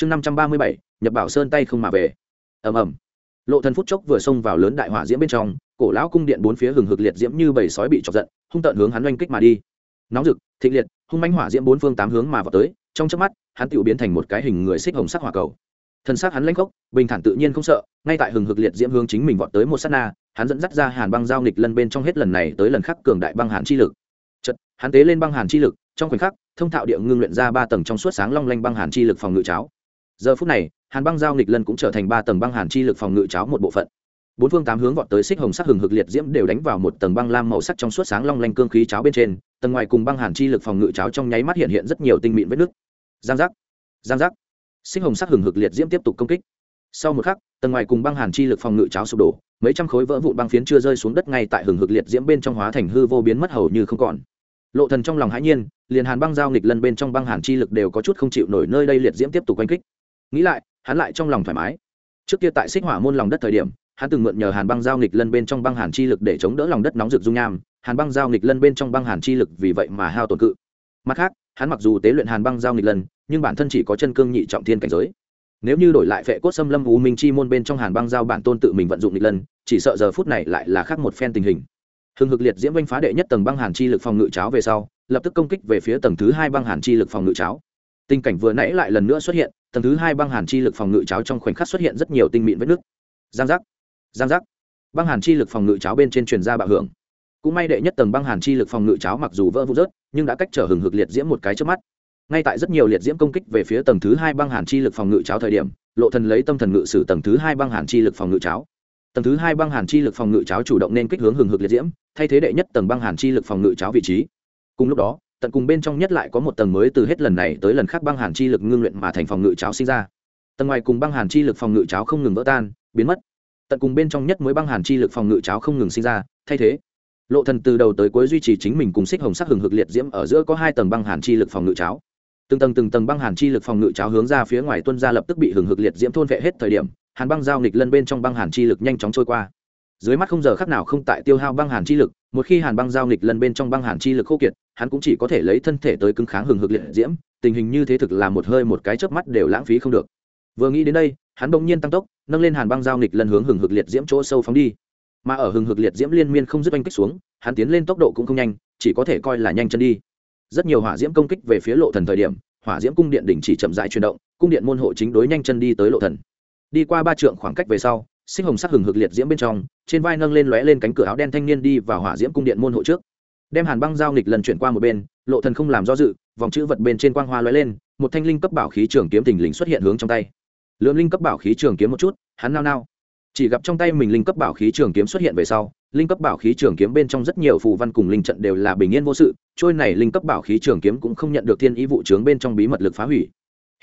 chương năm trăm ba mươi bảy, nhập bảo sơn tay không mà về. Ầm ầm. Lộ thần phút chốc vừa xông vào lớn đại hỏa diễm bên trong, cổ lão cung điện bốn phía hừng hực liệt diễm như bầy sói bị chọc giận, hung tận hướng hắn oanh kích mà đi. Nóng rực, thịnh liệt, hung mãnh hỏa diễm bốn phương tám hướng mà vào tới, trong chớp mắt, hắn tự biến thành một cái hình người xích hồng sắc hỏa cầu. Thân xác hắn lãnh khốc bình thản tự nhiên không sợ, ngay tại hừng hực liệt diễm hướng chính mình vọt tới một sát na, hắn dẫn dắt ra hàn băng giao nghịch lần bên trong hết lần này tới lần khác cường đại băng hàn chi lực. Chật hắn tế lên băng hàn chi lực, trong khoảnh khắc, thông thạo địa ngưng luyện ra ba tầng trong suốt sáng long lanh băng hàn chi lực phòng ngự cháo giờ phút này, hàn băng giao nghịch lân cũng trở thành ba tầng băng hàn chi lực phòng ngự cháo một bộ phận. Bốn phương tám hướng vọt tới xích hồng sắc hừng hực liệt diễm đều đánh vào một tầng băng lam màu sắc trong suốt sáng long lanh cương khí cháo bên trên, tầng ngoài cùng băng hàn chi lực phòng ngự cháo trong nháy mắt hiện hiện rất nhiều tinh mịn vết nước giang giác giang giác. Xích hồng sắc hừng hực liệt diễm tiếp tục công kích. Sau một khắc, tầng ngoài cùng băng hàn chi lực phòng ngự cháo sụp đổ, mấy trăm khối vỡ vụn băng phiến chưa rơi xuống đất ngay tại hừng hực liệt diễm bên trong hóa thành hư vô biến mất hầu như không còn. Lộ thần trong lòng hãi nhiên, liền hàn băng giao nghịch lần bên trong băng hàn chi lực đều có chút không chịu nổi nơi đây liệt diễm tiếp tục quanh kích nghĩ lại, hắn lại trong lòng thoải mái. Trước kia tại xích hỏa môn lòng đất thời điểm, hắn từng mượn nhờ hàn băng giao nghịch lân bên trong băng hàn chi lực để chống đỡ lòng đất nóng rực dung nham. Hàn băng giao nghịch lân bên trong băng hàn chi lực vì vậy mà hao tổn cự. Mặt khác, hắn mặc dù tế luyện hàn băng giao nghịch lân, nhưng bản thân chỉ có chân cương nhị trọng thiên cảnh giới. Nếu như đổi lại phệ cốt xâm lâm u minh chi môn bên trong hàn băng giao bản tôn tự mình vận dụng nghịch lân, chỉ sợ giờ phút này lại là khác một phen tình hình. Hừng hực liệt diễm vanh phá đệ nhất tầng băng hàn chi lực phòng ngự cháo về sau, lập tức công kích về phía tầng thứ hai băng hàn chi lực phòng ngự cháo. Tình cảnh vừa nãy lại lần nữa xuất hiện tầng thứ hai băng hàn chi lực phòng ngự cháo trong khoảnh khắc xuất hiện rất nhiều tinh mịn vết nước. giang giác giang giác. Băng hàn chi lực phòng ngự cháo bên trên truyền ra bạo hưởng. Cũng may đệ nhất tầng băng hàn chi lực phòng ngự cháo mặc dù vỡ vụ rớt, nhưng đã cách trở hừng hực liệt diễm một cái trước mắt. Ngay tại rất nhiều liệt diễm công kích về phía tầng thứ hai băng hàn chi lực phòng ngự cháo thời điểm, lộ thần lấy tâm thần ngự sử tầng thứ hai băng hàn chi lực phòng ngự cháo. Tầng thứ hai băng hàn chi lực phòng ngự cháo chủ động nên kích hướng hừng hực liệt diễm, thay thế đệ nhất tầng băng hàn chi lực phòng ngự cháo vị trí. Cùng lúc đó tận cùng bên trong nhất lại có một tầng mới từ hết lần này tới lần khác băng hàn chi lực ngưng luyện mà thành phòng ngự cháo sinh ra. Tầng ngoài cùng băng hàn chi lực phòng ngự cháo không ngừng vỡ tan, biến mất. Tận cùng bên trong nhất mới băng hàn chi lực phòng ngự cháo không ngừng sinh ra, thay thế. Lộ thần từ đầu tới cuối duy trì chính mình cùng xích hồng sắc hừng hực liệt diễm ở giữa có hai tầng băng hàn chi lực phòng ngự cháo. Từng tầng từng tầng băng hàn chi lực phòng ngự cháo hướng ra phía ngoài tuân ra lập tức bị hừng hực liệt diễm thôn vệ hết thời điểm, hàn băng giao nghịch lân bên trong băng hàn chi lực nhanh chóng trôi qua. Dưới mắt không giờ khắc nào không tại tiêu hao băng hàn chi lực, một khi hàn băng giao nghịch lân bên trong băng hàn chi lực khô kiệt hắn cũng chỉ có thể lấy thân thể tới cứng kháng hừng hực liệt diễm, tình hình như thế thực là một hơi một cái chớp mắt đều lãng phí không được. Vừa nghĩ đến đây, hắn bỗng nhiên tăng tốc, nâng lên hàn băng giao nghịch lần hướng hừng hực liệt diễm chỗ sâu phóng đi. Mà ở hừng hực liệt diễm liên miên không dứt oanh kích xuống, hắn tiến lên tốc độ cũng không nhanh, chỉ có thể coi là nhanh chân đi. Rất nhiều hỏa diễm công kích về phía lộ thần thời điểm, hỏa diễm cung điện đỉnh chỉ chậm rãi chuyển động, cung điện môn hộ chính đối nhanh chân đi tới lộ thần. Đi qua ba trượng khoảng cách về sau sinh hồng sắc hừng hực liệt diễm bên trong, trên vai nâng lên lóe lên cánh cửa áo đen thanh niên đi vào hỏa diễm cung điện môn hộ trước đem hàn băng giao nghịch lần chuyển qua một bên, lộ thần không làm do dự, vòng chữ vật bên trên quang hoa lóe lên, một thanh linh cấp bảo khí trường kiếm tình lính xuất hiện hướng trong tay. Lượm linh cấp bảo khí trường kiếm một chút, hắn nao nao. Chỉ gặp trong tay mình linh cấp bảo khí trường kiếm xuất hiện về sau, linh cấp bảo khí trường kiếm bên trong rất nhiều phù văn cùng linh trận đều là bình yên vô sự, trôi này linh cấp bảo khí trường kiếm cũng không nhận được thiên ý vụ trướng bên trong bí mật lực phá hủy.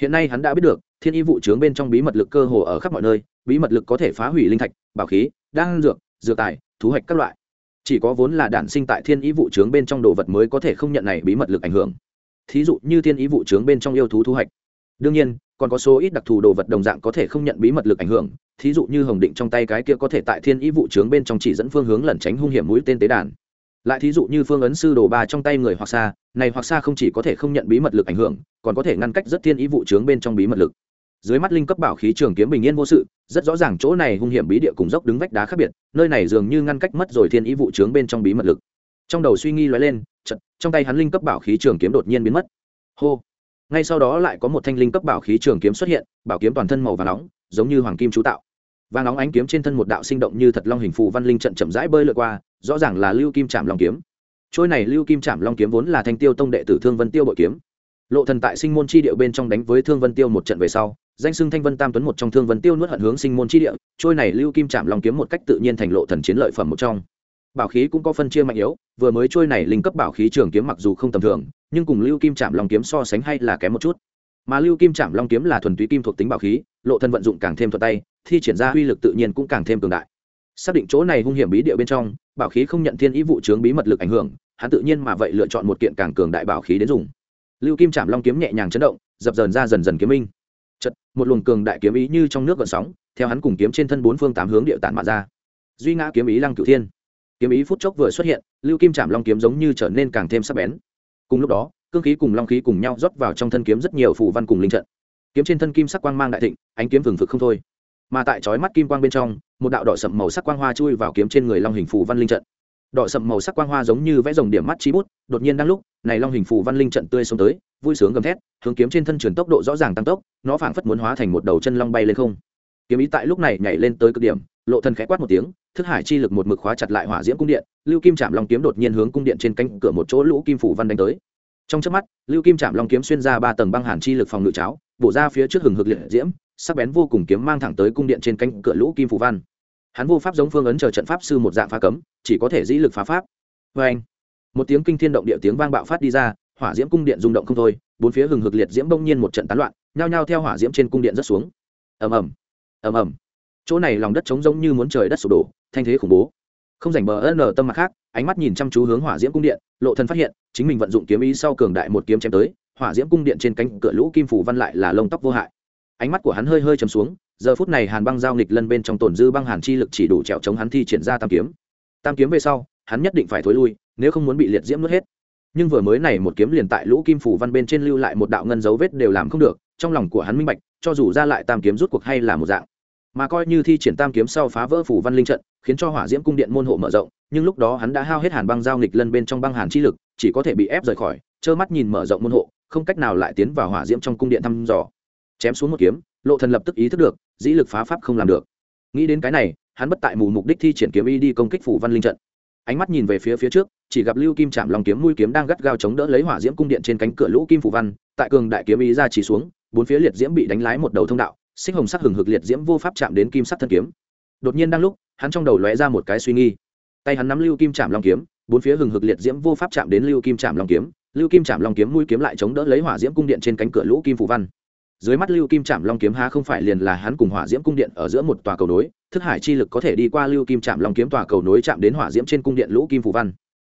Hiện nay hắn đã biết được, thiên ý vụ trướng bên trong bí mật lực cơ hồ ở khắp mọi nơi, bí mật lực có thể phá hủy linh thạch, bảo khí, đan dược dược tài, thú hoạch các loại chỉ có vốn là đản sinh tại thiên ý vụ trướng bên trong đồ vật mới có thể không nhận này bí mật lực ảnh hưởng. Thí dụ như thiên ý vụ trướng bên trong yêu thú thu hoạch. Đương nhiên, còn có số ít đặc thù đồ vật đồng dạng có thể không nhận bí mật lực ảnh hưởng. Thí dụ như hồng định trong tay cái kia có thể tại thiên ý vụ trướng bên trong chỉ dẫn phương hướng lẩn tránh hung hiểm mũi tên tế đàn. Lại thí dụ như phương ấn sư đồ ba trong tay người hoặc xa này hoặc xa không chỉ có thể không nhận bí mật lực ảnh hưởng, còn có thể ngăn cách rất thiên ý vụ trướng bên trong bí mật lực dưới mắt linh cấp bảo khí trường kiếm bình yên vô sự, rất rõ ràng chỗ này hung hiểm bí địa cùng dốc đứng vách đá khác biệt, nơi này dường như ngăn cách mất rồi thiên ý vụ trướng bên trong bí mật lực. Trong đầu suy nghi lóe lên chật trong tay hắn linh cấp bảo khí trường kiếm đột nhiên biến mất. Hô! Ngay sau đó lại có một thanh linh cấp bảo khí trường kiếm xuất hiện, bảo kiếm toàn thân màu và nóng, giống như hoàng kim chú tạo. Và nóng ánh kiếm trên thân một đạo sinh động như thật long hình phù văn linh trận chậm rãi bơi lượt qua, rõ ràng là lưu kim trạm long kiếm. Trôi này lưu kim trạm long kiếm vốn là thanh tiêu tông đệ tử thương vân tiêu bội kiếm. Lộ thần tại sinh môn chi điệu bên trong đánh với thương vân tiêu một trận về sau danh xưng thanh vân tam tuấn một trong thương vân tiêu nuốt hận hướng sinh môn chi địa, trôi này lưu kim trạm long kiếm một cách tự nhiên thành lộ thần chiến lợi phẩm một trong. Bảo khí cũng có phân chia mạnh yếu, vừa mới trôi này linh cấp bảo khí trường kiếm mặc dù không tầm thường, nhưng cùng lưu kim trạm long kiếm so sánh hay là kém một chút. Mà lưu kim trạm long kiếm là thuần túy kim thuộc tính bảo khí, lộ thần vận dụng càng thêm thuận tay, thi triển ra uy lực tự nhiên cũng càng thêm cường đại. Xác định chỗ này hung hiểm bí địa bên trong, bảo khí không nhận thiên ý vụ chướng bí mật lực ảnh hưởng, hắn tự nhiên mà vậy lựa chọn một kiện càng cường đại bảo khí đến dùng. Lưu kim trạm long kiếm nhẹ nhàng chấn động, dập dờn ra dần dần kiếm minh chật, một luồng cường đại kiếm ý như trong nước gợn sóng, theo hắn cùng kiếm trên thân bốn phương tám hướng địa tản mà ra. Duy ngã kiếm ý lăng cửu thiên. Kiếm ý phút chốc vừa xuất hiện, lưu kim chạm long kiếm giống như trở nên càng thêm sắc bén. Cùng lúc đó, cương khí cùng long khí cùng nhau rót vào trong thân kiếm rất nhiều phù văn cùng linh trận. Kiếm trên thân kim sắc quang mang đại thịnh, ánh kiếm vừng vực không thôi. Mà tại chói mắt kim quang bên trong, một đạo đỏ sậm màu sắc quang hoa chui vào kiếm trên người long hình phù văn linh trận. Đỏ sậm màu sắc quang hoa giống như vẽ dòng điểm mắt trí bút, đột nhiên đang lúc, này long hình phù văn linh trận tươi xuống tới vui sướng gầm thét, hướng kiếm trên thân truyền tốc độ rõ ràng tăng tốc, nó phảng phất muốn hóa thành một đầu chân long bay lên không. Kiếm ý tại lúc này nhảy lên tới cực điểm, lộ thân khẽ quát một tiếng, thức hải chi lực một mực khóa chặt lại hỏa diễm cung điện, lưu kim chạm long kiếm đột nhiên hướng cung điện trên cánh cửa một chỗ lũ kim phủ văn đánh tới. Trong trước mắt, lưu kim chạm long kiếm xuyên ra ba tầng băng hàn chi lực phòng ngự cháo, bổ ra phía trước hừng hực liệt diễm, sắc bén vô cùng kiếm mang thẳng tới cung điện trên cánh cửa lũ kim phủ văn. Hắn vô pháp giống phương ấn chờ trận pháp sư một dạng phá cấm, chỉ có thể dĩ lực phá pháp. Vê anh một tiếng kinh thiên động địa tiếng vang bạo phát đi ra hỏa diễm cung điện rung động không thôi, bốn phía hừng hực liệt diễm bỗng nhiên một trận tán loạn, nhao nhao theo hỏa diễm trên cung điện rất xuống. Ầm ầm ầm ầm. Chỗ này lòng đất trống giống như muốn trời đất sụp đổ, thanh thế khủng bố. Không rảnh bờ ân ở tâm mặt khác, ánh mắt nhìn chăm chú hướng hỏa diễm cung điện, lộ thần phát hiện, chính mình vận dụng kiếm ý sau cường đại một kiếm chém tới, hỏa diễm cung điện trên cánh cửa lũ kim phủ văn lại là lông tóc vô hại. Ánh mắt của hắn hơi hơi chầm xuống, giờ phút này hàn băng giao nghịch lân bên trong tổn dư băng hàn chi lực chỉ đủ trèo chống hắn thi triển ra tam kiếm. Tam kiếm về sau, hắn nhất định phải thối lui, nếu không muốn bị liệt diễm nuốt hết nhưng vừa mới này một kiếm liền tại lũ kim phủ văn bên trên lưu lại một đạo ngân dấu vết đều làm không được, trong lòng của hắn minh bạch, cho dù ra lại tam kiếm rút cuộc hay là một dạng. Mà coi như thi triển tam kiếm sau phá vỡ phủ văn linh trận, khiến cho hỏa diễm cung điện môn hộ mở rộng, nhưng lúc đó hắn đã hao hết hàn băng giao nghịch lân bên trong băng hàn chi lực, chỉ có thể bị ép rời khỏi, trơ mắt nhìn mở rộng môn hộ, không cách nào lại tiến vào hỏa diễm trong cung điện thăm dò. Chém xuống một kiếm, lộ thần lập tức ý thức được, dĩ lực phá pháp không làm được. Nghĩ đến cái này, hắn bất tại mù mục đích thi triển kiếm y đi công kích phủ văn linh trận ánh mắt nhìn về phía phía trước, chỉ gặp lưu kim chạm lòng kiếm mũi kiếm đang gắt gao chống đỡ lấy hỏa diễm cung điện trên cánh cửa lũ kim phủ văn, tại cường đại kiếm ý ra chỉ xuống, bốn phía liệt diễm bị đánh lái một đầu thông đạo, xích hồng sắc hừng hực liệt diễm vô pháp chạm đến kim sắc thân kiếm. Đột nhiên đang lúc, hắn trong đầu lóe ra một cái suy nghi tay hắn nắm lưu kim chạm long kiếm, bốn phía hừng hực liệt diễm vô pháp chạm đến lưu kim chạm long kiếm, lưu kim chạm long kiếm mũi kiếm lại chống đỡ lấy hỏa diễm cung điện trên cánh cửa lũ kim phủ văn dưới mắt lưu kim chạm long kiếm há không phải liền là hắn cùng hỏa diễm cung điện ở giữa một tòa cầu nối, thức hải chi lực có thể đi qua lưu kim chạm long kiếm tòa cầu nối chạm đến hỏa diễm trên cung điện lũ kim phủ văn.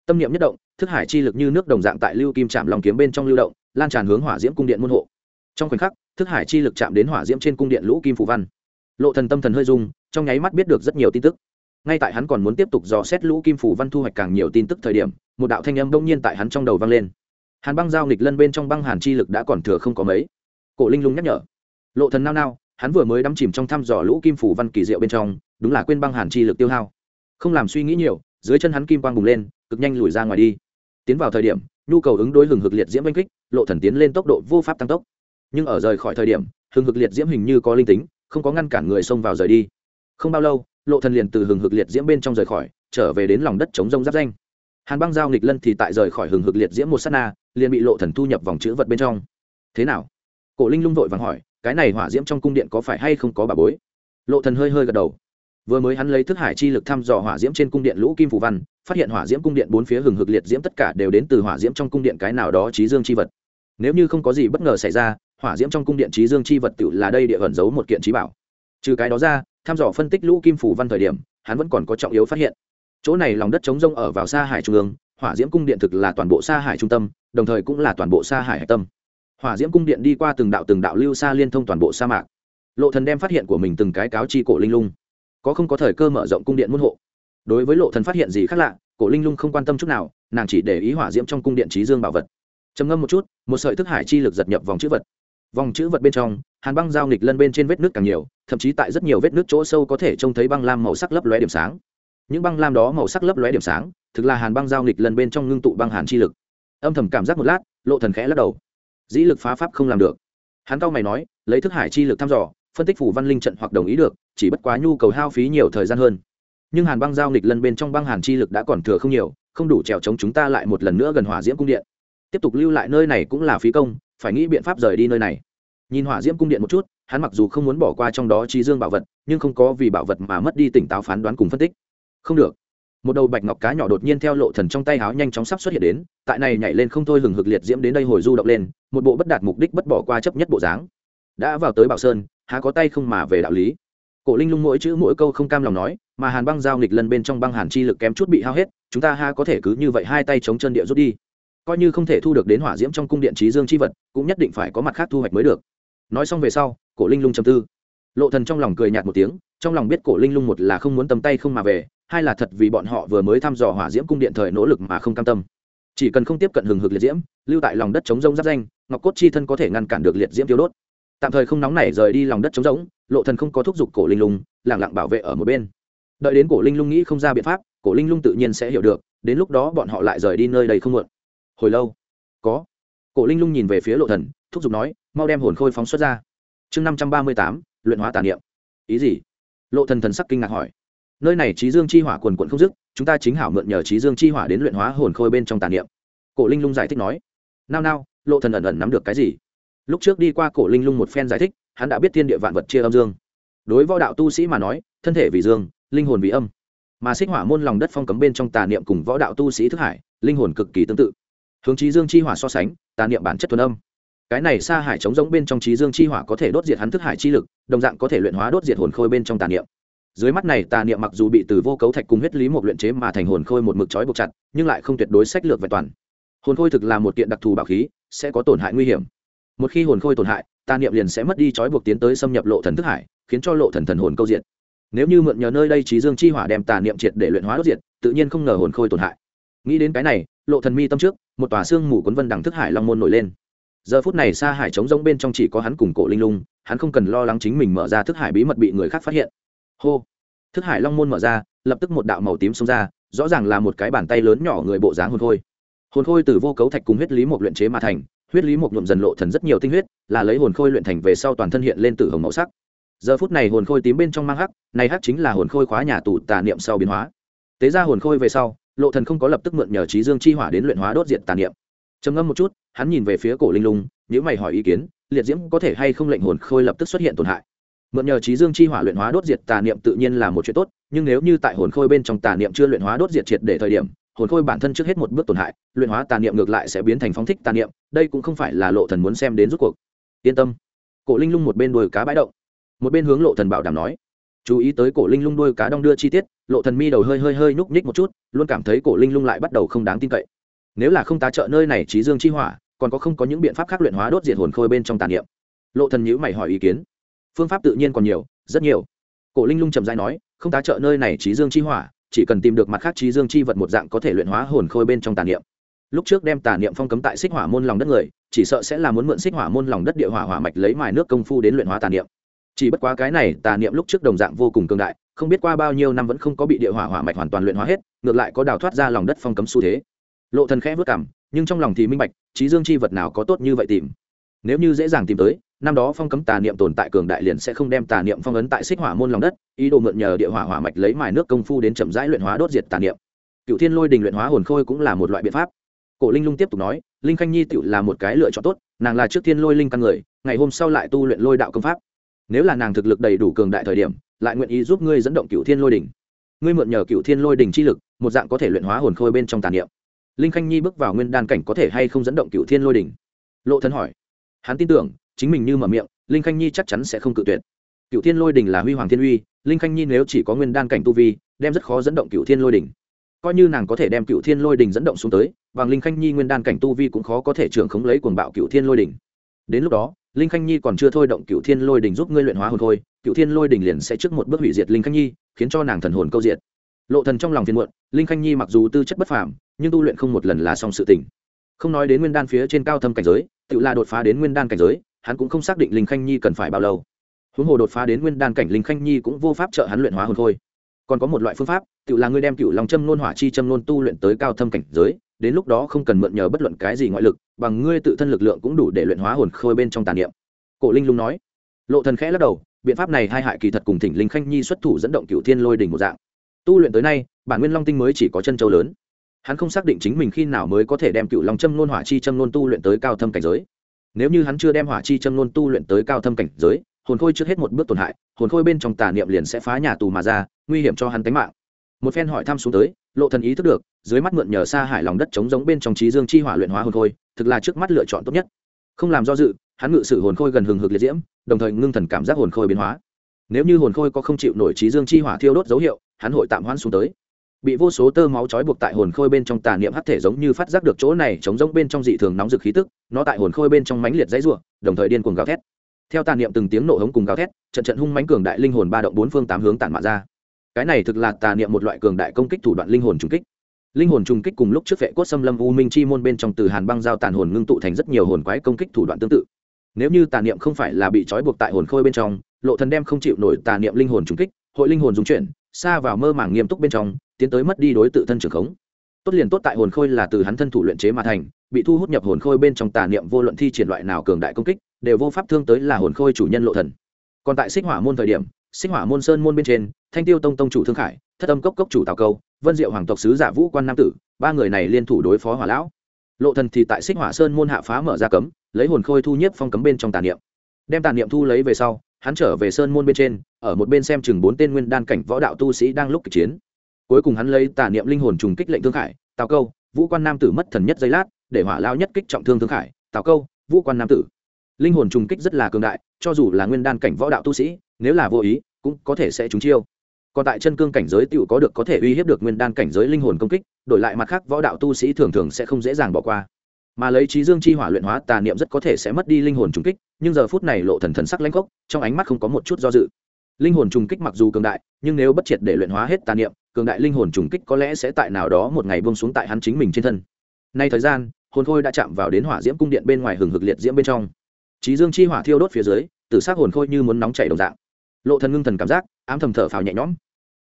Tâm niệm nhất động, thức hải chi lực như nước đồng dạng tại lưu kim chạm long kiếm bên trong lưu động, lan tràn hướng hỏa diễm cung điện môn hộ. Trong khoảnh khắc, thức hải chi lực chạm đến hỏa diễm trên cung điện lũ kim phủ văn. Lộ thần tâm thần hơi dung trong nháy mắt biết được rất nhiều tin tức. Ngay tại hắn còn muốn tiếp tục dò xét lũ kim phủ văn thu hoạch càng nhiều tin tức thời điểm, một đạo thanh âm đông nhiên tại hắn trong đầu vang lên. Hàn băng giao nghịch lân bên trong băng hàn chi lực đã còn thừa không có mấy cổ linh lung nhắc nhở. Lộ thần nao nao, hắn vừa mới đắm chìm trong thăm dò lũ kim phủ văn kỳ diệu bên trong, đúng là quên băng hàn chi lực tiêu hao. Không làm suy nghĩ nhiều, dưới chân hắn kim quang bùng lên, cực nhanh lùi ra ngoài đi. Tiến vào thời điểm, nhu cầu ứng đối hừng hực liệt diễm oanh kích, lộ thần tiến lên tốc độ vô pháp tăng tốc. Nhưng ở rời khỏi thời điểm, hừng hực liệt diễm hình như có linh tính, không có ngăn cản người xông vào rời đi. Không bao lâu, lộ thần liền từ hừng hực liệt diễm bên trong rời khỏi, trở về đến lòng đất chống rông giáp danh. Hàn băng giao nghịch lân thì tại rời khỏi hừng hực liệt diễm một sát na, liền bị lộ thần thu nhập vòng chữ vật bên trong. Thế nào? Cổ linh lung vội vàng hỏi, cái này hỏa diễm trong cung điện có phải hay không có bà bối? Lộ thần hơi hơi gật đầu. Vừa mới hắn lấy thức hải chi lực thăm dò hỏa diễm trên cung điện lũ kim phủ văn, phát hiện hỏa diễm cung điện bốn phía hừng hực liệt diễm tất cả đều đến từ hỏa diễm trong cung điện cái nào đó trí dương chi vật. Nếu như không có gì bất ngờ xảy ra, hỏa diễm trong cung điện trí dương chi vật tự là đây địa ẩn giấu một kiện trí bảo. Trừ cái đó ra, thăm dò phân tích lũ kim phủ văn thời điểm, hắn vẫn còn có trọng yếu phát hiện. Chỗ này lòng đất trống rông ở vào xa hải trung ương, hỏa diễm cung điện thực là toàn bộ xa hải trung tâm, đồng thời cũng là toàn bộ xa hải hải tâm hỏa diễm cung điện đi qua từng đạo từng đạo lưu xa liên thông toàn bộ sa mạc. Lộ thần đem phát hiện của mình từng cái cáo chi cổ linh lung. Có không có thời cơ mở rộng cung điện môn hộ? Đối với lộ thần phát hiện gì khác lạ, cổ linh lung không quan tâm chút nào, nàng chỉ để ý hỏa diễm trong cung điện trí dương bảo vật. Trầm ngâm một chút, một sợi thức hải chi lực giật nhập vòng chữ vật. Vòng chữ vật bên trong, hàn băng giao nghịch lân bên trên vết nước càng nhiều, thậm chí tại rất nhiều vết nước chỗ sâu có thể trông thấy băng lam màu sắc lấp lóe điểm sáng. Những băng lam đó màu sắc lấp lóe điểm sáng, thực là hàn băng giao nghịch lân bên trong ngưng tụ băng hàn chi lực. Âm thầm cảm giác một lát, lộ thần khẽ lắc đầu dĩ lực phá pháp không làm được. Hắn cao mày nói, lấy thức hải chi lực thăm dò, phân tích phủ văn linh trận hoặc đồng ý được, chỉ bất quá nhu cầu hao phí nhiều thời gian hơn. Nhưng hàn băng giao nghịch lân bên trong băng hàn chi lực đã còn thừa không nhiều, không đủ trèo chống chúng ta lại một lần nữa gần hỏa diễm cung điện. Tiếp tục lưu lại nơi này cũng là phí công, phải nghĩ biện pháp rời đi nơi này. Nhìn hỏa diễm cung điện một chút, hắn mặc dù không muốn bỏ qua trong đó trí dương bảo vật, nhưng không có vì bảo vật mà mất đi tỉnh táo phán đoán cùng phân tích. Không được một đầu bạch ngọc cá nhỏ đột nhiên theo lộ thần trong tay háo nhanh chóng sắp xuất hiện đến, tại này nhảy lên không thôi hừng hực liệt diễm đến đây hồi du động lên, một bộ bất đạt mục đích bất bỏ qua chấp nhất bộ dáng. Đã vào tới bảo sơn, há có tay không mà về đạo lý. Cổ linh lung mỗi chữ mỗi câu không cam lòng nói, mà hàn băng giao nghịch lần bên trong băng hàn chi lực kém chút bị hao hết, chúng ta ha có thể cứ như vậy hai tay chống chân địa rút đi. Coi như không thể thu được đến hỏa diễm trong cung điện trí dương chi vật, cũng nhất định phải có mặt khác thu hoạch mới được. Nói xong về sau, cổ linh lung trầm tư. Lộ thần trong lòng cười nhạt một tiếng, trong lòng biết cổ linh lung một là không muốn tầm tay không mà về hai là thật vì bọn họ vừa mới thăm dò hỏa diễm cung điện thời nỗ lực mà không cam tâm. Chỉ cần không tiếp cận hừng hực liệt diễm, lưu tại lòng đất chống rông giáp danh, ngọc cốt chi thân có thể ngăn cản được liệt diễm tiêu đốt. Tạm thời không nóng nảy rời đi lòng đất chống rỗng, lộ thần không có thúc giục cổ linh lung, lặng lặng bảo vệ ở một bên. Đợi đến cổ linh lung nghĩ không ra biện pháp, cổ linh lung tự nhiên sẽ hiểu được, đến lúc đó bọn họ lại rời đi nơi đây không muộn. Hồi lâu, có. Cổ linh lung nhìn về phía lộ thần, thúc giục nói, mau đem hồn khôi phóng xuất ra. Chương năm trăm ba mươi tám, luyện hóa tà niệm. Ý gì? Lộ thần thần sắc kinh ngạc hỏi nơi này trí dương chi hỏa quần quận không dứt, chúng ta chính hảo mượn nhờ trí dương chi hỏa đến luyện hóa hồn khôi bên trong tà niệm. Cổ linh lung giải thích nói. Nao nao, lộ thần ẩn ẩn nắm được cái gì? Lúc trước đi qua cổ linh lung một phen giải thích, hắn đã biết thiên địa vạn vật chia âm dương. Đối võ đạo tu sĩ mà nói, thân thể vì dương, linh hồn vì âm. Mà xích hỏa môn lòng đất phong cấm bên trong tà niệm cùng võ đạo tu sĩ thức hải, linh hồn cực kỳ tương tự. Hướng trí dương chi hỏa so sánh, tà niệm bản chất thuần âm. Cái này xa hải chống giống bên trong trí dương chi hỏa có thể đốt diệt hắn thức hải chi lực, đồng dạng có thể luyện hóa đốt diệt hồn khôi bên trong tà niệm dưới mắt này, tà niệm mặc dù bị từ vô cấu thạch cùng huyết lý một luyện chế mà thành hồn khôi một mực trói buộc chặt, nhưng lại không tuyệt đối sách lược vẹn toàn. Hồn khôi thực là một kiện đặc thù bảo khí, sẽ có tổn hại nguy hiểm. Một khi hồn khôi tổn hại, tà niệm liền sẽ mất đi trói buộc tiến tới xâm nhập lộ thần thức hải, khiến cho lộ thần thần hồn câu diện nếu như mượn nhờ nơi đây trí dương chi hỏa đem tà niệm triệt để luyện hóa đốt diệt, tự nhiên không ngờ hồn khôi tổn hại. Nghĩ đến cái này, lộ thần mi tâm trước, một tòa xương mù cuốn vân đằng thức hải long môn nổi lên. Giờ phút này xa hải trống rỗng bên trong chỉ có hắn cùng cổ linh lung, hắn không cần lo lắng chính mình mở ra thức hải bí mật bị người khác phát hiện hô. Thức hải long môn mở ra, lập tức một đạo màu tím xông ra, rõ ràng là một cái bàn tay lớn nhỏ người bộ dáng hồn khôi. Hồn khôi từ vô cấu thạch cùng huyết lý một luyện chế mà thành, huyết lý một nhuộm dần lộ thần rất nhiều tinh huyết, là lấy hồn khôi luyện thành về sau toàn thân hiện lên tử hồng màu sắc. Giờ phút này hồn khôi tím bên trong mang hắc, này hắc chính là hồn khôi khóa nhà tù tà niệm sau biến hóa. Tế ra hồn khôi về sau, lộ thần không có lập tức mượn nhờ trí dương chi hỏa đến luyện hóa đốt diệt tà niệm. Trầm ngâm một chút, hắn nhìn về phía cổ linh lung nếu mày hỏi ý kiến, liệt diễm có thể hay không lệnh hồn khôi lập tức xuất hiện tổn hại mượn nhờ trí dương chi hỏa luyện hóa đốt diệt tà niệm tự nhiên là một chuyện tốt, nhưng nếu như tại hồn khôi bên trong tà niệm chưa luyện hóa đốt diệt triệt để thời điểm, hồn khôi bản thân trước hết một bước tổn hại, luyện hóa tà niệm ngược lại sẽ biến thành phóng thích tà niệm, đây cũng không phải là lộ thần muốn xem đến rút cuộc. Yên tâm. Cổ linh lung một bên đuôi cá bãi động. Một bên hướng lộ thần bảo đảm nói, chú ý tới cổ linh lung đuôi cá đong đưa chi tiết, lộ thần mi đầu hơi hơi hơi nhúc nhích một chút, luôn cảm thấy cổ linh lung lại bắt đầu không đáng tin cậy. Nếu là không tá trợ nơi này trí dương chi hỏa, còn có không có những biện pháp khác luyện hóa đốt diệt hồn khôi bên trong tàn niệm? Lộ thần nhíu mày hỏi ý kiến phương pháp tự nhiên còn nhiều, rất nhiều. Cổ linh lung trầm dai nói, không tá trợ nơi này trí dương chi hỏa, chỉ cần tìm được mặt khác trí dương chi vật một dạng có thể luyện hóa hồn khôi bên trong tàn niệm. Lúc trước đem tà niệm phong cấm tại xích hỏa môn lòng đất người, chỉ sợ sẽ là muốn mượn xích hỏa môn lòng đất địa hỏa hỏa mạch lấy mài nước công phu đến luyện hóa tà niệm. Chỉ bất quá cái này tà niệm lúc trước đồng dạng vô cùng cường đại, không biết qua bao nhiêu năm vẫn không có bị địa hỏa hỏa mạch hoàn toàn luyện hóa hết, ngược lại có đào thoát ra lòng đất phong cấm xu thế. Lộ thần khẽ vất cảm nhưng trong lòng thì minh bạch trí dương chi vật nào có tốt như vậy tìm. Nếu như dễ dàng tìm tới năm đó phong cấm tà niệm tồn tại cường đại liền sẽ không đem tà niệm phong ấn tại xích hỏa môn lòng đất, ý đồ mượn nhờ địa hỏa hỏa mạch lấy mài nước công phu đến chậm rãi luyện hóa đốt diệt tà niệm. Cựu thiên lôi đình luyện hóa hồn khôi cũng là một loại biện pháp. Cổ linh lung tiếp tục nói, linh khanh nhi tự là một cái lựa chọn tốt, nàng là trước thiên lôi linh căn người, ngày hôm sau lại tu luyện lôi đạo công pháp. Nếu là nàng thực lực đầy đủ cường đại thời điểm, lại nguyện ý giúp ngươi dẫn động cựu thiên lôi đình. Ngươi mượn nhờ cựu thiên lôi đình chi lực, một dạng có thể luyện hóa hồn khôi bên trong tàn niệm. Linh khanh nhi bước vào nguyên đan cảnh có thể hay không dẫn động cựu thiên lôi đình? Lộ thân hỏi. Hắn tin tưởng chính mình như mở miệng, linh khanh nhi chắc chắn sẽ không cự tuyệt. Cựu thiên lôi đình là huy hoàng thiên uy, linh khanh nhi nếu chỉ có nguyên đan cảnh tu vi, đem rất khó dẫn động cựu thiên lôi đình. Coi như nàng có thể đem cựu thiên lôi đình dẫn động xuống tới, bằng linh khanh nhi nguyên đan cảnh tu vi cũng khó có thể trưởng khống lấy cuồng bạo cựu thiên lôi đình. Đến lúc đó, linh khanh nhi còn chưa thôi động cựu thiên lôi đình giúp ngươi luyện hóa hồn thôi cựu thiên lôi đình liền sẽ trước một bước hủy diệt linh khanh nhi, khiến cho nàng thần hồn câu diệt. Lộ thần trong lòng phiền muộn, linh khanh nhi mặc dù tư chất bất phàm, nhưng tu luyện không một lần là xong sự tình. Không nói đến nguyên đan phía trên cao thâm cảnh giới, tự là đột phá đến nguyên đan cảnh giới hắn cũng không xác định linh khanh nhi cần phải bao lâu. Huống hồ đột phá đến nguyên đan cảnh linh khanh nhi cũng vô pháp trợ hắn luyện hóa hồn thôi còn có một loại phương pháp tự là ngươi đem cựu lòng châm nôn hỏa chi châm nôn tu luyện tới cao thâm cảnh giới, đến lúc đó không cần mượn nhờ bất luận cái gì ngoại lực, bằng ngươi tự thân lực lượng cũng đủ để luyện hóa hồn khôi bên trong tàn niệm. Cổ linh lung nói. Lộ thần khẽ lắc đầu, biện pháp này hai hại kỳ thật cùng thỉnh linh khanh nhi xuất thủ dẫn động cựu thiên lôi đỉnh một dạng. Tu luyện tới nay, bản nguyên long tinh mới chỉ có chân châu lớn. Hắn không xác định chính mình khi nào mới có thể đem cựu long châm nôn hỏa chi châm nôn tu luyện tới cao thâm cảnh giới nếu như hắn chưa đem hỏa chi châm nôn tu luyện tới cao thâm cảnh giới, hồn khôi trước hết một bước tổn hại, hồn khôi bên trong tà niệm liền sẽ phá nhà tù mà ra, nguy hiểm cho hắn tính mạng. Một phen hỏi thăm xuống tới, lộ thần ý thức được, dưới mắt mượn nhờ xa hải lòng đất chống giống bên trong trí dương chi hỏa luyện hóa hồn khôi, thực là trước mắt lựa chọn tốt nhất. Không làm do dự, hắn ngự sử hồn khôi gần hừng hực liệt diễm, đồng thời ngưng thần cảm giác hồn khôi biến hóa. Nếu như hồn khôi có không chịu nổi trí dương chi hỏa thiêu đốt dấu hiệu, hắn hội tạm hoãn xuống tới bị vô số tơ máu trói buộc tại hồn khôi bên trong tà niệm hắc thể giống như phát giác được chỗ này chống giống bên trong dị thường nóng rực khí tức, nó tại hồn khôi bên trong mãnh liệt dãy rủa, đồng thời điên cuồng gào thét. Theo tà niệm từng tiếng nổ hống cùng gào thét, trận trận hung mãnh cường đại linh hồn ba động bốn phương tám hướng tản mạ ra. Cái này thực là tà niệm một loại cường đại công kích thủ đoạn linh hồn trùng kích. Linh hồn trùng kích cùng lúc trước vệ cốt xâm lâm u minh chi môn bên trong từ hàn băng giao tàn hồn ngưng tụ thành rất nhiều hồn quái công kích thủ đoạn tương tự. Nếu như tà niệm không phải là bị trói buộc tại hồn khôi bên trong, lộ thần đem không chịu nổi tà niệm linh hồn trùng kích, hội linh hồn dung chuyển, xa vào mơ màng nghiêm túc bên trong tiến tới mất đi đối tự thân trường khống. Tốt liền tốt tại hồn khôi là từ hắn thân thủ luyện chế mà thành, bị thu hút nhập hồn khôi bên trong tà niệm vô luận thi triển loại nào cường đại công kích, đều vô pháp thương tới là hồn khôi chủ nhân lộ thần. Còn tại xích hỏa môn thời điểm, xích hỏa môn sơn môn bên trên, thanh tiêu tông tông chủ thương khải, thất âm cốc cốc chủ tào câu, vân diệu hoàng tộc sứ giả vũ quan nam tử, ba người này liên thủ đối phó hỏa lão. Lộ thần thì tại xích hỏa sơn môn hạ phá mở ra cấm, lấy hồn khôi thu nhiếp phong cấm bên trong tà niệm. Đem tà niệm thu lấy về sau, hắn trở về sơn môn bên trên, ở một bên xem chừng bốn tên nguyên đan cảnh võ đạo tu sĩ đang lúc kịch chiến cuối cùng hắn lấy tà niệm linh hồn trùng kích lệnh thương khải, tào câu, vũ quan nam tử mất thần nhất giây lát, để hỏa lao nhất kích trọng thương thương khải. Tào câu, vũ quan nam tử. Linh hồn trùng kích rất là cường đại, cho dù là nguyên đan cảnh võ đạo tu sĩ, nếu là vô ý, cũng có thể sẽ trúng chiêu. Còn tại chân cương cảnh giới tựu có được có thể uy hiếp được nguyên đan cảnh giới linh hồn công kích, đổi lại mặt khác võ đạo tu sĩ thường thường sẽ không dễ dàng bỏ qua. Mà lấy trí dương chi hỏa luyện hóa, tà niệm rất có thể sẽ mất đi linh hồn trùng kích, nhưng giờ phút này lộ thần thần sắc lãnh gốc, trong ánh mắt không có một chút do dự linh hồn trùng kích mặc dù cường đại, nhưng nếu bất triệt để luyện hóa hết tà niệm, cường đại linh hồn trùng kích có lẽ sẽ tại nào đó một ngày bông xuống tại hắn chính mình trên thân. Nay thời gian, hồn khôi đã chạm vào đến hỏa diễm cung điện bên ngoài hừng hực liệt diễm bên trong. Trí dương chi hỏa thiêu đốt phía dưới, tử s hồn khôi như muốn nóng chảy đồng dạng. Lộ thần ngưng thần cảm giác, ám thầm thở phào nhẹ nhõm.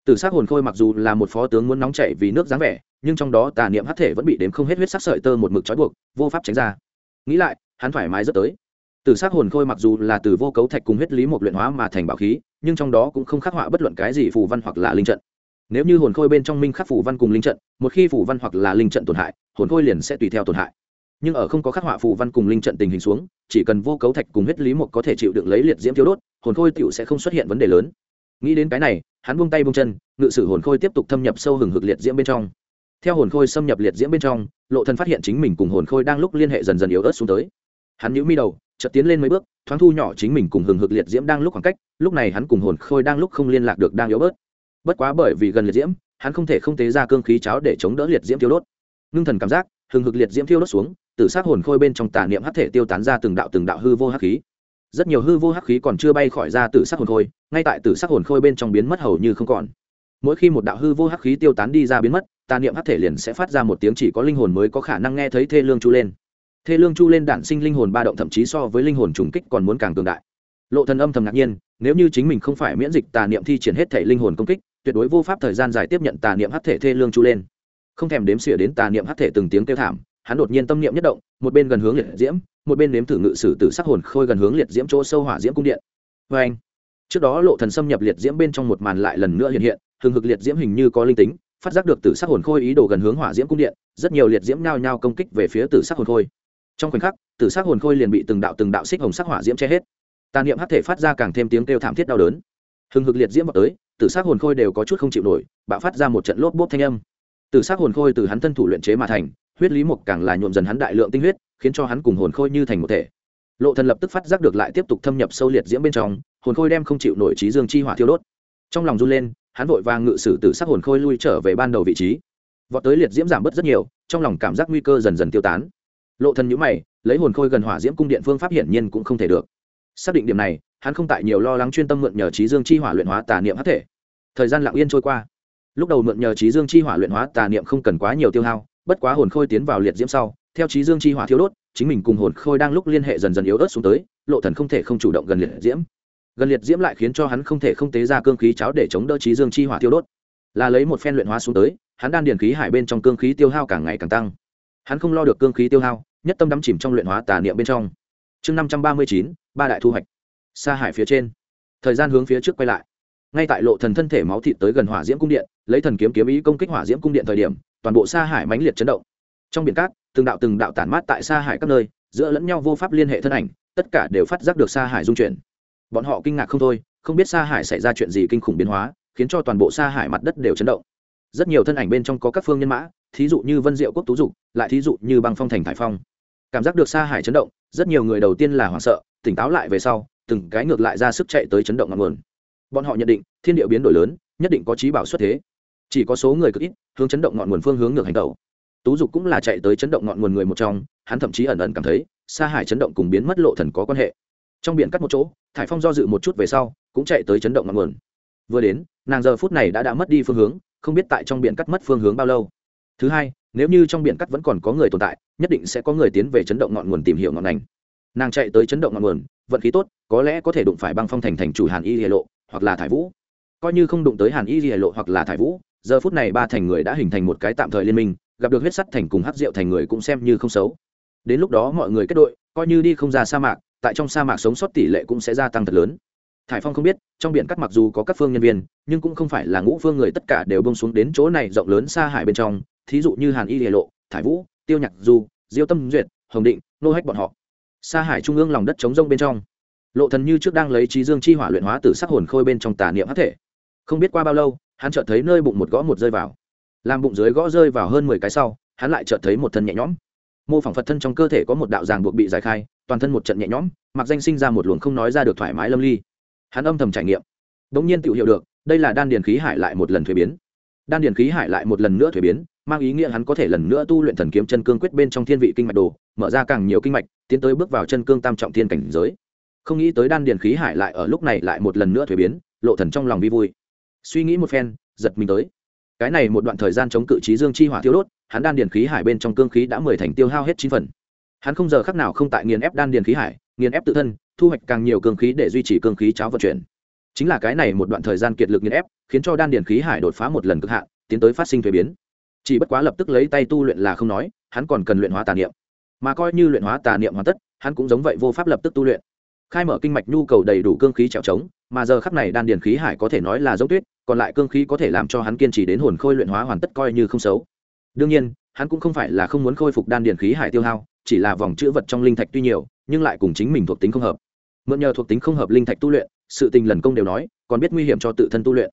Tử s hồn khôi mặc dù là một phó tướng muốn nóng chảy vì nước dáng vẻ, nhưng trong đó tà niệm hắc thể vẫn bị đếm không hết huyết sắc sợi tơ một mực trói buộc, vô pháp tránh ra. Nghĩ lại, hắn thoải mái rất tới. Tử s hồn khôi mặc dù là từ vô cấu thạch cùng huyết lý một luyện hóa mà thành bảo khí nhưng trong đó cũng không khắc họa bất luận cái gì phù văn hoặc là linh trận. Nếu như hồn khôi bên trong minh khắc phù văn cùng linh trận, một khi phù văn hoặc là linh trận tổn hại, hồn khôi liền sẽ tùy theo tổn hại. Nhưng ở không có khắc họa phù văn cùng linh trận tình hình xuống, chỉ cần vô cấu thạch cùng huyết lý một có thể chịu đựng lấy liệt diễm thiếu đốt, hồn khôi tựu sẽ không xuất hiện vấn đề lớn. Nghĩ đến cái này, hắn buông tay buông chân, ngự sử hồn khôi tiếp tục thâm nhập sâu hừng hực liệt diễm bên trong. Theo hồn khôi xâm nhập liệt diễm bên trong, lộ thân phát hiện chính mình cùng hồn khôi đang lúc liên hệ dần dần yếu ớt xuống tới. Hắn nhíu mi đầu chợt tiến lên mấy bước, thoáng thu nhỏ chính mình cùng hừng hực liệt diễm đang lúc khoảng cách, lúc này hắn cùng hồn khôi đang lúc không liên lạc được đang yếu bớt. Bất quá bởi vì gần liệt diễm, hắn không thể không tế ra cương khí cháo để chống đỡ liệt diễm thiêu đốt. Ngưng thần cảm giác, hừng hực liệt diễm thiêu đốt xuống, Tử sát hồn khôi bên trong tà niệm hắc thể tiêu tán ra từng đạo từng đạo hư vô hắc khí. Rất nhiều hư vô hắc khí còn chưa bay khỏi ra Tử sát hồn khôi, ngay tại Tử sát hồn khôi bên trong biến mất hầu như không còn. Mỗi khi một đạo hư vô hắc khí tiêu tán đi ra biến mất, tà niệm hắc thể liền sẽ phát ra một tiếng chỉ có linh hồn mới có khả năng nghe thấy thê lương chu lên thê lương chu lên đạn sinh linh hồn ba động thậm chí so với linh hồn trùng kích còn muốn càng cường đại. Lộ thần âm thầm ngạc nhiên, nếu như chính mình không phải miễn dịch tà niệm thi triển hết thể linh hồn công kích, tuyệt đối vô pháp thời gian dài tiếp nhận tà niệm hắc thể thê lương chu lên. Không thèm đếm xỉa đến tà niệm hắc thể từng tiếng kêu thảm, hắn đột nhiên tâm niệm nhất động, một bên gần hướng liệt diễm, một bên nếm thử ngự sử tử sắc hồn khôi gần hướng liệt diễm chỗ sâu hỏa diễm cung điện. Vê anh, trước đó lộ thần xâm nhập liệt diễm bên trong một màn lại lần nữa hiện hiện, hừng hực liệt diễm hình như có linh tính, phát giác được tử sắc hồn khôi ý đồ gần hướng hỏa diễm cung điện, rất nhiều liệt diễm nhao nhao công kích về phía tử sắc hồn khôi trong khoảnh khắc, tử sắc hồn khôi liền bị từng đạo từng đạo xích hồng sắc hỏa diễm che hết. Tàn niệm hắc thể phát ra càng thêm tiếng kêu thảm thiết đau đớn. Hừng hực liệt diễm vào tới, tử sắc hồn khôi đều có chút không chịu nổi, bạo phát ra một trận lốp bốp thanh âm. Tử sắc hồn khôi từ hắn thân thủ luyện chế mà thành, huyết lý mục càng là nhuộm dần hắn đại lượng tinh huyết, khiến cho hắn cùng hồn khôi như thành một thể. Lộ thần lập tức phát giác được lại tiếp tục thâm nhập sâu liệt diễm bên trong, hồn khôi đem không chịu nổi trí dương chi hỏa thiêu đốt. Trong lòng run lên, hắn vội vàng ngự sử tử sắc hồn khôi lui trở về ban đầu vị trí. Vọt tới liệt diễm giảm bớt rất nhiều, trong lòng cảm giác nguy cơ dần dần tiêu tán lộ thần nhíu mày, lấy hồn khôi gần hỏa diễm cung điện phương pháp hiển nhiên cũng không thể được. Xác định điểm này, hắn không tại nhiều lo lắng chuyên tâm mượn nhờ trí dương chi hỏa luyện hóa tà niệm hắc thể. Thời gian lặng yên trôi qua. Lúc đầu mượn nhờ trí dương chi hỏa luyện hóa tà niệm không cần quá nhiều tiêu hao, bất quá hồn khôi tiến vào liệt diễm sau, theo trí dương chi hỏa thiêu đốt, chính mình cùng hồn khôi đang lúc liên hệ dần dần yếu ớt xuống tới, lộ thần không thể không chủ động gần liệt diễm. Gần liệt diễm lại khiến cho hắn không thể không tế ra cương khí cháo để chống đỡ trí dương chi hỏa thiêu đốt. Là lấy một phen luyện hóa xuống tới, hắn đan điền khí hải bên trong cương khí tiêu hao càng ngày càng tăng hắn không lo được cương khí tiêu hao, nhất tâm đắm chìm trong luyện hóa tà niệm bên trong. Chương năm trăm ba mươi chín, ba đại thu hoạch. Xa hải phía trên. Thời gian hướng phía trước quay lại. Ngay tại lộ thần thân thể máu thịt tới gần hỏa diễm cung điện, lấy thần kiếm kiếm ý công kích hỏa diễm cung điện thời điểm, toàn bộ xa hải mãnh liệt chấn động. Trong biển cát, từng đạo từng đạo tản mát tại xa hải các nơi, giữa lẫn nhau vô pháp liên hệ thân ảnh, tất cả đều phát giác được xa hải dung chuyển. Bọn họ kinh ngạc không thôi, không biết xa hải xảy ra chuyện gì kinh khủng biến hóa, khiến cho toàn bộ xa hải mặt đất đều chấn động. Rất nhiều thân ảnh bên trong có các phương nhân mã thí dụ như vân diệu quốc tú dục, lại thí dụ như băng phong thành thải phong. Cảm giác được xa hải chấn động, rất nhiều người đầu tiên là hoảng sợ, tỉnh táo lại về sau, từng cái ngược lại ra sức chạy tới chấn động ngọn nguồn. Bọn họ nhận định, thiên địa biến đổi lớn, nhất định có trí bảo xuất thế. Chỉ có số người cực ít, hướng chấn động ngọn nguồn phương hướng ngược hành tẩu. Tú dục cũng là chạy tới chấn động ngọn nguồn người một trong, hắn thậm chí ẩn ẩn cảm thấy, xa hải chấn động cùng biến mất lộ thần có quan hệ. Trong biển cắt một chỗ, thải phong do dự một chút về sau, cũng chạy tới chấn động ngọn nguồn. Vừa đến, nàng giờ phút này đã đã mất đi phương hướng, không biết tại trong biển cắt mất phương hướng bao lâu thứ hai, nếu như trong biển cắt vẫn còn có người tồn tại, nhất định sẽ có người tiến về chấn động ngọn nguồn tìm hiểu ngọn ngành. Nàng chạy tới chấn động ngọn nguồn, vận khí tốt, có lẽ có thể đụng phải băng phong thành thành chủ hàn y hệ lộ, hoặc là thải vũ. Coi như không đụng tới hàn y hệ lộ hoặc là thải vũ, giờ phút này ba thành người đã hình thành một cái tạm thời liên minh, gặp được huyết sắt thành cùng hắc rượu thành người cũng xem như không xấu. Đến lúc đó mọi người kết đội, coi như đi không ra sa mạc, tại trong sa mạc sống sót tỷ lệ cũng sẽ gia tăng thật lớn. Thải phong không biết, trong biển cắt mặc dù có các phương nhân viên, nhưng cũng không phải là ngũ phương người tất cả đều bông xuống đến chỗ này rộng lớn xa hải bên trong thí dụ như hàn y địa lộ, thải vũ, tiêu nhạc du, diêu tâm duyệt, hồng định, nô hách bọn họ. Xa hải trung ương lòng đất chống rông bên trong. Lộ thần như trước đang lấy trí dương chi hỏa luyện hóa từ sắc hồn khôi bên trong tà niệm hắc thể. Không biết qua bao lâu, hắn chợt thấy nơi bụng một gõ một rơi vào. Làm bụng dưới gõ rơi vào hơn mười cái sau, hắn lại chợt thấy một thân nhẹ nhõm. Mô phỏng phật thân trong cơ thể có một đạo ràng buộc bị giải khai, toàn thân một trận nhẹ nhõm, mặc danh sinh ra một luồng không nói ra được thoải mái lâm ly. Hắn âm thầm trải nghiệm. Đống nhiên tự hiểu được, đây là đan điền khí hải lại một lần thuế biến đan điền khí hải lại một lần nữa thuế biến, mang ý nghĩa hắn có thể lần nữa tu luyện thần kiếm chân cương quyết bên trong thiên vị kinh mạch đồ, mở ra càng nhiều kinh mạch, tiến tới bước vào chân cương tam trọng thiên cảnh giới. Không nghĩ tới đan điền khí hải lại ở lúc này lại một lần nữa thuế biến, lộ thần trong lòng vi vui. Suy nghĩ một phen, giật mình tới. Cái này một đoạn thời gian chống cự trí dương chi hỏa Thiêu đốt, hắn đan điền khí hải bên trong cương khí đã mười thành tiêu hao hết chín phần. Hắn không giờ khắc nào không tại nghiền ép đan điền khí hải, nghiền ép tự thân, thu hoạch càng nhiều cương khí để duy trì cương khí cháo vận chuyển chính là cái này một đoạn thời gian kiệt lực nghiền ép, khiến cho đan điện khí hải đột phá một lần cực hạn, tiến tới phát sinh thuế biến. Chỉ bất quá lập tức lấy tay tu luyện là không nói, hắn còn cần luyện hóa tà niệm. Mà coi như luyện hóa tà niệm hoàn tất, hắn cũng giống vậy vô pháp lập tức tu luyện. Khai mở kinh mạch nhu cầu đầy đủ cương khí trèo trống, mà giờ khắc này đan điền khí hải có thể nói là giống tuyết, còn lại cương khí có thể làm cho hắn kiên trì đến hồn khôi luyện hóa hoàn tất coi như không xấu. Đương nhiên, hắn cũng không phải là không muốn khôi phục đan điền khí hải tiêu hao, chỉ là vòng chữ vật trong linh thạch tuy nhiều, nhưng lại cùng chính mình thuộc tính không hợp. Mượn nhờ thuộc tính không hợp linh thạch tu luyện sự tình lần công đều nói, còn biết nguy hiểm cho tự thân tu luyện.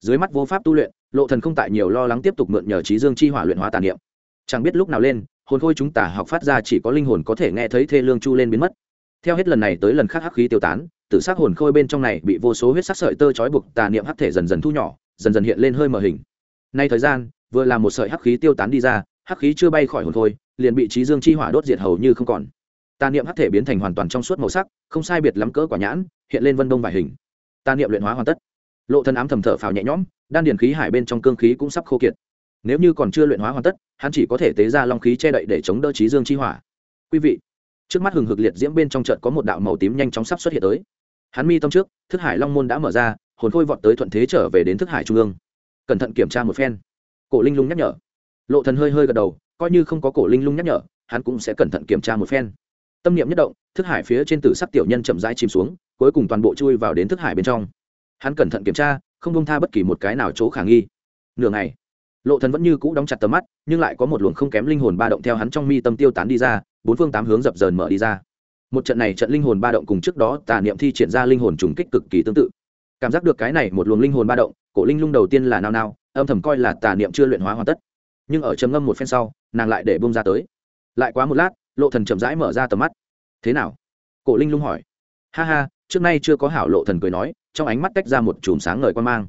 Dưới mắt vô pháp tu luyện, lộ thần không tại nhiều lo lắng tiếp tục mượn nhờ trí dương chi hỏa luyện hóa tà niệm. Chẳng biết lúc nào lên, hồn khôi chúng ta học phát ra chỉ có linh hồn có thể nghe thấy thê lương chu lên biến mất. Theo hết lần này tới lần khác hắc khí tiêu tán, tử sắc hồn khôi bên trong này bị vô số huyết sắc sợi tơ trói buộc, tà niệm hắc thể dần dần thu nhỏ, dần dần hiện lên hơi mờ hình. Nay thời gian, vừa là một sợi hắc khí tiêu tán đi ra, hắc khí chưa bay khỏi hồn khôi, liền bị trí dương chi hỏa đốt diệt hầu như không còn tà niệm hắc thể biến thành hoàn toàn trong suốt màu sắc, không sai biệt lắm cỡ quả nhãn, hiện lên vân đông vài hình. Tà niệm luyện hóa hoàn tất. Lộ thân ám thầm thở phào nhẹ nhõm, đan điền khí hải bên trong cương khí cũng sắp khô kiệt. Nếu như còn chưa luyện hóa hoàn tất, hắn chỉ có thể tế ra long khí che đậy để chống đỡ trí dương chi hỏa. Quý vị, trước mắt hừng hực liệt diễm bên trong trận có một đạo màu tím nhanh chóng sắp xuất hiện tới. Hắn mi tâm trước, thức hải long môn đã mở ra, hồn khôi vọt tới thuận thế trở về đến thức hải trung ương. Cẩn thận kiểm tra một phen. Cổ linh lung nhắc nhở. Lộ thần hơi hơi gật đầu, coi như không có cổ linh lung nhắc nhở, hắn cũng sẽ cẩn thận kiểm tra một phen tâm niệm nhất động, thức hải phía trên tử sắc tiểu nhân chậm rãi chìm xuống, cuối cùng toàn bộ chui vào đến thức hải bên trong. Hắn cẩn thận kiểm tra, không bông tha bất kỳ một cái nào chỗ khả nghi. Nửa ngày, lộ thần vẫn như cũ đóng chặt tầm mắt, nhưng lại có một luồng không kém linh hồn ba động theo hắn trong mi tâm tiêu tán đi ra, bốn phương tám hướng dập dờn mở đi ra. Một trận này trận linh hồn ba động cùng trước đó tà niệm thi triển ra linh hồn trùng kích cực kỳ tương tự. Cảm giác được cái này một luồng linh hồn ba động, cổ linh lung đầu tiên là nao nao, âm thầm coi là tà niệm chưa luyện hóa hoàn tất. Nhưng ở trầm ngâm một phen sau, nàng lại để bông ra tới. Lại quá một lát lộ thần chậm rãi mở ra tầm mắt. Thế nào? Cổ linh lung hỏi. Ha ha, trước nay chưa có hảo lộ thần cười nói, trong ánh mắt tách ra một chùm sáng ngời quan mang.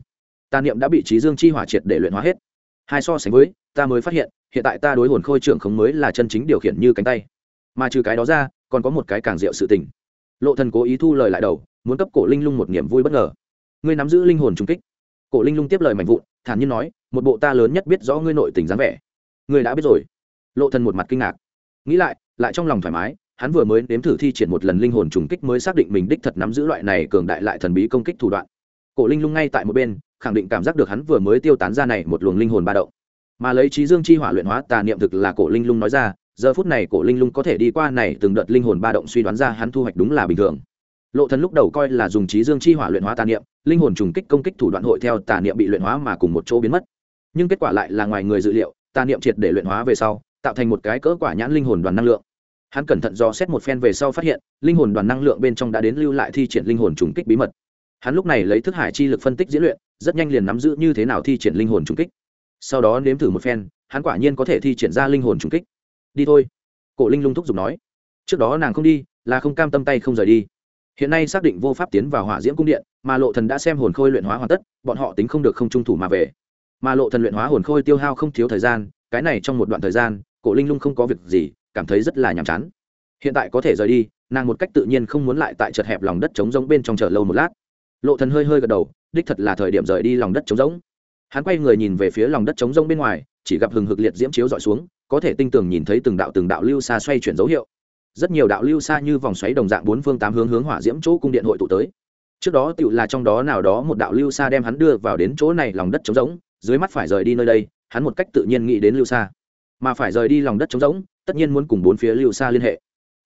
Tà niệm đã bị trí dương chi hỏa triệt để luyện hóa hết. Hai so sánh với, ta mới phát hiện hiện tại ta đối hồn khôi trưởng không mới là chân chính điều khiển như cánh tay. Mà trừ cái đó ra, còn có một cái càng diệu sự tình. Lộ thần cố ý thu lời lại đầu, muốn cấp cổ linh lung một niềm vui bất ngờ. Ngươi nắm giữ linh hồn trung kích. Cổ linh lung tiếp lời mạnh vụn, thản nhiên nói, một bộ ta lớn nhất biết rõ ngươi nội tình dáng vẻ. Ngươi đã biết rồi. Lộ thần một mặt kinh ngạc nghĩ lại lại trong lòng thoải mái, hắn vừa mới nếm thử thi triển một lần linh hồn trùng kích mới xác định mình đích thật nắm giữ loại này cường đại lại thần bí công kích thủ đoạn. Cổ linh lung ngay tại một bên, khẳng định cảm giác được hắn vừa mới tiêu tán ra này một luồng linh hồn ba động. Mà lấy trí dương chi hỏa luyện hóa tà niệm thực là cổ linh lung nói ra, giờ phút này cổ linh lung có thể đi qua này từng đợt linh hồn ba động suy đoán ra hắn thu hoạch đúng là bình thường. Lộ thần lúc đầu coi là dùng trí dương chi hỏa luyện hóa tà niệm, linh hồn trùng kích công kích thủ đoạn hội theo tà niệm bị luyện hóa mà cùng một chỗ biến mất. Nhưng kết quả lại là ngoài người dự liệu, tà niệm triệt để luyện hóa về sau tạo thành một cái cỡ quả nhãn linh hồn đoàn năng lượng. Hắn cẩn thận do xét một phen về sau phát hiện, linh hồn đoàn năng lượng bên trong đã đến lưu lại thi triển linh hồn trùng kích bí mật. Hắn lúc này lấy thức hải chi lực phân tích diễn luyện, rất nhanh liền nắm giữ như thế nào thi triển linh hồn trùng kích. Sau đó nếm thử một phen, hắn quả nhiên có thể thi triển ra linh hồn trùng kích. Đi thôi. Cổ linh lung thúc giục nói. Trước đó nàng không đi, là không cam tâm tay không rời đi. Hiện nay xác định vô pháp tiến vào hỏa diễm cung điện, mà lộ thần đã xem hồn khôi luyện hóa hoàn tất, bọn họ tính không được không trung thủ mà về. Mà lộ thần luyện hóa hồn khôi tiêu hao không thiếu thời gian cái này trong một đoạn thời gian, cổ linh lung không có việc gì, cảm thấy rất là nhàm chán. Hiện tại có thể rời đi, nàng một cách tự nhiên không muốn lại tại chật hẹp lòng đất trống rỗng bên trong chờ lâu một lát. Lộ thần hơi hơi gật đầu, đích thật là thời điểm rời đi lòng đất trống rỗng. Hắn quay người nhìn về phía lòng đất trống rỗng bên ngoài, chỉ gặp hừng hực liệt diễm chiếu dọi xuống, có thể tinh tường nhìn thấy từng đạo từng đạo lưu xa xoay chuyển dấu hiệu. Rất nhiều đạo lưu xa như vòng xoáy đồng dạng bốn phương tám hướng hướng hỏa diễm chỗ cung điện hội tụ tới. Trước đó tựu là trong đó nào đó một đạo lưu xa đem hắn đưa vào đến chỗ này lòng đất trống rỗng, dưới mắt phải rời đi nơi đây hắn một cách tự nhiên nghĩ đến lưu xa mà phải rời đi lòng đất trống rỗng, tất nhiên muốn cùng bốn phía lưu xa liên hệ.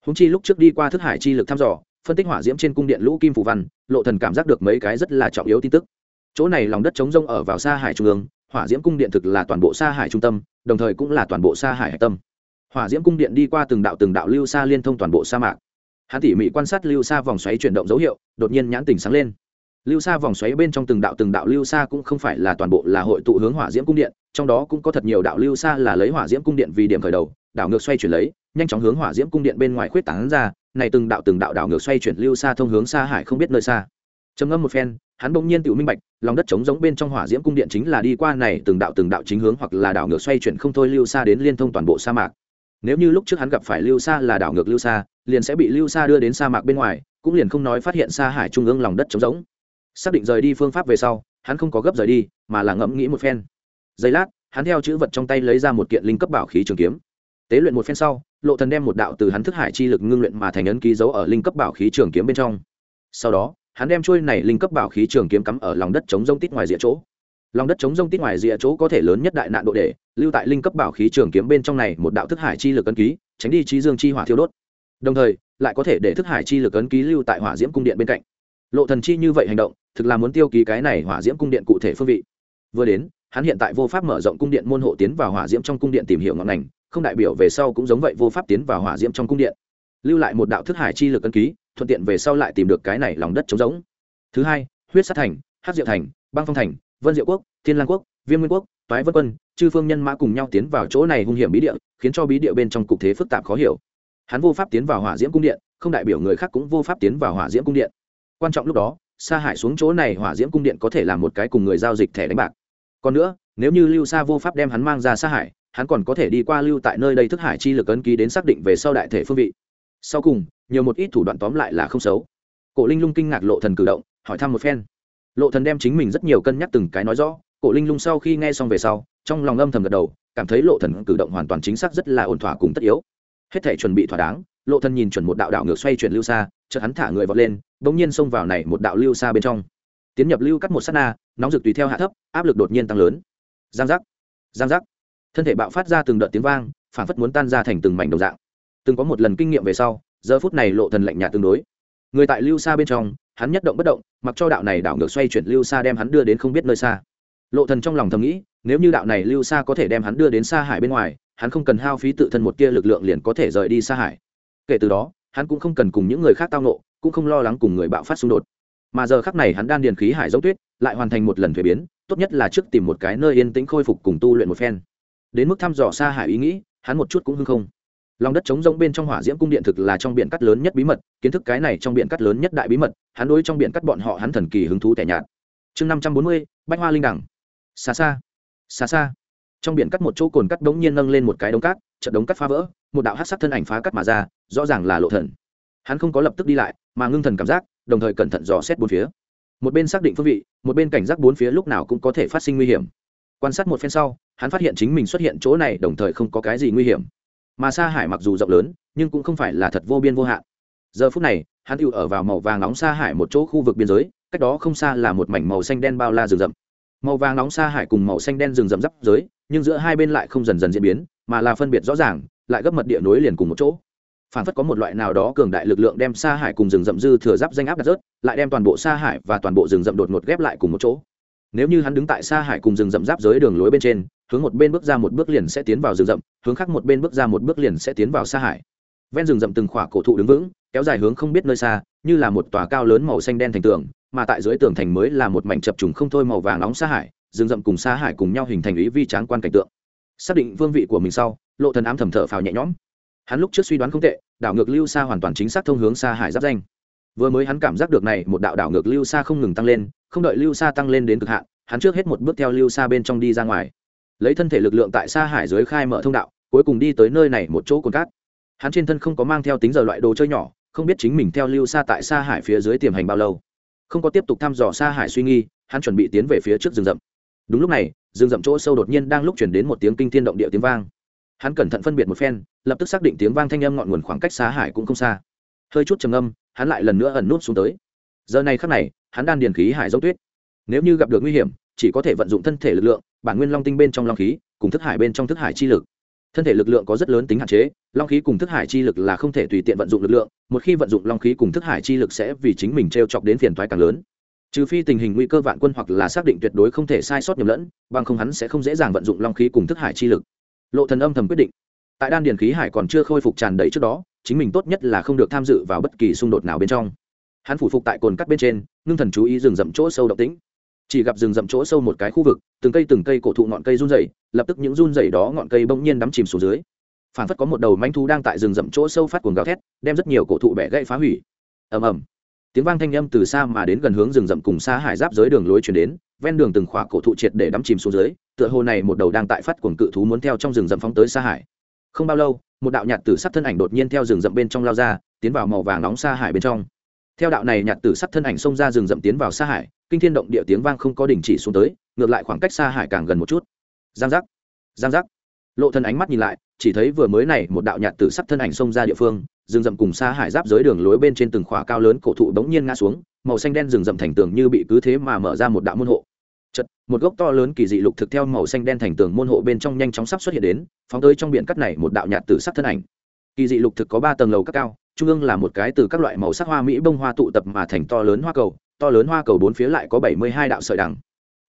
Húng chi lúc trước đi qua thức hải chi lực thăm dò, phân tích hỏa diễm trên cung điện lũ kim phủ văn, lộ thần cảm giác được mấy cái rất là trọng yếu tin tức. Chỗ này lòng đất trống rông ở vào xa hải trung ương, hỏa diễm cung điện thực là toàn bộ xa hải trung tâm, đồng thời cũng là toàn bộ xa hải hải tâm. Hỏa diễm cung điện đi qua từng đạo từng đạo lưu xa liên thông toàn bộ sa mạc. Hắn tỉ mỉ quan sát lưu xa vòng xoáy chuyển động dấu hiệu, đột nhiên nhãn tỉnh sáng lên lưu xa vòng xoáy bên trong từng đạo từng đạo lưu xa cũng không phải là toàn bộ là hội tụ hướng hỏa diễm cung điện, trong đó cũng có thật nhiều đạo lưu xa là lấy hỏa diễm cung điện vì điểm khởi đầu, đảo ngược xoay chuyển lấy, nhanh chóng hướng hỏa diễm cung điện bên ngoài khuyết tảng ra, này từng đạo từng đạo đảo ngược xoay chuyển lưu xa thông hướng xa hải không biết nơi xa. Trầm ngâm một phen, hắn bỗng nhiên tự minh bạch, lòng đất trống giống bên trong hỏa diễm cung điện chính là đi qua này từng đạo từng đạo chính hướng hoặc là đảo ngược xoay chuyển không thôi lưu xa đến liên thông toàn bộ sa mạc. Nếu như lúc trước hắn gặp phải lưu xa là đảo ngược lưu xa liền sẽ bị lưu xa đưa đến sa mạc bên ngoài, cũng liền không nói phát hiện xa hải trung ương lòng đất trống giống xác định rời đi phương pháp về sau, hắn không có gấp rời đi, mà là ngẫm nghĩ một phen. Giây lát, hắn theo chữ vật trong tay lấy ra một kiện linh cấp bảo khí trường kiếm. Tế luyện một phen sau, lộ thần đem một đạo từ hắn thức hải chi lực ngưng luyện mà thành ấn ký dấu ở linh cấp bảo khí trường kiếm bên trong. Sau đó, hắn đem chuôi này linh cấp bảo khí trường kiếm cắm ở lòng đất chống rông tít ngoài rìa chỗ. Lòng đất chống rông tít ngoài rìa chỗ có thể lớn nhất đại nạn độ để, lưu tại linh cấp bảo khí trường kiếm bên trong này một đạo thức hải chi lực ấn ký, tránh đi trí dương chi hỏa thiêu đốt. Đồng thời, lại có thể để thức hải chi lực ấn ký lưu tại hỏa diễm cung điện bên cạnh lộ thần chi như vậy hành động, thực là muốn tiêu ký cái này hỏa diễm cung điện cụ thể phương vị. Vừa đến, hắn hiện tại vô pháp mở rộng cung điện môn hộ tiến vào hỏa diễm trong cung điện tìm hiểu ngọn ngành không đại biểu về sau cũng giống vậy vô pháp tiến vào hỏa diễm trong cung điện. Lưu lại một đạo thức hải chi lực ấn ký, thuận tiện về sau lại tìm được cái này lòng đất trống rỗng. Thứ hai, huyết sát thành hát diệu thành, băng phong thành, vân diệu quốc, thiên lang quốc, viêm nguyên quốc, toái vân quân, chư phương nhân mã cùng nhau tiến vào chỗ này hung hiểm bí địa, khiến cho bí địa bên trong cục thế phức tạp khó hiểu. Hắn vô pháp tiến vào hỏa diễm cung điện, không đại biểu người khác cũng vô pháp tiến vào hỏa diễm cung điện quan trọng lúc đó, sa hải xuống chỗ này hỏa diễm cung điện có thể là một cái cùng người giao dịch thẻ đánh bạc. Còn nữa, nếu như lưu sa vô pháp đem hắn mang ra sa hải, hắn còn có thể đi qua lưu tại nơi đây thức hải chi lực ấn ký đến xác định về sau đại thể phương vị. Sau cùng, nhiều một ít thủ đoạn tóm lại là không xấu. Cổ linh lung kinh ngạc lộ thần cử động, hỏi thăm một phen. Lộ thần đem chính mình rất nhiều cân nhắc từng cái nói rõ. Cổ linh lung sau khi nghe xong về sau, trong lòng âm thầm gật đầu, cảm thấy lộ thần cử động hoàn toàn chính xác rất là ổn thỏa cùng tất yếu. Hết thể chuẩn bị thỏa đáng lộ thần nhìn chuẩn một đạo đạo ngược xoay chuyển lưu xa, chợt hắn thả người vọt lên, bỗng nhiên xông vào này một đạo lưu xa bên trong. Tiến nhập lưu cắt một sát na, nóng rực tùy theo hạ thấp, áp lực đột nhiên tăng lớn. Giang giác giang giác. Thân thể bạo phát ra từng đợt tiếng vang, phản phất muốn tan ra thành từng mảnh đồng dạng. Từng có một lần kinh nghiệm về sau, giờ phút này lộ thần lạnh nhạt tương đối. Người tại lưu xa bên trong, hắn nhất động bất động, mặc cho đạo này đảo ngược xoay chuyển lưu xa đem hắn đưa đến không biết nơi xa. Lộ thần trong lòng thầm nghĩ, nếu như đạo này lưu xa có thể đem hắn đưa đến xa hải bên ngoài, hắn không cần hao phí tự thân một tia lực lượng liền có thể rời đi xa hải kể từ đó, hắn cũng không cần cùng những người khác tao nộ cũng không lo lắng cùng người bạo phát xung đột. Mà giờ khắc này hắn đan điền khí hải dấu tuyết, lại hoàn thành một lần thuế biến, tốt nhất là trước tìm một cái nơi yên tĩnh khôi phục cùng tu luyện một phen. Đến mức thăm dò xa hải ý nghĩ, hắn một chút cũng hưng không. Lòng đất trống rỗng bên trong hỏa diễm cung điện thực là trong biển cắt lớn nhất bí mật, kiến thức cái này trong biển cắt lớn nhất đại bí mật, hắn đối trong biển cắt bọn họ hắn thần kỳ hứng thú tẻ nhạt. Chương năm trăm bốn mươi, bách hoa linh đẳng. Xa xa xa xa. Trong biển cắt một chỗ cồn cắt đống nhiên nâng lên một cái đống cát trận đống cắt phá vỡ, một đạo hát sắc thân ảnh phá cắt mà ra, rõ ràng là lộ thần. Hắn không có lập tức đi lại, mà ngưng thần cảm giác, đồng thời cẩn thận dò xét bốn phía. Một bên xác định phương vị, một bên cảnh giác bốn phía lúc nào cũng có thể phát sinh nguy hiểm. Quan sát một phen sau, hắn phát hiện chính mình xuất hiện chỗ này đồng thời không có cái gì nguy hiểm. Mà xa hải mặc dù rộng lớn, nhưng cũng không phải là thật vô biên vô hạn. Giờ phút này, hắn tự ở vào màu vàng nóng xa hải một chỗ khu vực biên giới, cách đó không xa là một mảnh màu xanh đen bao la rừng rậm màu vàng nóng xa hải cùng màu xanh đen rừng rậm rắp giới nhưng giữa hai bên lại không dần dần diễn biến, mà là phân biệt rõ ràng, lại gấp mật địa nối liền cùng một chỗ. Phản phất có một loại nào đó cường đại lực lượng đem xa hải cùng rừng rậm dư thừa giáp danh áp đặt rớt, lại đem toàn bộ xa hải và toàn bộ rừng rậm đột ngột ghép lại cùng một chỗ. Nếu như hắn đứng tại xa hải cùng rừng rậm giáp giới đường lối bên trên, hướng một bên bước ra một bước liền sẽ tiến vào rừng rậm, hướng khác một bên bước ra một bước liền sẽ tiến vào xa hải. Ven rừng rậm từng khỏa cổ thụ đứng vững, kéo dài hướng không biết nơi xa, như là một tòa cao lớn màu xanh đen thành tường mà tại dưới tường thành mới là một mảnh chập trùng không thôi màu vàng nóng xa hải, rừng rậm cùng xa hải cùng nhau hình thành ý vi tráng quan cảnh tượng. Xác định vương vị của mình sau, lộ thần ám thầm thở phào nhẹ nhõm. Hắn lúc trước suy đoán không tệ, đảo ngược lưu xa hoàn toàn chính xác thông hướng xa hải giáp danh. Vừa mới hắn cảm giác được này, một đạo đảo ngược lưu xa không ngừng tăng lên, không đợi lưu xa tăng lên đến cực hạn, hắn trước hết một bước theo lưu xa bên trong đi ra ngoài. Lấy thân thể lực lượng tại xa hải dưới khai mở thông đạo, cuối cùng đi tới nơi này một chỗ cồn cát. Hắn trên thân không có mang theo tính giờ loại đồ chơi nhỏ, không biết chính mình theo lưu xa tại xa hải phía dưới tiềm hành bao lâu không có tiếp tục thăm dò xa hải suy nghi, hắn chuẩn bị tiến về phía trước rừng rậm. Đúng lúc này, rừng rậm chỗ sâu đột nhiên đang lúc chuyển đến một tiếng kinh thiên động địa tiếng vang. Hắn cẩn thận phân biệt một phen, lập tức xác định tiếng vang thanh âm ngọn nguồn khoảng cách xa hải cũng không xa. Hơi chút trầm âm hắn lại lần nữa ẩn nút xuống tới. Giờ này khắc này, hắn đan điền khí hải dốc tuyết. Nếu như gặp được nguy hiểm, chỉ có thể vận dụng thân thể lực lượng, bản nguyên long tinh bên trong long khí, cùng thức hải bên trong thức hải chi lực. Thân thể lực lượng có rất lớn tính hạn chế long khí cùng thức hải chi lực là không thể tùy tiện vận dụng lực lượng, một khi vận dụng long khí cùng thức hải chi lực sẽ vì chính mình t r e o chọc đến phiền thoái càng lớn. Trừ phi tình hình nguy cơ vạn quân hoặc là xác định tuyệt đối không thể sai sót nhầm lẫn, bằng không hắn sẽ không dễ dàng vận dụng long khí cùng thức hải chi lực. Lộ thần âm thầm quyết định. Tại đan điền khí hải còn chưa khôi phục tràn đầy trước đó, chính mình tốt nhất là không được tham dự vào bất kỳ xung đột nào bên trong. Hắn phủ phục tại cồn cắt bên trên, ngưng thần chú ý rừng rậm chỗ sâu động tĩnh. Chỉ gặp rừng rậm chỗ sâu một cái khu vực, từng cây từng cây cổ thụ ngọn cây run rẩy, lập tức những run rẩy đó ngọn cây bỗng nhiên đắm chìm xuống dưới phản phất có một đầu manh thú đang tại rừng rậm chỗ sâu phát cuồng gào thét, đem rất nhiều cổ thụ bẻ gãy phá hủy. Ầm ầm. Tiếng vang thanh âm từ xa mà đến gần hướng rừng rậm cùng xa hải giáp dưới đường lối chuyển đến, ven đường từng khỏa cổ thụ triệt để đắm chìm xuống dưới, tựa hồ này một đầu đang tại phát cuồng cự thú muốn theo trong rừng rậm phóng tới xa hải. Không bao lâu, một đạo nhạt tử sắc thân ảnh đột nhiên theo rừng rậm bên trong lao ra, tiến vào màu vàng nóng xa hải bên trong. Theo đạo này nhạt tử sắc thân ảnh xông ra rừng rậm tiến vào xa hải, kinh thiên động địa tiếng vang không có đình chỉ xuống tới, ngược lại khoảng cách xa hải càng gần một chút. Giang giác. Giang giác. Lộ thân ánh mắt nhìn lại chỉ thấy vừa mới này một đạo nhạt tử sắc thân ảnh xông ra địa phương, rừng rậm cùng xa hải giáp giới đường lối bên trên từng khỏa cao lớn cổ thụ bỗng nhiên ngã xuống, màu xanh đen rừng rậm thành tường như bị cứ thế mà mở ra một đạo môn hộ. Chật, một gốc to lớn kỳ dị lục thực theo màu xanh đen thành tường môn hộ bên trong nhanh chóng sắp xuất hiện đến, phóng tới trong biển cắt này một đạo nhạt tử sắc thân ảnh. Kỳ dị lục thực có ba tầng lầu các cao, trung ương là một cái từ các loại màu sắc hoa mỹ bông hoa tụ tập mà thành to lớn hoa cầu, to lớn hoa cầu bốn phía lại có bảy mươi hai đạo sợi đằng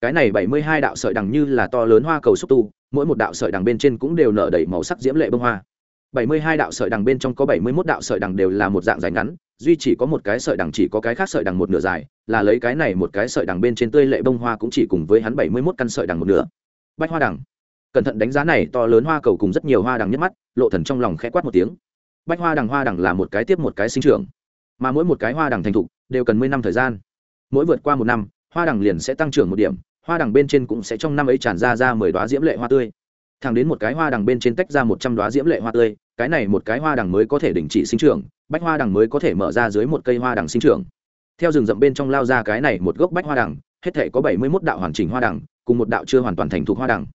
cái này bảy mươi hai đạo sợi đằng như là to lớn hoa cầu xúc tu, mỗi một đạo sợi đằng bên trên cũng đều nở đầy màu sắc diễm lệ bông hoa. bảy mươi hai đạo sợi đằng bên trong có bảy mươi mốt đạo sợi đằng đều là một dạng dài ngắn, duy chỉ có một cái sợi đằng chỉ có cái khác sợi đằng một nửa dài, là lấy cái này một cái sợi đằng bên trên tươi lệ bông hoa cũng chỉ cùng với hắn bảy mươi mốt căn sợi đằng một nửa. Bách hoa đằng. Cẩn thận đánh giá này, to lớn hoa cầu cùng rất nhiều hoa đằng nhất mắt, lộ thần trong lòng khẽ quát một tiếng. Bách hoa đằng hoa đằng là một cái tiếp một cái sinh trưởng. Mà mỗi một cái hoa đằng thành thục, đều cần mười năm thời gian. Mỗi vượt qua một năm, hoa đằng liền sẽ tăng trưởng một điểm hoa đằng bên trên cũng sẽ trong năm ấy tràn ra ra mười đoá diễm lệ hoa tươi. Thẳng đến một cái hoa đằng bên trên tách ra một trăm đoá diễm lệ hoa tươi, cái này một cái hoa đằng mới có thể đình chỉ sinh trưởng, bách hoa đằng mới có thể mở ra dưới một cây hoa đằng sinh trưởng. Theo rừng rậm bên trong lao ra cái này một gốc bách hoa đằng, hết thể có bảy mươi mốt đạo hoàn chỉnh hoa đằng, cùng một đạo chưa hoàn toàn thành thục hoa đằng.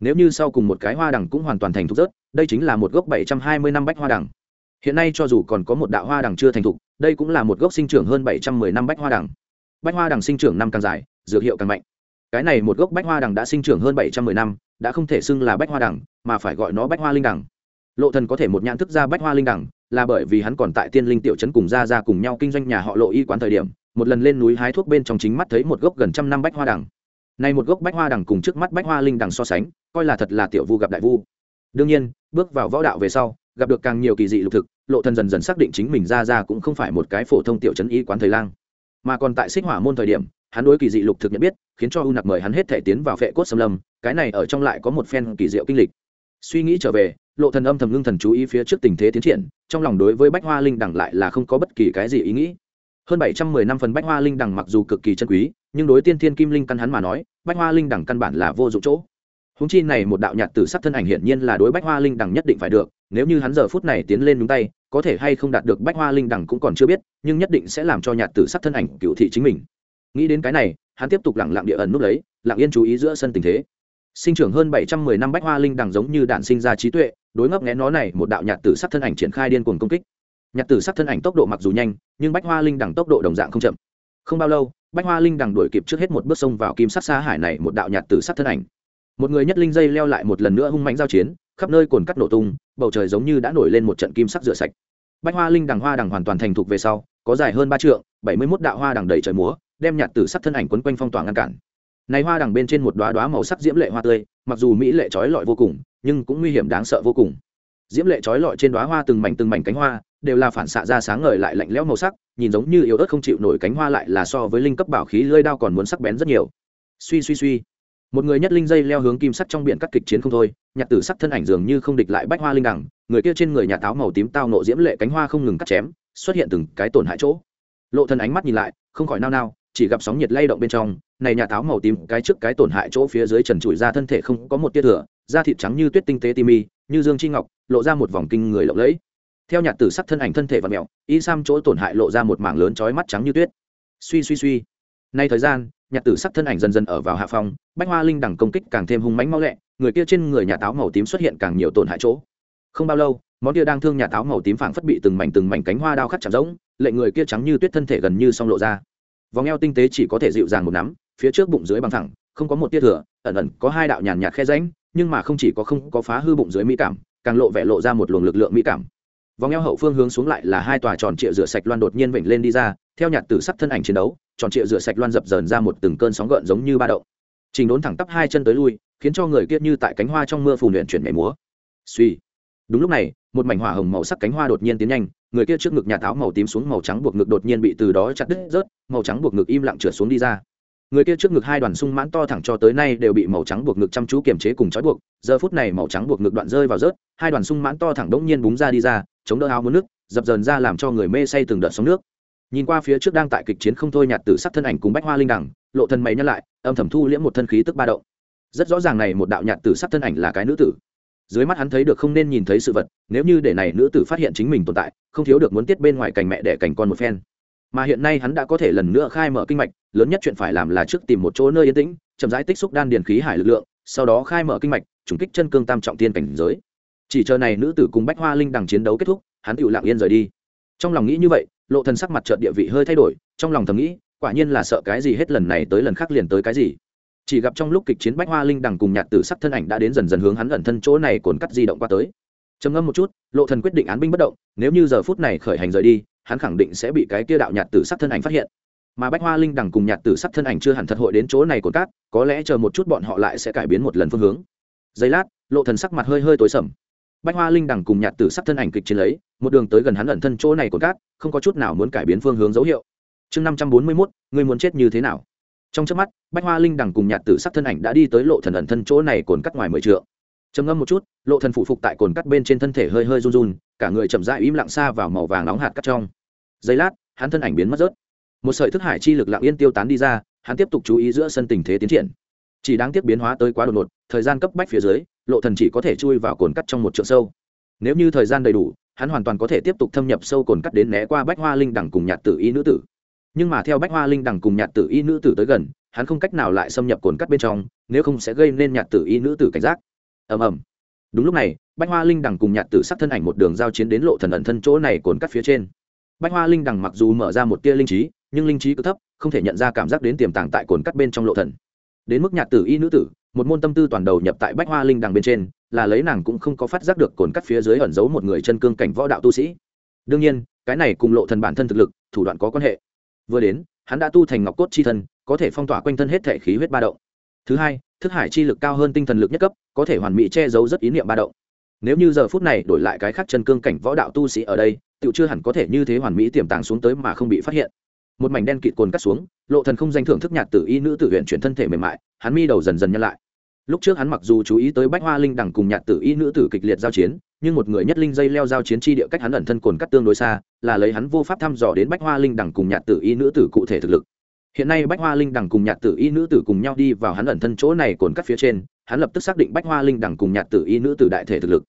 Nếu như sau cùng một cái hoa đằng cũng hoàn toàn thành thục rớt, đây chính là một gốc bảy trăm hai mươi năm bách hoa đằng. Hiện nay cho dù còn có một đạo hoa đằng chưa thành thục, đây cũng là một gốc sinh trưởng hơn bảy trăm mười năm bách hoa đằng. Bách hoa đằng sinh trưởng năm càng dài, dược hiệu càng mạnh cái này một gốc bách hoa đằng đã sinh trưởng hơn bảy trăm mười năm, đã không thể xưng là bách hoa đằng, mà phải gọi nó bách hoa linh đằng. Lộ thần có thể một nhãn thức ra bách hoa linh đằng, là bởi vì hắn còn tại tiên linh tiểu trấn cùng ra ra cùng nhau kinh doanh nhà họ lộ y quán thời điểm, một lần lên núi hái thuốc bên trong chính mắt thấy một gốc gần trăm năm bách hoa đằng. Này một gốc bách hoa đằng cùng trước mắt bách hoa linh đằng so sánh, coi là thật là tiểu vu gặp đại vu. Đương nhiên, bước vào võ đạo về sau, gặp được càng nhiều kỳ dị lục thực, lộ thần dần dần xác định chính mình ra ra cũng không phải một cái phổ thông tiểu trấn y quán thời lang, mà còn tại xích hỏa môn thời điểm hắn đối kỳ dị lục thực nhận biết, khiến cho u nặc mời hắn hết thể tiến vào phệ cốt xâm lâm, cái này ở trong lại có một phen kỳ diệu kinh lịch. Suy nghĩ trở về, lộ thần âm thầm ngưng thần chú ý phía trước tình thế tiến triển, trong lòng đối với bách hoa linh đẳng lại là không có bất kỳ cái gì ý nghĩ. Hơn bảy trăm mười năm phần bách hoa linh đẳng mặc dù cực kỳ chân quý, nhưng đối tiên thiên kim linh căn hắn mà nói, bách hoa linh đẳng căn bản là vô dụng chỗ. Húng chi này một đạo nhạt tử sắc thân ảnh hiển nhiên là đối bách hoa linh đẳng nhất định phải được, nếu như hắn giờ phút này tiến lên đúng tay, có thể hay không đạt được bách hoa linh đẳng cũng còn chưa biết, nhưng nhất định sẽ làm cho nhạt tử sắc thân ảnh cựu thị chính mình nghĩ đến cái này, hắn tiếp tục lẳng lặng địa ẩn núp lấy, lặng yên chú ý giữa sân tình thế. Sinh trưởng hơn bảy trăm mười năm bách hoa linh đằng giống như đạn sinh ra trí tuệ, đối ngấp nghé nó này một đạo nhạt tử sắc thân ảnh triển khai điên cuồng công kích. Nhạt tử sắc thân ảnh tốc độ mặc dù nhanh, nhưng bách hoa linh đằng tốc độ đồng dạng không chậm. Không bao lâu, bách hoa linh đằng đuổi kịp trước hết một bước sông vào kim sắc xa hải này một đạo nhạt tử sắc thân ảnh. Một người nhất linh dây leo lại một lần nữa hung mạnh giao chiến, khắp nơi cồn cắt nổ tung, bầu trời giống như đã nổi lên một trận kim sắc rửa sạch. Bách hoa linh đằng hoa đằng hoàn toàn thành thục về sau, có dài hơn ba trượng, bảy mươi mốt đạo hoa đằng đầy trời múa đem nhạt tử sắc thân ảnh quấn quanh phong tỏa ngăn cản. Này hoa đằng bên trên một đoá đoá màu sắc diễm lệ hoa tươi, mặc dù mỹ lệ trói lọi vô cùng, nhưng cũng nguy hiểm đáng sợ vô cùng. Diễm lệ trói lọi trên đoá hoa từng mảnh từng mảnh cánh hoa, đều là phản xạ ra sáng ngời lại lạnh lẽo màu sắc, nhìn giống như yếu ớt không chịu nổi cánh hoa lại là so với linh cấp bảo khí lơi đao còn muốn sắc bén rất nhiều. Suy suy suy. Một người nhất linh dây leo hướng kim sắc trong biển cắt kịch chiến không thôi, nhạt tử sắc thân ảnh dường như không địch lại bách hoa linh đẳng người kia trên người nhà táo màu tím tao nộ diễm lệ cánh hoa không ngừng cắt chém, xuất hiện từng cái tổn hại chỗ. Lộ thân ánh mắt nhìn lại, không khỏi nao nao chỉ gặp sóng nhiệt lay động bên trong, này nhà táo màu tím cái trước cái tổn hại chỗ phía dưới trần trụi ra thân thể không có một tia thừa, da thịt trắng như tuyết tinh tế ti mi như dương chi ngọc, lộ ra một vòng kinh người lộng lẫy. Theo nhạt tử sắc thân ảnh thân thể và mẹo y sam chỗ tổn hại lộ ra một mảng lớn trói mắt trắng như tuyết. Suy suy suy. Nay thời gian nhạt tử sắc thân ảnh dần dần ở vào hạ phong, bách hoa linh đẳng công kích càng thêm hung mãnh mau lẹ, người kia trên người nhà táo màu tím xuất hiện càng nhiều tổn hại chỗ. Không bao lâu, món kia đang thương nhà táo màu tím phảng phất bị từng mảnh từng mảnh cánh hoa đao khắc chạm rỗng lệ người kia trắng như tuyết thân thể gần như xong lộ ra vòng eo tinh tế chỉ có thể dịu dàng một nắm, phía trước bụng dưới bằng thẳng, không có một tia thừa, ẩn ẩn có hai đạo nhàn nhạt khe ránh nhưng mà không chỉ có không có phá hư bụng dưới mỹ cảm, càng lộ vẻ lộ ra một luồng lực lượng mỹ cảm. Vòng eo hậu phương hướng xuống lại là hai tòa tròn trịa rửa sạch loan đột nhiên vểnh lên đi ra, theo nhạt tử sắc thân ảnh chiến đấu, tròn trịa rửa sạch loan dập dờn ra một từng cơn sóng gợn giống như ba đậu trình đốn thẳng tắp hai chân tới lui, khiến cho người kia như tại cánh hoa trong mưa phù luyện chuyển mẻ múa. Suy đúng lúc này, một mảnh hỏa hồng màu sắc cánh hoa đột nhiên tiến nhanh người kia trước ngực nhà táo màu tím xuống màu trắng buộc ngực đột nhiên bị từ đó chặt đứt rớt, màu trắng buộc ngực im lặng trượt xuống đi ra. Người kia trước ngực hai đoàn sung mãn to thẳng cho tới nay đều bị màu trắng buộc ngực chăm chú kiềm chế cùng trói buộc, giờ phút này màu trắng buộc ngực đoạn rơi vào rớt, hai đoàn sung mãn to thẳng đống nhiên búng ra đi ra, chống đỡ áo muốn nước, dập dờn ra làm cho người mê say từng đợt sóng nước. Nhìn qua phía trước đang tại kịch chiến không thôi nhạt tử sắc thân ảnh cùng bách hoa linh đẳng, lộ thân mày nhắc lại, âm thầm thu liễm một thân khí tức ba động. Rất rõ ràng này một đạo nhạt tử sắc thân ảnh là cái nữ tử dưới mắt hắn thấy được không nên nhìn thấy sự vật, nếu như để này nữ tử phát hiện chính mình tồn tại, không thiếu được muốn tiết bên ngoài cành mẹ để cành con một phen. Mà hiện nay hắn đã có thể lần nữa khai mở kinh mạch, lớn nhất chuyện phải làm là trước tìm một chỗ nơi yên tĩnh, chậm rãi tích xúc đan điền khí hải lực lượng, sau đó khai mở kinh mạch, trùng kích chân cương tam trọng tiên cảnh giới. Chỉ chờ này nữ tử cùng bách hoa linh đằng chiến đấu kết thúc, hắn tự lặng yên rời đi. Trong lòng nghĩ như vậy, lộ thần sắc mặt chợt địa vị hơi thay đổi, trong lòng thầm nghĩ, quả nhiên là sợ cái gì hết lần này tới lần khác liền tới cái gì chỉ gặp trong lúc kịch chiến bách hoa linh đằng cùng nhạt tử sắc thân ảnh đã đến dần dần hướng hắn ẩn thân chỗ này cồn cắt di động qua tới. Trầm ngâm một chút lộ thần quyết định án binh bất động nếu như giờ phút này khởi hành rời đi hắn khẳng định sẽ bị cái kia đạo nhạt tử sắc thân ảnh phát hiện. Mà bách hoa linh đằng cùng nhạt tử sắc thân ảnh chưa hẳn thật hội đến chỗ này cồn cát có lẽ chờ một chút bọn họ lại sẽ cải biến một lần phương hướng. Giây lát lộ thần sắc mặt hơi hơi tối sầm. Bách hoa linh đằng cùng nhạt tử sắc thân ảnh kịch chiến lấy một đường tới gần hắn ẩn thân chỗ này cồn cát không có chút nào muốn cải biến phương hướng dấu hiệu. Chương năm trăm bốn mươi 541, người muốn chết như thế nào? Trong chớp mắt, bách hoa linh đằng cùng nhạt tử sắc thân ảnh đã đi tới lộ thần ẩn thân chỗ này cồn cắt ngoài mười trượng. Trầm ngâm một chút, lộ thần phụ phục tại cồn cắt bên trên thân thể hơi hơi run run, cả người chậm rãi im lặng xa vào màu vàng nóng hạt cắt trong. Giây lát, hắn thân ảnh biến mất rớt. Một sợi thức hải chi lực lặng yên tiêu tán đi ra, hắn tiếp tục chú ý giữa sân tình thế tiến triển. Chỉ đáng tiếc biến hóa tới quá đột ngột, thời gian cấp bách phía dưới, lộ thần chỉ có thể chui vào cồn cắt trong một trượng sâu. Nếu như thời gian đầy đủ, hắn hoàn toàn có thể tiếp tục thâm nhập sâu cồn cắt đến né qua bách hoa linh đằng cùng nhạt tử y nữ tử nhưng mà theo bách hoa linh đằng cùng nhạt tử y nữ tử tới gần, hắn không cách nào lại xâm nhập cồn cắt bên trong, nếu không sẽ gây nên nhạt tử y nữ tử cảnh giác. Ầm ầm. Đúng lúc này, bách hoa linh đằng cùng nhạt tử sắc thân ảnh một đường giao chiến đến lộ thần ẩn thân chỗ này cồn cắt phía trên. Bách hoa linh đằng mặc dù mở ra một tia linh trí, nhưng linh trí cứ thấp, không thể nhận ra cảm giác đến tiềm tàng tại cồn cắt bên trong lộ thần. Đến mức nhạt tử y nữ tử, một môn tâm tư toàn đầu nhập tại bách hoa linh đằng bên trên, là lấy nàng cũng không có phát giác được cồn cắt phía dưới ẩn giấu một người chân cương cảnh võ đạo tu sĩ. Đương nhiên, cái này cùng lộ thần bản thân thực lực, thủ đoạn có quan hệ vừa đến, hắn đã tu thành ngọc cốt chi thân, có thể phong tỏa quanh thân hết thể khí huyết ba động. Thứ hai, thức hải chi lực cao hơn tinh thần lực nhất cấp, có thể hoàn mỹ che giấu rất ý niệm ba động. Nếu như giờ phút này đổi lại cái khác chân cương cảnh võ đạo tu sĩ ở đây tự chưa hẳn có thể như thế hoàn mỹ tiềm tàng xuống tới mà không bị phát hiện. Một mảnh đen kịt cồn cắt xuống, lộ thần không danh thưởng thức nhạt tử y nữ tử huyện chuyển thân thể mềm mại, hắn mi đầu dần dần nhân lại. Lúc trước hắn mặc dù chú ý tới bách hoa linh đằng cùng nhạt tử y nữ tử kịch liệt giao chiến nhưng một người nhất linh dây leo giao chiến chi địa cách hắn ẩn thân cồn cắt tương đối xa, là lấy hắn vô pháp thăm dò đến bách hoa linh đằng cùng nhạt tử y nữ tử cụ thể thực lực. Hiện nay bách hoa linh đằng cùng nhạt tử y nữ tử cùng nhau đi vào hắn ẩn thân chỗ này cồn cắt phía trên, hắn lập tức xác định bách hoa linh đằng cùng nhạt tử y nữ tử đại thể thực lực.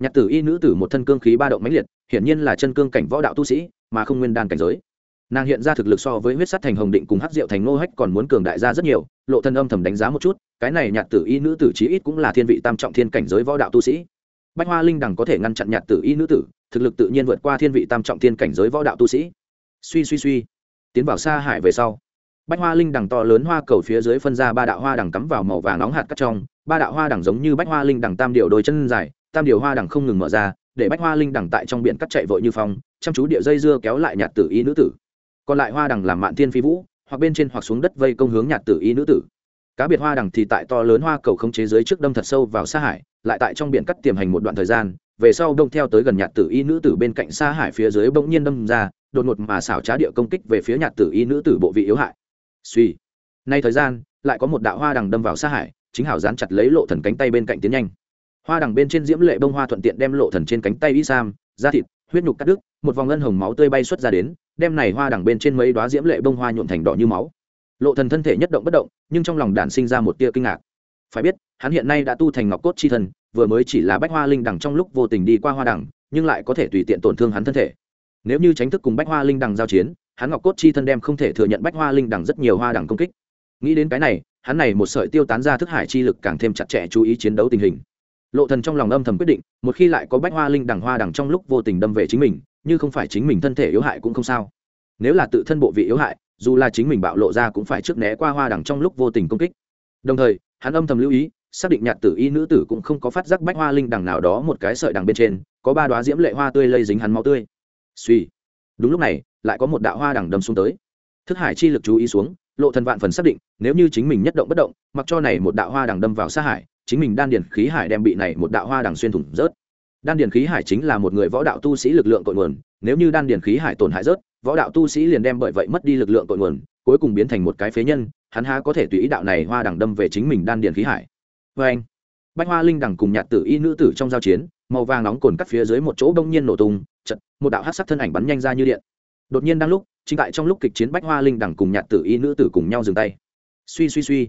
Nhạt tử y nữ tử một thân cương khí ba động mãnh liệt, hiển nhiên là chân cương cảnh võ đạo tu sĩ, mà không nguyên đan cảnh giới. Nàng hiện ra thực lực so với huyết sắt thành hồng định cùng hắc diệu thành nô hách còn muốn cường đại ra rất nhiều, lộ thân âm thầm đánh giá một chút, cái này nhạt tử y nữ tử chí ít cũng là thiên vị tam trọng thiên cảnh giới võ đạo tu sĩ bách hoa linh đằng có thể ngăn chặn nhạt tử y nữ tử, thực lực tự nhiên vượt qua thiên vị tam trọng thiên cảnh giới võ đạo tu sĩ. Suy suy suy. Tiến vào xa hải về sau, bách hoa linh đằng to lớn hoa cầu phía dưới phân ra ba đạo hoa đằng cắm vào màu vàng nóng hạt cắt trong. Ba đạo hoa đằng giống như bách hoa linh đằng tam điều đôi chân dài, tam điều hoa đằng không ngừng mở ra, để bách hoa linh đằng tại trong biển cắt chạy vội như phong, chăm chú địa dây dưa kéo lại nhạt tử y nữ tử. Còn lại hoa đằng làm mạn thiên phi vũ, hoặc bên trên hoặc xuống đất vây công hướng nhạt tử y nữ tử cá biệt hoa đằng thì tại to lớn hoa cầu không chế dưới trước đâm thật sâu vào xa hải, lại tại trong biển cắt tiềm hành một đoạn thời gian, về sau đông theo tới gần nhạt tử y nữ tử bên cạnh xa hải phía dưới bỗng nhiên đâm ra, đột ngột mà xảo trá địa công kích về phía nhạt tử y nữ tử bộ vị yếu hại. Suy. Nay thời gian, lại có một đạo hoa đằng đâm vào xa hải, chính hảo dán chặt lấy lộ thần cánh tay bên cạnh tiến nhanh. Hoa đằng bên trên diễm lệ bông hoa thuận tiện đem lộ thần trên cánh tay y sam, da thịt, huyết nhục cắt đứt, một vòng ngân hồng máu tươi bay xuất ra đến, đem này hoa đằng bên trên mấy đóa diễm lệ bông hoa nhuộm thành đỏ như máu lộ thần thân thể nhất động bất động, nhưng trong lòng đản sinh ra một tia kinh ngạc. Phải biết, hắn hiện nay đã tu thành ngọc cốt chi thần, vừa mới chỉ là bách hoa linh đằng trong lúc vô tình đi qua hoa đằng, nhưng lại có thể tùy tiện tổn thương hắn thân thể. Nếu như tránh thức cùng bách hoa linh đằng giao chiến, hắn ngọc cốt chi thân đem không thể thừa nhận bách hoa linh đằng rất nhiều hoa đằng công kích. Nghĩ đến cái này, hắn này một sợi tiêu tán ra thức hải chi lực càng thêm chặt chẽ chú ý chiến đấu tình hình. Lộ thần trong lòng âm thầm quyết định, một khi lại có bách hoa linh đằng hoa đằng trong lúc vô tình đâm về chính mình, như không phải chính mình thân thể yếu hại cũng không sao. Nếu là tự thân bộ vị yếu hại dù là chính mình bạo lộ ra cũng phải trước né qua hoa đằng trong lúc vô tình công kích. Đồng thời, hắn âm thầm lưu ý, xác định nhạt tử y nữ tử cũng không có phát giác bách hoa linh đằng nào đó một cái sợi đằng bên trên, có ba đoá diễm lệ hoa tươi lây dính hắn máu tươi. Suy. Đúng lúc này, lại có một đạo hoa đằng đâm xuống tới. Thức hải chi lực chú ý xuống, lộ thần vạn phần xác định, nếu như chính mình nhất động bất động, mặc cho này một đạo hoa đằng đâm vào sát hải, chính mình đan điền khí hải đem bị này một đạo hoa đằng xuyên thủng rớt. Đan điền khí hải chính là một người võ đạo tu sĩ lực lượng cội nguồn, nếu như đan điền khí hải tổn hại rớt võ đạo tu sĩ liền đem bởi vậy mất đi lực lượng cội nguồn, cuối cùng biến thành một cái phế nhân, hắn há có thể tùy ý đạo này hoa đằng đâm về chính mình đan điền khí hải. Vê anh, bách hoa linh đằng cùng nhạt tử y nữ tử trong giao chiến, màu vàng nóng cồn cắt phía dưới một chỗ đông nhiên nổ tung, chật, một đạo hát sắc thân ảnh bắn nhanh ra như điện. Đột nhiên đang lúc, chính tại trong lúc kịch chiến bách hoa linh đằng cùng nhạt tử y nữ tử cùng nhau dừng tay. Suy suy suy.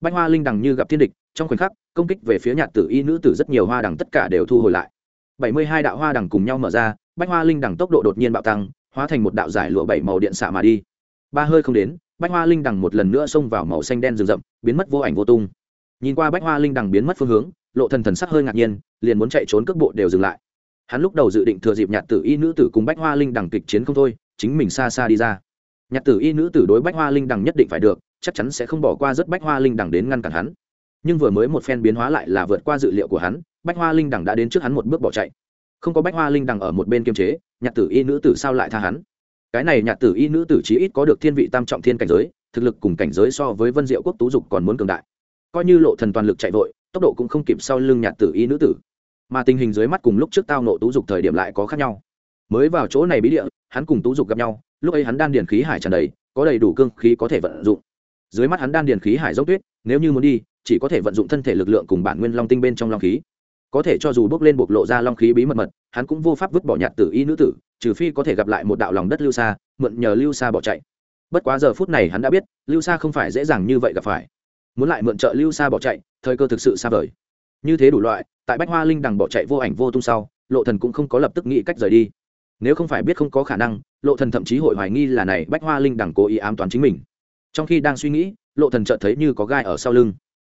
Bách hoa linh đằng như gặp thiên địch, trong khoảnh khắc, công kích về phía nhạt tử y nữ tử rất nhiều hoa đằng tất cả đều thu hồi lại. Bảy mươi hai đạo hoa đằng cùng nhau mở ra, bách hoa linh đằng tốc độ đột nhiên bạo tăng hóa thành một đạo giải lụa bảy màu điện xạ mà đi. Ba hơi không đến, bách hoa linh đằng một lần nữa xông vào màu xanh đen rừng rậm, biến mất vô ảnh vô tung. Nhìn qua bách hoa linh đằng biến mất phương hướng, lộ thần thần sắc hơi ngạc nhiên, liền muốn chạy trốn cước bộ đều dừng lại. Hắn lúc đầu dự định thừa dịp nhạt tử y nữ tử cùng bách hoa linh đằng kịch chiến không thôi, chính mình xa xa đi ra. Nhạt tử y nữ tử đối bách hoa linh đằng nhất định phải được, chắc chắn sẽ không bỏ qua rất bách hoa linh đằng đến ngăn cản hắn. Nhưng vừa mới một phen biến hóa lại là vượt qua dự liệu của hắn, bách hoa linh đằng đã đến trước hắn một bước bỏ chạy không có bách hoa linh đằng ở một bên kiềm chế, nhạc tử y nữ tử sao lại tha hắn? Cái này nhạc tử y nữ tử chí ít có được thiên vị tam trọng thiên cảnh giới, thực lực cùng cảnh giới so với vân diệu quốc tú dục còn muốn cường đại. Coi như lộ thần toàn lực chạy vội, tốc độ cũng không kịp sau lưng nhạc tử y nữ tử. Mà tình hình dưới mắt cùng lúc trước tao nộ tú dục thời điểm lại có khác nhau. Mới vào chỗ này bí địa, hắn cùng tú dục gặp nhau, lúc ấy hắn đan điền khí hải tràn đầy, có đầy đủ cương khí có thể vận dụng. Dưới mắt hắn đan điền khí hải dốc tuyết, nếu như muốn đi, chỉ có thể vận dụng thân thể lực lượng cùng bản nguyên long tinh bên trong long khí có thể cho dù bước lên bộc lộ ra long khí bí mật mật, hắn cũng vô pháp vứt bỏ nhạt tử y nữ tử, trừ phi có thể gặp lại một đạo lòng đất lưu xa, mượn nhờ lưu xa bỏ chạy. Bất quá giờ phút này hắn đã biết, lưu xa không phải dễ dàng như vậy gặp phải. Muốn lại mượn trợ lưu xa bỏ chạy, thời cơ thực sự xa vời. Như thế đủ loại, tại bách hoa linh đằng bỏ chạy vô ảnh vô tung sau, lộ thần cũng không có lập tức nghĩ cách rời đi. Nếu không phải biết không có khả năng, lộ thần thậm chí hội hoài nghi là này bách hoa linh đằng cố ý ám toán chính mình. Trong khi đang suy nghĩ, lộ thần chợt thấy như có gai ở sau lưng.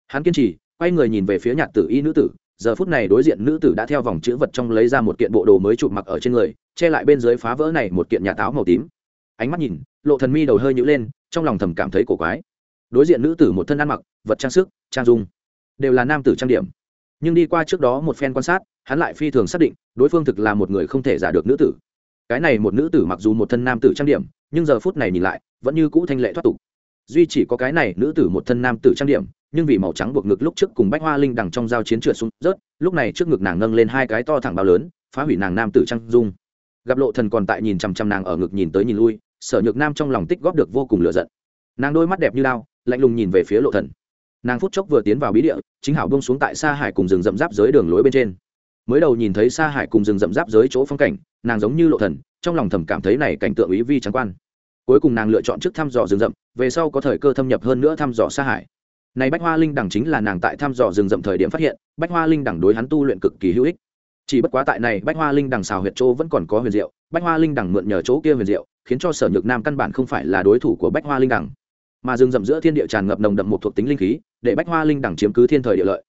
Hắn kiên trì, quay người nhìn về phía nhạt tử y nữ tử giờ phút này đối diện nữ tử đã theo vòng chữ vật trong lấy ra một kiện bộ đồ mới chụp mặc ở trên người, che lại bên dưới phá vỡ này một kiện nhà táo màu tím. Ánh mắt nhìn, lộ thần mi đầu hơi nhũ lên, trong lòng thầm cảm thấy cổ quái. Đối diện nữ tử một thân ăn mặc, vật trang sức, trang dung, đều là nam tử trang điểm. Nhưng đi qua trước đó một phen quan sát, hắn lại phi thường xác định, đối phương thực là một người không thể giả được nữ tử. Cái này một nữ tử mặc dù một thân nam tử trang điểm, nhưng giờ phút này nhìn lại, vẫn như cũ thanh lệ thoát tục. Duy chỉ có cái này nữ tử một thân nam tử trang điểm nhưng vì màu trắng buộc ngực lúc trước cùng bách hoa linh đằng trong giao chiến trượt xuống rớt, lúc này trước ngực nàng nâng lên hai cái to thẳng bao lớn, phá hủy nàng nam tử trăng dung. Gặp lộ thần còn tại nhìn chằm chằm nàng ở ngực nhìn tới nhìn lui, sở nhược nam trong lòng tích góp được vô cùng lửa giận. Nàng đôi mắt đẹp như lao, lạnh lùng nhìn về phía lộ thần. Nàng phút chốc vừa tiến vào bí địa, chính hảo bông xuống tại xa hải cùng rừng rậm giáp dưới đường lối bên trên. Mới đầu nhìn thấy xa hải cùng rừng rậm giáp dưới chỗ phong cảnh, nàng giống như lộ thần, trong lòng thầm cảm thấy này cảnh tượng ý vi trắng quan. Cuối cùng nàng lựa chọn trước thăm dò rừng rậm, về sau có thời cơ thâm nhập hơn nữa thăm dò xa hải này bách hoa linh đẳng chính là nàng tại thăm dò rừng rậm thời điểm phát hiện, bách hoa linh đẳng đối hắn tu luyện cực kỳ hữu ích. Chỉ bất quá tại này bách hoa linh đằng xào huyệt chỗ vẫn còn có huyền diệu, bách hoa linh đằng mượn nhờ chỗ kia huyền diệu, khiến cho sở nhược nam căn bản không phải là đối thủ của bách hoa linh đằng mà rừng rậm giữa thiên địa tràn ngập nồng đậm một thuộc tính linh khí, để bách hoa linh đằng chiếm cứ thiên thời địa lợi.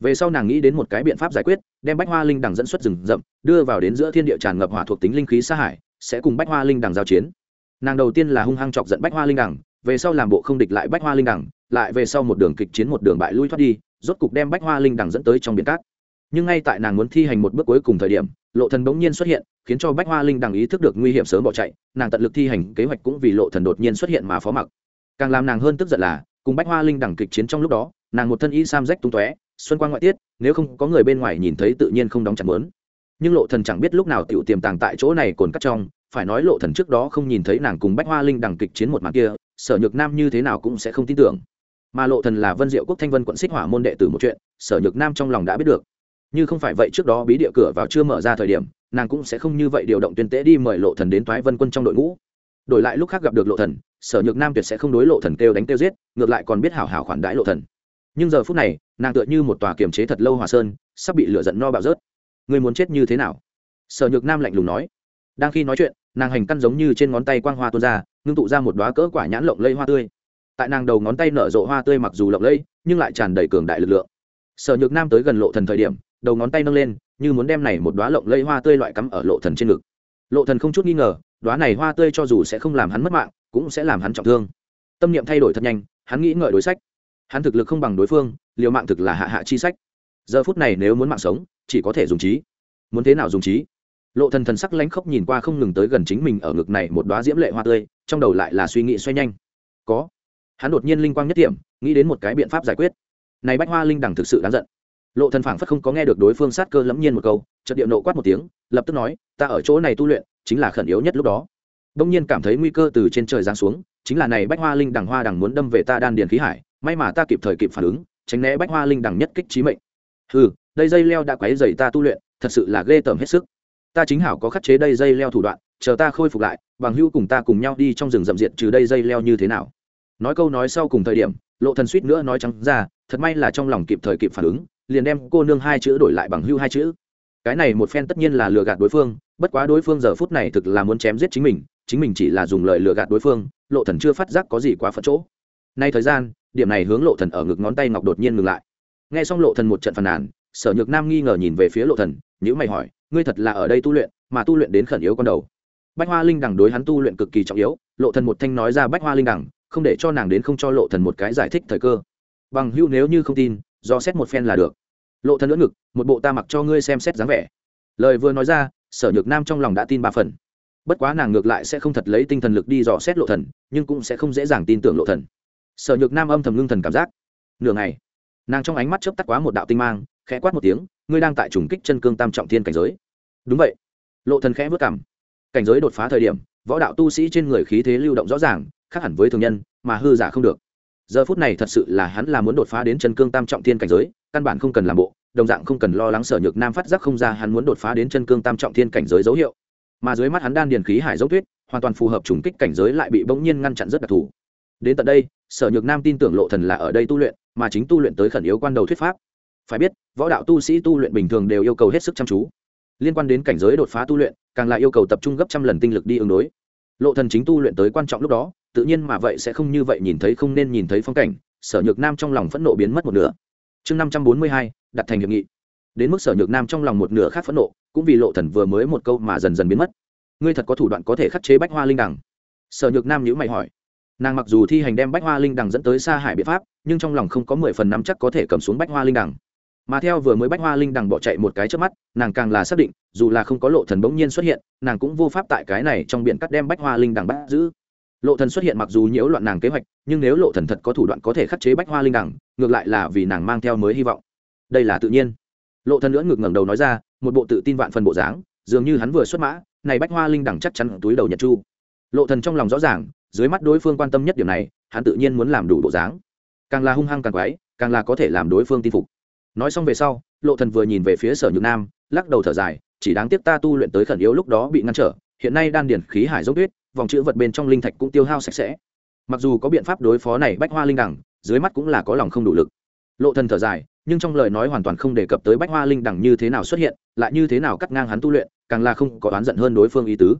Về sau nàng nghĩ đến một cái biện pháp giải quyết, đem bách hoa linh đằng dẫn xuất rừng rậm, đưa vào đến giữa thiên địa tràn ngập hỏa thuộc tính linh khí xa hải, sẽ cùng bách hoa linh đằng giao chiến. Nàng đầu tiên là hung hăng chọc giận bách hoa linh đằng về sau làm bộ không địch lại bách hoa linh đằng, lại về sau một đường kịch chiến một đường bại lui thoát đi, rốt cục đem bách hoa linh đằng dẫn tới trong biển cát. Nhưng ngay tại nàng muốn thi hành một bước cuối cùng thời điểm, lộ thần bỗng nhiên xuất hiện, khiến cho bách hoa linh đằng ý thức được nguy hiểm sớm bỏ chạy, nàng tận lực thi hành kế hoạch cũng vì lộ thần đột nhiên xuất hiện mà phó mặc. Càng làm nàng hơn tức giận là, cùng bách hoa linh đằng kịch chiến trong lúc đó, nàng một thân y sam rách tung tóe, xuân quang ngoại tiết, nếu không có người bên ngoài nhìn thấy tự nhiên không đóng chặt mớn. Nhưng lộ thần chẳng biết lúc nào tiểu tiềm tàng tại chỗ này cồn cắt trong, phải nói lộ thần trước đó không nhìn thấy nàng cùng bách hoa linh đằng kịch chiến một màn kia sở nhược nam như thế nào cũng sẽ không tin tưởng. Mà lộ thần là vân diệu quốc thanh vân quận xích hỏa môn đệ tử một chuyện, sở nhược nam trong lòng đã biết được. Như không phải vậy trước đó bí địa cửa vào chưa mở ra thời điểm, nàng cũng sẽ không như vậy điều động tuyên tế đi mời lộ thần đến thoái vân quân trong đội ngũ. Đổi lại lúc khác gặp được lộ thần, sở nhược nam tuyệt sẽ không đối lộ thần kêu đánh kêu giết, ngược lại còn biết hảo hảo khoản đãi lộ thần. Nhưng giờ phút này, nàng tựa như một tòa kiềm chế thật lâu hòa sơn, sắp bị lửa giận no bạo rớt. Người muốn chết như thế nào? Sở nhược nam lạnh lùng nói. Đang khi nói chuyện nàng hành căn giống như trên ngón tay quang hoa tuôn ra ngưng tụ ra một đóa cỡ quả nhãn lộng lây hoa tươi. Tại nàng đầu ngón tay nở rộ hoa tươi mặc dù lộng lây, nhưng lại tràn đầy cường đại lực lượng. Sở nhược nam tới gần lộ thần thời điểm đầu ngón tay nâng lên như muốn đem này một đóa lộng lây hoa tươi loại cắm ở lộ thần trên ngực. Lộ thần không chút nghi ngờ đóa này hoa tươi cho dù sẽ không làm hắn mất mạng cũng sẽ làm hắn trọng thương. Tâm niệm thay đổi thật nhanh hắn nghĩ ngợi đối sách. Hắn thực lực không bằng đối phương liều mạng thực là hạ hạ chi sách. Giờ phút này nếu muốn mạng sống chỉ có thể dùng trí. Muốn thế nào dùng trí? Lộ thần thần sắc lánh khóc nhìn qua không ngừng tới gần chính mình ở ngực này một đóa diễm lệ hoa tươi, trong đầu lại là suy nghĩ xoay nhanh. Có. Hắn đột nhiên linh quang nhất điểm, nghĩ đến một cái biện pháp giải quyết. Này bách hoa linh đẳng thực sự đáng giận. Lộ thần phảng phất không có nghe được đối phương sát cơ lẫm nhiên một câu, chợt điệu nộ quát một tiếng, lập tức nói, ta ở chỗ này tu luyện, chính là khẩn yếu nhất lúc đó. Đông nhiên cảm thấy nguy cơ từ trên trời giáng xuống, chính là này bách hoa linh đẳng hoa đẳng muốn đâm về ta đan điền khí hải, may mà ta kịp thời kịp phản ứng, tránh né bách hoa linh đẳng nhất kích trí mệnh. Hừ, đây dây leo đã quấy rầy ta tu luyện, thật sự là ghê tởm hết sức ta chính hảo có khắc chế đây dây leo thủ đoạn, chờ ta khôi phục lại, bằng hữu cùng ta cùng nhau đi trong rừng rậm diện trừ đây dây leo như thế nào. Nói câu nói sau cùng thời điểm, lộ thần suýt nữa nói trắng ra, thật may là trong lòng kịp thời kịp phản ứng, liền đem cô nương hai chữ đổi lại bằng hưu hai chữ. Cái này một phen tất nhiên là lừa gạt đối phương, bất quá đối phương giờ phút này thực là muốn chém giết chính mình chính mình chỉ là dùng lời lừa gạt đối phương, lộ thần chưa phát giác có gì quá phật chỗ. Nay thời gian, điểm này hướng lộ thần ở ngực ngón tay ngọc đột nhiên ngừng lại. Nghe xong lộ thần một trận phàn nàn sở nhược nam nghi ngờ nhìn về phía lộ thần nhữ mày hỏi, ngươi thật là ở đây tu luyện, mà tu luyện đến khẩn yếu con đầu. Bách hoa linh đẳng đối hắn tu luyện cực kỳ trọng yếu, lộ thần một thanh nói ra bách hoa linh đẳng không để cho nàng đến không cho lộ thần một cái giải thích thời cơ. Bằng hữu nếu như không tin, do xét một phen là được. Lộ thần lưỡng ngực, một bộ ta mặc cho ngươi xem xét dáng vẻ. Lời vừa nói ra, sở nhược nam trong lòng đã tin ba phần. Bất quá nàng ngược lại sẽ không thật lấy tinh thần lực đi dò xét lộ thần, nhưng cũng sẽ không dễ dàng tin tưởng lộ thần. Sở nhược nam âm thầm ngưng thần cảm giác. Nửa ngày, nàng trong ánh mắt chớp tắt quá một đạo tinh mang khẽ quát một tiếng, ngươi đang tại trùng kích chân cương tam trọng thiên cảnh giới. Đúng vậy. Lộ thần khẽ vớt cảm. Cảnh giới đột phá thời điểm, võ đạo tu sĩ trên người khí thế lưu động rõ ràng, khác hẳn với thường nhân, mà hư giả không được. Giờ phút này thật sự là hắn là muốn đột phá đến chân cương tam trọng thiên cảnh giới, căn bản không cần làm bộ, đồng dạng không cần lo lắng sở nhược nam phát giác không ra hắn muốn đột phá đến chân cương tam trọng thiên cảnh giới dấu hiệu. Mà dưới mắt hắn đan điền khí hải dấu tuyết, hoàn toàn phù hợp trùng kích cảnh giới lại bị bỗng nhiên ngăn chặn rất đặc thù. Đến tận đây, sở nhược nam tin tưởng lộ thần là ở đây tu luyện, mà chính tu luyện tới khẩn yếu quan đầu thuyết pháp phải biết, võ đạo tu sĩ tu luyện bình thường đều yêu cầu hết sức chăm chú. Liên quan đến cảnh giới đột phá tu luyện, càng là yêu cầu tập trung gấp trăm lần tinh lực đi ứng đối. Lộ thần chính tu luyện tới quan trọng lúc đó, tự nhiên mà vậy sẽ không như vậy nhìn thấy không nên nhìn thấy phong cảnh, sở nhược nam trong lòng phẫn nộ biến mất một nửa. Chương năm trăm bốn mươi hai, đặt thành hiệp nghị. Đến mức sở nhược nam trong lòng một nửa khác phẫn nộ, cũng vì lộ thần vừa mới một câu mà dần dần biến mất. Ngươi thật có thủ đoạn có thể khắc chế bách hoa linh đằng. Sở nhược nam nhữ mày hỏi. Nàng mặc dù thi hành đem bách hoa linh đằng dẫn tới xa hải biện pháp, nhưng trong lòng không có mười phần năm chắc có thể cầm xuống bách hoa linh đằng mà theo vừa mới bách hoa linh đằng bỏ chạy một cái trước mắt, nàng càng là xác định, dù là không có lộ thần bỗng nhiên xuất hiện, nàng cũng vô pháp tại cái này trong biển cắt đem bách hoa linh đằng bắt giữ. Lộ thần xuất hiện mặc dù nhiễu loạn nàng kế hoạch, nhưng nếu lộ thần thật có thủ đoạn có thể khắc chế bách hoa linh đằng, ngược lại là vì nàng mang theo mới hy vọng. Đây là tự nhiên. Lộ thần lưỡng ngược ngẩng đầu nói ra, một bộ tự tin vạn phần bộ dáng, dường như hắn vừa xuất mã, này bách hoa linh đằng chắc chắn túi đầu nhật chu. Lộ thần trong lòng rõ ràng, dưới mắt đối phương quan tâm nhất điểm này, hắn tự nhiên muốn làm đủ bộ dáng. Càng là hung hăng càng quái, càng là có thể làm đối phương tin phục nói xong về sau, lộ thần vừa nhìn về phía sở nhược nam, lắc đầu thở dài, chỉ đáng tiếc ta tu luyện tới khẩn yếu lúc đó bị ngăn trở, hiện nay đan điển khí hải dốc tuyết, vòng chữ vật bên trong linh thạch cũng tiêu hao sạch sẽ. Mặc dù có biện pháp đối phó này bách hoa linh đẳng dưới mắt cũng là có lòng không đủ lực. Lộ thần thở dài, nhưng trong lời nói hoàn toàn không đề cập tới bách hoa linh đẳng như thế nào xuất hiện, lại như thế nào cắt ngang hắn tu luyện, càng là không có oán giận hơn đối phương ý tứ.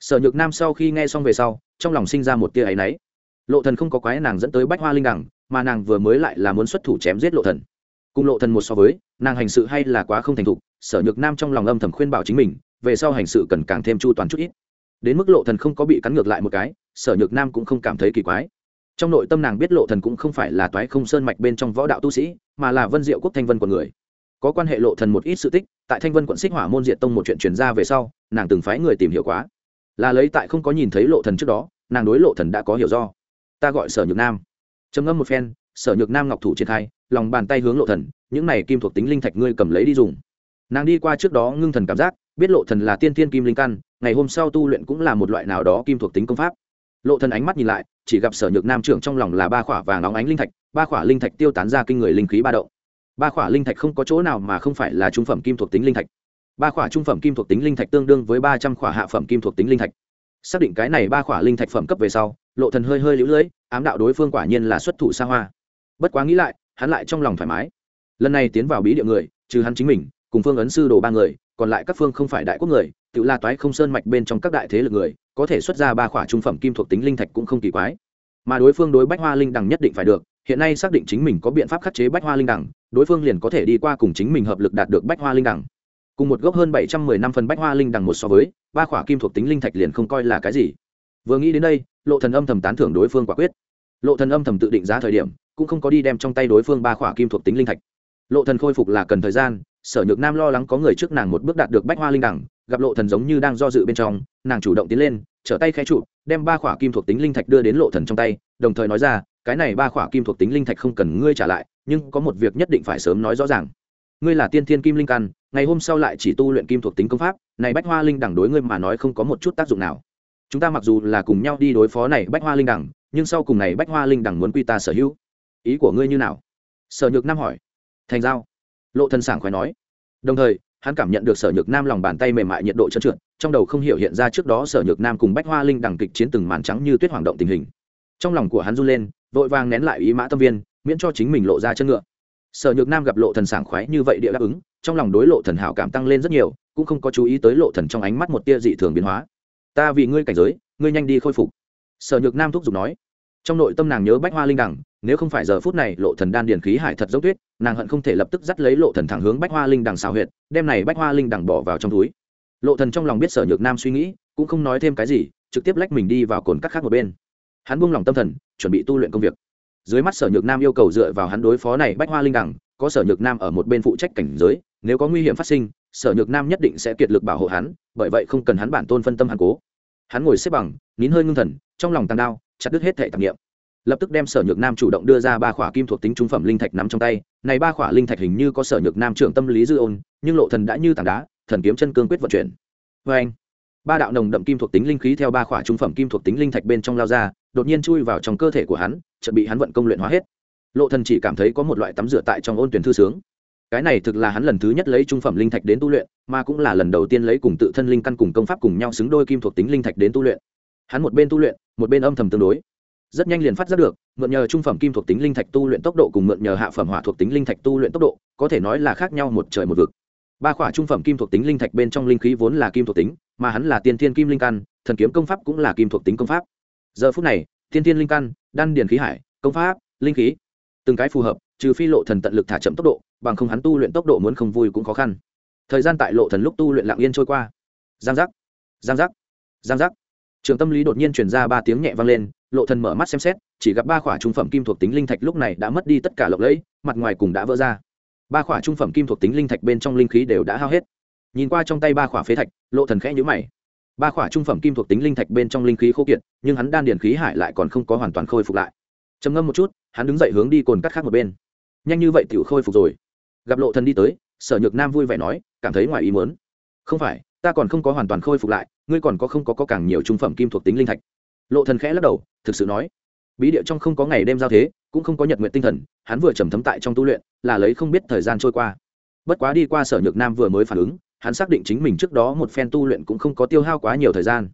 Sở nhược nam sau khi nghe xong về sau, trong lòng sinh ra một tia áy náy. Lộ thần không có quái nàng dẫn tới bách hoa linh đẳng mà nàng vừa mới lại là muốn xuất thủ chém giết lộ thần cùng lộ thần một so với, nàng hành sự hay là quá không thành thục, sở nhược nam trong lòng âm thầm khuyên bảo chính mình, về sau hành sự cần càng thêm chu toàn chút ít. Đến mức lộ thần không có bị cắn ngược lại một cái, sở nhược nam cũng không cảm thấy kỳ quái. Trong nội tâm nàng biết lộ thần cũng không phải là toái không sơn mạch bên trong võ đạo tu sĩ, mà là vân diệu quốc thanh vân của người. Có quan hệ lộ thần một ít sự tích, tại thanh vân quận xích hỏa môn diện tông một chuyện truyền ra về sau, nàng từng phái người tìm hiểu quá. Là lấy tại không có nhìn thấy lộ thần trước đó, nàng đối lộ thần đã có hiểu do. Ta gọi sở nhược nam. Trầm ngâm một phen, sở nhược nam ngọc thủ triển khai lòng bàn tay hướng lộ thần, những này kim thuộc tính linh thạch ngươi cầm lấy đi dùng. Nàng đi qua trước đó ngưng thần cảm giác, biết lộ thần là tiên thiên kim linh căn, ngày hôm sau tu luyện cũng là một loại nào đó kim thuộc tính công pháp. Lộ thần ánh mắt nhìn lại, chỉ gặp sở nhược nam trưởng trong lòng là ba khỏa vàng óng ánh linh thạch, ba khỏa linh thạch tiêu tán ra kinh người linh khí ba động. Ba khỏa linh thạch không có chỗ nào mà không phải là trung phẩm kim thuộc tính linh thạch. Ba khỏa trung phẩm kim thuộc tính linh thạch tương đương với ba trăm khỏa hạ phẩm kim thuộc tính linh thạch. Xác định cái này ba khỏa linh thạch phẩm cấp về sau, lộ thần hơi hơi lũ lưỡi ám đạo đối phương quả nhiên là xuất thủ xa hoa. Bất quá nghĩ lại hắn lại trong lòng thoải mái. Lần này tiến vào bí địa người, trừ hắn chính mình, cùng phương ấn sư đồ ba người, còn lại các phương không phải đại quốc người, tự la toái không sơn mạch bên trong các đại thế lực người, có thể xuất ra ba khỏa trung phẩm kim thuộc tính linh thạch cũng không kỳ quái. Mà đối phương đối bách hoa linh đằng nhất định phải được, hiện nay xác định chính mình có biện pháp khắc chế bách hoa linh đằng, đối phương liền có thể đi qua cùng chính mình hợp lực đạt được bách hoa linh đằng. Cùng một gốc hơn bảy trăm mười năm phần bách hoa linh đằng một so với, ba khỏa kim thuộc tính linh thạch liền không coi là cái gì. Vừa nghĩ đến đây, lộ thần âm thầm tán thưởng đối phương quả quyết. Lộ thần âm thầm tự định giá thời điểm cũng không có đi đem trong tay đối phương ba khỏa kim thuộc tính linh thạch. Lộ thần khôi phục là cần thời gian, sở nhược nam lo lắng có người trước nàng một bước đạt được bách hoa linh đẳng, gặp lộ thần giống như đang do dự bên trong, nàng chủ động tiến lên, trở tay khẽ trụ đem ba khỏa kim thuộc tính linh thạch đưa đến lộ thần trong tay, đồng thời nói ra, cái này ba khỏa kim thuộc tính linh thạch không cần ngươi trả lại, nhưng có một việc nhất định phải sớm nói rõ ràng. Ngươi là tiên thiên kim linh căn, ngày hôm sau lại chỉ tu luyện kim thuộc tính công pháp, này bách hoa linh đẳng đối ngươi mà nói không có một chút tác dụng nào. Chúng ta mặc dù là cùng nhau đi đối phó này bách hoa linh đẳng, nhưng sau cùng này bách hoa linh đẳng muốn quy ta sở hữu ý của ngươi như nào? Sở nhược nam hỏi. Thành giao. Lộ thần sảng khoái nói. Đồng thời, hắn cảm nhận được sở nhược nam lòng bàn tay mềm mại nhiệt độ trơn trượt, trong đầu không hiểu hiện ra trước đó sở nhược nam cùng bách hoa linh đằng kịch chiến từng màn trắng như tuyết hoàng động tình hình. Trong lòng của hắn run lên, vội vàng nén lại ý mã tâm viên, miễn cho chính mình lộ ra chân ngựa. Sở nhược nam gặp lộ thần sảng khoái như vậy địa đáp ứng, trong lòng đối lộ thần hảo cảm tăng lên rất nhiều, cũng không có chú ý tới lộ thần trong ánh mắt một tia dị thường biến hóa. Ta vì ngươi cảnh giới, ngươi nhanh đi khôi phục. Sở nhược nam thúc giục nói. Trong nội tâm nàng nhớ bách hoa linh đằng nếu không phải giờ phút này lộ thần đan điền khí hải thật dốc tuyết, nàng hận không thể lập tức dắt lấy lộ thần thẳng hướng bách hoa linh đằng xào huyệt, đem này bách hoa linh đằng bỏ vào trong túi. Lộ thần trong lòng biết sở nhược nam suy nghĩ, cũng không nói thêm cái gì, trực tiếp lách mình đi vào cồn cắt khác một bên. Hắn buông lòng tâm thần, chuẩn bị tu luyện công việc. Dưới mắt sở nhược nam yêu cầu dựa vào hắn đối phó này bách hoa linh đằng, có sở nhược nam ở một bên phụ trách cảnh giới, nếu có nguy hiểm phát sinh, sở nhược nam nhất định sẽ kiệt lực bảo hộ hắn, bởi vậy không cần hắn bản tôn phân tâm hắn cố. Hắn ngồi xếp bằng, nín hơi ngưng thần, trong lòng tăng đao chặt đứt hết thể tạp nghiệm lập tức đem sở nhược nam chủ động đưa ra ba khỏa kim thuộc tính trung phẩm linh thạch nắm trong tay. Này ba khỏa linh thạch hình như có sở nhược nam trưởng tâm lý dư ôn, nhưng lộ thần đã như tảng đá, thần kiếm chân cương quyết vận chuyển. Với anh, ba đạo nồng đậm kim thuộc tính linh khí theo ba khỏa trung phẩm kim thuộc tính linh thạch bên trong lao ra, đột nhiên chui vào trong cơ thể của hắn chuẩn bị hắn vận công luyện hóa hết. Lộ thần chỉ cảm thấy có một loại tắm rửa tại trong ôn tuyển thư sướng. Cái này thực là hắn lần thứ nhất lấy trung phẩm linh thạch đến tu luyện, mà cũng là lần đầu tiên lấy cùng tự thân linh căn cùng công pháp cùng nhau xứng đôi kim thuộc tính linh thạch đến tu luyện. Hắn một bên tu luyện, một bên âm thầm tương đối rất nhanh liền phát giác được, mượn nhờ trung phẩm kim thuộc tính linh thạch tu luyện tốc độ cùng mượn nhờ hạ phẩm hỏa thuộc tính linh thạch tu luyện tốc độ, có thể nói là khác nhau một trời một vực. Ba khỏa trung phẩm kim thuộc tính linh thạch bên trong linh khí vốn là kim thuộc tính, mà hắn là tiên thiên kim linh căn, thần kiếm công pháp cũng là kim thuộc tính công pháp. Giờ phút này, tiên thiên linh căn, đan điền khí hải, công pháp, linh khí, từng cái phù hợp, trừ phi lộ thần tận lực thả chậm tốc độ, bằng không hắn tu luyện tốc độ muốn không vui cũng khó khăn. Thời gian tại lộ thần lúc tu luyện lặng yên trôi qua. Giang giác giang giác giang giác. Trường tâm lý đột nhiên truyền ra ba tiếng nhẹ vang lên lộ thần mở mắt xem xét chỉ gặp ba khỏa trung phẩm kim thuộc tính linh thạch lúc này đã mất đi tất cả lộng lẫy mặt ngoài cùng đã vỡ ra. Ba khỏa trung phẩm kim thuộc tính linh thạch bên trong linh khí đều đã hao hết. Nhìn qua trong tay ba khỏa phế thạch lộ thần khẽ nhíu mày. Ba khỏa trung phẩm kim thuộc tính linh thạch bên trong linh khí khô kiệt nhưng hắn đan điền khí hải lại còn không có hoàn toàn khôi phục lại. Trầm ngâm một chút hắn đứng dậy hướng đi cồn cắt khác một bên. Nhanh như vậy tiểu khôi phục rồi. Gặp lộ thần đi tới sở nhược nam vui vẻ nói cảm thấy ngoài ý muốn. Không phải ta còn không có hoàn toàn khôi phục lại ngươi còn có không có, có càng nhiều trung phẩm kim thuộc tính linh thạch lộ thần khẽ lắc đầu, thực sự nói, bí địa trong không có ngày đêm giao thế, cũng không có nhật nguyện tinh thần, hắn vừa trầm thấm tại trong tu luyện, là lấy không biết thời gian trôi qua. Bất quá đi qua sở nhược nam vừa mới phản ứng, hắn xác định chính mình trước đó một phen tu luyện cũng không có tiêu hao quá nhiều thời gian.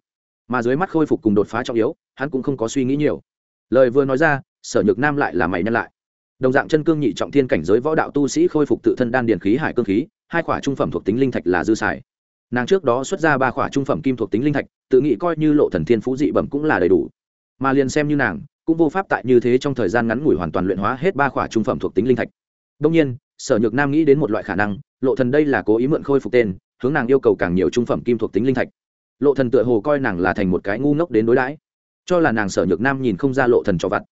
Mà dưới mắt khôi phục cùng đột phá trọng yếu, hắn cũng không có suy nghĩ nhiều. Lời vừa nói ra, sở nhược nam lại là mày nhân lại. Đồng dạng chân cương nhị trọng thiên cảnh giới võ đạo tu sĩ khôi phục tự thân đan điền khí, hải cương khí, hai khỏa trung phẩm thuộc tính linh thạch là dư xài nàng trước đó xuất ra ba khỏa trung phẩm kim thuộc tính linh thạch, tự nghĩ coi như lộ thần thiên phú dị bẩm cũng là đầy đủ. Mà liền xem như nàng, cũng vô pháp tại như thế trong thời gian ngắn ngủi hoàn toàn luyện hóa hết ba khỏa trung phẩm thuộc tính linh thạch. Đông nhiên, sở nhược nam nghĩ đến một loại khả năng, lộ thần đây là cố ý mượn khôi phục tên, hướng nàng yêu cầu càng nhiều trung phẩm kim thuộc tính linh thạch. Lộ thần tựa hồ coi nàng là thành một cái ngu ngốc đến đối đãi. Cho là nàng sở nhược nam nhìn không ra lộ thần cho vặt.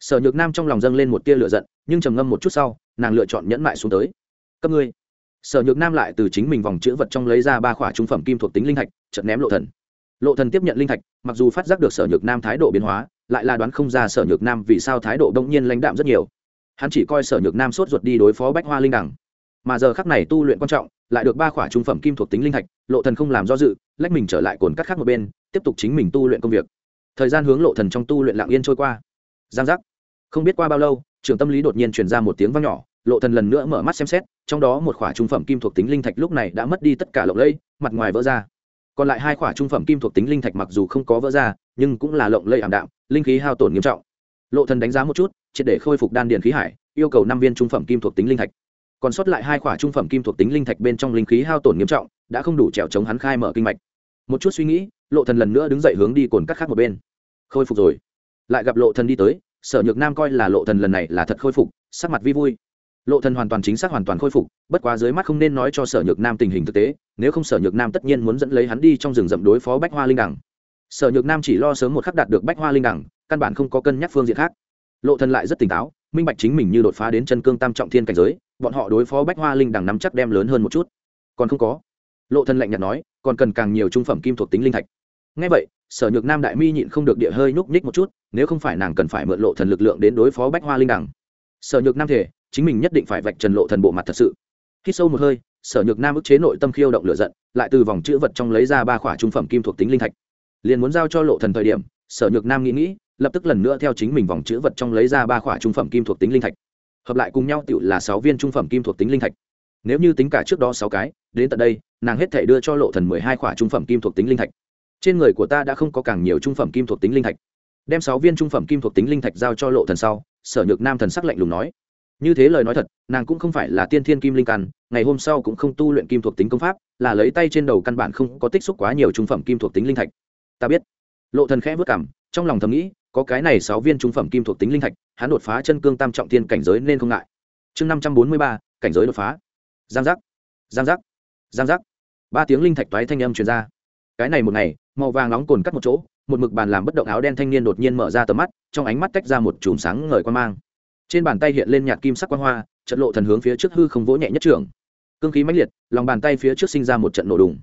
Sở nhược nam trong lòng dâng lên một tia lửa giận, nhưng trầm ngâm một chút sau, nàng lựa chọn nhẫn mại xuống tới. Cấp ngươi sở nhược nam lại từ chính mình vòng chữ vật trong lấy ra ba khỏa trung phẩm kim thuộc tính linh thạch, chợt ném lộ thần. Lộ thần tiếp nhận linh thạch, mặc dù phát giác được sở nhược nam thái độ biến hóa, lại là đoán không ra sở nhược nam vì sao thái độ đông nhiên lãnh đạm rất nhiều. Hắn chỉ coi sở nhược nam sốt ruột đi đối phó bách hoa linh đẳng mà giờ khắc này tu luyện quan trọng, lại được ba khỏa trung phẩm kim thuộc tính linh thạch, lộ thần không làm do dự, lách mình trở lại cồn cắt khác một bên, tiếp tục chính mình tu luyện công việc. Thời gian hướng lộ thần trong tu luyện lặng yên trôi qua. Giang giác. Không biết qua bao lâu trưởng tâm lý đột nhiên truyền ra một tiếng vang nhỏ lộ thần lần nữa mở mắt xem xét, trong đó một khỏa trung phẩm kim thuộc tính linh thạch lúc này đã mất đi tất cả lộng lẫy, mặt ngoài vỡ ra. Còn lại hai khỏa trung phẩm kim thuộc tính linh thạch mặc dù không có vỡ ra, nhưng cũng là lộng lẫy ảm đạm, linh khí hao tổn nghiêm trọng. Lộ thần đánh giá một chút, triệt để khôi phục đan điền khí hải, yêu cầu năm viên trung phẩm kim thuộc tính linh thạch. Còn sót lại hai khỏa trung phẩm kim thuộc tính linh thạch bên trong linh khí hao tổn nghiêm trọng, đã không đủ trèo chống hắn khai mở kinh mạch. Một chút suy nghĩ, lộ thần lần nữa đứng dậy hướng đi cồn cắt khác một bên. Khôi phục rồi. Lại gặp lộ thần đi tới, sở nhược nam coi là lộ thần lần này là thật khôi phục, sắc mặt vi vui lộ thần hoàn toàn chính xác hoàn toàn khôi phục, bất quá dưới mắt không nên nói cho sở nhược nam tình hình thực tế, nếu không sở nhược nam tất nhiên muốn dẫn lấy hắn đi trong rừng rậm đối phó bách hoa linh đẳng sở nhược nam chỉ lo sớm một khắc đạt được bách hoa linh đẳng căn bản không có cân nhắc phương diện khác. Lộ thần lại rất tỉnh táo, minh bạch chính mình như đột phá đến chân cương tam trọng thiên cảnh giới, bọn họ đối phó bách hoa linh đẳng nắm chắc đem lớn hơn một chút. Còn không có. Lộ thần lạnh nhạt nói, còn cần càng nhiều trung phẩm kim thuộc tính linh thạch. Nghe vậy, sở nhược nam đại mi nhịn không được địa hơi nhúc nhích một chút, nếu không phải nàng cần phải mượn lộ thần lực lượng đến đối phó bách hoa linh đẳng sở nhược nam thể chính mình nhất định phải vạch trần lộ thần bộ mặt thật sự. Khi sâu một hơi, sở nhược nam ức chế nội tâm khiêu động lửa giận, lại từ vòng chữ vật trong lấy ra ba khỏa trung phẩm kim thuộc tính linh thạch. Liền muốn giao cho lộ thần thời điểm, sở nhược nam nghĩ nghĩ, lập tức lần nữa theo chính mình vòng chữ vật trong lấy ra ba khỏa trung phẩm kim thuộc tính linh thạch. Hợp lại cùng nhau tự là sáu viên trung phẩm kim thuộc tính linh thạch. Nếu như tính cả trước đó sáu cái, đến tận đây, nàng hết thể đưa cho lộ thần mười hai khỏa trung phẩm kim thuộc tính linh thạch. Trên người của ta đã không có càng nhiều trung phẩm kim thuộc tính linh thạch. Đem sáu viên trung phẩm kim thuộc tính linh thạch giao cho lộ thần sau, sở nhược nam thần sắc lạnh lùng nói như thế lời nói thật, nàng cũng không phải là tiên thiên kim linh căn, ngày hôm sau cũng không tu luyện kim thuộc tính công pháp, là lấy tay trên đầu căn bản không có tích xúc quá nhiều trung phẩm kim thuộc tính linh thạch. Ta biết. Lộ thần khẽ vất cảm, trong lòng thầm nghĩ, có cái này sáu viên trung phẩm kim thuộc tính linh thạch, hắn đột phá chân cương tam trọng thiên cảnh giới nên không ngại. Chương năm trăm bốn mươi ba, cảnh giới đột phá. Giang giác. Giang giác. Giang giác. Ba tiếng linh thạch toái thanh âm truyền ra. Cái này một ngày, màu vàng nóng cồn cắt một chỗ, một mực bàn làm bất động áo đen thanh niên đột nhiên mở ra tầm mắt, trong ánh mắt tách ra một chùm sáng ngời quan mang trên bàn tay hiện lên nhạt kim sắc quan hoa trận lộ thần hướng phía trước hư không vỗ nhẹ nhất trưởng cương khí mãnh liệt, lòng bàn tay phía trước sinh ra một trận nổ đùng.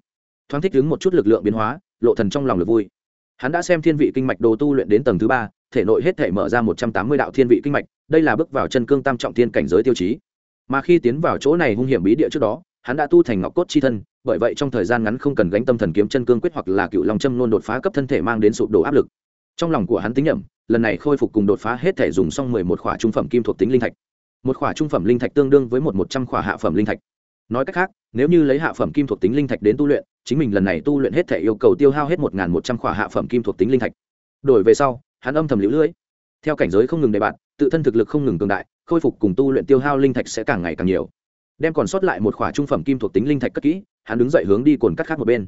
Thoáng thích đứng một chút lực lượng biến hóa, lộ thần trong lòng lực vui. Hắn đã xem thiên vị kinh mạch đồ tu luyện đến tầng thứ ba, thể nội hết thể mở ra một trăm tám mươi đạo thiên vị kinh mạch, đây là bước vào chân cương tam trọng thiên cảnh giới tiêu chí. Mà khi tiến vào chỗ này hung hiểm bí địa trước đó, hắn đã tu thành ngọc cốt chi thân, bởi vậy trong thời gian ngắn không cần gánh tâm thần kiếm chân cương quyết hoặc là cựu long châm luôn đột phá cấp thân thể mang đến sụp đổ áp lực. Trong lòng của hắn tính nhẩm lần này khôi phục cùng đột phá hết thể dùng xong mười một khỏa trung phẩm kim thuộc tính linh thạch. Một khỏa trung phẩm linh thạch tương đương với một một trăm khỏa hạ phẩm linh thạch. Nói cách khác, nếu như lấy hạ phẩm kim thuộc tính linh thạch đến tu luyện, chính mình lần này tu luyện hết thể yêu cầu tiêu hao hết một một trăm khỏa hạ phẩm kim thuộc tính linh thạch. Đổi về sau, hắn âm thầm lũ lưỡi theo cảnh giới không ngừng đề bạt, tự thân thực lực không ngừng cường đại, khôi phục cùng tu luyện tiêu hao linh thạch sẽ càng ngày càng nhiều. Đem còn sót lại một khỏa trung phẩm kim thuộc tính linh thạch cất kỹ, hắn đứng dậy hướng đi cồn cắt khác một bên.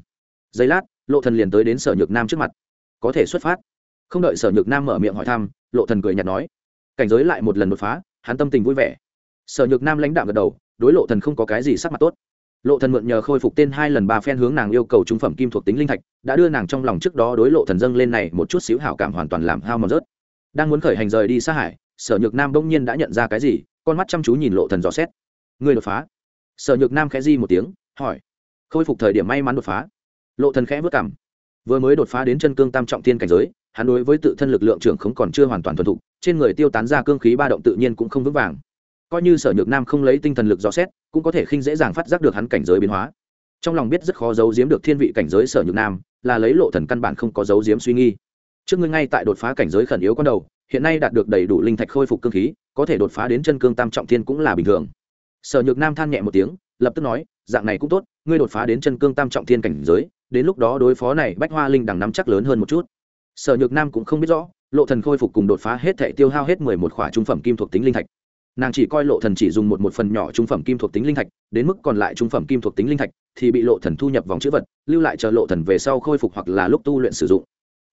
Giây lát, lộ thần liền tới đến sở nhược nam trước mặt. Có thể xuất phát không đợi sở nhược nam mở miệng hỏi thăm, lộ thần cười nhạt nói, cảnh giới lại một lần đột phá, hắn tâm tình vui vẻ. Sở nhược nam lãnh đạm gật đầu, đối lộ thần không có cái gì sắc mặt tốt. Lộ thần mượn nhờ khôi phục tên hai lần ba phen hướng nàng yêu cầu trung phẩm kim thuộc tính linh thạch, đã đưa nàng trong lòng trước đó đối lộ thần dâng lên này một chút xíu hảo cảm hoàn toàn làm hao mòn rớt. Đang muốn khởi hành rời đi xa hải, sở nhược nam bỗng nhiên đã nhận ra cái gì, con mắt chăm chú nhìn lộ thần dò xét. Người đột phá. Sở nhược nam khẽ di một tiếng, hỏi, khôi phục thời điểm may mắn đột phá. Lộ thần khẽ vất cảm. Vừa mới đột phá đến chân cương tam trọng thiên cảnh giới hắn đối với tự thân lực lượng trưởng không còn chưa hoàn toàn thuần thục, trên người tiêu tán ra cương khí ba động tự nhiên cũng không vững vàng. Coi như sở nhược nam không lấy tinh thần lực dò xét, cũng có thể khinh dễ dàng phát giác được hắn cảnh giới biến hóa. Trong lòng biết rất khó giấu giếm được thiên vị cảnh giới sở nhược nam, là lấy lộ thần căn bản không có giấu giếm suy nghi trước ngươi ngay tại đột phá cảnh giới khẩn yếu con đầu, hiện nay đạt được đầy đủ linh thạch khôi phục cương khí, có thể đột phá đến chân cương tam trọng thiên cũng là bình thường. Sở nhược nam than nhẹ một tiếng, lập tức nói, dạng này cũng tốt, ngươi đột phá đến chân cương tam trọng thiên cảnh giới, đến lúc đó đối phó này bách hoa linh đằng nắm chắc lớn hơn một chút sở nhược nam cũng không biết rõ, lộ thần khôi phục cùng đột phá hết thể tiêu hao hết mười một khỏa trung phẩm kim thuộc tính linh thạch. Nàng chỉ coi lộ thần chỉ dùng một một phần nhỏ trung phẩm kim thuộc tính linh thạch, đến mức còn lại trung phẩm kim thuộc tính linh thạch thì bị lộ thần thu nhập vòng chữ vật, lưu lại chờ lộ thần về sau khôi phục hoặc là lúc tu luyện sử dụng.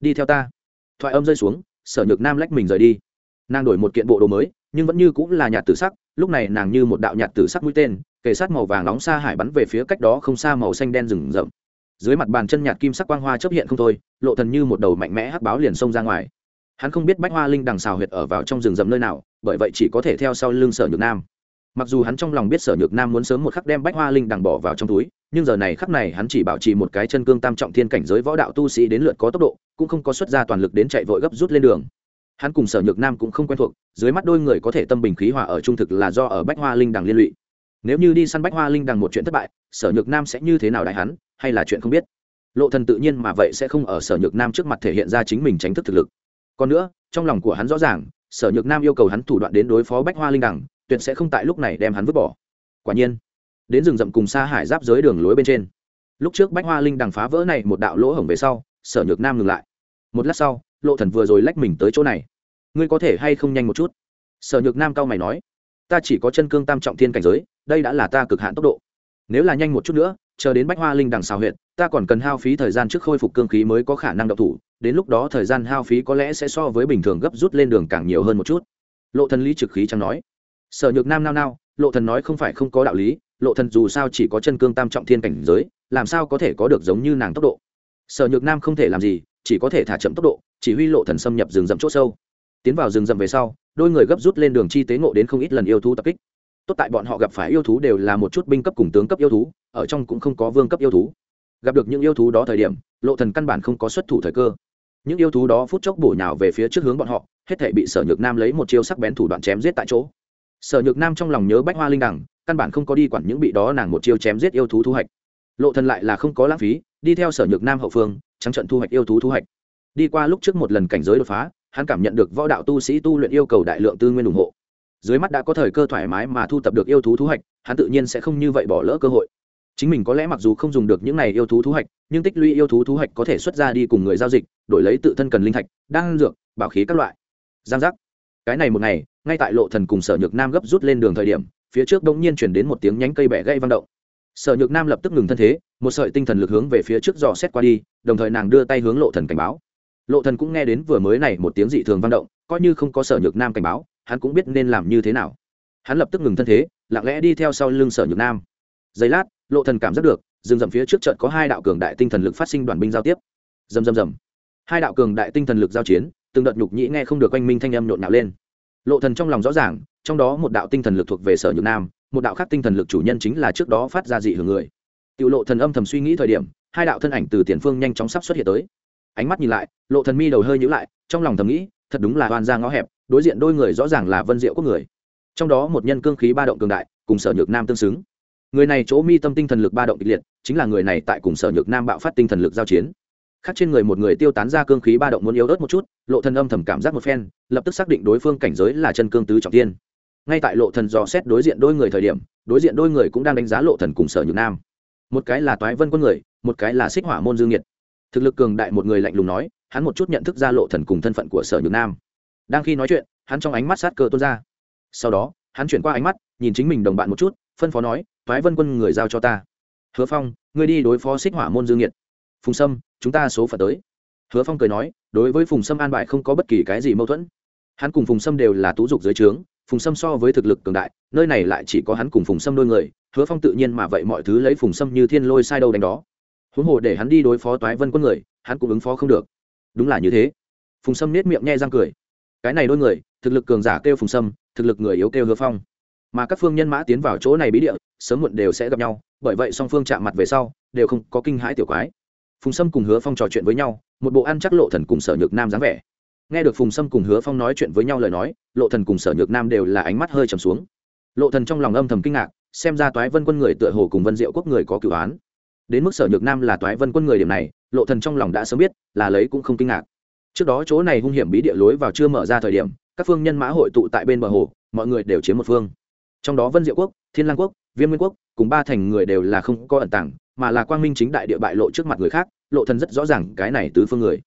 Đi theo ta. Thoại âm rơi xuống, sở nhược nam lách mình rời đi. Nàng đổi một kiện bộ đồ mới, nhưng vẫn như cũng là nhạt tử sắc, lúc này nàng như một đạo nhạt tử sắc mũi tên, kề sát màu vàng nóng xa hải bắn về phía cách đó không xa màu xanh đen rừng rậm dưới mặt bàn chân nhạt kim sắc quang hoa chấp hiện không thôi, lộ thần như một đầu mạnh mẽ hắc báo liền xông ra ngoài. Hắn không biết bách hoa linh đằng xào huyệt ở vào trong rừng rậm nơi nào, bởi vậy chỉ có thể theo sau lưng sở nhược nam. Mặc dù hắn trong lòng biết sở nhược nam muốn sớm một khắc đem bách hoa linh đằng bỏ vào trong túi, nhưng giờ này khắc này hắn chỉ bảo trì một cái chân cương tam trọng thiên cảnh giới võ đạo tu sĩ đến lượt có tốc độ, cũng không có xuất ra toàn lực đến chạy vội gấp rút lên đường. Hắn cùng sở nhược nam cũng không quen thuộc, dưới mắt đôi người có thể tâm bình khí hòa ở trung thực là do ở bách hoa linh đằng liên lụy. Nếu như đi săn bách hoa linh đằng một chuyện thất bại, sở nhược nam sẽ như thế nào đại hắn? Hay là chuyện không biết. Lộ thần tự nhiên mà vậy sẽ không ở sở nhược nam trước mặt thể hiện ra chính mình tránh thức thực lực. Còn nữa trong lòng của hắn rõ ràng sở nhược nam yêu cầu hắn thủ đoạn đến đối phó bách hoa linh đẳng, tuyệt sẽ không tại lúc này đem hắn vứt bỏ. Quả nhiên đến rừng rậm cùng xa hải giáp giới đường lối bên trên. Lúc trước bách hoa linh đằng phá vỡ này một đạo lỗ hổng về sau sở nhược nam ngừng lại. Một lát sau lộ thần vừa rồi lách mình tới chỗ này. Ngươi có thể hay không nhanh một chút? Sở nhược nam cao mày nói. Ta chỉ có chân cương tam trọng thiên cảnh giới đây đã là ta cực hạn tốc độ. Nếu là nhanh một chút nữa chờ đến bách hoa linh đằng xào huyện ta còn cần hao phí thời gian trước khôi phục cương khí mới có khả năng độc thủ, đến lúc đó thời gian hao phí có lẽ sẽ so với bình thường gấp rút lên đường càng nhiều hơn một chút. Lộ thần lý trực khí chẳng nói. Sở nhược nam nao nao, lộ thần nói không phải không có đạo lý, lộ thần dù sao chỉ có chân cương tam trọng thiên cảnh giới, làm sao có thể có được giống như nàng tốc độ? Sở nhược nam không thể làm gì, chỉ có thể thả chậm tốc độ, chỉ huy lộ thần xâm nhập rừng rậm chỗ sâu. Tiến vào rừng rậm về sau, đôi người gấp rút lên đường chi tế ngộ đến không ít lần yêu thú tập kích tốt tại bọn họ gặp phải yêu thú đều là một chút binh cấp cùng tướng cấp yêu thú, ở trong cũng không có vương cấp yêu thú. Gặp được những yêu thú đó thời điểm, lộ thần căn bản không có xuất thủ thời cơ. Những yêu thú đó phút chốc bổ nhào về phía trước hướng bọn họ, hết thể bị sở nhược nam lấy một chiêu sắc bén thủ đoạn chém giết tại chỗ. Sở nhược nam trong lòng nhớ bách hoa linh đẳng căn bản không có đi quản những bị đó nàng một chiêu chém giết yêu thú thu hoạch. Lộ thần lại là không có lãng phí, đi theo sở nhược nam hậu phương, trắng trận thu hoạch yêu thú thu hoạch. Đi qua lúc trước một lần cảnh giới đột phá, hắn cảm nhận được võ đạo tu sĩ tu luyện yêu cầu đại lượng tư nguyên ủng hộ dưới mắt đã có thời cơ thoải mái mà thu tập được yêu thú thu hoạch hắn tự nhiên sẽ không như vậy bỏ lỡ cơ hội. Chính mình có lẽ mặc dù không dùng được những này yêu thú thu hoạch nhưng tích lũy yêu thú thu hoạch có thể xuất ra đi cùng người giao dịch, đổi lấy tự thân cần linh thạch, đan dược, bảo khí các loại. Giang giác. Cái này một ngày, ngay tại lộ thần cùng sở nhược nam gấp rút lên đường thời điểm, phía trước đống nhiên chuyển đến một tiếng nhánh cây bẻ gãy vang động. Sở nhược nam lập tức ngừng thân thế, một sợi tinh thần lực hướng về phía trước dò xét qua đi, đồng thời nàng đưa tay hướng lộ thần cảnh báo. Lộ thần cũng nghe đến vừa mới này một tiếng dị thường vang động, coi như không có sở nhược nam cảnh báo hắn cũng biết nên làm như thế nào. Hắn lập tức ngừng thân thế, lặng lẽ đi theo sau lưng sở nhược nam. Giây lát, lộ thần cảm giác được, rừng rậm phía trước trận có hai đạo cường đại tinh thần lực phát sinh đoàn binh giao tiếp. Rầm rầm rầm. Hai đạo cường đại tinh thần lực giao chiến, từng đợt nhục nhĩ nghe không được quanh minh thanh âm nhộn nhạo lên. Lộ thần trong lòng rõ ràng, trong đó một đạo tinh thần lực thuộc về sở nhược nam, một đạo khác tinh thần lực chủ nhân chính là trước đó phát ra dị hưởng người. Tiểu lộ thần âm thầm suy nghĩ thời điểm, hai đạo thân ảnh từ tiền phương nhanh chóng sắp xuất hiện tới. Ánh mắt nhìn lại, lộ thần mi đầu hơi nhíu lại, trong lòng thầm nghĩ thật đúng là oan ra ngõ hẹp, đối diện đôi người rõ ràng là vân diệu quốc người. Trong đó một nhân cương khí ba động cường đại, cùng sở nhược nam tương xứng. Người này chỗ mi tâm tinh thần lực ba động kịch liệt, chính là người này tại cùng sở nhược nam bạo phát tinh thần lực giao chiến. Khác trên người một người tiêu tán ra cương khí ba động muốn yếu ớt một chút, lộ thần âm thầm cảm giác một phen, lập tức xác định đối phương cảnh giới là chân cương tứ trọng tiên. Ngay tại lộ thần dò xét đối diện đôi người thời điểm, đối diện đôi người cũng đang đánh giá lộ thần cùng sở nhược nam. Một cái là toái vân quân người, một cái là xích hỏa môn dương nhiệt. Thực lực cường đại một người lạnh lùng nói hắn một chút nhận thức ra lộ thần cùng thân phận của sở nhược nam. Đang khi nói chuyện, hắn trong ánh mắt sát cơ tuôn ra. Sau đó, hắn chuyển qua ánh mắt, nhìn chính mình đồng bạn một chút, phân phó nói, toái vân quân người giao cho ta. Hứa phong, ngươi đi đối phó xích hỏa môn dương nhiệt. Phùng sâm, chúng ta số phận tới. Hứa phong cười nói, đối với phùng sâm an bài không có bất kỳ cái gì mâu thuẫn. Hắn cùng phùng sâm đều là tú dục dưới trướng, phùng sâm so với thực lực cường đại, nơi này lại chỉ có hắn cùng phùng sâm đôi người, hứa phong tự nhiên mà vậy mọi thứ lấy phùng sâm như thiên lôi sai đâu đánh đó. Huống hồ để hắn đi đối phó toái vân quân người, hắn cũng ứng phó không được đúng là như thế. Phùng sâm nết miệng nhe răng cười. Cái này đôi người, thực lực cường giả kêu phùng sâm, thực lực người yếu kêu hứa phong. Mà các phương nhân mã tiến vào chỗ này bí địa, sớm muộn đều sẽ gặp nhau, bởi vậy song phương chạm mặt về sau, đều không có kinh hãi tiểu quái. Phùng sâm cùng hứa phong trò chuyện với nhau, một bộ ăn chắc lộ thần cùng sở nhược nam dáng vẻ. Nghe được phùng sâm cùng hứa phong nói chuyện với nhau lời nói, lộ thần cùng sở nhược nam đều là ánh mắt hơi trầm xuống. Lộ thần trong lòng âm thầm kinh ngạc, xem ra toái vân quân người tựa hồ cùng vân diệu quốc người có cửu án. Đến mức sở nhược nam là toái vân quân người điểm này lộ thần trong lòng đã sớm biết, là lấy cũng không kinh ngạc. Trước đó chỗ này hung hiểm bí địa lối vào chưa mở ra thời điểm, các phương nhân mã hội tụ tại bên bờ hồ, mọi người đều chiếm một phương. Trong đó vân diệu quốc, thiên lang quốc viêm nguyên quốc, cùng ba thành người đều là không có ẩn tàng, mà là quang minh chính đại địa bại lộ trước mặt người khác, lộ thần rất rõ ràng cái này tứ phương người.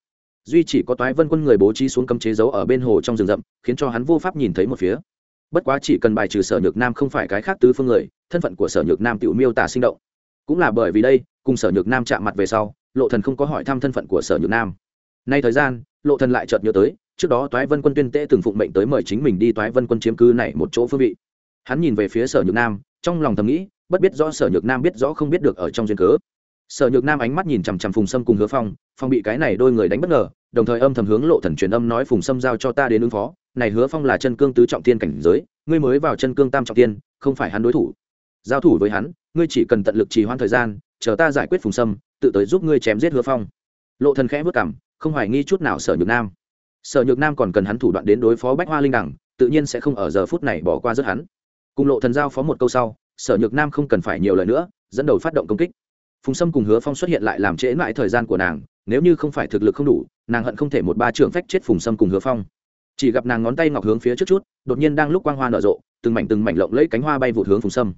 Duy chỉ có toái vân quân người bố trí xuống cấm chế giấu ở bên hồ trong rừng rậm, khiến cho hắn vô pháp nhìn thấy một phía. Bất quá chỉ cần bài trừ sở nhược nam không phải cái khác tứ phương người, thân phận của sở nhược nam tự miêu tả sinh động. Cũng là bởi vì đây, cùng sở nhược nam chạm mặt về sau lộ thần không có hỏi thăm thân phận của sở nhược nam. Nay thời gian, lộ thần lại chợt nhớ tới, trước đó toái vân quân tuyên tễ từng phụng mệnh tới mời chính mình đi toái vân quân chiếm cư này một chỗ phương vị. Hắn nhìn về phía sở nhược nam, trong lòng thầm nghĩ, bất biết rõ sở nhược nam biết rõ không biết được ở trong duyên cớ. Sở nhược nam ánh mắt nhìn chằm chằm phùng sâm cùng hứa phong phong bị cái này đôi người đánh bất ngờ, đồng thời âm thầm hướng lộ thần truyền âm nói, phùng sâm giao cho ta đến ứng phó, này hứa phong là chân cương tứ trọng tiên cảnh giới, ngươi mới vào chân cương tam trọng tiên không phải hắn đối thủ. Giao thủ với hắn, ngươi chỉ cần tận lực trì hoãn thời gian chờ ta giải quyết phùng sâm, tự tới giúp ngươi chém giết hứa phong. Lộ thần khẽ vất cảm không hoài nghi chút nào sở nhược nam. Sở nhược nam còn cần hắn thủ đoạn đến đối phó bách hoa linh đẳng tự nhiên sẽ không ở giờ phút này bỏ qua rất hắn. Cùng lộ thần giao phó một câu sau, sở nhược nam không cần phải nhiều lời nữa, dẫn đầu phát động công kích. Phùng sâm cùng hứa phong xuất hiện lại làm trễ mãi thời gian của nàng, nếu như không phải thực lực không đủ, nàng hận không thể một ba trưởng phách chết phùng sâm cùng hứa phong. Chỉ gặp nàng ngón tay ngọc hướng phía trước chút, đột nhiên đang lúc quang hoa nở rộ, từng mảnh từng mảnh lộng lấy cánh hoa bay vụt hướng phùng sâm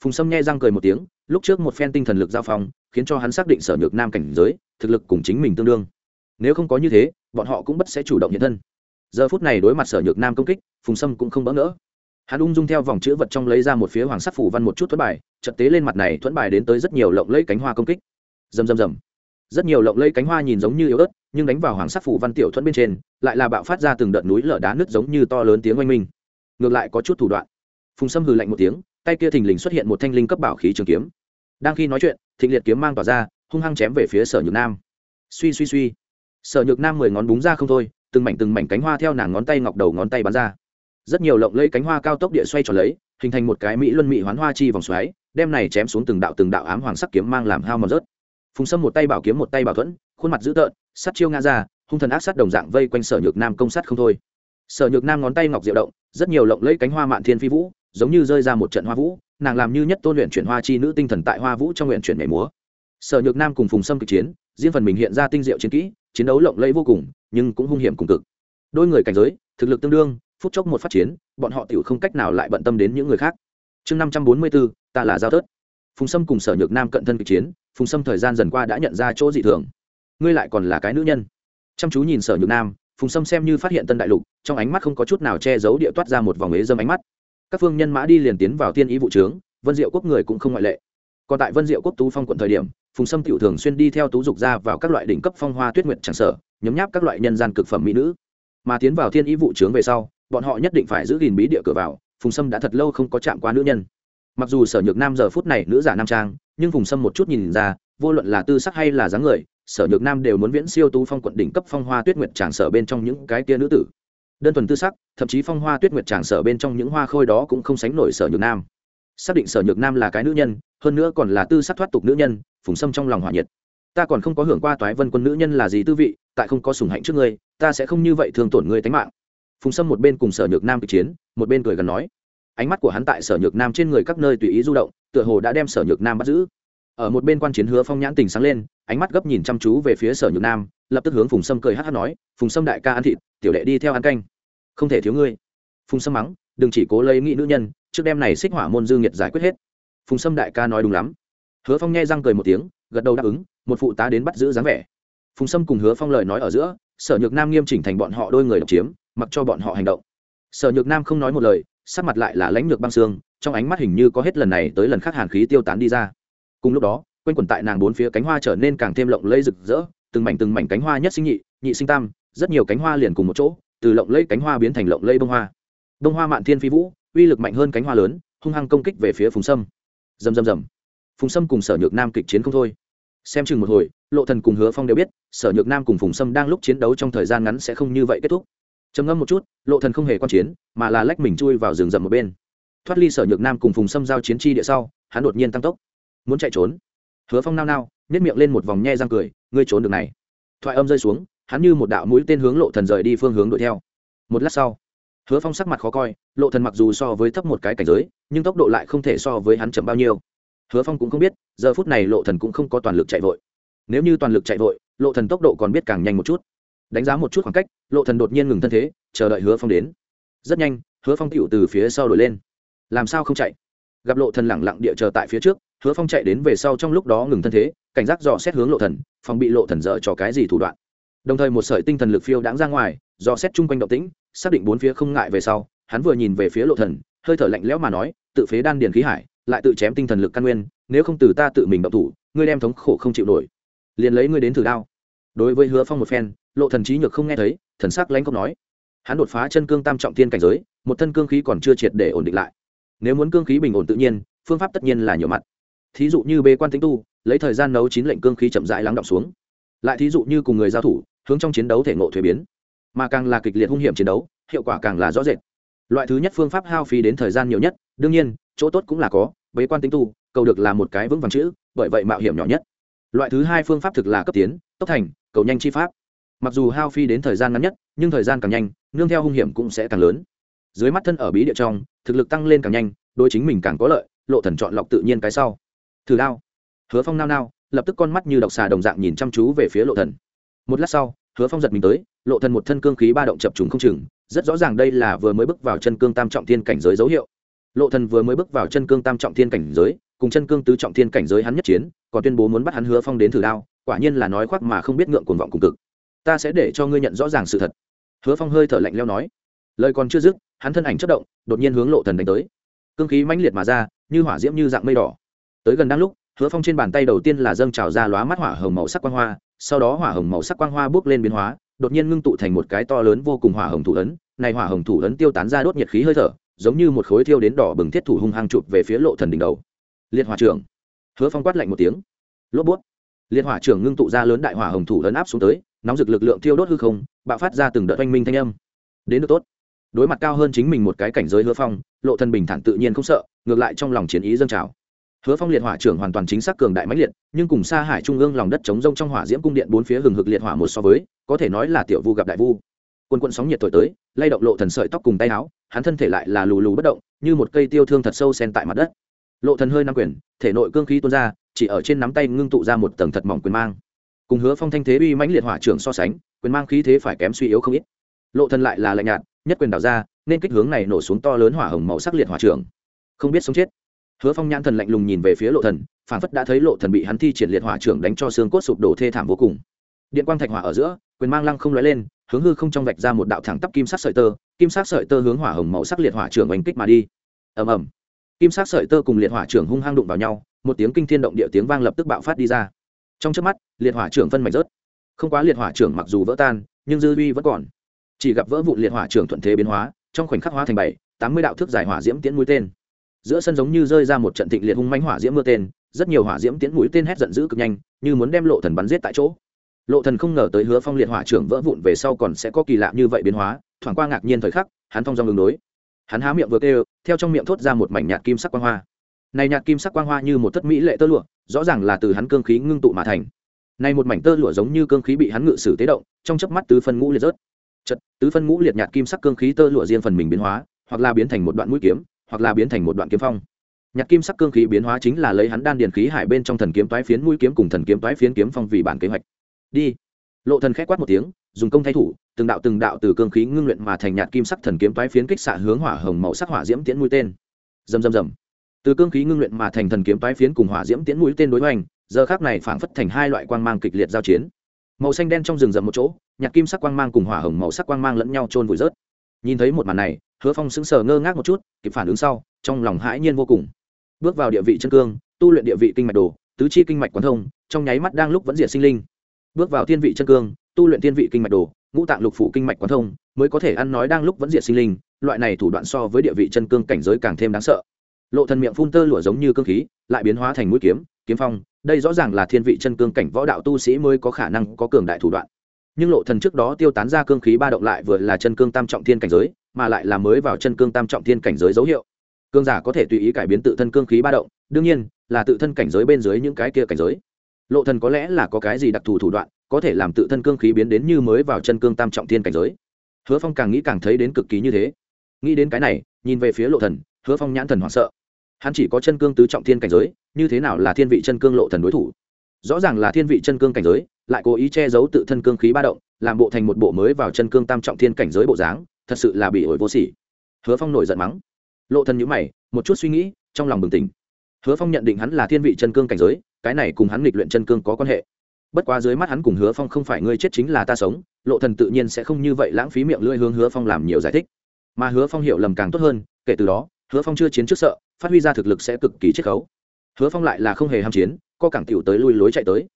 phùng sâm nghe răng cười một tiếng, lúc trước một phen tinh thần lực giao phong, khiến cho hắn xác định sở nhược nam cảnh giới, thực lực cùng chính mình tương đương. Nếu không có như thế, bọn họ cũng bất sẽ chủ động hiện thân. Giờ phút này đối mặt sở nhược nam công kích, phùng sâm cũng không bỡ ngỡ. Hắn ung dung theo vòng chữ vật trong lấy ra một phía hoàng sắc phủ văn một chút thuẫn bài, chợt tế lên mặt này thuẫn bài đến tới rất nhiều lộng lẫy cánh hoa công kích. Rầm rầm rầm. Rất nhiều lộng lẫy cánh hoa nhìn giống như yếu ớt, nhưng đánh vào hoàng sắc phủ văn tiểu thuẫn bên trên, lại là bạo phát ra từng đợt núi lở đá nứt giống như to lớn tiếng oanh minh. Ngược lại có chút thủ đoạn. Phùng sâm hừ lạnh một tiếng tay kia thình lình xuất hiện một thanh linh cấp bảo khí trường kiếm. Đang khi nói chuyện, thịnh liệt kiếm mang tỏa ra, hung hăng chém về phía sở nhược nam. Suy suy suy. Sở nhược nam mười ngón búng ra không thôi, từng mảnh từng mảnh cánh hoa theo nàng ngón tay ngọc đầu ngón tay bắn ra. Rất nhiều lộng lẫy cánh hoa cao tốc địa xoay tròn lấy, hình thành một cái mỹ luân mỹ hoán hoa chi vòng xoáy, đem này chém xuống từng đạo từng đạo ám hoàng sắc kiếm mang làm hao mòn rớt. Phùng sâm một tay bảo kiếm một tay bảo thuẫn, khuôn mặt dữ tợn sắt chiêu ngã ra, hung thần ác sát đồng dạng vây quanh sở nhược nam công sát không thôi. Sở nhược nam ngón tay ngọc diệu động, rất nhiều lộng lẫy cánh hoa mạn thiên phi vũ giống như rơi ra một trận hoa vũ, nàng làm như nhất tôn luyện chuyển hoa chi nữ tinh thần tại hoa vũ trong luyện chuyển nhảy múa. Sở nhược nam cùng phùng sâm kịch chiến, riêng phần mình hiện ra tinh diệu chiến kỹ, chiến đấu lộng lẫy vô cùng, nhưng cũng hung hiểm cùng cực. Đôi người cảnh giới, thực lực tương đương, phút chốc một phát chiến, bọn họ tiểu không cách nào lại bận tâm đến những người khác. Chương năm trăm bốn mươi bốn ta là giao tớt phùng sâm cùng sở nhược nam cận thân kịch chiến, phùng sâm thời gian dần qua đã nhận ra chỗ dị thường. Ngươi lại còn là cái nữ nhân. Chăm chú nhìn sở nhược nam, phùng sâm xem như phát hiện tân đại lục, trong ánh mắt không có chút nào che giấu địa toát ra một vòng ế dâm ánh mắt các phương nhân mã đi liền tiến vào tiên ý vụ trướng, vân diệu quốc người cũng không ngoại lệ. Còn tại vân diệu quốc tú phong quận thời điểm, phùng sâm tiểu thường xuyên đi theo tú dục ra vào các loại đỉnh cấp phong hoa tuyết nguyệt tràng sở, nhấm nháp các loại nhân gian cực phẩm mỹ nữ. Mà tiến vào thiên ý vụ trướng về sau, bọn họ nhất định phải giữ gìn bí địa cửa vào, phùng sâm đã thật lâu không có chạm qua nữ nhân. Mặc dù sở nhược nam giờ phút này nữ giả nam trang, nhưng phùng sâm một chút nhìn ra, vô luận là tư sắc hay là dáng người, sở nhược nam đều muốn viễn siêu tú phong quận đỉnh cấp phong hoa tuyết nguyệt tràng sở bên trong những cái kia nữ tử đơn thuần tư sắc, thậm chí phong hoa tuyết nguyệt tràng sở bên trong những hoa khôi đó cũng không sánh nổi sở nhược nam. Xác định sở nhược nam là cái nữ nhân, hơn nữa còn là tư sắc thoát tục nữ nhân, phùng sâm trong lòng hỏa nhiệt. Ta còn không có hưởng qua toái vân quân nữ nhân là gì tư vị, tại không có sùng hạnh trước ngươi, ta sẽ không như vậy thường tổn ngươi tánh mạng. Phùng sâm một bên cùng sở nhược nam kịch chiến, một bên cười gần nói. Ánh mắt của hắn tại sở nhược nam trên người các nơi tùy ý du động, tựa hồ đã đem sở nhược nam bắt giữ ở một bên quan chiến hứa phong nhãn tình sáng lên, ánh mắt gấp nhìn chăm chú về phía sở nhược nam, lập tức hướng phùng sâm cười hát hát nói, phùng sâm đại ca ăn thịt, tiểu đệ đi theo ăn canh. Không thể thiếu ngươi. Phùng sâm mắng, đừng chỉ cố lấy nghĩ nữ nhân, trước đêm này xích hỏa môn dương nhiệt giải quyết hết. Phùng sâm đại ca nói đúng lắm. Hứa phong nghe răng cười một tiếng, gật đầu đáp ứng, một phụ tá đến bắt giữ dáng vẻ. Phùng sâm cùng hứa phong lời nói ở giữa, sở nhược nam nghiêm chỉnh thành bọn họ đôi người độc chiếm, mặc cho bọn họ hành động. Sở nhược nam không nói một lời, sắc mặt lại là lãnh lược băng xương trong ánh mắt hình như có hết lần này tới lần khác hàn khí tiêu tán đi ra cùng lúc đó, quanh quẩn tại nàng bốn phía cánh hoa trở nên càng thêm lộng lẫy rực rỡ, từng mảnh từng mảnh cánh hoa nhất sinh nhị nhị sinh tam, rất nhiều cánh hoa liền cùng một chỗ, từ lộng lẫy cánh hoa biến thành lộng lẫy bông hoa. Bông hoa mạn thiên phi vũ, uy lực mạnh hơn cánh hoa lớn, hung hăng công kích về phía phùng sâm. Rầm rầm rầm. Phùng sâm cùng sở nhược nam kịch chiến không thôi. Xem chừng một hồi, lộ thần cùng hứa phong đều biết, sở nhược nam cùng phùng sâm đang lúc chiến đấu trong thời gian ngắn sẽ không như vậy kết thúc. Trầm ngâm một chút, lộ thần không hề quan chiến, mà là lách mình chui vào rừng rậm một bên. Thoát ly sở nhược nam cùng phùng sâm giao chiến chi địa sau, hắn đột nhiên tăng tốc muốn chạy trốn. Hứa phong nao nao nhét miệng lên một vòng nhe răng cười, ngươi trốn được này. Thoại âm rơi xuống, hắn như một đạo mũi tên hướng lộ thần rời đi phương hướng đuổi theo. Một lát sau, hứa phong sắc mặt khó coi, lộ thần mặc dù so với thấp một cái cảnh giới, nhưng tốc độ lại không thể so với hắn chậm bao nhiêu. Hứa phong cũng không biết, giờ phút này lộ thần cũng không có toàn lực chạy vội. Nếu như toàn lực chạy vội, lộ thần tốc độ còn biết càng nhanh một chút. Đánh giá một chút khoảng cách, lộ thần đột nhiên ngừng thân thế, chờ đợi hứa phong đến. Rất nhanh, hứa phong tựu từ phía sau đổi lên. Làm sao không chạy? Gặp lộ thần lẳng lặng địa chờ tại phía trước hứa phong chạy đến về sau trong lúc đó ngừng thân thế, cảnh giác dò xét hướng lộ thần, phòng bị lộ thần dở cho cái gì thủ đoạn. Đồng thời một sợi tinh thần lực phiêu đáng ra ngoài, dò xét chung quanh động tĩnh, xác định bốn phía không ngại về sau, hắn vừa nhìn về phía lộ thần, hơi thở lạnh lẽo mà nói, tự phế đan điền khí hải, lại tự chém tinh thần lực căn nguyên, nếu không từ ta tự mình động thủ, ngươi đem thống khổ không chịu nổi. Liền lấy ngươi đến thử đao. Đối với hứa phong một phen, lộ thần trí nhược không nghe thấy, thần sắc lãnh không nói. Hắn đột phá chân cương tam trọng thiên cảnh giới, một thân cương khí còn chưa triệt để ổn định lại. Nếu muốn cương khí bình ổn tự nhiên, phương pháp tất nhiên là nhiều mặt thí dụ như bê quan tính tu, lấy thời gian nấu chín lệnh cương khí chậm rãi lắng động xuống. Lại thí dụ như cùng người giao thủ, hướng trong chiến đấu thể ngộ thuế biến. Mà càng là kịch liệt hung hiểm chiến đấu, hiệu quả càng là rõ rệt. Loại thứ nhất phương pháp hao phí đến thời gian nhiều nhất, đương nhiên, chỗ tốt cũng là có bế quan tính tu, cầu được là một cái vững vàng chữ, bởi vậy mạo hiểm nhỏ nhất. Loại thứ hai phương pháp thực là cấp tiến, tốc thành, cầu nhanh chi pháp. Mặc dù hao phí đến thời gian ngắn nhất, nhưng thời gian càng nhanh, nương theo hung hiểm cũng sẽ càng lớn. Dưới mắt thân ở bí địa trong, thực lực tăng lên càng nhanh đôi chính mình càng có lợi, lộ thần chọn lọc tự nhiên cái sau thử đao. Hứa phong nao nao, lập tức con mắt như độc xà đồng dạng nhìn chăm chú về phía lộ thần. Một lát sau, hứa phong giật mình tới, lộ thần một thân cương khí ba động chập trùng không chừng, rất rõ ràng đây là vừa mới bước vào chân cương tam trọng thiên cảnh giới dấu hiệu. Lộ thần vừa mới bước vào chân cương tam trọng thiên cảnh giới, cùng chân cương tứ trọng thiên cảnh giới hắn nhất chiến, còn tuyên bố muốn bắt hắn hứa phong đến thử đao, quả nhiên là nói khoác mà không biết ngượng cuồng vọng cùng cực. Ta sẽ để cho ngươi nhận rõ ràng sự thật. Hứa phong hơi thở lạnh leo nói. Lời còn chưa dứt, hắn thân ảnh chất động, đột nhiên hướng lộ thần đánh tới. Cương khí mãnh liệt mà ra, như hỏa diễm như dạng mây đỏ tới gần đang lúc, hứa phong trên bàn tay đầu tiên là dâng trào ra lóa mắt hỏa hồng màu sắc quang hoa, sau đó hỏa hồng màu sắc quang hoa bước lên biến hóa, đột nhiên ngưng tụ thành một cái to lớn vô cùng hỏa hồng thủ ấn. Này hỏa hồng thủ ấn tiêu tán ra đốt nhiệt khí hơi thở, giống như một khối thiêu đến đỏ bừng thiết thủ hung hăng chụp về phía lộ thần đỉnh đầu. Liệt hỏa trưởng. Hứa phong quát lạnh một tiếng. Lốp bút. Liệt hỏa trưởng ngưng tụ ra lớn đại hỏa hồng thủ ấn áp xuống tới, nóng rực lực lượng thiêu đốt hư không, bạo phát ra từng đợt oanh minh thanh âm. Đến được tốt. Đối mặt cao hơn chính mình một cái cảnh giới hứa phong, lộ thần bình thản tự nhiên không sợ, ngược lại trong lòng chiến ý dâng trào hứa phong liệt hỏa trưởng hoàn toàn chính xác cường đại mãnh liệt, nhưng cùng xa hải trung ương lòng đất chống rông trong hỏa diễm cung điện bốn phía hừng hực liệt hỏa một so với, có thể nói là tiểu vu gặp đại vu. Quân quân sóng nhiệt thổi tới, lay động lộ thần sợi tóc cùng tay áo, hắn thân thể lại là lù lù bất động, như một cây tiêu thương thật sâu sen tại mặt đất. Lộ thần hơi nắm quyền, thể nội cương khí tuôn ra, chỉ ở trên nắm tay ngưng tụ ra một tầng thật mỏng quyền mang. Cùng hứa phong thanh thế uy mãnh liệt hỏa trưởng so sánh, quyền mang khí thế phải kém suy yếu không ít. Lộ thần lại là lạnh nhạt, nhất quyền đảo ra, nên kích hướng này nổ xuống to lớn hỏa hồng màu sắc liệt hỏa trưởng. Không biết sống chết hứa phong nhãn thần lạnh lùng nhìn về phía lộ thần phản phất đã thấy lộ thần bị hắn thi triển liệt hỏa trưởng đánh cho xương cốt sụp đổ thê thảm vô cùng. Điện quang thạch hỏa ở giữa, quyền mang lăng không lóe lên, hướng hư không trong vạch ra một đạo thẳng tắp kim sắc sợi tơ, kim sắc sợi tơ hướng hỏa hồng màu sắc liệt hỏa trưởng oanh kích mà đi. Ầm ầm. Kim sắc sợi tơ cùng liệt hỏa trưởng hung hăng đụng vào nhau, một tiếng kinh thiên động địa tiếng vang lập tức bạo phát đi ra. Trong chớp mắt, liệt hỏa trưởng phân mảnh rớt. Không quá liệt hỏa trưởng mặc dù vỡ tan, nhưng dư uy vẫn còn. Chỉ gặp vỡ vụ liệt hỏa trưởng thuận thế biến hóa, trong khoảnh khắc hóa thành bảy, tám mươi đạo thước dài hỏa diễm tiễn mũi tên giữa sân giống như rơi ra một trận thịnh liệt hung manh hỏa diễm mưa tên, rất nhiều hỏa diễm tiến mũi tên hét giận dữ cực nhanh, như muốn đem lộ thần bắn giết tại chỗ. Lộ thần không ngờ tới hứa phong liệt hỏa trưởng vỡ vụn về sau còn sẽ có kỳ lạ như vậy biến hóa, thoảng qua ngạc nhiên thời khắc, hắn phong dong ứng đối. Hắn há miệng vừa kêu, theo trong miệng thốt ra một mảnh nhạt kim sắc quang hoa. Này nhạt kim sắc quang hoa như một thất mỹ lệ tơ lụa, rõ ràng là từ hắn cương khí ngưng tụ mà thành. Này một mảnh tơ lụa giống như cương khí bị hắn ngự sử tế động, trong chớp mắt tứ phân ngũ liệt rớt. Chật tứ phân ngũ liệt nhạt kim sắc cương khí tơ lụa riêng phần mình biến hóa, hoặc là biến thành một đoạn mũi kiếm hoặc là biến thành một đoạn kiếm phong. Nhạc kim sắc cương khí biến hóa chính là lấy hắn đan điền khí hải bên trong thần kiếm toái phiến mũi kiếm cùng thần kiếm toái phiến kiếm phong vì bản kế hoạch. Đi. Lộ thần khẽ quát một tiếng, dùng công thay thủ, từng đạo từng đạo từ cương khí ngưng luyện mà thành nhạt kim sắc thần kiếm toái phiến kích xạ hướng hỏa hồng màu sắc hỏa diễm tiễn mũi tên. Rầm rầm rầm. Từ cương khí ngưng luyện mà thành thần kiếm toái phiến cùng hỏa diễm tiễn mũi tên đối hoành, giờ khắc này phảng phất thành hai loại quang mang kịch liệt giao chiến. Màu xanh đen trong rừng rậm một chỗ nhạt kim sắc quang mang cùng hỏa hồng màu sắc quang mang lẫn nhau trôn vùi rớt. Nhìn thấy một màn này hứa phong sững sờ ngơ ngác một chút, kịp phản ứng sau, trong lòng hãi nhiên vô cùng. Bước vào địa vị chân cương, tu luyện địa vị kinh mạch đồ, tứ chi kinh mạch quán thông, trong nháy mắt đang lúc vẫn diệt sinh linh. Bước vào thiên vị chân cương, tu luyện thiên vị kinh mạch đồ, ngũ tạng lục phủ kinh mạch quán thông, mới có thể ăn nói đang lúc vẫn diệt sinh linh, loại này thủ đoạn so với địa vị chân cương cảnh giới càng thêm đáng sợ. Lộ thần miệng phun tơ lụa giống như cương khí, lại biến hóa thành mũi kiếm kiếm phong, đây rõ ràng là thiên vị chân cương cảnh võ đạo tu sĩ mới có khả năng có cường đại thủ đoạn. Nhưng lộ thần trước đó tiêu tán ra cương khí ba động lại vừa là chân cương tam trọng thiên cảnh giới mà lại là mới vào chân cương tam trọng thiên cảnh giới dấu hiệu. Cương giả có thể tùy ý cải biến tự thân cương khí ba động, đương nhiên, là tự thân cảnh giới bên dưới những cái kia cảnh giới. Lộ thần có lẽ là có cái gì đặc thù thủ đoạn, có thể làm tự thân cương khí biến đến như mới vào chân cương tam trọng thiên cảnh giới. Hứa phong càng nghĩ càng thấy đến cực kỳ như thế. Nghĩ đến cái này, nhìn về phía lộ thần, hứa phong nhãn thần hoảng sợ. Hắn chỉ có chân cương tứ trọng thiên cảnh giới, như thế nào là thiên vị chân cương lộ thần đối thủ? Rõ ràng là thiên vị chân cương cảnh giới, lại cố ý che giấu tự thân cương khí ba động, làm bộ thành một bộ mới vào chân cương tam trọng thiên cảnh giới bộ dáng thật sự là bị ổi vô sỉ. Hứa phong nổi giận mắng. Lộ thần nhữ mày, một chút suy nghĩ, trong lòng bừng tỉnh. Hứa phong nhận định hắn là thiên vị chân cương cảnh giới, cái này cùng hắn nghịch luyện chân cương có quan hệ. Bất quá dưới mắt hắn cùng hứa phong không phải ngươi chết chính là ta sống, lộ thần tự nhiên sẽ không như vậy lãng phí miệng lưỡi hướng hứa phong làm nhiều giải thích. Mà hứa phong hiểu lầm càng tốt hơn, kể từ đó, hứa phong chưa chiến trước sợ, phát huy ra thực lực sẽ cực kỳ chiết khấu. Hứa phong lại là không hề ham chiến, co cảng tiểu tới lui lối chạy tới.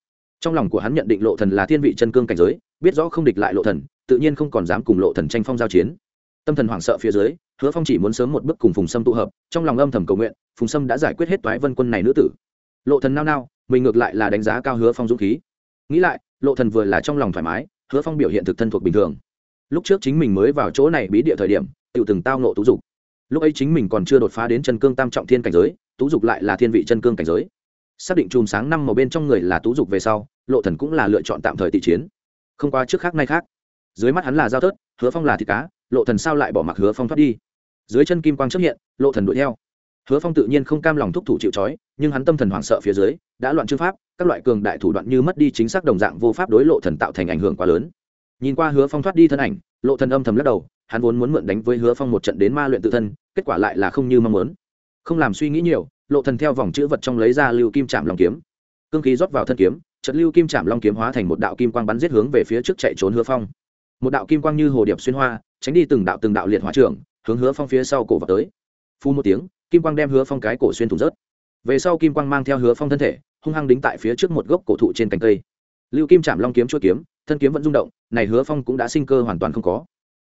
Trong lòng của hắn nhận định lộ thần là thiên vị chân cương cảnh giới, biết rõ không địch lại lộ thần tự nhiên không còn dám cùng lộ thần tranh phong giao chiến. Tâm thần hoảng sợ phía dưới, hứa phong chỉ muốn sớm một bước cùng phùng sâm tụ hợp, trong lòng âm thầm cầu nguyện, phùng sâm đã giải quyết hết toái vân quân này nữ tử. Lộ thần nao nao, mình ngược lại là đánh giá cao hứa phong dũng khí. Nghĩ lại, lộ thần vừa là trong lòng thoải mái, hứa phong biểu hiện thực thân thuộc bình thường. Lúc trước chính mình mới vào chỗ này bí địa thời điểm tự từng tao nộ tú dục. Lúc ấy chính mình còn chưa đột phá đến chân cương tam trọng thiên cảnh giới, tú dục lại là thiên vị chân cương cảnh giới. Xác định chùm sáng năm màu bên trong người là tú dục về sau, lộ thần cũng là lựa chọn tạm thời tị chiến. Không qua trước khác nay khác dưới mắt hắn là giao thớt, hứa phong là thịt cá, lộ thần sao lại bỏ mặc hứa phong thoát đi? Dưới chân kim quang xuất hiện, lộ thần đuổi theo. Hứa phong tự nhiên không cam lòng thúc thủ chịu trói, nhưng hắn tâm thần hoảng sợ phía dưới, đã loạn chương pháp, các loại cường đại thủ đoạn như mất đi chính xác đồng dạng vô pháp đối lộ thần tạo thành ảnh hưởng quá lớn. Nhìn qua hứa phong thoát đi thân ảnh, lộ thần âm thầm lắc đầu, hắn vốn muốn mượn đánh với hứa phong một trận đến ma luyện tự thân, kết quả lại là không như mong muốn. Không làm suy nghĩ nhiều, lộ thần theo vòng chữ vật trong lấy ra lưu kim chạm long kiếm. Cương khí rót vào thân kiếm trận lưu kim chạm long kiếm hóa thành một đạo kim quang bắn giết hướng về phía trước chạy trốn hứa phong một đạo kim quang như hồ điệp xuyên hoa, tránh đi từng đạo từng đạo liệt hỏa trưởng, hướng hứa phong phía sau cổ vào tới. Phu một tiếng, kim quang đem hứa phong cái cổ xuyên thủng rớt. Về sau kim quang mang theo hứa phong thân thể, hung hăng đính tại phía trước một gốc cổ thụ trên cành cây. Lưu kim chạm long kiếm chua kiếm, thân kiếm vẫn rung động, này hứa phong cũng đã sinh cơ hoàn toàn không có.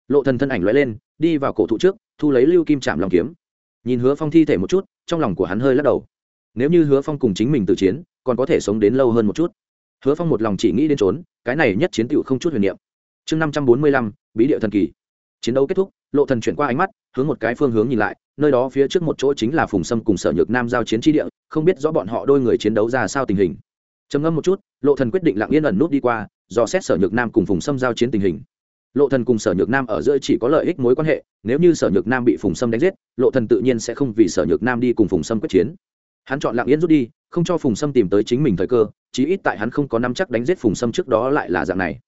Lộ thần thân ảnh lóe lên, đi vào cổ thụ trước, thu lấy lưu kim chạm long kiếm. Nhìn hứa phong thi thể một chút, trong lòng của hắn hơi lắc đầu. Nếu như hứa phong cùng chính mình từ chiến, còn có thể sống đến lâu hơn một chút. Hứa phong một lòng chỉ nghĩ đến trốn, cái này nhất chiến tựu không chút huyền niệm chương năm trăm bốn mươi lăm, bí địa thần kỳ. Chiến đấu kết thúc, lộ thần chuyển qua ánh mắt, hướng một cái phương hướng nhìn lại, nơi đó phía trước một chỗ chính là phùng sâm cùng sở nhược nam giao chiến tri địa, không biết rõ bọn họ đôi người chiến đấu ra sao tình hình. Trầm ngâm một chút, lộ thần quyết định lặng yên ẩn nút đi qua, dò xét sở nhược nam cùng phùng sâm giao chiến tình hình. Lộ thần cùng sở nhược nam ở giữa chỉ có lợi ích mối quan hệ, nếu như sở nhược nam bị phùng sâm đánh giết, lộ thần tự nhiên sẽ không vì sở nhược nam đi cùng phùng sâm quyết chiến. Hắn chọn lặng yên rút đi, không cho phùng sâm tìm tới chính mình thời cơ, chí ít tại hắn không có nắm chắc đánh giết phùng sâm trước đó lại là dạng này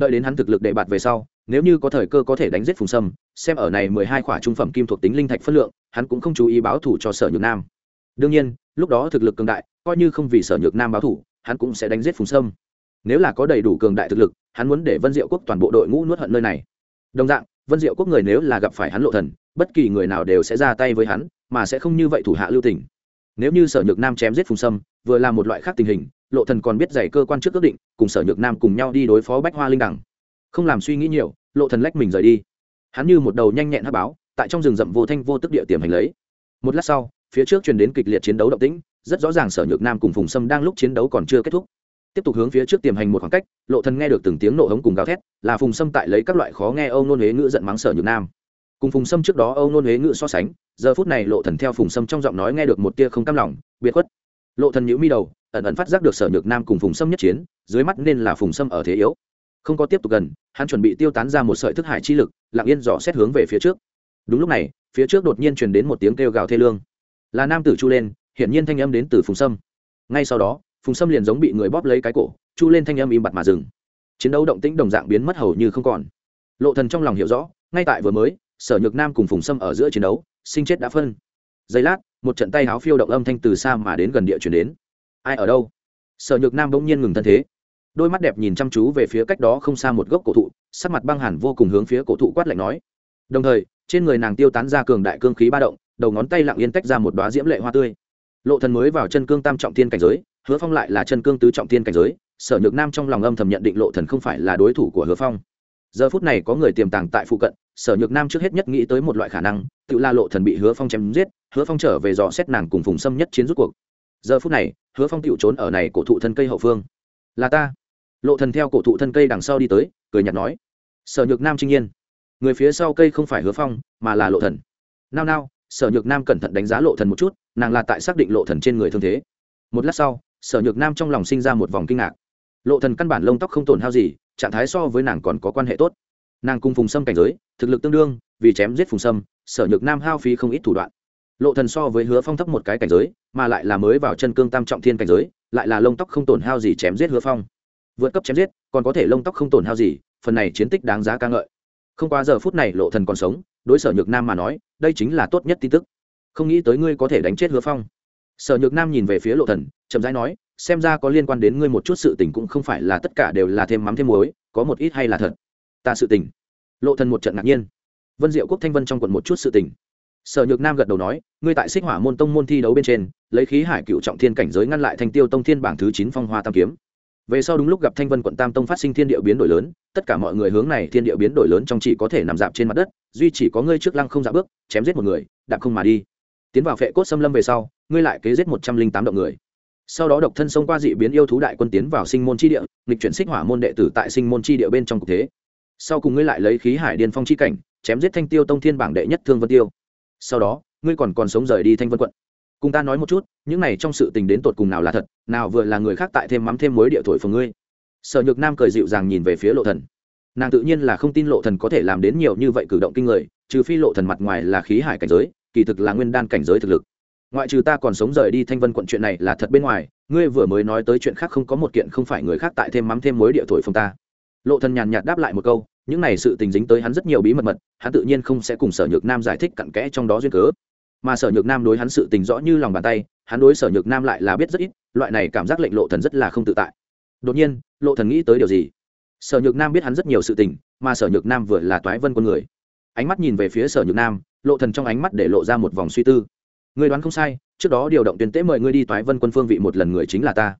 đợi đến hắn thực lực đệ bạt về sau, nếu như có thời cơ có thể đánh giết phùng sâm, xem ở này mười hai khỏa trung phẩm kim thuộc tính linh thạch phất lượng, hắn cũng không chú ý báo thủ cho sở nhược nam. Đương nhiên, lúc đó thực lực cường đại, coi như không vì sở nhược nam báo thủ, hắn cũng sẽ đánh giết phùng sâm. Nếu là có đầy đủ cường đại thực lực, hắn muốn để vân diệu quốc toàn bộ đội ngũ nuốt hận nơi này. Đồng dạng, vân diệu quốc người nếu là gặp phải hắn lộ thần, bất kỳ người nào đều sẽ ra tay với hắn, mà sẽ không như vậy thủ hạ lưu tình. Nếu như sở nhược nam chém giết phùng sâm, vừa là một loại khác tình hình lộ thần còn biết giày cơ quan trước ước định, cùng sở nhược nam cùng nhau đi đối phó bách hoa linh đẳng không làm suy nghĩ nhiều, lộ thần lách mình rời đi. Hắn như một đầu nhanh nhẹn hấp báo, tại trong rừng rậm vô thanh vô tức địa tiềm hành lấy. Một lát sau, phía trước truyền đến kịch liệt chiến đấu động tĩnh, rất rõ ràng sở nhược nam cùng phùng sâm đang lúc chiến đấu còn chưa kết thúc. Tiếp tục hướng phía trước tiềm hành một khoảng cách, lộ thần nghe được từng tiếng nổ hống cùng gào thét, là phùng sâm tại lấy các loại khó nghe âu nôn huế ngữ giận mắng sở nhược nam. Cùng phùng sâm trước đó âu nôn huế ngữ so sánh, giờ phút này lộ thần theo phùng sâm trong giọng nói nghe được một tia không cam lòng, biệt khuất. Lộ thần nhíu mi đầu ẩn ẩn phát giác được sở nhược nam cùng phùng sâm nhất chiến, dưới mắt nên là phùng sâm ở thế yếu. Không có tiếp tục gần, hắn chuẩn bị tiêu tán ra một sợi thức hải chi lực, lặng yên dò xét hướng về phía trước. Đúng lúc này, phía trước đột nhiên truyền đến một tiếng kêu gào thê lương. Là nam tử chu lên, hiển nhiên thanh âm đến từ phùng sâm. Ngay sau đó, phùng sâm liền giống bị người bóp lấy cái cổ, chu lên thanh âm im bặt mà dừng. Chiến đấu động tĩnh đồng dạng biến mất hầu như không còn. Lộ thần trong lòng hiểu rõ, ngay tại vừa mới, sở nhược nam cùng phùng sâm ở giữa chiến đấu, sinh chết đã phân. Giây lát, một trận tay háo phiêu động âm thanh từ xa mà đến gần địa chuyển đến ai ở đâu? Sở nhược nam bỗng nhiên ngừng thân thế. Đôi mắt đẹp nhìn chăm chú về phía cách đó không xa một gốc cổ thụ, sắc mặt băng hẳn vô cùng hướng phía cổ thụ quát lạnh nói. Đồng thời, trên người nàng tiêu tán ra cường đại cương khí ba động, đầu ngón tay lặng yên tách ra một đoá diễm lệ hoa tươi. Lộ thần mới vào chân cương tam trọng thiên cảnh giới, hứa phong lại là chân cương tứ trọng thiên cảnh giới, sở nhược nam trong lòng âm thầm nhận định lộ thần không phải là đối thủ của hứa phong. Giờ phút này có người tiềm tàng tại phụ cận, sở nhược nam trước hết nhất nghĩ tới một loại khả năng, tự la lộ thần bị hứa phong chém giết, hứa phong trở về dò xét nàng cùng phùng xâm nhất chiến rút cuộc giờ phút này, hứa phong tựu trốn ở này cổ thụ thân cây hậu phương. Là ta. Lộ thần theo cổ thụ thân cây đằng sau đi tới, cười nhạt nói, sở nhược nam trinh nhiên người phía sau cây không phải hứa phong, mà là lộ thần. Nao nao, sở nhược nam cẩn thận đánh giá lộ thần một chút, nàng là tại xác định lộ thần trên người thương thế. Một lát sau, sở nhược nam trong lòng sinh ra một vòng kinh ngạc. Lộ thần căn bản lông tóc không tổn hao gì, trạng thái so với nàng còn có quan hệ tốt. Nàng cùng phùng sâm cảnh giới, thực lực tương đương, vì chém giết phùng sâm, sở nhược nam hao phí không ít thủ đoạn. Lộ thần so với hứa phong thấp một cái cảnh giới mà lại là mới vào chân cương tam trọng thiên cảnh giới, lại là lông tóc không tổn hao gì chém giết hứa phong. Vượt cấp chém giết, còn có thể lông tóc không tổn hao gì, phần này chiến tích đáng giá ca ngợi. Không qua giờ phút này lộ thần còn sống, đối sở nhược nam mà nói, đây chính là tốt nhất tin tức. Không nghĩ tới ngươi có thể đánh chết hứa phong. Sở nhược nam nhìn về phía lộ thần, chậm rãi nói, xem ra có liên quan đến ngươi một chút sự tình cũng không phải là tất cả đều là thêm mắm thêm muối, có một ít hay là thật. Ta sự tình. Lộ thần một trận ngạc nhiên. Vân diệu quốc thanh vân trong quận một chút sự tình sở nhược nam gật đầu nói, ngươi tại xích hỏa môn tông môn thi đấu bên trên, lấy khí hải cựu trọng thiên cảnh giới ngăn lại thanh tiêu tông thiên bảng thứ chín phong hoa tam kiếm. Về sau đúng lúc gặp thanh vân quận tam tông phát sinh thiên địa biến đổi lớn, tất cả mọi người hướng này thiên địa biến đổi lớn trong chỉ có thể nằm dạp trên mặt đất, duy chỉ có ngươi trước lăng không dạ bước, chém giết một người, đạp không mà đi. Tiến vào phệ cốt xâm lâm về sau, ngươi lại kế giết một trăm linh tám động người. Sau đó độc thân xông qua dị biến yêu thú đại quân tiến vào sinh môn chi địa, nghịch chuyển xích hỏa môn đệ tử tại sinh môn chi địa bên trong cục thế. Sau cùng ngươi lại lấy khí hải điên phong chi cảnh, chém giết thanh tiêu tông thiên bảng đệ nhất thương vân tiêu sau đó, ngươi còn còn sống rời đi thanh vân quận. Cùng ta nói một chút, những này trong sự tình đến tột cùng nào là thật, nào vừa là người khác tại thêm mắm thêm mối địa thổi phường ngươi. Sở nhược nam cười dịu dàng nhìn về phía lộ thần. Nàng tự nhiên là không tin lộ thần có thể làm đến nhiều như vậy cử động kinh người, trừ phi lộ thần mặt ngoài là khí hải cảnh giới, kỳ thực là nguyên đan cảnh giới thực lực. Ngoại trừ ta còn sống rời đi thanh vân quận chuyện này là thật bên ngoài, ngươi vừa mới nói tới chuyện khác không có một kiện không phải người khác tại thêm mắm thêm mối địa thổi phồng ta. Lộ thần nhàn nhạt đáp lại một câu những này sự tình dính tới hắn rất nhiều bí mật mật, hắn tự nhiên không sẽ cùng sở nhược nam giải thích cặn kẽ trong đó duyên cớ. Mà sở nhược nam đối hắn sự tình rõ như lòng bàn tay, hắn đối sở nhược nam lại là biết rất ít, loại này cảm giác lệnh lộ thần rất là không tự tại. Đột nhiên, lộ thần nghĩ tới điều gì? Sở nhược nam biết hắn rất nhiều sự tình, mà sở nhược nam vừa là toái vân con người. Ánh mắt nhìn về phía sở nhược nam, lộ thần trong ánh mắt để lộ ra một vòng suy tư. Người đoán không sai, trước đó điều động tuyên tế mời ngươi đi toái vân quân phương vị một lần người chính là ta.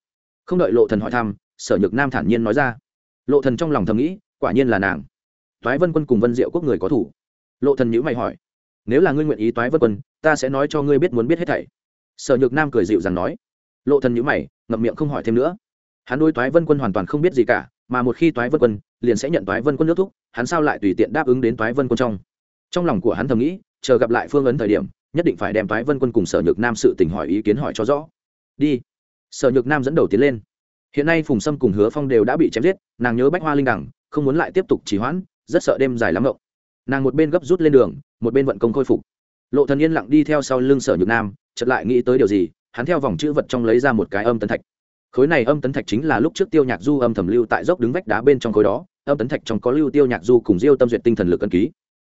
Không đợi lộ thần hỏi thăm, sở nhược nam thản nhiên nói ra. Lộ thần trong lòng thầm nghĩ, quả nhiên là nàng toái vân quân cùng vân diệu quốc người có thủ. Lộ thần nhữ mày hỏi, nếu là ngươi nguyện ý toái vân quân, ta sẽ nói cho ngươi biết muốn biết hết thảy. Sở nhược nam cười dịu rằng nói. Lộ thần nhữ mày, ngậm miệng không hỏi thêm nữa. Hắn đối toái vân quân hoàn toàn không biết gì cả, mà một khi toái vân quân, liền sẽ nhận toái vân quân nước thúc, hắn sao lại tùy tiện đáp ứng đến toái vân quân trong? Trong lòng của hắn thầm nghĩ, chờ gặp lại phương ấn thời điểm, nhất định phải đem toái vân quân cùng sở nhược nam sự tình hỏi ý kiến hỏi cho rõ. Đi. Sở nhược nam dẫn đầu tiến lên. Hiện nay phùng sâm cùng hứa phong đều đã bị chém giết, nàng nhớ bách hoa linh đẳng không muốn lại tiếp tục trì hoãn rất sợ đêm dài lắm ngộng. Nàng một bên gấp rút lên đường, một bên vận công khôi phục. Lộ thần yên lặng đi theo sau lưng sở nhược nam, chợt lại nghĩ tới điều gì, hắn theo vòng chữ vật trong lấy ra một cái âm tấn thạch. Khối này âm tấn thạch chính là lúc trước tiêu nhạc du âm thầm lưu tại dốc đứng vách đá bên trong khối đó, âm tấn thạch trong có lưu tiêu nhạc du cùng diêu tâm duyệt tinh thần lực ân ký.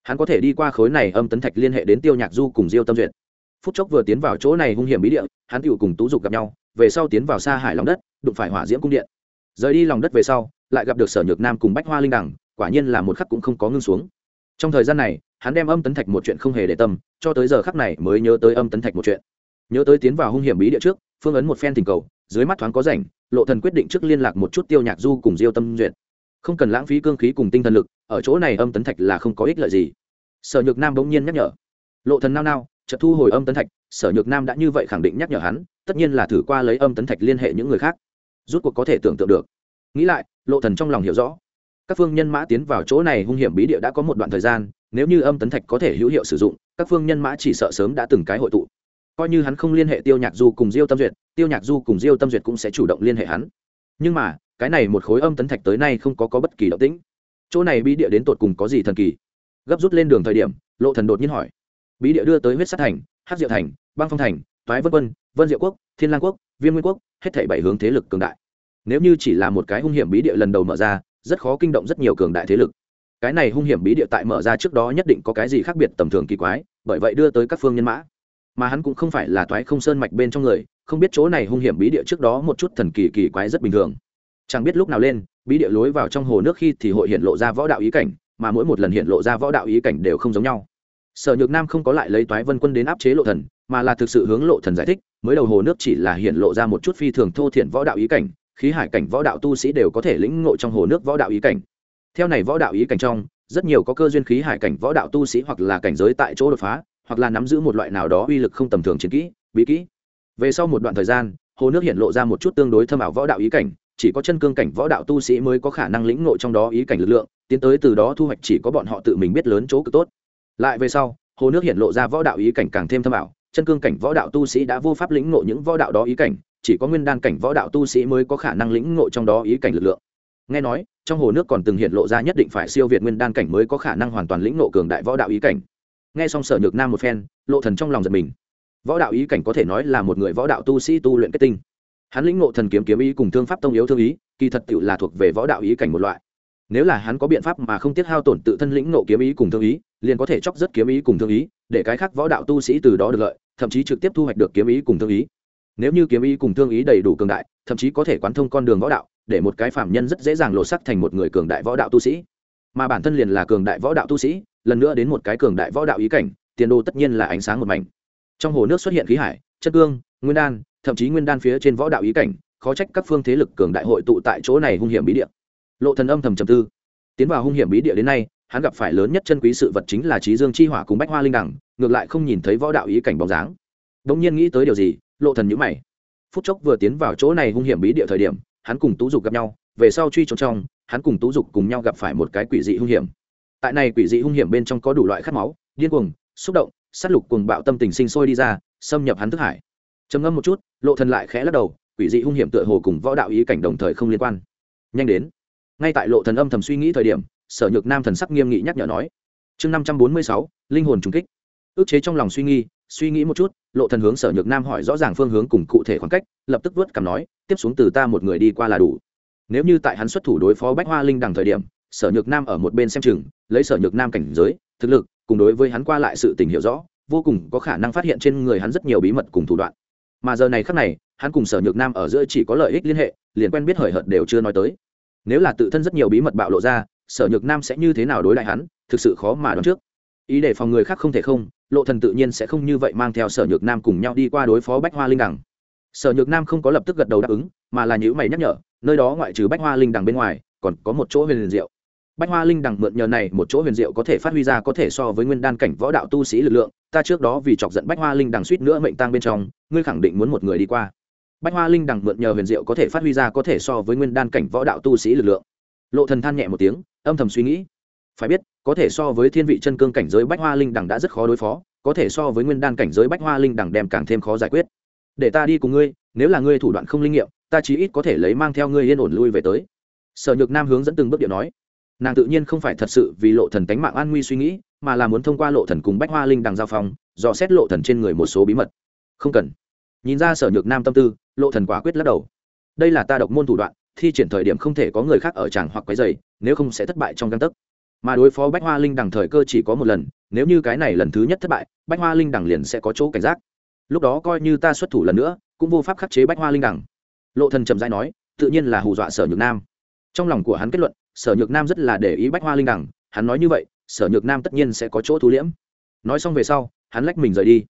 Hắn có thể đi qua khối này âm tấn thạch liên hệ đến tiêu nhạc du cùng diêu tâm duyệt. Phút chốc vừa tiến vào chỗ này hung hiểm bí địa, hắn tựu cùng tú dục gặp nhau, về sau tiến vào xa hải lòng đất, đụng phải hỏa diễm cung điện. Rời đi lòng đất về sau, lại gặp được sở nhược nam cùng bách hoa linh đẳng quả nhiên là một khắc cũng không có ngưng xuống. Trong thời gian này, hắn đem âm tấn thạch một chuyện không hề để tâm, cho tới giờ khắc này mới nhớ tới âm tấn thạch một chuyện. Nhớ tới tiến vào hung hiểm bí địa trước, phương ấn một phen tình cầu, dưới mắt thoáng có rảnh, lộ thần quyết định trước liên lạc một chút tiêu nhạc du cùng diêu tâm duyệt. Không cần lãng phí cương khí cùng tinh thần lực, ở chỗ này âm tấn thạch là không có ích lợi gì. Sở nhược nam bỗng nhiên nhắc nhở. Lộ thần nao nao, chợt thu hồi âm tấn thạch, sở nhược nam đã như vậy khẳng định nhắc nhở hắn, tất nhiên là thử qua lấy âm tấn thạch liên hệ những người khác. Rút cuộc có thể tưởng tượng được. Nghĩ lại, lộ thần trong lòng hiểu rõ các phương nhân mã tiến vào chỗ này hung hiểm bí địa đã có một đoạn thời gian nếu như âm tấn thạch có thể hữu hiệu sử dụng các phương nhân mã chỉ sợ sớm đã từng cái hội tụ. Coi như hắn không liên hệ tiêu nhạc du cùng diêu tâm duyệt tiêu nhạc du cùng diêu tâm duyệt cũng sẽ chủ động liên hệ hắn. Nhưng mà cái này một khối âm tấn thạch tới nay không có, có bất kỳ động tĩnh. Chỗ này bí địa đến tột cùng có gì thần kỳ? Gấp rút lên đường thời điểm lộ thần đột nhiên hỏi. Bí địa đưa tới huyết sát thành hát diệu thành băng phong thành toái vân quân vân diệu quốc thiên lang quốc viên nguyên quốc hết thảy bảy hướng thế lực cường đại. Nếu như chỉ là một cái hung hiểm bí địa lần đầu mở ra rất khó kinh động rất nhiều cường đại thế lực. Cái này hung hiểm bí địa tại mở ra trước đó nhất định có cái gì khác biệt tầm thường kỳ quái, bởi vậy đưa tới các phương nhân mã. Mà hắn cũng không phải là toái không sơn mạch bên trong người, không biết chỗ này hung hiểm bí địa trước đó một chút thần kỳ kỳ quái rất bình thường. Chẳng biết lúc nào lên, bí địa lối vào trong hồ nước khi thì hội hiện lộ ra võ đạo ý cảnh, mà mỗi một lần hiện lộ ra võ đạo ý cảnh đều không giống nhau. Sở nhược nam không có lại lấy toái vân quân đến áp chế lộ thần, mà là thực sự hướng lộ thần giải thích, mới đầu hồ nước chỉ là hiện lộ ra một chút phi thường thô thiển võ đạo ý cảnh khí hải cảnh võ đạo tu sĩ đều có thể lĩnh ngộ trong hồ nước võ đạo ý cảnh. Theo này võ đạo ý cảnh trong, rất nhiều có cơ duyên khí hải cảnh võ đạo tu sĩ hoặc là cảnh giới tại chỗ đột phá, hoặc là nắm giữ một loại nào đó uy lực không tầm thường chiến kỹ, bí kỹ. Về sau một đoạn thời gian, hồ nước hiện lộ ra một chút tương đối thâm ảo võ đạo ý cảnh, chỉ có chân cương cảnh võ đạo tu sĩ mới có khả năng lĩnh ngộ trong đó ý cảnh lực lượng, tiến tới từ đó thu hoạch chỉ có bọn họ tự mình biết lớn chỗ cực tốt. Lại về sau, hồ nước hiện lộ ra võ đạo ý cảnh càng thêm thâm ảo, chân cương cảnh võ đạo tu sĩ đã vô pháp lĩnh ngộ những võ đạo đó ý cảnh chỉ có nguyên đan cảnh võ đạo tu sĩ mới có khả năng lĩnh ngộ trong đó ý cảnh lực lượng. Nghe nói, trong hồ nước còn từng hiện lộ ra nhất định phải siêu việt nguyên đan cảnh mới có khả năng hoàn toàn lĩnh ngộ cường đại võ đạo ý cảnh. Nghe xong sở nhược nam một phen, lộ thần trong lòng giật mình. Võ đạo ý cảnh có thể nói là một người võ đạo tu sĩ tu luyện kết tinh. Hắn lĩnh ngộ thần kiếm kiếm ý cùng thương pháp tông yếu thương ý, kỳ thật tự là thuộc về võ đạo ý cảnh một loại. Nếu là hắn có biện pháp mà không tiết hao tổn tự thân lĩnh ngộ kiếm ý cùng thương ý, liền có thể chóc rất kiếm ý cùng thương ý, để cái khác võ đạo tu sĩ từ đó được lợi, thậm chí trực tiếp thu hoạch được kiếm ý cùng thương ý nếu như kiếm ý cùng thương ý đầy đủ cường đại, thậm chí có thể quán thông con đường võ đạo, để một cái phạm nhân rất dễ dàng lột sắc thành một người cường đại võ đạo tu sĩ. Mà bản thân liền là cường đại võ đạo tu sĩ, lần nữa đến một cái cường đại võ đạo ý cảnh, tiền đồ tất nhiên là ánh sáng một mảnh. Trong hồ nước xuất hiện khí hải, chất cương, nguyên đan, thậm chí nguyên đan phía trên võ đạo ý cảnh, khó trách các phương thế lực cường đại hội tụ tại chỗ này hung hiểm bí địa. Lộ thần âm thầm trầm tư. Tiến vào hung hiểm bí địa đến nay, hắn gặp phải lớn nhất chân quý sự vật chính là trí dương chi hỏa cùng bách hoa linh đẳng, ngược lại không nhìn thấy võ đạo ý cảnh bóng dáng. Đống nhiên nghĩ tới điều gì lộ thần nhíu mày. Phút chốc vừa tiến vào chỗ này hung hiểm bí địa thời điểm, hắn cùng tú dục gặp nhau, về sau truy trốn trong, hắn cùng tú dục cùng nhau gặp phải một cái quỷ dị hung hiểm. Tại này quỷ dị hung hiểm bên trong có đủ loại khát máu, điên cuồng, xúc động, sát lục cùng bạo tâm tình sinh sôi đi ra, xâm nhập hắn thức hải. Trầm ngâm một chút, lộ thần lại khẽ lắc đầu, quỷ dị hung hiểm tựa hồ cùng võ đạo ý cảnh đồng thời không liên quan. Nhanh đến. Ngay tại lộ thần âm thầm suy nghĩ thời điểm, sở nhược nam thần sắc nghiêm nghị nhắc nhở nói. Chương năm trăm bốn mươi sáu, linh hồn trùng kích. Ước chế trong lòng suy nghĩ suy nghĩ một chút, lộ thần hướng sở nhược nam hỏi rõ ràng phương hướng cùng cụ thể khoảng cách, lập tức vớt cảm nói, tiếp xuống từ ta một người đi qua là đủ. Nếu như tại hắn xuất thủ đối phó bách hoa linh đằng thời điểm, sở nhược nam ở một bên xem chừng, lấy sở nhược nam cảnh giới, thực lực, cùng đối với hắn qua lại sự tình hiểu rõ, vô cùng có khả năng phát hiện trên người hắn rất nhiều bí mật cùng thủ đoạn. Mà giờ này khắc này, hắn cùng sở nhược nam ở giữa chỉ có lợi ích liên hệ, liền quen biết hời hợt đều chưa nói tới. Nếu là tự thân rất nhiều bí mật bạo lộ ra, sở nhược nam sẽ như thế nào đối lại hắn, thực sự khó mà đoán trước ý để phòng người khác không thể không, lộ thần tự nhiên sẽ không như vậy mang theo sở nhược nam cùng nhau đi qua đối phó bách hoa linh đẳng sở nhược nam không có lập tức gật đầu đáp ứng, mà là nhữ mày nhắc nhở, nơi đó ngoại trừ bách hoa linh đằng bên ngoài, còn có một chỗ huyền liền diệu. Bách hoa linh đằng mượn nhờ này một chỗ huyền diệu có thể phát huy ra có thể so với nguyên đan cảnh võ đạo tu sĩ lực lượng, ta trước đó vì chọc giận bách hoa linh đằng suýt nữa mệnh tang bên trong, ngươi khẳng định muốn một người đi qua. Bách hoa linh đằng mượn nhờ huyền diệu có thể phát huy ra có thể so với nguyên đan cảnh võ đạo tu sĩ lực lượng. Lộ thần than nhẹ một tiếng, âm thầm suy nghĩ phải biết, có thể so với thiên vị chân cương cảnh giới bách hoa linh đằng đã rất khó đối phó, có thể so với nguyên đan cảnh giới bách hoa linh đằng đem càng thêm khó giải quyết. Để ta đi cùng ngươi, nếu là ngươi thủ đoạn không linh nghiệm, ta chí ít có thể lấy mang theo ngươi yên ổn lui về tới. Sở nhược nam hướng dẫn từng bước điệu nói. Nàng tự nhiên không phải thật sự vì lộ thần tánh mạng an nguy suy nghĩ, mà là muốn thông qua lộ thần cùng bách hoa linh đằng giao phong, dò xét lộ thần trên người một số bí mật. Không cần. Nhìn ra sở nhược nam tâm tư, lộ thần quả quyết lắc đầu. Đây là ta độc môn thủ đoạn, thi triển thời điểm không thể có người khác ở tràng hoặc quấy rầy, nếu không sẽ thất bại trong căn tấc mà đối phó bách hoa linh đằng thời cơ chỉ có một lần, nếu như cái này lần thứ nhất thất bại, bách hoa linh đằng liền sẽ có chỗ cảnh giác. Lúc đó coi như ta xuất thủ lần nữa, cũng vô pháp khắc chế bách hoa linh đằng. Lộ thần trầm dai nói, tự nhiên là hù dọa sở nhược nam. Trong lòng của hắn kết luận, sở nhược nam rất là để ý bách hoa linh đằng, hắn nói như vậy, sở nhược nam tất nhiên sẽ có chỗ thu liễm. Nói xong về sau, hắn lách mình rời đi.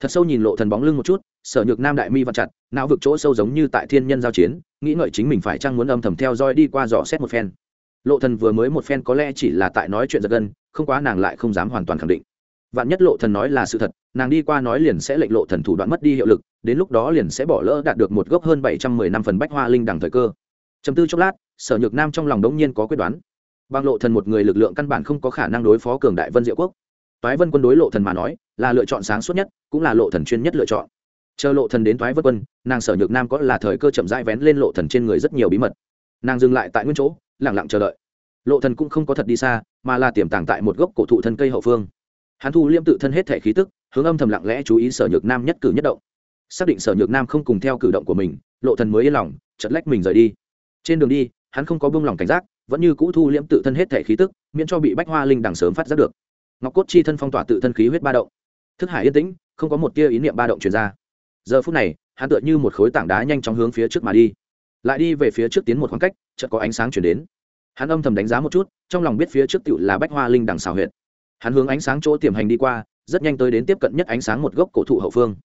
Thật sâu nhìn lộ thần bóng lưng một chút, sở nhược nam đại mi vặn chặt, não vực chỗ sâu giống như tại thiên nhân giao chiến, nghĩ ngợi chính mình phải chăng muốn âm thầm theo dõi đi qua dò xét một phen lộ thần vừa mới một phen có lẽ chỉ là tại nói chuyện giật gân, không quá nàng lại không dám hoàn toàn khẳng định. Vạn nhất lộ thần nói là sự thật, nàng đi qua nói liền sẽ lệnh lộ thần thủ đoạn mất đi hiệu lực, đến lúc đó liền sẽ bỏ lỡ đạt được một gốc hơn bảy trăm mười năm phần bách hoa linh đằng thời cơ. Chấm tư chốc lát, sở nhược nam trong lòng đống nhiên có quyết đoán. Bằng lộ thần một người lực lượng căn bản không có khả năng đối phó cường đại vân diệu quốc. Toái vân quân đối lộ thần mà nói, là lựa chọn sáng suốt nhất, cũng là lộ thần chuyên nhất lựa chọn. Chờ lộ thần đến toái vân quân, nàng sở nhược nam có là thời cơ chậm rãi vén lên lộ thần trên người rất nhiều bí mật. Nàng dừng lại tại nguyên chỗ lặng lặng chờ đợi. Lộ thần cũng không có thật đi xa, mà là tiềm tàng tại một gốc cổ thụ thân cây hậu phương. Hắn thu liêm tự thân hết thể khí tức, hướng âm thầm lặng lẽ chú ý sở nhược nam nhất cử nhất động. Xác định sở nhược nam không cùng theo cử động của mình, lộ thần mới yên lòng chật lách mình rời đi. Trên đường đi, hắn không có buông lòng cảnh giác, vẫn như cũ thu liễm tự thân hết thể khí tức, miễn cho bị bách hoa linh đằng sớm phát giác được. Ngọc cốt chi thân phong tỏa tự thân khí huyết ba động. Thức hải yên tĩnh, không có một tia ý niệm ba động truyền ra. Giờ phút này, hắn tựa như một khối tảng đá nhanh chóng hướng phía trước mà đi lại đi về phía trước tiến một khoảng cách, chợt có ánh sáng chuyển đến. Hắn âm thầm đánh giá một chút, trong lòng biết phía trước tựu là bách hoa linh đằng xào huyệt. Hắn hướng ánh sáng chỗ tiềm hành đi qua, rất nhanh tới đến tiếp cận nhất ánh sáng một gốc cổ thụ hậu phương.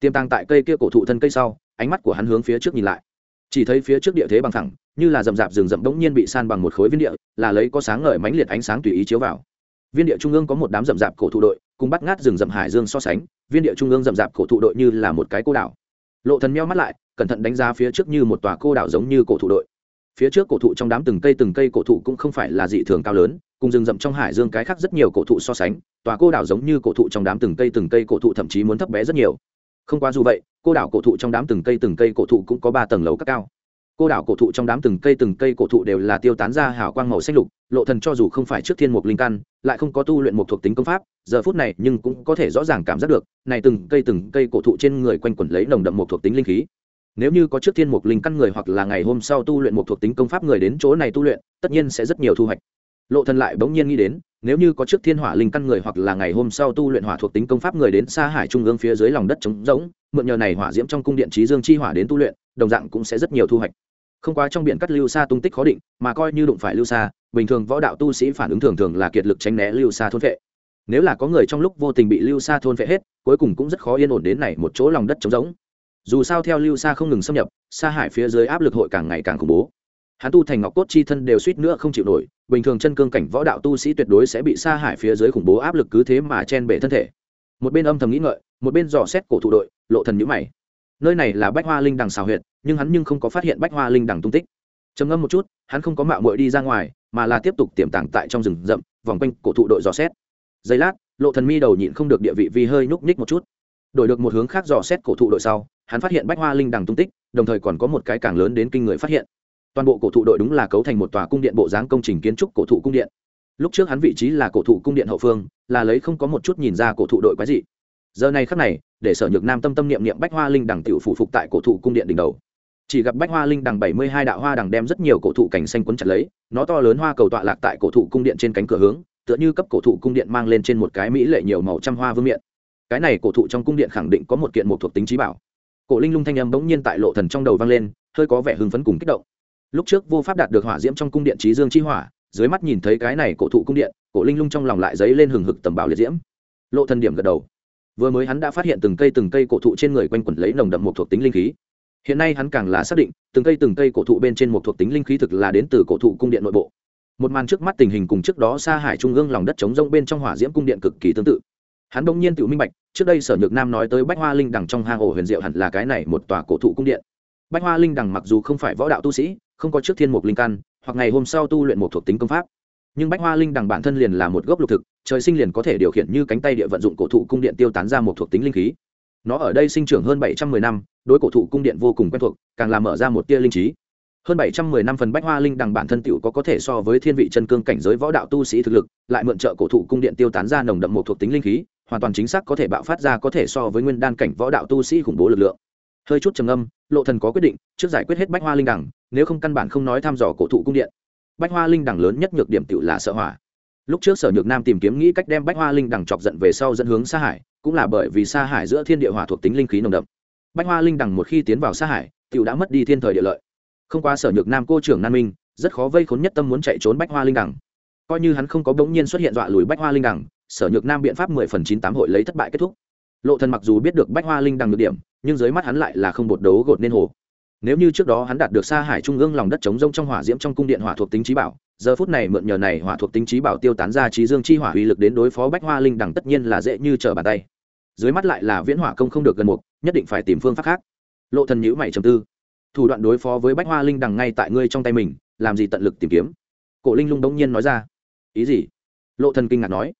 Tiềm tàng tại cây kia cổ thụ thân cây sau, ánh mắt của hắn hướng phía trước nhìn lại. Chỉ thấy phía trước địa thế bằng thẳng như là rậm rạp rừng rậm bỗng nhiên bị san bằng một khối viên địa, là lấy có sáng ngời mãnh liệt ánh sáng tùy ý chiếu vào. Viên địa trung ương có một đám rậm rạp cổ thụ đội, cùng bắt ngát rừng rậm hải dương so sánh, viên địa trung ương rậm rạp cổ thụ đội như là một cái cô đảo lộ thần meo mắt lại, cẩn thận đánh giá phía trước như một tòa cô đảo giống như cổ thụ đội. Phía trước cổ thụ trong đám từng cây từng cây cổ thụ cũng không phải là dị thường cao lớn, cùng rừng rậm trong hải dương cái khác rất nhiều cổ thụ so sánh, tòa cô đảo giống như cổ thụ trong đám từng cây từng cây cổ thụ thậm chí muốn thấp bé rất nhiều. Không quá dù vậy, cô đảo cổ thụ trong đám từng cây từng cây cổ thụ cũng có ba tầng lầu các cao cô đảo cổ thụ trong đám từng cây từng cây cổ thụ đều là tiêu tán ra hào quang màu xanh lục, lộ thần cho dù không phải trước thiên mục linh căn, lại không có tu luyện một thuộc tính công pháp, giờ phút này nhưng cũng có thể rõ ràng cảm giác được, này từng cây từng cây cổ thụ trên người quanh quẩn lấy nồng đậm một thuộc tính linh khí. Nếu như có trước thiên mục linh căn người hoặc là ngày hôm sau tu luyện một thuộc tính công pháp người đến chỗ này tu luyện, tất nhiên sẽ rất nhiều thu hoạch. Lộ thần lại bỗng nhiên nghĩ đến, nếu như có trước thiên hỏa linh căn người hoặc là ngày hôm sau tu luyện hỏa thuộc tính công pháp người đến xa hải trung ương phía dưới lòng đất trống rỗng, mượn nhờ này hỏa diễm trong cung điện trí dương chi hỏa đến tu luyện, đồng dạng cũng sẽ rất nhiều thu hoạch không quá trong biển cắt lưu xa tung tích khó định, mà coi như đụng phải lưu xa bình thường võ đạo tu sĩ phản ứng thường thường là kiệt lực tránh né lưu xa thôn vệ. Nếu là có người trong lúc vô tình bị lưu xa thôn vệ hết, cuối cùng cũng rất khó yên ổn đến này một chỗ lòng đất trống rỗng. Dù sao theo lưu xa không ngừng xâm nhập xa hải phía dưới áp lực hội càng ngày càng khủng bố. Hắn tu thành ngọc cốt chi thân đều suýt nữa không chịu nổi, bình thường chân cương cảnh võ đạo tu sĩ tuyệt đối sẽ bị xa hải phía dưới khủng bố áp lực cứ thế mà chen bể thân thể. Một bên âm thầm nghĩ ngợi, một bên dò xét cổ thụ đội, lộ thần nhữ mày nơi này là bách hoa linh đằng xào huyệt, nhưng hắn nhưng không có phát hiện bách hoa linh đằng tung tích. Trầm ngâm một chút, hắn không có mạo muội đi ra ngoài, mà là tiếp tục tiềm tàng tại trong rừng rậm, vòng quanh cổ thụ đội dò xét. Giây lát, lộ thần mi đầu nhịn không được địa vị vì hơi nhúc nhích một chút. Đổi được một hướng khác dò xét cổ thụ đội sau, hắn phát hiện bách hoa linh đằng tung tích, đồng thời còn có một cái càng lớn đến kinh người phát hiện. Toàn bộ cổ thụ đội đúng là cấu thành một tòa cung điện bộ dáng công trình kiến trúc cổ thụ cung điện. Lúc trước hắn vị trí là cổ thụ cung điện hậu phương, là lấy không có một chút nhìn ra cổ thụ đội quái dị. Giờ này khắc này để sở nhược nam tâm tâm niệm niệm bách hoa linh đằng tiểu phủ phục tại cổ thụ cung điện đỉnh đầu. Chỉ gặp bách hoa linh đằng bảy mươi hai đạo hoa đằng đem rất nhiều cổ thụ cảnh xanh quấn chặt lấy, nó to lớn hoa cầu tọa lạc tại cổ thụ cung điện trên cánh cửa hướng, tựa như cấp cổ thụ cung điện mang lên trên một cái mỹ lệ nhiều màu trăm hoa vương miện. Cái này cổ thụ trong cung điện khẳng định có một kiện một thuộc tính trí bảo. Cổ linh lung thanh âm bỗng nhiên tại lộ thần trong đầu vang lên, hơi có vẻ hưng phấn cùng kích động. Lúc trước vô pháp đạt được hỏa diễm trong cung điện trí dương chi hỏa, dưới mắt nhìn thấy cái này cổ thụ cung điện, cổ linh lung trong lòng lại dấy lên hừng hực tầm bảo liệt diễm. Lộ thần điểm gật đầu vừa mới hắn đã phát hiện từng cây từng cây cổ thụ trên người quanh quẩn lấy nồng đậm một thuộc tính linh khí. Hiện nay hắn càng là xác định, từng cây từng cây cổ thụ bên trên một thuộc tính linh khí thực là đến từ cổ thụ cung điện nội bộ. Một màn trước mắt tình hình cùng trước đó xa hải trung ương lòng đất chống rông bên trong hỏa diễm cung điện cực kỳ tương tự. Hắn bỗng nhiên tự minh bạch, trước đây sở nhược nam nói tới bách hoa linh đằng trong hang ổ huyền diệu hẳn là cái này một tòa cổ thụ cung điện. Bách hoa linh đằng mặc dù không phải võ đạo tu sĩ, không có trước thiên mục linh căn, hoặc ngày hôm sau tu luyện một thuộc tính công pháp nhưng bách hoa linh đằng bản thân liền là một gốc lục thực, trời sinh liền có thể điều khiển như cánh tay địa vận dụng cổ thụ cung điện tiêu tán ra một thuộc tính linh khí. Nó ở đây sinh trưởng hơn bảy trăm mười năm, đối cổ thụ cung điện vô cùng quen thuộc, càng làm mở ra một tia linh trí. Hơn bảy trăm mười năm phần bách hoa linh đằng bản thân tiểu có có thể so với thiên vị chân cương cảnh giới võ đạo tu sĩ thực lực, lại mượn trợ cổ thụ cung điện tiêu tán ra nồng đậm một thuộc tính linh khí, hoàn toàn chính xác có thể bạo phát ra có thể so với nguyên đan cảnh võ đạo tu sĩ khủng bố lực lượng. Hơi chút trầm âm lộ thần có quyết định trước giải quyết hết bách hoa linh đằng, nếu không căn bản không nói thăm dò cổ thụ cung điện bách hoa linh đằng lớn nhất nhược điểm tựu là sợ hỏa. Lúc trước sở nhược nam tìm kiếm nghĩ cách đem bách hoa linh đằng chọc giận về sau dẫn hướng xa hải, cũng là bởi vì xa hải giữa thiên địa hỏa thuộc tính linh khí nồng đậm. Bách hoa linh đằng một khi tiến vào xa hải tựu đã mất đi thiên thời địa lợi. Không qua sở nhược nam cô trưởng nan minh, rất khó vây khốn nhất tâm muốn chạy trốn bách hoa linh đằng. Coi như hắn không có bỗng nhiên xuất hiện dọa lùi bách hoa linh đằng, sở nhược nam biện pháp mười phần chín tám hội lấy thất bại kết thúc. Lộ thần mặc dù biết được bách hoa linh đằng được điểm, nhưng dưới mắt hắn lại là không bột đấu gột nên hồ nếu như trước đó hắn đạt được xa hải trung ương lòng đất chống rông trong hỏa diễm trong cung điện hỏa thuộc tính trí bảo, giờ phút này mượn nhờ này hỏa thuộc tính trí bảo tiêu tán ra trí dương chi hỏa uy lực đến đối phó bách hoa linh đằng tất nhiên là dễ như trở bàn tay. Dưới mắt lại là viễn hỏa công không được gần mục nhất định phải tìm phương pháp khác. Lộ thần nhữ mày trầm tư. Thủ đoạn đối phó với bách hoa linh đằng ngay tại ngươi trong tay mình, làm gì tận lực tìm kiếm? Cổ linh lung đống nhiên nói ra. Ý gì? Lộ thần kinh ngạc nói.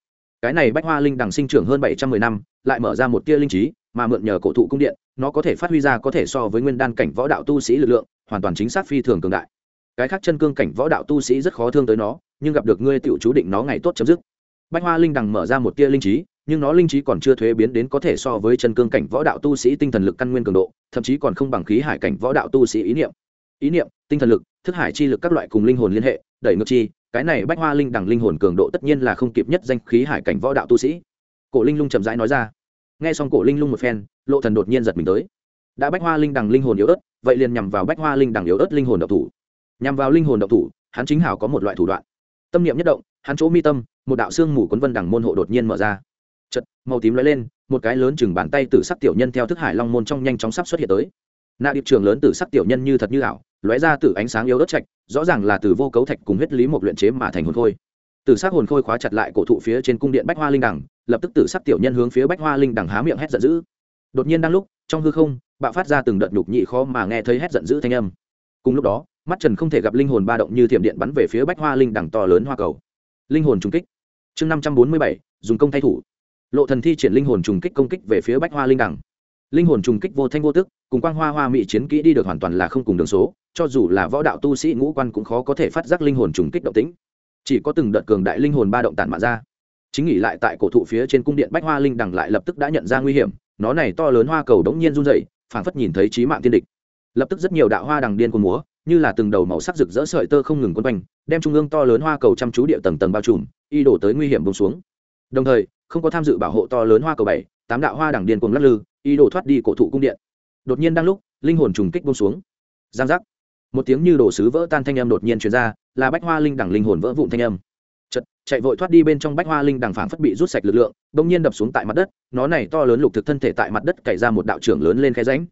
Cái này bách hoa linh đằng sinh trưởng hơn bảy trăm mười năm, lại mở ra một tia linh trí, mà mượn nhờ cổ thụ cung điện nó có thể phát huy ra có thể so với nguyên đan cảnh võ đạo tu sĩ lực lượng, hoàn toàn chính xác phi thường cường đại. Cái khác chân cương cảnh võ đạo tu sĩ rất khó thương tới nó, nhưng gặp được ngươi tựu chú định nó ngày tốt chấm dứt. Bách hoa linh đằng mở ra một tia linh trí, nhưng nó linh trí còn chưa thuế biến đến có thể so với chân cương cảnh võ đạo tu sĩ tinh thần lực căn nguyên cường độ, thậm chí còn không bằng khí hải cảnh võ đạo tu sĩ ý niệm. Ý niệm, tinh thần lực, thức hải chi lực các loại cùng linh hồn liên hệ, đẩy ngược chi, cái này bách hoa linh đằng linh hồn cường độ tất nhiên là không kịp nhất danh khí hải cảnh võ đạo tu sĩ. Cổ linh lung chậm rãi nói ra. Nghe xong cổ linh lung một phen lộ thần đột nhiên giật mình tới. Đã bách hoa linh đằng linh hồn yếu ớt, vậy liền nhằm vào bách hoa linh đằng yếu ớt linh hồn độc thủ. Nhằm vào linh hồn độc thủ, hắn chính hảo có một loại thủ đoạn. Tâm niệm nhất động, hắn chỗ mi tâm, một đạo xương mù quấn vân đằng môn hộ đột nhiên mở ra. Chật màu tím lóe lên, một cái lớn chừng bàn tay tử sắc tiểu nhân theo thức hải long môn trong nhanh chóng sắp xuất hiện tới. Nạ điệp trường lớn tử sắc tiểu nhân như thật như ảo, lóe ra từ ánh sáng yếu ớt trạch, rõ ràng là từ vô cấu thạch cùng huyết lý một luyện chế mà thành hồn khôi. Tử sắc hồn khôi khóa chặt lại cổ thụ phía trên cung điện bách hoa linh đằng, lập tức tử sắc tiểu nhân hướng phía bách hoa linh đằng há miệng hét giận dữ đột nhiên đang lúc, trong hư không, bạo phát ra từng đợt nhục nhị khó mà nghe thấy hét giận dữ thanh âm. Cùng lúc đó, mắt trần không thể gặp linh hồn ba động như thiểm điện bắn về phía bách hoa linh đằng to lớn hoa cầu. Linh hồn trùng kích. Chương năm trăm bốn mươi bảy, dùng công thay thủ. Lộ thần thi triển linh hồn trùng kích công kích về phía bách hoa linh đằng. Linh hồn trùng kích vô thanh vô tức, cùng quang hoa hoa mỹ chiến kỹ đi được hoàn toàn là không cùng đường số, cho dù là võ đạo tu sĩ ngũ quan cũng khó có thể phát giác linh hồn trùng kích động tĩnh. Chỉ có từng đợt cường đại linh hồn ba động tản mạ ra. Chính nghỉ lại tại cổ thụ phía trên cung điện bách hoa linh đằng lại lập tức đã nhận ra nguy hiểm nó này to lớn hoa cầu đống nhiên run dậy phảng phất nhìn thấy trí mạng tiên địch. Lập tức rất nhiều đạo hoa đằng điên cuồng múa, như là từng đầu màu sắc rực rỡ sợi tơ không ngừng quấn quanh, đem trung ương to lớn hoa cầu chăm chú địa tầng tầng bao trùm, y đổ tới nguy hiểm bông xuống. Đồng thời, không có tham dự bảo hộ to lớn hoa cầu bảy, tám đạo hoa đằng điên cuồng lắc lư, y đổ thoát đi cổ thụ cung điện. Đột nhiên đang lúc, linh hồn trùng kích bông xuống. Giang giác. Một tiếng như đổ sứ vỡ tan thanh âm đột nhiên truyền ra, là bách hoa linh đẳng linh hồn vỡ vụn thanh âm chạy vội thoát đi bên trong bách hoa linh đằng phảng phất bị rút sạch lực lượng bỗng nhiên đập xuống tại mặt đất, nó này to lớn lục thực thân thể tại mặt đất cày ra một đạo trưởng lớn lên khe ránh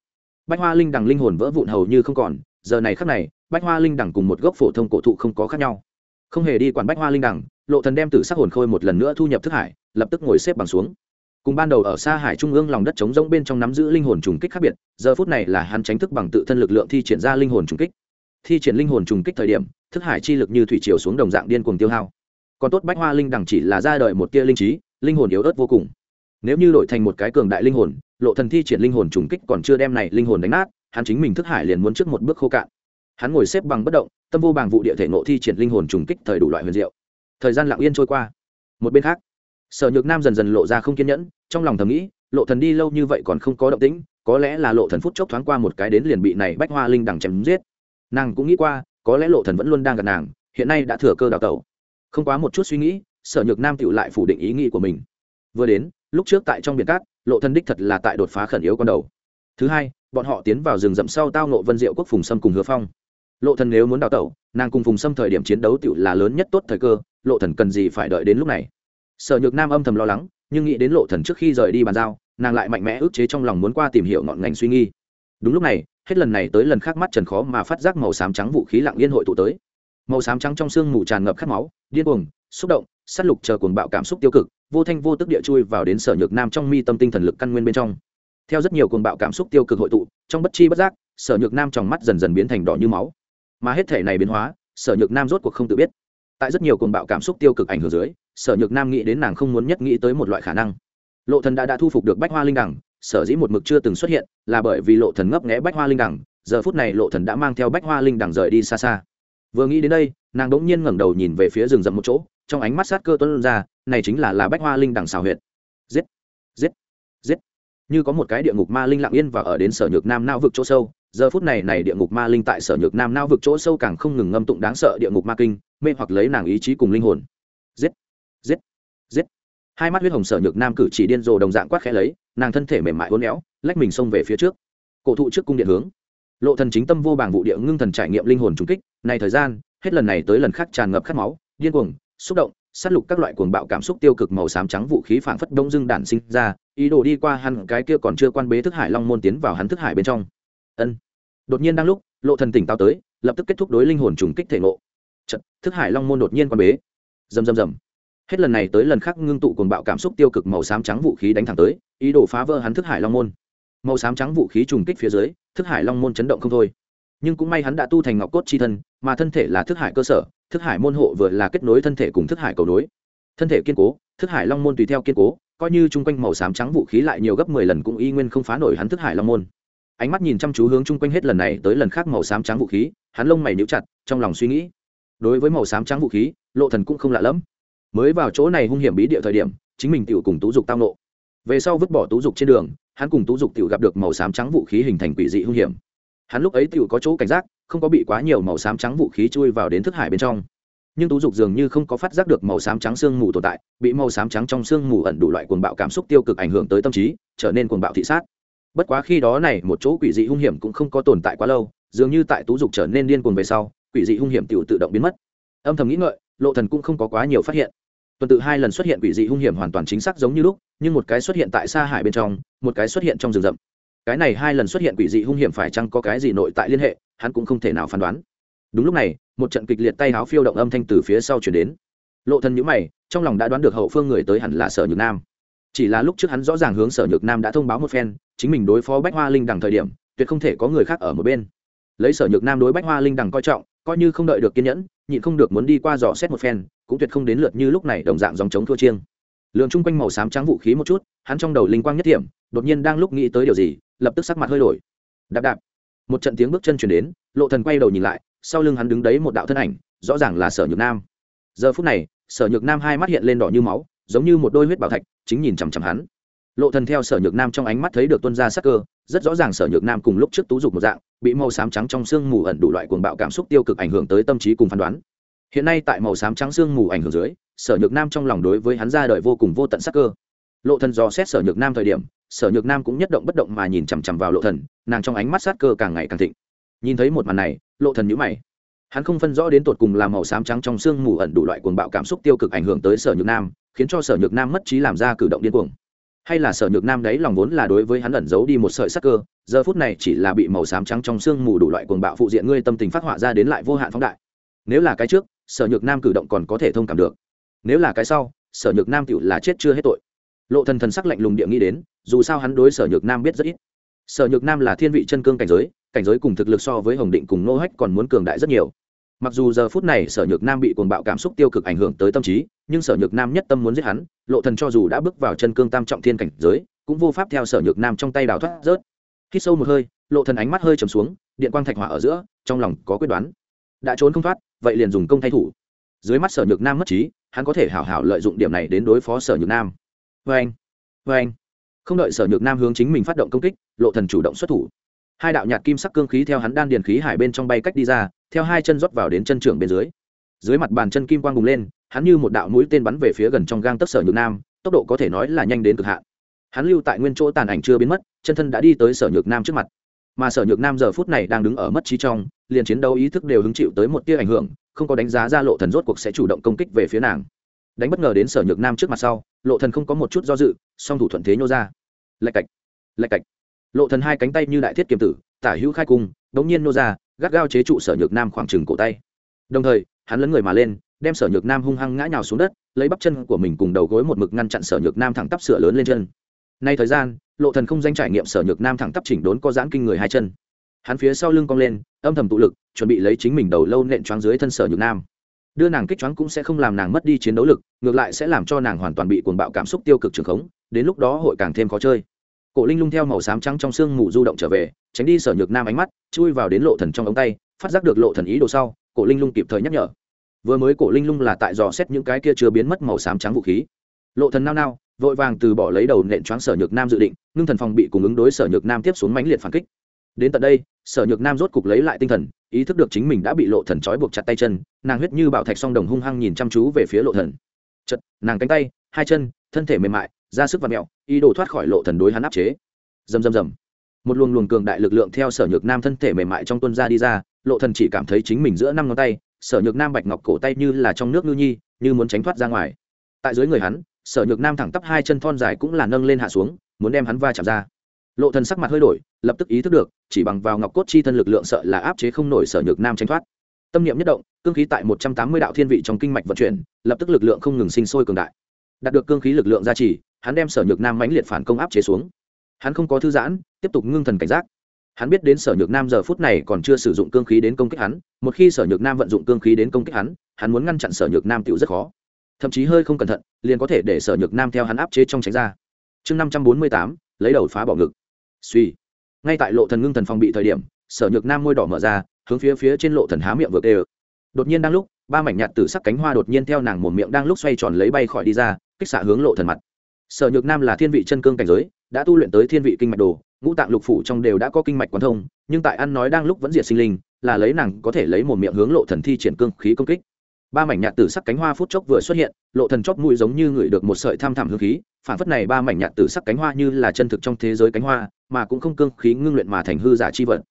bách hoa linh đằng linh hồn vỡ vụn hầu như không còn, giờ này khắc này, bách hoa linh đằng cùng một gốc phổ thông cổ thụ không có khác nhau. Không hề đi quản bách hoa linh đằng, lộ thần đem tử sắc hồn khôi một lần nữa thu nhập thức hải, lập tức ngồi xếp bằng xuống. Cùng ban đầu ở xa hải trung ương lòng đất trống rỗng bên trong nắm giữ linh hồn trùng kích khác biệt, giờ phút này là hắn tránh thức bằng tự thân lực lượng thi triển ra linh hồn trùng kích. Thi triển linh hồn trùng kích thời điểm, thức hải chi lực như thủy chiều xuống đồng dạng điên cuồng tiêu hao còn tốt bách hoa linh đằng chỉ là ra đời một tia linh trí, linh hồn yếu ớt vô cùng. Nếu như đổi thành một cái cường đại linh hồn, lộ thần thi triển linh hồn trùng kích còn chưa đem này linh hồn đánh nát, hắn chính mình thức hải liền muốn trước một bước khô cạn. Hắn ngồi xếp bằng bất động, tâm vô bằng vụ địa thể nộ thi triển linh hồn trùng kích thời đủ loại huyền diệu. Thời gian lặng yên trôi qua. Một bên khác, sở nhược nam dần dần lộ ra không kiên nhẫn, trong lòng thầm nghĩ, lộ thần đi lâu như vậy còn không có động tĩnh, có lẽ là lộ thần phút chốc thoáng qua một cái đến liền bị này bách hoa linh đằng chém giết. Nàng cũng nghĩ qua, có lẽ lộ thần vẫn luôn đang gần nàng, hiện nay đã thừa cơ đào tẩu không quá một chút suy nghĩ, sở nhược nam tựu lại phủ định ý nghĩ của mình. Vừa đến, lúc trước tại trong biển cát, lộ thần đích thật là tại đột phá khẩn yếu con đầu. Thứ hai, bọn họ tiến vào rừng rậm sau tao nộ vân diệu quốc phùng sâm cùng hứa phong. Lộ thần nếu muốn đào tẩu, nàng cùng phùng sâm thời điểm chiến đấu tựu là lớn nhất tốt thời cơ, lộ thần cần gì phải đợi đến lúc này? Sở nhược nam âm thầm lo lắng, nhưng nghĩ đến lộ thần trước khi rời đi bàn giao, nàng lại mạnh mẽ ức chế trong lòng muốn qua tìm hiểu ngọn ngành suy nghi đúng lúc này, hết lần này tới lần khác mắt trần khó mà phát giác màu xám trắng vũ khí lặng yên hội tụ tới màu xám trắng trong xương mù tràn ngập khát máu, điên cuồng, xúc động s á t lục chờ cuồng bạo cảm xúc tiêu cực, vô thanh vô tức địa chui vào đến sở nhược nam trong mi tâm tinh thần lực căn nguyên bên trong. Theo rất nhiều cuồng bạo cảm xúc tiêu cực hội tụ, trong bất chi bất giác, sở nhược nam trong mắt dần dần biến thành đỏ như máu. Mà hết thể này biến hóa, sở nhược nam rốt cuộc không tự biết. Tại rất nhiều cuồng bạo cảm xúc tiêu cực ảnh hưởng dưới, sở nhược nam nghĩ đến nàng không muốn nhất nghĩ tới một loại khả năng. Lộ thần đã đã thu phục được bách hoa linh đẳng sở dĩ một mực chưa từng xuất hiện, là bởi vì lộ thần ngấp nghẽ bách hoa linh đẳng giờ phút này lộ thần đã mang theo bách hoa linh đẳng rời đi xa xa vừa nghĩ đến đây, nàng đỗng nhiên ngẩng đầu nhìn về phía rừng rậm một chỗ, trong ánh mắt sát cơ tuân ra, này chính là là bách hoa linh đằng xào huyệt. Giết giết giết. Như có một cái địa ngục ma linh lặng yên và ở đến sở nhược nam nao vực chỗ sâu. Giờ phút này này địa ngục ma linh tại sở nhược nam nao vực chỗ sâu càng không ngừng ngâm tụng đáng sợ địa ngục ma kinh, mê hoặc lấy nàng ý chí cùng linh hồn. Giết giết giết. Hai mắt huyết hồng sở nhược nam cử chỉ điên rồ đồng dạng quát khẽ lấy, nàng thân thể mềm mại uốn éo, lách mình xông về phía trước. Cổ thụ trước cung điện hướng lộ thần chính tâm vô bảng vụ địa ngưng thần trải nghiệm linh hồn trùng kích, này thời gian, hết lần này tới lần khác tràn ngập khát máu, điên cuồng, xúc động, sát lục các loại cuồng bạo cảm xúc tiêu cực màu xám trắng vũ khí phảng phất đông dương đản sinh ra, ý đồ đi qua hắn cái kia còn chưa quan bế thức hải long môn tiến vào hắn thức hải bên trong. Ân. Đột nhiên đang lúc, lộ thần tỉnh táo tới, lập tức kết thúc đối linh hồn trùng kích thể ngộ. Trận thức hải long môn đột nhiên quan bế. Rầm rầm rầm. Hết lần này tới lần khác ngưng tụ cuồng bạo cảm xúc tiêu cực màu xám trắng vũ khí đánh thẳng tới, ý đồ phá vỡ hắn thức hải long môn màu xám trắng vũ khí trùng kích phía dưới, thức hải long môn chấn động không thôi. Nhưng cũng may hắn đã tu thành ngọc cốt chi thân, mà thân thể là thức hải cơ sở, thức hải môn hộ vừa là kết nối thân thể cùng thức hải cầu nối. Thân thể kiên cố, thức hải long môn tùy theo kiên cố, coi như chung quanh màu xám trắng vũ khí lại nhiều gấp mười lần cũng y nguyên không phá nổi hắn thức hải long môn. Ánh mắt nhìn chăm chú hướng chung quanh hết lần này tới lần khác màu xám trắng vũ khí, hắn lông mày níu chặt, trong lòng suy nghĩ. Đối với màu xám trắng vũ khí, lộ thần cũng không lạ lẫm. Mới vào chỗ này hung hiểm bí địa thời điểm, chính mình tiểu cùng tú dục tao nộ. Về sau vứt bỏ tú dục trên đường hắn cùng tú dục tiểu gặp được màu xám trắng vũ khí hình thành quỷ dị hung hiểm. Hắn lúc ấy tiểu có chỗ cảnh giác, không có bị quá nhiều màu xám trắng vũ khí chui vào đến thức hải bên trong. Nhưng tú dục dường như không có phát giác được màu xám trắng sương mù tồn tại, bị màu xám trắng trong sương mù ẩn đủ loại cuồng bạo cảm xúc tiêu cực ảnh hưởng tới tâm trí, trở nên cuồng bạo thị sát. Bất quá khi đó này, một chỗ quỷ dị hung hiểm cũng không có tồn tại quá lâu, dường như tại tú dục trở nên điên cuồng về sau, quỷ dị hung hiểm tiểu tự động biến mất. Âm thầm nghĩ ngợi, lộ thần cũng không có quá nhiều phát hiện tuần tự hai lần xuất hiện quỷ dị hung hiểm hoàn toàn chính xác giống như lúc, nhưng một cái xuất hiện tại xa hải bên trong, một cái xuất hiện trong rừng rậm. Cái này hai lần xuất hiện quỷ dị hung hiểm phải chăng có cái gì nội tại liên hệ, hắn cũng không thể nào phán đoán. Đúng lúc này, một trận kịch liệt tay háo phiêu động âm thanh từ phía sau chuyển đến. Lộ thần nhíu mày, trong lòng đã đoán được hậu phương người tới hẳn là sở nhược nam. Chỉ là lúc trước hắn rõ ràng hướng sở nhược nam đã thông báo một phen, chính mình đối phó bách hoa linh đằng thời điểm, tuyệt không thể có người khác ở một bên. Lấy sở nhược nam đối bách hoa linh đằng coi trọng, coi như không đợi được kiên nhẫn, nhịn không được muốn đi qua dò xét một phen cũng tuyệt không đến lượt như lúc này đồng dạng dòng chống thua chiêng. Lượng chung quanh màu xám trắng vũ khí một chút, hắn trong đầu linh quang nhất điểm, đột nhiên đang lúc nghĩ tới điều gì, lập tức sắc mặt hơi đổi. Đạp đạp. Một trận tiếng bước chân chuyển đến, lộ thần quay đầu nhìn lại, sau lưng hắn đứng đấy một đạo thân ảnh, rõ ràng là sở nhược nam. Giờ phút này, sở nhược nam hai mắt hiện lên đỏ như máu, giống như một đôi huyết bảo thạch, chính nhìn chằm chằm hắn. Lộ thần theo sở nhược nam trong ánh mắt thấy được tuân ra sắc cơ, rất rõ ràng sở nhược nam cùng lúc trước tú dục một dạng, bị màu xám trắng trong xương mù ẩn đủ loại cuồng bạo cảm xúc tiêu cực ảnh hưởng tới tâm trí cùng phán đoán hiện nay tại màu xám trắng xương mù ảnh hưởng dưới, sở nhược nam trong lòng đối với hắn ra đời vô cùng vô tận sắc cơ. Lộ thần dò xét sở nhược nam thời điểm, sở nhược nam cũng nhất động bất động mà nhìn chằm chằm vào lộ thần, nàng trong ánh mắt sát cơ càng ngày càng thịnh. Nhìn thấy một màn này, lộ thần nhíu mày. Hắn không phân rõ đến tột cùng là màu xám trắng trong xương mù ẩn đủ loại cuồng bạo cảm xúc tiêu cực ảnh hưởng tới sở nhược nam, khiến cho sở nhược nam mất trí làm ra cử động điên cuồng. Hay là sở nhược nam đấy lòng vốn là đối với hắn ẩn giấu đi một sợi sắc cơ, giờ phút này chỉ là bị màu xám trắng trong xương mù đủ loại cuồng bạo phụ diện ngươi tâm tình phát họa ra đến lại vô hạn phóng đại. Nếu là cái trước sở nhược nam cử động còn có thể thông cảm được. Nếu là cái sau, sở nhược nam tựu là chết chưa hết tội. Lộ thần thần sắc lạnh lùng địa nghĩ đến, dù sao hắn đối sở nhược nam biết rất ít. Sở nhược nam là thiên vị chân cương cảnh giới cảnh giới cùng thực lực so với hồng định cùng nô hách còn muốn cường đại rất nhiều. Mặc dù giờ phút này sở nhược nam bị cuồng bạo cảm xúc tiêu cực ảnh hưởng tới tâm trí, nhưng sở nhược nam nhất tâm muốn giết hắn, lộ thần cho dù đã bước vào chân cương tam trọng thiên cảnh giới, cũng vô pháp theo sở nhược nam trong tay đào thoát rớt. Khi sâu một hơi, lộ thần ánh mắt hơi trầm xuống, điện quang thạch hỏa ở giữa, trong lòng có quyết đoán đã trốn không thoát, vậy liền dùng công thay thủ. Dưới mắt sở nhược nam mất trí, hắn có thể hảo hảo lợi dụng điểm này đến đối phó sở nhược nam. Vê anh vê anh. Không đợi sở nhược nam hướng chính mình phát động công kích, lộ thần chủ động xuất thủ. Hai đạo nhạt kim sắc cương khí theo hắn đan điền khí hải bên trong bay cách đi ra, theo hai chân rót vào đến chân trưởng bên dưới. Dưới mặt bàn chân kim quang bùng lên, hắn như một đạo mũi tên bắn về phía gần trong gang tấc sở nhược nam, tốc độ có thể nói là nhanh đến cực hạn. Hắn lưu tại nguyên chỗ tàn ảnh chưa biến mất, chân thân đã đi tới sở nhược nam trước mặt mà sở nhược nam giờ phút này đang đứng ở mất trí trong, liền chiến đấu ý thức đều hứng chịu tới một tia ảnh hưởng, không có đánh giá ra lộ thần rốt cuộc sẽ chủ động công kích về phía nàng. Đánh bất ngờ đến sở nhược nam trước mặt sau, lộ thần không có một chút do dự, song thủ thuận thế nhô ra. Lạch cạch lạch cạch. Lộ thần hai cánh tay như đại thiết kiềm tử, tả hữu khai cung, đống nhiên nô ra, gắt gao chế trụ sở nhược nam khoảng trừng cổ tay. Đồng thời, hắn lấn người mà lên, đem sở nhược nam hung hăng ngã nhào xuống đất, lấy bắp chân của mình cùng đầu gối một mực ngăn chặn sở nhược nam thẳng tắp sửa lớn lên chân nay thời gian, lộ thần không danh trải nghiệm sở nhược nam thẳng tắp chỉnh đốn có giãn kinh người hai chân. Hắn phía sau lưng cong lên, âm thầm tụ lực, chuẩn bị lấy chính mình đầu lâu nện choáng dưới thân sở nhược nam. Đưa nàng kích choáng cũng sẽ không làm nàng mất đi chiến đấu lực, ngược lại sẽ làm cho nàng hoàn toàn bị cuồng bạo cảm xúc tiêu cực trường khống, đến lúc đó hội càng thêm khó chơi. Cổ linh lung theo màu xám trắng trong xương mù du động trở về, tránh đi sở nhược nam ánh mắt, chui vào đến lộ thần trong ống tay, phát giác được lộ thần ý đồ sau, cổ linh lung kịp thời nhắc nhở. Vừa mới cổ linh lung là tại dò xét những cái kia chưa biến mất màu xám trắng vũ khí. Lộ thần nao nao vội vàng từ bỏ lấy đầu nện choáng sở nhược nam dự định, ngưng thần phòng bị cùng ứng đối sở nhược nam tiếp xuống mãnh liệt phản kích. Đến tận đây, sở nhược nam rốt cục lấy lại tinh thần, ý thức được chính mình đã bị lộ thần trói buộc chặt tay chân, nàng huyết như bảo thạch song đồng hung hăng nhìn chăm chú về phía lộ thần. Chật nàng cánh tay, hai chân, thân thể mềm mại, ra sức và mẹo ý đồ thoát khỏi lộ thần đối hắn áp chế. Rầm rầm rầm. Một luồng luồng cường đại lực lượng theo sở nhược nam thân thể mềm mại trong tuân ra đi ra, lộ thần chỉ cảm thấy chính mình giữa năm ngón tay, sở nhược nam bạch ngọc cổ tay như là trong nước ngư nhi, như muốn tránh thoát ra ngoài. Tại dưới người hắn sở nhược nam thẳng tắp hai chân thon dài cũng là nâng lên hạ xuống, muốn đem hắn va chạm ra. Lộ thần sắc mặt hơi đổi, lập tức ý thức được, chỉ bằng vào ngọc cốt chi thân lực lượng sợ là áp chế không nổi sở nhược nam tránh thoát. Tâm niệm nhất động, cương khí tại một trăm tám mươi đạo thiên vị trong kinh mạch vận chuyển, lập tức lực lượng không ngừng sinh sôi cường đại. Đạt được cương khí lực lượng gia trì, hắn đem sở nhược nam mãnh liệt phản công áp chế xuống. Hắn không có thư giãn, tiếp tục ngưng thần cảnh giác. Hắn biết đến sở nhược nam giờ phút này còn chưa sử dụng cương khí đến công kích hắn, một khi sở nhược nam vận dụng cương khí đến công kích hắn hắn muốn ngăn chặn sở nhược nam tựu rất khó thậm chí hơi không cẩn thận, liền có thể để sở nhược nam theo hắn áp chế trong tránh ra. Chương năm trăm bốn mươi tám, lấy đầu phá bỏ ngực. Suy. Ngay tại lộ thần ngưng thần phòng bị thời điểm, sở nhược nam môi đỏ mở ra, hướng phía phía trên lộ thần há miệng vừa kêu. Đột nhiên đang lúc, ba mảnh nhạt tử sắc cánh hoa đột nhiên theo nàng một miệng đang lúc xoay tròn lấy bay khỏi đi ra, kích xạ hướng lộ thần mặt. Sở nhược nam là thiên vị chân cương cảnh giới, đã tu luyện tới thiên vị kinh mạch đồ, ngũ tạng lục phủ trong đều đã có kinh mạch quán thông, nhưng tại ăn nói đang lúc vẫn diệt sinh linh, là lấy nàng có thể lấy một miệng hướng lộ thần thi triển cương khí công kích ba mảnh nhạt tử sắc cánh hoa phút chốc vừa xuất hiện, lộ thần chóp mũi giống như người được một sợi tham thảm hương khí, phản phất này ba mảnh nhạt tử sắc cánh hoa như là chân thực trong thế giới cánh hoa, mà cũng không cương khí ngưng luyện mà thành hư giả chi vật.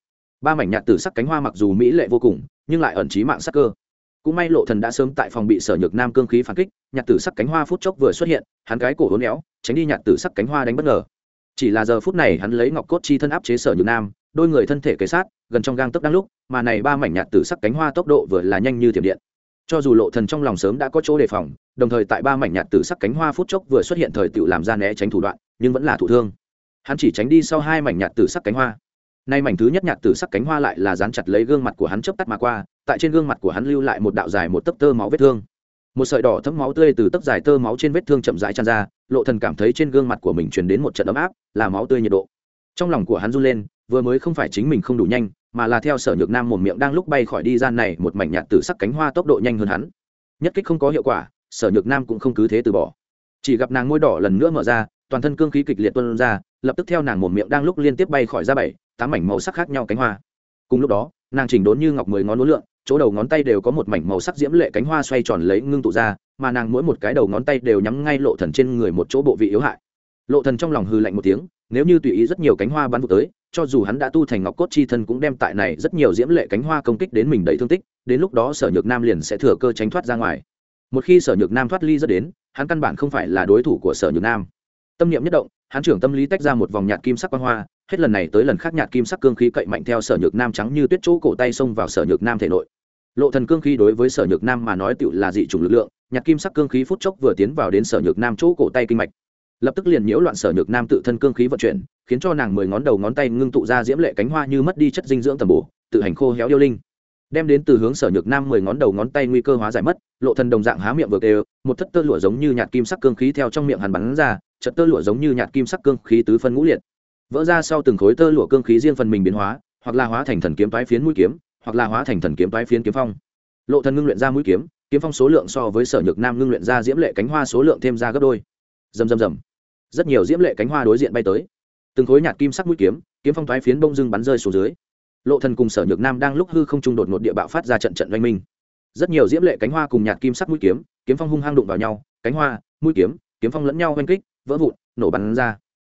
Ba mảnh nhạt tử sắc cánh hoa mặc dù mỹ lệ vô cùng, nhưng lại ẩn trí mạng sắc cơ. Cũng may lộ thần đã sớm tại phòng bị sở nhược nam cương khí phản kích, nhạt tử sắc cánh hoa phút chốc vừa xuất hiện, hắn cái cổ hốn éo, tránh đi nhạt tử sắc cánh hoa đánh bất ngờ. Chỉ là giờ phút này hắn lấy ngọc cốt chi thân áp chế sở nhược nam, đôi người thân thể kế sát, gần trong gang tấc đang lúc, mà này ba mảnh nhạt tử sắc cánh hoa tốc độ vừa là nhanh như thiểm điện cho dù lộ thần trong lòng sớm đã có chỗ đề phòng, đồng thời tại ba mảnh nhạt tử sắc cánh hoa phút chốc vừa xuất hiện thời tự làm ra né tránh thủ đoạn, nhưng vẫn là thụ thương. Hắn chỉ tránh đi sau hai mảnh nhạt tử sắc cánh hoa. Nay mảnh thứ nhất nhạt tử sắc cánh hoa lại là dán chặt lấy gương mặt của hắn chớp tắt mà qua, tại trên gương mặt của hắn lưu lại một đạo dài một tấc tơ máu vết thương. Một sợi đỏ thấm máu tươi từ tấc dài tơ máu trên vết thương chậm rãi tràn ra, lộ thần cảm thấy trên gương mặt của mình truyền đến một trận ấm áp, là máu tươi nhiệt độ. Trong lòng của hắn run lên, vừa mới không phải chính mình không đủ nhanh mà là theo sở nhược nam một miệng đang lúc bay khỏi đi gian này, một mảnh nhạt tử sắc cánh hoa tốc độ nhanh hơn hắn. Nhất kích không có hiệu quả, sở nhược nam cũng không cứ thế từ bỏ. Chỉ gặp nàng môi đỏ lần nữa mở ra, toàn thân cương khí kịch liệt tuôn ra, lập tức theo nàng một miệng đang lúc liên tiếp bay khỏi ra bảy, tám mảnh màu sắc khác nhau cánh hoa. Cùng lúc đó, nàng chỉnh đốn như ngọc mười ngón lúa lượng chỗ đầu ngón tay đều có một mảnh màu sắc diễm lệ cánh hoa xoay tròn lấy ngưng tụ ra, mà nàng mỗi một cái đầu ngón tay đều nhắm ngay lộ thần trên người một chỗ bộ vị yếu hại. Lộ thần trong lòng hư lạnh một tiếng, nếu như tùy ý rất nhiều cánh hoa bắn vụ tới cho dù hắn đã tu thành ngọc cốt chi thân cũng đem tại này rất nhiều diễm lệ cánh hoa công kích đến mình đầy thương tích, đến lúc đó sở nhược nam liền sẽ thừa cơ tránh thoát ra ngoài. Một khi sở nhược nam thoát ly rất đến, hắn căn bản không phải là đối thủ của sở nhược nam. Tâm niệm nhất động, hắn trưởng tâm lý tách ra một vòng nhạt kim sắc quang hoa, hết lần này tới lần khác nhạt kim sắc cương khí cậy mạnh theo sở nhược nam trắng như tuyết chỗ cổ tay xông vào sở nhược nam thể nội. Lộ thần cương khí đối với sở nhược nam mà nói tựu là dị chủng lực lượng, nhạt kim sắc cương khí phút chốc vừa tiến vào đến sở nhược nam chỗ cổ tay kinh mạch lập tức liền nhiễu loạn sở nhược nam tự thân cương khí vận chuyển, khiến cho nàng mười ngón đầu ngón tay ngưng tụ ra diễm lệ cánh hoa như mất đi chất dinh dưỡng tầm bổ, tự hành khô héo yêu linh. Đem đến từ hướng sở nhược nam mười ngón đầu ngón tay nguy cơ hóa giải mất, lộ thần đồng dạng há miệng vừa đều một thất tơ lụa giống như nhạt kim sắc cương khí theo trong miệng hắn bắn ra, chợt tơ lụa giống như nhạt kim sắc cương khí tứ phân ngũ liệt. Vỡ ra sau từng khối tơ lụa cương khí riêng phần mình biến hóa, hoặc là hóa thành thần kiếm toái phiến mũi kiếm, hoặc là hóa thành thần kiếm toái phiến kiếm phong. Lộ thần ngưng luyện ra mũi kiếm kiếm phong số lượng so với sở nhược nam ngưng luyện ra diễm lệ cánh hoa số lượng thêm ra gấp đôi. Rầm rầm rầm rất nhiều diễm lệ cánh hoa đối diện bay tới. Từng khối nhạt kim sắc mũi kiếm kiếm phong thoái phiến bông dưng bắn rơi xuống dưới. Lộ thần cùng sở nhược nam đang lúc hư không trung đột một địa bạo phát ra trận trận oanh minh. Rất nhiều diễm lệ cánh hoa cùng nhạt kim sắc mũi kiếm kiếm phong hung hăng đụng vào nhau, cánh hoa, mũi kiếm kiếm phong lẫn nhau oanh kích, vỡ vụn, nổ bắn ra.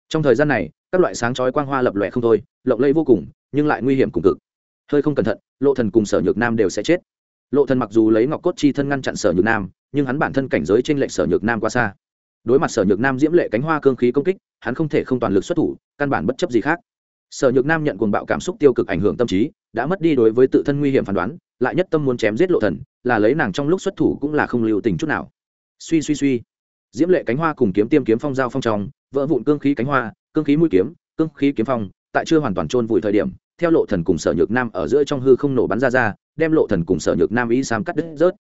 Trong thời gian này, các loại sáng chói quang hoa lập lòe không thôi, lộng lẫy vô cùng, nhưng lại nguy hiểm cùng cực. Hơi không cẩn thận, lộ thần cùng sở nhược nam đều sẽ chết. Lộ thần mặc dù lấy ngọc cốt chi thân ngăn chặn sở nhược nam, nhưng hắn bản thân cảnh giới trên lệnh sở nhược nam quá xa đối mặt sở nhược nam diễm lệ cánh hoa cương khí công kích, hắn không thể không toàn lực xuất thủ, căn bản bất chấp gì khác. Sở nhược nam nhận cuồng bạo cảm xúc tiêu cực ảnh hưởng tâm trí, đã mất đi đối với tự thân nguy hiểm phán đoán, lại nhất tâm muốn chém giết lộ thần, là lấy nàng trong lúc xuất thủ cũng là không lưu tình chút nào. Suy suy suy. Diễm lệ cánh hoa cùng kiếm tiêm kiếm phong giao phong trong, vỡ vụn cương khí cánh hoa, cương khí mũi kiếm, cương khí kiếm phong, tại chưa hoàn toàn trôn vùi thời điểm, theo lộ thần cùng sở nhược nam ở giữa trong hư không nổ bắn ra ra, đem lộ thần cùng sở nhược nam ý sam cắt đứt rớt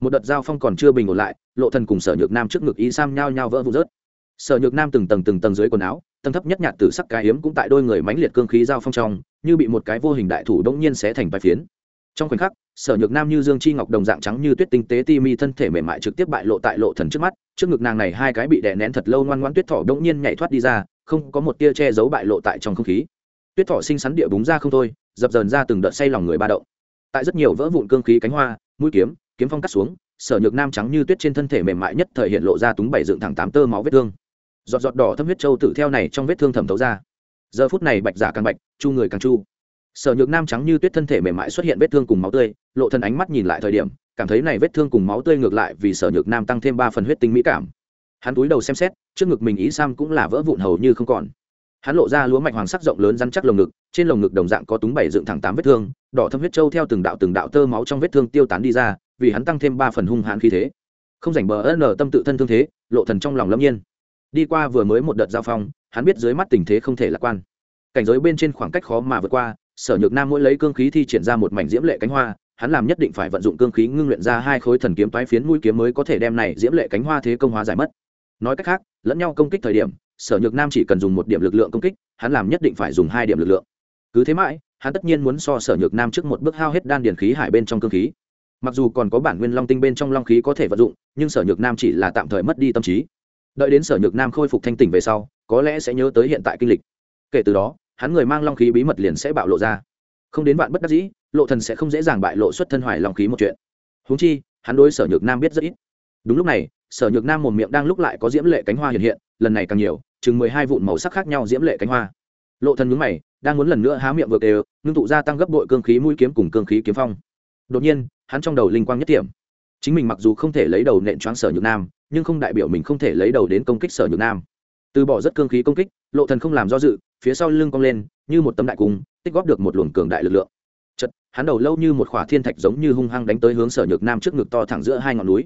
một đợt giao phong còn chưa bình ổn lại, lộ thần cùng sở nhược nam trước ngực y sam nhao nhao vỡ vụn rớt. Sở nhược nam từng tầng từng tầng dưới quần áo, tầng thấp nhất nhạt từ sắc cái hiếm cũng tại đôi người mãnh liệt cương khí giao phong trong, như bị một cái vô hình đại thủ đống nhiên xé thành vài phiến. Trong khoảnh khắc, sở nhược nam như dương chi ngọc đồng dạng trắng như tuyết tinh tế ti mi thân thể mềm mại trực tiếp bại lộ tại lộ thần trước mắt, trước ngực nàng này hai cái bị đè nén thật lâu ngoan ngoãn tuyết thỏ đống nhiên nhảy thoát đi ra, không có một tia che giấu bại lộ tại trong không khí. Tuyết thỏ sinh sắn địa búng ra không thôi, dập dờn ra từng đợt say lòng người ba động. Tại rất nhiều vỡ vụn cương khí cánh hoa, mũi kiếm kiếm phong cắt xuống, sở nhược nam trắng như tuyết trên thân thể mềm mại nhất thời hiện lộ ra túng bảy dựng thẳng tám tơ máu vết thương. Giọt giọt đỏ thâm huyết châu tự theo này trong vết thương thẩm thấu ra. Giờ phút này bạch giả càng bạch, chu người càng chu. Sở nhược nam trắng như tuyết thân thể mềm mại xuất hiện vết thương cùng máu tươi, lộ thân ánh mắt nhìn lại thời điểm, cảm thấy này vết thương cùng máu tươi ngược lại vì sở nhược nam tăng thêm ba phần huyết tinh mỹ cảm. Hắn túi đầu xem xét, trước ngực mình ý sam cũng là vỡ vụn hầu như không còn. Hắn lộ ra lúa mạch hoàng sắc rộng lớn rắn chắc lồng ngực, trên lồng ngực đồng dạng có túng bảy dựng thẳng tám vết thương, đỏ thâm huyết trâu theo từng đạo từng đạo tơ máu trong vết thương tiêu tán đi ra vì hắn tăng thêm ba phần hung hãn khí thế. Không rảnh bờ ân tâm tự thân thương thế, lộ thần trong lòng lâm nhiên. Đi qua vừa mới một đợt giao phong, hắn biết dưới mắt tình thế không thể lạc quan. Cảnh giới bên trên khoảng cách khó mà vượt qua, sở nhược nam mỗi lấy cương khí thi triển ra một mảnh diễm lệ cánh hoa, hắn làm nhất định phải vận dụng cương khí ngưng luyện ra hai khối thần kiếm toái phiến mũi kiếm mới có thể đem này diễm lệ cánh hoa thế công hóa giải mất. Nói cách khác, lẫn nhau công kích thời điểm, sở nhược nam chỉ cần dùng một điểm lực lượng công kích, hắn làm nhất định phải dùng hai điểm lực lượng. Cứ thế mãi, hắn tất nhiên muốn so sở nhược nam trước một bước hao hết đan điền khí hải bên trong cương khí mặc dù còn có bản nguyên long tinh bên trong long khí có thể vận dụng, nhưng sở nhược nam chỉ là tạm thời mất đi tâm trí. Đợi đến sở nhược nam khôi phục thanh tỉnh về sau, có lẽ sẽ nhớ tới hiện tại kinh lịch. Kể từ đó, hắn người mang long khí bí mật liền sẽ bạo lộ ra. Không đến bạn bất đắc dĩ, lộ thần sẽ không dễ dàng bại lộ xuất thân hoài long khí một chuyện. Huống chi, hắn đối sở nhược nam biết rất ít. Đúng lúc này, sở nhược nam một miệng đang lúc lại có diễm lệ cánh hoa hiện hiện, lần này càng nhiều, chừng mười hai vụn màu sắc khác nhau diễm lệ cánh hoa. Lộ thần nhướng mày, đang muốn lần nữa há miệng vừa đều ngưng tụ ra tăng gấp bội cương khí mũi kiếm cùng cương khí kiếm phong đột nhiên, hắn trong đầu linh quang nhất điểm chính mình mặc dù không thể lấy đầu nện choáng sở nhược nam, nhưng không đại biểu mình không thể lấy đầu đến công kích sở nhược nam. Từ bỏ rất cương khí công kích, lộ thần không làm do dự, phía sau lưng cong lên, như một tấm đại cung, tích góp được một luồng cường đại lực lượng. Chật hắn đầu lâu như một khỏa thiên thạch giống như hung hăng đánh tới hướng sở nhược nam trước ngực to thẳng giữa hai ngọn núi.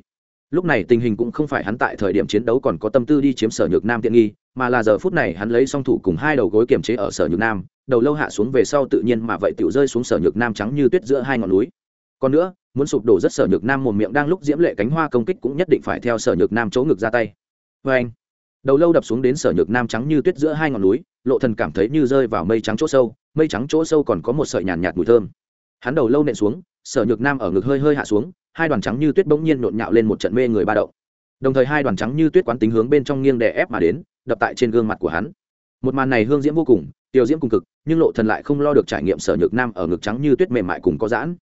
Lúc này tình hình cũng không phải hắn tại thời điểm chiến đấu còn có tâm tư đi chiếm sở nhược nam tiện nghi, mà là giờ phút này hắn lấy song thủ cùng hai đầu gối kiềm chế ở sở nhược nam, đầu lâu hạ xuống về sau tự nhiên mà vậy tiểu rơi xuống sở nhược nam trắng như tuyết giữa hai ngọn núi còn nữa muốn sụp đổ rất sở nhược nam một miệng đang lúc diễm lệ cánh hoa công kích cũng nhất định phải theo sở nhược nam chỗ ngực ra tay. Vê anh đầu lâu đập xuống đến sở nhược nam trắng như tuyết giữa hai ngọn núi lộ thần cảm thấy như rơi vào mây trắng chỗ sâu mây trắng chỗ sâu còn có một sợi nhàn nhạt, nhạt mùi thơm. Hắn đầu lâu nện xuống sở nhược nam ở ngực hơi hơi hạ xuống hai đoàn trắng như tuyết bỗng nhiên nhộn nhạo lên một trận mê người ba động. Đồng thời hai đoàn trắng như tuyết quán tính hướng bên trong nghiêng đè ép mà đến đập tại trên gương mặt của hắn. Một màn này hương diễm vô cùng tiêu diễm cùng cực nhưng lộ thần lại không lo được trải nghiệm sở nhược nam ở ngực trắng như tuyết mềm mại cùng có giãn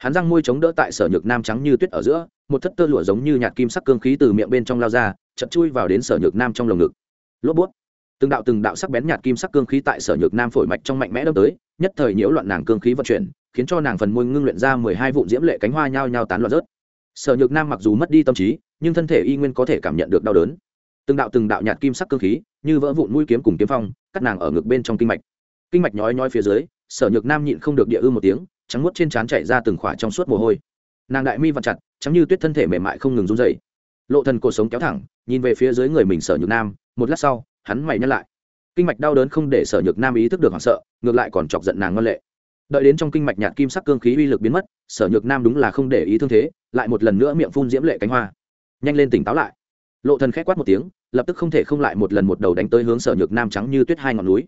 hắn răng môi chống đỡ tại sở nhược nam trắng như tuyết ở giữa, một thất tơ lụa giống như nhạt kim sắc cương khí từ miệng bên trong lao ra, chật chui vào đến sở nhược nam trong lồng ngực. Lốp bút. Từng đạo từng đạo sắc bén nhạt kim sắc cương khí tại sở nhược nam phổi mạch trong mạnh mẽ đâm tới, nhất thời nhiễu loạn nàng cương khí vận chuyển, khiến cho nàng phần môi ngưng luyện ra mười hai vụn diễm lệ cánh hoa nhao nhao tán loạn rớt. Sở nhược nam mặc dù mất đi tâm trí, nhưng thân thể y nguyên có thể cảm nhận được đau đớn. Từng đạo từng đạo nhạt kim sắc cương khí, như vỡ vụn mũi kiếm cùng kiếm phong, cắt nàng ở ngực bên trong kinh mạch. Kinh mạch nhói nhói phía dưới, sở nhược nam nhịn không được địa ư một tiếng trắng muốt trên trán chạy ra từng khỏa trong suốt mồ hôi. Nàng đại mi vặn chặt chắm như tuyết thân thể mềm mại không ngừng run dậy lộ thần cổ sống kéo thẳng, nhìn về phía dưới người mình sở nhược nam, một lát sau, hắn mày nhắc lại. Kinh mạch đau đớn không để sở nhược nam ý thức được hoảng sợ, ngược lại còn chọc giận nàng ngân lệ. Đợi đến trong kinh mạch nhạt kim sắc cương khí uy lực biến mất, sở nhược nam đúng là không để ý thương thế, lại một lần nữa miệng phun diễm lệ cánh hoa. Nhanh lên tỉnh táo lại. Lộ thần khẽ quát một tiếng, lập tức không thể không lại một lần một đầu đánh tới hướng sở nhược nam trắng như tuyết hai ngọn núi.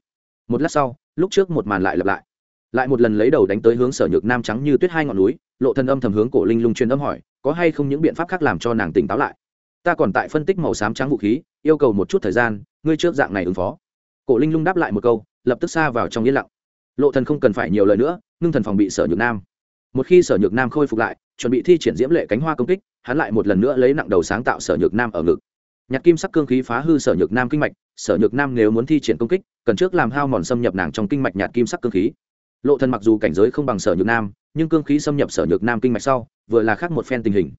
Một lát sau, lúc trước một màn lại lặp lại lại một lần lấy đầu đánh tới hướng sở nhược nam trắng như tuyết hai ngọn núi, lộ thần âm thầm hướng cổ linh lung truyền âm hỏi, có hay không những biện pháp khác làm cho nàng tỉnh táo lại? Ta còn tại phân tích màu xám trắng vũ khí, yêu cầu một chút thời gian, ngươi trước dạng này ứng phó. Cổ linh lung đáp lại một câu, lập tức xa vào trong yên lặng. Lộ thần không cần phải nhiều lời nữa, ngưng thần phòng bị sở nhược nam. Một khi sở nhược nam khôi phục lại, chuẩn bị thi triển diễm lệ cánh hoa công kích, hắn lại một lần nữa lấy nặng đầu sáng tạo sở nhược nam ở ngực. Nhạc kim sắc cương khí phá hư sở nhược nam kinh mạch, sở nhược nam nếu muốn thi triển công kích, cần trước làm hao mòn xâm nhập nàng trong kinh mạch nhạt kim sắc cương khí lộ thần mặc dù cảnh giới không bằng sở nhược nam, nhưng cương khí xâm nhập sở nhược nam kinh mạch sau, vừa là khác một phen tình hình.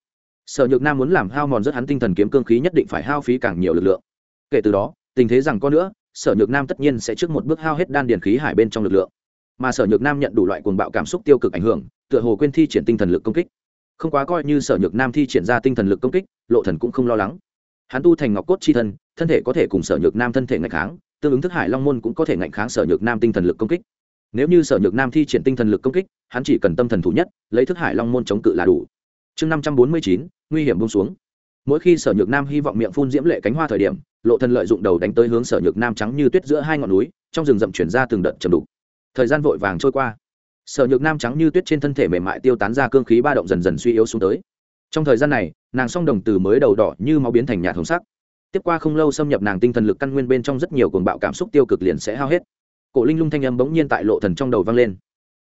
Sở nhược nam muốn làm hao mòn rất hắn tinh thần kiếm cương khí nhất định phải hao phí càng nhiều lực lượng. Kể từ đó, tình thế rằng có nữa, sở nhược nam tất nhiên sẽ trước một bước hao hết đan điền khí hải bên trong lực lượng. Mà sở nhược nam nhận đủ loại cuồng bạo cảm xúc tiêu cực ảnh hưởng, tựa hồ quên thi triển tinh thần lực công kích. Không quá coi như sở nhược nam thi triển ra tinh thần lực công kích, lộ thần cũng không lo lắng. Hắn tu thành ngọc cốt chi thân thân thể có thể cùng sở nhược nam thân thể ngạnh kháng, tương ứng thức hải long môn cũng có thể ngạnh kháng sở nhược nam tinh thần lực công kích nếu như sở nhược nam thi triển tinh thần lực công kích, hắn chỉ cần tâm thần thủ nhất, lấy thức hải long môn chống cự là đủ. Chương năm trăm bốn mươi chín, nguy hiểm bông xuống. Mỗi khi sở nhược nam hy vọng miệng phun diễm lệ cánh hoa thời điểm, lộ thần lợi dụng đầu đánh tới hướng sở nhược nam trắng như tuyết giữa hai ngọn núi, trong rừng rậm chuyển ra từng đợt chầm đục. Thời gian vội vàng trôi qua. Sở nhược nam trắng như tuyết trên thân thể mềm mại tiêu tán ra cương khí ba động dần dần suy yếu xuống tới. Trong thời gian này, nàng song đồng từ mới đầu đỏ như máu biến thành nhạt thống sắc. Tiếp qua không lâu xâm nhập nàng tinh thần lực căn nguyên bên trong rất nhiều cuồng bạo cảm xúc tiêu cực liền sẽ hao hết cổ linh lung thanh âm bỗng nhiên tại lộ thần trong đầu vang lên.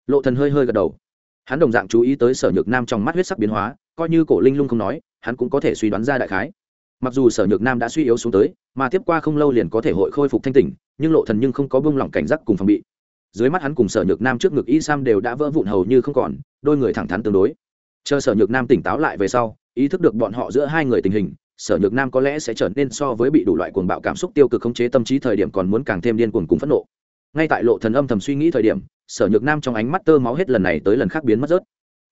Lộ thần hơi hơi gật đầu. Hắn đồng dạng chú ý tới sở nhược nam trong mắt huyết sắc biến hóa, coi như cổ linh lung không nói, hắn cũng có thể suy đoán ra đại khái. Mặc dù sở nhược nam đã suy yếu xuống tới, mà tiếp qua không lâu liền có thể hội khôi phục thanh tỉnh, nhưng lộ thần nhưng không có buông lỏng cảnh giác cùng phòng bị. Dưới mắt hắn cùng sở nhược nam trước ngực y sam đều đã vỡ vụn hầu như không còn, đôi người thẳng thắn tương đối. Chờ sở nhược nam tỉnh táo lại về sau, ý thức được bọn họ giữa hai người tình hình, sở nhược nam có lẽ sẽ trở nên so với bị đủ loại cuồng bạo cảm xúc tiêu cực khống chế tâm trí thời điểm còn muốn càng thêm điên cuồng cùng phẫn nộ ngay tại lộ thần âm thầm suy nghĩ thời điểm, sở nhược nam trong ánh mắt tơ máu hết lần này tới lần khác biến mất rớt.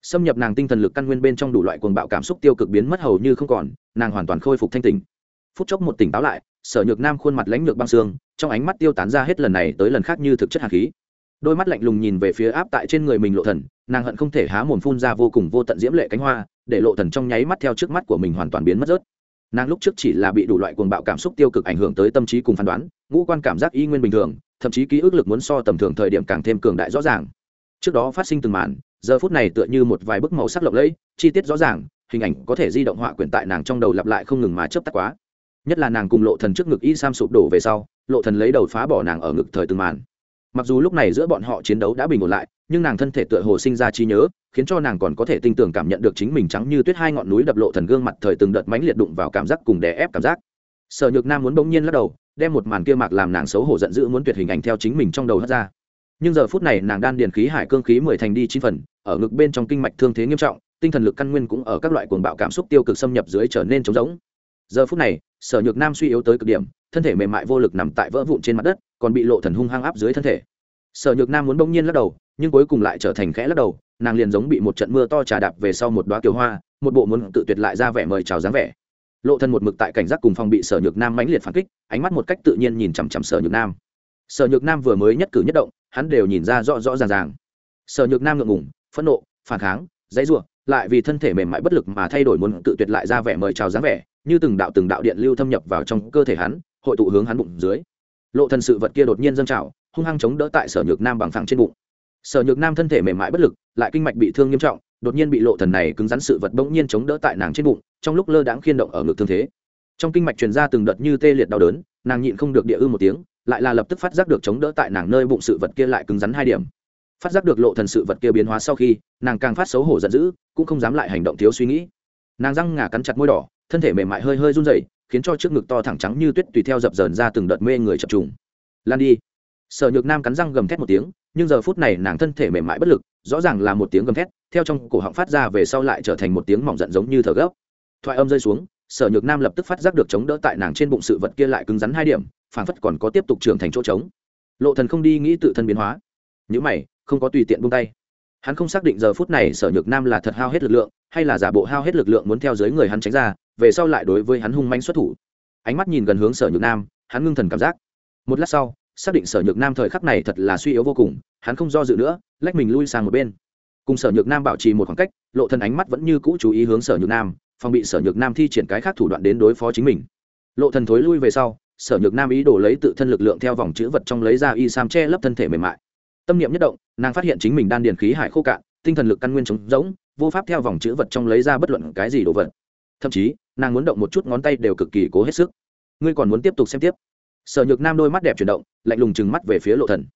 Xâm nhập nàng tinh thần lực căn nguyên bên trong đủ loại cuồng bạo cảm xúc tiêu cực biến mất hầu như không còn, nàng hoàn toàn khôi phục thanh tỉnh. Phút chốc một tỉnh táo lại, sở nhược nam khuôn mặt lãnh lược băng xương trong ánh mắt tiêu tán ra hết lần này tới lần khác như thực chất hạt khí. Đôi mắt lạnh lùng nhìn về phía áp tại trên người mình lộ thần, nàng hận không thể há mồm phun ra vô cùng vô tận diễm lệ cánh hoa, để lộ thần trong nháy mắt theo trước mắt của mình hoàn toàn biến mất rớt. Nàng lúc trước chỉ là bị đủ loại cuồng bạo cảm xúc tiêu cực ảnh hưởng tới tâm trí cùng phán đoán, ngũ quan cảm giác y nguyên bình thường thậm chí ký ức lực muốn so tầm thường thời điểm càng thêm cường đại rõ ràng. Trước đó phát sinh từng màn, giờ phút này tựa như một vài bức màu sắc lộng lẫy, chi tiết rõ ràng, hình ảnh có thể di động họa quyển tại nàng trong đầu lặp lại không ngừng mà chớp tắt quá. Nhất là nàng cùng lộ thần trước ngực y sam sụp đổ về sau, lộ thần lấy đầu phá bỏ nàng ở ngực thời từng màn. Mặc dù lúc này giữa bọn họ chiến đấu đã bình ổn lại, nhưng nàng thân thể tựa hồ sinh ra trí nhớ, khiến cho nàng còn có thể tinh tường cảm nhận được chính mình trắng như tuyết hai ngọn núi đập lộ thần gương mặt thời từng đợt mãnh liệt đụng vào cảm giác cùng đè ép cảm giác. Sở nhược nam muốn bỗng nhiên lắc đầu đem một màn kia mạc làm nàng xấu hổ giận dữ muốn tuyệt hình ảnh theo chính mình trong đầu hất ra. Nhưng giờ phút này nàng đan điền khí hải cương khí mười thành đi chín phần, ở ngực bên trong kinh mạch thương thế nghiêm trọng, tinh thần lực căn nguyên cũng ở các loại cuồng bạo cảm xúc tiêu cực xâm nhập dưới trở nên trống rỗng. Giờ phút này, sở nhược nam suy yếu tới cực điểm, thân thể mềm mại vô lực nằm tại vỡ vụn trên mặt đất, còn bị lộ thần hung hăng áp dưới thân thể. Sở nhược nam muốn bỗng nhiên lắc đầu, nhưng cuối cùng lại trở thành khẽ lắc đầu, nàng liền giống bị một trận mưa to trà đạp về sau một đoá kiều hoa, một bộ muốn tự tuyệt lại ra vẻ mời chào dáng vẻ lộ thân một mực tại cảnh giác cùng phòng bị sở nhược nam mãnh liệt phản kích ánh mắt một cách tự nhiên nhìn chằm chằm sở nhược nam. Sở nhược nam vừa mới nhất cử nhất động hắn đều nhìn ra rõ rõ ràng ràng. Sở nhược nam ngượng ngủng phẫn nộ phản kháng dãy rủa, lại vì thân thể mềm mại bất lực mà thay đổi muốn tự tuyệt lại ra vẻ mời chào dáng vẻ như từng đạo từng đạo điện lưu thâm nhập vào trong cơ thể hắn hội tụ hướng hắn bụng dưới. Lộ thân sự vật kia đột nhiên dâng trào hung hăng chống đỡ tại sở nhược nam bằng phẳng trên bụng. Sở nhược nam thân thể mềm mại bất lực lại kinh mạch bị thương nghiêm trọng đột nhiên bị lộ thần này cứng rắn sự vật bỗng nhiên chống đỡ tại nàng trên bụng, trong lúc lơ đãng khiên động ở ngực thương thế. Trong kinh mạch truyền ra từng đợt như tê liệt đau đớn, nàng nhịn không được địa ư một tiếng, lại là lập tức phát giác được chống đỡ tại nàng nơi bụng sự vật kia lại cứng rắn hai điểm. Phát giác được lộ thần sự vật kia biến hóa sau khi, nàng càng phát xấu hổ giận dữ, cũng không dám lại hành động thiếu suy nghĩ. Nàng răng ngà cắn chặt môi đỏ, thân thể mềm mại hơi hơi run rẩy, khiến cho trước ngực to thẳng trắng như tuyết tùy theo dập dờn ra từng đợt mê người chập trùng. Lan đi. Sở nhược nam cắn răng gầm thét một tiếng nhưng giờ phút này nàng thân thể mềm mại bất lực, rõ ràng là một tiếng gầm thét, theo trong cổ họng phát ra về sau lại trở thành một tiếng mỏng giận giống như thở gấp. Thoại âm rơi xuống, sở nhược nam lập tức phát giác được chống đỡ tại nàng trên bụng sự vật kia lại cứng rắn hai điểm phản phất còn có tiếp tục trưởng thành chỗ trống. Lộ thần không đi nghĩ tự thân biến hóa. Những mày, không có tùy tiện buông tay. Hắn không xác định giờ phút này sở nhược nam là thật hao hết lực lượng, hay là giả bộ hao hết lực lượng muốn theo dưới người hắn tránh ra, về sau lại đối với hắn hung manh xuất thủ. Ánh mắt nhìn gần hướng sở nhược nam, hắn ngưng thần cảm giác. Một lát sau xác định sở nhược nam thời khắc này thật là suy yếu vô cùng, hắn không do dự nữa, lách mình lui sang một bên. Cùng sở nhược nam bảo trì một khoảng cách, lộ thân ánh mắt vẫn như cũ chú ý hướng sở nhược nam, phòng bị sở nhược nam thi triển cái khác thủ đoạn đến đối phó chính mình. Lộ thần thối lui về sau, sở nhược nam ý đồ lấy tự thân lực lượng theo vòng chữ vật trong lấy ra y sam che lấp thân thể mềm mại. Tâm niệm nhất động, nàng phát hiện chính mình đan điền khí hải khô cạn, tinh thần lực căn nguyên trống rỗng, vô pháp theo vòng chữ vật trong lấy ra bất luận cái gì đồ vật. Thậm chí, nàng muốn động một chút ngón tay đều cực kỳ cố hết sức. Ngươi còn muốn tiếp tục xem tiếp? Sở nhược nam đôi mắt đẹp chuyển động, lạnh lùng trừng mắt về phía lộ thần.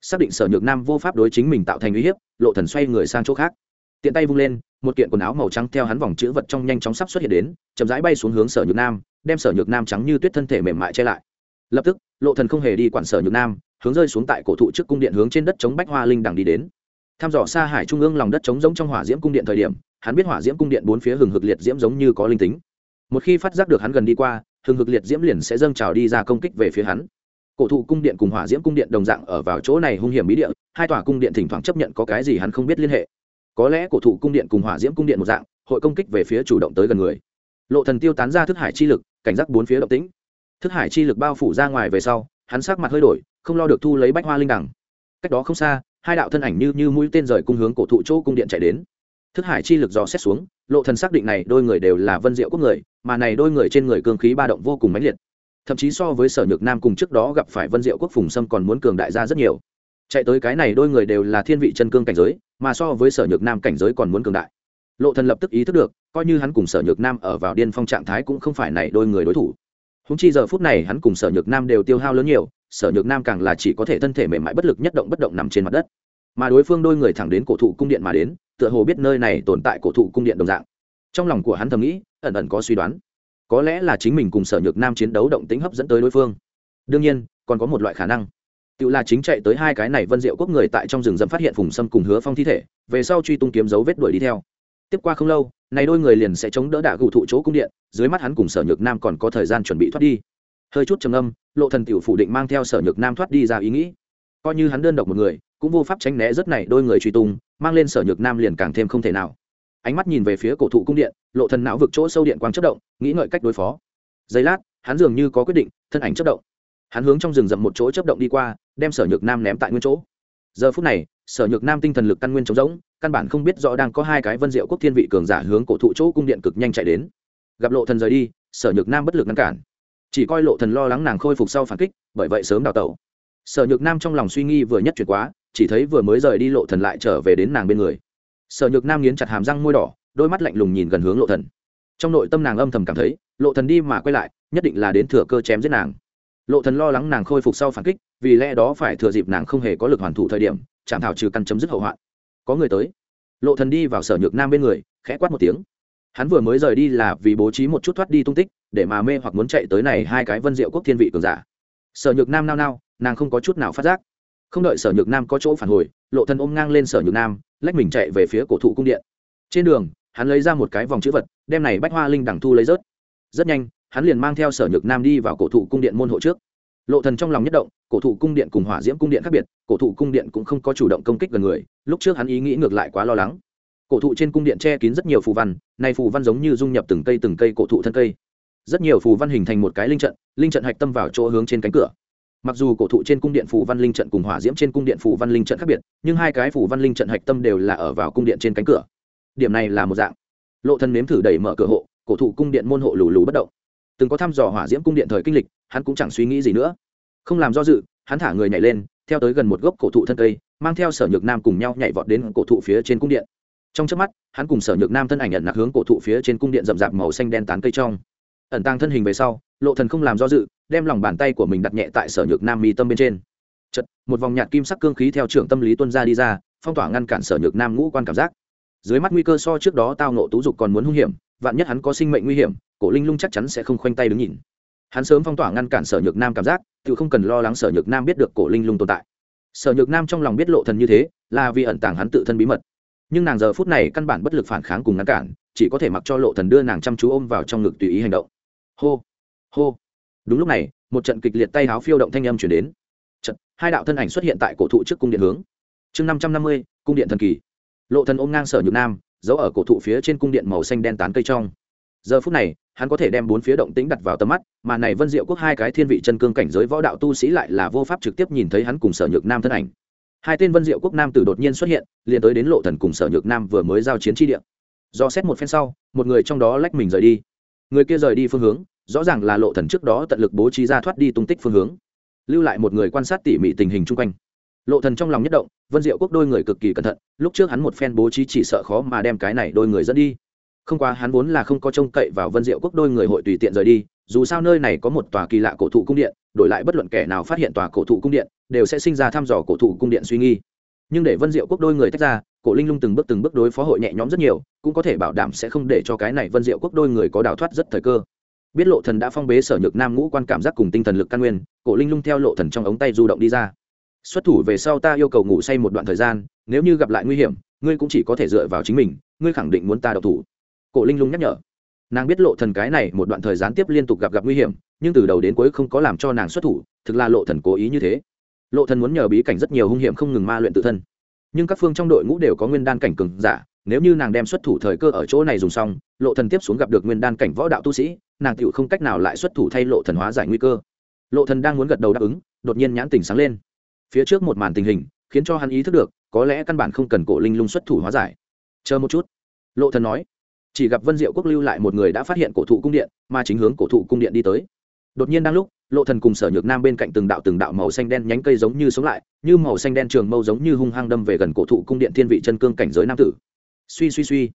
Xác định sở nhược nam vô pháp đối chính mình tạo thành uy hiếp, lộ thần xoay người sang chỗ khác. Tiện tay vung lên, một kiện quần áo màu trắng theo hắn vòng chữ vật trong nhanh chóng sắp xuất hiện đến, chậm rãi bay xuống hướng sở nhược nam, đem sở nhược nam trắng như tuyết thân thể mềm mại che lại. Lập tức, lộ thần không hề đi quản sở nhược nam, hướng rơi xuống tại cổ thụ trước cung điện hướng trên đất chống bách hoa linh đằng đi đến. Tham dò xa hải trung ương lòng đất chống giống trong hỏa diễm cung điện thời điểm, hắn biết hỏa diễm cung điện bốn phía hừng hực liệt diễm giống như có linh tính. Một khi phát giác được hắn gần đi qua hừng hực liệt diễm liền sẽ dâng trào đi ra công kích về phía hắn. Cổ thụ cung điện cùng hỏa diễm cung điện đồng dạng ở vào chỗ này hung hiểm bí địa, hai tòa cung điện thỉnh thoảng chấp nhận có cái gì hắn không biết liên hệ. Có lẽ cổ thụ cung điện cùng hỏa diễm cung điện một dạng, hội công kích về phía chủ động tới gần người. Lộ thần tiêu tán ra thức hải chi lực, cảnh giác bốn phía động tĩnh. Thức hải chi lực bao phủ ra ngoài về sau, hắn sắc mặt hơi đổi, không lo được thu lấy bách hoa linh đằng cách đó không xa, hai đạo thân ảnh như như mũi tên rời cung hướng cổ thụ chỗ cung điện chạy đến. Thức hải chi lực dò xét xuống lộ thần xác định này đôi người đều là vân diệu quốc người, mà này đôi người trên người cương khí ba động vô cùng mãnh liệt. Thậm chí so với sở nhược nam cùng trước đó gặp phải vân diệu quốc phùng sâm còn muốn cường đại ra rất nhiều. Chạy tới cái này đôi người đều là thiên vị chân cương cảnh giới, mà so với sở nhược nam cảnh giới còn muốn cường đại. Lộ thần lập tức ý thức được, coi như hắn cùng sở nhược nam ở vào điên phong trạng thái cũng không phải này đôi người đối thủ. Húng chi giờ phút này hắn cùng sở nhược nam đều tiêu hao lớn nhiều, sở nhược nam càng là chỉ có thể thân thể mềm mại bất lực nhất động bất động nằm trên mặt đất. Mà đối phương đôi người thẳng đến cổ thụ cung điện mà đến tựa hồ biết nơi này tồn tại cổ thụ cung điện đồng dạng. Trong lòng của hắn thầm nghĩ, ẩn ẩn có suy đoán. Có lẽ là chính mình cùng sở nhược nam chiến đấu động tính hấp dẫn tới đối phương. Đương nhiên, còn có một loại khả năng. Tự là chính chạy tới hai cái này vân diệu quốc người tại trong rừng rậm phát hiện phùng sâm cùng hứa phong thi thể, về sau truy tung kiếm dấu vết đuổi đi theo. Tiếp qua không lâu, này đôi người liền sẽ chống đỡ đả gù thụ chỗ cung điện, dưới mắt hắn cùng sở nhược nam còn có thời gian chuẩn bị thoát đi. Hơi chút trầm âm lộ thần tiểu phủ định mang theo sở nhược nam thoát đi ra ý nghĩ. Coi như hắn đơn độc một người cũng vô pháp tránh né rất này đôi người truy tung, mang lên sở nhược nam liền càng thêm không thể nào. Ánh mắt nhìn về phía cổ thụ cung điện, lộ thần não vực chỗ sâu điện quang chất động, nghĩ ngợi cách đối phó. Giây lát, hắn dường như có quyết định, thân ảnh chất động. Hắn hướng trong rừng rậm một chỗ chấp động đi qua, đem sở nhược nam ném tại nguyên chỗ. Giờ phút này, sở nhược nam tinh thần lực căn nguyên trống rỗng, căn bản không biết rõ đang có hai cái vân diệu quốc thiên vị cường giả hướng cổ thụ chỗ cung điện cực nhanh chạy đến. Gặp lộ thần rời đi, sở nhược nam bất lực ngăn cản. Chỉ coi lộ thần lo lắng nàng khôi phục sau phản kích, bởi vậy sớm đào tẩu. Sở nhược nam trong lòng suy nghi vừa nhất chuyển quá chỉ thấy vừa mới rời đi lộ thần lại trở về đến nàng bên người. Sở nhược nam nghiến chặt hàm răng môi đỏ, đôi mắt lạnh lùng nhìn gần hướng lộ thần. Trong nội tâm nàng âm thầm cảm thấy, lộ thần đi mà quay lại, nhất định là đến thừa cơ chém giết nàng. Lộ thần lo lắng nàng khôi phục sau phản kích, vì lẽ đó phải thừa dịp nàng không hề có lực hoàn thủ thời điểm, chạm thảo trừ căn chấm dứt hậu hoạn. Có người tới. Lộ thần đi vào sở nhược nam bên người, khẽ quát một tiếng. Hắn vừa mới rời đi là vì bố trí một chút thoát đi tung tích, để mà mê hoặc muốn chạy tới này hai cái vân diệu quốc thiên vị cường giả. Sở nhược nam nao nao, nàng không có chút nào phát giác không đợi sở nhược nam có chỗ phản hồi, lộ thần ôm ngang lên sở nhược nam, lách mình chạy về phía cổ thụ cung điện. Trên đường, hắn lấy ra một cái vòng chữ vật, đem này bách hoa linh đẳng thu lấy rớt. Rất nhanh, hắn liền mang theo sở nhược nam đi vào cổ thụ cung điện môn hộ trước. Lộ thần trong lòng nhất động, cổ thụ cung điện cùng hỏa diễm cung điện khác biệt, cổ thụ cung điện cũng không có chủ động công kích gần người, lúc trước hắn ý nghĩ ngược lại quá lo lắng. Cổ thụ trên cung điện che kín rất nhiều phù văn này phù văn giống như dung nhập từng cây từng cây cổ thụ thân cây. Rất nhiều phù văn hình thành một cái linh trận linh trận hạch tâm vào chỗ hướng trên cánh cửa mặc dù cổ thụ trên cung điện phủ văn linh trận cùng hỏa diễm trên cung điện phủ văn linh trận khác biệt, nhưng hai cái phủ văn linh trận hạch tâm đều là ở vào cung điện trên cánh cửa. Điểm này là một dạng. Lộ thân nếm thử đẩy mở cửa hộ, cổ thụ cung điện môn hộ lù lù bất động. Từng có thăm dò hỏa diễm cung điện thời kinh lịch, hắn cũng chẳng suy nghĩ gì nữa. Không làm do dự, hắn thả người nhảy lên, theo tới gần một gốc cổ thụ thân cây, mang theo sở nhược nam cùng nhau nhảy vọt đến cổ thụ phía trên cung điện. Trong trước mắt, hắn cùng sở nhược nam thân ảnh nhận nặc hướng cổ thụ phía trên cung điện rậm rạp màu xanh đen tán cây trong ẩn tàng thân hình về sau, lộ thần không làm do dự, đem lòng bàn tay của mình đặt nhẹ tại sở nhược nam mi tâm bên trên. Chật một vòng nhạt kim sắc cương khí theo trưởng tâm lý tuân ra đi ra, phong tỏa ngăn cản sở nhược nam ngũ quan cảm giác. Dưới mắt nguy cơ so trước đó tao nộ tú dục còn muốn hung hiểm, vạn nhất hắn có sinh mệnh nguy hiểm, cổ linh lung chắc chắn sẽ không khoanh tay đứng nhìn. Hắn sớm phong tỏa ngăn cản sở nhược nam cảm giác, tự không cần lo lắng sở nhược nam biết được cổ linh lung tồn tại. Sở nhược nam trong lòng biết lộ thần như thế, là vì ẩn tàng hắn tự thân bí mật. Nhưng nàng giờ phút này căn bản bất lực phản kháng cùng ngăn cản, chỉ có thể mặc cho lộ thần đưa nàng chăm chú ôm vào trong ngực tùy ý hành động hô. Hô. Đúng lúc này, một trận kịch liệt tay háo phiêu động thanh âm chuyển đến. Trận, hai đạo thân ảnh xuất hiện tại cổ thụ trước cung điện hướng. Chương năm trăm năm mươi, cung điện thần kỳ. Lộ thần ôm ngang sở nhược nam, giấu ở cổ thụ phía trên cung điện màu xanh đen tán cây trong. Giờ phút này, hắn có thể đem bốn phía động tĩnh đặt vào tầm mắt, mà này vân diệu quốc hai cái thiên vị chân cương cảnh giới võ đạo tu sĩ lại là vô pháp trực tiếp nhìn thấy hắn cùng sở nhược nam thân ảnh. Hai tên vân diệu quốc nam tử đột nhiên xuất hiện, liền tới đến lộ thần cùng sở nhược nam vừa mới giao chiến tri địa. Do xét một phen sau, một người trong đó lách mình rời đi. Người kia rời đi phương hướng rõ ràng là lộ thần trước đó tận lực bố trí ra thoát đi tung tích phương hướng, lưu lại một người quan sát tỉ mỉ tình hình chung quanh. Lộ thần trong lòng nhất động, vân diệu quốc đôi người cực kỳ cẩn thận, lúc trước hắn một phen bố trí chỉ sợ khó mà đem cái này đôi người dẫn đi. Không qua hắn vốn là không có trông cậy vào vân diệu quốc đôi người hội tùy tiện rời đi, dù sao nơi này có một tòa kỳ lạ cổ thụ cung điện, đổi lại bất luận kẻ nào phát hiện tòa cổ thụ cung điện, đều sẽ sinh ra thăm dò cổ thụ cung điện suy nghi. Nhưng để vân diệu quốc đôi người tách ra, cổ linh lung từng bước từng bước đối phó hội nhẹ nhõm rất nhiều, cũng có thể bảo đảm sẽ không để cho cái này vân diệu quốc đôi người có đào thoát rất thời cơ biết lộ thần đã phong bế sở nhược nam ngũ quan cảm giác cùng tinh thần lực căn nguyên, cổ linh lung theo lộ thần trong ống tay du động đi ra. Xuất thủ về sau ta yêu cầu ngủ say một đoạn thời gian, nếu như gặp lại nguy hiểm, ngươi cũng chỉ có thể dựa vào chính mình, ngươi khẳng định muốn ta độc thủ. Cổ linh lung nhắc nhở. Nàng biết lộ thần cái này một đoạn thời gian tiếp liên tục gặp gặp nguy hiểm, nhưng từ đầu đến cuối không có làm cho nàng xuất thủ, thực là lộ thần cố ý như thế. Lộ thần muốn nhờ bí cảnh rất nhiều hung hiểm không ngừng ma luyện tự thân. Nhưng các phương trong đội ngũ đều có nguyên đan cảnh cường giả nếu như nàng đem xuất thủ thời cơ ở chỗ này dùng xong, lộ thần tiếp xuống gặp được nguyên đan cảnh võ đạo tu sĩ, nàng tựu không cách nào lại xuất thủ thay lộ thần hóa giải nguy cơ. Lộ thần đang muốn gật đầu đáp ứng, đột nhiên nhãn tình sáng lên. Phía trước một màn tình hình, khiến cho hắn ý thức được, có lẽ căn bản không cần cổ linh lung xuất thủ hóa giải. Chờ một chút. Lộ thần nói. Chỉ gặp vân diệu quốc lưu lại một người đã phát hiện cổ thụ cung điện, mà chính hướng cổ thụ cung điện đi tới. Đột nhiên đang lúc, lộ thần cùng sở nhược nam bên cạnh từng đạo từng đạo màu xanh đen nhánh cây giống như sống lại, như màu xanh đen trường mâu giống như hung hăng đâm về gần cổ thụ cung điện thiên vị chân cương cảnh giới nam tử suy suy suy.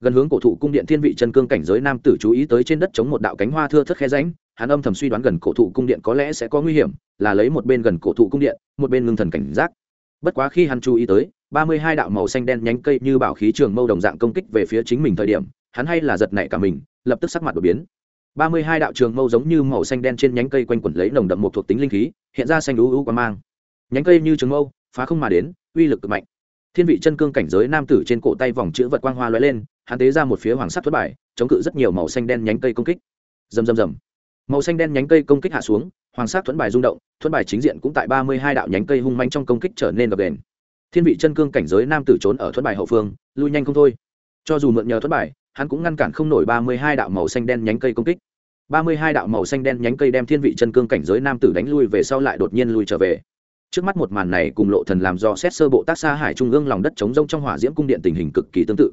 Gần hướng cổ thụ cung điện thiên vị chân cương cảnh giới nam tử chú ý tới trên đất chống một đạo cánh hoa thưa thất khe ránh hắn âm thầm suy đoán gần cổ thụ cung điện có lẽ sẽ có nguy hiểm, là lấy một bên gần cổ thụ cung điện, một bên ngưng thần cảnh giác. Bất quá khi hắn chú ý tới, ba mươi hai đạo màu xanh đen nhánh cây như bảo khí trường mâu đồng dạng công kích về phía chính mình thời điểm, hắn hay là giật nảy cả mình, lập tức sắc mặt đột biến. ba mươi hai đạo trường mâu giống như màu xanh đen trên nhánh cây quanh quẩn lấy nồng đậm một thuộc tính linh khí, hiện ra xanh lũ u quang mang. Nhánh cây như trường mâu, phá không mà đến, uy lực cực mạnh thiên vị chân cương cảnh giới nam tử trên cổ tay vòng chữ vật quang hoa lóe lên, hắn tế ra một phía hoàng sắt thất bài, chống cự rất nhiều màu xanh đen nhánh cây công kích. Rầm rầm rầm. Màu xanh đen nhánh cây công kích hạ xuống, hoàng sắc thuẫn bài rung động, thuẫn bài chính diện cũng tại ba mươi hai đạo nhánh cây hung manh trong công kích trở nên gập đền thiên vị chân cương cảnh giới nam tử trốn ở thuẫn bài hậu phương, lui nhanh không thôi. Cho dù mượn nhờ thuẫn bài, hắn cũng ngăn cản không nổi ba mươi hai đạo màu xanh đen nhánh cây công kích. ba mươi hai đạo màu xanh đen nhánh cây đem thiên vị chân cương cảnh giới nam tử đánh lui về sau lại đột nhiên lui trở về trước mắt một màn này cùng lộ thần làm do xét sơ bộ tác xa hải trung ương lòng đất chống rông trong hỏa diễm cung điện tình hình cực kỳ tương tự.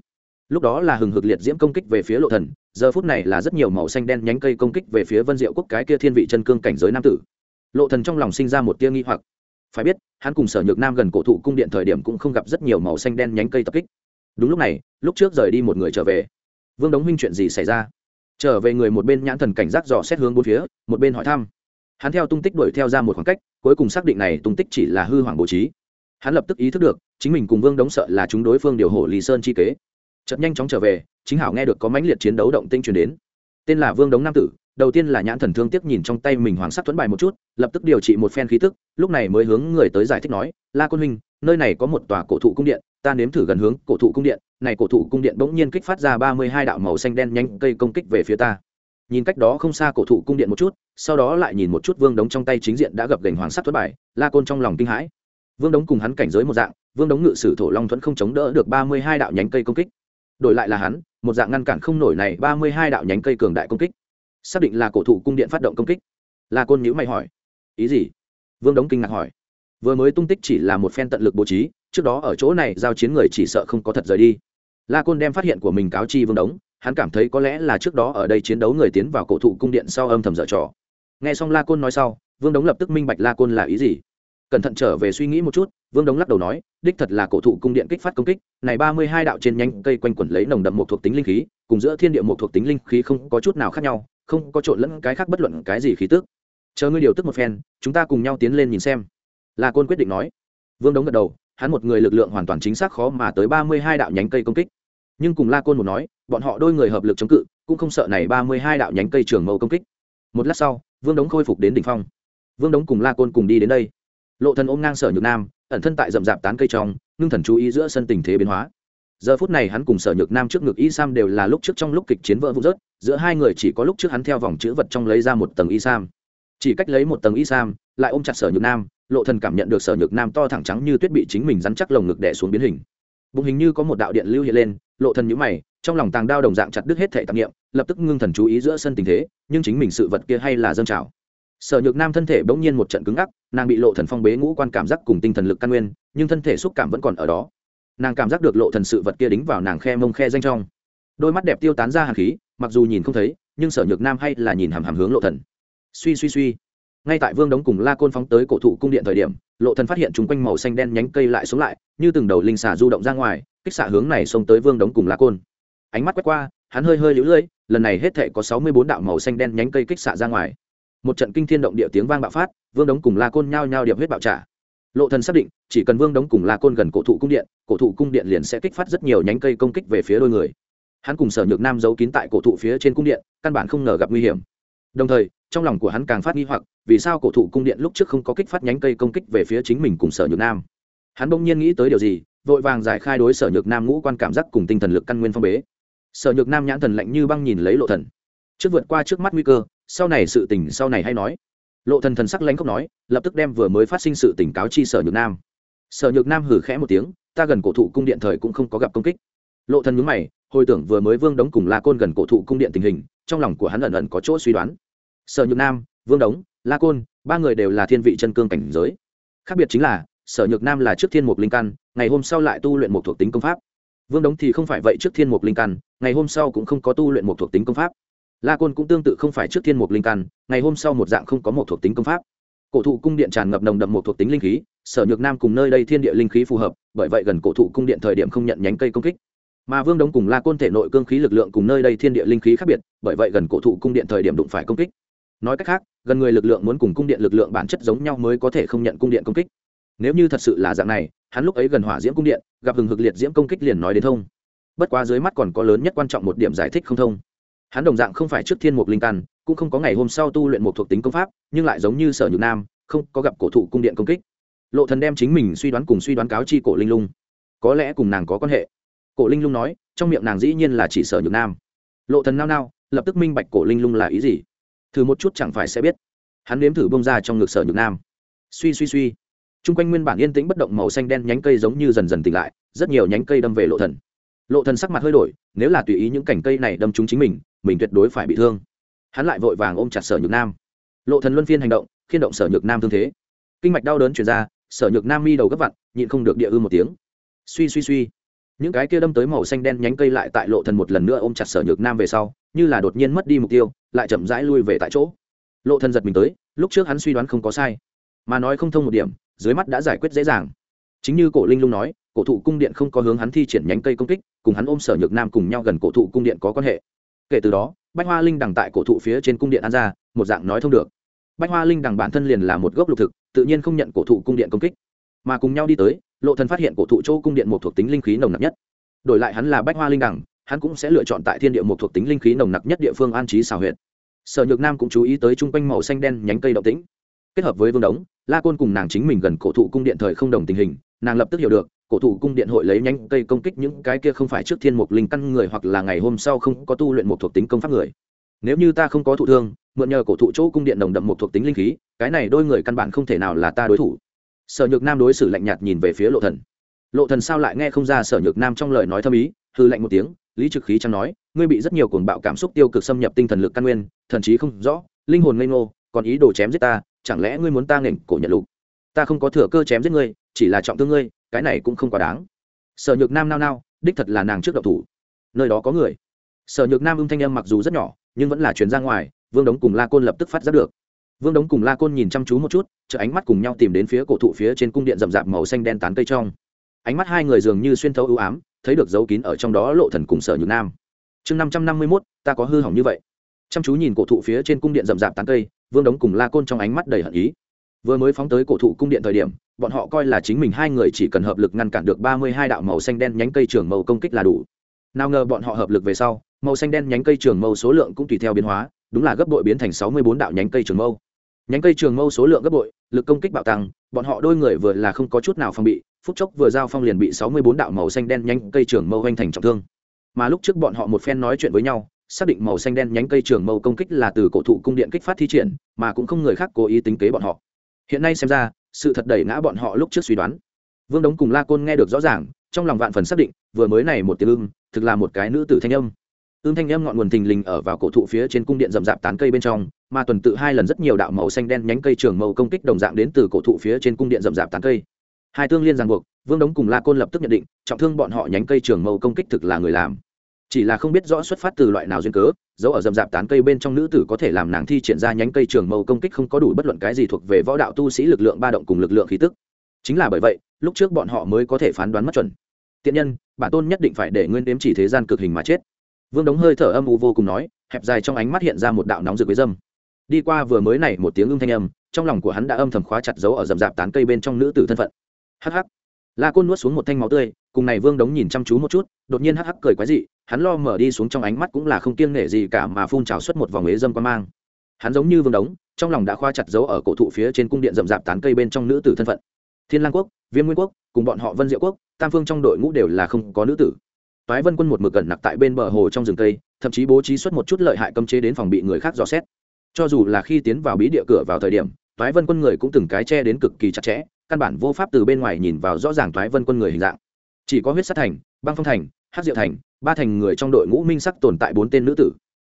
Lúc đó là hừng hực liệt diễm công kích về phía lộ thần, giờ phút này là rất nhiều màu xanh đen nhánh cây công kích về phía vân diệu quốc cái kia thiên vị chân cương cảnh giới nam tử. Lộ thần trong lòng sinh ra một tia nghi hoặc. Phải biết, hắn cùng sở nhược nam gần cổ thụ cung điện thời điểm cũng không gặp rất nhiều màu xanh đen nhánh cây tập kích. Đúng lúc này, lúc trước rời đi một người trở về. Vương đống huynh chuyện gì xảy ra? Trở về người một bên nhãn thần cảnh giác dò xét hướng bốn phía, một bên hỏi thăm. Hắn theo tung tích đuổi theo ra một khoảng cách cuối cùng xác định này tung tích chỉ là hư hoàng bố trí. Hắn lập tức ý thức được, chính mình cùng vương đống sợ là chúng đối phương điều hổ lý sơn chi kế. Chợt nhanh chóng trở về, chính hảo nghe được có mãnh liệt chiến đấu động tinh truyền đến. Tên là vương đống nam tử, đầu tiên là nhãn thần thương tiếc nhìn trong tay mình hoàng sắc tuấn bài một chút, lập tức điều trị một phen khí tức, lúc này mới hướng người tới giải thích nói, la quân huynh, nơi này có một tòa cổ thụ cung điện, ta nếm thử gần hướng cổ thụ cung điện. Này cổ thụ cung điện bỗng nhiên kích phát ra ba mươi hai đạo màu xanh đen nhanh cây công kích về phía ta nhìn cách đó không xa cổ thụ cung điện một chút, sau đó lại nhìn một chút vương đống trong tay chính diện đã gập gành hoàng sắc thất bại la côn trong lòng kinh hãi. Vương đống cùng hắn cảnh giới một dạng, vương đống ngự sử thổ long thuẫn không chống đỡ được ba mươi hai đạo nhánh cây công kích. Đổi lại là hắn, một dạng ngăn cản không nổi này ba mươi hai đạo nhánh cây cường đại công kích. Xác định là cổ thụ cung điện phát động công kích. La côn nhữ mày hỏi, ý gì? Vương đống kinh ngạc hỏi, vừa mới tung tích chỉ là một phen tận lực bố trí, trước đó ở chỗ này giao chiến người chỉ sợ không có thật rời đi. La côn đem phát hiện của mình cáo chi vương đống hắn cảm thấy có lẽ là trước đó ở đây chiến đấu người tiến vào cổ thụ cung điện sau âm thầm dở trò. Nghe xong la côn nói sau, vương đống lập tức minh bạch la côn là ý gì. Cẩn thận trở về suy nghĩ một chút, vương đống lắc đầu nói, đích thật là cổ thụ cung điện kích phát công kích, này ba mươi hai đạo trên nhanh cây quanh quẩn lấy nồng đậm một thuộc tính linh khí, cùng giữa thiên địa một thuộc tính linh khí không có chút nào khác nhau, không có trộn lẫn cái khác bất luận cái gì khí tức. Chờ ngươi điều tức một phen, chúng ta cùng nhau tiến lên nhìn xem. La côn quyết định nói. Vương đống gật đầu, hắn một người lực lượng hoàn toàn chính xác khó mà tới ba mươi hai đạo nhánh cây công kích. Nhưng cùng la côn một nói bọn họ đôi người hợp lực chống cự, cũng không sợ này ba mươi hai đạo nhánh cây trường mâu công kích. Một lát sau, vương đống khôi phục đến đỉnh phong. Vương đống cùng la côn cùng đi đến đây. Lộ thần ôm ngang sở nhược nam, ẩn thân tại rậm rạp tán cây trong, ngưng thần chú ý giữa sân tình thế biến hóa. Giờ phút này hắn cùng sở nhược nam trước ngực y sam đều là lúc trước trong lúc kịch chiến vỡ vụn rớt, giữa hai người chỉ có lúc trước hắn theo vòng chữ vật trong lấy ra một tầng y sam. Chỉ cách lấy một tầng y sam, lại ôm chặt sở nhược nam, lộ thần cảm nhận được sở nhược nam to thẳng trắng như tuyết bị chính mình rắn chắc lồng ngực đè xuống biến hình. Bụng hình như có một đạo điện lưu hiện lên lộ thần nhíu mày, trong lòng tàng đao đồng dạng chặt đứt hết thể tạp niệm, lập tức ngưng thần chú ý giữa sân tình thế, nhưng chính mình sự vật kia hay là dâng trào. Sở nhược nam thân thể bỗng nhiên một trận cứng ngắc, nàng bị lộ thần phong bế ngũ quan cảm giác cùng tinh thần lực căn nguyên, nhưng thân thể xúc cảm vẫn còn ở đó. Nàng cảm giác được lộ thần sự vật kia đính vào nàng khe mông khe danh trong. Đôi mắt đẹp tiêu tán ra hàn khí, mặc dù nhìn không thấy, nhưng sở nhược nam hay là nhìn hàm hàm hướng lộ thần. Suy suy suy. Ngay tại vương đống cùng la côn phóng tới cổ thụ cung điện thời điểm lộ thần phát hiện chúng quanh màu xanh đen nhánh cây lại xuống lại, như từng đầu linh xà du động ra ngoài, kích xạ hướng này xông tới vương đống cùng la côn. Ánh mắt quét qua, hắn hơi hơi lũ lưỡi, lần này hết thể có sáu mươi bốn đạo màu xanh đen nhánh cây kích xạ ra ngoài. Một trận kinh thiên động địa tiếng vang bạo phát, vương đống cùng la côn nhao nhao điệp huyết bạo trả. Lộ thần xác định, chỉ cần vương đống cùng la côn gần cổ thụ cung điện, cổ thụ cung điện liền sẽ kích phát rất nhiều nhánh cây công kích về phía đôi người. Hắn cùng sở nhược nam giấu kín tại cổ thụ phía trên cung điện, căn bản không ngờ gặp nguy hiểm. Đồng thời trong lòng của hắn càng phát nghi hoặc, vì sao cổ thụ cung điện lúc trước không có kích phát nhánh cây công kích về phía chính mình cùng sở nhược nam? Hắn bỗng nhiên nghĩ tới điều gì, vội vàng giải khai đối sở nhược nam ngũ quan cảm giác cùng tinh thần lực căn nguyên phong bế. Sở nhược nam nhãn thần lạnh như băng nhìn lấy lộ thần. Trước vượt qua trước mắt nguy cơ, sau này sự tình sau này hay nói. Lộ thần thần sắc lãnh khóc nói, lập tức đem vừa mới phát sinh sự tình cáo chi sở nhược nam. Sở nhược nam hử khẽ một tiếng, ta gần cổ thụ cung điện thời cũng không có gặp công kích. Lộ thần nhướng mày, hồi tưởng vừa mới vương đống cùng la côn gần cổ thụ cung điện tình hình, trong lòng của hắn ẩn ẩn có chỗ suy đoán sở nhược nam, vương đống, la côn, ba người đều là thiên vị chân cương cảnh giới. Khác biệt chính là, sở nhược nam là trước thiên mục linh căn, ngày hôm sau lại tu luyện một thuộc tính công pháp. Vương đống thì không phải vậy trước thiên mục linh căn, ngày hôm sau cũng không có tu luyện một thuộc tính công pháp. La côn cũng tương tự không phải trước thiên mục linh căn, ngày hôm sau một dạng không có một thuộc tính công pháp. Cổ thụ cung điện tràn ngập nồng đậm một thuộc tính linh khí, sở nhược nam cùng nơi đây thiên địa linh khí phù hợp, bởi vậy gần cổ thụ cung điện thời điểm không nhận nhánh cây công kích. Mà vương đống cùng la côn thể nội cương khí lực lượng cùng nơi đây thiên địa linh khí khác biệt, bởi vậy gần cổ thụ cung điện thời điểm đụng phải công kích nói cách khác, gần người lực lượng muốn cùng cung điện lực lượng bản chất giống nhau mới có thể không nhận cung điện công kích. Nếu như thật sự là dạng này, hắn lúc ấy gần hỏa diễm cung điện, gặp hừng hực liệt diễm công kích liền nói đến thông. Bất quá dưới mắt còn có lớn nhất quan trọng một điểm giải thích không thông. Hắn đồng dạng không phải trước thiên mục linh căn, cũng không có ngày hôm sau tu luyện một thuộc tính công pháp, nhưng lại giống như sở nhược nam, không có gặp cổ thụ cung điện công kích. Lộ thần đem chính mình suy đoán cùng suy đoán cáo chi cổ linh lung. Có lẽ cùng nàng có quan hệ. Cổ linh lung nói, trong miệng nàng dĩ nhiên là chỉ sở nhược nam. Lộ thần nao nao, lập tức minh bạch cổ linh lung là ý gì thử một chút chẳng phải sẽ biết. Hắn nếm thử bông ra trong ngực sở nhược nam. Suy suy suy. T r u n g quanh nguyên bản yên tĩnh bất động màu xanh đen nhánh cây giống như dần dần tỉnh lại, rất nhiều nhánh cây đâm về lộ thần. Lộ thần sắc mặt hơi đổi, nếu là tùy ý những cảnh cây này đâm trúng chính mình mình tuyệt đối phải bị thương. Hắn lại vội vàng ôm chặt sở nhược nam. Lộ thần luân phiên hành động khiên động sở nhược nam thương thế. Kinh mạch đau đớn chuyển ra, sở nhược nam mi đầu gấp vặn, nhịn không được địa ư một tiếng. Suy suy suy. Những cái kia đâm tới màu xanh đen nhánh cây lại tại lộ thần một lần nữa ôm chặt sở nhược nam về sau như là đột nhiên mất đi mục tiêu, lại chậm rãi lui về tại chỗ. Lộ thần giật mình tới, lúc trước hắn suy đoán không có sai, mà nói không thông một điểm, dưới mắt đã giải quyết dễ dàng. Chính như cổ linh lung nói, cổ thụ cung điện không có hướng hắn thi triển nhánh cây công kích, cùng hắn ôm sở nhược nam cùng nhau gần cổ thụ cung điện có quan hệ. Kể từ đó, bách hoa linh đằng tại cổ thụ phía trên cung điện an ra, một dạng nói thông được. Bách hoa linh đằng bản thân liền là một gốc lục thực, tự nhiên không nhận cổ thụ cung điện công kích. Mà cùng nhau đi tới, lộ thần phát hiện cổ thụ châu cung điện một thuộc tính linh khí nồng nặc nhất. Đổi lại hắn là bách hoa linh đằng hắn cũng sẽ lựa chọn tại thiên địa một thuộc tính linh khí nồng nặc nhất địa phương an trí xào huyệt. Sở nhược nam cũng chú ý tới chung quanh màu xanh đen nhánh cây động tĩnh. Kết hợp với vương đống, la côn cùng nàng chính mình gần cổ thụ cung điện thời không đồng tình hình, nàng lập tức hiểu được, cổ thụ cung điện hội lấy nhánh cây công kích những cái kia không phải trước thiên mục linh căn người hoặc là ngày hôm sau không có tu luyện một thuộc tính công pháp người. Nếu như ta không có thụ thương, mượn nhờ cổ thụ chỗ cung điện nồng đậm một thuộc tính linh khí, cái này đôi người căn bản không thể nào là ta đối thủ. Sở nhược nam đối xử lạnh nhạt nhìn về phía lộ thần. Lộ thần sao lại nghe không ra sở nhược nam trong lời nói thâm ý hư lạnh một tiếng lý trực khí chẳng nói, ngươi bị rất nhiều cuồng bạo cảm xúc tiêu cực xâm nhập tinh thần lực căn nguyên, thần chí không rõ, linh hồn ngây ngô, còn ý đồ chém giết ta, chẳng lẽ ngươi muốn ta nghển cổ nhận lục? Ta không có thừa cơ chém giết ngươi, chỉ là trọng thương ngươi, cái này cũng không quá đáng. Sở nhược nam nao nao, đích thật là nàng trước độc thủ. Nơi đó có người. Sở nhược nam ưng thanh âm mặc dù rất nhỏ, nhưng vẫn là chuyến ra ngoài, vương đống cùng la côn lập tức phát giác được. Vương đống cùng la côn nhìn chăm chú một chút, chợ ánh mắt cùng nhau tìm đến phía cổ thụ phía trên cung điện rậm rạp màu xanh đen tán cây trong. Ánh mắt hai người dường như xuyên thấu ưu ám thấy được dấu kín ở trong đó lộ thần cùng sở nhược nam. Chương năm trăm năm mươi mốt, ta có hư hỏng như vậy. Chăm chú nhìn cổ thụ phía trên cung điện rậm rạp tán cây, vương đống cùng la côn trong ánh mắt đầy hận ý. Vừa mới phóng tới cổ thụ cung điện thời điểm, bọn họ coi là chính mình hai người chỉ cần hợp lực ngăn cản được ba mươi hai đạo màu xanh đen nhánh cây trường màu công kích là đủ. Nào ngờ bọn họ hợp lực về sau, màu xanh đen nhánh cây trường mâu số lượng cũng tùy theo biến hóa, đúng là gấp bội biến thành sáu mươi bốn đạo nhánh cây trường mâu. Nhánh cây trường mâu số lượng gấp bội lực công kích bạo tăng, bọn họ đôi người vừa là không có chút nào phòng bị phút chốc vừa giao phong liền bị sáu mươi bốn đạo màu xanh đen nhánh cây trường mâu hoành thành trọng thương. Mà lúc trước bọn họ một phen nói chuyện với nhau, xác định màu xanh đen nhánh cây trường mâu công kích là từ cổ thụ cung điện kích phát thi triển, mà cũng không người khác cố ý tính kế bọn họ. Hiện nay xem ra, sự thật đẩy ngã bọn họ lúc trước suy đoán. Vương đống cùng la côn nghe được rõ ràng, trong lòng vạn phần xác định, vừa mới này một tiếng ưng, thực là một cái nữ tử thanh âm. Ưng thanh âm ngọn nguồn thình lình ở vào cổ thụ phía trên cung điện rậm rạp tán cây bên trong, mà tuần tự hai lần rất nhiều đạo màu xanh đen nhánh cây trường màu công kích đồng dạng đến từ cổ thụ phía trên cung điện rậm rạp tán cây hai tương liên ràng buộc, vương đống cùng la côn lập tức nhận định, trọng thương bọn họ nhánh cây trường mâu công kích thực là người làm. Chỉ là không biết rõ xuất phát từ loại nào duyên cớ, dấu ở rậm rạp tán cây bên trong nữ tử có thể làm nàng thi triển ra nhánh cây trường mâu công kích không có đủ bất luận cái gì thuộc về võ đạo tu sĩ lực lượng ba động cùng lực lượng khí tức. Chính là bởi vậy, lúc trước bọn họ mới có thể phán đoán mất chuẩn. Tiện nhân, bản tôn nhất định phải để nguyên đếm chỉ thế gian cực hình mà chết. Vương đống hơi thở âm u vô cùng nói, hẹp dài trong ánh mắt hiện ra một đạo nóng rực với dâm. Đi qua vừa mới này một tiếng ưng thanh âm, trong lòng của hắn đã âm thầm khóa chặt dấu ở rậm rạp tán cây bên trong nữ tử thân phận hắc hắc. La côn nuốt xuống một thanh máu tươi, cùng này vương đống nhìn chăm chú một chút, đột nhiên hắc hắc cười quái dị, hắn lo mở đi xuống trong ánh mắt cũng là không kiêng nể gì cả mà phun trào xuất một vòng ế dâm quan mang. Hắn giống như vương đống, trong lòng đã khoa chặt dấu ở cổ thụ phía trên cung điện rậm rạp tán cây bên trong nữ tử thân phận. Thiên lang quốc, viêm nguyên quốc, cùng bọn họ vân diệu quốc, tam phương trong đội ngũ đều là không có nữ tử. Toái vân quân một mực cẩn nặc tại bên bờ hồ trong rừng cây, thậm chí bố trí xuất một chút lợi hại cấm chế đến phòng bị người khác dò xét. Cho dù là khi tiến vào bí địa cửa vào thời điểm, toái vân quân người cũng từng cái che đến cực kỳ chặt chẽ căn bản vô pháp từ bên ngoài nhìn vào rõ ràng toái vân quân người hình dạng. Chỉ có huyết sát thành, băng phong thành hát diệu thành, ba thành người trong đội ngũ minh sắc tồn tại bốn tên nữ tử.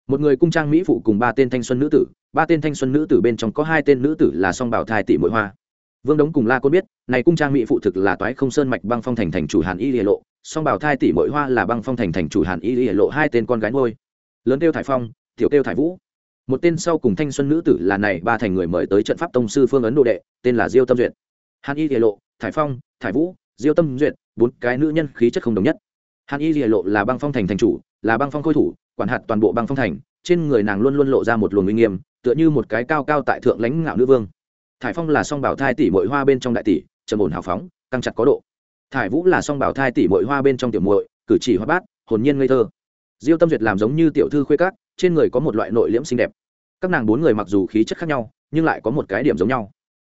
Một người cung trang mỹ phụ cùng ba tên thanh xuân nữ tử, ba tên thanh xuân nữ tử bên trong có hai tên nữ tử là song bảo thai tỷ mỗi hoa. Vương đống cùng la côn biết, này cung trang mỹ phụ thực là toái không sơn mạch băng phong thành thành chủ hàn y lìa lộ, song bảo thai tỷ mỗi hoa là băng phong thành thành chủ hàn y lìa lộ hai tên con gái ngôi lớn tiêu thải phong, tiểu tiêu thải vũ. Một tên sau cùng thanh xuân nữ tử là này ba thành người mời tới trận pháp tông sư phương ấn độ đệ, tên là diêu tâm duyệt hàn y lìa lộ, thải phong, thải vũ, diêu tâm duyệt, bốn cái nữ nhân khí chất không đồng nhất. Hàn y lìa lộ là băng phong thành thành chủ, là băng phong khôi thủ, quản hạt toàn bộ băng phong thành, trên người nàng luôn luôn lộ ra một luồng uy nghiêm, tựa như một cái cao cao tại thượng lãnh ngạo nữ vương. Thải phong là song bảo thai tỷ mội hoa bên trong đại tỷ, trầm ổn hào phóng, căng chặt có độ. Thải vũ là song bảo thai tỷ mội hoa bên trong tiểu muội, cử chỉ hoa bát, hồn nhiên ngây thơ. Diêu tâm duyệt làm giống như tiểu thư khuê các, trên người có một loại nội liễm xinh đẹp. Các nàng bốn người mặc dù khí chất khác nhau, nhưng lại có một cái điểm giống nhau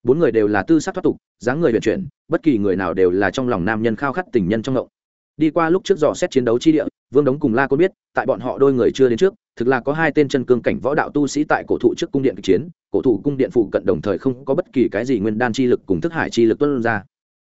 bốn người đều là tư sắc thoát tục, dáng người vận chuyển, bất kỳ người nào đều là trong lòng nam nhân khao khát tình nhân trong ngộng. Đi qua lúc trước dò xét chiến đấu chi địa, vương đống cùng la côn biết, tại bọn họ đôi người chưa đến trước, thực là có hai tên chân cương cảnh võ đạo tu sĩ tại cổ thụ trước cung điện kịch chiến, cổ thụ cung điện phụ cận đồng thời không có bất kỳ cái gì nguyên đan chi lực cùng thức hải chi lực tuân ra.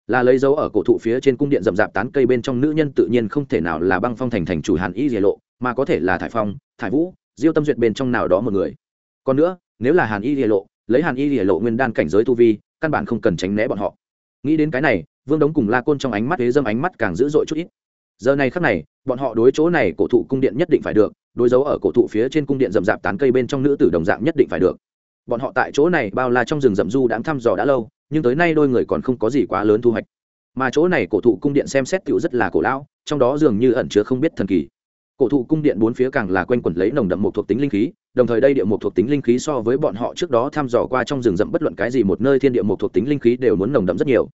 Là lấy dấu ở cổ thụ phía trên cung điện rậm rạp tán cây bên trong nữ nhân tự nhiên không thể nào là băng phong thành thành chủ hàn y diệ lộ, mà có thể là thải phong, thải vũ, diêu tâm duyệt bên trong nào đó một người. Còn nữa, nếu là hàn y diệ lộ lấy hàn y diệ lộ nguyên đan cảnh giới tu vi, căn bản không cần tránh né bọn họ. Nghĩ đến cái này, vương đống cùng la côn trong ánh mắt thế dâm ánh mắt càng dữ dội chút ít. Giờ này khắc này, bọn họ đối chỗ này cổ thụ cung điện nhất định phải được, đối dấu ở cổ thụ phía trên cung điện rậm rạp tán cây bên trong nữ tử đồng dạng nhất định phải được. Bọn họ tại chỗ này bao la trong rừng rậm du đã thăm dò đã lâu, nhưng tới nay đôi người còn không có gì quá lớn thu hoạch. Mà chỗ này cổ thụ cung điện xem xét tựu rất là cổ lão, trong đó dường như ẩn chứa không biết thần kỳ cổ thụ cung điện bốn phía càng là quanh quẩn lấy nồng đậm một thuộc tính linh khí, đồng thời đây địa một thuộc tính linh khí so với bọn họ trước đó thăm dò qua trong rừng rậm bất luận cái gì một nơi thiên địa một thuộc tính linh khí đều muốn nồng đậm rất nhiều.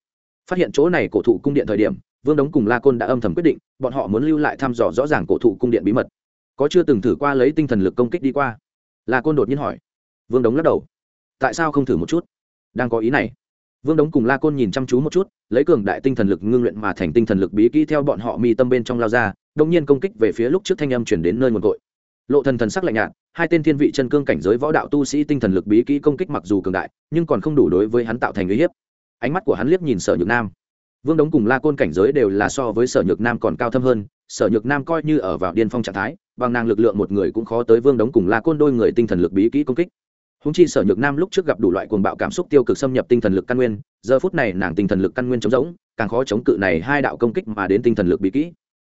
Phát hiện chỗ này cổ thụ cung điện thời điểm, vương đống cùng la côn đã âm thầm quyết định, bọn họ muốn lưu lại thăm dò rõ ràng cổ thụ cung điện bí mật. Có chưa từng thử qua lấy tinh thần lực công kích đi qua? La côn đột nhiên hỏi. Vương đống lắc đầu. Tại sao không thử một chút? Đang có ý này. Vương đống cùng la côn nhìn chăm chú một chút, lấy cường đại tinh thần lực ngưng luyện mà thành tinh thần lực bí kỹ theo bọn họ mi tâm bên trong lao ra đông nhiên công kích về phía lúc trước thanh âm chuyển đến nơi nguồn cội. Lộ thần thần sắc lạnh nhạt, hai tên thiên vị chân cương cảnh giới võ đạo tu sĩ tinh thần lực bí kỹ công kích mặc dù cường đại, nhưng còn không đủ đối với hắn tạo thành uy hiếp. Ánh mắt của hắn liếc nhìn sở nhược nam. Vương đống cùng la côn cảnh giới đều là so với sở nhược nam còn cao thâm hơn, sở nhược nam coi như ở vào điên phong trạng thái, bằng nàng lực lượng một người cũng khó tới vương đống cùng la côn đôi người tinh thần lực bí kỹ công kích. Húng chi sở nhược nam lúc trước gặp đủ loại cuồng bạo cảm xúc tiêu cực xâm nhập tinh thần lực căn nguyên, giờ phút này nàng tinh thần lực căn nguyên chống rỗng, càng khó chống cự này hai đạo công kích mà đến tinh thần lực bí kỹ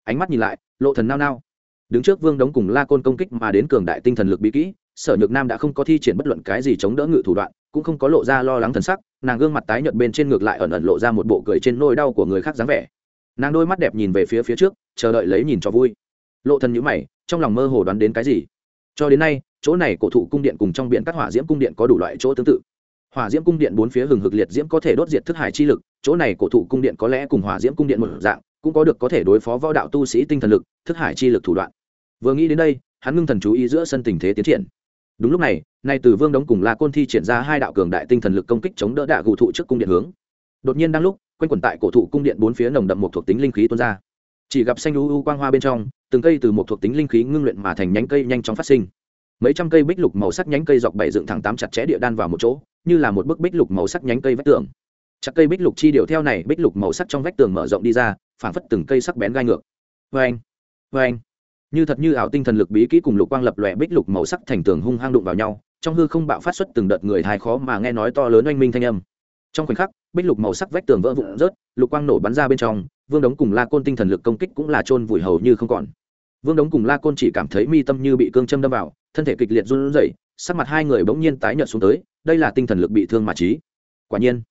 ánh mắt nhìn lại, lộ thần nao nao. Đứng trước vương đống cùng la côn công kích mà đến cường đại tinh thần lực bí kỹ, sở nhược nam đã không có thi triển bất luận cái gì chống đỡ ngự thủ đoạn, cũng không có lộ ra lo lắng thần sắc, nàng gương mặt tái nhợt bên trên ngược lại ẩn ẩn lộ ra một bộ cười trên nôi đau của người khác dáng vẻ. Nàng đôi mắt đẹp nhìn về phía phía trước, chờ đợi lấy nhìn cho vui. Lộ thần nhíu mày, trong lòng mơ hồ đoán đến cái gì? Cho đến nay, chỗ này cổ thụ cung điện cùng trong biển các hỏa diễm cung điện có đủ loại chỗ tương tự. Hỏa diễm cung điện bốn phía hừng hực liệt diễm có thể đốt diệt thức hải chi lực, chỗ này cổ thụ cung điện có lẽ cùng hỏa diễm cung điện một dạng cũng có được có thể đối phó võ đạo tu sĩ tinh thần lực, thức hải chi lực thủ đoạn. Vừa nghĩ đến đây, hắn ngưng thần chú ý giữa sân tình thế tiến triển. Đúng lúc này, nay từ vương đống cùng la côn thi triển ra hai đạo cường đại tinh thần lực công kích chống đỡ đạ gù thụ trước cung điện hướng. Đột nhiên đang lúc, quanh quẩn tại cổ thụ cung điện bốn phía nồng đậm một thuộc tính linh khí tuôn ra. Chỉ gặp xanh u u quang hoa bên trong, từng cây từ một thuộc tính linh khí ngưng luyện mà thành nhánh cây nhanh chóng phát sinh. Mấy trăm cây bích lục màu sắc nhánh cây dọc bảy dựng thẳng tám chặt chẽ địa đan vào một chỗ, như là một bức bích lục màu sắc nhánh cây vách tường. Chặt cây bích lục chi điệu theo này bích lục màu sắc trong vách tường mở rộng đi ra phảng phất từng cây sắc bén gai ngược. Vê anh vê anh như thật như ảo tinh thần lực bí kỹ cùng lục quang lập lòe bích lục màu sắc thành tường hung hăng đụng vào nhau, trong hư không bạo phát xuất từng đợt người hài khó mà nghe nói to lớn oanh minh thanh âm. Trong khoảnh khắc, bích lục màu sắc vách tường vỡ vụn rớt, lục quang nổ bắn ra bên trong, vương đống cùng la côn tinh thần lực công kích cũng là trôn vùi hầu như không còn. Vương đống cùng la côn chỉ cảm thấy mi tâm như bị cương châm đâm vào, thân thể kịch liệt run rẩy, sắc mặt hai người bỗng nhiên tái nhợt xuống tới, đây là tinh thần lực bị thương mà trí quả nhiên,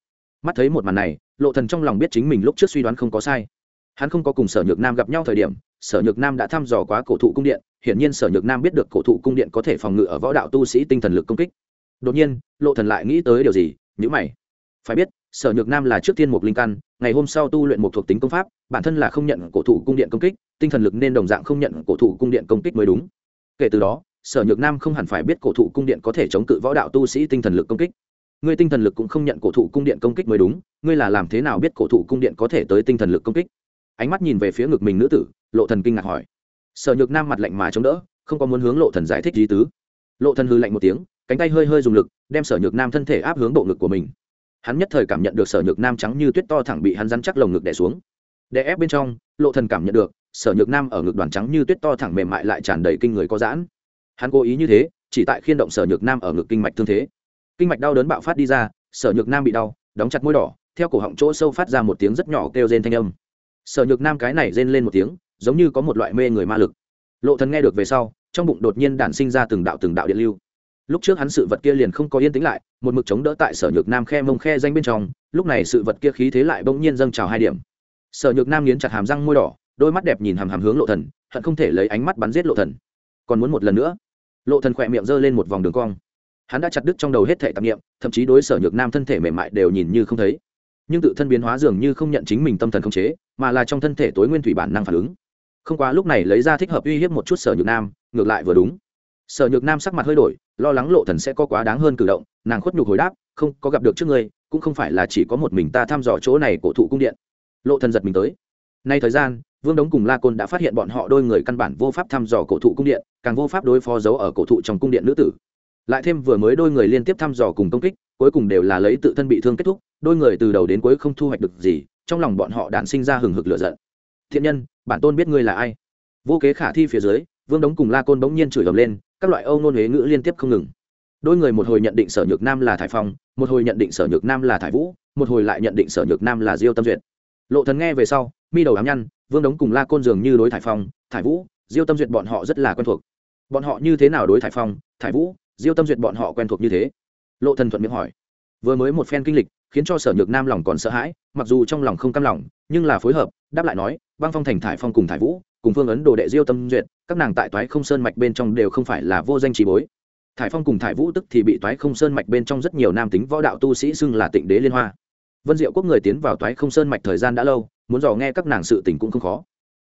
mắt thấy một màn này, lộ thần trong lòng biết chính mình lúc trước suy đoán không có sai hắn không có cùng sở nhược nam gặp nhau thời điểm, sở nhược nam đã thăm dò quá cổ thụ cung điện, hiển nhiên sở nhược nam biết được cổ thụ cung điện có thể phòng ngự ở võ đạo tu sĩ tinh thần lực công kích. Đột nhiên, lộ thần lại nghĩ tới điều gì nhữ mày. Phải biết, sở nhược nam là trước tiên một linh căn, ngày hôm sau tu luyện một thuộc tính công pháp, bản thân là không nhận cổ thụ cung điện công kích, tinh thần lực nên đồng dạng không nhận cổ thụ cung điện công kích mới đúng. Kể từ đó, sở nhược nam không hẳn phải biết cổ thụ cung điện có thể chống cự võ đạo tu sĩ tinh thần lực công kích. Ngươi tinh thần lực cũng không nhận cổ thụ cung điện công kích mới đúng, ngươi là làm thế nào biết cổ thụ cung điện có thể tới tinh thần lực công kích? Ánh mắt nhìn về phía ngực mình nữ tử, lộ thần kinh ngạc hỏi. Sở nhược nam mặt lạnh mà chống đỡ, không có muốn hướng lộ thần giải thích gì tứ. Lộ thần hư lạnh một tiếng, cánh tay hơi hơi dùng lực, đem sở nhược nam thân thể áp hướng bộ ngực của mình. Hắn nhất thời cảm nhận được sở nhược nam trắng như tuyết to thẳng bị hắn rắn chắc lồng ngực đè xuống. Đè ép bên trong, lộ thần cảm nhận được, sở nhược nam ở ngực đoàn trắng như tuyết to thẳng mềm mại lại tràn đầy kinh người có giãn. Hắn cố ý như thế, chỉ tại khiên động sở nhược nam ở ngực kinh mạch thương thế. Kinh mạch đau đớn bạo phát đi ra, sở nhược nam bị đau, đóng chặt môi đỏ, theo cổ họng chỗ sâu phát ra một tiếng rất nhỏ kêu rên thanh âm sở nhược nam cái này rên lên một tiếng giống như có một loại mê người ma lực. Lộ thần nghe được về sau trong bụng đột nhiên đản sinh ra từng đạo từng đạo điện lưu. Lúc trước hắn sự vật kia liền không có yên tĩnh lại một mực chống đỡ tại sở nhược nam khe mông khe danh bên trong lúc này sự vật kia khí thế lại bỗng nhiên dâng trào hai điểm. Sở nhược nam nghiến chặt hàm răng môi đỏ đôi mắt đẹp nhìn hàm hàm hướng lộ thần hận không thể lấy ánh mắt bắn giết lộ thần. Còn muốn một lần nữa. Lộ thần khỏe miệng giơ lên một vòng đường cong. Hắn đã chặt đứt trong đầu hết thể tạp niệm, thậm chí đối sở nhược nam thân thể mềm mại đều nhìn như không thấy. Nhưng tự thân biến hóa dường như không nhận chính mình tâm thần không chế mà là trong thân thể tối nguyên thủy bản năng phản ứng. Không quá lúc này lấy ra thích hợp uy hiếp một chút sở nhược nam, ngược lại vừa đúng. Sở nhược nam sắc mặt hơi đổi, lo lắng lộ thần sẽ có quá đáng hơn cử động, nàng khuất nhục hồi đáp, không, có gặp được trước ngươi, cũng không phải là chỉ có một mình ta thăm dò chỗ này cổ thụ cung điện. Lộ thần giật mình tới. Nay thời gian, vương đống cùng la côn đã phát hiện bọn họ đôi người căn bản vô pháp thăm dò cổ thụ cung điện, càng vô pháp đối phó giấu ở cổ thụ trong cung điện nữ tử. Lại thêm vừa mới đôi người liên tiếp thăm dò cùng công kích, cuối cùng đều là lấy tự thân bị thương kết thúc, đôi người từ đầu đến cuối không thu hoạch được gì trong lòng bọn họ đản sinh ra hừng hực lửa giận. Thiện nhân, bản tôn biết ngươi là ai? Vô kế khả thi phía dưới, vương đống cùng la côn bỗng nhiên chửi ầm lên, các loại âu nôn huế ngữ liên tiếp không ngừng. Đôi người một hồi nhận định sở nhược nam là thải phong, một hồi nhận định sở nhược nam là thải vũ, một hồi lại nhận định sở nhược nam là diêu tâm duyệt. Lộ thần nghe về sau, mi đầu ám nhăn, vương đống cùng la côn dường như đối thải phong, thải vũ, diêu tâm duyệt bọn họ rất là quen thuộc. Bọn họ như thế nào đối thải phong, thải vũ, diêu tâm duyệt bọn họ quen thuộc như thế? Lộ thần thuận miệng hỏi. Vừa mới một phen kinh lịch khiến cho sở nhược nam lòng còn sợ hãi, mặc dù trong lòng không cam lòng, nhưng là phối hợp, đáp lại nói, băng phong thành thải phong cùng thải vũ, cùng phương ấn đồ đệ diêu tâm duyệt, các nàng tại toái không sơn mạch bên trong đều không phải là vô danh trí bối. Thải phong cùng thải vũ tức thì bị toái không sơn mạch bên trong rất nhiều nam tính võ đạo tu sĩ xưng là tịnh đế liên hoa. Vân diệu quốc người tiến vào toái không sơn mạch thời gian đã lâu, muốn dò nghe các nàng sự tình cũng không khó.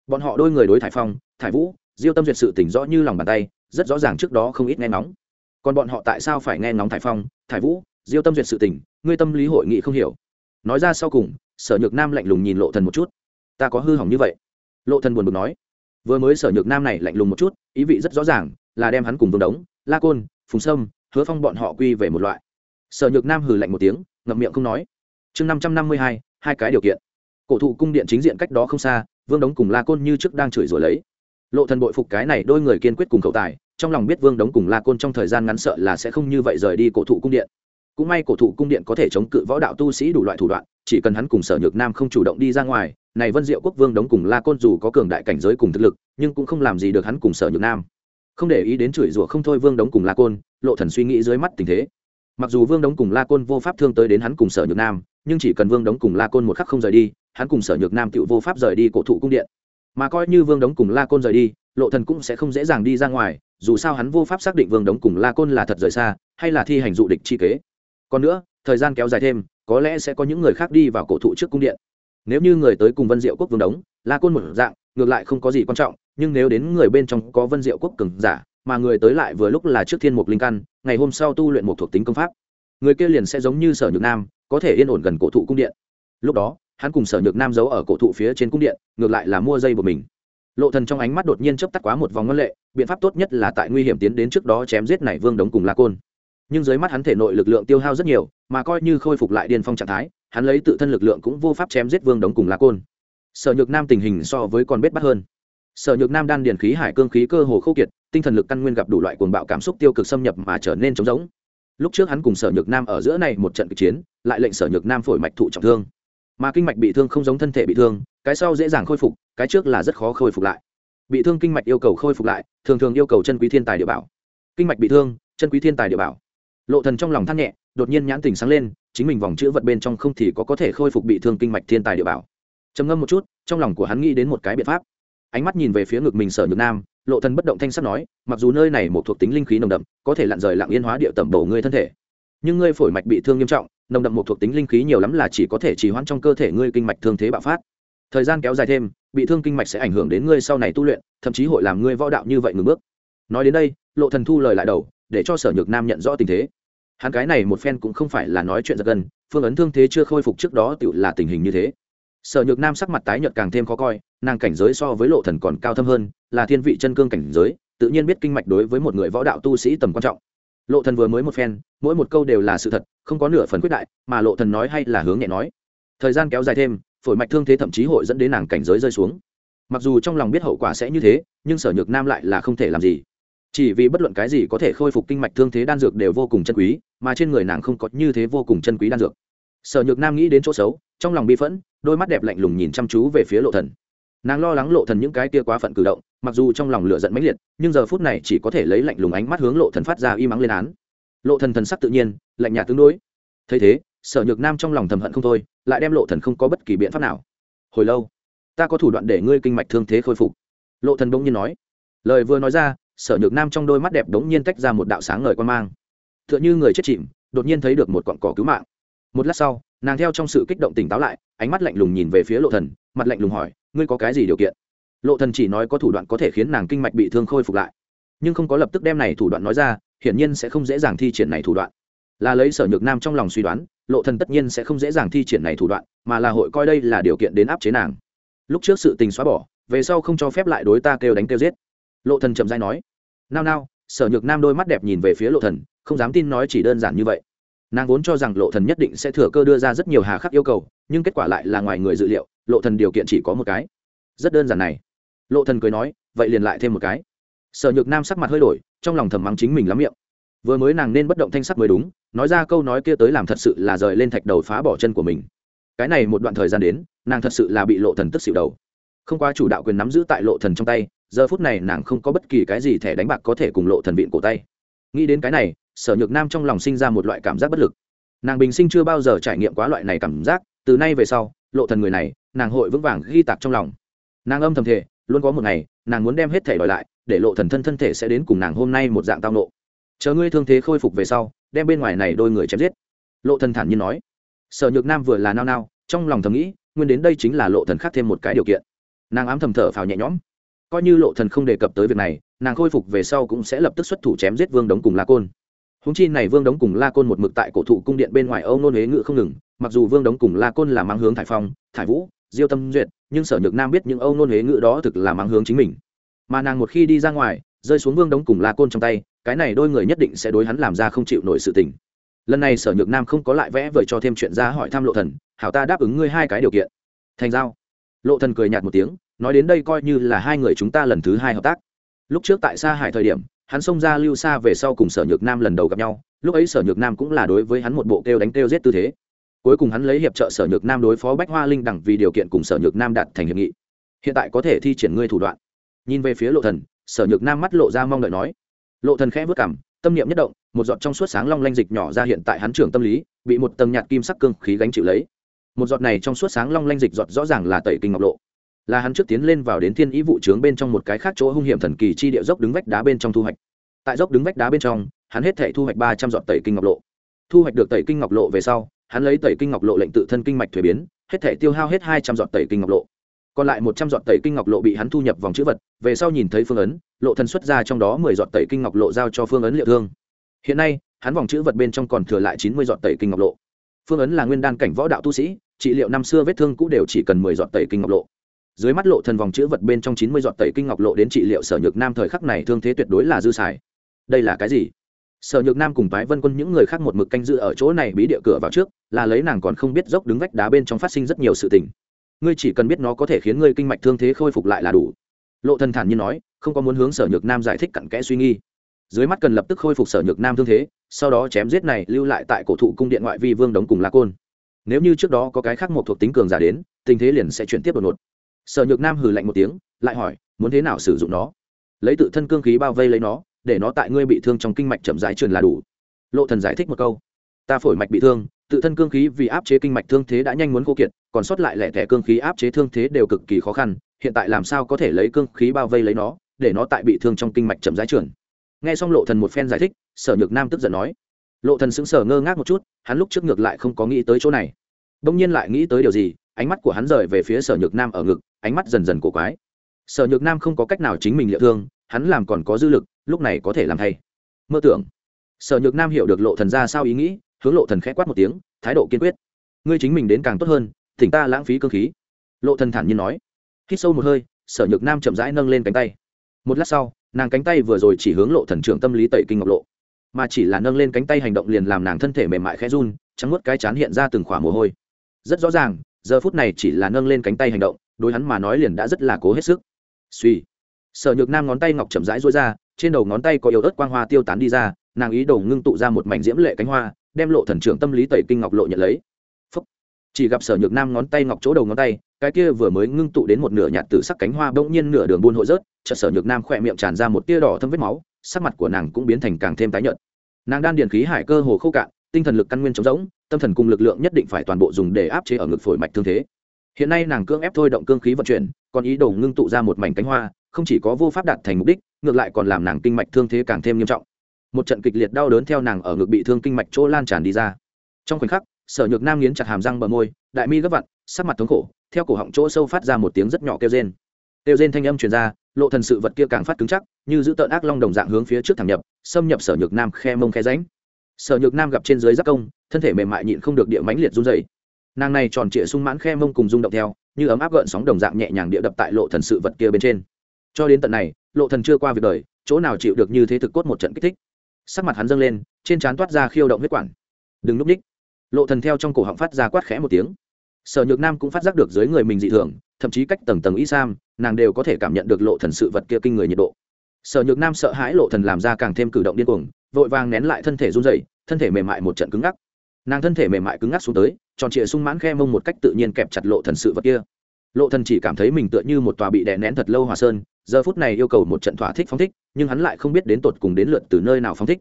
Bọn họ đôi người đối thải phong, thải vũ, diêu tâm duyệt sự tình rõ như lòng bàn tay, rất rõ ràng trước đó không ít nghe ngóng. Còn bọn họ tại sao phải nghe ngóng thải phong, thải vũ? Diêu tâm duyệt sự tình, ngươi tâm lý hội nghị không hiểu. Nói ra sau cùng, sở nhược nam lạnh lùng nhìn lộ thần một chút. Ta có hư hỏng như vậy? Lộ thần buồn bực nói. Vừa mới sở nhược nam này lạnh lùng một chút, ý vị rất rõ ràng, là đem hắn cùng vương đống, la côn, phùng sâm, hứa phong bọn họ quy về một loại. Sở nhược nam hừ lạnh một tiếng, ngậm miệng không nói. Chương năm trăm năm mươi hai hai cái điều kiện. Cổ thụ cung điện chính diện cách đó không xa, vương đống cùng la côn như trước đang chửi rủa lấy. Lộ thần bội phục cái này đôi người kiên quyết cùng khẩu tài, trong lòng biết vương đống cùng la côn trong thời gian ngắn sợ là sẽ không như vậy rời đi cổ thụ cung điện cũng may cổ thụ cung điện có thể chống cự võ đạo tu sĩ đủ loại thủ đoạn, chỉ cần hắn cùng sở nhược nam không chủ động đi ra ngoài, này vân diệu quốc vương đóng cùng la côn dù có cường đại cảnh giới cùng thực lực, nhưng cũng không làm gì được hắn cùng sở nhược nam. Không để ý đến chửi rủa không thôi vương đóng cùng la côn, lộ thần suy nghĩ dưới mắt tình thế. Mặc dù vương đóng cùng la côn vô pháp thương tới đến hắn cùng sở nhược nam, nhưng chỉ cần vương đóng cùng la côn một khắc không rời đi, hắn cùng sở nhược nam tự vô pháp rời đi cổ thụ cung điện. Mà coi như vương đóng cùng la côn rời đi, lộ thần cũng sẽ không dễ dàng đi ra ngoài, dù sao hắn vô pháp xác định vương đóng cùng la côn là thật rời xa, hay là thi hành dụ địch chi kế còn nữa, thời gian kéo dài thêm, có lẽ sẽ có những người khác đi vào cổ thụ trước cung điện. Nếu như người tới cùng vân diệu quốc vương đống, la côn một dạng, ngược lại không có gì quan trọng, nhưng nếu đến người bên trong có vân diệu quốc cường giả, mà người tới lại vừa lúc là trước thiên mục linh căn, ngày hôm sau tu luyện một thuộc tính công pháp, người kia liền sẽ giống như sở nhược nam, có thể yên ổn gần cổ thụ cung điện. Lúc đó, hắn cùng sở nhược nam giấu ở cổ thụ phía trên cung điện, ngược lại là mua dây của mình. Lộ thần trong ánh mắt đột nhiên chớp tắt quá một vòng ngân lệ, biện pháp tốt nhất là tại nguy hiểm tiến đến trước đó chém giết này vương đống cùng la côn nhưng dưới mắt hắn thể nội lực lượng tiêu hao rất nhiều, mà coi như khôi phục lại điên phong trạng thái, hắn lấy tự thân lực lượng cũng vô pháp chém giết vương đống cùng lá côn. Sở nhược nam tình hình so với con bết bắt hơn. Sở nhược nam đan điền khí hải cương khí cơ hồ khâu kiệt, tinh thần lực căn nguyên gặp đủ loại cuồng bạo cảm xúc tiêu cực xâm nhập mà trở nên trống rỗng. Lúc trước hắn cùng sở nhược nam ở giữa này một trận kịch chiến, lại lệnh sở nhược nam phổi mạch thụ trọng thương. Mà kinh mạch bị thương không giống thân thể bị thương, cái sau dễ dàng khôi phục, cái trước là rất khó khôi phục lại. Bị thương kinh mạch yêu cầu khôi phục lại, thường thường yêu cầu chân quý thiên tài địa bảo. Kinh mạch bị thương, chân quý thiên tài địa bảo lộ thần trong lòng than nhẹ, đột nhiên nhãn tình sáng lên, chính mình vòng chữ vật bên trong không thì có có thể khôi phục bị thương kinh mạch thiên tài địa bảo. Trầm ngâm một chút, trong lòng của hắn nghĩ đến một cái biện pháp. Ánh mắt nhìn về phía ngực mình sở nhược nam, lộ thần bất động thanh sắc nói, mặc dù nơi này một thuộc tính linh khí nồng đậm, có thể lặn rời lặng yên hóa địa tẩm bổ ngươi thân thể. Nhưng ngươi phổi mạch bị thương nghiêm trọng, nồng đậm một thuộc tính linh khí nhiều lắm là chỉ có thể trì hoãn trong cơ thể ngươi kinh mạch thương thế bạo phát. Thời gian kéo dài thêm, bị thương kinh mạch sẽ ảnh hưởng đến ngươi sau này tu luyện, thậm chí hội làm ngươi võ đạo như vậy ngừng bước. Nói đến đây, lộ thần thu lời lại đầu để cho sở nhược nam nhận rõ tình thế. Hắn cái này một phen cũng không phải là nói chuyện giật gân, phương ấn thương thế chưa khôi phục trước đó tự là tình hình như thế. Sở nhược nam sắc mặt tái nhợt càng thêm khó coi nàng cảnh giới so với lộ thần còn cao thâm hơn là thiên vị chân cương cảnh giới tự nhiên biết kinh mạch đối với một người võ đạo tu sĩ tầm quan trọng. Lộ thần vừa mới một phen mỗi một câu đều là sự thật không có nửa phần quyết đại mà lộ thần nói hay là hướng nhẹ nói. Thời gian kéo dài thêm phổi mạch thương thế thậm chí hội dẫn đến nàng cảnh giới rơi xuống. Mặc dù trong lòng biết hậu quả sẽ như thế nhưng sở nhược nam lại là không thể làm gì chỉ vì bất luận cái gì có thể khôi phục kinh mạch thương thế đan dược đều vô cùng chân quý, mà trên người nàng không có như thế vô cùng chân quý đan dược. Sở nhược nam nghĩ đến chỗ xấu, trong lòng bi phẫn, đôi mắt đẹp lạnh lùng nhìn chăm chú về phía lộ thần. Nàng lo lắng lộ thần những cái kia quá phận cử động, mặc dù trong lòng lửa giận mãnh liệt, nhưng giờ phút này chỉ có thể lấy lạnh lùng ánh mắt hướng lộ thần phát ra y mắng lên án. Lộ thần thần sắc tự nhiên, lạnh nhạt tương đối. Thấy thế, sở nhược nam trong lòng thầm hận không thôi, lại đem lộ thần không có bất kỳ biện pháp nào. Hồi lâu, ta có thủ đoạn để ngươi kinh mạch thương thế khôi phục. Lộ thần bỗng nhiên nói. Lời vừa nói ra sở nhược nam trong đôi mắt đẹp đống nhiên tách ra một đạo sáng ngời quan mang. Tựa như người chết chìm, đột nhiên thấy được một cọn cỏ cứu mạng. Một lát sau, nàng theo trong sự kích động tỉnh táo lại, ánh mắt lạnh lùng nhìn về phía lộ thần, mặt lạnh lùng hỏi, ngươi có cái gì điều kiện? Lộ thần chỉ nói có thủ đoạn có thể khiến nàng kinh mạch bị thương khôi phục lại. Nhưng không có lập tức đem này thủ đoạn nói ra, hiển nhiên sẽ không dễ dàng thi triển này thủ đoạn. Là lấy sở nhược nam trong lòng suy đoán, lộ thần tất nhiên sẽ không dễ dàng thi triển này thủ đoạn, mà là hội coi đây là điều kiện đến áp chế nàng. Lúc trước sự tình xóa bỏ, về sau không cho phép lại đối ta kêu đánh kêu giết. Lộ thần chậm rãi nói nao nao, sở nhược nam đôi mắt đẹp nhìn về phía lộ thần, không dám tin nói chỉ đơn giản như vậy. Nàng vốn cho rằng lộ thần nhất định sẽ thừa cơ đưa ra rất nhiều hà khắc yêu cầu, nhưng kết quả lại là ngoài người dự liệu, lộ thần điều kiện chỉ có một cái. Rất đơn giản này. Lộ thần cười nói, vậy liền lại thêm một cái. Sở nhược nam sắc mặt hơi đổi, trong lòng thầm mắng chính mình lắm miệng. Vừa mới nàng nên bất động thanh sắc mới đúng, nói ra câu nói kia tới làm thật sự là rời lên thạch đầu phá bỏ chân của mình. Cái này một đoạn thời gian đến, nàng thật sự là bị lộ thần tức xỉu đầu. Không qua chủ đạo quyền nắm giữ tại lộ thần trong tay giờ phút này nàng không có bất kỳ cái gì thẻ đánh bạc có thể cùng lộ thần viện cổ tay. Nghĩ đến cái này, sở nhược nam trong lòng sinh ra một loại cảm giác bất lực. Nàng bình sinh chưa bao giờ trải nghiệm quá loại này cảm giác, từ nay về sau, lộ thần người này, nàng hội vững vàng ghi tạc trong lòng. Nàng âm thầm thể luôn có một ngày, nàng muốn đem hết thể đòi lại, để lộ thần thân thân thể sẽ đến cùng nàng hôm nay một dạng tao nộ. Chờ ngươi thương thế khôi phục về sau, đem bên ngoài này đôi người chém giết. Lộ thần thản nhiên nói. Sở nhược nam vừa là nao nao, trong lòng thầm nghĩ, nguyên đến đây chính là lộ thần khác thêm một cái điều kiện. Nàng ám thầm thở phào nhẹ nhõm coi như lộ thần không đề cập tới việc này, nàng khôi phục về sau cũng sẽ lập tức xuất thủ chém giết vương đống cùng la côn. Húng chi này vương đống cùng la côn một mực tại cổ thụ cung điện bên ngoài âu nôn huế ngự không ngừng, mặc dù vương đống cùng la côn là mang hướng thải phong, thải vũ, diêu tâm duyệt, nhưng sở nhược nam biết những âu nôn huế ngự đó thực là mang hướng chính mình. Mà nàng một khi đi ra ngoài, rơi xuống vương đống cùng la côn trong tay, cái này đôi người nhất định sẽ đối hắn làm ra không chịu nổi sự tình. Lần này sở nhược nam không có lại vẽ vời cho thêm chuyện ra hỏi thăm lộ thần, hảo ta đáp ứng ngươi hai cái điều kiện. Thành giao. Lộ thần cười nhạt một tiếng nói đến đây coi như là hai người chúng ta lần thứ hai hợp tác. Lúc trước tại xa hải thời điểm, hắn xông ra lưu xa về sau cùng sở nhược nam lần đầu gặp nhau, lúc ấy sở nhược nam cũng là đối với hắn một bộ kêu đánh kêu giết tư thế. Cuối cùng hắn lấy hiệp trợ sở nhược nam đối phó bách hoa linh đẳng vì điều kiện cùng sở nhược nam đạt thành hiệp nghị. Hiện tại có thể thi triển ngươi thủ đoạn. Nhìn về phía lộ thần, sở nhược nam mắt lộ ra mong đợi nói. Lộ thần khẽ vứt cảm tâm niệm nhất động, một giọt trong suốt sáng long lanh dịch nhỏ ra hiện tại hắn trưởng tâm lý, bị một tầng nhạt kim sắc cương khí gánh chịu lấy. Một giọt này trong suốt sáng long lanh dịch giọt rõ ràng là tẩy kinh ngọc lộ là hắn trước tiến lên vào đến thiên ý vụ trướng bên trong một cái khác chỗ hung hiểm thần kỳ chi địa dốc đứng vách đá bên trong thu hoạch. Tại dốc đứng vách đá bên trong, hắn hết thể thu hoạch ba trăm dọn tẩy kinh ngọc lộ. Thu hoạch được tẩy kinh ngọc lộ về sau, hắn lấy tẩy kinh ngọc lộ lệnh tự thân kinh mạch thuế biến, hết thể tiêu hao hết hai trăm dọn tẩy kinh ngọc lộ. Còn lại một trăm dọn tẩy kinh ngọc lộ bị hắn thu nhập vòng chữ vật, về sau nhìn thấy phương ấn, lộ thần xuất ra trong đó mười dọn tẩy kinh ngọc lộ giao cho phương ấn liệu thương. Hiện nay, hắn vòng chữ vật bên trong còn thừa lại chín mươi dọn tẩy kinh ngọc lộ. Phương ấn là nguyên đan cảnh võ đạo tu sĩ, trị liệu năm xưa vết thương cũ đều chỉ cần mười dọn tẩy kinh ngọc lộ dưới mắt lộ thần vòng chữ vật bên trong chín mươi giọt tẩy kinh ngọc lộ đến trị liệu sở nhược nam thời khắc này thương thế tuyệt đối là dư xài. Đây là cái gì? Sở nhược nam cùng tái vân quân những người khác một mực canh dự ở chỗ này bí địa cửa vào trước, là lấy nàng còn không biết dốc đứng vách đá bên trong phát sinh rất nhiều sự tình. Ngươi chỉ cần biết nó có thể khiến ngươi kinh mạch thương thế khôi phục lại là đủ. Lộ thần thản nhiên nói, không có muốn hướng sở nhược nam giải thích cặn kẽ suy nghi dưới mắt cần lập tức khôi phục sở nhược nam thương thế, sau đó chém giết này lưu lại tại cổ thụ cung điện ngoại vi vương đống cùng la côn. Nếu như trước đó có cái khác một thuộc tính cường giả đến, tình thế liền sẽ chuyển tiếp đột ngột sở nhược nam hừ lạnh một tiếng, lại hỏi, muốn thế nào sử dụng nó? Lấy tự thân cương khí bao vây lấy nó, để nó tại ngươi bị thương trong kinh mạch chậm rãi truyền là đủ. Lộ thần giải thích một câu, ta phổi mạch bị thương, tự thân cương khí vì áp chế kinh mạch thương thế đã nhanh muốn khô kiệt, còn sót lại lẻ thẻ cương khí áp chế thương thế đều cực kỳ khó khăn, hiện tại làm sao có thể lấy cương khí bao vây lấy nó, để nó tại bị thương trong kinh mạch chậm rãi truyền? Nghe xong lộ thần một phen giải thích, sở nhược nam tức giận nói. Lộ thần sững sờ ngơ ngác một chút, hắn lúc trước ngược lại không có nghĩ tới chỗ này. Đung nhiên lại nghĩ tới điều gì, ánh mắt của hắn rời về phía sở nhược nam ở ngực ánh mắt dần dần cổ quái. Sở nhược nam không có cách nào chính mình liệu thương, hắn làm còn có dư lực, lúc này có thể làm thay. Mơ tưởng. Sở nhược nam hiểu được lộ thần ra sao ý nghĩ, hướng lộ thần khẽ quát một tiếng, thái độ kiên quyết. Ngươi chính mình đến càng tốt hơn, thỉnh ta lãng phí cơ khí. Lộ thần thản nhiên nói. Hít sâu một hơi, sở nhược nam chậm rãi nâng lên cánh tay. Một lát sau, nàng cánh tay vừa rồi chỉ hướng lộ thần trưởng tâm lý tẩy kinh ngọc lộ. Mà chỉ là nâng lên cánh tay hành động liền làm nàng thân thể mềm mại khẽ run, trắng nuốt cái chán hiện ra từng khỏa mồ hôi. Rất rõ ràng, giờ phút này chỉ là nâng lên cánh tay hành động đối hắn mà nói liền đã rất là cố hết sức. Suy. Sở nhược nam ngón tay ngọc chậm rãi rối ra, trên đầu ngón tay có yếu ớt quang hoa tiêu tán đi ra, nàng ý đồ ngưng tụ ra một mảnh diễm lệ cánh hoa, đem lộ thần trưởng tâm lý tẩy kinh ngọc lộ nhận lấy. Phúc. chỉ gặp sở nhược nam ngón tay ngọc chỗ đầu ngón tay, cái kia vừa mới ngưng tụ đến một nửa nhạt tử sắc cánh hoa bỗng nhiên nửa đường buôn hội rớt, chợt sở nhược nam khỏe miệng tràn ra một tia đỏ thâm vết máu, sắc mặt của nàng cũng biến thành càng thêm tái nhợt. Nàng đan điện khí hải cơ hồ khô cạn, tinh thần lực căn nguyên trống rỗng, tâm thần cùng lực lượng nhất định phải toàn bộ dùng để áp chế ở ngực phổi mạch thương thế hiện nay nàng cưỡng ép thôi động cương khí vận chuyển, còn ý đồ ngưng tụ ra một mảnh cánh hoa, không chỉ có vô pháp đạt thành mục đích, ngược lại còn làm nàng kinh mạch thương thế càng thêm nghiêm trọng. Một trận kịch liệt đau đớn theo nàng ở ngực bị thương kinh mạch chỗ lan tràn đi ra. Trong khoảnh khắc, sở nhược nam nghiến chặt hàm răng bờ môi, đại mi gấp vặn, sắc mặt thống khổ, theo cổ họng chỗ sâu phát ra một tiếng rất nhỏ kêu rên. Kêu rên thanh âm truyền ra, lộ thần sự vật kia càng phát cứng chắc, như giữ tợn ác long đồng dạng hướng phía trước thẳng nhập, xâm nhập sở nhược nam khe mông khe ránh sở nhược nam gặp trên dưới giáp công, thân thể mềm mại nhịn không được địa mãnh liệt run rẩy nàng này tròn trịa sung mãn khe mông cùng rung động theo, như ấm áp gợn sóng đồng dạng nhẹ nhàng địa đập tại lộ thần sự vật kia bên trên. Cho đến tận này, lộ thần chưa qua việc đời, chỗ nào chịu được như thế thực cốt một trận kích thích. Sắc mặt hắn dâng lên, trên trán toát ra khiêu động huyết quản. Đừng núp ních lộ thần theo trong cổ họng phát ra quát khẽ một tiếng. Sở nhược nam cũng phát giác được dưới người mình dị thường, thậm chí cách tầng tầng y sam, nàng đều có thể cảm nhận được lộ thần sự vật kia kinh người nhiệt độ. Sở nhược nam sợ hãi lộ thần làm ra càng thêm cử động điên cuồng, vội vàng nén lại thân thể run rẩy, thân thể mềm mại một trận cứng ngắc nàng thân thể mềm mại cứng ngắc xuống tới, tròn trịa sung mãn khe mông một cách tự nhiên kẹp chặt lộ thần sự vật kia. Lộ thần chỉ cảm thấy mình tựa như một tòa bị đè nén thật lâu hòa sơn, giờ phút này yêu cầu một trận thỏa thích phóng thích, nhưng hắn lại không biết đến tột cùng đến lượt từ nơi nào phóng thích.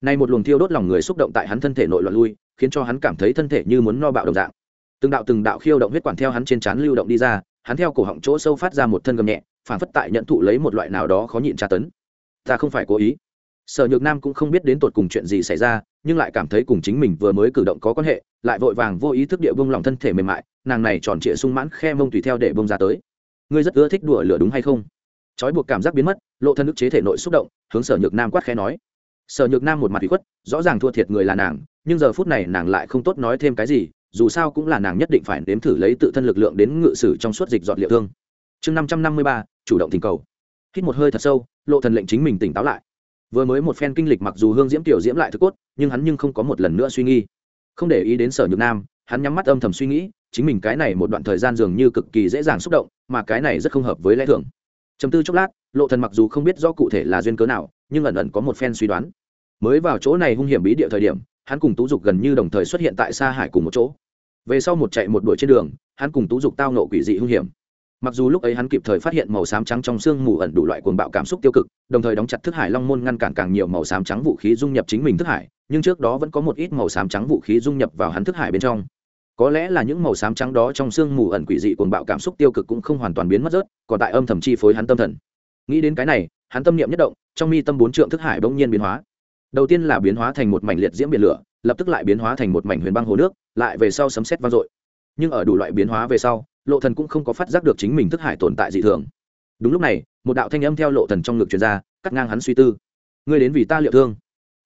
Nay một luồng thiêu đốt lòng người xúc động tại hắn thân thể nội loạn lui, khiến cho hắn cảm thấy thân thể như muốn no bạo đồng dạng. Từng đạo từng đạo khiêu động huyết quản theo hắn trên trán lưu động đi ra, hắn theo cổ họng chỗ sâu phát ra một thân gầm nhẹ, phản phất tại nhận thụ lấy một loại nào đó khó nhịn tra tấn. Ta không phải cố ý sở nhược nam cũng không biết đến tột cùng chuyện gì xảy ra, nhưng lại cảm thấy cùng chính mình vừa mới cử động có quan hệ, lại vội vàng vô ý thức địa bông lòng thân thể mềm mại, nàng này tròn trịa sung mãn khe mông tùy theo để bông ra tới. Ngươi rất ưa thích đùa lửa đúng hay không? Trói buộc cảm giác biến mất, lộ thân ức chế thể nội xúc động, hướng sở nhược nam quát khẽ nói. Sở nhược nam một mặt bị khuất, rõ ràng thua thiệt người là nàng, nhưng giờ phút này nàng lại không tốt nói thêm cái gì, dù sao cũng là nàng nhất định phải nếm thử lấy tự thân lực lượng đến ngự sử trong suốt dịch dọn liệu thương. Chương năm trăm năm mươi ba, chủ động tình cầu. Hít một hơi thật sâu, lộ thần lệnh chính mình tỉnh táo lại vừa mới một phen kinh lịch mặc dù hương diễm tiểu diễm lại thức cốt, nhưng hắn nhưng không có một lần nữa suy nghĩ không để ý đến sở nhược nam, hắn nhắm mắt âm thầm suy nghĩ, chính mình cái này một đoạn thời gian dường như cực kỳ dễ dàng xúc động, mà cái này rất không hợp với lẽ thường. Chấm tư chốc lát, lộ thần mặc dù không biết rõ cụ thể là duyên cớ nào, nhưng ẩn ẩn có một phen suy đoán. Mới vào chỗ này hung hiểm bí địa thời điểm, hắn cùng tú dục gần như đồng thời xuất hiện tại xa hải cùng một chỗ. Về sau một chạy một đuổi trên đường, hắn cùng tú dục tao nộ quỷ dị hung hiểm mặc dù lúc ấy hắn kịp thời phát hiện màu xám trắng trong xương mù ẩn đủ loại cuồng bạo cảm xúc tiêu cực, đồng thời đóng chặt thức hải long môn ngăn cản càng nhiều màu xám trắng vũ khí dung nhập chính mình thức hải, nhưng trước đó vẫn có một ít màu xám trắng vũ khí dung nhập vào hắn thức hải bên trong. Có lẽ là những màu xám trắng đó trong xương mù ẩn quỷ dị cuồng bạo cảm xúc tiêu cực cũng không hoàn toàn biến mất rớt, còn tại âm thầm chi phối hắn tâm thần. Nghĩ đến cái này, hắn tâm niệm nhất động, trong mi tâm bốn trượng thức hải bỗng nhiên biến hóa. Đầu tiên là biến hóa thành một mảnh liệt diễm biển lửa, lập tức lại biến hóa thành một mảnh huyền băng hồ nước, lại về sau sấm xét vang dội. Nhưng ở đủ loại biến hóa về sau lộ thần cũng không có phát giác được chính mình thức hải tồn tại dị thường. Đúng lúc này, một đạo thanh âm theo lộ thần trong ngực truyền ra, cắt ngang hắn suy tư. Ngươi đến vì ta liệu thương.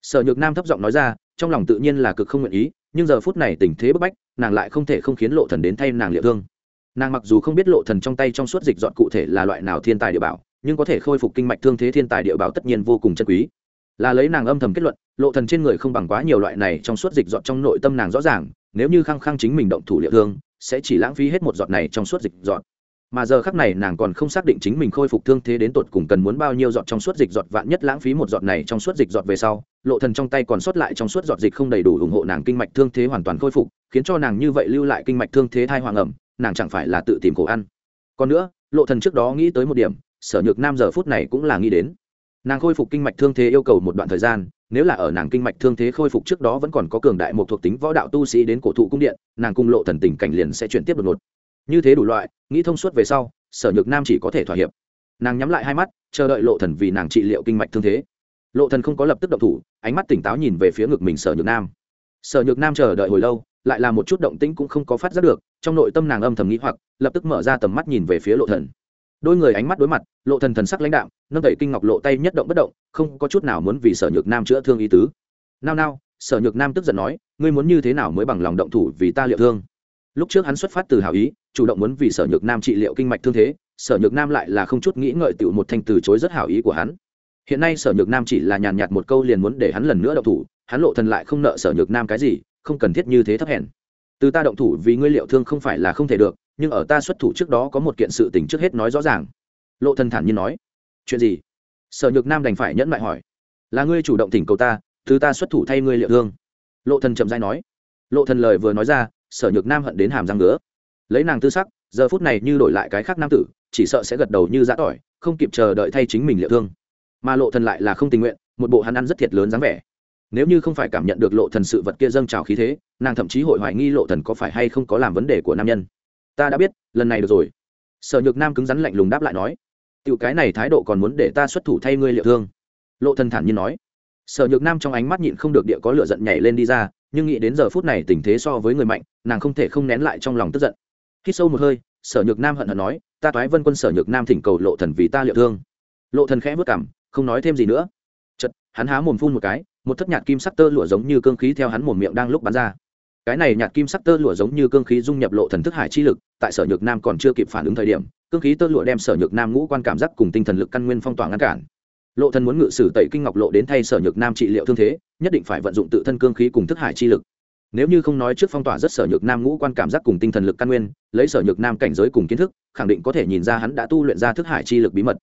Sở nhược nam thấp giọng nói ra, trong lòng tự nhiên là cực không nguyện ý, nhưng giờ phút này tình thế bức bách, nàng lại không thể không khiến lộ thần đến thay nàng liệu thương. Nàng mặc dù không biết lộ thần trong tay trong suốt dịch dọn cụ thể là loại nào thiên tài địa bảo, nhưng có thể khôi phục kinh mạch thương thế thiên tài địa bảo tất nhiên vô cùng chân quý. Là lấy nàng âm thầm kết luận, lộ thần trên người không bằng quá nhiều loại này trong suốt dịch dọn trong nội tâm nàng rõ ràng, nếu như khăng khăng chính mình động thủ liệu thương sẽ chỉ lãng phí hết một giọt này trong suốt dịch dọn mà giờ khắc này nàng còn không xác định chính mình khôi phục thương thế đến tột cùng cần muốn bao nhiêu giọt trong suốt dịch giọt vạn nhất lãng phí một giọt này trong suốt dịch giọt về sau, lộ thần trong tay còn sót lại trong suốt giọt dịch không đầy đủ ủng hộ nàng kinh mạch thương thế hoàn toàn khôi phục, khiến cho nàng như vậy lưu lại kinh mạch thương thế thai hoàng ẩm, nàng chẳng phải là tự tìm khổ ăn. Còn nữa, lộ thần trước đó nghĩ tới một điểm, sở nhược nam giờ phút này cũng là nghĩ đến. Nàng khôi phục kinh mạch thương thế yêu cầu một đoạn thời gian nếu là ở nàng kinh mạch thương thế khôi phục trước đó vẫn còn có cường đại một thuộc tính võ đạo tu sĩ đến cổ thụ cung điện, nàng cung lộ thần tình cảnh liền sẽ chuyển tiếp đột ngột. Như thế đủ loại, nghĩ thông suốt về sau, sở nhược nam chỉ có thể thỏa hiệp. Nàng nhắm lại hai mắt, chờ đợi lộ thần vì nàng trị liệu kinh mạch thương thế. Lộ thần không có lập tức động thủ, ánh mắt tỉnh táo nhìn về phía ngực mình sở nhược nam. Sở nhược nam chờ đợi hồi lâu, lại là một chút động tĩnh cũng không có phát giác được, trong nội tâm nàng âm thầm nghĩ hoặc, lập tức mở ra tầm mắt nhìn về phía lộ thần đôi người ánh mắt đối mặt, lộ thần thần sắc lãnh đạm, nâng tẩy kinh ngọc lộ tay nhất động bất động, không có chút nào muốn vì sở nhược nam chữa thương ý tứ. Nao nao, sở nhược nam tức giận nói, ngươi muốn như thế nào mới bằng lòng động thủ vì ta liệu thương? Lúc trước hắn xuất phát từ hảo ý, chủ động muốn vì sở nhược nam trị liệu kinh mạch thương thế, sở nhược nam lại là không chút nghĩ ngợi tựu một thanh từ chối rất hảo ý của hắn. Hiện nay sở nhược nam chỉ là nhàn nhạt một câu liền muốn để hắn lần nữa động thủ, hắn lộ thần lại không nợ sở nhược nam cái gì, không cần thiết như thế thấp hèn. Từ ta động thủ vì ngươi liệu thương không phải là không thể được nhưng ở ta xuất thủ trước đó có một kiện sự tình trước hết nói rõ ràng. Lộ thần thản nhiên nói. Chuyện gì? Sở nhược nam đành phải nhẫn lại hỏi. Là ngươi chủ động thỉnh cầu ta, thứ ta xuất thủ thay ngươi liệu thương. Lộ thần chậm rãi nói. Lộ thần lời vừa nói ra, sở nhược nam hận đến hàm răng ngứa. Lấy nàng tư sắc, giờ phút này như đổi lại cái khác nam tử, chỉ sợ sẽ gật đầu như giã tỏi, không kịp chờ đợi thay chính mình liệu thương. Mà lộ thần lại là không tình nguyện, một bộ hắn ăn rất thiệt lớn dáng vẻ. Nếu như không phải cảm nhận được lộ thần sự vật kia dâng trào khí thế, nàng thậm chí hội hoài nghi lộ thần có phải hay không có làm vấn đề của nam nhân ta đã biết, lần này được rồi. Sở nhược nam cứng rắn lạnh lùng đáp lại nói, tiểu cái này thái độ còn muốn để ta xuất thủ thay ngươi liệu thương. Lộ thần thản nhiên nói. Sở nhược nam trong ánh mắt nhịn không được địa có lửa giận nhảy lên đi ra, nhưng nghĩ đến giờ phút này tình thế so với người mạnh, nàng không thể không nén lại trong lòng tức giận. Khi sâu một hơi, sở nhược nam hận hận nói, ta toái vân quân sở nhược nam thỉnh cầu lộ thần vì ta liệu thương. Lộ thần khẽ vất cảm, không nói thêm gì nữa. Chật hắn há mồm phun một cái, một thất nhạt kim sắc tơ lụa giống như cương khí theo hắn mồm miệng đang lúc bắn ra cái này nhạt kim sắc tơ lụa giống như cương khí dung nhập lộ thần thức hải chi lực, tại sở nhược nam còn chưa kịp phản ứng thời điểm, cương khí tơ lụa đem sở nhược nam ngũ quan cảm giác cùng tinh thần lực căn nguyên phong tỏa ngăn cản. Lộ thần muốn ngự sử tẩy kinh ngọc lộ đến thay sở nhược nam trị liệu thương thế, nhất định phải vận dụng tự thân cương khí cùng thức hải chi lực. Nếu như không nói trước phong tỏa rất sở nhược nam ngũ quan cảm giác cùng tinh thần lực căn nguyên, lấy sở nhược nam cảnh giới cùng kiến thức, khẳng định có thể nhìn ra hắn đã tu luyện ra thức hải chi lực bí mật.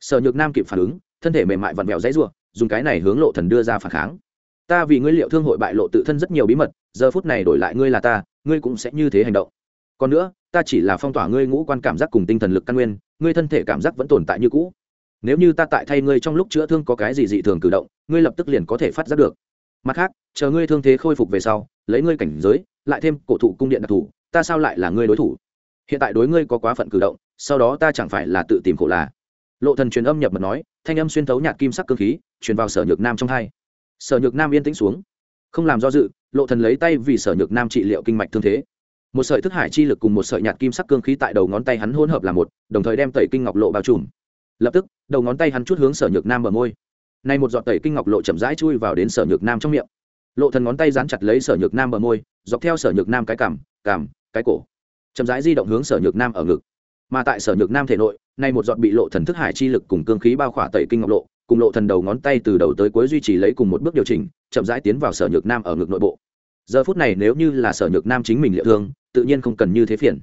Sở nhược nam kịp phản ứng, thân thể mềm mại vặn vẹo dãy ruộng dùng cái này hướng lộ thần đưa ra phản kháng. Ta vì ngươi liệu thương hội bại lộ tự thân rất nhiều bí mật giờ phút này đổi lại ngươi là ta, ngươi cũng sẽ như thế hành động. Còn nữa, ta chỉ là phong tỏa ngươi ngũ quan cảm giác cùng tinh thần lực căn nguyên, ngươi thân thể cảm giác vẫn tồn tại như cũ. Nếu như ta tại thay ngươi trong lúc chữa thương có cái gì dị thường cử động, ngươi lập tức liền có thể phát giác được. Mặt khác, chờ ngươi thương thế khôi phục về sau, lấy ngươi cảnh giới, lại thêm cổ thụ cung điện đặc thù, ta sao lại là ngươi đối thủ? Hiện tại đối ngươi có quá phận cử động, sau đó ta chẳng phải là tự tìm khổ là? Lộ thần truyền âm nhập mật nói, thanh âm xuyên thấu nhạt kim sắc cương khí, truyền vào sở nhược nam trong hai. Sở nhược nam yên tĩnh xuống, không làm do dự lộ thần lấy tay vì sở nhược nam trị liệu kinh mạch thương thế. Một sợi thức hải chi lực cùng một sợi nhạt kim sắc cương khí tại đầu ngón tay hắn hỗn hợp là một, đồng thời đem tẩy kinh ngọc lộ bao trùm. Lập tức, đầu ngón tay hắn chút hướng sở nhược nam bờ môi. Nay một giọt tẩy kinh ngọc lộ chậm rãi chui vào đến sở nhược nam trong miệng. Lộ thần ngón tay dán chặt lấy sở nhược nam bờ môi, dọc theo sở nhược nam cái cằm cằm, cái cổ. Chậm rãi di động hướng sở nhược nam ở ngực. Mà tại sở nhược nam thể nội, nay một giọt bị lộ thần thức hải chi lực cùng cương khí bao khỏa tẩy kinh ngọc lộ cùng lộ thần đầu ngón tay từ đầu tới cuối duy trì lấy cùng một bước điều chỉnh, chậm rãi tiến vào sở nhược nam ở ngực nội bộ. Giờ phút này nếu như là sở nhược nam chính mình liệu thương, tự nhiên không cần như thế phiền.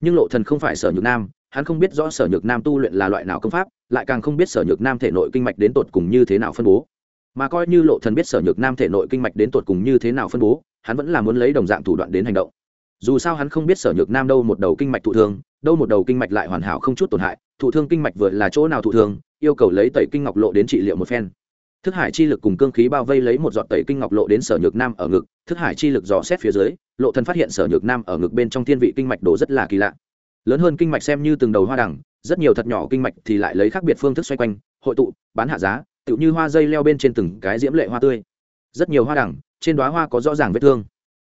Nhưng lộ thần không phải sở nhược nam, hắn không biết rõ sở nhược nam tu luyện là loại nào công pháp, lại càng không biết sở nhược nam thể nội kinh mạch đến tột cùng như thế nào phân bố. Mà coi như lộ thần biết sở nhược nam thể nội kinh mạch đến tột cùng như thế nào phân bố, hắn vẫn là muốn lấy đồng dạng thủ đoạn đến hành động. Dù sao hắn không biết sở nhược nam đâu một đầu kinh mạch thụ thương, đâu một đầu kinh mạch lại hoàn hảo không chút tổn hại thụ thương kinh mạch vừa là chỗ nào thụ thương, yêu cầu lấy tẩy kinh ngọc lộ đến trị liệu một phen. Thức hải chi lực cùng cương khí bao vây lấy một giọt tẩy kinh ngọc lộ đến sở nhược nam ở ngực, thức hải chi lực dò xét phía dưới, lộ thần phát hiện sở nhược nam ở ngực bên trong thiên vị kinh mạch đồ rất là kỳ lạ. Lớn hơn kinh mạch xem như từng đầu hoa đằng, rất nhiều thật nhỏ kinh mạch thì lại lấy khác biệt phương thức xoay quanh, hội tụ, bán hạ giá, tựu như hoa dây leo bên trên từng cái diễm lệ hoa tươi. Rất nhiều hoa đằng, trên đóa hoa có rõ ràng vết thương.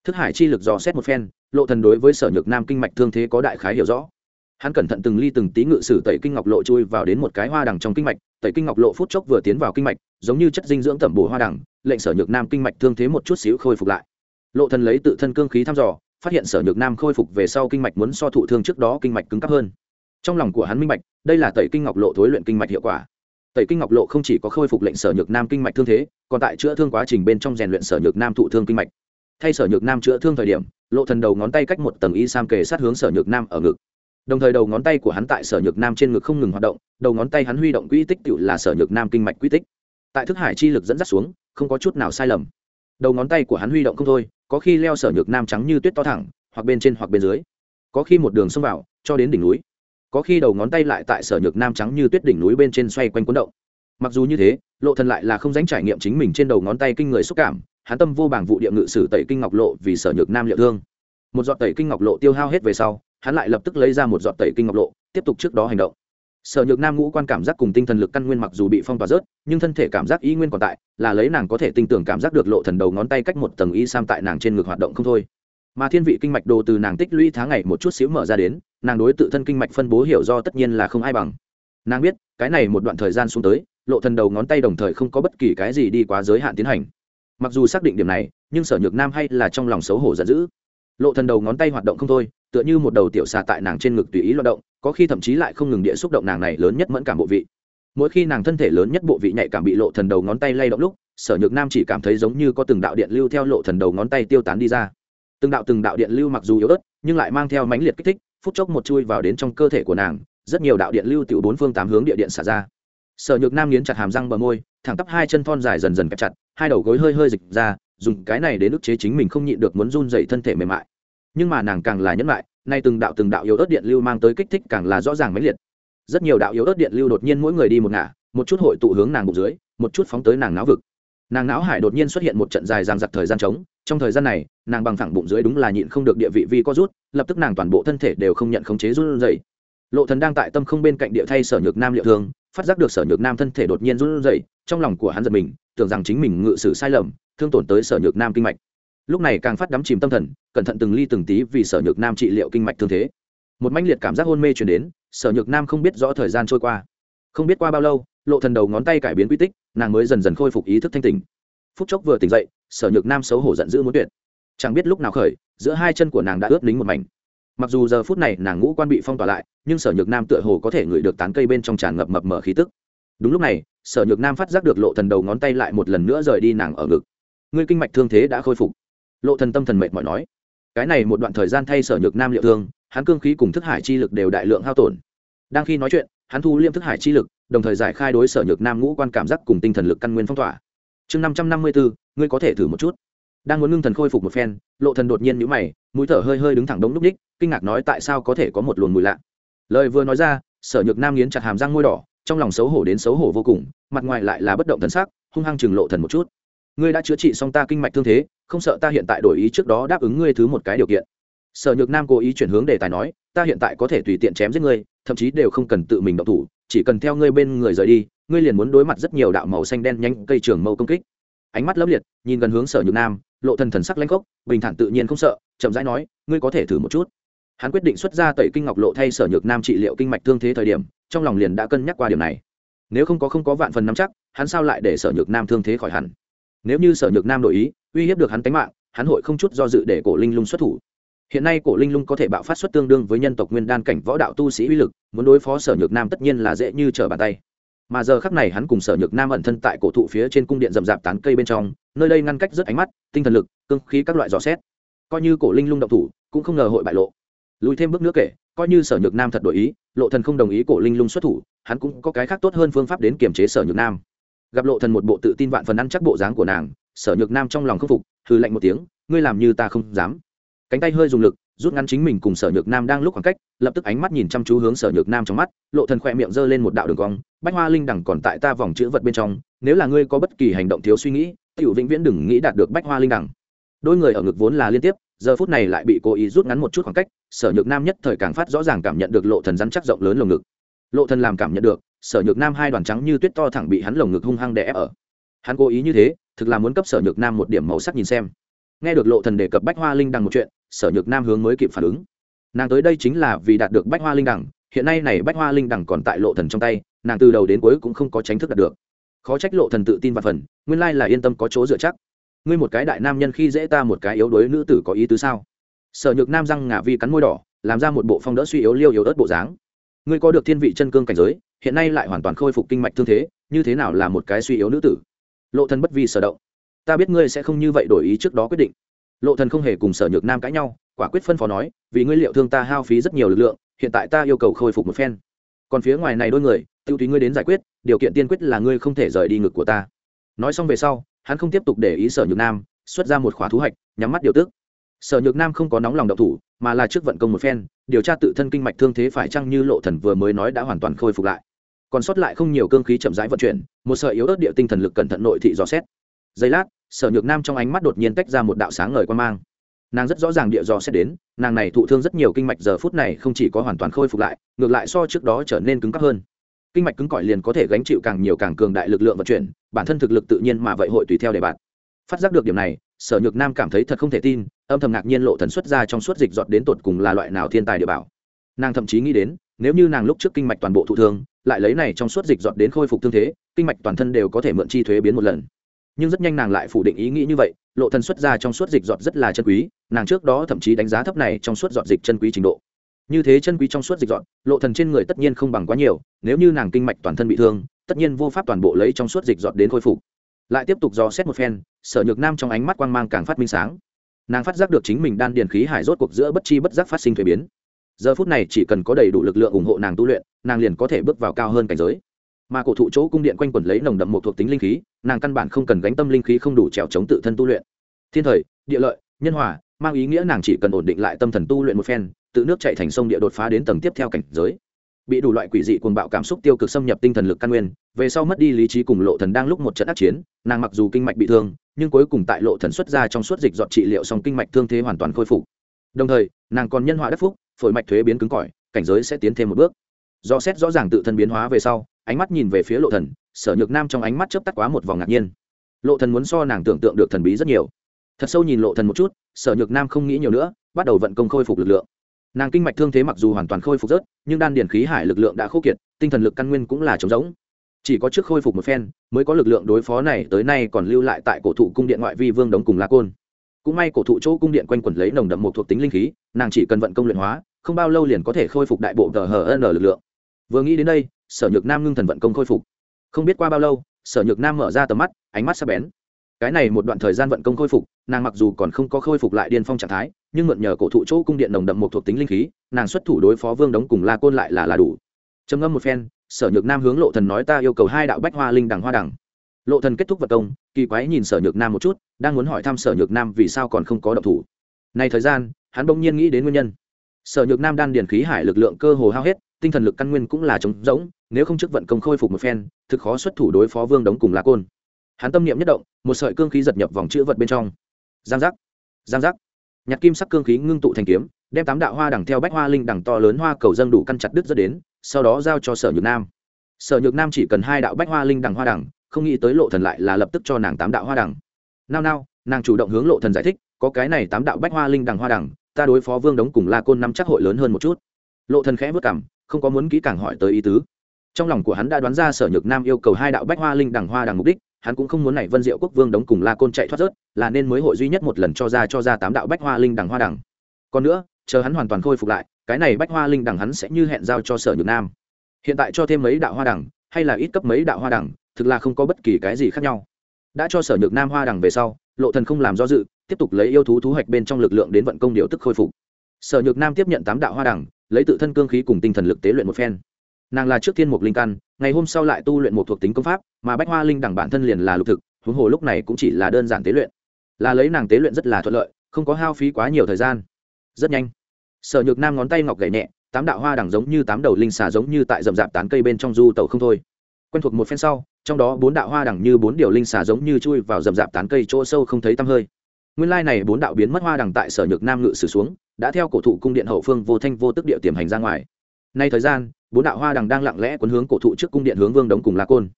Thức hải chi lực dò xét một phen, lộ thần đối với sở nhược nam kinh mạch thương thế có đại khái hiểu rõ hắn cẩn thận từng ly từng tí ngự sử tẩy kinh ngọc lộ chui vào đến một cái hoa đằng trong kinh mạch, tẩy kinh ngọc lộ phút chốc vừa tiến vào kinh mạch, giống như chất dinh dưỡng tẩm bổ hoa đằng, lệnh sở nhược nam kinh mạch thương thế một chút xíu khôi phục lại. Lộ thần lấy tự thân cương khí thăm dò, phát hiện sở nhược nam khôi phục về sau kinh mạch muốn so thụ thương trước đó kinh mạch cứng cáp hơn. Trong lòng của hắn minh mạch đây là tẩy kinh ngọc lộ thối luyện kinh mạch hiệu quả. Tẩy kinh ngọc lộ không chỉ có khôi phục lệnh sở nhược nam kinh mạch thương thế, còn tại chữa thương quá trình bên trong rèn luyện sở nhược nam thụ thương kinh mạch. Thay sở nhược nam chữa thương thời điểm, lộ thần đầu ngón tay cách một tầng y sam kề sát hướng sở nhược nam ở ngực đồng thời đầu ngón tay của hắn tại sở nhược nam trên ngực không ngừng hoạt động, đầu ngón tay hắn huy động quỹ tích tự là sở nhược nam kinh mạch quỹ tích. Tại thức hải chi lực dẫn dắt xuống, không có chút nào sai lầm. Đầu ngón tay của hắn huy động không thôi, có khi leo sở nhược nam trắng như tuyết to thẳng, hoặc bên trên hoặc bên dưới. Có khi một đường xông vào, cho đến đỉnh núi. Có khi đầu ngón tay lại tại sở nhược nam trắng như tuyết đỉnh núi bên trên xoay quanh cuốn động. Mặc dù như thế, lộ thần lại là không dánh trải nghiệm chính mình trên đầu ngón tay kinh người xúc cảm, hắn tâm vô bảng vụ địa ngự sử tẩy kinh ngọc lộ vì sở nhược nam liệu thương. Một giọt tẩy kinh ngọc lộ tiêu hao hết về sau hắn lại lập tức lấy ra một giọt tẩy kinh ngọc lộ, tiếp tục trước đó hành động. Sở nhược nam ngũ quan cảm giác cùng tinh thần lực căn nguyên mặc dù bị phong tỏa rớt, nhưng thân thể cảm giác ý nguyên còn tại, là lấy nàng có thể tinh tưởng cảm giác được lộ thần đầu ngón tay cách một tầng y sam tại nàng trên ngực hoạt động không thôi. Mà thiên vị kinh mạch đồ từ nàng tích lũy tháng ngày một chút xíu mở ra đến, nàng đối tự thân kinh mạch phân bố hiểu do tất nhiên là không ai bằng. Nàng biết, cái này một đoạn thời gian xuống tới, lộ thần đầu ngón tay đồng thời không có bất kỳ cái gì đi quá giới hạn tiến hành. Mặc dù xác định điểm này, nhưng sở nhược nam hay là trong lòng xấu hổ giận dữ lộ thần đầu ngón tay hoạt động không thôi, tựa như một đầu tiểu xà tại nàng trên ngực tùy ý loạt động, có khi thậm chí lại không ngừng địa xúc động nàng này lớn nhất mẫn cảm bộ vị. Mỗi khi nàng thân thể lớn nhất bộ vị nhạy cảm bị lộ thần đầu ngón tay lay động lúc, sở nhược nam chỉ cảm thấy giống như có từng đạo điện lưu theo lộ thần đầu ngón tay tiêu tán đi ra. Từng đạo từng đạo điện lưu mặc dù yếu ớt, nhưng lại mang theo mãnh liệt kích thích, phút chốc một chui vào đến trong cơ thể của nàng, rất nhiều đạo điện lưu tiểu bốn phương tám hướng địa điện xả ra. Sở nhược nam nghiến chặt hàm răng bờ môi, thẳng tắp hai chân thon dài dần dần kẹp chặt, hai đầu gối hơi hơi dịch ra dùng cái này đến ức chế chính mình không nhịn được muốn run dậy thân thể mềm mại. Nhưng mà nàng càng là nhẫn lại nay từng đạo từng đạo yếu ớt điện lưu mang tới kích thích càng là rõ ràng mãnh liệt. Rất nhiều đạo yếu ớt điện lưu đột nhiên mỗi người đi một ngả, một chút hội tụ hướng nàng bụng dưới, một chút phóng tới nàng não vực. Nàng não hải đột nhiên xuất hiện một trận dài ràng giặc thời gian trống, trong thời gian này, nàng bằng thẳng bụng dưới đúng là nhịn không được địa vị vi có rút, lập tức nàng toàn bộ thân thể đều không nhận khống chế run rẩy. Lộ thần đang tại tâm không bên cạnh địa thay sở nhược nam liệu thương, phát giác được sở nhược nam thân thể đột nhiên run rẩy, trong lòng của hắn giật mình, tưởng rằng chính mình ngự sử sai lầm thương tổn tới sở nhược nam kinh mạch. Lúc này càng phát đắm chìm tâm thần, cẩn thận từng ly từng tí vì sở nhược nam trị liệu kinh mạch thương thế. Một mãnh liệt cảm giác hôn mê truyền đến, sở nhược nam không biết rõ thời gian trôi qua. Không biết qua bao lâu, lộ thần đầu ngón tay cải biến quy tích, nàng mới dần dần khôi phục ý thức thanh tỉnh. Phút chốc vừa tỉnh dậy, sở nhược nam xấu hổ giận dữ muốn tuyệt. Chẳng biết lúc nào khởi, giữa hai chân của nàng đã ướt lính một mảnh. Mặc dù giờ phút này nàng ngũ quan bị phong tỏa lại, nhưng sở nhược nam tựa hồ có thể ngửi được tán cây bên trong tràn ngập mập mở khí tức. Đúng lúc này, sở nhược nam phát giác được lộ thần đầu ngón tay lại một lần nữa rời đi nàng ở ngực ngươi kinh mạch thương thế đã khôi phục. Lộ thần tâm thần mệt mỏi nói. Cái này một đoạn thời gian thay sở nhược nam liệu thương, hắn cương khí cùng thức hải chi lực đều đại lượng hao tổn. Đang khi nói chuyện, hắn thu liêm thức hải chi lực, đồng thời giải khai đối sở nhược nam ngũ quan cảm giác cùng tinh thần lực căn nguyên phong tỏa. Chương năm trăm năm mươi bốn ngươi có thể thử một chút. Đang muốn ngưng thần khôi phục một phen, lộ thần đột nhiên nhíu mày, mũi thở hơi hơi đứng thẳng đống lúc ních, kinh ngạc nói tại sao có thể có một luồng mùi lạ. Lời vừa nói ra, sở nhược nam nghiến chặt hàm răng môi đỏ, trong lòng xấu hổ đến xấu hổ vô cùng, mặt ngoài lại là bất động thần sắc, hung hăng chừng lộ thần một chút ngươi đã chữa trị xong ta kinh mạch thương thế, không sợ ta hiện tại đổi ý trước đó đáp ứng ngươi thứ một cái điều kiện. Sở nhược nam cố ý chuyển hướng đề tài nói, ta hiện tại có thể tùy tiện chém giết ngươi, thậm chí đều không cần tự mình động thủ, chỉ cần theo ngươi bên người rời đi, ngươi liền muốn đối mặt rất nhiều đạo màu xanh đen nhanh cây trường mâu công kích. Ánh mắt lấp liệt, nhìn gần hướng sở nhược nam, lộ thần thần sắc lanh khốc, bình thản tự nhiên không sợ, chậm rãi nói, ngươi có thể thử một chút. Hắn quyết định xuất ra tẩy kinh ngọc lộ thay sở nhược nam trị liệu kinh mạch thương thế thời điểm, trong lòng liền đã cân nhắc qua điểm này. Nếu không có không có vạn phần nắm chắc, hắn sao lại để sở nhược nam thương thế khỏi hẳn? Nếu như sở nhược nam đổi ý, uy hiếp được hắn tính mạng, hắn hội không chút do dự để cổ linh lung xuất thủ. Hiện nay cổ linh lung có thể bạo phát xuất tương đương với nhân tộc nguyên đan cảnh võ đạo tu sĩ uy lực, muốn đối phó sở nhược nam tất nhiên là dễ như trở bàn tay. Mà giờ khắc này hắn cùng sở nhược nam ẩn thân tại cổ thụ phía trên cung điện rậm rạp tán cây bên trong, nơi đây ngăn cách rất ánh mắt, tinh thần lực, cương khí các loại dò xét. Coi như cổ linh lung động thủ, cũng không ngờ hội bại lộ. Lùi thêm bước nữa kể, coi như sở nhược nam thật đổi ý, lộ thần không đồng ý cổ linh lung xuất thủ, hắn cũng có cái khác tốt hơn phương pháp đến kiềm chế sở nhược nam gặp lộ thần một bộ tự tin vạn phần ăn chắc bộ dáng của nàng, sở nhược nam trong lòng khâm phục, hừ lạnh một tiếng, ngươi làm như ta không dám. Cánh tay hơi dùng lực, rút ngắn chính mình cùng sở nhược nam đang lúc khoảng cách, lập tức ánh mắt nhìn chăm chú hướng sở nhược nam trong mắt, lộ thần khỏe miệng giơ lên một đạo đường cong, bách hoa linh đẳng còn tại ta vòng chữ vật bên trong, nếu là ngươi có bất kỳ hành động thiếu suy nghĩ, tiểu vĩnh viễn đừng nghĩ đạt được bách hoa linh đẳng đôi người ở ngực vốn là liên tiếp, giờ phút này lại bị cố ý rút ngắn một chút khoảng cách, sở nhược nam nhất thời càng phát rõ ràng cảm nhận được lộ thần rắn chắc rộng lớn lồng ngực. Lộ thần làm cảm nhận được sở nhược nam hai đoàn trắng như tuyết to thẳng bị hắn lồng ngực hung hăng đè ép ở. Hắn cố ý như thế, thực là muốn cấp sở nhược nam một điểm màu sắc nhìn xem. Nghe được lộ thần đề cập bách hoa linh đằng một chuyện, sở nhược nam hướng mới kịp phản ứng. Nàng tới đây chính là vì đạt được bách hoa linh đằng, hiện nay này bách hoa linh đằng còn tại lộ thần trong tay, nàng từ đầu đến cuối cũng không có tránh thức đạt được. Khó trách lộ thần tự tin và phần, nguyên lai là yên tâm có chỗ dựa chắc. Ngươi một cái đại nam nhân khi dễ ta một cái yếu đuối nữ tử có ý tứ sao? Sở nhược nam răng ngả vi cắn môi đỏ, làm ra một bộ phong đỡ suy yếu liêu yếu ớt bộ dáng. Ngươi có được thiên vị chân cương cảnh giới hiện nay lại hoàn toàn khôi phục kinh mạch thương thế, như thế nào là một cái suy yếu nữ tử? Lộ thần bất vi sở động. Ta biết ngươi sẽ không như vậy đổi ý trước đó quyết định. Lộ thần không hề cùng sở nhược nam cãi nhau, quả quyết phân phó nói, vì ngươi liệu thương ta hao phí rất nhiều lực lượng, hiện tại ta yêu cầu khôi phục một phen. Còn phía ngoài này đôi người, tiêu tùy ngươi đến giải quyết, điều kiện tiên quyết là ngươi không thể rời đi ngực của ta. Nói xong về sau, hắn không tiếp tục để ý sở nhược nam, xuất ra một khóa thú hạch, nhắm mắt điều tức. Sở nhược nam không có nóng lòng độc thủ, mà là trước vận công một phen, điều tra tự thân kinh mạch thương thế phải chăng như lộ thần vừa mới nói đã hoàn toàn khôi phục lại còn sót lại không nhiều cương khí chậm rãi vận chuyển, một sợi yếu ớt địa tinh thần lực cẩn thận nội thị dò xét. Giây lát, sở nhược nam trong ánh mắt đột nhiên tách ra một đạo sáng ngời quan mang. Nàng rất rõ ràng địa dò xét đến, nàng này thụ thương rất nhiều kinh mạch giờ phút này không chỉ có hoàn toàn khôi phục lại, ngược lại so trước đó trở nên cứng cắp hơn. Kinh mạch cứng cỏi liền có thể gánh chịu càng nhiều càng cường đại lực lượng vận chuyển, bản thân thực lực tự nhiên mà vậy hội tùy theo để bạn. Phát giác được điểm này, sở nhược nam cảm thấy thật không thể tin, âm thầm ngạc nhiên lộ thần xuất ra trong suốt dịch dọt đến tột cùng là loại nào thiên tài địa bảo. Nàng thậm chí nghĩ đến, nếu như nàng lúc trước kinh mạch toàn bộ thụ thương lại lấy này trong suốt dịch dọn đến khôi phục thương thế kinh mạch toàn thân đều có thể mượn chi thuế biến một lần. Nhưng rất nhanh nàng lại phủ định ý nghĩ như vậy lộ thần xuất ra trong suốt dịch dọn rất là chân quý nàng trước đó thậm chí đánh giá thấp này trong suốt dọn dịch chân quý trình độ. Như thế chân quý trong suốt dịch dọn, lộ thần trên người tất nhiên không bằng quá nhiều nếu như nàng kinh mạch toàn thân bị thương tất nhiên vô pháp toàn bộ lấy trong suốt dịch dọn đến khôi phục. Lại tiếp tục dò xét một phen sở nhược nam trong ánh mắt quang mang càng phát minh sáng. Nàng phát giác được chính mình đan điền khí hải rốt cuộc giữa bất chi bất giác phát sinh thuế biến giờ phút này chỉ cần có đầy đủ lực lượng ủng hộ nàng tu luyện, nàng liền có thể bước vào cao hơn cảnh giới. Mà cổ thụ chỗ cung điện quanh quẩn lấy nồng đậm một thuộc tính linh khí, nàng căn bản không cần gánh tâm linh khí không đủ trèo chống tự thân tu luyện. Thiên thời, địa lợi, nhân hòa, mang ý nghĩa nàng chỉ cần ổn định lại tâm thần tu luyện một phen, tự nước chạy thành sông địa đột phá đến tầng tiếp theo cảnh giới. Bị đủ loại quỷ dị cuồng bạo cảm xúc tiêu cực xâm nhập tinh thần lực căn nguyên, về sau mất đi lý trí cùng lộ thần đang lúc một trận ác chiến, nàng mặc dù kinh mạch bị thương, nhưng cuối cùng tại lộ thần xuất ra trong suốt dịch dọn trị liệu xong kinh mạch thương thế hoàn toàn khôi phục. Đồng thời, nàng còn nhân họa đất phúc phổi mạch thuế biến cứng cỏi, cảnh giới sẽ tiến thêm một bước. Do xét rõ ràng tự thân biến hóa về sau, ánh mắt nhìn về phía lộ thần, sở nhược nam trong ánh mắt chớp tắt quá một vòng ngạc nhiên. Lộ thần muốn so nàng tưởng tượng được thần bí rất nhiều. Thật sâu nhìn lộ thần một chút, sở nhược nam không nghĩ nhiều nữa, bắt đầu vận công khôi phục lực lượng. Nàng kinh mạch thương thế mặc dù hoàn toàn khôi phục rớt, nhưng đan điển khí hải lực lượng đã khô kiệt, tinh thần lực căn nguyên cũng là trống rỗng. Chỉ có trước khôi phục một phen, mới có lực lượng đối phó này, tới nay còn lưu lại tại cổ thụ cung điện ngoại vi vương đống cùng la côn cũng may cổ thụ chỗ cung điện quanh quẩn lấy nồng đậm một thuộc tính linh khí, nàng chỉ cần vận công luyện hóa, không bao lâu liền có thể khôi phục đại bộ tờ n lực lượng. Vừa nghĩ đến đây, sở nhược nam ngưng thần vận công khôi phục. Không biết qua bao lâu, sở nhược nam mở ra tầm mắt, ánh mắt sắp bén. Cái này một đoạn thời gian vận công khôi phục, nàng mặc dù còn không có khôi phục lại điên phong trạng thái, nhưng mượn nhờ cổ thụ chỗ cung điện nồng đậm một thuộc tính linh khí, nàng xuất thủ đối phó vương đống cùng la côn lại là là đủ. Trầm ngâm một phen, sở nhược nam hướng lộ thần nói ta yêu cầu hai đạo bách hoa linh đằng hoa đằng lộ thần kết thúc vật công, kỳ quái nhìn sở nhược nam một chút, đang muốn hỏi thăm sở nhược nam vì sao còn không có động thủ. Này thời gian, hắn bỗng nhiên nghĩ đến nguyên nhân. Sở nhược nam đan điển khí hải lực lượng cơ hồ hao hết, tinh thần lực căn nguyên cũng là trống rỗng, nếu không trước vận công khôi phục một phen, thực khó xuất thủ đối phó vương đống cùng lá côn. Hắn tâm niệm nhất động, một sợi cương khí giật nhập vòng chữ vật bên trong. Giang giác giang giác. Nhặt kim sắc cương khí ngưng tụ thành kiếm, đem tám đạo hoa đằng theo bách hoa linh đằng to lớn hoa cầu dâng đủ căn chặt đứt dẫn đến, sau đó giao cho sở nhược nam. Sở nhược nam chỉ cần hai đạo bách hoa linh đằng hoa đằng không nghĩ tới lộ thần lại là lập tức cho nàng tám đạo hoa đằng. Nao nao, nàng chủ động hướng lộ thần giải thích, có cái này tám đạo bách hoa linh đằng hoa đằng, ta đối phó vương đống cùng la côn năm chắc hội lớn hơn một chút. Lộ thần khẽ vất cảm, không có muốn kỹ càng hỏi tới ý tứ. Trong lòng của hắn đã đoán ra sở nhược nam yêu cầu hai đạo bách hoa linh đằng hoa đằng mục đích, hắn cũng không muốn này vân diệu quốc vương đống cùng la côn chạy thoát rớt, là nên mới hội duy nhất một lần cho ra cho ra tám đạo bách hoa linh đằng hoa đằng. Còn nữa, chờ hắn hoàn toàn khôi phục lại, cái này bách hoa linh đằng hắn sẽ như hẹn giao cho sở nhược nam. Hiện tại cho thêm mấy đạo hoa đằng, hay là ít cấp mấy đạo hoa đằng thực là không có bất kỳ cái gì khác nhau. Đã cho sở nhược nam hoa đằng về sau, lộ thần không làm do dự, tiếp tục lấy yêu thú thú hoạch bên trong lực lượng đến vận công điều tức khôi phục. Sở nhược nam tiếp nhận tám đạo hoa đằng, lấy tự thân cương khí cùng tinh thần lực tế luyện một phen. Nàng là trước thiên mục linh căn, ngày hôm sau lại tu luyện một thuộc tính công pháp, mà bách hoa linh đẳng bản thân liền là lục thực, huống hồ lúc này cũng chỉ là đơn giản tế luyện. Là lấy nàng tế luyện rất là thuận lợi, không có hao phí quá nhiều thời gian. Rất nhanh, sở nhược nam ngón tay ngọc gảy nhẹ, tám đạo hoa đẳng giống như tám đầu linh xà giống như tại rậm rạp tán cây bên trong du tàu không thôi. Quen thuộc một phen sau trong đó bốn đạo hoa đẳng như bốn điều linh xà giống như chui vào rậm rạp tán cây chỗ sâu không thấy tăm hơi. Nguyên lai này bốn đạo biến mất hoa đẳng tại sở nhược nam ngự sử xuống, đã theo cổ thụ cung điện hậu phương vô thanh vô tức địa tiềm hành ra ngoài. Nay thời gian, bốn đạo hoa đằng đang lặng lẽ quấn hướng cổ thụ trước cung điện hướng vương đống cùng la côn.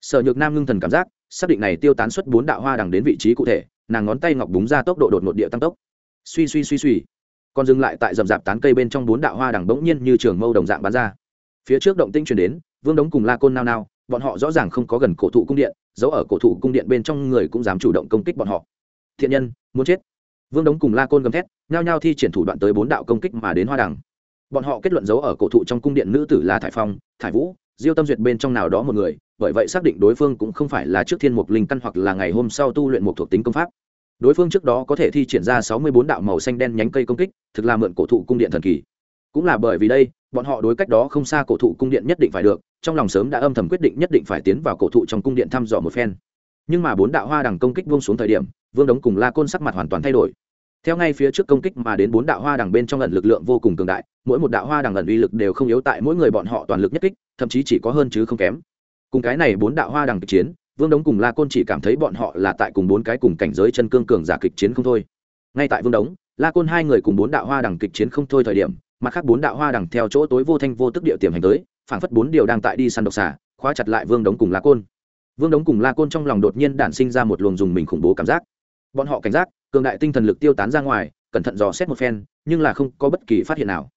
Sở nhược nam ngưng thần cảm giác, xác định này tiêu tán xuất bốn đạo hoa đằng đến vị trí cụ thể, nàng ngón tay ngọc búng ra tốc độ đột ngột địa tăng tốc. Suy suy suy suy. Còn dừng lại tại rậm rạp tán cây bên trong bốn đạo hoa đằng bỗng nhiên như trường mâu đồng dạng bắn ra. Phía trước động tinh truyền đến, vương đống cùng la côn nao nao bọn họ rõ ràng không có gần cổ thụ cung điện giấu ở cổ thụ cung điện bên trong người cũng dám chủ động công kích bọn họ. Thiện nhân, muốn chết. Vương đống cùng la côn gầm thét, nhao nhao thi triển thủ đoạn tới bốn đạo công kích mà đến hoa đằng. Bọn họ kết luận giấu ở cổ thụ trong cung điện nữ tử là thải phong, thải vũ, diêu tâm duyệt bên trong nào đó một người, bởi vậy xác định đối phương cũng không phải là trước thiên mục linh căn hoặc là ngày hôm sau tu luyện một thuộc tính công pháp. Đối phương trước đó có thể thi triển ra sáu mươi bốn đạo màu xanh đen nhánh cây công kích, thực là mượn cổ thụ cung điện thần kỳ. Cũng là bởi vì đây, bọn họ đối cách đó không xa cổ thụ cung điện nhất định phải được trong lòng sớm đã âm thầm quyết định nhất định phải tiến vào cổ thụ trong cung điện thăm dò một phen. Nhưng mà bốn đạo hoa đằng công kích vung xuống thời điểm, vương đống cùng la côn sắc mặt hoàn toàn thay đổi. Theo ngay phía trước công kích mà đến bốn đạo hoa đằng bên trong lần lực lượng vô cùng cường đại, mỗi một đạo hoa đằng lần uy lực đều không yếu tại mỗi người bọn họ toàn lực nhất kích, thậm chí chỉ có hơn chứ không kém. Cùng cái này bốn đạo hoa đằng kịch chiến, vương đống cùng la côn chỉ cảm thấy bọn họ là tại cùng bốn cái cùng cảnh giới chân cương cường giả kịch chiến không thôi. Ngay tại vương đống, la côn hai người cùng bốn đạo hoa đằng kịch chiến không thôi thời điểm, mặt khác bốn đạo hoa đằng theo chỗ tối vô thanh vô tức địa tiềm hành tới phảng phất bốn điều đang tại đi săn độc xà, khóa chặt lại vương đống cùng la côn. Vương đống cùng la côn trong lòng đột nhiên đản sinh ra một luồng dùng mình khủng bố cảm giác. Bọn họ cảnh giác, cường đại tinh thần lực tiêu tán ra ngoài, cẩn thận dò xét một phen, nhưng là không có bất kỳ phát hiện nào.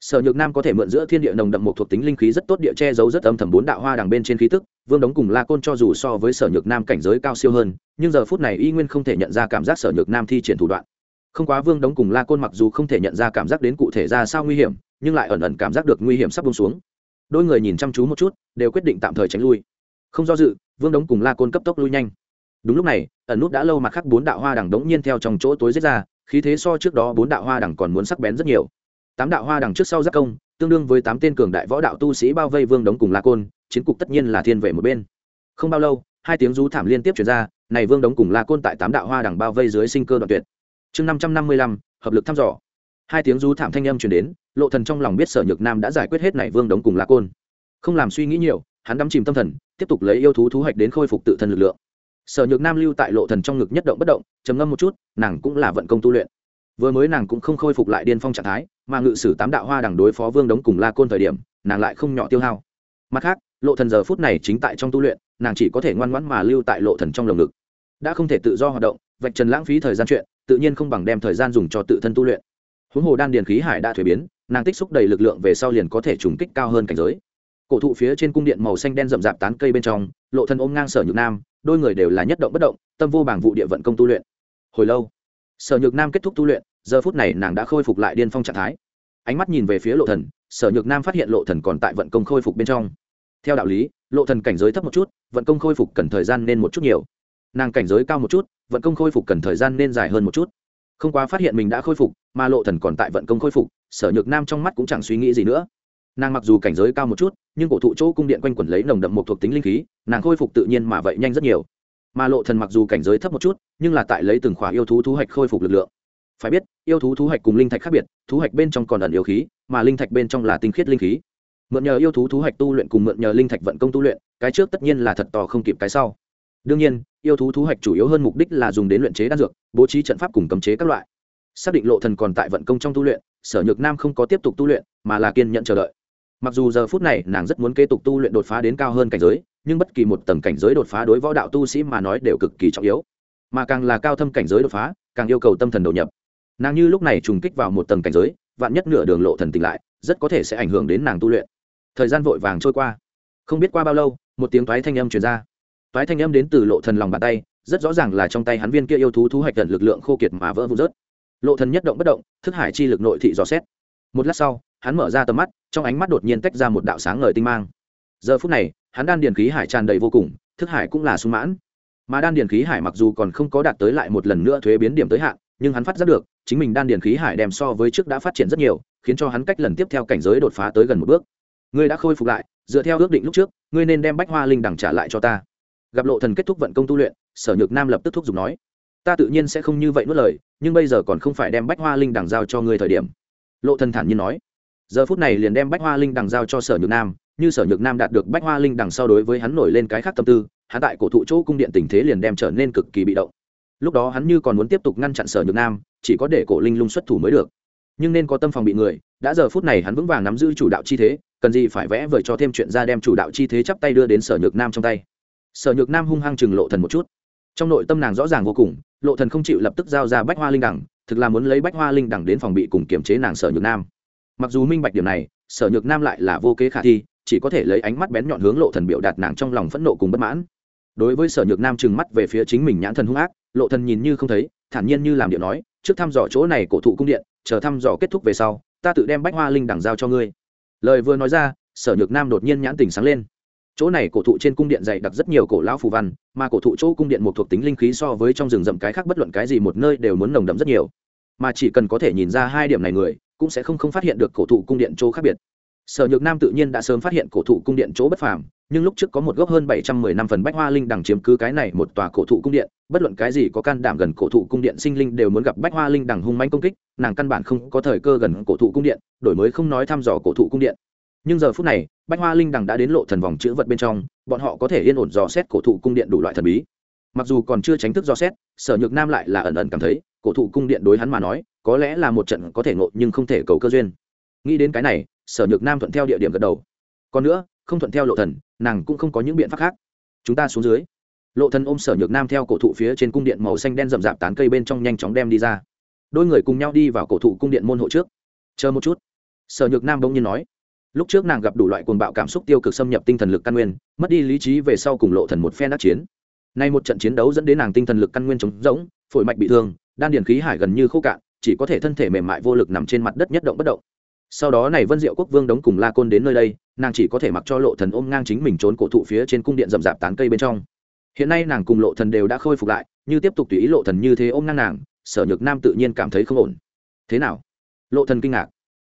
Sở nhược nam có thể mượn giữa thiên địa nồng đậm một thuộc tính linh khí rất tốt địa che giấu rất âm thầm bốn đạo hoa đằng bên trên khí tức, vương đống cùng la côn cho dù so với sở nhược nam cảnh giới cao siêu hơn, nhưng giờ phút này y nguyên không thể nhận ra cảm giác sở nhược nam thi triển thủ đoạn. Không quá vương đống cùng la côn mặc dù không thể nhận ra cảm giác đến cụ thể ra sao nguy hiểm, nhưng lại ẩn ẩn cảm giác được nguy hiểm sắp bông xuống đôi người nhìn chăm chú một chút, đều quyết định tạm thời tránh lui. Không do dự, vương đống cùng la côn cấp tốc lui nhanh. Đúng lúc này, ẩn nút đã lâu mặt khắc bốn đạo hoa đằng đống nhiên theo trong chỗ tối giết ra, khí thế so trước đó bốn đạo hoa đằng còn muốn sắc bén rất nhiều. Tám đạo hoa đằng trước sau giác công, tương đương với tám tên cường đại võ đạo tu sĩ bao vây vương đống cùng la côn, chiến cục tất nhiên là thiên về một bên. Không bao lâu, hai tiếng rú thảm liên tiếp chuyển ra, này vương đống cùng la côn tại tám đạo hoa đằng bao vây dưới sinh cơ đoạn tuyệt. Chương năm trăm năm mươi lăm, hợp lực thăm dò. Hai tiếng rú thảm thanh âm chuyển đến lộ thần trong lòng biết sở nhược nam đã giải quyết hết này vương đống cùng la côn. Không làm suy nghĩ nhiều, hắn đắm chìm tâm thần, tiếp tục lấy yêu thú thú hạch đến khôi phục tự thân lực lượng. Sở nhược nam lưu tại lộ thần trong ngực nhất động bất động, trầm ngâm một chút, nàng cũng là vận công tu luyện. Vừa mới nàng cũng không khôi phục lại điên phong trạng thái, mà ngự sử tám đạo hoa đằng đối phó vương đống cùng la côn thời điểm, nàng lại không nhỏ tiêu hao. Mặt khác, lộ thần giờ phút này chính tại trong tu luyện, nàng chỉ có thể ngoan ngoãn mà lưu tại lộ thần trong lồng ngực. Đã không thể tự do hoạt động, vạch trần lãng phí thời gian chuyện, tự nhiên không bằng đem thời gian dùng cho tự thân tu luyện. Huống hồ đan điền khí hải đã thuế biến nàng tích xúc đầy lực lượng về sau liền có thể trùng kích cao hơn cảnh giới. Cổ thụ phía trên cung điện màu xanh đen rậm rạp tán cây bên trong, lộ thân ôm ngang sở nhược nam, đôi người đều là nhất động bất động, tâm vô bảng vụ địa vận công tu luyện. Hồi lâu, sở nhược nam kết thúc tu luyện, giờ phút này nàng đã khôi phục lại điên phong trạng thái. Ánh mắt nhìn về phía lộ thần, sở nhược nam phát hiện lộ thần còn tại vận công khôi phục bên trong. Theo đạo lý, lộ thần cảnh giới thấp một chút, vận công khôi phục cần thời gian nên một chút nhiều. Nàng cảnh giới cao một chút, vận công khôi phục cần thời gian nên dài hơn một chút. Không quá phát hiện mình đã khôi phục, mà lộ thần còn tại vận công khôi phục sở nhược nam trong mắt cũng chẳng suy nghĩ gì nữa. Nàng mặc dù cảnh giới cao một chút, nhưng cổ thụ chỗ cung điện quanh quẩn lấy nồng đậm một thuộc tính linh khí, nàng khôi phục tự nhiên mà vậy nhanh rất nhiều. Mà lộ thần mặc dù cảnh giới thấp một chút, nhưng là tại lấy từng khỏa yêu thú thú hạch khôi phục lực lượng. Phải biết, yêu thú thú hạch cùng linh thạch khác biệt, thú hạch bên trong còn ẩn yêu khí, mà linh thạch bên trong là tinh khiết linh khí. Mượn nhờ yêu thú thú hạch tu luyện cùng mượn nhờ linh thạch vận công tu luyện, cái trước tất nhiên là thật to không kịp cái sau. Đương nhiên, yêu thú thú hạch chủ yếu hơn mục đích là dùng đến luyện chế đan dược, bố trí trận pháp cùng cấm chế các loại xác định lộ thần còn tại vận công trong tu luyện, sở nhược nam không có tiếp tục tu luyện, mà là kiên nhẫn chờ đợi. Mặc dù giờ phút này nàng rất muốn kế tục tu luyện đột phá đến cao hơn cảnh giới, nhưng bất kỳ một tầng cảnh giới đột phá đối võ đạo tu sĩ mà nói đều cực kỳ trọng yếu. Mà càng là cao thâm cảnh giới đột phá, càng yêu cầu tâm thần đầu nhập. Nàng như lúc này trùng kích vào một tầng cảnh giới, vạn nhất nửa đường lộ thần tỉnh lại, rất có thể sẽ ảnh hưởng đến nàng tu luyện. Thời gian vội vàng trôi qua. Không biết qua bao lâu, một tiếng toái thanh âm truyền ra. Toái thanh âm đến từ lộ thần lòng bàn tay, rất rõ ràng là trong tay hắn viên kia yêu thú thu hoạch tận lực lượng khô kiệt mà vỡ vụn rớt lộ thần nhất động bất động, thức hải chi lực nội thị dò xét. Một lát sau, hắn mở ra tầm mắt, trong ánh mắt đột nhiên tách ra một đạo sáng ngời tinh mang. Giờ phút này, hắn đan điền khí hải tràn đầy vô cùng, thức hải cũng là sung mãn. Mà đan điền khí hải mặc dù còn không có đạt tới lại một lần nữa thuế biến điểm tới hạn, nhưng hắn phát giác được, chính mình đan điền khí hải đem so với trước đã phát triển rất nhiều, khiến cho hắn cách lần tiếp theo cảnh giới đột phá tới gần một bước. Ngươi đã khôi phục lại, dựa theo ước định lúc trước, ngươi nên đem bách hoa linh đằng trả lại cho ta. Gặp lộ thần kết thúc vận công tu luyện, sở nhược nam lập tức thúc giục nói ta tự nhiên sẽ không như vậy nuốt lời, nhưng bây giờ còn không phải đem bách hoa linh đằng giao cho ngươi thời điểm. Lộ thần thản nhiên nói. Giờ phút này liền đem bách hoa linh đằng giao cho sở nhược nam, như sở nhược nam đạt được bách hoa linh đằng sau đối với hắn nổi lên cái khác tâm tư, hắn tại cổ thụ chỗ cung điện tình thế liền đem trở nên cực kỳ bị động. Lúc đó hắn như còn muốn tiếp tục ngăn chặn sở nhược nam, chỉ có để cổ linh lung xuất thủ mới được. Nhưng nên có tâm phòng bị người, đã giờ phút này hắn vững vàng nắm giữ chủ đạo chi thế, cần gì phải vẽ vời cho thêm chuyện ra đem chủ đạo chi thế chắp tay đưa đến sở nhược nam trong tay. Sở nhược nam hung hăng chừng lộ thần một chút. Trong nội tâm nàng rõ ràng vô cùng lộ thần không chịu lập tức giao ra bách hoa linh đẳng, thực là muốn lấy bách hoa linh đẳng đến phòng bị cùng kiểm chế nàng sở nhược nam. Mặc dù minh bạch điểm này, sở nhược nam lại là vô kế khả thi, chỉ có thể lấy ánh mắt bén nhọn hướng lộ thần biểu đạt nàng trong lòng phẫn nộ cùng bất mãn. Đối với sở nhược nam trừng mắt về phía chính mình nhãn thần hung ác, lộ thần nhìn như không thấy, thản nhiên như làm điệu nói, trước thăm dò chỗ này cổ thụ cung điện, chờ thăm dò kết thúc về sau, ta tự đem bách hoa linh đẳng giao cho ngươi. Lời vừa nói ra, sở nhược nam đột nhiên nhãn tình sáng lên chỗ này cổ thụ trên cung điện dày đặc rất nhiều cổ lão phù văn, mà cổ thụ chỗ cung điện một thuộc tính linh khí so với trong rừng rậm cái khác bất luận cái gì một nơi đều muốn nồng đậm rất nhiều. Mà chỉ cần có thể nhìn ra hai điểm này người, cũng sẽ không không phát hiện được cổ thụ cung điện chỗ khác biệt. Sở nhược nam tự nhiên đã sớm phát hiện cổ thụ cung điện chỗ bất phàm, nhưng lúc trước có một gốc hơn bảy trăm mười năm phần bách hoa linh đằng chiếm cứ cái này một tòa cổ thụ cung điện, bất luận cái gì có can đảm gần cổ thụ cung điện sinh linh đều muốn gặp bách hoa linh đằng hung manh công kích, nàng căn bản không có thời cơ gần cổ thụ cung điện, đổi mới không nói thăm dò cổ thụ cung điện. Nhưng giờ phút này bách hoa linh đằng đã đến lộ thần vòng chữ vật bên trong, bọn họ có thể yên ổn dò xét cổ thụ cung điện đủ loại thần bí. Mặc dù còn chưa tránh thức dò xét, sở nhược nam lại là ẩn ẩn cảm thấy, cổ thụ cung điện đối hắn mà nói, có lẽ là một trận có thể ngộ nhưng không thể cầu cơ duyên. Nghĩ đến cái này, sở nhược nam thuận theo địa điểm gật đầu. Còn nữa, không thuận theo lộ thần, nàng cũng không có những biện pháp khác. Chúng ta xuống dưới. Lộ thần ôm sở nhược nam theo cổ thụ phía trên cung điện màu xanh đen rậm rạp tán cây bên trong nhanh chóng đem đi ra. Đôi người cùng nhau đi vào cổ thụ cung điện môn hộ trước. Chờ một chút. Sở nhược nam bỗng nhiên nói lúc trước nàng gặp đủ loại cuồng bạo cảm xúc tiêu cực xâm nhập tinh thần lực căn nguyên, mất đi lý trí về sau cùng lộ thần một phen đắc chiến. Nay một trận chiến đấu dẫn đến nàng tinh thần lực căn nguyên trống rỗng, phổi mạch bị thương, đan điền khí hải gần như khô cạn, chỉ có thể thân thể mềm mại vô lực nằm trên mặt đất nhất động bất động. Sau đó này vân diệu quốc vương đóng cùng la côn đến nơi đây, nàng chỉ có thể mặc cho lộ thần ôm ngang chính mình trốn cổ thụ phía trên cung điện rậm rạp tán cây bên trong. Hiện nay nàng cùng lộ thần đều đã khôi phục lại, như tiếp tục tùy ý lộ thần như thế ôm ngang nàng, sở nhược nam tự nhiên cảm thấy không ổn. Thế nào? Lộ thần kinh ngạc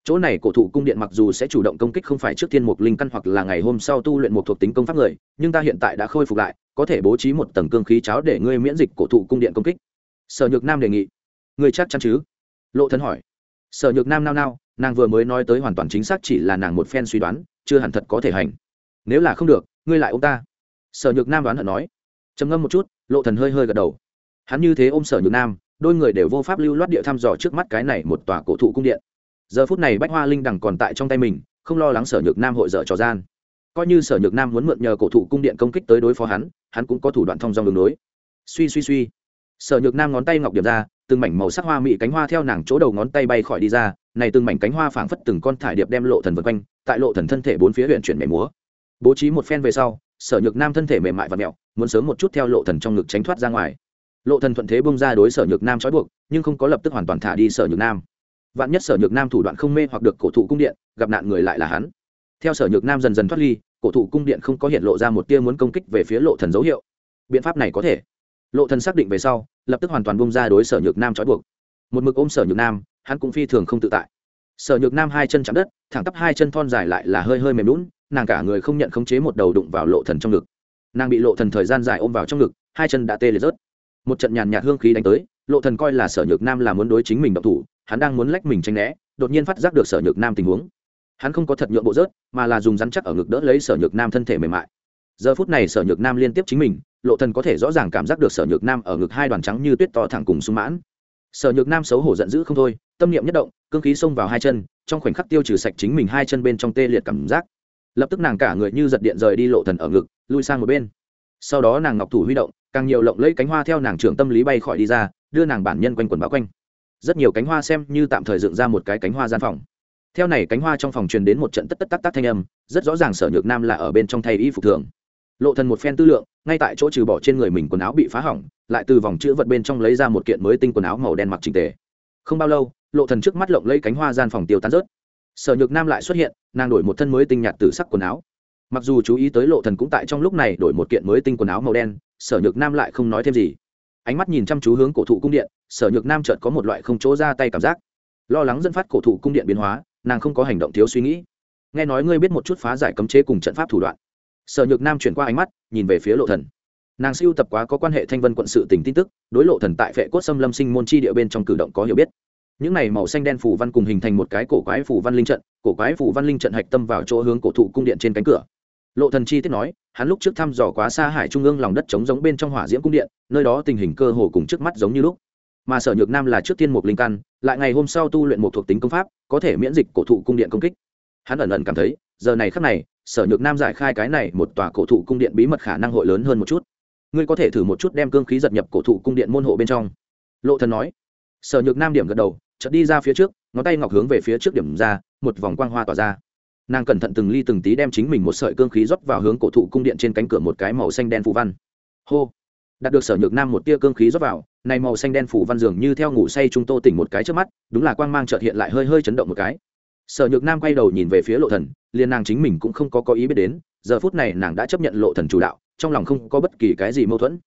chỗ này cổ thụ cung điện mặc dù sẽ chủ động công kích không phải trước thiên mục linh căn hoặc là ngày hôm sau tu luyện một thuộc tính công pháp người, nhưng ta hiện tại đã khôi phục lại, có thể bố trí một tầng cương khí cháo để ngươi miễn dịch cổ thụ cung điện công kích. Sở nhược nam đề nghị. Ngươi chắc chắn chứ? Lộ thần hỏi. Sở nhược nam nao nao, nàng vừa mới nói tới hoàn toàn chính xác chỉ là nàng một phen suy đoán, chưa hẳn thật có thể hành. Nếu là không được, ngươi lại ôm ta. Sở nhược nam đoán hận nói. Trầm ngâm một chút, lộ thần hơi hơi gật đầu. Hắn như thế ôm sở nhược nam, đôi người đều vô pháp lưu loát địa thăm dò trước mắt cái này một tòa cổ thụ cung điện giờ phút này bách hoa linh đằng còn tại trong tay mình, không lo lắng sở nhược nam hội dở trò gian. Coi như sở nhược nam muốn mượn nhờ cổ thụ cung điện công kích tới đối phó hắn hắn cũng có thủ đoạn thông dòng đường đối suy suy suy. Sở nhược nam ngón tay ngọc điểm ra, từng mảnh màu sắc hoa mị cánh hoa theo nàng chỗ đầu ngón tay bay khỏi đi ra, này từng mảnh cánh hoa phảng phất từng con thải điệp đem lộ thần vân quanh, tại lộ thần thân thể bốn phía huyện chuyển mẻ múa. Bố trí một phen về sau, sở nhược nam thân thể mềm mại và mẹo, muốn sớm một chút theo lộ thần trong ngực tránh thoát ra ngoài. Lộ thần thuận thế bung ra đối sở nhược nam trói buộc, nhưng không có lập tức hoàn toàn thả đi sở nhược nam vạn nhất sở nhược nam thủ đoạn không mê hoặc được cổ thụ cung điện, gặp nạn người lại là hắn. Theo sở nhược nam dần dần thoát ly, cổ thụ cung điện không có hiện lộ ra một tia muốn công kích về phía lộ thần dấu hiệu. Biện pháp này có thể. Lộ thần xác định về sau, lập tức hoàn toàn bung ra đối sở nhược nam trói buộc. Một mực ôm sở nhược nam, hắn cũng phi thường không tự tại. Sở nhược nam hai chân chạm đất, thẳng tắp hai chân thon dài lại là hơi hơi mềm lún nàng cả người không nhận khống chế một đầu đụng vào lộ thần trong ngực. Nàng bị lộ thần thời gian dài ôm vào trong ngực, hai chân đã tê liệt rớt. Một trận nhàn nhạt hương khí đánh tới, lộ thần coi là sở nhược nam là muốn đối chính mình động thủ hắn đang muốn lách mình tranh né, đột nhiên phát giác được sở nhược nam tình huống. Hắn không có thật nhượng bộ rớt, mà là dùng rắn chắc ở ngực đỡ lấy sở nhược nam thân thể mềm mại. Giờ phút này sở nhược nam liên tiếp chính mình, lộ thần có thể rõ ràng cảm giác được sở nhược nam ở ngực hai đoàn trắng như tuyết to thẳng cùng sung mãn. Sở nhược nam xấu hổ giận dữ không thôi, tâm niệm nhất động, cương khí xông vào hai chân, trong khoảnh khắc tiêu trừ sạch chính mình hai chân bên trong tê liệt cảm giác. Lập tức nàng cả người như giật điện rời đi lộ thần ở ngực, lui sang một bên. Sau đó nàng ngọc thủ huy động, càng nhiều lộng lẫy cánh hoa theo nàng trưởng tâm lý bay khỏi đi ra, đưa nàng bản nhân quanh quần báo quanh rất nhiều cánh hoa xem như tạm thời dựng ra một cái cánh hoa gian phòng. Theo này cánh hoa trong phòng truyền đến một trận tất tất tắc tắc thanh âm, rất rõ ràng sở nhược nam là ở bên trong thay y phục thường. Lộ thần một phen tư lượng, ngay tại chỗ trừ bỏ trên người mình quần áo bị phá hỏng, lại từ vòng chữ vật bên trong lấy ra một kiện mới tinh quần áo màu đen mặc chỉnh tề. Không bao lâu, lộ thần trước mắt lộng lấy cánh hoa gian phòng tiêu tan rớt. Sở nhược nam lại xuất hiện, nàng đổi một thân mới tinh nhạt từ sắc quần áo. Mặc dù chú ý tới lộ thần cũng tại trong lúc này đổi một kiện mới tinh quần áo màu đen, sở nhược nam lại không nói thêm gì ánh mắt nhìn chăm chú hướng cổ thụ cung điện, sở nhược nam chợt có một loại không chỗ ra tay cảm giác. Lo lắng dẫn phát cổ thụ cung điện biến hóa, nàng không có hành động thiếu suy nghĩ. Nghe nói ngươi biết một chút phá giải cấm chế cùng trận pháp thủ đoạn. Sở nhược nam chuyển qua ánh mắt, nhìn về phía lộ thần. Nàng siêu tập quá có quan hệ thanh vân quận sự tình tin tức, đối lộ thần tại phệ cốt xâm lâm sinh môn chi địa bên trong cử động có hiểu biết. Những này màu xanh đen phủ văn cùng hình thành một cái cổ quái phủ văn linh trận, cổ quái phủ văn linh trận hạch tâm vào chỗ hướng cổ thụ cung điện trên cánh cửa lộ thần chi tiết nói, hắn lúc trước thăm dò quá xa hải trung ương lòng đất trống giống bên trong hỏa diễm cung điện, nơi đó tình hình cơ hồ cùng trước mắt giống như lúc. Mà sở nhược nam là trước tiên một linh căn, lại ngày hôm sau tu luyện một thuộc tính công pháp, có thể miễn dịch cổ thụ cung điện công kích. Hắn ẩn ẩn cảm thấy, giờ này khắc này, sở nhược nam giải khai cái này một tòa cổ thụ cung điện bí mật khả năng hội lớn hơn một chút. Ngươi có thể thử một chút đem cương khí giật nhập cổ thụ cung điện môn hộ bên trong. Lộ thần nói. Sở nhược nam điểm gật đầu, chợt đi ra phía trước, ngón tay ngọc hướng về phía trước điểm ra, một vòng quang hoa tỏa ra nàng cẩn thận từng ly từng tí đem chính mình một sợi cương khí rót vào hướng cổ thụ cung điện trên cánh cửa một cái màu xanh đen phù văn. Hô! Đạt được sở nhược nam một tia cương khí rót vào, này màu xanh đen phủ văn dường như theo ngủ say trung tô tỉnh một cái trước mắt, đúng là quang mang chợt hiện lại hơi hơi chấn động một cái. Sở nhược nam quay đầu nhìn về phía lộ thần, liền nàng chính mình cũng không có có ý biết đến, giờ phút này nàng đã chấp nhận lộ thần chủ đạo, trong lòng không có bất kỳ cái gì mâu thuẫn.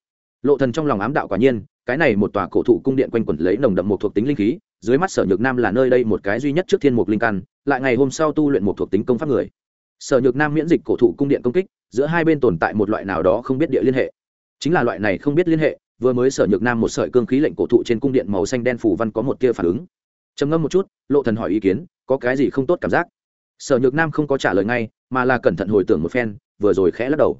Lộ thần trong lòng ám đạo quả nhiên, cái này một tòa cổ thụ cung điện quanh quẩn lấy nồng đậm một thuộc tính linh khí, dưới mắt sở nhược nam là nơi đây một cái duy nhất trước thiên mục linh căn lại ngày hôm sau tu luyện một thuộc tính công pháp người. Sở nhược nam miễn dịch cổ thụ cung điện công kích, giữa hai bên tồn tại một loại nào đó không biết địa liên hệ. Chính là loại này không biết liên hệ, vừa mới sở nhược nam một sợi cương khí lệnh cổ thụ trên cung điện màu xanh đen phủ văn có một tia phản ứng. Trầm ngâm một chút, lộ thần hỏi ý kiến, có cái gì không tốt cảm giác? Sở nhược nam không có trả lời ngay, mà là cẩn thận hồi tưởng một phen, vừa rồi khẽ lắc đầu.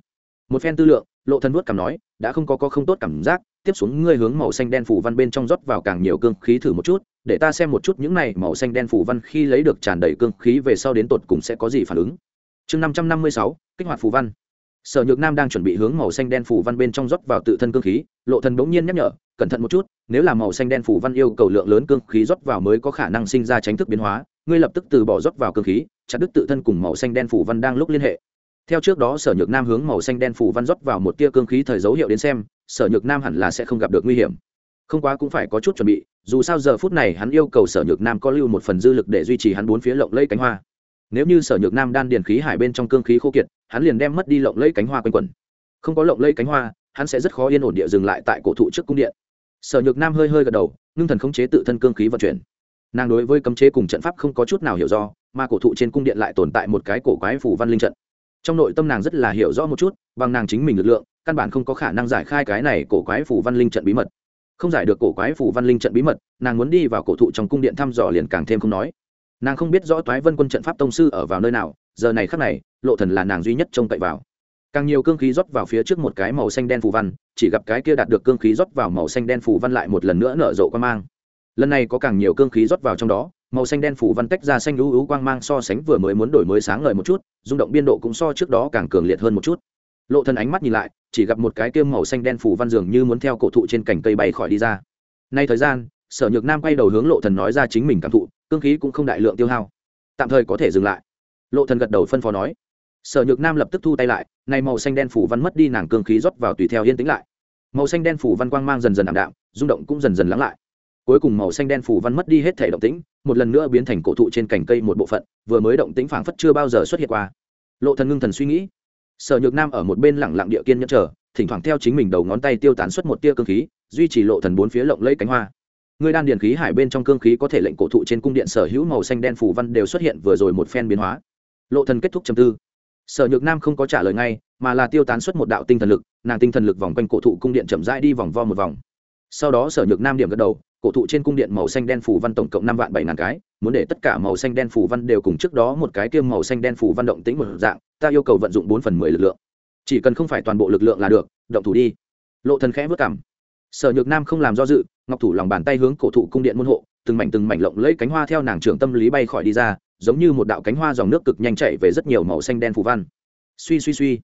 Một phen tư lượng, lộ thần vuốt cảm nói đã không có có không tốt cảm giác, tiếp xuống ngươi hướng màu xanh đen phủ văn bên trong rót vào càng nhiều cương khí thử một chút, để ta xem một chút những này màu xanh đen phủ văn khi lấy được tràn đầy cương khí về sau đến tột cùng sẽ có gì phản ứng. Chương năm trăm năm mươi sáu, kích hoạt phủ văn. Sở nhược nam đang chuẩn bị hướng màu xanh đen phủ văn bên trong rót vào tự thân cương khí, lộ thần bỗng nhiên nhắc nhở, cẩn thận một chút, nếu là màu xanh đen phủ văn yêu cầu lượng lớn cương khí rót vào mới có khả năng sinh ra tránh thức biến hóa, ngươi lập tức từ bỏ rót vào cương khí, chặt đứt tự thân cùng màu xanh đen phủ văn đang lúc liên hệ theo trước đó sở nhược nam hướng màu xanh đen phủ văn rót vào một tia cương khí thời dấu hiệu đến xem, sở nhược nam hẳn là sẽ không gặp được nguy hiểm. Không quá cũng phải có chút chuẩn bị, dù sao giờ phút này hắn yêu cầu sở nhược nam có lưu một phần dư lực để duy trì hắn bốn phía lộng lây cánh hoa. Nếu như sở nhược nam đan điền khí hải bên trong cương khí khô kiệt, hắn liền đem mất đi lộng lây cánh hoa quanh quẩn. Không có lộng lây cánh hoa, hắn sẽ rất khó yên ổn địa dừng lại tại cổ thụ trước cung điện. Sở nhược nam hơi hơi gật đầu, ngưng thần khống chế tự thân cương khí vận chuyển. Nàng đối với cấm chế cùng trận pháp không có chút nào hiểu do, mà cổ thụ trên cung điện lại tồn tại một cái cổ quái phủ văn linh trận trong nội tâm nàng rất là hiểu rõ một chút, bằng nàng chính mình lực lượng, căn bản không có khả năng giải khai cái này cổ quái phủ văn linh trận bí mật. Không giải được cổ quái phủ văn linh trận bí mật, nàng muốn đi vào cổ thụ trong cung điện thăm dò liền càng thêm không nói. Nàng không biết rõ toái vân quân trận pháp tông sư ở vào nơi nào, giờ này khắc này, lộ thần là nàng duy nhất trông cậy vào. Càng nhiều cương khí rót vào phía trước một cái màu xanh đen phù văn, chỉ gặp cái kia đạt được cương khí rót vào màu xanh đen phù văn lại một lần nữa nở rộ quan mang. Lần này có càng nhiều cương khí rót vào trong đó, màu xanh đen phù văn tách ra xanh lũ lũ quang mang so sánh vừa mới muốn đổi mới sáng ngời một chút rung động biên độ cũng so trước đó càng cường liệt hơn một chút. Lộ thần ánh mắt nhìn lại, chỉ gặp một cái kia màu xanh đen phủ văn dường như muốn theo cổ thụ trên cành cây bay khỏi đi ra. Nay thời gian, sở nhược nam quay đầu hướng lộ thần nói ra chính mình cảm thụ, cương khí cũng không đại lượng tiêu hao. Tạm thời có thể dừng lại. Lộ thần gật đầu phân phó nói. Sở nhược nam lập tức thu tay lại, nay màu xanh đen phủ văn mất đi nàng cương khí rót vào tùy theo yên tĩnh lại. Màu xanh đen phủ văn quang mang dần dần ảm đạm, rung động cũng dần dần lắng lại. Cuối cùng màu xanh đen phủ văn mất đi hết thể động tĩnh một lần nữa biến thành cổ thụ trên cành cây một bộ phận, vừa mới động tĩnh phảng phất chưa bao giờ xuất hiện qua. Lộ thần ngưng thần suy nghĩ. Sở nhược nam ở một bên lặng lặng địa kiên nhẫn chờ, thỉnh thoảng theo chính mình đầu ngón tay tiêu tán xuất một tia cương khí, duy trì lộ thần bốn phía lộng lẫy cánh hoa. Người đan điền khí hải bên trong cương khí có thể lệnh cổ thụ trên cung điện sở hữu màu xanh đen phủ văn đều xuất hiện vừa rồi một phen biến hóa. Lộ thần kết thúc trầm tư. Sở nhược nam không có trả lời ngay, mà là tiêu tán xuất một đạo tinh thần lực, nàng tinh thần lực vòng quanh cổ thụ cung điện chậm rãi đi vòng vo một vòng. Sau đó sở nhược nam điểm gật đầu cổ thụ trên cung điện màu xanh đen phủ văn tổng cộng năm vạn bảy ngàn cái, muốn để tất cả màu xanh đen phủ văn đều cùng trước đó một cái tiêm màu xanh đen phủ văn động tĩnh một dạng, ta yêu cầu vận dụng bốn phần mười lực lượng. Chỉ cần không phải toàn bộ lực lượng là được, động thủ đi. Lộ thần khẽ vất cảm sở nhược nam không làm do dự, ngọc thủ lòng bàn tay hướng cổ thụ cung điện môn hộ, từng mảnh từng mảnh lộng lấy cánh hoa theo nàng trưởng tâm lý bay khỏi đi ra, giống như một đạo cánh hoa dòng nước cực nhanh chảy về rất nhiều màu xanh đen phủ văn. Suy suy suy.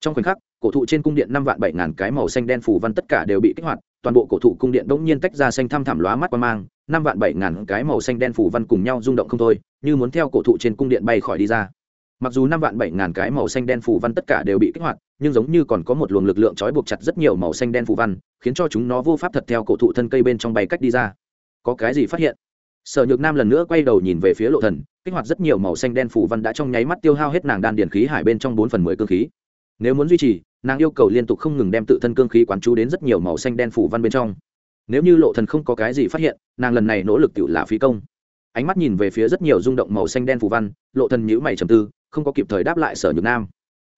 Trong khoảnh khắc, cổ thụ trên cung điện năm vạn bảy ngàn cái màu xanh đen phủ văn tất cả đều bị kích hoạt toàn bộ cổ thụ cung điện bỗng nhiên tách ra xanh thăm thẳm lóa mắt qua mang, năm vạn bảy ngàn cái màu xanh đen phủ văn cùng nhau rung động không thôi, như muốn theo cổ thụ trên cung điện bay khỏi đi ra. Mặc dù năm vạn bảy ngàn cái màu xanh đen phủ văn tất cả đều bị kích hoạt, nhưng giống như còn có một luồng lực lượng trói buộc chặt rất nhiều màu xanh đen phủ văn, khiến cho chúng nó vô pháp thật theo cổ thụ thân cây bên trong bay cách đi ra. Có cái gì phát hiện? Sở nhược nam lần nữa quay đầu nhìn về phía lộ thần, kích hoạt rất nhiều màu xanh đen phủ văn đã trong nháy mắt tiêu hao hết nàng đan điển khí hải bên trong bốn phần mười cương khí. Nếu muốn duy trì nàng yêu cầu liên tục không ngừng đem tự thân cương khí quán chú đến rất nhiều màu xanh đen phủ văn bên trong. Nếu như lộ thần không có cái gì phát hiện, nàng lần này nỗ lực tự là phí công. Ánh mắt nhìn về phía rất nhiều rung động màu xanh đen phủ văn, lộ thần nhíu mày trầm tư, không có kịp thời đáp lại sở nhược nam.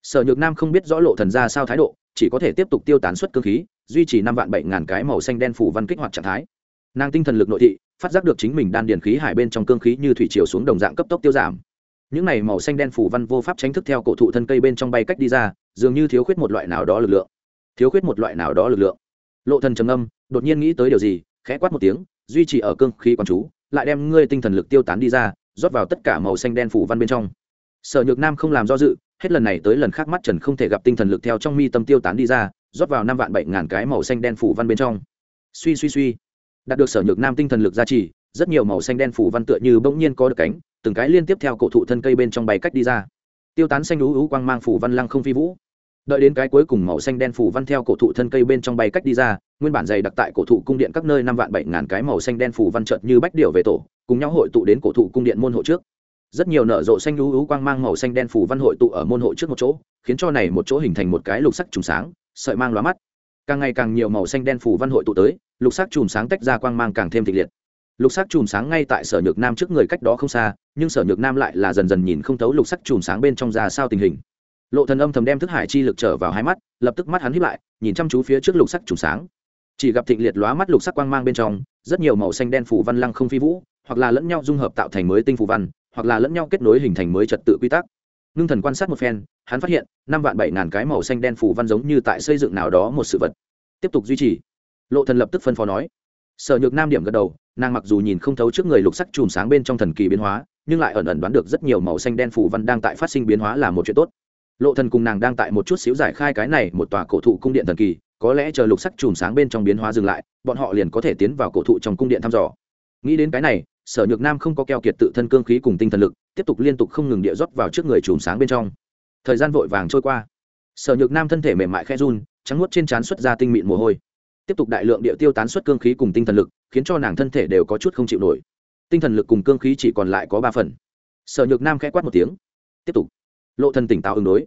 Sở nhược nam không biết rõ lộ thần ra sao thái độ, chỉ có thể tiếp tục tiêu tán suất cương khí, duy trì năm vạn bảy ngàn cái màu xanh đen phủ văn kích hoạt trạng thái. Nàng tinh thần lực nội thị, phát giác được chính mình đan điền khí hải bên trong cương khí như thủy chiều xuống đồng dạng cấp tốc tiêu giảm những này màu xanh đen phủ văn vô pháp tránh thức theo cổ thụ thân cây bên trong bay cách đi ra, dường như thiếu khuyết một loại nào đó lực lượng. Thiếu khuyết một loại nào đó lực lượng. Lộ thần trầm âm đột nhiên nghĩ tới điều gì, khẽ quát một tiếng, duy trì ở cương khí quán chú, lại đem ngươi tinh thần lực tiêu tán đi ra, rót vào tất cả màu xanh đen phủ văn bên trong. Sở nhược nam không làm do dự, hết lần này tới lần khác mắt trần không thể gặp tinh thần lực theo trong mi tâm tiêu tán đi ra, rót vào năm vạn bảy ngàn cái màu xanh đen phủ văn bên trong. Suy suy suy. Đạt được sở nhược nam tinh thần lực gia trì, rất nhiều màu xanh đen phủ văn tựa như bỗng nhiên có được cánh từng cái liên tiếp theo cổ thụ thân cây bên trong bay cách đi ra. Tiêu tán xanh lũ ú quang mang phủ văn lăng không phi vũ. Đợi đến cái cuối cùng màu xanh đen phủ văn theo cổ thụ thân cây bên trong bay cách đi ra, nguyên bản dày đặc tại cổ thụ cung điện các nơi năm vạn bảy ngàn cái màu xanh đen phủ văn trợt như bách điệu về tổ, cùng nhau hội tụ đến cổ thụ cung điện môn hộ trước. Rất nhiều nở rộ xanh lũ ú quang mang màu xanh đen phủ văn hội tụ ở môn hộ trước một chỗ, khiến cho này một chỗ hình thành một cái lục sắc trùng sáng, sợi mang lóa mắt. Càng ngày càng nhiều màu xanh đen phủ văn hội tụ tới, lục sắc trùng sáng tách ra quang mang càng thêm thịnh liệt lục sắc chùm sáng ngay tại sở nhược nam trước người cách đó không xa, nhưng sở nhược nam lại là dần dần nhìn không thấu lục sắc chùm sáng bên trong ra sao tình hình. Lộ thần âm thầm đem thức hải chi lực trở vào hai mắt, lập tức mắt hắn híp lại, nhìn chăm chú phía trước lục sắc chùm sáng. Chỉ gặp thịnh liệt lóa mắt lục sắc quang mang bên trong, rất nhiều màu xanh đen phủ văn lăng không phi vũ, hoặc là lẫn nhau dung hợp tạo thành mới tinh phủ văn, hoặc là lẫn nhau kết nối hình thành mới trật tự quy tắc. Ngưng thần quan sát một phen, hắn phát hiện, năm vạn bảy ngàn cái màu xanh đen phủ văn giống như tại xây dựng nào đó một sự vật. Tiếp tục duy trì. Lộ thần lập tức phân phó nói sở nhược nam điểm gật đầu, nàng mặc dù nhìn không thấu trước người lục sắc chùm sáng bên trong thần kỳ biến hóa, nhưng lại ẩn ẩn đoán được rất nhiều màu xanh đen phủ văn đang tại phát sinh biến hóa là một chuyện tốt. Lộ thần cùng nàng đang tại một chút xíu giải khai cái này một tòa cổ thụ cung điện thần kỳ, có lẽ chờ lục sắc chùm sáng bên trong biến hóa dừng lại, bọn họ liền có thể tiến vào cổ thụ trong cung điện thăm dò. Nghĩ đến cái này, sở nhược nam không có keo kiệt tự thân cương khí cùng tinh thần lực, tiếp tục liên tục không ngừng địa rót vào trước người chùm sáng bên trong. Thời gian vội vàng trôi qua. Sở nhược nam thân thể mềm mại khe run, trắng nuốt trên trán xuất ra tinh mịn mồ hôi tiếp tục đại lượng địa tiêu tán xuất cương khí cùng tinh thần lực, khiến cho nàng thân thể đều có chút không chịu nổi. Tinh thần lực cùng cương khí chỉ còn lại có ba phần. Sở nhược nam khẽ quát một tiếng. Tiếp tục. Lộ thần tỉnh táo ứng đối.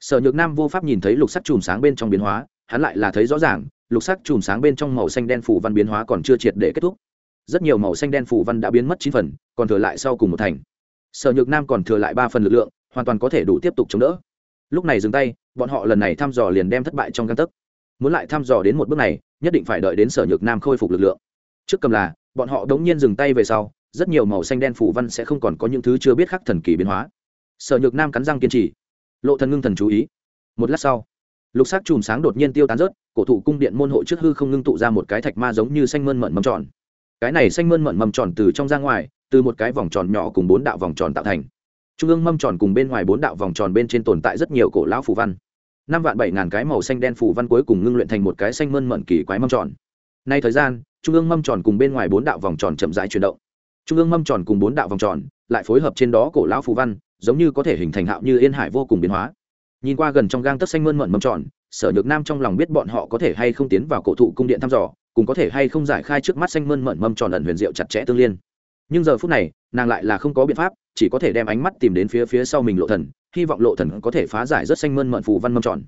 Sở nhược nam vô pháp nhìn thấy lục sắc chùm sáng bên trong biến hóa, hắn lại là thấy rõ ràng, lục sắc chùm sáng bên trong màu xanh đen phủ văn biến hóa còn chưa triệt để kết thúc. Rất nhiều màu xanh đen phủ văn đã biến mất chín phần, còn thừa lại sau cùng một thành. Sở nhược nam còn thừa lại ba phần lực lượng, hoàn toàn có thể đủ tiếp tục chống đỡ. Lúc này dừng tay, bọn họ lần này thăm dò liền đem thất bại trong căn tấc. Muốn lại thăm dò đến một bước này nhất định phải đợi đến sở nhược nam khôi phục lực lượng. Trước cầm là, bọn họ đống nhiên dừng tay về sau, rất nhiều màu xanh đen phủ văn sẽ không còn có những thứ chưa biết khắc thần kỳ biến hóa. Sở nhược nam cắn răng kiên trì. Lộ thần ngưng thần chú ý. Một lát sau, lục sắc chùm sáng đột nhiên tiêu tán rớt, cổ thụ cung điện môn hộ trước hư không ngưng tụ ra một cái thạch ma giống như xanh mơn mận mầm tròn. Cái này xanh mơn mận mầm tròn từ trong ra ngoài, từ một cái vòng tròn nhỏ cùng bốn đạo vòng tròn tạo thành. Trung ương mâm tròn cùng bên ngoài bốn đạo vòng tròn bên trên tồn tại rất nhiều cổ lão phù văn năm vạn bảy ngàn cái màu xanh đen phủ văn cuối cùng ngưng luyện thành một cái xanh mơn mận kỳ quái mâm tròn. Nay thời gian, trung ương mâm tròn cùng bên ngoài bốn đạo vòng tròn chậm rãi chuyển động. Trung ương mâm tròn cùng bốn đạo vòng tròn lại phối hợp trên đó cổ lão phù văn, giống như có thể hình thành hạo như yên hải vô cùng biến hóa. Nhìn qua gần trong gang tấc xanh mơn mận mâm tròn, sở nhược nam trong lòng biết bọn họ có thể hay không tiến vào cổ thụ cung điện thăm dò, cùng có thể hay không giải khai trước mắt xanh mơn mận mâm tròn ẩn huyền diệu chặt chẽ tương liên. Nhưng giờ phút này, nàng lại là không có biện pháp, chỉ có thể đem ánh mắt tìm đến phía phía sau mình lộ thần hy vọng lộ thần có thể phá giải rất xanh mơn mận phù văn mâm tròn.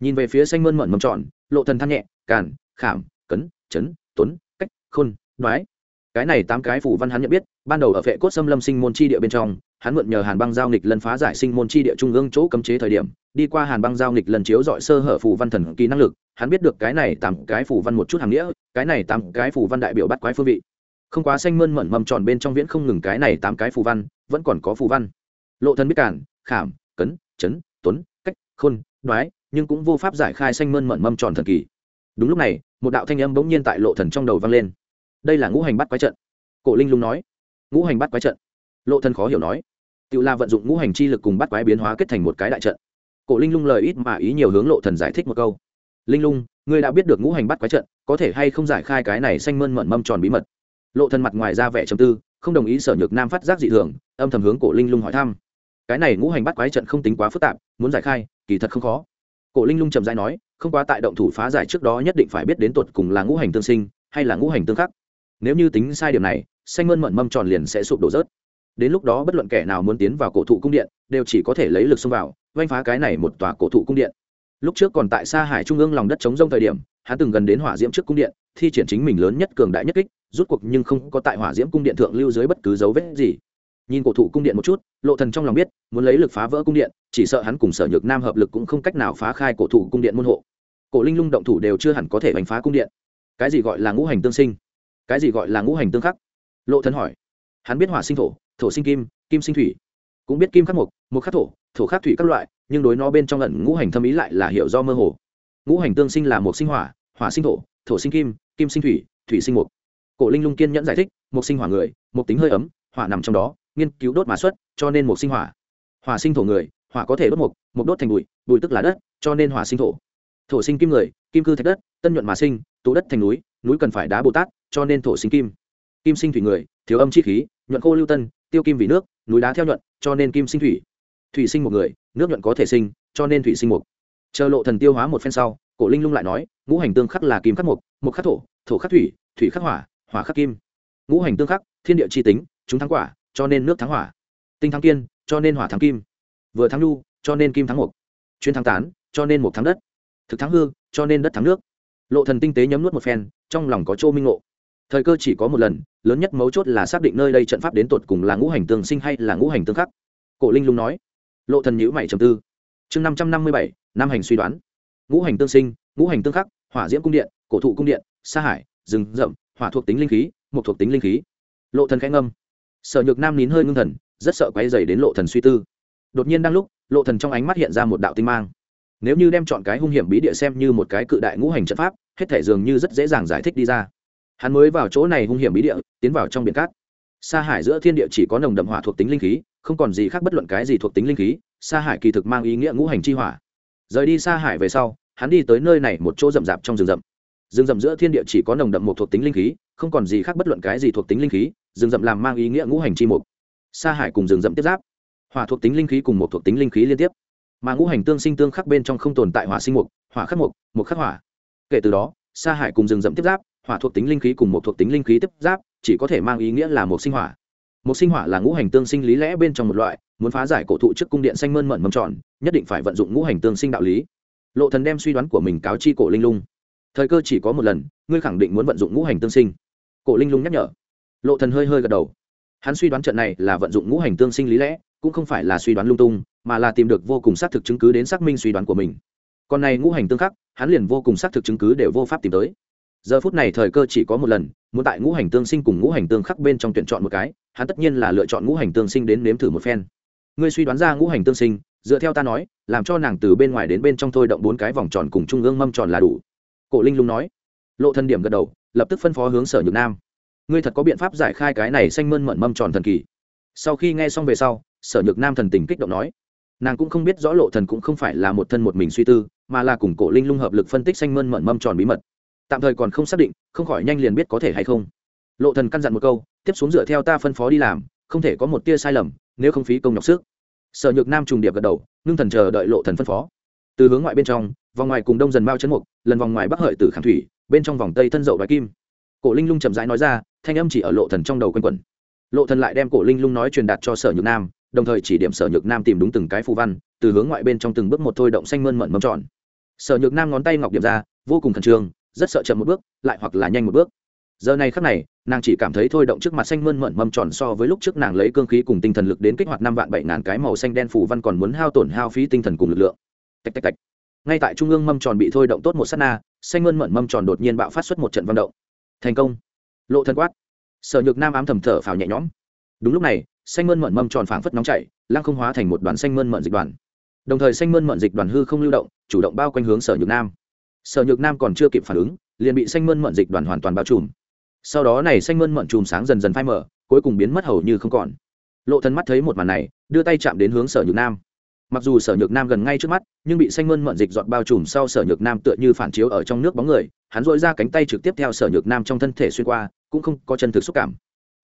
Nhìn về phía xanh mơn mận mâm tròn, lộ thần than nhẹ, càn, khảm, cấn, chấn, tuấn, cách, khôn, đoái. Cái này tám cái phù văn hắn nhận biết, ban đầu ở vệ cốt xâm lâm sinh môn chi địa bên trong, hắn mượn nhờ hàn băng giao nghịch lần phá giải sinh môn chi địa trung ương chỗ cấm chế thời điểm, đi qua hàn băng giao nghịch lần chiếu dọi sơ hở phù văn thần kỳ năng lực, hắn biết được cái này tám cái phù văn một chút hàng nghĩa, cái này tám cái phù văn đại biểu bắt quái phương vị. Không quá xanh mơn mận mầm tròn bên trong viễn không ngừng cái này tám cái phù văn, vẫn còn có phù văn. Lộ thân biết cản khảm cấn, chấn, tuấn, cách, khôn, đoái, nhưng cũng vô pháp giải khai xanh mơn mận mâm tròn thần kỳ. Đúng lúc này, một đạo thanh âm bỗng nhiên tại lộ thần trong đầu vang lên. Đây là ngũ hành bắt quái trận. Cổ linh lung nói. Ngũ hành bắt quái trận. Lộ thần khó hiểu nói. Tự la vận dụng ngũ hành chi lực cùng bắt quái biến hóa kết thành một cái đại trận. Cổ linh lung lời ít mà ý nhiều hướng lộ thần giải thích một câu. Linh lung, ngươi đã biết được ngũ hành bắt quái trận, có thể hay không giải khai cái này xanh mơn mận mâm tròn bí mật? Lộ thần mặt ngoài ra vẻ trầm tư, không đồng ý sở nhược nam phát giác dị thường, âm thầm hướng cổ linh lung hỏi thăm cái này ngũ hành bắt quái trận không tính quá phức tạp, muốn giải khai, kỳ thật không khó. Cổ linh lung trầm dai nói, không quá tại động thủ phá giải trước đó nhất định phải biết đến tuột cùng là ngũ hành tương sinh, hay là ngũ hành tương khắc. Nếu như tính sai điểm này, xanh mơn mận mâm tròn liền sẽ sụp đổ rớt. Đến lúc đó bất luận kẻ nào muốn tiến vào cổ thụ cung điện, đều chỉ có thể lấy lực xông vào vanh phá cái này một tòa cổ thụ cung điện. Lúc trước còn tại xa hải trung ương lòng đất chống rông thời điểm, hắn từng gần đến hỏa diễm trước cung điện, thi triển chính mình lớn nhất cường đại nhất kích, rút cuộc nhưng không có tại hỏa diễm cung điện thượng lưu dưới bất cứ dấu vết gì nhìn cổ thụ cung điện một chút, lộ thần trong lòng biết, muốn lấy lực phá vỡ cung điện, chỉ sợ hắn cùng sở nhược nam hợp lực cũng không cách nào phá khai cổ thụ cung điện môn hộ. Cổ linh lung động thủ đều chưa hẳn có thể đánh phá cung điện. Cái gì gọi là ngũ hành tương sinh? Cái gì gọi là ngũ hành tương khắc? Lộ thần hỏi. Hắn biết hỏa sinh thổ thổ sinh kim kim sinh thủy. Cũng biết kim khắc mộc mộc khắc thổ thổ khắc thủy các loại, nhưng đối nó bên trong ẩn ngũ hành thâm ý lại là hiểu do mơ hồ. Ngũ hành tương sinh là một sinh hỏa hỏa sinh thổ thổ sinh kim kim sinh thủy thủy sinh mộc. Cổ linh lung kiên nhẫn giải thích, mộc sinh hỏa người, mộc tính hơi ấm, hỏa nằm trong đó nghiên cứu đốt mà xuất, cho nên một sinh hỏa. Hỏa sinh thổ người, hỏa có thể đốt mục mục đốt thành bụi bụi tức là đất, cho nên hỏa sinh thổ. Thổ sinh kim người, kim cư thạch đất, tân nhuận mà sinh, tụ đất thành núi núi cần phải đá bồ tát, cho nên thổ sinh kim. Kim sinh thủy người, thiếu âm chi khí, nhuận khô lưu tân, tiêu kim vì nước, núi đá theo nhuận, cho nên kim sinh thủy. Thủy sinh một người, nước nhuận có thể sinh, cho nên thủy sinh mục chờ lộ thần tiêu hóa một phen sau, cổ linh lung lại nói, ngũ hành tương khắc là kim khắc mục mục khắc thổ thổ khắc thủy thủy khắc hỏa hỏa khắc kim. Ngũ hành tương khắc, thiên địa chi tính, chúng thắng quả cho nên nước thắng hỏa. Tinh thắng kiên, cho nên hỏa thắng kim. Vừa thắng nhu, cho nên kim thắng mục chuyên thắng tán, cho nên mục thắng đất. Thực thắng hư, cho nên đất thắng nước. Lộ thần tinh tế nhấm nuốt một phen, trong lòng có chỗ minh ngộ. Thời cơ chỉ có một lần, lớn nhất mấu chốt là xác định nơi đây trận pháp đến tột cùng là ngũ hành tương sinh hay là ngũ hành tương khắc. Cổ linh lung nói. Lộ thần nhữ mày trầm tư. Chương năm trăm năm mươi bảy năm hành suy đoán. Ngũ hành tương sinh, ngũ hành tương khắc, hỏa diễm cung điện, cổ thụ cung điện, sa hải, rừng rậm, hỏa thuộc tính linh khí một thuộc tính linh khí. Lộ thần khẽ ngâm sở nhược nam nín hơi ngưng thần, rất sợ quay dày đến lộ thần suy tư. Đột nhiên đang lúc, lộ thần trong ánh mắt hiện ra một đạo tinh mang. Nếu như đem chọn cái hung hiểm bí địa xem như một cái cự đại ngũ hành trận pháp, hết thể dường như rất dễ dàng giải thích đi ra. Hắn mới vào chỗ này hung hiểm bí địa, tiến vào trong biển cát. Sa hải giữa thiên địa chỉ có nồng đậm hỏa thuộc tính linh khí, không còn gì khác bất luận cái gì thuộc tính linh khí, sa hải kỳ thực mang ý nghĩa ngũ hành chi hỏa. Rời đi sa hải về sau, hắn đi tới nơi này một chỗ rậm rạp trong rừng rậm. Rừng rậm giữa thiên địa chỉ có nồng đậm một thuộc tính linh khí không còn gì khác bất luận cái gì thuộc tính linh khí, rừng rậm làm mang ý nghĩa ngũ hành chi mục. Sa hải cùng rừng rậm tiếp giáp. Hỏa thuộc tính linh khí cùng một thuộc tính linh khí liên tiếp. Mà ngũ hành tương sinh tương khắc bên trong không tồn tại hỏa sinh mục, hỏa khắc mục mục khắc hỏa. Kể từ đó, sa hải cùng rừng rậm tiếp giáp, hỏa thuộc tính linh khí cùng một thuộc tính linh khí tiếp giáp, chỉ có thể mang ý nghĩa là một sinh hỏa. Một sinh hỏa là ngũ hành tương sinh lý lẽ bên trong một loại, muốn phá giải cổ thụ trước cung điện xanh mơn mận mầm tròn, nhất định phải vận dụng ngũ hành tương sinh đạo lý. Lộ thần đem suy đoán của mình cáo chi cổ linh lung. Thời cơ chỉ có một lần, ngươi khẳng định muốn vận dụng ngũ hành tương sinh cổ linh lung nhắc nhở. Lộ thần hơi hơi gật đầu. Hắn suy đoán trận này là vận dụng ngũ hành tương sinh lý lẽ, cũng không phải là suy đoán lung tung, mà là tìm được vô cùng xác thực chứng cứ đến xác minh suy đoán của mình. Còn này ngũ hành tương khắc, hắn liền vô cùng xác thực chứng cứ đều vô pháp tìm tới. Giờ phút này thời cơ chỉ có một lần, muốn tại ngũ hành tương sinh cùng ngũ hành tương khắc bên trong tuyển chọn một cái, hắn tất nhiên là lựa chọn ngũ hành tương sinh đến nếm thử một phen. Ngươi suy đoán ra ngũ hành tương sinh, dựa theo ta nói, làm cho nàng từ bên ngoài đến bên trong thôi động bốn cái vòng tròn cùng trung ương mâm tròn là đủ. Cổ linh lung nói. Lộ thân điểm gật đầu lập tức phân phó hướng sở nhược nam. Ngươi thật có biện pháp giải khai cái này xanh mơn mận mâm tròn thần kỳ. Sau khi nghe xong về sau, sở nhược nam thần tình kích động nói. Nàng cũng không biết rõ lộ thần cũng không phải là một thân một mình suy tư, mà là cùng cổ linh lung hợp lực phân tích xanh mơn mận mâm tròn bí mật. Tạm thời còn không xác định, không khỏi nhanh liền biết có thể hay không. Lộ thần căn dặn một câu, tiếp xuống dựa theo ta phân phó đi làm, không thể có một tia sai lầm, nếu không phí công nhọc sức. Sở nhược nam trùng điệp gật đầu, ngưng thần chờ đợi lộ thần phân phó. Từ hướng ngoại bên trong, vòng ngoài cùng đông dần bao chấn mục, lần vòng ngoài bắc hợi tử khảm thủy bên trong vòng tây thân dậu đoái kim. Cổ linh lung chậm rãi nói ra, thanh âm chỉ ở lộ thần trong đầu quanh quẩn. Lộ thần lại đem cổ linh lung nói truyền đạt cho sở nhược nam, đồng thời chỉ điểm sở nhược nam tìm đúng từng cái phù văn, từ hướng ngoại bên trong từng bước một thôi động xanh mơn mận mâm tròn. Sở nhược nam ngón tay ngọc điểm ra, vô cùng khẩn trương, rất sợ chậm một bước, lại hoặc là nhanh một bước. Giờ này khắc này, nàng chỉ cảm thấy thôi động trước mặt xanh mơn mận mâm tròn so với lúc trước nàng lấy cương khí cùng tinh thần lực đến kích hoạt năm vạn bảy ngàn cái màu xanh đen phù văn còn muốn hao tổn hao phí tinh thần cùng lực lượng. Tạch tạch tạch. Ngay tại trung ương mâm tròn bị thôi động tốt một sát na xanh mơn mận mâm tròn đột nhiên bạo phát xuất một trận vận động. Thành công. Lộ thân quát. Sở nhược nam ám thầm thở phào nhẹ nhõm. Đúng lúc này, xanh mơn mận mâm tròn phảng phất nóng chảy, lăng không hóa thành một đoàn xanh mơn mận dịch đoàn. Đồng thời xanh mơn mận dịch đoàn hư không lưu động, chủ động bao quanh hướng sở nhược nam. Sở nhược nam còn chưa kịp phản ứng, liền bị xanh mơn mận dịch đoàn hoàn toàn bao trùm. Sau đó này xanh mơn mận chùm sáng dần dần phai mở cuối cùng biến mất hầu như không còn. Lộ thân mắt thấy một màn này, đưa tay chạm đến hướng sở nhược nam mặc dù sở nhược nam gần ngay trước mắt, nhưng bị xanh mơn mận dịch dọn bao trùm sau sở nhược nam tựa như phản chiếu ở trong nước bóng người, hắn dội ra cánh tay trực tiếp theo sở nhược nam trong thân thể xuyên qua, cũng không có chân thực xúc cảm.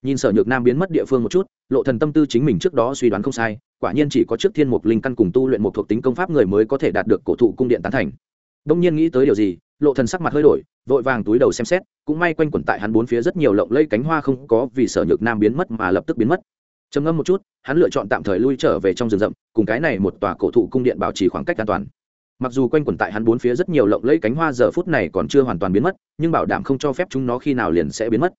Nhìn sở nhược nam biến mất địa phương một chút, lộ thần tâm tư chính mình trước đó suy đoán không sai, quả nhiên chỉ có trước thiên mục linh căn cùng tu luyện một thuộc tính công pháp người mới có thể đạt được cổ thụ cung điện tán thành. Đông nhiên nghĩ tới điều gì, lộ thần sắc mặt hơi đổi, vội vàng túi đầu xem xét, cũng may quanh quẩn tại hắn bốn phía rất nhiều lộng lây cánh hoa không có vì sở nhược nam biến mất mà lập tức biến mất trầm ngâm một chút, hắn lựa chọn tạm thời lui trở về trong rừng rậm, cùng cái này một tòa cổ thụ cung điện bảo trì khoảng cách an toàn. Mặc dù quanh quẩn tại hắn bốn phía rất nhiều lộng lẫy cánh hoa giờ phút này còn chưa hoàn toàn biến mất, nhưng bảo đảm không cho phép chúng nó khi nào liền sẽ biến mất.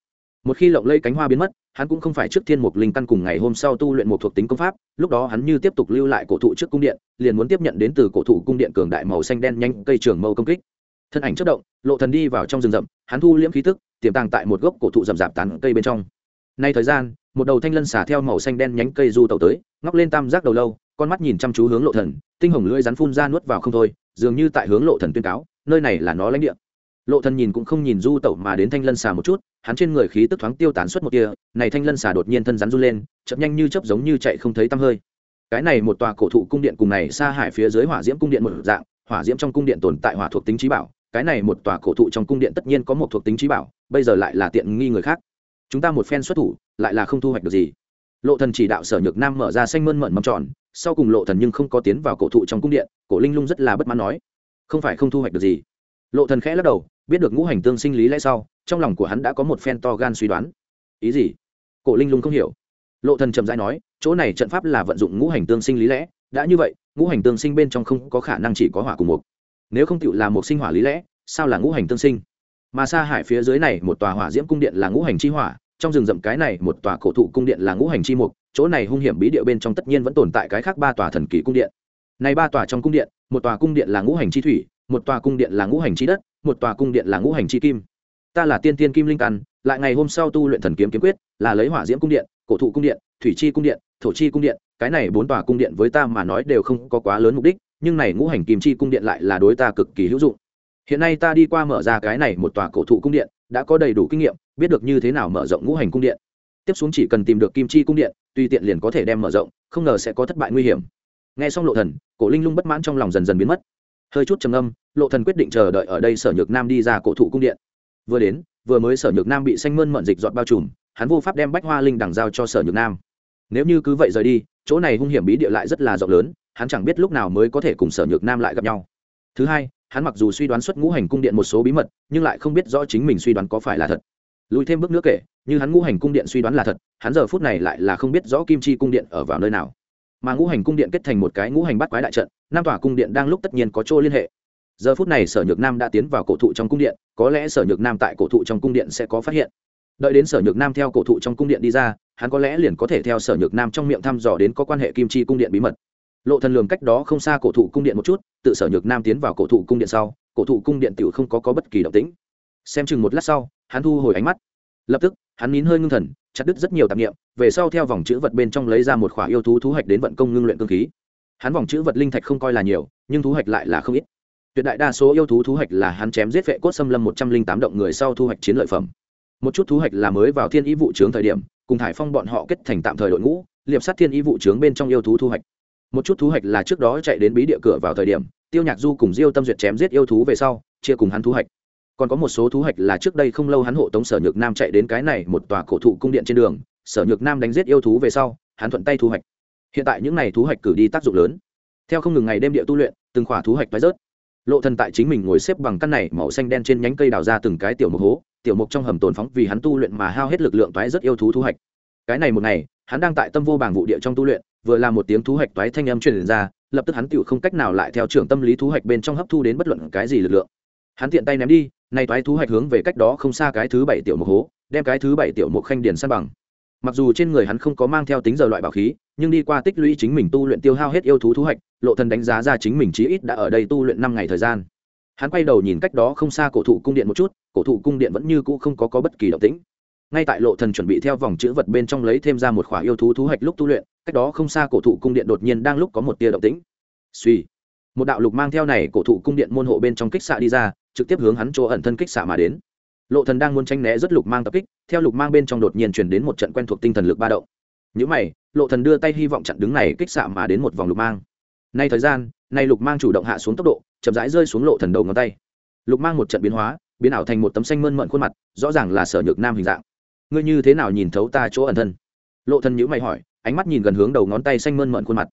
Một khi lộng lẫy cánh hoa biến mất, hắn cũng không phải trước thiên mục linh căn cùng ngày hôm sau tu luyện một thuộc tính công pháp, lúc đó hắn như tiếp tục lưu lại cổ thụ trước cung điện, liền muốn tiếp nhận đến từ cổ thụ cung điện cường đại màu xanh đen nhanh cây trường mâu công kích. Thân ảnh chất động, lộ thần đi vào trong rừng rậm, hắn thu liễm khí tức, tiềm tàng tại một gốc cổ thụ rậm rạp tán cây bên trong nay thời gian, một đầu thanh lân xả theo màu xanh đen nhánh cây du tẩu tới, ngóc lên tam giác đầu lâu, con mắt nhìn chăm chú hướng lộ thần, tinh hồng lưỡi rắn phun ra nuốt vào không thôi, dường như tại hướng lộ thần tuyên cáo, nơi này là nó lãnh địa. Lộ thần nhìn cũng không nhìn du tẩu mà đến thanh lân xà một chút, hắn trên người khí tức thoáng tiêu tán suốt một tia, này thanh lân xà đột nhiên thân rắn run lên, chậm nhanh như chớp giống như chạy không thấy tăm hơi. Cái này một tòa cổ thụ cung điện cùng này xa hải phía dưới hỏa diễm cung điện một dạng, hỏa diễm trong cung điện tồn tại hỏa thuộc tính trí bảo, cái này một tòa cổ thụ trong cung điện tất nhiên có một thuộc tính trí bảo, bây giờ lại là tiện nghi người khác chúng ta một phen xuất thủ, lại là không thu hoạch được gì. Lộ thần chỉ đạo sở nhược nam mở ra xanh mơn mận mâm tròn, sau cùng lộ thần nhưng không có tiến vào cổ thụ trong cung điện, cổ linh lung rất là bất mãn nói, không phải không thu hoạch được gì. Lộ thần khẽ lắc đầu, biết được ngũ hành tương sinh lý lẽ sau, trong lòng của hắn đã có một phen to gan suy đoán. Ý gì? Cổ linh lung không hiểu. Lộ thần chậm rãi nói, chỗ này trận pháp là vận dụng ngũ hành tương sinh lý lẽ, đã như vậy, ngũ hành tương sinh bên trong không có khả năng chỉ có hỏa cùng một nếu không tựu là một sinh hỏa lý lẽ, sao là ngũ hành tương sinh? Mà xa hải phía dưới này một tòa hỏa diễm cung điện là ngũ hành chi hỏa trong rừng rậm cái này một tòa cổ thụ cung điện là ngũ hành chi mục, chỗ này hung hiểm bí địa bên trong tất nhiên vẫn tồn tại cái khác ba tòa thần kỳ cung điện. Này ba tòa trong cung điện, một tòa cung điện là ngũ hành chi thủy, một tòa cung điện là ngũ hành chi đất, một tòa cung điện là ngũ hành chi kim. Ta là tiên tiên kim linh căn, lại ngày hôm sau tu luyện thần kiếm kiếm quyết, là lấy hỏa diễm cung điện, cổ thụ cung điện, thủy chi cung điện, thổ chi cung điện, cái này bốn tòa cung điện với ta mà nói đều không có quá lớn mục đích, nhưng này ngũ hành kim chi cung điện lại là đối ta cực kỳ hữu dụng. Hiện nay ta đi qua mở ra cái này một tòa cổ thụ cung điện đã có đầy đủ kinh nghiệm, biết được như thế nào mở rộng ngũ hành cung điện. Tiếp xuống chỉ cần tìm được kim chi cung điện, tùy tiện liền có thể đem mở rộng, không ngờ sẽ có thất bại nguy hiểm. Nghe xong lộ thần, cổ linh lung bất mãn trong lòng dần dần biến mất. Hơi chút trầm âm lộ thần quyết định chờ đợi ở đây sở nhược nam đi ra cổ thụ cung điện. Vừa đến, vừa mới sở nhược nam bị xanh mơn mận dịch dọn bao trùm, hắn vô pháp đem bách hoa linh đằng giao cho sở nhược nam. Nếu như cứ vậy rời đi, chỗ này hung hiểm bí địa lại rất là rộng lớn, hắn chẳng biết lúc nào mới có thể cùng sở nhược nam lại gặp nhau. Thứ hai hắn mặc dù suy đoán xuất ngũ hành cung điện một số bí mật, nhưng lại không biết rõ chính mình suy đoán có phải là thật. Lùi thêm bước nữa kể, như hắn ngũ hành cung điện suy đoán là thật, hắn giờ phút này lại là không biết rõ kim chi cung điện ở vào nơi nào. Mà ngũ hành cung điện kết thành một cái ngũ hành bắt quái đại trận, nam tòa cung điện đang lúc tất nhiên có chỗ liên hệ. Giờ phút này sở nhược nam đã tiến vào cổ thụ trong cung điện, có lẽ sở nhược nam tại cổ thụ trong cung điện sẽ có phát hiện. Đợi đến sở nhược nam theo cổ thụ trong cung điện đi ra, hắn có lẽ liền có thể theo sở nhược nam trong miệng thăm dò đến có quan hệ kim chi cung điện bí mật lộ thần lường cách đó không xa cổ thụ cung điện một chút tự sở nhược nam tiến vào cổ thụ cung điện sau cổ thụ cung điện tiểu không có có bất kỳ động tĩnh. Xem chừng một lát sau hắn thu hồi ánh mắt. Lập tức hắn nín hơi ngưng thần chặt đứt rất nhiều tạp niệm, về sau theo vòng chữ vật bên trong lấy ra một khỏa yêu thú thú hạch đến vận công ngưng luyện cương khí. Hắn vòng chữ vật linh thạch không coi là nhiều nhưng thú hạch lại là không ít. Tuyệt đại đa số yêu thú thú hạch là hắn chém giết vệ cốt xâm lâm một trăm linh tám động người sau thu hoạch chiến lợi phẩm. Một chút thú hạch là mới vào thiên ý vụ trướng thời điểm cùng thải phong bọn họ kết thành tạm thời đội ngũ liệp sát thiên ý vụ trướng bên trong yêu thú thu hoạch một chút thú hạch là trước đó chạy đến bí địa cửa vào thời điểm, tiêu nhạc du cùng diêu tâm duyệt chém giết yêu thú về sau, chia cùng hắn thú hạch. Còn có một số thú hạch là trước đây không lâu hắn hộ tống sở nhược nam chạy đến cái này một tòa cổ thụ cung điện trên đường, sở nhược nam đánh giết yêu thú về sau, hắn thuận tay thu hoạch. Hiện tại những n à y thú hạch cử đi tác dụng lớn. Theo không ngừng ngày đêm địa tu luyện, từng khỏa thú hạch tái rớt. Lộ thần tại chính mình ngồi xếp bằng căn này màu xanh đen trên nhánh cây đào ra từng cái tiểu mục hố, tiểu mục trong hầm tồn phóng vì hắn tu luyện mà hao hết lực lượng toái rất yêu thú thu hoạch cái này một ngày, hắn đang tại tâm vô bảng vụ địa trong tu luyện vừa là một tiếng thu hoạch toái thanh âm truyền ra lập tức hắn tựu không cách nào lại theo trưởng tâm lý thu hoạch bên trong hấp thu đến bất luận cái gì lực lượng. Hắn tiện tay ném đi nay toái thu hoạch hướng về cách đó không xa cái thứ bảy tiểu mục hố đem cái thứ bảy tiểu mục khanh điền san bằng. Mặc dù trên người hắn không có mang theo tính giờ loại bảo khí nhưng đi qua tích lũy chính mình tu luyện tiêu hao hết yêu thú thu hoạch lộ thần đánh giá ra chính mình chí ít đã ở đây tu luyện năm ngày thời gian. Hắn quay đầu nhìn cách đó không xa cổ thụ cung điện một chút cổ thụ cung điện vẫn như cũ không có, có bất kỳ động tĩnh ngay tại lộ thần chuẩn bị theo vòng chữ vật bên trong lấy thêm ra một khỏa yêu thú thú hạch lúc tu luyện, cách đó không xa cổ thụ cung điện đột nhiên đang lúc có một tia động tĩnh. Suy một đạo lục mang theo này cổ thụ cung điện môn hộ bên trong kích xạ đi ra, trực tiếp hướng hắn chỗ ẩn thân kích xạ mà đến. Lộ thần đang muốn tránh né rất lục mang tập kích, theo lục mang bên trong đột nhiên chuyển đến một trận quen thuộc tinh thần lực ba động. Những mày, lộ thần đưa tay hy vọng chặn đứng này kích xạ mà đến một vòng lục mang. Nay thời gian nay lục mang chủ động hạ xuống tốc độ, chậm rãi rơi xuống lộ thần đầu ngón tay. Lục mang một trận biến hóa, biến ảo thành một tấm xanh mơn mận khuôn mặt, rõ ràng là sở nhược nam hình dạng ngươi như thế nào nhìn thấu ta chỗ ẩn thân? Lộ thần nhíu mày hỏi, ánh mắt nhìn gần hướng đầu ngón tay xanh mơn mận khuôn mặt.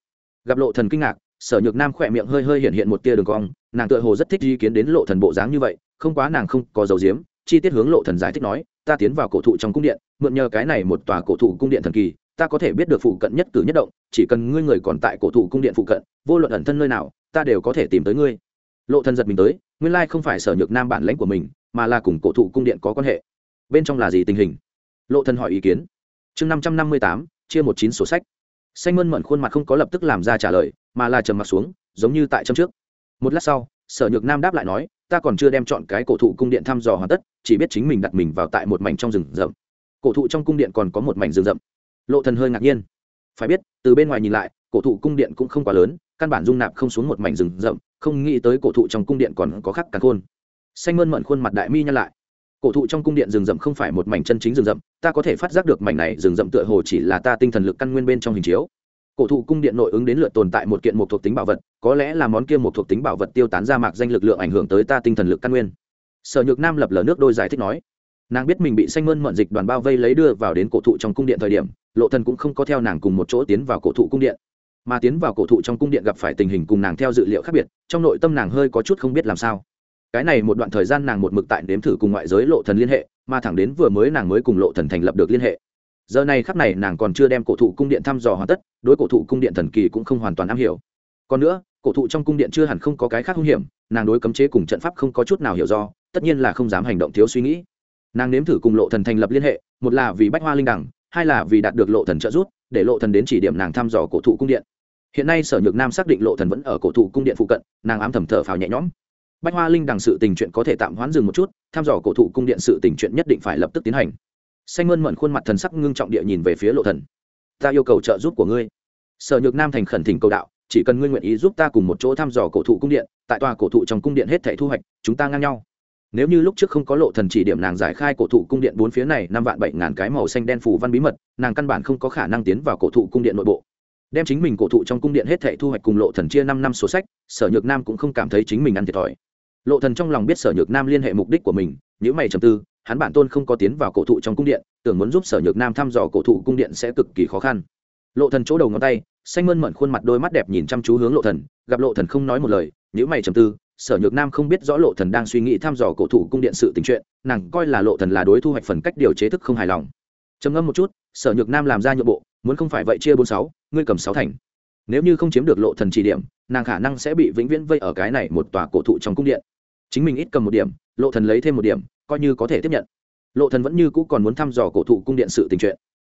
Gặp lộ thần kinh ngạc, sở nhược nam khỏe miệng hơi hơi hiện hiện một tia đường cong, nàng tựa hồ rất thích ý kiến đến lộ thần bộ dáng như vậy, không quá nàng không có dấu diếm chi tiết hướng lộ thần giải thích nói, ta tiến vào cổ thụ trong cung điện, mượn nhờ cái này một tòa cổ thụ cung điện thần kỳ, ta có thể biết được phụ cận nhất cử nhất động, chỉ cần ngươi người còn tại cổ thụ cung điện phụ cận, vô luận ẩn thân nơi nào, ta đều có thể tìm tới ngươi. Lộ thần giật mình tới, nguyên lai không phải sở nhược nam bản lãnh của mình, mà là cùng cổ thụ cung điện có quan hệ. Bên trong là gì tình hình? Lộ thần hỏi ý kiến. Chương năm trăm năm mươi tám, chia một chín sổ sách. Xanh mơn mận khuôn mặt không có lập tức làm ra trả lời, mà là trầm mặt xuống, giống như tại trong trước. Một lát sau, sở nhược nam đáp lại nói, ta còn chưa đem chọn cái cổ thụ cung điện thăm dò hoàn tất, chỉ biết chính mình đặt mình vào tại một mảnh trong rừng rậm. Cổ thụ trong cung điện còn có một mảnh rừng rậm. Lộ thần hơi ngạc nhiên. Phải biết, từ bên ngoài nhìn lại, cổ thụ cung điện cũng không quá lớn, căn bản dung nạp không xuống một mảnh rừng rậm, không nghĩ tới cổ thụ trong cung điện còn có khắc cả khôn. Xanh mơn mận khuôn mặt đại mi nhăn lại cổ thụ trong cung điện rừng rậm không phải một mảnh chân chính rừng rậm, ta có thể phát giác được mảnh này rừng rậm tựa hồ chỉ là ta tinh thần lực căn nguyên bên trong hình chiếu. Cổ thụ cung điện nội ứng đến lượt tồn tại một kiện một thuộc tính bảo vật, có lẽ là món kia một thuộc tính bảo vật tiêu tán ra mạc danh lực lượng ảnh hưởng tới ta tinh thần lực căn nguyên. Sở nhược nam lập lờ nước đôi giải thích nói, nàng biết mình bị xanh mơn mận dịch đoàn bao vây lấy đưa vào đến cổ thụ trong cung điện thời điểm, lộ thần cũng không có theo nàng cùng một chỗ tiến vào cổ thụ cung điện. Mà tiến vào cổ thụ trong cung điện gặp phải tình hình cùng nàng theo dự liệu khác biệt, trong nội tâm nàng hơi có chút không biết làm sao cái này một đoạn thời gian nàng một mực tại nếm thử cùng ngoại giới lộ thần liên hệ, mà thẳng đến vừa mới nàng mới cùng lộ thần thành lập được liên hệ. Giờ này khắc này nàng còn chưa đem cổ thụ cung điện thăm dò hoàn tất, đối cổ thụ cung điện thần kỳ cũng không hoàn toàn am hiểu. Còn nữa, cổ thụ trong cung điện chưa hẳn không có cái khác hung hiểm, nàng đối cấm chế cùng trận pháp không có chút nào hiểu do, tất nhiên là không dám hành động thiếu suy nghĩ. Nàng nếm thử cùng lộ thần thành lập liên hệ, một là vì bách hoa linh đẳng, hai là vì đạt được lộ thần trợ giúp, để lộ thần đến chỉ điểm nàng thăm dò cổ thụ cung điện. Hiện nay sở nhược nam xác định lộ thần vẫn ở cổ thụ cung điện phụ cận, nàng ám thầm thở phào nhẹ nhõm bách hoa linh đằng sự tình chuyện có thể tạm hoãn dừng một chút thăm dò cổ thụ cung điện sự tình chuyện nhất định phải lập tức tiến hành. Xanh mơn mận khuôn mặt thần sắc ngưng trọng địa nhìn về phía lộ thần. Ta yêu cầu trợ giúp của ngươi. Sở nhược nam thành khẩn thỉnh cầu đạo, chỉ cần ngươi nguyện ý giúp ta cùng một chỗ thăm dò cổ thụ cung điện, tại tòa cổ thụ trong cung điện hết thảy thu hoạch, chúng ta ngang nhau. Nếu như lúc trước không có lộ thần chỉ điểm nàng giải khai cổ thụ cung điện bốn phía này, năm vạn bảy ngàn cái màu xanh đen phủ văn bí mật, nàng căn bản không có khả năng tiến vào cổ thụ cung điện nội bộ. Đem chính mình cổ thụ trong cung điện hết thảy thu hoạch cùng lộ thần chia năm năm số sách, sở nhược nam cũng không cảm thấy chính mình ăn thiệt thòi lộ thần trong lòng biết sở nhược nam liên hệ mục đích của mình nếu mày trầm tư, hắn bản tôn không có tiến vào cổ thụ trong cung điện, tưởng muốn giúp sở nhược nam thăm dò cổ thụ cung điện sẽ cực kỳ khó khăn. Lộ thần chỗ đầu ngón tay, xanh mơn mận khuôn mặt đôi mắt đẹp nhìn chăm chú hướng lộ thần, gặp lộ thần không nói một lời nếu mày trầm tư, sở nhược nam không biết rõ lộ thần đang suy nghĩ thăm dò cổ thụ cung điện sự tình chuyện, nàng coi là lộ thần là đối thu hoạch phần cách điều chế thức không hài lòng. Trầm ngâm một chút, sở nhược nam làm ra nhượng bộ, muốn không phải vậy chia bốn sáu, ngươi cầm sáu thành. Nếu như không chiếm được lộ thần chỉ điểm, nàng khả năng sẽ bị vĩnh viễn vây ở cái này một tòa cổ thụ trong cung điện chính mình ít cầm một điểm, lộ thần lấy thêm một điểm, coi như có thể tiếp nhận. Lộ thần vẫn như cũ còn muốn thăm dò cổ thụ cung điện sự tình chuyện.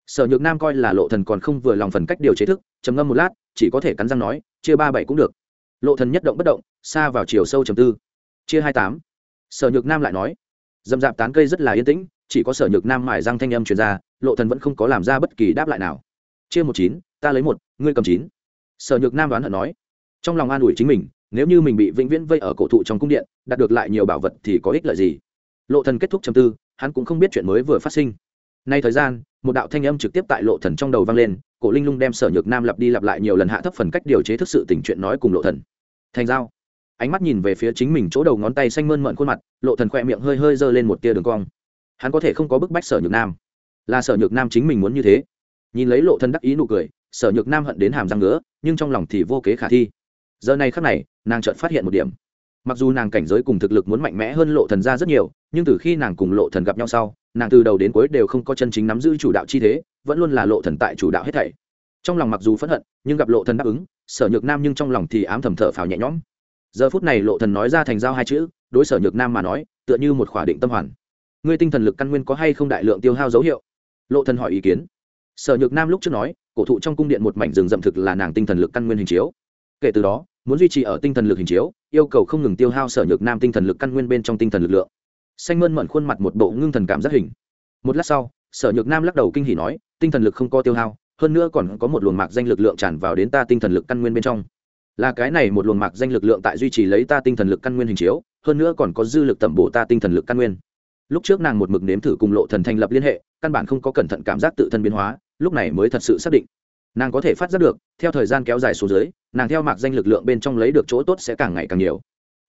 Sở nhược nam coi là lộ thần còn không vừa lòng phần cách điều chế thức, trầm ngâm một lát, chỉ có thể cắn răng nói, chia ba bảy cũng được. Lộ thần nhất động bất động, xa vào chiều sâu trầm tư. Chia hai tám. Sở nhược nam lại nói. Dầm dạp tán cây rất là yên tĩnh, chỉ có sở nhược nam mải răng thanh âm truyền ra, lộ thần vẫn không có làm ra bất kỳ đáp lại nào. Chia một chín, ta lấy một, ngươi cầm chín. Sở nhược nam đoán hận nói. Trong lòng an ủi chính mình nếu như mình bị vĩnh viễn vây ở cổ thụ trong cung điện, đạt được lại nhiều bảo vật thì có ích lợi gì? Lộ thần kết thúc trầm tư, hắn cũng không biết chuyện mới vừa phát sinh. Nay thời gian, một đạo thanh âm trực tiếp tại lộ thần trong đầu vang lên, cổ linh lung đem sở nhược nam lặp đi lặp lại nhiều lần hạ thấp phần cách điều chế thức sự tình chuyện nói cùng lộ thần. Thành giao. Ánh mắt nhìn về phía chính mình chỗ đầu ngón tay xanh mơn mận khuôn mặt, lộ thần khỏe miệng hơi hơi dơ lên một tia đường cong. Hắn có thể không có bức bách sở nhược nam. Là sở nhược nam chính mình muốn như thế. Nhìn lấy lộ thần đắc ý nụ cười, sở nhược nam hận đến hàm răng ngứa, nhưng trong lòng thì vô kế khả thi giờ này khắc này, nàng chợt phát hiện một điểm. Mặc dù nàng cảnh giới cùng thực lực muốn mạnh mẽ hơn lộ thần ra rất nhiều, nhưng từ khi nàng cùng lộ thần gặp nhau sau, nàng từ đầu đến cuối đều không có chân chính nắm giữ chủ đạo chi thế, vẫn luôn là lộ thần tại chủ đạo hết thảy. Trong lòng mặc dù phẫn hận, nhưng gặp lộ thần đáp ứng, sở nhược nam nhưng trong lòng thì ám thầm thở phào nhẹ nhõm. Giờ phút này lộ thần nói ra thành giao hai chữ, đối sở nhược nam mà nói, tựa như một khỏa định tâm hoàn. Ngươi tinh thần lực căn nguyên có hay không đại lượng tiêu hao dấu hiệu? Lộ thần hỏi ý kiến. Sở nhược nam lúc trước nói, cổ thụ trong cung điện một mảnh rừng rậm thực là nàng tinh thần lực căn nguyên hình chiếu kể từ đó, muốn duy trì ở tinh thần lực hình chiếu, yêu cầu không ngừng tiêu hao sở nhược nam tinh thần lực căn nguyên bên trong tinh thần lực lượng. Xanh mơn mận khuôn mặt một bộ ngưng thần cảm giác hình. Một lát sau, sở nhược nam lắc đầu kinh hỉ nói, tinh thần lực không có tiêu hao, hơn nữa còn có một luồng mạc danh lực lượng tràn vào đến ta tinh thần lực căn nguyên bên trong. Là cái này một luồng mạc danh lực lượng tại duy trì lấy ta tinh thần lực căn nguyên hình chiếu, hơn nữa còn có dư lực tẩm bổ ta tinh thần lực căn nguyên. Lúc trước nàng một mực nếm thử cùng lộ thần thành lập liên hệ, căn bản không có cẩn thận cảm giác tự thân biến hóa, lúc này mới thật sự xác định nàng có thể phát giác được, theo thời gian kéo dài xuống dưới, nàng theo mạc danh lực lượng bên trong lấy được chỗ tốt sẽ càng ngày càng nhiều.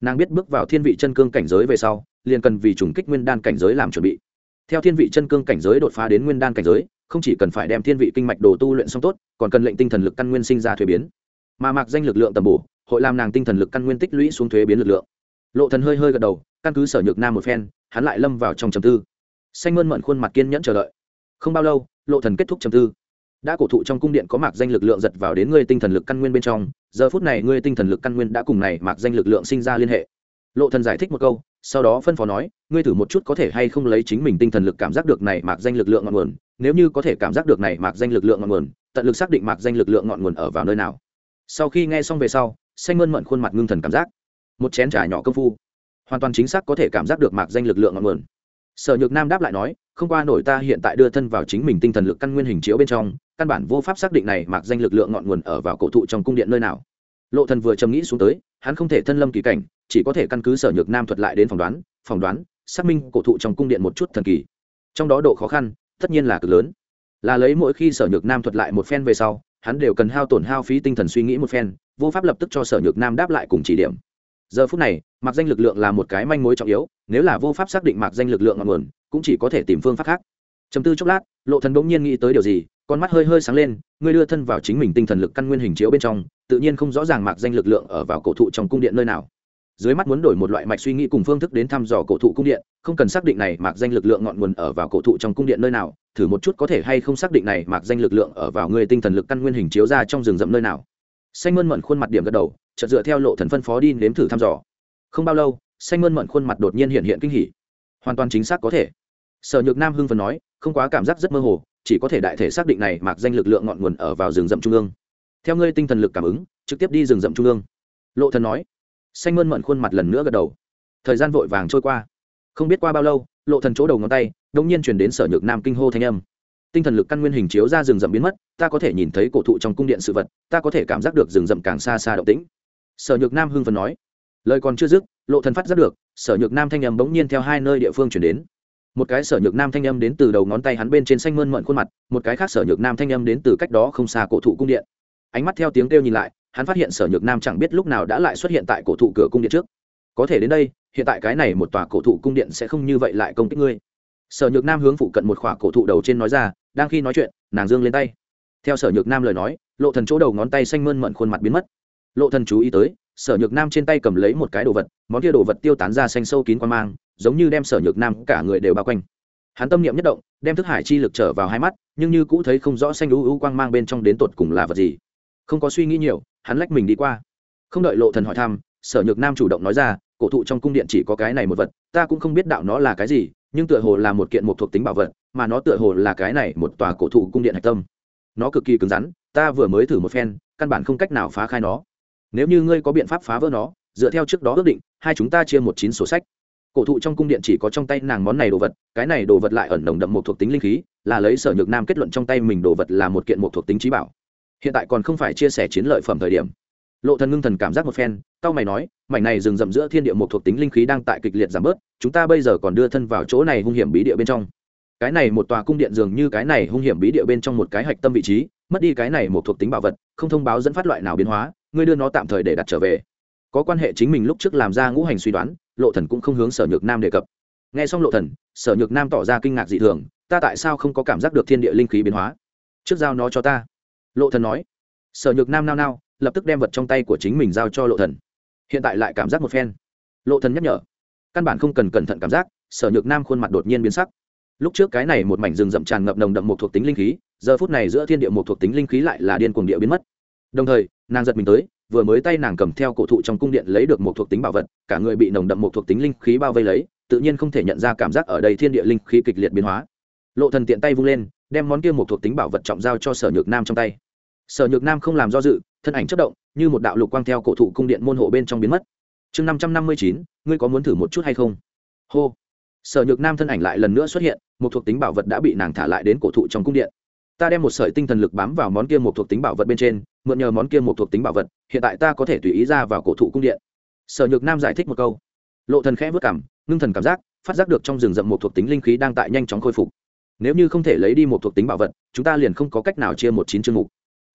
Nàng biết bước vào thiên vị chân cương cảnh giới về sau, liền cần vì trùng kích nguyên đan cảnh giới làm chuẩn bị. Theo thiên vị chân cương cảnh giới đột phá đến nguyên đan cảnh giới, không chỉ cần phải đem thiên vị kinh mạch đồ tu luyện xong tốt, còn cần lệnh tinh thần lực căn nguyên sinh ra thuế biến. Mà mạc danh lực lượng tầm bổ, hội làm nàng tinh thần lực căn nguyên tích lũy xuống thuế biến lực lượng. Lộ thần hơi hơi gật đầu, căn cứ sở nhược nam một phen, hắn lại lâm vào trong trầm tư. Xanh mơn mận khuôn mặt kiên nhẫn chờ đợi. Không bao lâu, lộ thần kết thúc trầm tư đã cổ thụ trong cung điện có mạc danh lực lượng giật vào đến ngươi tinh thần lực căn nguyên bên trong, giờ phút này ngươi tinh thần lực căn nguyên đã cùng này mạc danh lực lượng sinh ra liên hệ. Lộ thần giải thích một câu, sau đó phân phó nói, ngươi thử một chút có thể hay không lấy chính mình tinh thần lực cảm giác được này mạc danh lực lượng ngọn nguồn, nếu như có thể cảm giác được này mạc danh lực lượng ngọn nguồn, tận lực xác định mạc danh lực lượng ngọn nguồn ở vào nơi nào. Sau khi nghe xong về sau, xanh mơn mận khuôn mặt ngưng thần cảm giác. Một chén trà nhỏ công phu, hoàn toàn chính xác có thể cảm giác được mạc danh lực lượng ngọn nguồn sở nhược nam đáp lại nói, không qua nổi ta hiện tại đưa thân vào chính mình tinh thần lực căn nguyên hình chiếu bên trong, căn bản vô pháp xác định này mạc danh lực lượng ngọn nguồn ở vào cổ thụ trong cung điện nơi nào. Lộ thần vừa trầm nghĩ xuống tới, hắn không thể thân lâm kỳ cảnh, chỉ có thể căn cứ sở nhược nam thuật lại đến phỏng đoán phỏng đoán, xác minh cổ thụ trong cung điện một chút thần kỳ. Trong đó độ khó khăn, tất nhiên là cực lớn. Là lấy mỗi khi sở nhược nam thuật lại một phen về sau, hắn đều cần hao tổn hao phí tinh thần suy nghĩ một phen, vô pháp lập tức cho sở nhược nam đáp lại cùng chỉ điểm giờ phút này, mạc danh lực lượng là một cái manh mối trọng yếu, nếu là vô pháp xác định mạc danh lực lượng ngọn nguồn, cũng chỉ có thể tìm phương pháp khác. Chấm tư chốc lát, lộ thần bỗng nhiên nghĩ tới điều gì, con mắt hơi hơi sáng lên, ngươi đưa thân vào chính mình tinh thần lực căn nguyên hình chiếu bên trong, tự nhiên không rõ ràng mạc danh lực lượng ở vào cổ thụ trong cung điện nơi nào. Dưới mắt muốn đổi một loại mạch suy nghĩ cùng phương thức đến thăm dò cổ thụ cung điện, không cần xác định này mạc danh lực lượng ngọn nguồn ở vào cổ thụ trong cung điện nơi nào, thử một chút có thể hay không xác định này mạc danh lực lượng ở vào người tinh thần lực căn nguyên hình chiếu ra trong rừng rậm nơi nào xanh mơn mận khuôn mặt điểm gật đầu, chợt dựa theo lộ thần phân phó đi nếm thử thăm dò. Không bao lâu, xanh mơn mận khuôn mặt đột nhiên hiện hiện kinh hỉ. Hoàn toàn chính xác có thể. Sở nhược nam hưng phần nói, không quá cảm giác rất mơ hồ, chỉ có thể đại thể xác định này mạc danh lực lượng ngọn nguồn ở vào rừng rậm trung ương. Theo ngươi tinh thần lực cảm ứng, trực tiếp đi rừng rậm trung ương. Lộ thần nói. Xanh mơn mận khuôn mặt lần nữa gật đầu. Thời gian vội vàng trôi qua. Không biết qua bao lâu, lộ thần chỗ đầu ngón tay, đột nhiên truyền đến sở nhược nam kinh hô thanh âm tinh thần lực căn nguyên hình chiếu ra rừng rậm biến mất, ta có thể nhìn thấy cổ thụ trong cung điện sự vật, ta có thể cảm giác được rừng rậm càng xa xa động tĩnh. Sở nhược nam hưng phấn nói. Lời còn chưa dứt, lộ thần phát giác được, sở nhược nam thanh âm bỗng nhiên theo hai nơi địa phương chuyển đến. Một cái sở nhược nam thanh âm đến từ đầu ngón tay hắn bên trên xanh mơn mận khuôn mặt, một cái khác sở nhược nam thanh âm đến từ cách đó không xa cổ thụ cung điện. Ánh mắt theo tiếng kêu nhìn lại, hắn phát hiện sở nhược nam chẳng biết lúc nào đã lại xuất hiện tại cổ thụ cửa cung điện trước. Có thể đến đây, hiện tại cái này một tòa cổ thụ cung điện sẽ không như vậy lại công kích ngươi sở nhược nam hướng phụ cận một khỏa cổ thụ đầu trên nói ra, đang khi nói chuyện, nàng dương lên tay. Theo sở nhược nam lời nói, lộ thần chỗ đầu ngón tay xanh mơn mận khuôn mặt biến mất. Lộ thần chú ý tới, sở nhược nam trên tay cầm lấy một cái đồ vật, món kia đồ vật tiêu tán ra xanh sâu kín quan mang, giống như đem sở nhược nam cả người đều bao quanh. Hắn tâm niệm nhất động, đem thức hải chi lực trở vào hai mắt, nhưng như cũ thấy không rõ xanh ưu ưu quang mang bên trong đến tột cùng là vật gì. Không có suy nghĩ nhiều, hắn lách mình đi qua. Không đợi lộ thần hỏi thăm, sở nhược nam chủ động nói ra, cổ thụ trong cung điện chỉ có cái này một vật, ta cũng không biết đạo nó là cái gì nhưng tựa hồ là một kiện một thuộc tính bảo vật, mà nó tựa hồ là cái này một tòa cổ thụ cung điện hạch tâm. Nó cực kỳ cứng rắn, ta vừa mới thử một phen, căn bản không cách nào phá khai nó. Nếu như ngươi có biện pháp phá vỡ nó, dựa theo trước đó ước định, hai chúng ta chia một chín sổ sách. Cổ thụ trong cung điện chỉ có trong tay nàng món này đồ vật, cái này đồ vật lại ẩn nồng đậm một thuộc tính linh khí, là lấy sở nhược nam kết luận trong tay mình đồ vật là một kiện một thuộc tính trí bảo. Hiện tại còn không phải chia sẻ chiến lợi phẩm thời điểm lộ thần ngưng thần cảm giác một phen cao mày nói, mảnh này rừng rậm giữa thiên địa một thuộc tính linh khí đang tại kịch liệt giảm bớt, chúng ta bây giờ còn đưa thân vào chỗ này hung hiểm bí địa bên trong. Cái này một tòa cung điện dường như cái này hung hiểm bí địa bên trong một cái hạch tâm vị trí, mất đi cái này một thuộc tính bảo vật, không thông báo dẫn phát loại nào biến hóa, ngươi đưa nó tạm thời để đặt trở về. Có quan hệ chính mình lúc trước làm ra ngũ hành suy đoán, lộ thần cũng không hướng sở nhược nam đề cập. Nghe xong lộ thần, sở nhược nam tỏ ra kinh ngạc dị thường, ta tại sao không có cảm giác được thiên địa linh khí biến hóa? Trước giao nó cho ta. Lộ thần nói. Sở nhược nam nao nao lập tức đem vật trong tay của chính mình giao cho lộ thần. Hiện tại lại cảm giác một phen. Lộ thần nhắc nhở. Căn bản không cần cẩn thận cảm giác, sở nhược nam khuôn mặt đột nhiên biến sắc. Lúc trước cái này một mảnh rừng rậm tràn ngập nồng đậm một thuộc tính linh khí, giờ phút này giữa thiên địa một thuộc tính linh khí lại là điên cuồng địa biến mất. Đồng thời, nàng giật mình tới, vừa mới tay nàng cầm theo cổ thụ trong cung điện lấy được một thuộc tính bảo vật, cả người bị nồng đậm một thuộc tính linh khí bao vây lấy, tự nhiên không thể nhận ra cảm giác ở đây thiên địa linh khí kịch liệt biến hóa. Lộ thần tiện tay vung lên, đem món kia một thuộc tính bảo vật trọng giao cho sở nhược nam trong tay sở nhược nam không làm do dự, thân ảnh chất động, như một đạo lục quang theo cổ thụ cung điện môn hộ bên trong biến mất. Chương năm trăm năm mươi chín, ngươi có muốn thử một chút hay không? Hô. Sở nhược nam thân ảnh lại lần nữa xuất hiện, một thuộc tính bảo vật đã bị nàng thả lại đến cổ thụ trong cung điện. Ta đem một sợi tinh thần lực bám vào món kia một thuộc tính bảo vật bên trên, mượn nhờ món kia một thuộc tính bảo vật, hiện tại ta có thể tùy ý ra vào cổ thụ cung điện. Sở nhược nam giải thích một câu. Lộ thần khẽ vất cảm ngưng thần cảm giác, phát giác được trong rừng rậm một thuộc tính linh khí đang tại nhanh chóng khôi phục. Nếu như không thể lấy đi một thuộc tính bảo vật, chúng ta liền không có cách nào chia một chín chương mục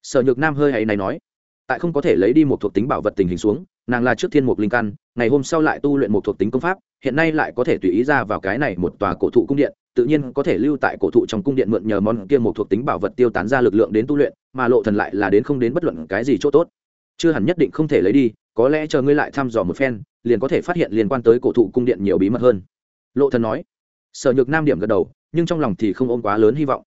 sở nhược nam hơi hay này nói, tại không có thể lấy đi một thuộc tính bảo vật tình hình xuống, nàng là trước thiên mục linh căn, ngày hôm sau lại tu luyện một thuộc tính công pháp, hiện nay lại có thể tùy ý ra vào cái này một tòa cổ thụ cung điện, tự nhiên có thể lưu tại cổ thụ trong cung điện mượn nhờ món kia một thuộc tính bảo vật tiêu tán ra lực lượng đến tu luyện, mà lộ thần lại là đến không đến bất luận cái gì chỗ tốt. Chưa hẳn nhất định không thể lấy đi, có lẽ chờ ngươi lại thăm dò một phen, liền có thể phát hiện liên quan tới cổ thụ cung điện nhiều bí mật hơn. Lộ thần nói. Sở nhược nam điểm gật đầu, nhưng trong lòng thì không ôm quá lớn hy vọng.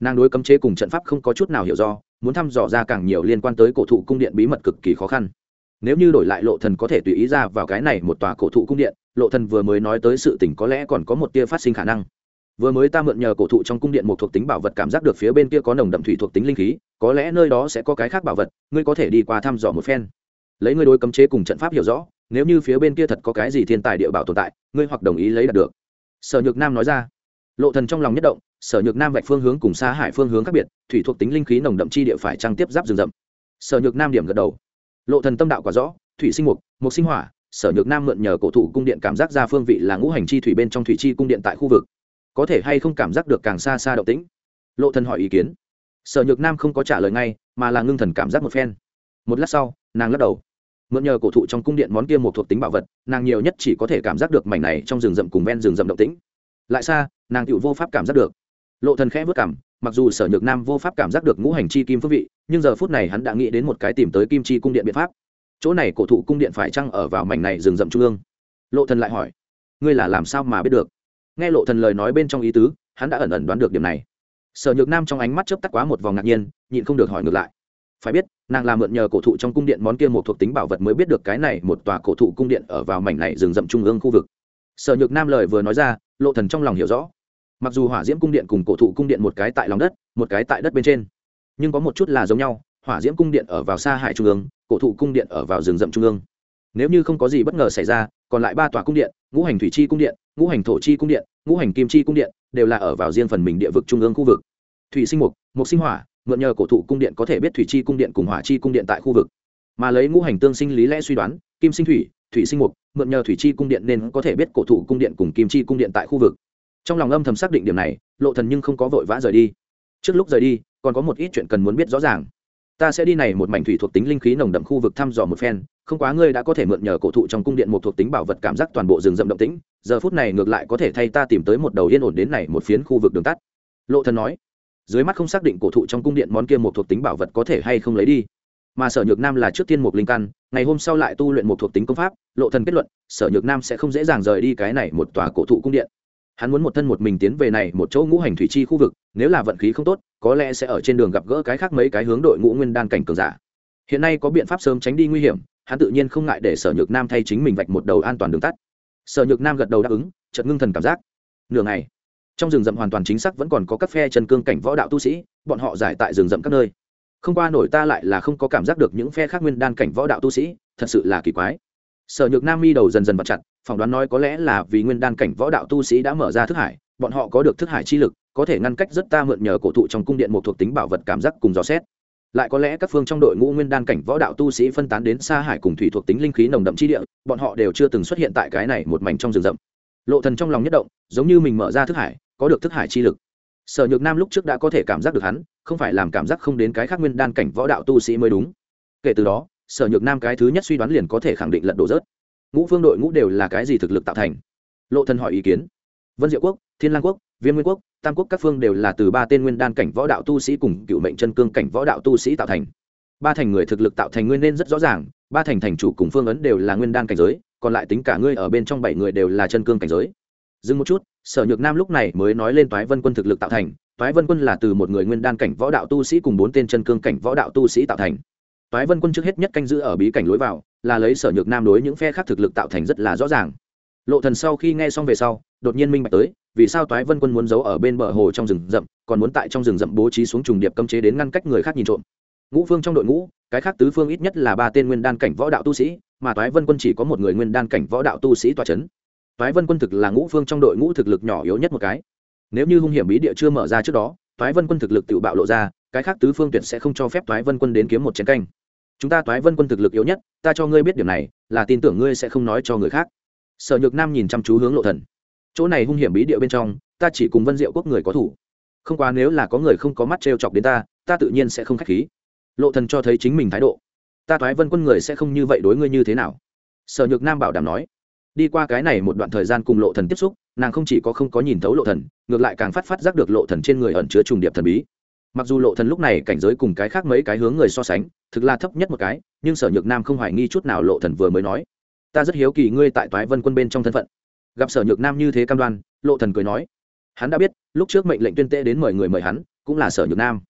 Nàng đối cấm chế cùng trận pháp không có chút nào hiểu do muốn thăm dò ra càng nhiều liên quan tới cổ thụ cung điện bí mật cực kỳ khó khăn. Nếu như đổi lại lộ thần có thể tùy ý ra vào cái này một tòa cổ thụ cung điện, lộ thần vừa mới nói tới sự tình có lẽ còn có một tia phát sinh khả năng. Vừa mới ta mượn nhờ cổ thụ trong cung điện một thuộc tính bảo vật cảm giác được phía bên kia có nồng đậm thủy thuộc tính linh khí, có lẽ nơi đó sẽ có cái khác bảo vật, ngươi có thể đi qua thăm dò một phen. Lấy ngươi đối cấm chế cùng trận pháp hiểu rõ, nếu như phía bên kia thật có cái gì thiên tài địa bảo tồn tại, ngươi hoặc đồng ý lấy đạt được. Sở nhược nam nói ra lộ thần trong lòng nhất động, sở nhược nam vạch phương hướng cùng xa hải phương hướng khác biệt, thủy thuộc tính linh khí nồng đậm chi địa phải trang tiếp giáp rừng rậm. Sở nhược nam điểm gật đầu. Lộ thần tâm đạo quả rõ, thủy sinh mục mục sinh hỏa, sở nhược nam mượn nhờ cổ thụ cung điện cảm giác ra phương vị là ngũ hành chi thủy bên trong thủy chi cung điện tại khu vực. Có thể hay không cảm giác được càng xa xa động tĩnh? Lộ thần hỏi ý kiến. Sở nhược nam không có trả lời ngay, mà là ngưng thần cảm giác một phen. Một lát sau, nàng lắc đầu. Mượn nhờ cổ thụ trong cung điện món kia một thuộc tính bảo vật, nàng nhiều nhất chỉ có thể cảm giác được mảnh này trong rừng rậm cùng ven rừng rậm động tĩnh lại xa, nàng tựu vô pháp cảm giác được. Lộ thần khẽ vất cảm mặc dù sở nhược nam vô pháp cảm giác được ngũ hành chi kim phước vị, nhưng giờ phút này hắn đã nghĩ đến một cái tìm tới kim chi cung điện biện pháp. Chỗ này cổ thụ cung điện phải chăng ở vào mảnh này rừng rậm trung ương? Lộ thần lại hỏi. Ngươi là làm sao mà biết được? Nghe lộ thần lời nói bên trong ý tứ, hắn đã ẩn ẩn đoán được điểm này. Sở nhược nam trong ánh mắt chớp tắt quá một vòng ngạc nhiên, nhịn không được hỏi ngược lại. Phải biết, nàng làm mượn nhờ cổ thụ trong cung điện món kia một thuộc tính bảo vật mới biết được cái này một tòa cổ thụ cung điện ở vào mảnh này rừng rậm trung ương khu vực. Sở nhược nam lời vừa nói ra lộ thần trong lòng hiểu rõ. Mặc dù hỏa diễm cung điện cùng cổ thụ cung điện một cái tại lòng đất, một cái tại đất bên trên, nhưng có một chút là giống nhau, hỏa diễm cung điện ở vào xa hải trung ương, cổ thụ cung điện ở vào rừng rậm trung ương. Nếu như không có gì bất ngờ xảy ra, còn lại ba tòa cung điện, ngũ hành thủy chi cung điện, ngũ hành thổ chi cung điện, ngũ hành kim chi cung điện, đều là ở vào riêng phần mình địa vực trung ương khu vực. Thủy sinh mục mục sinh hỏa, mượn nhờ cổ thụ cung điện có thể biết thủy chi cung điện cùng hỏa chi cung điện tại khu vực. Mà lấy ngũ hành tương sinh lý lẽ suy đoán, kim sinh thủy thủy sinh mục mượn nhờ thủy chi cung điện nên có thể biết cổ thụ cung điện cùng kim chi cung điện tại khu vực. Trong lòng âm thầm xác định điểm này, lộ thần nhưng không có vội vã rời đi. Trước lúc rời đi, còn có một ít chuyện cần muốn biết rõ ràng. Ta sẽ đi này một mảnh thủy thuộc tính linh khí nồng đậm khu vực thăm dò một phen, không quá ngươi đã có thể mượn nhờ cổ thụ trong cung điện một thuộc tính bảo vật cảm giác toàn bộ rừng rậm động tĩnh, giờ phút này ngược lại có thể thay ta tìm tới một đầu yên ổn đến này một phiến khu vực đường tắt. Lộ thần nói. Dưới mắt không xác định cổ thụ trong cung điện món kia một thuộc tính bảo vật có thể hay không lấy đi mà sở nhược nam là trước tiên một linh căn, ngày hôm sau lại tu luyện một thuộc tính công pháp, lộ thần kết luận, sở nhược nam sẽ không dễ dàng rời đi cái này một tòa cổ thụ cung điện. Hắn muốn một thân một mình tiến về này một chỗ ngũ hành thủy chi khu vực, nếu là vận khí không tốt, có lẽ sẽ ở trên đường gặp gỡ cái khác mấy cái hướng đội ngũ nguyên đan cảnh cường giả. Hiện nay có biện pháp sớm tránh đi nguy hiểm, hắn tự nhiên không ngại để sở nhược nam thay chính mình vạch một đầu an toàn đường tắt. Sở nhược nam gật đầu đáp ứng, chợt ngưng thần cảm giác. Nửa ngày, trong rừng rậm hoàn toàn chính xác vẫn còn có các phe chân cương cảnh võ đạo tu sĩ, bọn họ giải tại rừng rậm các nơi không qua nổi ta lại là không có cảm giác được những phe khác nguyên đan cảnh võ đạo tu sĩ, thật sự là kỳ quái. Sở nhược nam mi đầu dần dần bật chặt, phỏng đoán nói có lẽ là vì nguyên đan cảnh võ đạo tu sĩ đã mở ra thức hải, bọn họ có được thức hải chi lực, có thể ngăn cách rất ta mượn nhờ cổ thụ trong cung điện một thuộc tính bảo vật cảm giác cùng dò xét. Lại có lẽ các phương trong đội ngũ nguyên đan cảnh võ đạo tu sĩ phân tán đến xa hải cùng thủy thuộc tính linh khí nồng đậm chi địa, bọn họ đều chưa từng xuất hiện tại cái này một mảnh trong rừng rậm. Lộ thần trong lòng nhất động, giống như mình mở ra thức hải, có được thức hải chi lực sở nhược nam lúc trước đã có thể cảm giác được hắn, không phải làm cảm giác không đến cái khác nguyên đan cảnh võ đạo tu sĩ mới đúng. Kể từ đó, sở nhược nam cái thứ nhất suy đoán liền có thể khẳng định lật đổ rớt. Ngũ phương đội ngũ đều là cái gì thực lực tạo thành? Lộ thần hỏi ý kiến. Vân diệu quốc, thiên lang quốc, viêm nguyên quốc, tam quốc các phương đều là từ ba tên nguyên đan cảnh võ đạo tu sĩ cùng cựu mệnh chân cương cảnh võ đạo tu sĩ tạo thành. Ba thành người thực lực tạo thành nguyên nên rất rõ ràng, ba thành thành chủ cùng phương ấn đều là nguyên đan cảnh giới, còn lại tính cả ngươi ở bên trong bảy người đều là chân cương cảnh giới dừng một chút, sở nhược nam lúc này mới nói lên toái vân quân thực lực tạo thành. Toái vân quân là từ một người nguyên đan cảnh võ đạo tu sĩ cùng bốn tên chân cương cảnh võ đạo tu sĩ tạo thành. Toái vân quân trước hết nhất canh giữ ở bí cảnh lối vào, là lấy sở nhược nam đối những phe khác thực lực tạo thành rất là rõ ràng. Lộ thần sau khi nghe xong về sau, đột nhiên minh bạch tới, vì sao toái vân quân muốn giấu ở bên bờ hồ trong rừng rậm, còn muốn tại trong rừng rậm bố trí xuống trùng điệp cấm chế đến ngăn cách người khác nhìn trộm. Ngũ phương trong đội ngũ, cái khác tứ phương ít nhất là ba tên nguyên đan cảnh võ đạo tu sĩ, mà toái vân quân chỉ có một người nguyên đan cảnh võ đạo tu sĩ tòa chấn toái vân quân thực là ngũ phương trong đội ngũ thực lực nhỏ yếu nhất một cái. Nếu như hung hiểm bí địa chưa mở ra trước đó, toái vân quân thực lực tự bạo lộ ra, cái khác tứ phương tuyệt sẽ không cho phép toái vân quân đến kiếm một chiến canh. Chúng ta toái vân quân thực lực yếu nhất, ta cho ngươi biết điểm này, là tin tưởng ngươi sẽ không nói cho người khác. Sở nhược nam nhìn chăm chú hướng lộ thần. Chỗ này hung hiểm bí địa bên trong, ta chỉ cùng vân diệu quốc người có thủ. Không quá nếu là có người không có mắt trêu chọc đến ta ta tự nhiên sẽ không khách khí. Lộ thần cho thấy chính mình thái độ. Ta Toái vân quân người sẽ không như vậy đối ngươi như thế nào. Sở nhược nam bảo đảm nói đi qua cái này một đoạn thời gian cùng lộ thần tiếp xúc, nàng không chỉ có không có nhìn thấu lộ thần, ngược lại càng phát phát giác được lộ thần trên người ẩn chứa trùng điệp thần bí. Mặc dù lộ thần lúc này cảnh giới cùng cái khác mấy cái hướng người so sánh, thực là thấp nhất một cái, nhưng sở nhược nam không hoài nghi chút nào lộ thần vừa mới nói. Ta rất hiếu kỳ ngươi tại toái vân quân bên trong thân phận. Gặp sở nhược nam như thế cam đoan, lộ thần cười nói. Hắn đã biết, lúc trước mệnh lệnh tuyên tệ đến mời người mời hắn, cũng là sở nhược nam.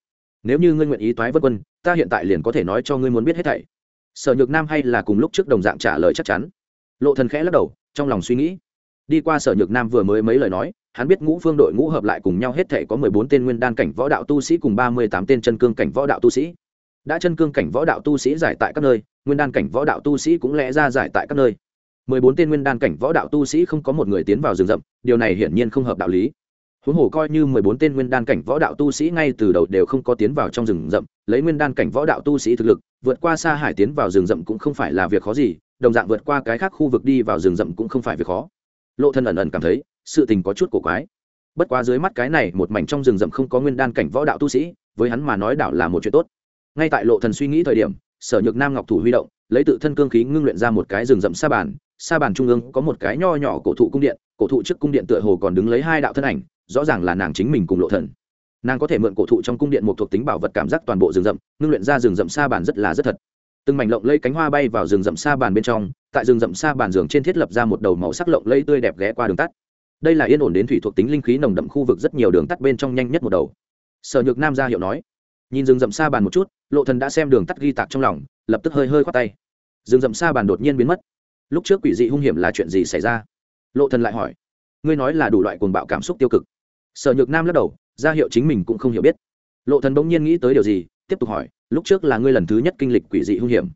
Nếu như ngươi nguyện ý toái vân quân, ta hiện tại liền có thể nói cho ngươi muốn biết hết thảy. Sở nhược nam hay là cùng lúc trước đồng dạng trả lời chắc chắn lộ thần khẽ lắc đầu, trong lòng suy nghĩ. Đi qua sở nhược nam vừa mới mấy lời nói, hắn biết ngũ phương đội ngũ hợp lại cùng nhau hết thể có mười bốn tên nguyên đan cảnh võ đạo tu sĩ cùng ba mươi tám tên chân cương cảnh võ đạo tu sĩ. Đã chân cương cảnh võ đạo tu sĩ giải tại các nơi, nguyên đan cảnh võ đạo tu sĩ cũng lẽ ra giải tại các nơi. Mười bốn tên nguyên đan cảnh võ đạo tu sĩ không có một người tiến vào rừng rậm, điều này hiển nhiên không hợp đạo lý huống hồ coi như mười bốn tên nguyên đan cảnh võ đạo tu sĩ ngay từ đầu đều không có tiến vào trong rừng rậm, lấy nguyên đan cảnh võ đạo tu sĩ thực lực, vượt qua xa hải tiến vào rừng rậm cũng không phải là việc khó gì, đồng dạng vượt qua cái khác khu vực đi vào rừng rậm cũng không phải việc khó. Lộ thân ẩn ẩn cảm thấy, sự tình có chút cổ quái. Bất quá dưới mắt cái này, một mảnh trong rừng rậm không có nguyên đan cảnh võ đạo tu sĩ, với hắn mà nói đảo là một chuyện tốt. Ngay tại lộ thần suy nghĩ thời điểm, sở nhược nam ngọc thủ huy động, lấy tự thân cương khí ngưng luyện ra một cái rừng rậm sa bàn. Sa bàn trung ương có một cái nho nhỏ cổ thụ cung điện, cổ thụ trước cung điện tựa hồ còn đứng lấy hai đạo thân ảnh rõ ràng là nàng chính mình cùng lộ thần. Nàng có thể mượn cổ thụ trong cung điện một thuộc tính bảo vật cảm giác toàn bộ rừng rậm, ngưng luyện ra rừng rậm sa bàn rất là rất thật. Từng mảnh lộng lây cánh hoa bay vào rừng rậm sa bàn bên trong, tại rừng rậm sa bàn giường trên thiết lập ra một đầu màu sắc lộng lây tươi đẹp ghé qua đường tắt. Đây là yên ổn đến thủy thuộc tính linh khí nồng đậm khu vực rất nhiều đường tắt bên trong nhanh nhất một đầu. Sở nhược nam ra hiệu nói. Nhìn rừng rậm sa bàn một chút, lộ thần đã xem đường tắt ghi tạc trong lòng, lập tức hơi hơi khoát tay. Rừng rậm sa bàn đột nhiên biến mất. Lúc trước quỷ dị hung hiểm là chuyện gì xảy ra? Lộ thần lại hỏi ngươi nói là đủ loại cuồng bạo cảm xúc tiêu cực. Sở nhược nam lắc đầu, ra hiệu chính mình cũng không hiểu biết. Lộ thần bỗng nhiên nghĩ tới điều gì, tiếp tục hỏi, lúc trước là ngươi lần thứ nhất kinh lịch quỷ dị hung hiểm.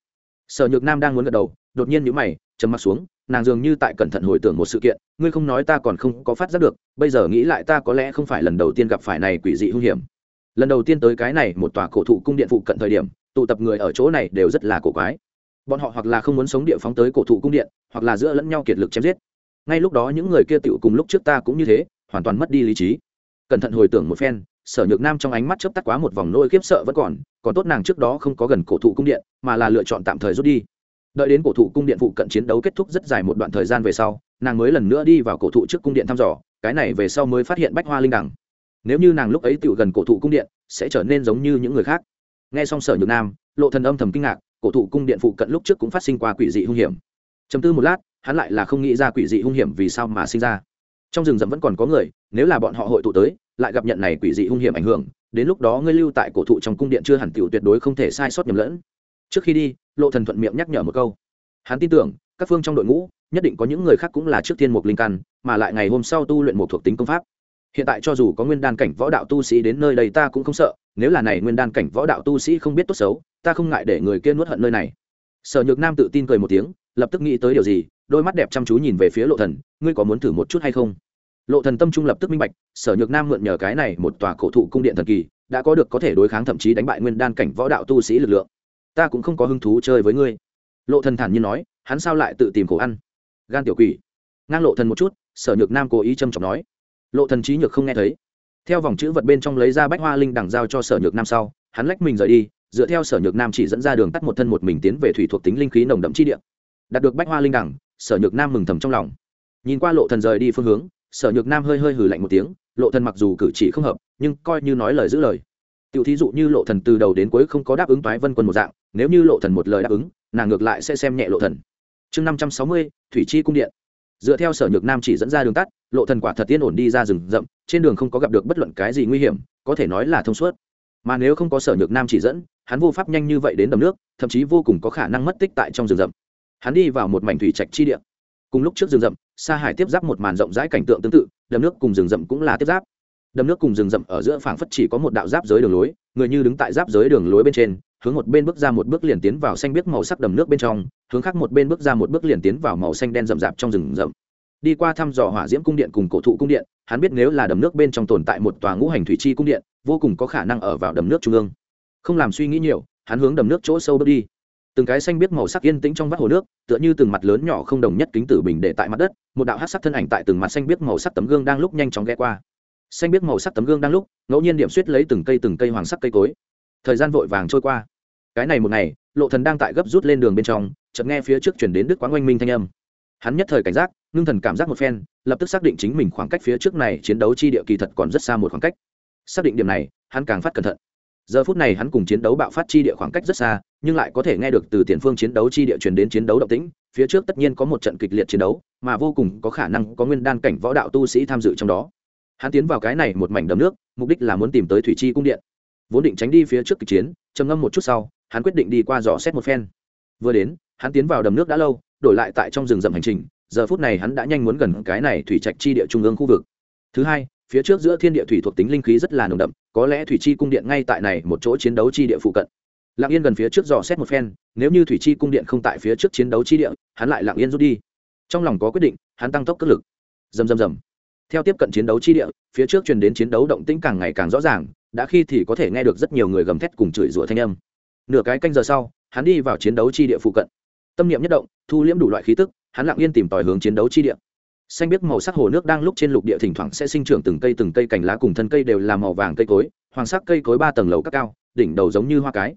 Sở nhược nam đang muốn gật đầu, đột nhiên nhíu mày, trầm mặt xuống, nàng dường như tại cẩn thận hồi tưởng một sự kiện, ngươi không nói ta còn không có phát giác được, bây giờ nghĩ lại ta có lẽ không phải lần đầu tiên gặp phải này quỷ dị hung hiểm. Lần đầu tiên tới cái này một tòa cổ thụ cung điện phụ cận thời điểm, tụ tập người ở chỗ này đều rất là cổ quái. Bọn họ hoặc là không muốn sống địa phóng tới cổ thụ cung điện, hoặc là giữa lẫn nhau kiệt lực chém giết ngay lúc đó những người kia tựu cùng lúc trước ta cũng như thế, hoàn toàn mất đi lý trí. Cẩn thận hồi tưởng một phen, sở nhược nam trong ánh mắt chớp tắt quá một vòng nỗi khiếp sợ vẫn còn còn tốt nàng trước đó không có gần cổ thụ cung điện, mà là lựa chọn tạm thời rút đi. Đợi đến cổ thụ cung điện phụ cận chiến đấu kết thúc rất dài một đoạn thời gian về sau, nàng mới lần nữa đi vào cổ thụ trước cung điện thăm dò, cái này về sau mới phát hiện bách hoa linh đằng. Nếu như nàng lúc ấy tựu gần cổ thụ cung điện, sẽ trở nên giống như những người khác. Nghe xong sở nhược nam, lộ thần âm thầm kinh ngạc, cổ thụ cung điện phụ cận lúc trước cũng phát sinh qua quỷ dị hung hiểm. Chấm tư một lát hắn lại là không nghĩ ra quỷ dị hung hiểm vì sao mà sinh ra. Trong rừng rậm vẫn còn có người, nếu là bọn họ hội tụ tới, lại gặp nhận này quỷ dị hung hiểm ảnh hưởng, đến lúc đó ngươi lưu tại cổ thụ trong cung điện chưa hẳn tiểu tuyệt đối không thể sai sót nhầm lẫn. Trước khi đi, lộ thần thuận miệng nhắc nhở một câu. Hắn tin tưởng, các phương trong đội ngũ, nhất định có những người khác cũng là trước tiên một linh căn, mà lại ngày hôm sau tu luyện một thuộc tính công pháp. Hiện tại cho dù có nguyên đan cảnh võ đạo tu sĩ đến nơi đây ta cũng không sợ, nếu là này nguyên đan cảnh võ đạo tu sĩ không biết tốt xấu, ta không ngại để người kia nuốt hận nơi này. Sở nhược nam tự tin cười một tiếng, lập tức nghĩ tới điều gì đôi mắt đẹp chăm chú nhìn về phía lộ thần, ngươi có muốn thử một chút hay không? Lộ thần tâm trung lập tức minh bạch, sở nhược nam mượn nhờ cái này một tòa cổ thụ cung điện thần kỳ, đã có được có thể đối kháng thậm chí đánh bại nguyên đan cảnh võ đạo tu sĩ lực lượng. Ta cũng không có hứng thú chơi với ngươi. Lộ thần thản nhiên nói, hắn sao lại tự tìm khổ ăn? Gan tiểu quỷ. Ngang lộ thần một chút, sở nhược nam cố ý châm trọng nói. Lộ thần trí nhược không nghe thấy. Theo vòng chữ vật bên trong lấy ra bách hoa linh đằng giao cho sở nhược nam sau, hắn lách mình rời đi, dựa theo sở nhược nam chỉ dẫn ra đường tắt một thân một mình tiến về thủy thuộc tính linh khí nồng đậm chi địa. Đạt được bách hoa linh đằng sở nhược nam mừng thầm trong lòng. Nhìn qua lộ thần rời đi phương hướng, sở nhược nam hơi hơi hừ lạnh một tiếng, lộ thần mặc dù cử chỉ không hợp, nhưng coi như nói lời giữ lời. Tiểu thí dụ như lộ thần từ đầu đến cuối không có đáp ứng toái vân quân một dạng, nếu như lộ thần một lời đáp ứng, nàng ngược lại sẽ xem nhẹ lộ thần. Chương năm trăm sáu mươi, thủy chi cung điện. Dựa theo sở nhược nam chỉ dẫn ra đường tắt, lộ thần quả thật tiên ổn đi ra rừng rậm, trên đường không có gặp được bất luận cái gì nguy hiểm, có thể nói là thông suốt. Mà nếu không có sở nhược nam chỉ dẫn, hắn vô pháp nhanh như vậy đến đầm nước, thậm chí vô cùng có khả năng mất tích tại trong rừng rậm hắn đi vào một mảnh thủy trạch chi địa. Cùng lúc trước rừng rậm, sa hải tiếp giáp một màn rộng rãi cảnh tượng tương tự, đầm nước cùng rừng rậm cũng là tiếp giáp. Đầm nước cùng rừng rậm ở giữa phảng phất chỉ có một đạo giáp giới đường lối, người như đứng tại giáp giới đường lối bên trên, hướng một bên bước ra một bước liền tiến vào xanh biếc màu sắc đầm nước bên trong, hướng khác một bên bước ra một bước liền tiến vào màu xanh đen rậm rạp trong rừng rậm. Đi qua thăm dò hỏa diễm cung điện cùng cổ thụ cung điện, hắn biết nếu là đầm nước bên trong tồn tại một tòa ngũ hành thủy chi cung điện, vô cùng có khả năng ở vào đầm nước trung ương. Không làm suy nghĩ nhiều, hắn hướng đầm nước chỗ sâu bước đi từng cái xanh biết màu sắc yên tĩnh trong vắt hồ nước, tựa như từng mặt lớn nhỏ không đồng nhất kính tử bình để tại mặt đất, một đạo hát sắc thân ảnh tại từng mặt xanh biết màu sắc tấm gương đang lúc nhanh chóng ghé qua. Xanh biết màu sắc tấm gương đang lúc, ngẫu nhiên điểm suýt lấy từng cây từng cây hoàng sắc cây cối. Thời gian vội vàng trôi qua. Cái này một ngày, lộ thần đang tại gấp rút lên đường bên trong, chợt nghe phía trước chuyển đến đức quán oanh minh thanh âm. Hắn nhất thời cảnh giác, ngưng thần cảm giác một phen, lập tức xác định chính mình khoảng cách phía trước này chiến đấu chi địa kỳ thật còn rất xa một khoảng cách. Xác định điểm này, hắn càng phát cẩn thận. Giờ phút này hắn cùng chiến đấu bạo phát chi địa khoảng cách rất xa nhưng lại có thể nghe được từ tiền phương chiến đấu chi địa truyền đến chiến đấu động tĩnh, phía trước tất nhiên có một trận kịch liệt chiến đấu, mà vô cùng có khả năng có nguyên đan cảnh võ đạo tu sĩ tham dự trong đó. Hắn tiến vào cái này một mảnh đầm nước, mục đích là muốn tìm tới thủy chi cung điện. Vốn định tránh đi phía trước kịch chiến, trầm ngâm một chút sau, hắn quyết định đi qua dò xét một phen. Vừa đến, hắn tiến vào đầm nước đã lâu, đổi lại tại trong rừng rậm hành trình, giờ phút này hắn đã nhanh muốn gần cái này thủy trạch chi địa trung ương khu vực. Thứ hai, phía trước giữa thiên địa thủy thuộc tính linh khí rất là nồng đậm, có lẽ thủy chi cung điện ngay tại này một chỗ chiến đấu chi địa phụ cận lặng yên gần phía trước dò xét một phen, nếu như thủy chi cung điện không tại phía trước chiến đấu chi địa, hắn lại lặng yên rút đi. Trong lòng có quyết định, hắn tăng tốc cất lực. Dầm dầm dầm theo tiếp cận chiến đấu chi địa, phía trước truyền đến chiến đấu động tĩnh càng ngày càng rõ ràng, đã khi thì có thể nghe được rất nhiều người gầm thét cùng chửi rủa thanh âm. Nửa cái canh giờ sau, hắn đi vào chiến đấu chi địa phụ cận. Tâm niệm nhất động, thu liễm đủ loại khí tức, hắn lặng yên tìm tòi hướng chiến đấu chi địa. Xanh biết màu sắc hồ nước đang lúc trên lục địa thỉnh thoảng sẽ sinh trưởng từng cây từng cây cành lá cùng thân cây đều là màu vàng cây cối, hoàng sắc cây cối ba tầng lầu các cao, đỉnh đầu giống như hoa cái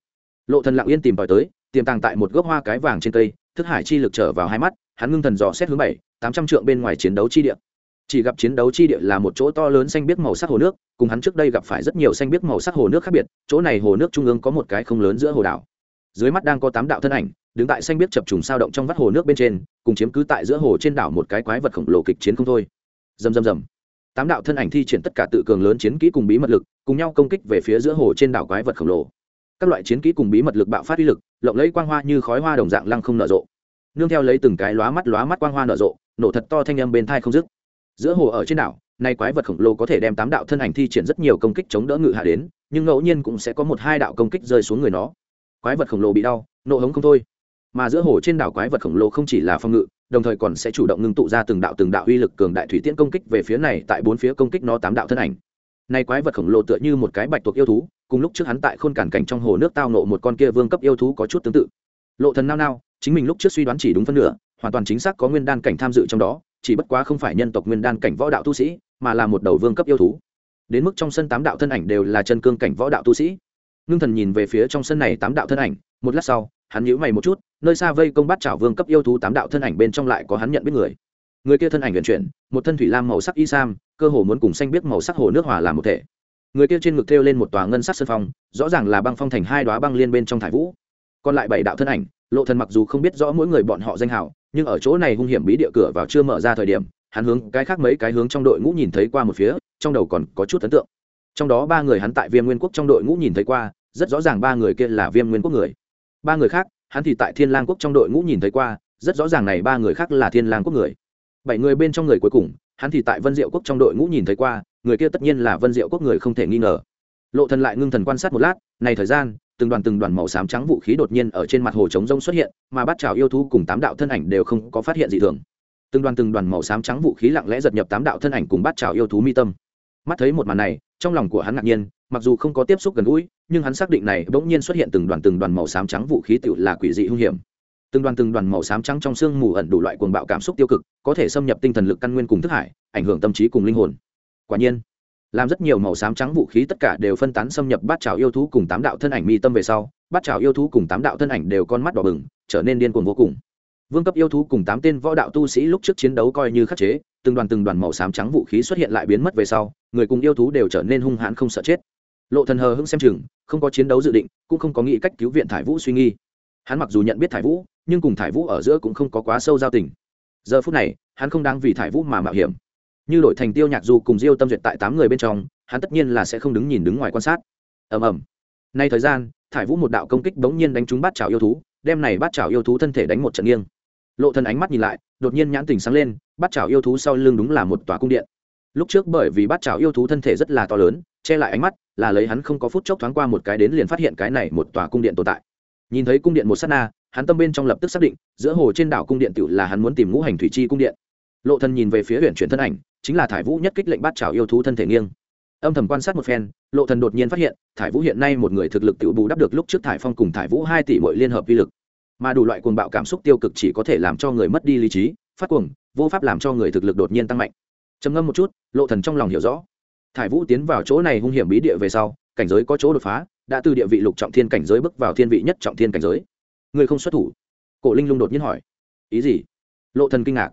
lộ thần lặng yên tìm tòi tới, tiềm tàng tại một gốc hoa cái vàng trên cây, thức hải chi lực trở vào hai mắt, hắn ngưng thần dò xét hướng bảy, tám trăm trượng bên ngoài chiến đấu chi địa. Chỉ gặp chiến đấu chi địa là một chỗ to lớn xanh biếc màu sắc hồ nước, cùng hắn trước đây gặp phải rất nhiều xanh biếc màu sắc hồ nước khác biệt, chỗ này hồ nước trung ương có một cái không lớn giữa hồ đảo. Dưới mắt đang có tám đạo thân ảnh, đứng tại xanh biếc chập trùng sao động trong vắt hồ nước bên trên, cùng chiếm cứ tại giữa hồ trên đảo một cái quái vật khổng lồ kịch chiến không thôi. Dầm dầm dầm tám đạo thân ảnh thi triển tất cả tự cường lớn chiến kỹ cùng bí mật lực, cùng nhau công kích về phía giữa hồ trên đảo quái vật khổng lồ các loại chiến kỹ cùng bí mật lực bạo phát uy lực, lộng lấy quang hoa như khói hoa đồng dạng lăng không nở rộ. Nương theo lấy từng cái lóa mắt lóa mắt quang hoa nở rộ, nổ thật to thanh âm bên thai không dứt. Giữa hồ ở trên đảo, nay quái vật khổng lồ có thể đem tám đạo thân ảnh thi triển rất nhiều công kích chống đỡ ngự hạ đến, nhưng ngẫu nhiên cũng sẽ có một hai đạo công kích rơi xuống người nó. Quái vật khổng lồ bị đau, nộ hống không thôi. Mà giữa hồ trên đảo quái vật khổng lồ không chỉ là phòng ngự, đồng thời còn sẽ chủ động ngưng tụ ra từng đạo từng đạo uy lực cường đại thủy tiễn công kích về phía này tại bốn phía công kích nó tám đạo thân ảnh nay quái vật khổng lồ tựa như một cái bạch tuộc yêu thú, cùng lúc trước hắn tại khôn cản cảnh trong hồ nước tao nộ một con kia vương cấp yêu thú có chút tương tự. Lộ thần nao nao, chính mình lúc trước suy đoán chỉ đúng phân nửa, hoàn toàn chính xác có nguyên đan cảnh tham dự trong đó, chỉ bất quá không phải nhân tộc nguyên đan cảnh võ đạo tu sĩ, mà là một đầu vương cấp yêu thú. Đến mức trong sân tám đạo thân ảnh đều là chân cương cảnh võ đạo tu sĩ. Ngưng thần nhìn về phía trong sân này tám đạo thân ảnh, một lát sau, hắn nhíu mày một chút, nơi xa vây công bắt chảo vương cấp yêu thú tám đạo thân ảnh bên trong lại có hắn nhận biết người người kia thân ảnh vận chuyển, một thân thủy lam màu sắc y sam, cơ hồ muốn cùng xanh biết màu sắc hồ nước hòa làm một thể. Người kia trên ngực thêu lên một tòa ngân sắc sơn phong, rõ ràng là băng phong thành hai đoá băng liên bên trong thải vũ. Còn lại bảy đạo thân ảnh, lộ thần mặc dù không biết rõ mỗi người bọn họ danh hào, nhưng ở chỗ này hung hiểm bí địa cửa vào chưa mở ra thời điểm, hắn hướng cái khác mấy cái hướng trong đội ngũ nhìn thấy qua một phía, trong đầu còn có chút ấn tượng. Trong đó ba người hắn tại viêm nguyên quốc trong đội ngũ nhìn thấy qua, rất rõ ràng ba người kia là viêm nguyên quốc người. Ba người khác, hắn thì tại thiên lang quốc trong đội ngũ nhìn thấy qua, rất rõ ràng này ba người khác là thiên lang quốc người bảy người bên trong người cuối cùng, hắn thì tại vân diệu quốc trong đội ngũ nhìn thấy qua, người kia tất nhiên là vân diệu quốc người không thể nghi ngờ. Lộ thần lại ngưng thần quan sát một lát, này thời gian, từng đoàn từng đoàn màu xám trắng vũ khí đột nhiên ở trên mặt hồ trống rông xuất hiện, mà bắt chào yêu thú cùng tám đạo thân ảnh đều không có phát hiện gì thường. Từng đoàn từng đoàn màu xám trắng vũ khí lặng lẽ giật nhập tám đạo thân ảnh cùng bắt chào yêu thú mi tâm. Mắt thấy một màn này, trong lòng của hắn ngạc nhiên, mặc dù không có tiếp xúc gần gũi, nhưng hắn xác định này bỗng nhiên xuất hiện từng đoàn từng đoàn màu xám trắng vũ khí tựa là quỷ dị hung hiểm từng đoàn từng đoàn màu xám trắng trong xương mù ẩn đủ loại cuồng bạo cảm xúc tiêu cực, có thể xâm nhập tinh thần lực căn nguyên cùng thức hải, ảnh hưởng tâm trí cùng linh hồn. Quả nhiên, làm rất nhiều màu xám trắng vũ khí tất cả đều phân tán xâm nhập bát trào yêu thú cùng tám đạo thân ảnh mi tâm về sau, bát trào yêu thú cùng tám đạo thân ảnh đều con mắt đỏ bừng, trở nên điên cuồng vô cùng. Vương cấp yêu thú cùng tám tên võ đạo tu sĩ lúc trước chiến đấu coi như khắc chế, từng đoàn từng đoàn màu xám trắng vũ khí xuất hiện lại biến mất về sau, người cùng yêu thú đều trở nên hung hãn không sợ chết. Lộ thần hờ hững xem chừng, không có chiến đấu dự định, cũng không có nghĩ cách cứu viện thải vũ suy nghi hắn mặc dù nhận biết thải vũ, nhưng cùng thải vũ ở giữa cũng không có quá sâu giao tình. Giờ phút này, hắn không đang vì thải vũ mà mạo hiểm. Như đổi thành tiêu nhạc du cùng diêu tâm duyệt tại tám người bên trong, hắn tất nhiên là sẽ không đứng nhìn đứng ngoài quan sát. Ầm ầm. Nay thời gian, thải vũ một đạo công kích bỗng nhiên đánh trúng bát chảo yêu thú, đem này bát chảo yêu thú thân thể đánh một trận nghiêng. Lộ thân ánh mắt nhìn lại, đột nhiên nhãn tình sáng lên, bát chảo yêu thú sau lưng đúng là một tòa cung điện. Lúc trước bởi vì bát chảo yêu thú thân thể rất là to lớn, che lại ánh mắt, là lấy hắn không có phút chốc thoáng qua một cái đến liền phát hiện cái này một tòa cung điện tồn tại nhìn thấy cung điện một sát na, hắn tâm bên trong lập tức xác định, giữa hồ trên đảo cung điện tự là hắn muốn tìm ngũ hành thủy chi cung điện. Lộ thần nhìn về phía huyện chuyển thân ảnh, chính là thải vũ nhất kích lệnh bắt trào yêu thú thân thể nghiêng. Âm thầm quan sát một phen, lộ thần đột nhiên phát hiện, thải vũ hiện nay một người thực lực tự bù đắp được lúc trước thải phong cùng thải vũ hai tỷ mỗi liên hợp vi lực. Mà đủ loại cuồng bạo cảm xúc tiêu cực chỉ có thể làm cho người mất đi lý trí, phát cuồng, vô pháp làm cho người thực lực đột nhiên tăng mạnh. Trầm ngâm một chút, lộ thần trong lòng hiểu rõ. Thải vũ tiến vào chỗ này hung hiểm bí địa về sau, cảnh giới có chỗ đột phá đã từ địa vị lục trọng thiên cảnh giới bước vào thiên vị nhất trọng thiên cảnh giới. Người không xuất thủ. Cổ linh lung đột nhiên hỏi, ý gì? Lộ thần kinh ngạc.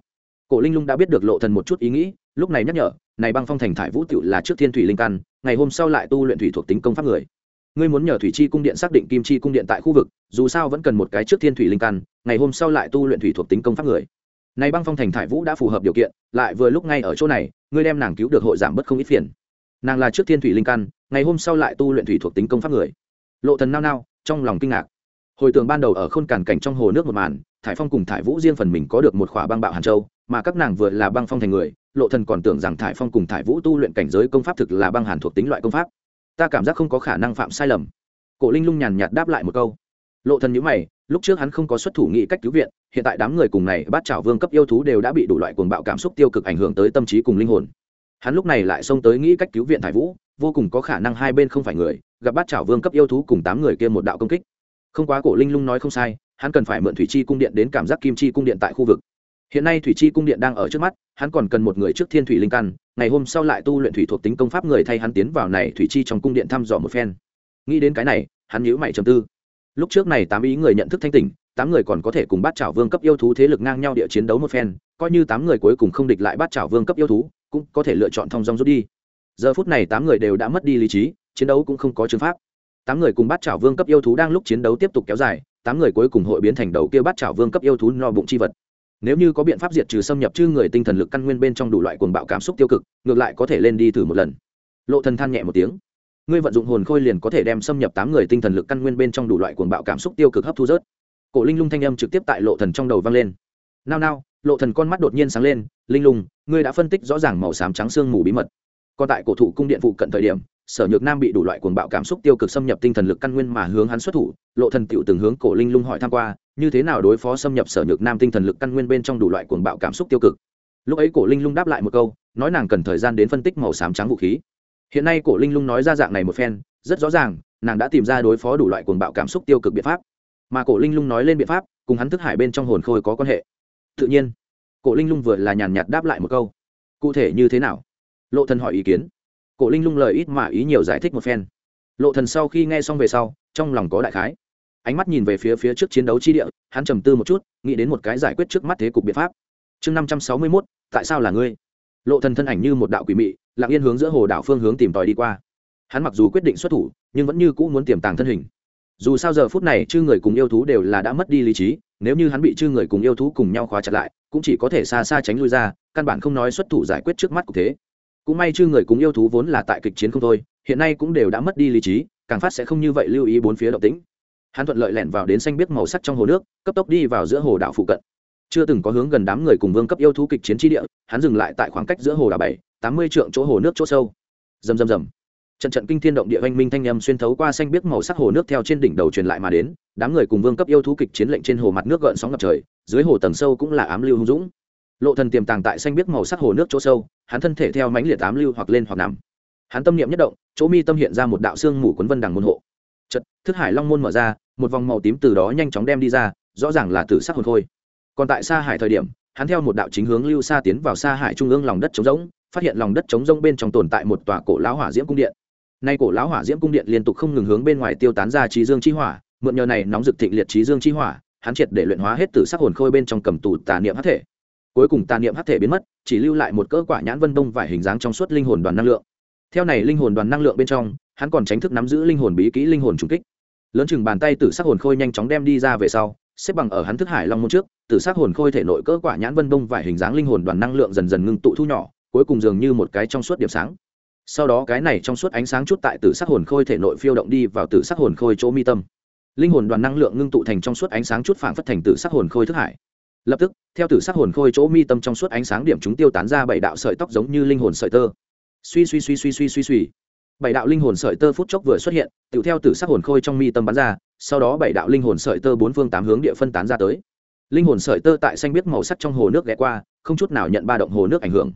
Cổ linh lung đã biết được lộ thần một chút ý nghĩ, lúc này nhắc nhở, này băng phong thành thải vũ tiểu là trước thiên thủy linh căn, ngày hôm sau lại tu luyện thủy thuộc tính công pháp người. Ngươi muốn nhờ thủy chi cung điện xác định kim chi cung điện tại khu vực, dù sao vẫn cần một cái trước thiên thủy linh căn, ngày hôm sau lại tu luyện thủy thuộc tính công pháp người. Này băng phong thành thải vũ đã phù hợp điều kiện, lại vừa lúc ngay ở chỗ này, ngươi đem nàng cứu được hội giảm bớt không ít phiền. Nàng là trước thiên thủy linh căn ngày hôm sau lại tu luyện thủy thuộc tính công pháp người. Lộ thần nao nao, trong lòng kinh ngạc. Hồi tưởng ban đầu ở khôn cản cảnh trong hồ nước một màn, thải phong cùng thải vũ riêng phần mình có được một khỏa băng bạo hàn châu, mà các nàng vừa là băng phong thành người, lộ thần còn tưởng rằng thải phong cùng thải vũ tu luyện cảnh giới công pháp thực là băng hàn thuộc tính loại công pháp. Ta cảm giác không có khả năng phạm sai lầm. Cổ linh lung nhàn nhạt đáp lại một câu. Lộ thần nhíu mày, lúc trước hắn không có xuất thủ nghị cách cứu viện, hiện tại đám người cùng này bát chảo vương cấp yêu thú đều đã bị đủ loại cuồng bạo cảm xúc tiêu cực ảnh hưởng tới tâm trí cùng linh hồn. Hắn lúc này lại xông tới nghĩ cách cứu viện thải vũ vô cùng có khả năng hai bên không phải người, gặp bát chảo vương cấp yêu thú cùng tám người kia một đạo công kích. Không quá cổ linh lung nói không sai, hắn cần phải mượn thủy chi cung điện đến cảm giác kim chi cung điện tại khu vực. Hiện nay thủy chi cung điện đang ở trước mắt, hắn còn cần một người trước thiên thủy linh căn, ngày hôm sau lại tu luyện thủy thuộc tính công pháp người thay hắn tiến vào này thủy chi trong cung điện thăm dò một phen. Nghĩ đến cái này, hắn nhíu mày trầm tư. Lúc trước này tám ý người nhận thức thanh tỉnh, tám người còn có thể cùng bát chảo vương cấp yêu thú thế lực ngang nhau địa chiến đấu một phen, coi như tám người cuối cùng không địch lại bát chảo vương cấp yêu thú, cũng có thể lựa chọn thông dong rút đi giờ phút này tám người đều đã mất đi lý trí, chiến đấu cũng không có chứng pháp. Tám người cùng bát chảo vương cấp yêu thú đang lúc chiến đấu tiếp tục kéo dài, tám người cuối cùng hội biến thành đầu kia bát chảo vương cấp yêu thú no bụng chi vật. Nếu như có biện pháp diệt trừ xâm nhập chư người tinh thần lực căn nguyên bên trong đủ loại cuồng bạo cảm xúc tiêu cực, ngược lại có thể lên đi thử một lần. Lộ thần than nhẹ một tiếng. Ngươi vận dụng hồn khôi liền có thể đem xâm nhập tám người tinh thần lực căn nguyên bên trong đủ loại cuồng bạo cảm xúc tiêu cực hấp thu rớt. Cổ linh lung thanh âm trực tiếp tại lộ thần trong đầu vang lên. Nao nao, lộ thần con mắt đột nhiên sáng lên, linh lung, ngươi đã phân tích rõ ràng màu xám trắng xương mù bí mật còn tại cổ thụ cung điện phụ cận thời điểm, sở nhược nam bị đủ loại cuồng bạo cảm xúc tiêu cực xâm nhập tinh thần lực căn nguyên mà hướng hắn xuất thủ, lộ thần tiểu từng hướng cổ linh lung hỏi tham qua, như thế nào đối phó xâm nhập sở nhược nam tinh thần lực căn nguyên bên trong đủ loại cuồng bạo cảm xúc tiêu cực. Lúc ấy cổ linh lung đáp lại một câu, nói nàng cần thời gian đến phân tích màu xám trắng vũ khí. Hiện nay cổ linh lung nói ra dạng này một phen, rất rõ ràng, nàng đã tìm ra đối phó đủ loại cuồng bạo cảm xúc tiêu cực biện pháp. Mà cổ linh lung nói lên biện pháp, cùng hắn thức hải bên trong hồn khôi có quan hệ. Tự nhiên, cổ linh lung vừa là nhàn nhạt đáp lại một câu. Cụ thể như thế nào? Lộ thần hỏi ý kiến. Cổ linh lung lời ít mà ý nhiều giải thích một phen. Lộ thần sau khi nghe xong về sau trong lòng có đại khái. Ánh mắt nhìn về phía phía trước chiến đấu chi địa hắn trầm tư một chút nghĩ đến một cái giải quyết trước mắt thế cục biện pháp. Chương năm trăm sáu mươi 561, tại sao là ngươi? Lộ thần thân ảnh như một đạo quỷ mị lặng yên hướng giữa hồ đảo phương hướng tìm tòi đi qua. Hắn mặc dù quyết định xuất thủ nhưng vẫn như cũ muốn tiềm tàng thân hình. Dù sao giờ phút này chư người cùng yêu thú đều là đã mất đi lý trí nếu như hắn bị chư người cùng yêu thú cùng nhau khóa chặt lại cũng chỉ có thể xa xa tránh lui ra căn bản không nói xuất thủ giải quyết trước mắt cục thế cũng may chư người cùng yêu thú vốn là tại kịch chiến không thôi, hiện nay cũng đều đã mất đi lý trí, càng phát sẽ không như vậy lưu ý bốn phía động tĩnh. Hắn thuận lợi lẻn vào đến xanh biếc màu sắc trong hồ nước, cấp tốc đi vào giữa hồ đảo phụ cận. Chưa từng có hướng gần đám người cùng vương cấp yêu thú kịch chiến tri địa, hắn dừng lại tại khoảng cách giữa hồ đảo bảy, tám mươi trượng chỗ hồ nước chỗ sâu. Rầm rầm rầm. Trận trận kinh thiên động địa oanh minh thanh â xuyên thấu qua xanh biếc màu sắc hồ nước theo trên đỉnh đầu truyền lại mà đến, đám người cùng vương cấp yêu thú kịch chiến lệnh trên hồ mặt nước gợn sóng ngập trời, dưới hồ tầng sâu cũng là ám lưu hung dũng lộ thần tiềm tàng tại xanh biếc màu sắc hồ nước chỗ sâu, hắn thân thể theo mánh liệt ám lưu hoặc lên hoặc nằm. Hắn tâm niệm nhất động, chỗ mi tâm hiện ra một đạo xương mù quấn vân đằng môn hộ. Chật thức hải long môn mở ra, một vòng màu tím từ đó nhanh chóng đem đi ra, rõ ràng là tử sắc hồn khôi. Còn tại xa hải thời điểm, hắn theo một đạo chính hướng lưu xa tiến vào xa hải trung ương lòng đất trống rỗng, phát hiện lòng đất trống rỗng bên trong tồn tại một tòa cổ lão hỏa diễm cung điện. Nay cổ lão hỏa diễm cung điện liên tục không ngừng hướng bên ngoài tiêu tán ra trí dương chi hỏa, mượn nhờ này nóng rực thịnh liệt trí dương chi hỏa, hắn triệt để luyện hóa hết tử sắc hồn khôi bên trong cầm tù tà niệm hắc thể cuối cùng tàn niệm hắc thể biến mất, chỉ lưu lại một cỡ quả nhãn vân đông vải hình dáng trong suốt linh hồn đoàn năng lượng. Theo này linh hồn đoàn năng lượng bên trong, hắn còn tránh thức nắm giữ linh hồn bí kỹ linh hồn trùng kích. Lớn chừng bàn tay tử sắc hồn khôi nhanh chóng đem đi ra về sau, xếp bằng ở hắn thức hải long môn trước, tử sắc hồn khôi thể nội cỡ quả nhãn vân đông vải hình dáng linh hồn đoàn năng lượng dần dần ngưng tụ thu nhỏ, cuối cùng dường như một cái trong suốt điểm sáng. Sau đó cái này trong suốt ánh sáng chút tại tử sắc hồn khôi thể nội phiêu động đi vào tử sắc hồn khôi chỗ mi tâm. Linh hồn đoàn năng lượng ngưng tụ thành trong suốt ánh sáng chút phảng phất thành tử sắc hồn khôi thức hải lập tức, theo tử sắc hồn khôi chỗ mi tâm trong suốt ánh sáng điểm chúng tiêu tán ra bảy đạo sợi tóc giống như linh hồn sợi tơ. Suy suy suy suy suy suy suy. Bảy đạo linh hồn sợi tơ phút chốc vừa xuất hiện tự theo tử sắc hồn khôi trong mi tâm bắn ra, sau đó bảy đạo linh hồn sợi tơ bốn phương tám hướng địa phân tán ra tới. Linh hồn sợi tơ tại xanh biết màu sắc trong hồ nước ghé qua, không chút nào nhận ba động hồ nước ảnh hưởng.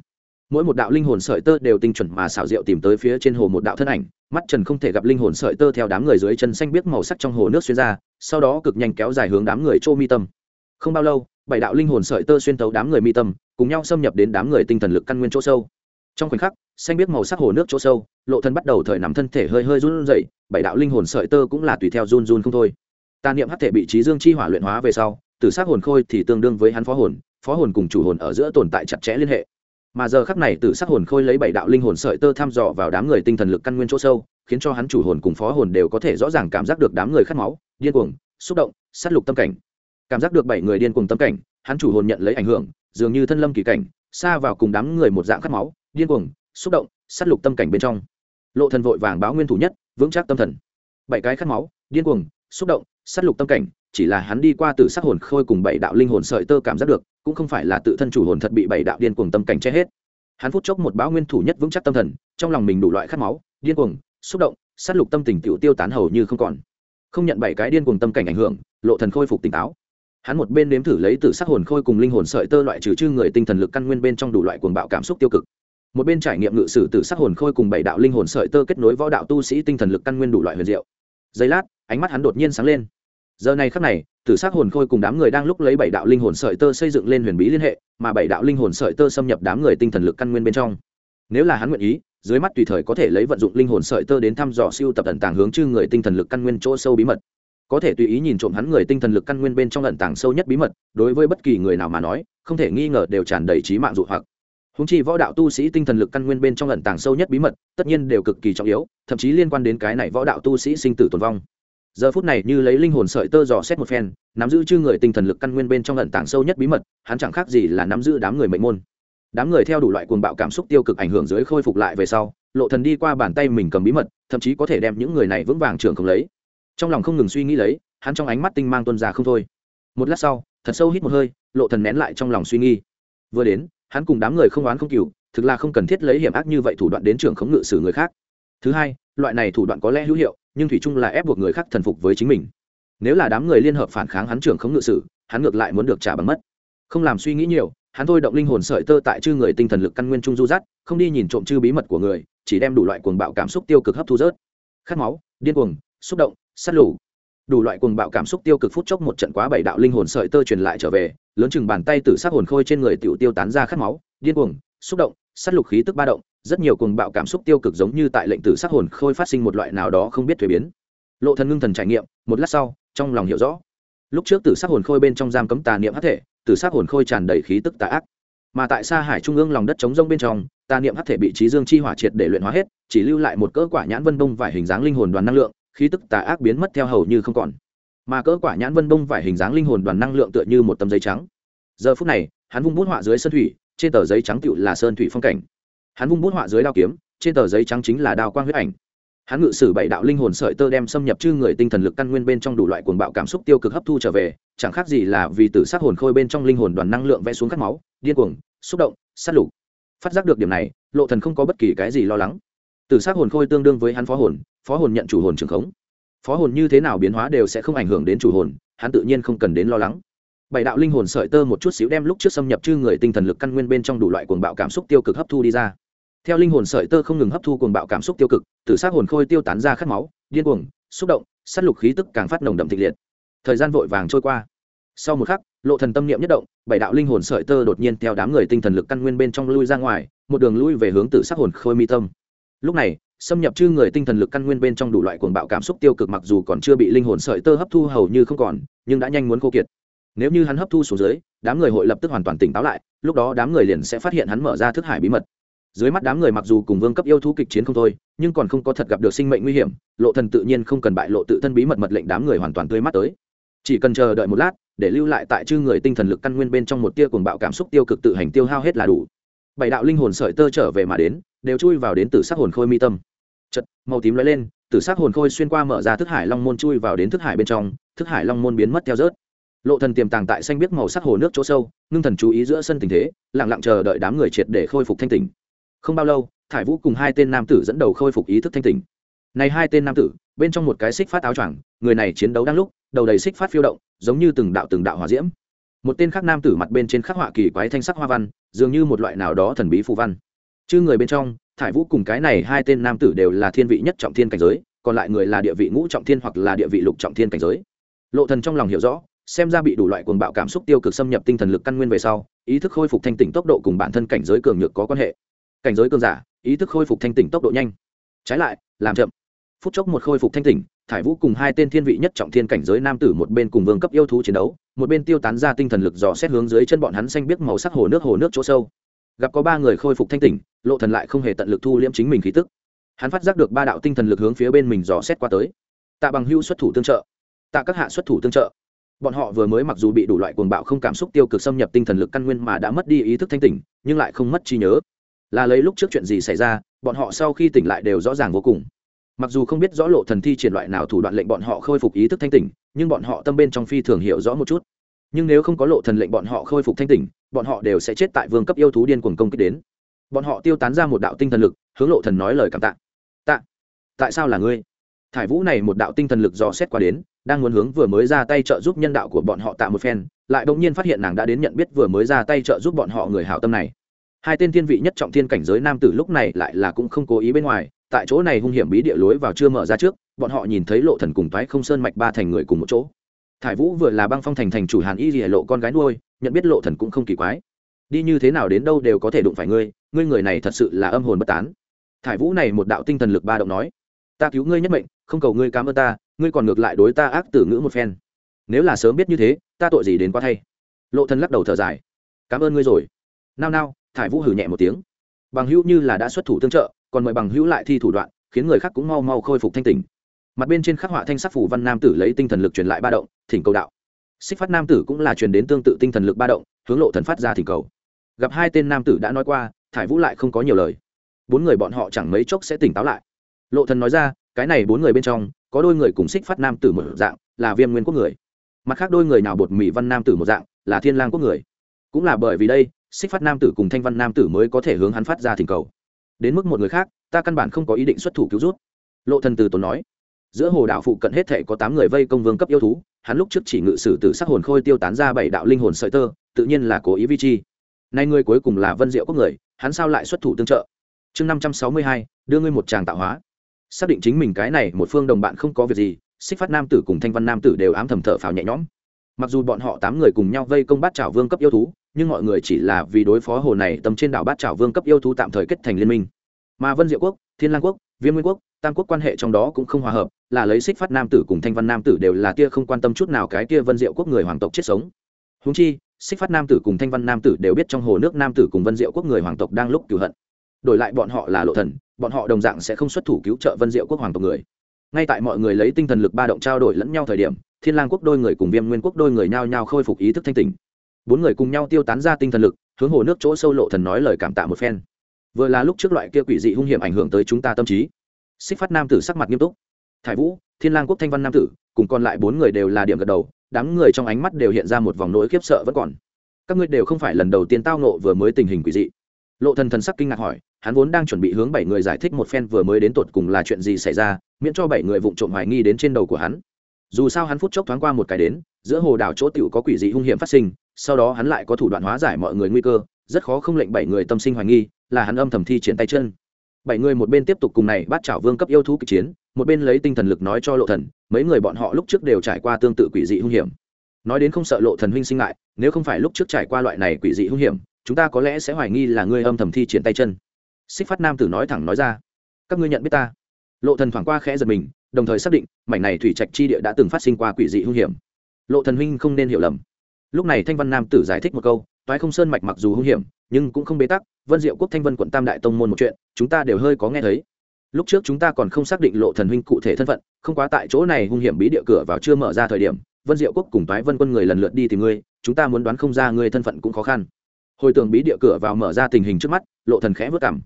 Mỗi một đạo linh hồn sợi tơ đều tinh chuẩn mà xảo diệu tìm tới phía trên hồ một đạo thân ảnh, mắt trần không thể gặp linh hồn sợi tơ theo đám người dưới chân xanh biết màu sắc trong hồ nước xuyên ra, sau đó cực nhanh kéo dài hướng đám người chô mi tâm không bao lâu, bảy đạo linh hồn sợi tơ xuyên tấu đám người mi tâm, cùng nhau xâm nhập đến đám người tinh thần lực căn nguyên chỗ sâu. Trong khoảnh khắc, xanh biết màu sắc hồ nước chỗ sâu, lộ thân bắt đầu thời nằm thân thể hơi hơi run rẩy, bảy đạo linh hồn sợi tơ cũng là tùy theo run run không thôi. Tà niệm hắc thể bị trí dương chi hỏa luyện hóa về sau tử sắc hồn khôi thì tương đương với hắn phó hồn phó hồn cùng chủ hồn ở giữa tồn tại chặt chẽ liên hệ. Mà giờ khắc này tử sắc hồn khôi lấy bảy đạo linh hồn sợi tơ thăm dò vào đám người tinh thần lực căn nguyên chỗ sâu, khiến cho hắn chủ hồn cùng phó hồn đều có thể rõ ràng cảm giác được đám người khát máu, điên cuồng, xúc động, sát lục tâm cảnh cảm giác được bảy người điên cuồng tâm cảnh, hắn chủ hồn nhận lấy ảnh hưởng, dường như thân lâm kỳ cảnh, xa vào cùng đám người một dạng khát máu, điên cuồng, xúc động, sát lục tâm cảnh bên trong. Lộ thần vội vàng báo nguyên thủ nhất, vững chắc tâm thần. Bảy cái khát máu, điên cuồng, xúc động, sát lục tâm cảnh, chỉ là hắn đi qua từ sắc hồn khôi cùng bảy đạo linh hồn sợi tơ cảm giác được, cũng không phải là tự thân chủ hồn thật bị bảy đạo điên cuồng tâm cảnh che hết. Hắn phút chốc một báo nguyên thủ nhất vững chắc tâm thần, trong lòng mình đủ loại khát máu, điên cuồng, xúc động, sát lục tâm tình tiểu tiêu tán hầu như không còn. Không nhận bảy cái điên cuồng tâm cảnh ảnh hưởng, lộ thần khôi phục tỉnh táo hắn một bên nếm thử lấy từ sắc hồn khôi cùng linh hồn sợi tơ loại trừ chư người tinh thần lực căn nguyên bên trong đủ loại cuồng bạo cảm xúc tiêu cực. Một bên trải nghiệm ngự sử từ sắc hồn khôi cùng bảy đạo linh hồn sợi tơ kết nối võ đạo tu sĩ tinh thần lực căn nguyên đủ loại huyền diệu. Giây lát, ánh mắt hắn đột nhiên sáng lên. Giờ này khắc này tử s ắ c hồn khôi cùng đám người đang lúc lấy bảy đạo linh hồn sợi tơ xây dựng lên huyền bí liên hệ, mà bảy đạo linh hồn sợi tơ xâm nhập đám người tinh thần lực căn nguyên bên trong. Nếu là hắn nguyện ý, dưới mắt tùy thời có thể lấy vận dụng linh hồn sợi tơ đến thăm dò siêu tập tận tàng hướng chư người tinh thần lực căn nguyên chỗ sâu bí mật có thể tùy ý nhìn trộm hắn người tinh thần lực căn nguyên bên trong ẩn tàng sâu nhất bí mật, đối với bất kỳ người nào mà nói, không thể nghi ngờ đều tràn đầy trí mạng dụ hoặc. Húng chi võ đạo tu sĩ tinh thần lực căn nguyên bên trong ẩn tàng sâu nhất bí mật, tất nhiên đều cực kỳ trọng yếu, thậm chí liên quan đến cái này võ đạo tu sĩ sinh tử tồn vong. Giờ phút này như lấy linh hồn sợi tơ dò xét một phen, nắm giữ chư người tinh thần lực căn nguyên bên trong lận tảng sâu nhất bí mật, hắn chẳng khác gì là nắm giữ đám người mệnh môn. Đám người theo đủ loại cuồng bạo cảm xúc tiêu cực ảnh hưởng dưới khôi phục lại về sau, lộ thần đi qua bàn tay mình cầm bí mật, thậm chí có thể đem những người này vững vàng trưởng không lấy trong lòng không ngừng suy nghĩ lấy, hắn trong ánh mắt tinh mang tuân ra không thôi. Một lát sau, thật sâu hít một hơi, lộ thần nén lại trong lòng suy nghi vừa đến, hắn cùng đám người không oán không cừu, thực là không cần thiết lấy hiểm ác như vậy thủ đoạn đến trưởng khống ngự xử người khác. Thứ hai, loại này thủ đoạn có lẽ hữu hiệu, nhưng thủy chung là ép buộc người khác thần phục với chính mình. Nếu là đám người liên hợp phản kháng hắn trưởng khống ngự sử, hắn ngược lại muốn được trả bằng mất. Không làm suy nghĩ nhiều, hắn thôi động linh hồn sợi tơ tại chư người tinh thần lực căn nguyên trung du dắt không đi nhìn trộm chư bí mật của người, chỉ đem đủ loại cuồng bạo cảm xúc tiêu cực hấp thu rớt. Khát máu, điên cuồng, xúc động sát lủ đủ loại cuồng bạo cảm xúc tiêu cực phút chốc một trận quá bảy đạo linh hồn sợi tơ truyền lại trở về, lớn chừng bàn tay từ sát hồn khôi trên người tiểu tiêu tán ra khát máu, điên cuồng, xúc động sát lục khí tức ba động, rất nhiều cuồng bạo cảm xúc tiêu cực giống như tại lệnh tử sắc hồn khôi phát sinh một loại nào đó không biết thuế biến. Lộ thần ngưng thần trải nghiệm, một lát sau, trong lòng hiểu rõ. Lúc trước tử sắc hồn khôi bên trong giam cấm tà niệm hắc thể, tử sắc hồn khôi tràn đầy khí tức tà ác. Mà tại xa hải trung ương lòng đất trống rông bên trong, tà niệm hắc thể bị trí dương chi hỏa triệt để luyện hóa hết, chỉ lưu lại một cỡ quả nhãn vân đông vải hình dáng linh hồn đoàn năng lượng khí tức tà ác biến mất theo hầu như không còn. Mà cỡ quả nhãn vân đông vải hình dáng linh hồn đoàn năng lượng tựa như một tấm giấy trắng. Giờ phút này, hắn vung bút họa dưới sơn thủy, trên tờ giấy trắng tựu là sơn thủy phong cảnh. Hắn vung bút họa dưới đao kiếm, trên tờ giấy trắng chính là đao quang huyết ảnh. Hắn ngự sử bảy đạo linh hồn sợi tơ đem xâm nhập chư người tinh thần lực căn nguyên bên trong đủ loại cuồng bạo cảm xúc tiêu cực hấp thu trở về, chẳng khác gì là vì tử sát hồn khôi bên trong linh hồn đoàn năng lượng vẽ xuống cắt máu, điên cuồng, xúc động, sát lục. Phát giác được điểm này, lộ thần không có bất kỳ cái gì lo lắng. Tử sát hồn khôi tương đương với hắn phó hồn phó hồn nhận chủ hồn trường khống. Phó hồn như thế nào biến hóa đều sẽ không ảnh hưởng đến chủ hồn, hắn tự nhiên không cần đến lo lắng. Bảy đạo linh hồn sợi tơ một chút xíu đem lúc trước xâm nhập chư người tinh thần lực căn nguyên bên trong đủ loại cuồng bạo cảm xúc tiêu cực hấp thu đi ra. Theo linh hồn sợi tơ không ngừng hấp thu cuồng bạo cảm xúc tiêu cực, tử sát hồn khôi tiêu tán ra khát máu, điên cuồng, xúc động, sát lục khí tức càng phát nồng đậm thịnh liệt. Thời gian vội vàng trôi qua. Sau một khắc, lộ thần tâm niệm nhất động, bảy đạo linh hồn sợi tơ đột nhiên theo đám người tinh thần lực căn nguyên bên trong lui ra ngoài, một đường lui về hướng tử sát hồn khôi mi tâm. Lúc này xâm nhập chư người tinh thần lực căn nguyên bên trong đủ loại cuồng bạo cảm xúc tiêu cực mặc dù còn chưa bị linh hồn sợi tơ hấp thu hầu như không còn, nhưng đã nhanh muốn khô kiệt. Nếu như hắn hấp thu xuống dưới, đám người hội lập tức hoàn toàn tỉnh táo lại, lúc đó đám người liền sẽ phát hiện hắn mở ra thức hải bí mật. Dưới mắt đám người mặc dù cùng vương cấp yêu thú kịch chiến không thôi, nhưng còn không có thật gặp được sinh mệnh nguy hiểm, lộ thần tự nhiên không cần bại lộ tự thân bí mật mật lệnh đám người hoàn toàn tươi mắt tới. Chỉ cần chờ đợi một lát, để lưu lại tại chư người tinh thần lực căn nguyên bên trong một tia cuồng bạo cảm xúc tiêu cực tự hành tiêu hao hết là đủ. Bảy đạo linh hồn sợi tơ trở về mà đến, đều chui vào đến từ sắc hồn khôi mi tâm chật màu tím lóe lên từ sắc hồn khôi xuyên qua mở ra thức hải long môn chui vào đến thức hải bên trong, thức hải long môn biến mất theo rớt. Lộ thần tiềm tàng tại xanh biết màu sắc hồ nước chỗ sâu, ngưng thần chú ý giữa sân tình thế, lặng lặng chờ đợi đám người triệt để khôi phục thanh tỉnh. Không bao lâu, thải vũ cùng hai tên nam tử dẫn đầu khôi phục ý thức thanh tỉnh. Này hai tên nam tử, bên trong một cái xích phát áo choàng, người này chiến đấu đang lúc, đầu đầy xích phát phiêu động, giống như từng đạo từng đạo hỏa diễm. Một tên khác nam tử mặt bên trên khắc họa kỳ quái thanh sắc hoa văn, dường như một loại nào đó thần bí phù văn. Chứ người bên trong thải vũ cùng cái này hai tên nam tử đều là thiên vị nhất trọng thiên cảnh giới, còn lại người là địa vị ngũ trọng thiên hoặc là địa vị lục trọng thiên cảnh giới. Lộ thần trong lòng hiểu rõ, xem ra bị đủ loại cuồng bạo cảm xúc tiêu cực xâm nhập tinh thần lực căn nguyên về sau, ý thức khôi phục thanh tỉnh tốc độ cùng bản thân cảnh giới cường nhược có quan hệ. Cảnh giới cường giả, ý thức khôi phục thanh tỉnh tốc độ nhanh. Trái lại, làm chậm. Phút chốc một khôi phục thanh tỉnh, thải vũ cùng hai tên thiên vị nhất trọng thiên cảnh giới nam tử một bên cùng vương cấp yêu thú chiến đấu, một bên tiêu tán ra tinh thần lực dò xét hướng dưới chân bọn hắn xanh biết màu sắc hồ nước hồ nước chỗ sâu gặp có ba người khôi phục thanh tỉnh, lộ thần lại không hề tận lực thu liễm chính mình khí tức. Hắn phát giác được ba đạo tinh thần lực hướng phía bên mình dò xét qua tới. Tạ bằng hưu xuất thủ tương trợ. Tạ các hạ xuất thủ tương trợ. Bọn họ vừa mới mặc dù bị đủ loại cuồng bạo không cảm xúc tiêu cực xâm nhập tinh thần lực căn nguyên mà đã mất đi ý thức thanh tỉnh, nhưng lại không mất trí nhớ. Là lấy lúc trước chuyện gì xảy ra, bọn họ sau khi tỉnh lại đều rõ ràng vô cùng. Mặc dù không biết rõ lộ thần thi triển loại nào thủ đoạn lệnh bọn họ khôi phục ý thức thanh tỉnh, nhưng bọn họ tâm bên trong phi thường hiểu rõ một chút nhưng nếu không có lộ thần lệnh bọn họ khôi phục thanh tỉnh, bọn họ đều sẽ chết tại vương cấp yêu thú điên cuồng công kích đến. Bọn họ tiêu tán ra một đạo tinh thần lực, hướng lộ thần nói lời cảm tạ. Tạ, tại sao là ngươi? Thải vũ này một đạo tinh thần lực dò xét qua đến, đang muốn hướng vừa mới ra tay trợ giúp nhân đạo của bọn họ tạ một phen, lại bỗng nhiên phát hiện nàng đã đến nhận biết vừa mới ra tay trợ giúp bọn họ người hảo tâm này. Hai tên thiên vị nhất trọng thiên cảnh giới nam tử lúc này lại là cũng không cố ý bên ngoài, tại chỗ này hung hiểm bí địa lối vào chưa mở ra trước, bọn họ nhìn thấy lộ thần cùng toái không sơn mạch ba thành người cùng một chỗ thải vũ vừa là băng phong thành thành chủ hàn y lìa lộ con gái nuôi, nhận biết lộ thần cũng không kỳ quái. Đi như thế nào đến đâu đều có thể đụng phải ngươi ngươi người này thật sự là âm hồn bất tán. Thải vũ này một đạo tinh thần lực ba động nói, ta cứu ngươi nhất mệnh, không cầu ngươi cảm ơn ta, ngươi còn ngược lại đối ta ác tử ngữ một phen. Nếu là sớm biết như thế, ta tội gì đến quá thay. Lộ thần lắc đầu thở dài, cảm ơn ngươi rồi. Nao nao, thải vũ hử nhẹ một tiếng. Bằng hữu như là đã xuất thủ tương trợ, còn mời bằng hữu lại thi thủ đoạn, khiến người khác cũng mau mau khôi phục thanh tỉnh mặt bên trên khắc họa thanh sắc phủ văn nam tử lấy tinh thần lực truyền lại ba động, thỉnh cầu đạo. Xích phát nam tử cũng là truyền đến tương tự tinh thần lực ba động, hướng lộ thần phát ra thỉnh cầu. Gặp hai tên nam tử đã nói qua, thải vũ lại không có nhiều lời. Bốn người bọn họ chẳng mấy chốc sẽ tỉnh táo lại. Lộ thần nói ra, cái này bốn người bên trong, có đôi người cùng xích phát nam tử một dạng, là viêm nguyên quốc người. Mặt khác đôi người nào bột mỹ văn nam tử một dạng, là thiên lang quốc người. Cũng là bởi vì đây, xích phát nam tử cùng thanh văn nam tử mới có thể hướng hắn phát ra thỉnh cầu. Đến mức một người khác, ta căn bản không có ý định xuất thủ cứu rút. Lộ thần từ tốn nói giữa hồ đảo phụ cận hết thể có tám người vây công vương cấp yêu thú, hắn lúc trước chỉ ngự sử tử sắc hồn khôi tiêu tán ra bảy đạo linh hồn sợi tơ, tự nhiên là cố ý vi chi. Nay người cuối cùng là vân diệu quốc người, hắn sao lại xuất thủ tương trợ? Chương năm trăm sáu mươi hai, đưa ngươi một tràng tạo hóa. Xác định chính mình cái này một phương đồng bạn không có việc gì, xích phát nam tử cùng thanh văn nam tử đều ám thầm thở phào nhẹ nhõm. Mặc dù bọn họ tám người cùng nhau vây công bát trào vương cấp yêu thú, nhưng mọi người chỉ là vì đối phó hồ này tầm trên đảo bát trào vương cấp yêu thú tạm thời kết thành liên minh. Mà vân diệu quốc, thiên lang quốc, viêm nguyên quốc, tam quốc quan hệ trong đó cũng không hòa hợp là lấy xích phát nam tử cùng thanh văn nam tử đều là kia không quan tâm chút nào cái kia vân diệu quốc người hoàng tộc chết sống. Húng chi, xích phát nam tử cùng thanh văn nam tử đều biết trong hồ nước nam tử cùng vân diệu quốc người hoàng tộc đang lúc cửu hận. Đổi lại bọn họ là lộ thần, bọn họ đồng dạng sẽ không xuất thủ cứu trợ vân diệu quốc hoàng tộc người. Ngay tại mọi người lấy tinh thần lực ba động trao đổi lẫn nhau thời điểm, thiên lang quốc đôi người cùng viêm nguyên quốc đôi người nhao nhao khôi phục ý thức thanh tỉnh. Bốn người cùng nhau tiêu tán ra tinh thần lực, hướng hồ nước chỗ sâu lộ thần nói lời cảm tạ một phen. Vừa là lúc trước loại kia quỷ dị hung hiểm ảnh hưởng tới chúng ta tâm trí. Xích phát nam tử sắc mặt nghiêm túc thải vũ, thiên lang quốc thanh văn nam tử, cùng còn lại bốn người đều là điểm gật đầu, đám người trong ánh mắt đều hiện ra một vòng nỗi khiếp sợ vẫn còn. Các ngươi đều không phải lần đầu tiên tao nộ vừa mới tình hình quỷ dị. Lộ thần thần sắc kinh ngạc hỏi, hắn vốn đang chuẩn bị hướng bảy người giải thích một phen vừa mới đến tột cùng là chuyện gì xảy ra, miễn cho bảy người vụng trộm hoài nghi đến trên đầu của hắn. Dù sao hắn phút chốc thoáng qua một cái đến, giữa hồ đảo chỗ tiểu có quỷ dị hung hiểm phát sinh, sau đó hắn lại có thủ đoạn hóa giải mọi người nguy cơ, rất khó không lệnh bảy người tâm sinh hoài nghi, là hắn âm thầm thi triển tay chân. Bảy người một bên tiếp tục cùng này bắt chảo vương cấp yêu thú kịch chiến một bên lấy tinh thần lực nói cho lộ thần, mấy người bọn họ lúc trước đều trải qua tương tự quỷ dị hung hiểm. Nói đến không sợ lộ thần huynh sinh ngại, nếu không phải lúc trước trải qua loại này quỷ dị hung hiểm, chúng ta có lẽ sẽ hoài nghi là ngươi âm thầm thi triển tay chân. Xích phát nam tử nói thẳng nói ra, các ngươi nhận biết ta. Lộ thần thoảng qua khẽ giật mình, đồng thời xác định, mảnh này thủy trạch chi địa đã từng phát sinh qua quỷ dị hung hiểm. Lộ thần huynh không nên hiểu lầm. Lúc này thanh văn nam tử giải thích một câu, toái không sơn mạch mặc dù hung hiểm, nhưng cũng không bế tắc, vân diệu quốc thanh vân quận tam đại tông môn một chuyện, chúng ta đều hơi có nghe thấy lúc trước chúng ta còn không xác định lộ thần huynh cụ thể thân phận, không quá tại chỗ này hung hiểm bí địa cửa vào chưa mở ra thời điểm, vân diệu quốc cùng toái vân quân người lần lượt đi tìm ngươi, chúng ta muốn đoán không ra ngươi thân phận cũng khó khăn. Hồi tưởng bí địa cửa vào mở ra tình hình trước mắt, lộ thần khẽ vất cảm.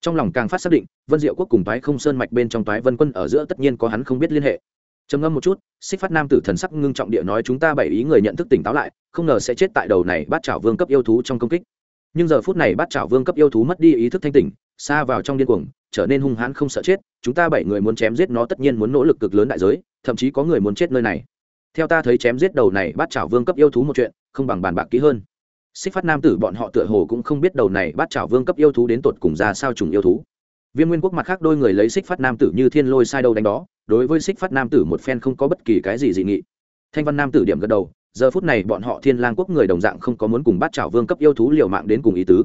Trong lòng càng phát xác định, vân diệu quốc cùng toái không sơn mạch bên trong toái vân quân ở giữa tất nhiên có hắn không biết liên hệ. Trầm ngâm một chút, xích phát nam tử thần sắc ngưng trọng địa nói chúng ta bảy ý người nhận thức tỉnh táo lại, không ngờ sẽ chết tại đầu này bắt chảo vương cấp yêu thú trong công kích. Nhưng giờ phút này bắt chảo vương cấp yêu thú mất đi ý thức thanh tỉnh, xa vào trong điên cuồng trở nên hung hãn không sợ chết, chúng ta bảy người muốn chém giết nó tất nhiên muốn nỗ lực cực lớn đại giới, thậm chí có người muốn chết nơi này. Theo ta thấy chém giết đầu này bắt chảo vương cấp yêu thú một chuyện, không bằng bàn bạc kỹ hơn. Xích phát nam tử bọn họ tựa hồ cũng không biết đầu này bắt chảo vương cấp yêu thú đến tột cùng ra sao trùng yêu thú. Viêm nguyên quốc mặt khác đôi người lấy xích phát nam tử như thiên lôi sai đâu đánh đó, đối với xích phát nam tử một phen không có bất kỳ cái gì dị nghị. Thanh văn nam tử điểm gật đầu, giờ phút này bọn họ thiên lang quốc người đồng dạng không có muốn cùng bắt chảo vương cấp yêu thú liều mạng đến cùng ý tứ.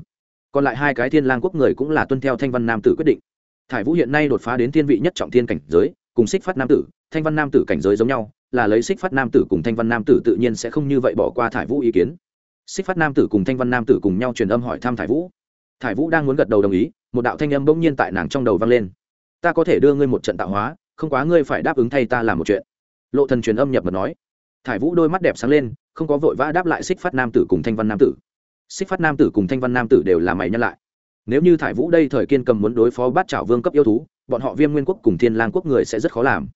Còn lại hai cái thiên lang quốc người cũng là tuân theo thanh văn nam tử quyết định thải vũ hiện nay đột phá đến thiên vị nhất trọng thiên cảnh giới, cùng xích phát nam tử, thanh văn nam tử cảnh giới giống nhau, là lấy xích phát nam tử cùng thanh văn nam tử tự nhiên sẽ không như vậy bỏ qua thải vũ ý kiến. Xích phát nam tử cùng thanh văn nam tử cùng nhau truyền âm hỏi thăm thải vũ. Thải vũ đang muốn gật đầu đồng ý, một đạo thanh âm bỗng nhiên tại nàng trong đầu vang lên. Ta có thể đưa ngươi một trận tạo hóa, không quá ngươi phải đáp ứng thay ta làm một chuyện. Lộ thần truyền âm nhập mật nói. Thải vũ đôi mắt đẹp sáng lên, không có vội vã đáp lại xích phát nam tử cùng thanh văn nam tử. Xích phát nam tử cùng thanh văn nam tử đều là mày nhân lại nếu như thải vũ đây thời kiên cầm muốn đối phó bát trảo vương cấp yêu thú, bọn họ viêm nguyên quốc cùng thiên lang quốc người sẽ rất khó làm.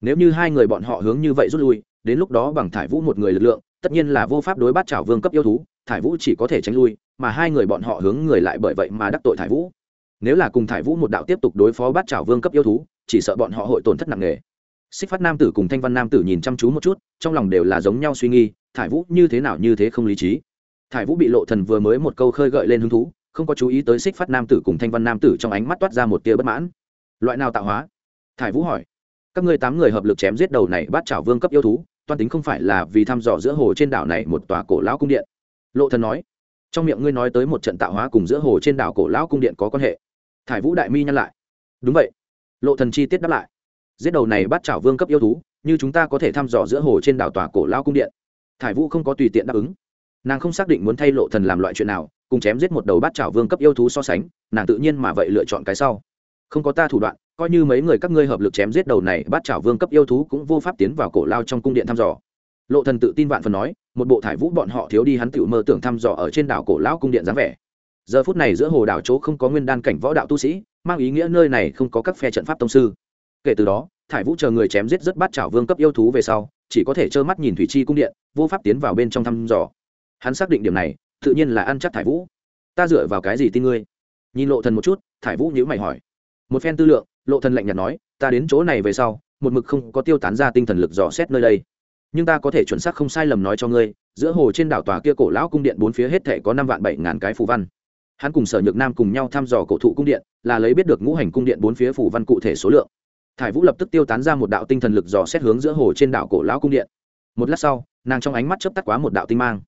Nếu như hai người bọn họ hướng như vậy rút lui, đến lúc đó bằng thải vũ một người lực lượng, tất nhiên là vô pháp đối bát trảo vương cấp yêu thú, thải vũ chỉ có thể tránh lui, mà hai người bọn họ hướng người lại bởi vậy mà đắc tội thải vũ. Nếu là cùng thải vũ một đạo tiếp tục đối phó bát trảo vương cấp yêu thú, chỉ sợ bọn họ hội tổn thất nặng nề. Xích phát nam tử cùng thanh văn nam tử nhìn chăm chú một chút, trong lòng đều là giống nhau suy nghi thải vũ như thế nào như thế không lý trí. Thải vũ bị lộ thần vừa mới một câu khơi gợi lên hứng thú không có chú ý tới xích phát nam tử cùng thanh văn nam tử trong ánh mắt toát ra một tia bất mãn. Loại nào tạo hóa? Thải vũ hỏi. Các ngươi tám người hợp lực chém giết đầu này bắt chảo vương cấp yêu thú, toan tính không phải là vì thăm dò giữa hồ trên đảo này một tòa cổ lão cung điện. Lộ thần nói. Trong miệng ngươi nói tới một trận tạo hóa cùng giữa hồ trên đảo cổ lão cung điện có quan hệ. Thải vũ đại mi nhăn lại. Đúng vậy. Lộ thần chi tiết đáp lại. Giết đầu này bắt chảo vương cấp yêu thú, như chúng ta có thể thăm dò giữa hồ trên đảo tòa cổ lão cung điện. Thải vũ không có tùy tiện đáp ứng. Nàng không xác định muốn thay lộ thần làm loại chuyện nào cùng chém giết một đầu bát chảo vương cấp yêu thú so sánh, nàng tự nhiên mà vậy lựa chọn cái sau. Không có ta thủ đoạn, coi như mấy người các ngươi hợp lực chém giết đầu này, bát chảo vương cấp yêu thú cũng vô pháp tiến vào cổ lao trong cung điện thăm dò. Lộ thần tự tin vạn phần nói, một bộ thải vũ bọn họ thiếu đi hắn tự mơ tưởng thăm dò ở trên đảo cổ lão cung điện dáng vẻ. Giờ phút này giữa hồ đảo chỗ không có nguyên đan cảnh võ đạo tu sĩ, mang ý nghĩa nơi này không có các phe trận pháp tông sư. Kể từ đó, thải vũ chờ người chém giết rất bát chảo vương cấp yêu thú về sau, chỉ có thể trơ mắt nhìn thủy chi cung điện, vô pháp tiến vào bên trong thăm dò. Hắn xác định điểm này tự nhiên là ăn chắc thải vũ. Ta dựa vào cái gì tin ngươi? Nhìn lộ thần một chút, thải vũ nhíu mày hỏi. Một phen tư lượng, lộ thần lạnh nhạt nói, ta đến chỗ này về sau, một mực không có tiêu tán ra tinh thần lực dò xét nơi đây. Nhưng ta có thể chuẩn xác không sai lầm nói cho ngươi, giữa hồ trên đảo tòa kia cổ lão cung điện bốn phía hết thể có năm vạn bảy ngàn cái phù văn. Hắn cùng sở nhược nam cùng nhau thăm dò cổ thụ cung điện, là lấy biết được ngũ hành cung điện bốn phía phù văn cụ thể số lượng. Thải vũ lập tức tiêu tán ra một đạo tinh thần lực dò xét hướng giữa hồ trên đảo cổ lão cung điện. Một lát sau, nàng trong ánh mắt chớp tắt quá một đạo tinh mang.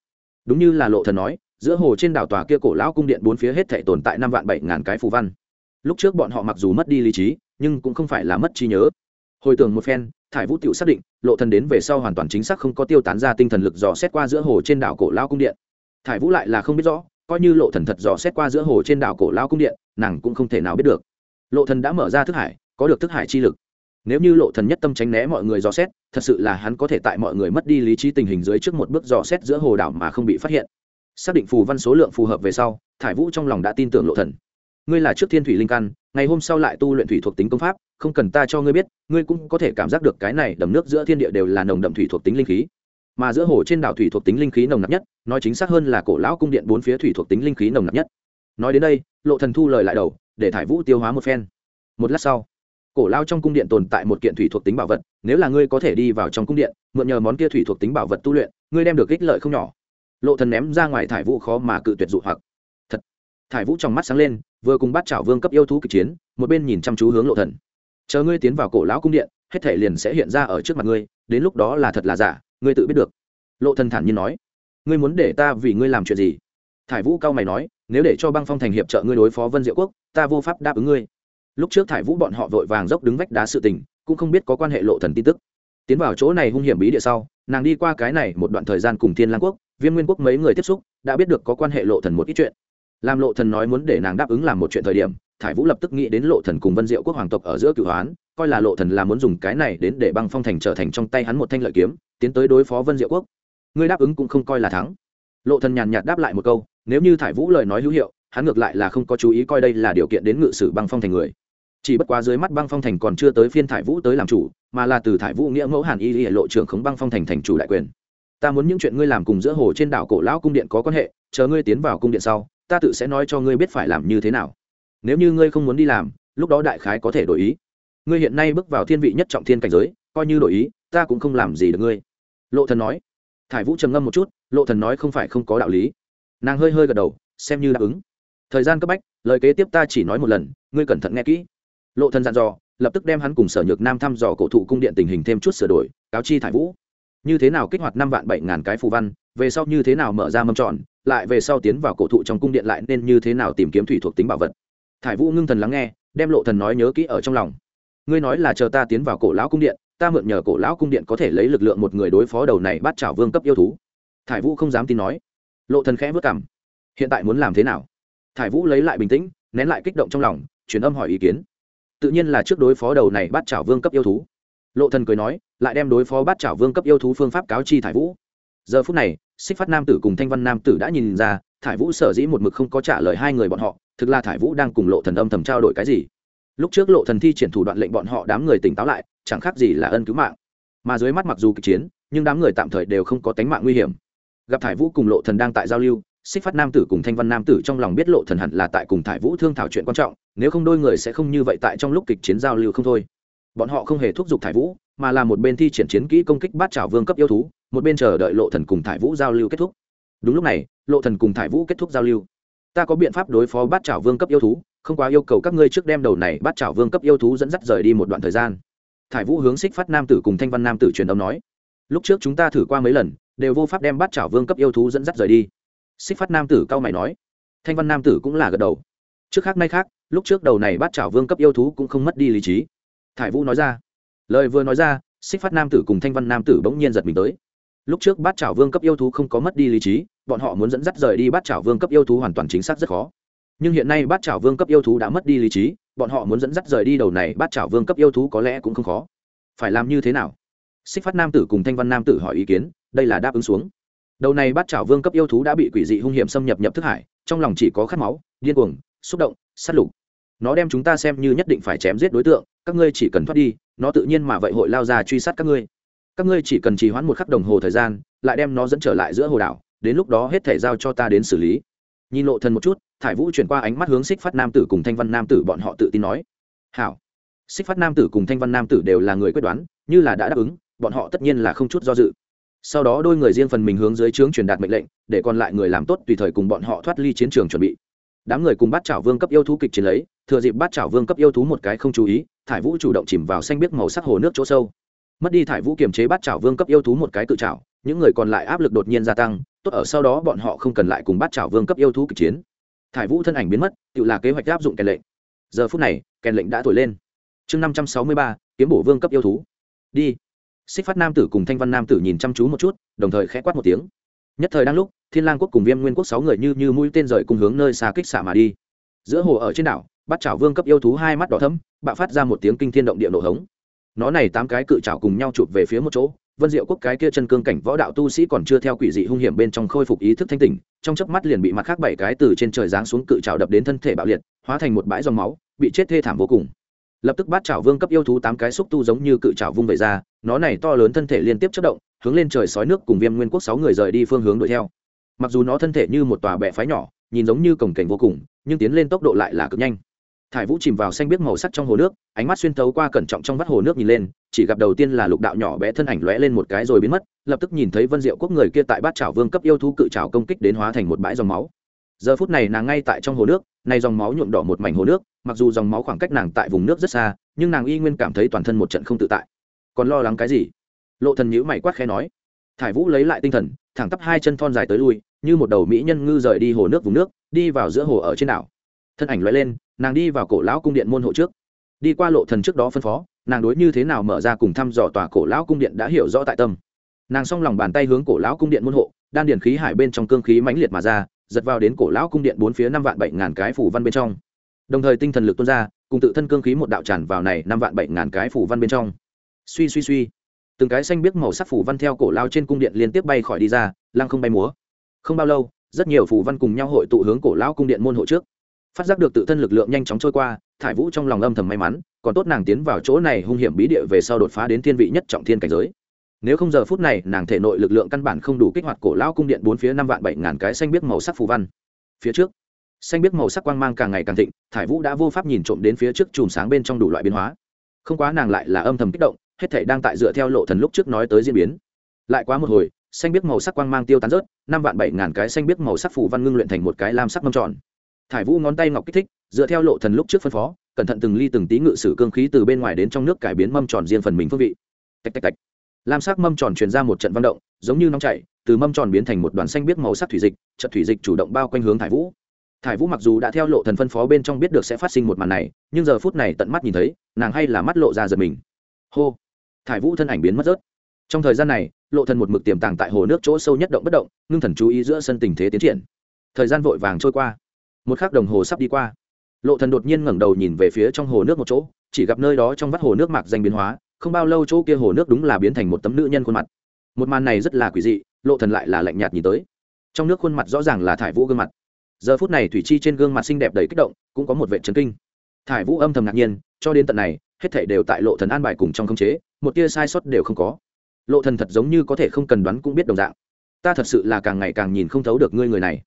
Đúng như là lộ thần nói giữa hồ trên đảo tòa kia cổ lão cung điện bốn phía hết thể tồn tại năm vạn bảy ngàn cái phù văn. Lúc trước bọn họ mặc dù mất đi lý trí, nhưng cũng không phải là mất trí nhớ. Hồi tưởng một phen, thải vũ tiểu xác định, lộ thần đến về sau hoàn toàn chính xác không có tiêu tán ra tinh thần lực dò xét qua giữa hồ trên đảo cổ lão cung điện. Thải vũ lại là không biết rõ, coi như lộ thần thật dò xét qua giữa hồ trên đảo cổ lão cung điện, nàng cũng không thể nào biết được. Lộ thần đã mở ra thức hải, có được thức hải chi lực. Nếu như lộ thần nhất tâm tránh né mọi người dò xét, thật sự là hắn có thể tại mọi người mất đi lý trí tình hình dưới trước một bước dò xét giữa hồ đảo mà không bị phát hiện xác định phù văn số lượng phù hợp về sau, thải vũ trong lòng đã tin tưởng lộ thần. Ngươi là trước thiên thủy linh căn, ngày hôm sau lại tu luyện thủy thuộc tính công pháp, không cần ta cho ngươi biết, ngươi cũng có thể cảm giác được cái này đầm nước giữa thiên địa đều là nồng đậm thủy thuộc tính linh khí. Mà giữa hồ trên đảo thủy thuộc tính linh khí nồng nặc nhất, nói chính xác hơn là cổ lão cung điện bốn phía thủy thuộc tính linh khí nồng nặc nhất. Nói đến đây, lộ thần thu lời lại đầu, để thải vũ tiêu hóa một phen. Một lát sau, cổ lao trong cung điện tồn tại một kiện thủy thuộc tính bảo vật, nếu là ngươi có thể đi vào trong cung điện, mượn nhờ món kia thủy thuộc tính bảo vật tu luyện, ngươi đem được ích lợi không nhỏ lộ thần ném ra ngoài thải vũ khó mà cự tuyệt dụ hoặc. Thật. Thải vũ trong mắt sáng lên, vừa cùng bắt chảo vương cấp yêu thú kịch chiến, một bên nhìn chăm chú hướng lộ thần. Chờ ngươi tiến vào cổ lão cung điện, hết thể liền sẽ hiện ra ở trước mặt ngươi, đến lúc đó là thật là giả, ngươi tự biết được. Lộ thần thản nhiên nói. Ngươi muốn để ta vì ngươi làm chuyện gì? Thải vũ cao mày nói, nếu để cho băng phong thành hiệp trợ ngươi đối phó vân diệu quốc, ta vô pháp đáp ứng ngươi. Lúc trước thải vũ bọn họ vội vàng dốc đứng vách đá sự tình, cũng không biết có quan hệ lộ thần tin tức. Tiến vào chỗ này hung hiểm bí địa sau, nàng đi qua cái này một đoạn thời gian cùng thiên lang quốc viêm nguyên quốc mấy người tiếp xúc, đã biết được có quan hệ lộ thần một ít chuyện. Làm lộ thần nói muốn để nàng đáp ứng làm một chuyện thời điểm, thải vũ lập tức nghĩ đến lộ thần cùng vân diệu quốc hoàng tộc ở giữa cửu hoán, coi là lộ thần là muốn dùng cái này đến để băng phong thành trở thành trong tay hắn một thanh lợi kiếm, tiến tới đối phó vân diệu quốc. Ngươi đáp ứng cũng không coi là thắng. Lộ thần nhàn nhạt đáp lại một câu, nếu như thải vũ lời nói hữu hiệu, hắn ngược lại là không có chú ý coi đây là điều kiện đến ngự sử băng phong thành người. Chỉ bất quá dưới mắt băng phong thành còn chưa tới phiên thải vũ tới làm chủ, mà là từ thải vũ nghĩa mẫu hàn y hệ lộ trưởng khống băng phong thành thành chủ đại quyền ta muốn những chuyện ngươi làm cùng giữa hồ trên đảo cổ lão cung điện có quan hệ, chờ ngươi tiến vào cung điện sau, ta tự sẽ nói cho ngươi biết phải làm như thế nào. Nếu như ngươi không muốn đi làm, lúc đó đại khái có thể đổi ý. Ngươi hiện nay bước vào thiên vị nhất trọng thiên cảnh giới, coi như đổi ý, ta cũng không làm gì được ngươi. Lộ thần nói. Thải vũ trầm ngâm một chút, lộ thần nói không phải không có đạo lý. Nàng hơi hơi gật đầu, xem như đáp ứng. Thời gian cấp bách, lời kế tiếp ta chỉ nói một lần, ngươi cẩn thận nghe kỹ. Lộ thần dặn dò, lập tức đem hắn cùng sở nhược nam thăm dò cổ thụ cung điện tình hình thêm chút sửa đổi, cáo chi thải vũ như thế nào kích hoạt năm vạn bảy ngàn cái phù văn, về sau như thế nào mở ra mâm tròn, lại về sau tiến vào cổ thụ trong cung điện lại nên như thế nào tìm kiếm thủy thuộc tính bảo vật. Thải vũ ngưng thần lắng nghe, đem lộ thần nói nhớ kỹ ở trong lòng. Ngươi nói là chờ ta tiến vào cổ lão cung điện, ta mượn nhờ cổ lão cung điện có thể lấy lực lượng một người đối phó đầu này bắt chảo vương cấp yêu thú. Thải vũ không dám tin nói. Lộ thần khẽ vất cảm hiện tại muốn làm thế nào? Thải vũ lấy lại bình tĩnh, nén lại kích động trong lòng, truyền âm hỏi ý kiến. Tự nhiên là trước đối phó đầu này bắt chảo vương cấp yêu thú. Lộ thần cười nói lại đem đối phó bát chảo vương cấp yêu thú phương pháp cáo chi thải vũ. Giờ phút này, xích phát nam tử cùng thanh văn nam tử đã nhìn ra, thải vũ sở dĩ một mực không có trả lời hai người bọn họ, thực là thải vũ đang cùng lộ thần âm thầm trao đổi cái gì. Lúc trước lộ thần thi triển thủ đoạn lệnh bọn họ đám người tỉnh táo lại, chẳng khác gì là ân cứu mạng. Mà dưới mắt mặc dù kịch chiến, nhưng đám người tạm thời đều không có tính mạng nguy hiểm. Gặp thải vũ cùng lộ thần đang tại giao lưu, xích phát nam tử cùng thanh văn nam tử trong lòng biết lộ thần hẳn là tại cùng thải vũ thương thảo chuyện quan trọng, nếu không đôi người sẽ không như vậy tại trong lúc kịch chiến giao lưu không thôi. Bọn họ không hề thúc giục thải vũ mà là một bên thi triển chiến kỹ công kích bát trảo vương cấp yêu thú, một bên chờ đợi lộ thần cùng thải vũ giao lưu kết thúc. Đúng lúc này, lộ thần cùng thải vũ kết thúc giao lưu. Ta có biện pháp đối phó bát trảo vương cấp yêu thú, không quá yêu cầu các ngươi trước đem đầu này bát trảo vương cấp yêu thú dẫn dắt rời đi một đoạn thời gian. Thải vũ hướng xích phát nam tử cùng thanh văn nam tử truyền âm nói, lúc trước chúng ta thử qua mấy lần, đều vô pháp đem bát trảo vương cấp yêu thú dẫn dắt rời đi. Xích phát nam tử cao mày nói, thanh văn nam tử cũng là gật đầu. Trước khác nay khác, lúc trước đầu này bát trảo vương cấp yêu thú cũng không mất đi lý trí. Thải vũ nói ra lời vừa nói ra, xích phát nam tử cùng thanh văn nam tử bỗng nhiên giật mình tới. Lúc trước bát Chảo vương cấp yêu thú không có mất đi lý trí, bọn họ muốn dẫn dắt rời đi bát Chảo vương cấp yêu thú hoàn toàn chính xác rất khó. Nhưng hiện nay bát Chảo vương cấp yêu thú đã mất đi lý trí, bọn họ muốn dẫn dắt rời đi đầu này bát Chảo vương cấp yêu thú có lẽ cũng không khó. Phải làm như thế nào? Xích phát nam tử cùng thanh văn nam tử hỏi ý kiến, đây là đáp ứng xuống. Đầu này bát Chảo vương cấp yêu thú đã bị quỷ dị hung hiểm xâm nhập nhập thức hải, trong lòng chỉ có khát máu, điên cuồng, xúc động, sát lục. Nó đem chúng ta xem như nhất định phải chém giết đối tượng các ngươi chỉ cần thoát đi, nó tự nhiên mà vậy hội lao ra truy sát các ngươi. Các ngươi chỉ cần trì hoãn một khắc đồng hồ thời gian, lại đem nó dẫn trở lại giữa hồ đảo, đến lúc đó hết thể giao cho ta đến xử lý. Nhìn lộ thần một chút, thải vũ chuyển qua ánh mắt hướng xích phát nam tử cùng thanh văn nam tử bọn họ tự tin nói, hảo. Xích phát nam tử cùng thanh văn nam tử đều là người quyết đoán, như là đã đáp ứng, bọn họ tất nhiên là không chút do dự. Sau đó đôi người riêng phần mình hướng dưới trướng truyền đạt mệnh lệnh, để còn lại người làm tốt tùy thời cùng bọn họ thoát ly chiến trường chuẩn bị. Đám người cùng bắt chảo vương cấp yêu thú kịch chiến lấy, thừa dịp bắt chảo vương cấp yêu thú một cái không chú ý thải vũ chủ động chìm vào xanh biếc màu sắc hồ nước chỗ sâu. Mất đi thải vũ kiềm chế bắt chảo vương cấp yêu thú một cái tự chảo, những người còn lại áp lực đột nhiên gia tăng, tốt ở sau đó bọn họ không cần lại cùng bắt chảo vương cấp yêu thú kịch chiến. Thải vũ thân ảnh biến mất, tự là kế hoạch áp dụng kèn lệnh. Giờ phút này, kèn lệnh đã thổi lên. Chương năm trăm sáu mươi ba, kiếm bổ vương cấp yêu thú. Đi. Xích phát nam tử cùng thanh văn nam tử nhìn chăm chú một chút, đồng thời khẽ quát một tiếng. Nhất thời đang lúc, thiên lang quốc cùng viêm nguyên quốc sáu người như như mũi tên rời cùng hướng nơi xa kích xạ mà đi. Giữa hồ ở trên đảo bắt chảo vương cấp yêu thú hai mắt đỏ thẫm, bạo phát ra một tiếng kinh thiên động địa nổ hống. Nó này tám cái cự chảo cùng nhau chụp về phía một chỗ, vân diệu quốc cái kia chân cương cảnh võ đạo tu sĩ còn chưa theo quỷ dị hung hiểm bên trong khôi phục ý thức thanh tỉnh, trong chớp mắt liền bị mặt khác bảy cái từ trên trời giáng xuống cự trào đập đến thân thể bạo liệt, hóa thành một bãi dòng máu, bị chết thê thảm vô cùng. Lập tức bát trào vương cấp yêu thú tám cái xúc tu giống như cự trào vung về ra, nó này to lớn thân thể liên tiếp chất động, hướng lên trời sói nước cùng viêm nguyên quốc sáu người rời đi phương hướng đuổi theo. Mặc dù nó thân thể như một tòa bệ phái nhỏ, nhìn giống như cổng cảnh vô cùng, nhưng tiến lên tốc độ lại là cực nhanh thải vũ chìm vào xanh biếc màu sắc trong hồ nước, ánh mắt xuyên tấu qua cẩn trọng trong vắt hồ nước nhìn lên, chỉ gặp đầu tiên là lục đạo nhỏ bé thân ảnh lóe lên một cái rồi biến mất, lập tức nhìn thấy vân diệu quốc người kia tại bát trào vương cấp yêu thú cự trào công kích đến hóa thành một bãi dòng máu. Giờ phút này nàng ngay tại trong hồ nước, nay dòng máu nhuộm đỏ một mảnh hồ nước, mặc dù dòng máu khoảng cách nàng tại vùng nước rất xa, nhưng nàng y nguyên cảm thấy toàn thân một trận không tự tại. Còn lo lắng cái gì? Lộ thần nhữ mày quát khẽ nói. Thải vũ lấy lại tinh thần, thẳng tắp hai chân thon dài tới lui, như một đầu mỹ nhân ngư rời đi hồ nước vùng nước, đi vào giữa hồ ở trên đảo thân ảnh loại lên, nàng đi vào cổ lão cung điện môn hộ trước. Đi qua lộ thần trước đó phân phó, nàng đối như thế nào mở ra cùng thăm dò tòa cổ lão cung điện đã hiểu rõ tại tâm. Nàng s lòng bàn tay hướng cổ lão cung điện môn hộ, đan điển khí hải bên trong cương khí mãnh liệt mà ra, giật vào đến cổ lão cung điện bốn phía năm vạn bảy ngàn cái phủ văn bên trong. Đồng thời tinh thần lực tuôn ra, cùng tự thân cương khí một đạo tràn vào này năm vạn bảy ngàn cái phủ văn bên trong. Suy suy suy. Từng cái xanh biết màu sắc phủ văn theo cổ lao trên cung điện liên tiếp bay khỏi đi ra, lăng không bay múa. Không bao lâu, rất nhiều phủ văn cùng nhau hội tụ hướng cổ lão cung điện môn hộ trước phát giác được tự thân lực lượng nhanh chóng trôi qua, thải vũ trong lòng âm thầm may mắn, còn tốt nàng tiến vào chỗ này hung hiểm bí địa về sau đột phá đến thiên vị nhất trọng thiên cảnh giới. Nếu không giờ phút này, nàng thể nội lực lượng căn bản không đủ kích hoạt cổ lão cung điện bốn phía năm vạn bảy ngàn cái xanh biết màu sắc phù văn. Phía trước, xanh biết màu sắc quang mang càng ngày càng thịnh, thải vũ đã vô pháp nhìn trộm đến phía trước chùm sáng bên trong đủ loại biến hóa. Không quá nàng lại là âm thầm kích động, hết thể đang tại dựa theo lộ thần lúc trước nói tới diễn biến. Lại quá một hồi, xanh biết màu sắc quang mang tiêu tán rớt, năm vạn bảy ngàn cái xanh biết màu sắc phù văn ngưng luyện thành một cái lam sắc mâm tròn thải vũ ngón tay ngọc kích thích, dựa theo lộ thần lúc trước phân phó, cẩn thận từng ly từng tí ngự sử cương khí từ bên ngoài đến trong nước cải biến mâm tròn riêng phần mình phương vị. Tạch tạch tạch. Lam sắc mâm tròn truyền ra một trận văn động, giống như nóng chảy, từ mâm tròn biến thành một đoàn xanh biết màu sắc thủy dịch, trận thủy dịch chủ động bao quanh hướng thải vũ. Thải vũ mặc dù đã theo lộ thần phân phó bên trong biết được sẽ phát sinh một màn này, nhưng giờ phút này tận mắt nhìn thấy, nàng hay là mắt lộ ra giật mình. Hô. Thải vũ thân ảnh biến mất rớt. Trong thời gian này, lộ thần một mực tiềm tàng tại hồ nước chỗ sâu nhất động bất động, ngưng thần chú ý giữa sân tình thế tiến triển. Thời gian vội vàng trôi qua một khắc đồng hồ sắp đi qua. Lộ thần đột nhiên ngẩng đầu nhìn về phía trong hồ nước một chỗ, chỉ gặp nơi đó trong vắt hồ nước mạc danh biến hóa, không bao lâu chỗ kia hồ nước đúng là biến thành một tấm nữ nhân khuôn mặt. Một màn này rất là quỷ dị, lộ thần lại là lạnh nhạt nhìn tới. Trong nước khuôn mặt rõ ràng là thải vũ gương mặt. Giờ phút này thủy chi trên gương mặt xinh đẹp đầy kích động, cũng có một vệ chấn kinh. Thải vũ âm thầm ngạc nhiên, cho đến tận này, hết thảy đều tại lộ thần an bài cùng trong khống chế, một tia sai sót đều không có. Lộ thần thật giống như có thể không cần đoán cũng biết đồng dạng. Ta thật sự là càng ngày càng nhìn không thấu được ngươi người này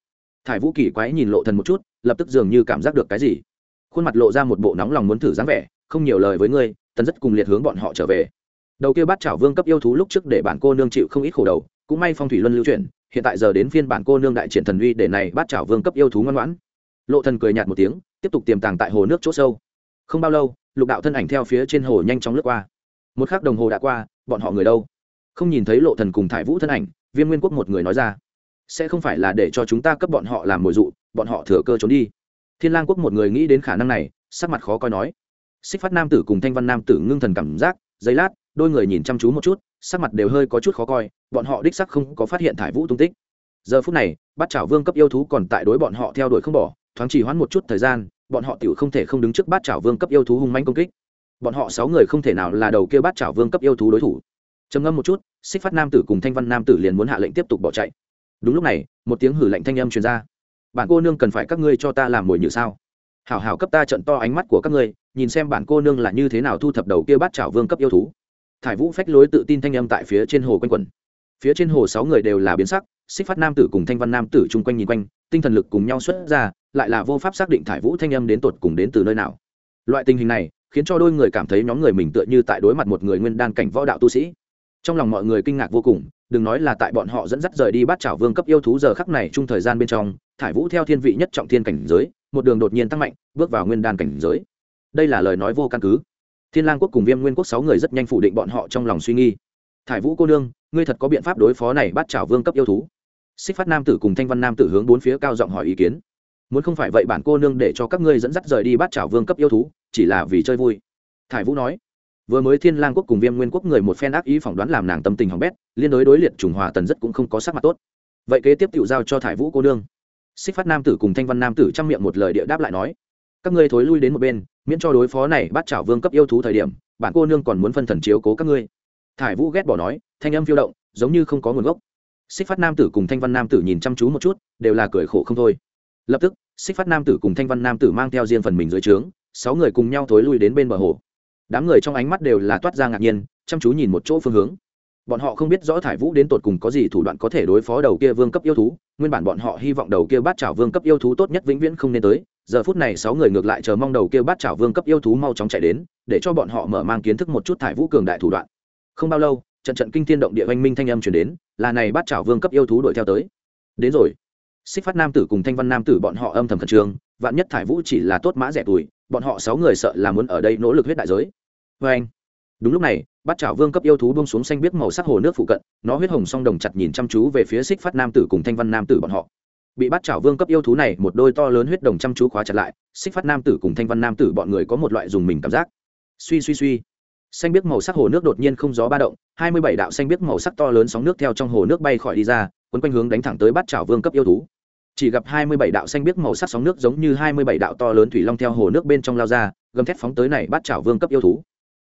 thải vũ kỳ quái nhìn lộ thần một chút, lập tức dường như cảm giác được cái gì. Khuôn mặt lộ ra một bộ nóng lòng muốn thử dáng vẻ, không nhiều lời với ngươi, tần rất cùng liệt hướng bọn họ trở về. Đầu kia bắt chảo vương cấp yêu thú lúc trước để bản cô nương chịu không ít khổ đầu, cũng may phong thủy luân lưu chuyển, hiện tại giờ đến phiên bản cô nương đại triển thần uy để này bắt chảo vương cấp yêu thú ngoan ngoãn. Lộ thần cười nhạt một tiếng, tiếp tục tiềm tàng tại hồ nước chỗ sâu. Không bao lâu, lục đạo thân ảnh theo phía trên hồ nhanh chóng lướt qua. Một khắc đồng hồ đã qua, bọn họ người đâu? Không nhìn thấy lộ thần cùng thải vũ thân ảnh viên nguyên quốc một người nói ra sẽ không phải là để cho chúng ta cấp bọn họ làm mồi dụ, bọn họ thừa cơ trốn đi. Thiên lang quốc một người nghĩ đến khả năng này, sắc mặt khó coi nói. Xích phát nam tử cùng thanh văn nam tử ngưng thần cảm giác, giây lát, đôi người nhìn chăm chú một chút, sắc mặt đều hơi có chút khó coi, bọn họ đích sắc không có phát hiện thải vũ tung tích. Giờ phút này bắt chảo vương cấp yêu thú còn tại đối bọn họ theo đuổi không bỏ, thoáng chỉ hoãn một chút thời gian, bọn họ tiểu không thể không đứng trước bát chảo vương cấp yêu thú hung manh công kích. Bọn họ sáu người không thể nào là đầu kia bát chảo vương cấp yêu thú đối thủ. Trầm ngâm một chút, xích phát nam tử cùng thanh văn nam tử liền muốn hạ lệnh tiếp tục bỏ chạy đúng lúc này, một tiếng hử lạnh thanh âm truyền ra. Bản cô nương cần phải các ngươi cho ta làm mồi nhự sao? Hảo hảo cấp ta trận to ánh mắt của các ngươi, nhìn xem bản cô nương là như thế nào thu thập đầu kia bát chảo vương cấp yêu thú. Thải vũ phách lối tự tin thanh âm tại phía trên hồ quanh quẩn. Phía trên hồ sáu người đều là biến sắc, xích phát nam tử cùng thanh văn nam tử chung quanh nhìn quanh, tinh thần lực cùng nhau xuất ra, lại là vô pháp xác định thải vũ thanh âm đến tột cùng đến từ nơi nào. Loại tình hình này, khiến cho đôi người cảm thấy nhóm người mình tựa như tại đối mặt một người nguyên đan cảnh võ đạo tu sĩ. Trong lòng mọi người kinh ngạc vô cùng đừng nói là tại bọn họ dẫn dắt rời đi bắt chảo vương cấp yêu thú giờ khắc này chung thời gian bên trong, thải vũ theo thiên vị nhất trọng thiên cảnh giới, một đường đột nhiên tăng mạnh, bước vào nguyên đan cảnh giới. Đây là lời nói vô căn cứ. Thiên lang quốc cùng viêm nguyên quốc sáu người rất nhanh phủ định bọn họ trong lòng suy nghi. Thải vũ cô nương, ngươi thật có biện pháp đối phó này bắt chảo vương cấp yêu thú? Xích phát nam tử cùng thanh văn nam tử hướng bốn phía cao giọng hỏi ý kiến. Muốn không phải vậy bản cô nương để cho các ngươi dẫn dắt rời đi bắt chảo vương cấp yêu thú, chỉ là vì chơi vui. Thải vũ nói vừa mới thiên lang quốc cùng viêm nguyên quốc người một phen ác ý phỏng đoán làm nàng tâm tình hỏng bét, liên đối đối liệt trùng hòa tần rất cũng không có sắc mặt tốt. Vậy kế tiếp tự giao cho thải vũ cô đương. xích phát nam tử cùng thanh văn nam tử trang miệng một lời địa đáp lại nói, các ngươi thối lui đến một bên, miễn cho đối phó này bắt chảo vương cấp yêu thú thời điểm bản cô nương còn muốn phân thần chiếu cố các ngươi. Thải vũ ghét bỏ nói, thanh âm phiêu động, giống như không có nguồn gốc. Xích phát nam tử cùng thanh văn nam tử nhìn chăm chú một chút, đều là cười khổ không thôi. Lập tức, xích phát nam tử cùng thanh văn nam tử mang theo riêng phần mình dưới trướng, sáu người cùng nhau thối lui đến bên bờ hồ đám người trong ánh mắt đều là toát ra ngạc nhiên, chăm chú nhìn một chỗ phương hướng. Bọn họ không biết rõ thải vũ đến tột cùng có gì thủ đoạn có thể đối phó đầu kia vương cấp yêu thú, nguyên bản bọn họ hy vọng đầu kia bát trào vương cấp yêu thú tốt nhất vĩnh viễn không nên tới, giờ phút này sáu người ngược lại chờ mong đầu kia bát trào vương cấp yêu thú mau chóng chạy đến, để cho bọn họ mở mang kiến thức một chút thải vũ cường đại thủ đoạn. Không bao lâu, trận trận kinh thiên động địa oanh minh thanh âm chuyển đến, là này bát trào vương cấp yêu thú đuổi theo tới. Đến rồi. Xích phát nam tử cùng thanh văn nam tử bọn họ âm thầm khẩn trương, vạn nhất thải vũ chỉ là tốt mã rẻ tuổi, bọn họ sáu người sợ là muốn ở đây nỗ lực huyết đại giới vê anh. Đúng lúc này, bát Chảo vương cấp yêu thú bông xuống xanh biết màu sắc hồ nước phụ cận, nó huyết hồng song đồng chặt nhìn chăm chú về phía xích phát nam tử cùng thanh văn nam tử bọn họ. Bị bát Chảo vương cấp yêu thú này một đôi to lớn huyết đồng chăm chú khóa chặt lại, xích phát nam tử cùng thanh văn nam tử bọn người có một loại dùng mình cảm giác. Suy suy suy. Xanh biết màu sắc hồ nước đột nhiên không gió ba động, hai mươi bảy đạo xanh biết màu sắc to lớn sóng nước theo trong hồ nước bay khỏi đi ra, quấn quanh hướng đánh thẳng tới bát Chảo vương cấp yêu thú. Chỉ gặp hai mươi bảy đạo xanh biết màu sắc sóng nước giống như hai mươi bảy đạo to lớn thủy long theo hồ nước bên trong lao ra, gầm thép phóng tới này bát chảo vương cấp yêu thú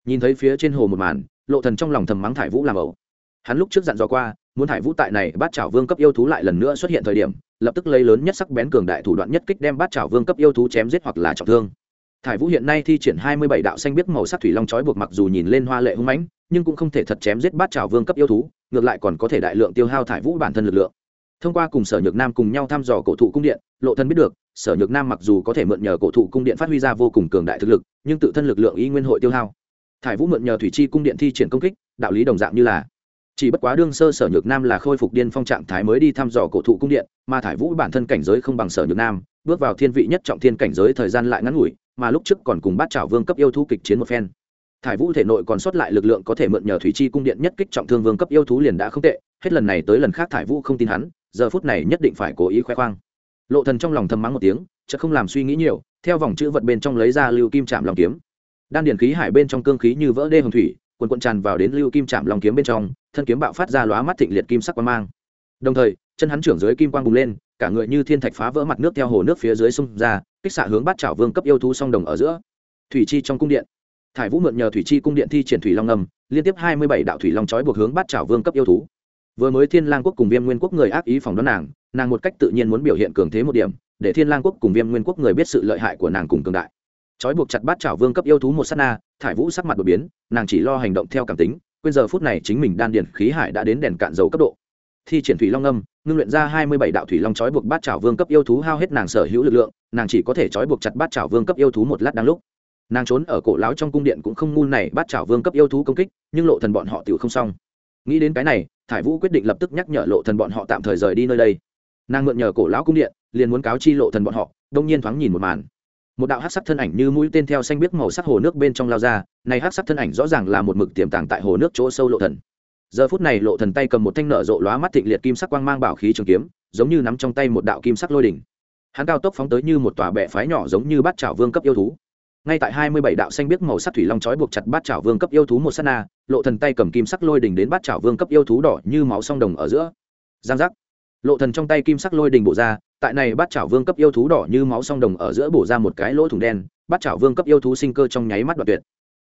nhìn thấy phía trên hồ một màn, lộ thần trong lòng thầm mắng thải vũ làm ẩu. Hắn lúc trước dặn dò qua, muốn thải vũ tại này bát chảo vương cấp yêu thú lại lần nữa xuất hiện thời điểm, lập tức lấy lớn nhất sắc bén cường đại thủ đoạn nhất kích đem bát chảo vương cấp yêu thú chém giết hoặc là trọng thương. Thải vũ hiện nay thi triển hai mươi bảy đạo xanh biết màu sắc thủy long chói buộc mặc dù nhìn lên hoa lệ hung mãnh, nhưng cũng không thể thật chém giết bát chảo vương cấp yêu thú, ngược lại còn có thể đại lượng tiêu hao thải vũ bản thân lực lượng. Thông qua cùng sở nhược nam cùng nhau thăm dò cổ thụ cung điện, lộ thân biết được, sở nhược nam mặc dù có thể mượn nhờ cổ thụ cung điện phát huy ra vô cùng cường đại thực lực, nhưng tự thân lực lượng y nguyên hội tiêu hao thải vũ mượn nhờ thủy chi cung điện thi triển công kích, đạo lý đồng dạng như là, chỉ bất quá đương sơ sở nhược nam là khôi phục điên phong trạng thái mới đi thăm dò cổ thụ cung điện, mà thải vũ bản thân cảnh giới không bằng sở nhược nam, bước vào thiên vị nhất trọng thiên cảnh giới thời gian lại ngắn ngủi, mà lúc trước còn cùng bát trảo vương cấp yêu thú kịch chiến một phen. Thải vũ thể nội còn sót lại lực lượng có thể mượn nhờ thủy chi cung điện nhất kích trọng thương vương cấp yêu thú liền đã không tệ, hết lần này tới lần khác thải vũ không tin hắn, giờ phút này nhất định phải cố ý khoe khoang. Lộ thần trong lòng thầm mắng một tiếng, chợt không làm suy nghĩ nhiều, theo vòng chữ vật bên trong lấy ra lưu kim chạm lòng kiếm đan điển khí hải bên trong cương khí như vỡ đê hồng thủy, quần quận tràn vào đến lưu kim chạm lòng kiếm bên trong, thân kiếm bạo phát ra lóa mắt thịnh liệt kim sắc quang mang. Đồng thời, chân hắn trưởng dưới kim quang bùng lên, cả người như thiên thạch phá vỡ mặt nước theo hồ nước phía dưới sông ra, kích xạ hướng bát chảo vương cấp yêu thú song đồng ở giữa. Thủy chi trong cung điện. Thải vũ mượn nhờ thủy chi cung điện thi triển thủy long ngầm, liên tiếp hai mươi bảy đạo thủy long chói buộc hướng bát chảo vương cấp yêu thú. Vừa mới thiên lang quốc cùng viêm nguyên quốc người ác ý phỏng đoán nàng nàng một cách tự nhiên muốn biểu hiện cường thế một điểm, để thiên lang quốc cùng viêm nguyên quốc người biết sự lợi hại của nàng cùng cường đại trói buộc chặt bát chảo vương cấp yêu thú một sát na, thải vũ sắc mặt đột biến, nàng chỉ lo hành động theo cảm tính, quên giờ phút này chính mình đan điền khí hải đã đến đèn cạn dầu cấp độ. Thi triển thủy long âm, ngưng luyện ra hai mươi bảy đạo thủy long trói buộc bát chảo vương cấp yêu thú hao hết nàng sở hữu lực lượng, nàng chỉ có thể trói buộc chặt bát chảo vương cấp yêu thú một lát đang lúc. Nàng trốn ở cổ láo trong cung điện cũng không ngu này bát chảo vương cấp yêu thú công kích, nhưng lộ thần bọn họ tự không xong. Nghĩ đến cái này, thải vũ quyết định lập tức nhắc nhở lộ thần bọn họ tạm thời rời đi nơi đây. Nàng mượn nhờ cổ lão cung điện, liền muốn cáo chi lộ thần bọn họ, đông nhiên thoáng nhìn một màn một đạo hắc sắc thân ảnh như mũi tên theo xanh biếc màu sắc hồ nước bên trong lao ra, này hắc sắc thân ảnh rõ ràng là một mực tiềm tàng tại hồ nước chỗ sâu lộ thần. Giờ phút này lộ thần tay cầm một thanh nở rộ lóa mắt thịnh liệt kim sắc quang mang bảo khí trường kiếm, giống như nắm trong tay một đạo kim sắc lôi đỉnh. Hắn cao tốc phóng tới như một tòa bệ phái nhỏ giống như bát chảo vương cấp yêu thú. Ngay tại hai mươi bảy đạo xanh biếc màu sắc thủy long chói buộc chặt bát chảo vương cấp yêu thú một sát na, lộ thần tay cầm kim sắc lôi đỉnh đến bát chảo vương cấp yêu thú đỏ như máu song đồng ở giữa. Giang giác. Lộ thần trong tay kim sắc lôi đỉnh bổ ra tại này bát chảo vương cấp yêu thú đỏ như máu song đồng ở giữa bổ ra một cái lỗ thủng đen, bát chảo vương cấp yêu thú sinh cơ trong nháy mắt đoạt tuyệt.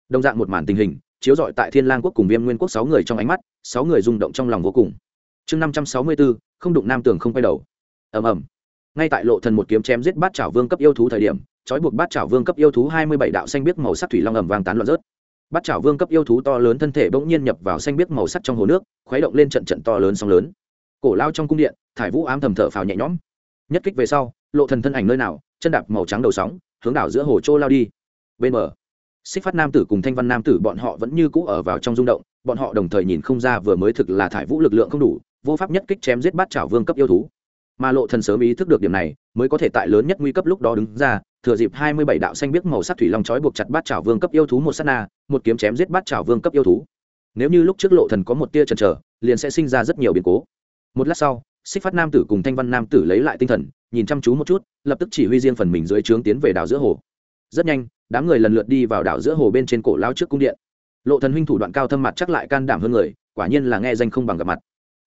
Đồng dạng một màn tình hình, chiếu rọi tại thiên lang quốc cùng viêm nguyên quốc sáu người trong ánh mắt, sáu người rung động trong lòng vô cùng. Chương năm trăm sáu mươi bốn, không đụng nam tường không quay đầu. Ầm ầm. Ngay tại lộ thần một kiếm chém giết bát chảo vương cấp yêu thú thời điểm, trói buộc bát chảo vương cấp yêu thú hai mươi bảy đạo xanh biếc màu sắc thủy long ầm vang tán loạn rớt. Bát chảo vương cấp yêu thú to lớn thân thể bỗng nhiên nhập vào xanh biếc màu sắc trong hồ nước, khuấy động lên trận trận to lớn sóng lớn. Cổ lao trong cung điện, thải vũ ám thầm thở phào nhẹ nhõm nhất kích về sau, lộ thần thân ảnh nơi nào, chân đạp màu trắng đầu sóng, hướng đảo giữa hồ trô lao đi. Bên bờ, xích phát nam tử cùng thanh văn nam tử bọn họ vẫn như cũ ở vào trong rung động, bọn họ đồng thời nhìn không ra vừa mới thực là thải vũ lực lượng không đủ, vô pháp nhất kích chém giết bát chảo vương cấp yêu thú. Mà lộ thần sớm ý thức được điểm này, mới có thể tại lớn nhất nguy cấp lúc đó đứng ra, thừa dịp hai mươi bảy đạo xanh biếc màu sắc thủy long chói buộc chặt bát chảo vương cấp yêu thú một sát na, một kiếm chém giết bát chảo vương cấp yêu thú. Nếu như lúc trước lộ thần có một tia chần chờ, liền sẽ sinh ra rất nhiều biến cố. Một lát sau xích phát nam tử cùng thanh văn nam tử lấy lại tinh thần, nhìn chăm chú một chút, lập tức chỉ huy riêng phần mình dưới trướng tiến về đảo giữa hồ. Rất nhanh, đám người lần lượt đi vào đảo giữa hồ bên trên cổ lao trước cung điện. Lộ thần huynh thủ đoạn cao thâm mặt chắc lại can đảm hơn người, quả nhiên là nghe danh không bằng gặp mặt.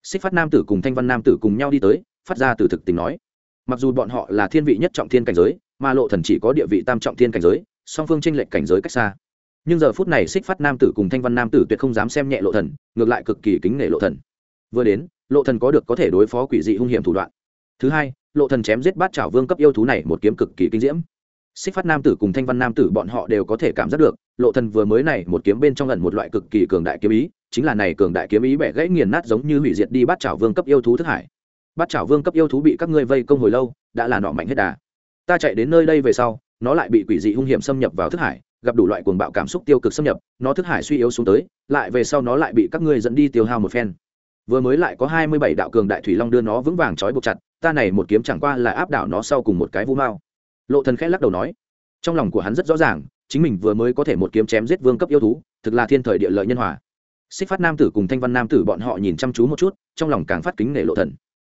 Xích phát nam tử cùng thanh văn nam tử cùng nhau đi tới, phát ra từ thực tình nói. Mặc dù bọn họ là thiên vị nhất trọng thiên cảnh giới, mà lộ thần chỉ có địa vị tam trọng thiên cảnh giới, song phương tranh lệch cảnh giới cách xa. Nhưng giờ phút này xích phát nam tử cùng thanh văn nam tử tuyệt không dám xem nhẹ lộ thần, ngược lại cực kỳ kính nể lộ thần. Vừa đến lộ thần có được có thể đối phó quỷ dị hung hiểm thủ đoạn. Thứ hai, lộ thần chém giết bát Chảo vương cấp yêu thú này một kiếm cực kỳ kinh diễm. Xích phát nam tử cùng thanh văn nam tử bọn họ đều có thể cảm giác được, lộ thần vừa mới này một kiếm bên trong ẩn một loại cực kỳ cường đại kiếm ý, chính là này cường đại kiếm ý bẻ gãy nghiền nát giống như hủy diệt đi bát Chảo vương cấp yêu thú thức hải. Bát Chảo vương cấp yêu thú bị các ngươi vây công hồi lâu, đã là nọ mạnh hết đà. Ta chạy đến nơi đây về sau, nó lại bị quỷ dị hung hiểm xâm nhập vào thức hải, gặp đủ loại cuồng bạo cảm xúc tiêu cực xâm nhập, nó thức hải suy yếu xuống tới, lại về sau nó lại bị các ngươi dẫn đi tiêu hao một phen vừa mới lại có hai mươi bảy đạo cường đại thủy long đưa nó vững vàng trói buộc chặt, ta này một kiếm chẳng qua là áp đảo nó sau cùng một cái vũ mao. Lộ thần khẽ lắc đầu nói, trong lòng của hắn rất rõ ràng, chính mình vừa mới có thể một kiếm chém giết vương cấp yêu thú, thực là thiên thời địa lợi nhân hòa. Xích phát nam tử cùng thanh văn nam tử bọn họ nhìn chăm chú một chút, trong lòng càng phát kính nể lộ thần.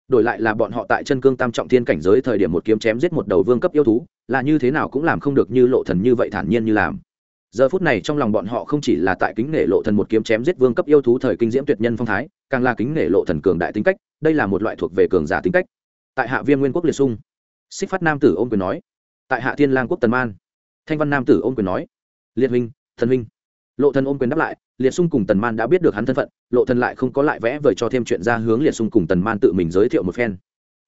Đổi lại là bọn họ tại chân cương tam trọng thiên cảnh giới thời điểm một kiếm chém giết một đầu vương cấp yêu thú, là như thế nào cũng làm không được như lộ thần như vậy thản nhiên như làm giờ phút này trong lòng bọn họ không chỉ là tại kính nể lộ thần một kiếm chém giết vương cấp yêu thú thời kinh diễm tuyệt nhân phong thái, càng là kính nể lộ thần cường đại tính cách, đây là một loại thuộc về cường giả tính cách. Tại hạ viên nguyên quốc liệt sung, xích phát nam tử ôm quyền nói, tại hạ thiên lang quốc tần man, thanh văn nam tử ôm quyền nói, liệt huynh, thần huynh. Lộ thần ôm quyền đáp lại, liệt sung cùng tần man đã biết được hắn thân phận, lộ thần lại không có lại vẽ vời cho thêm chuyện ra hướng liệt sung cùng tần man tự mình giới thiệu một phen.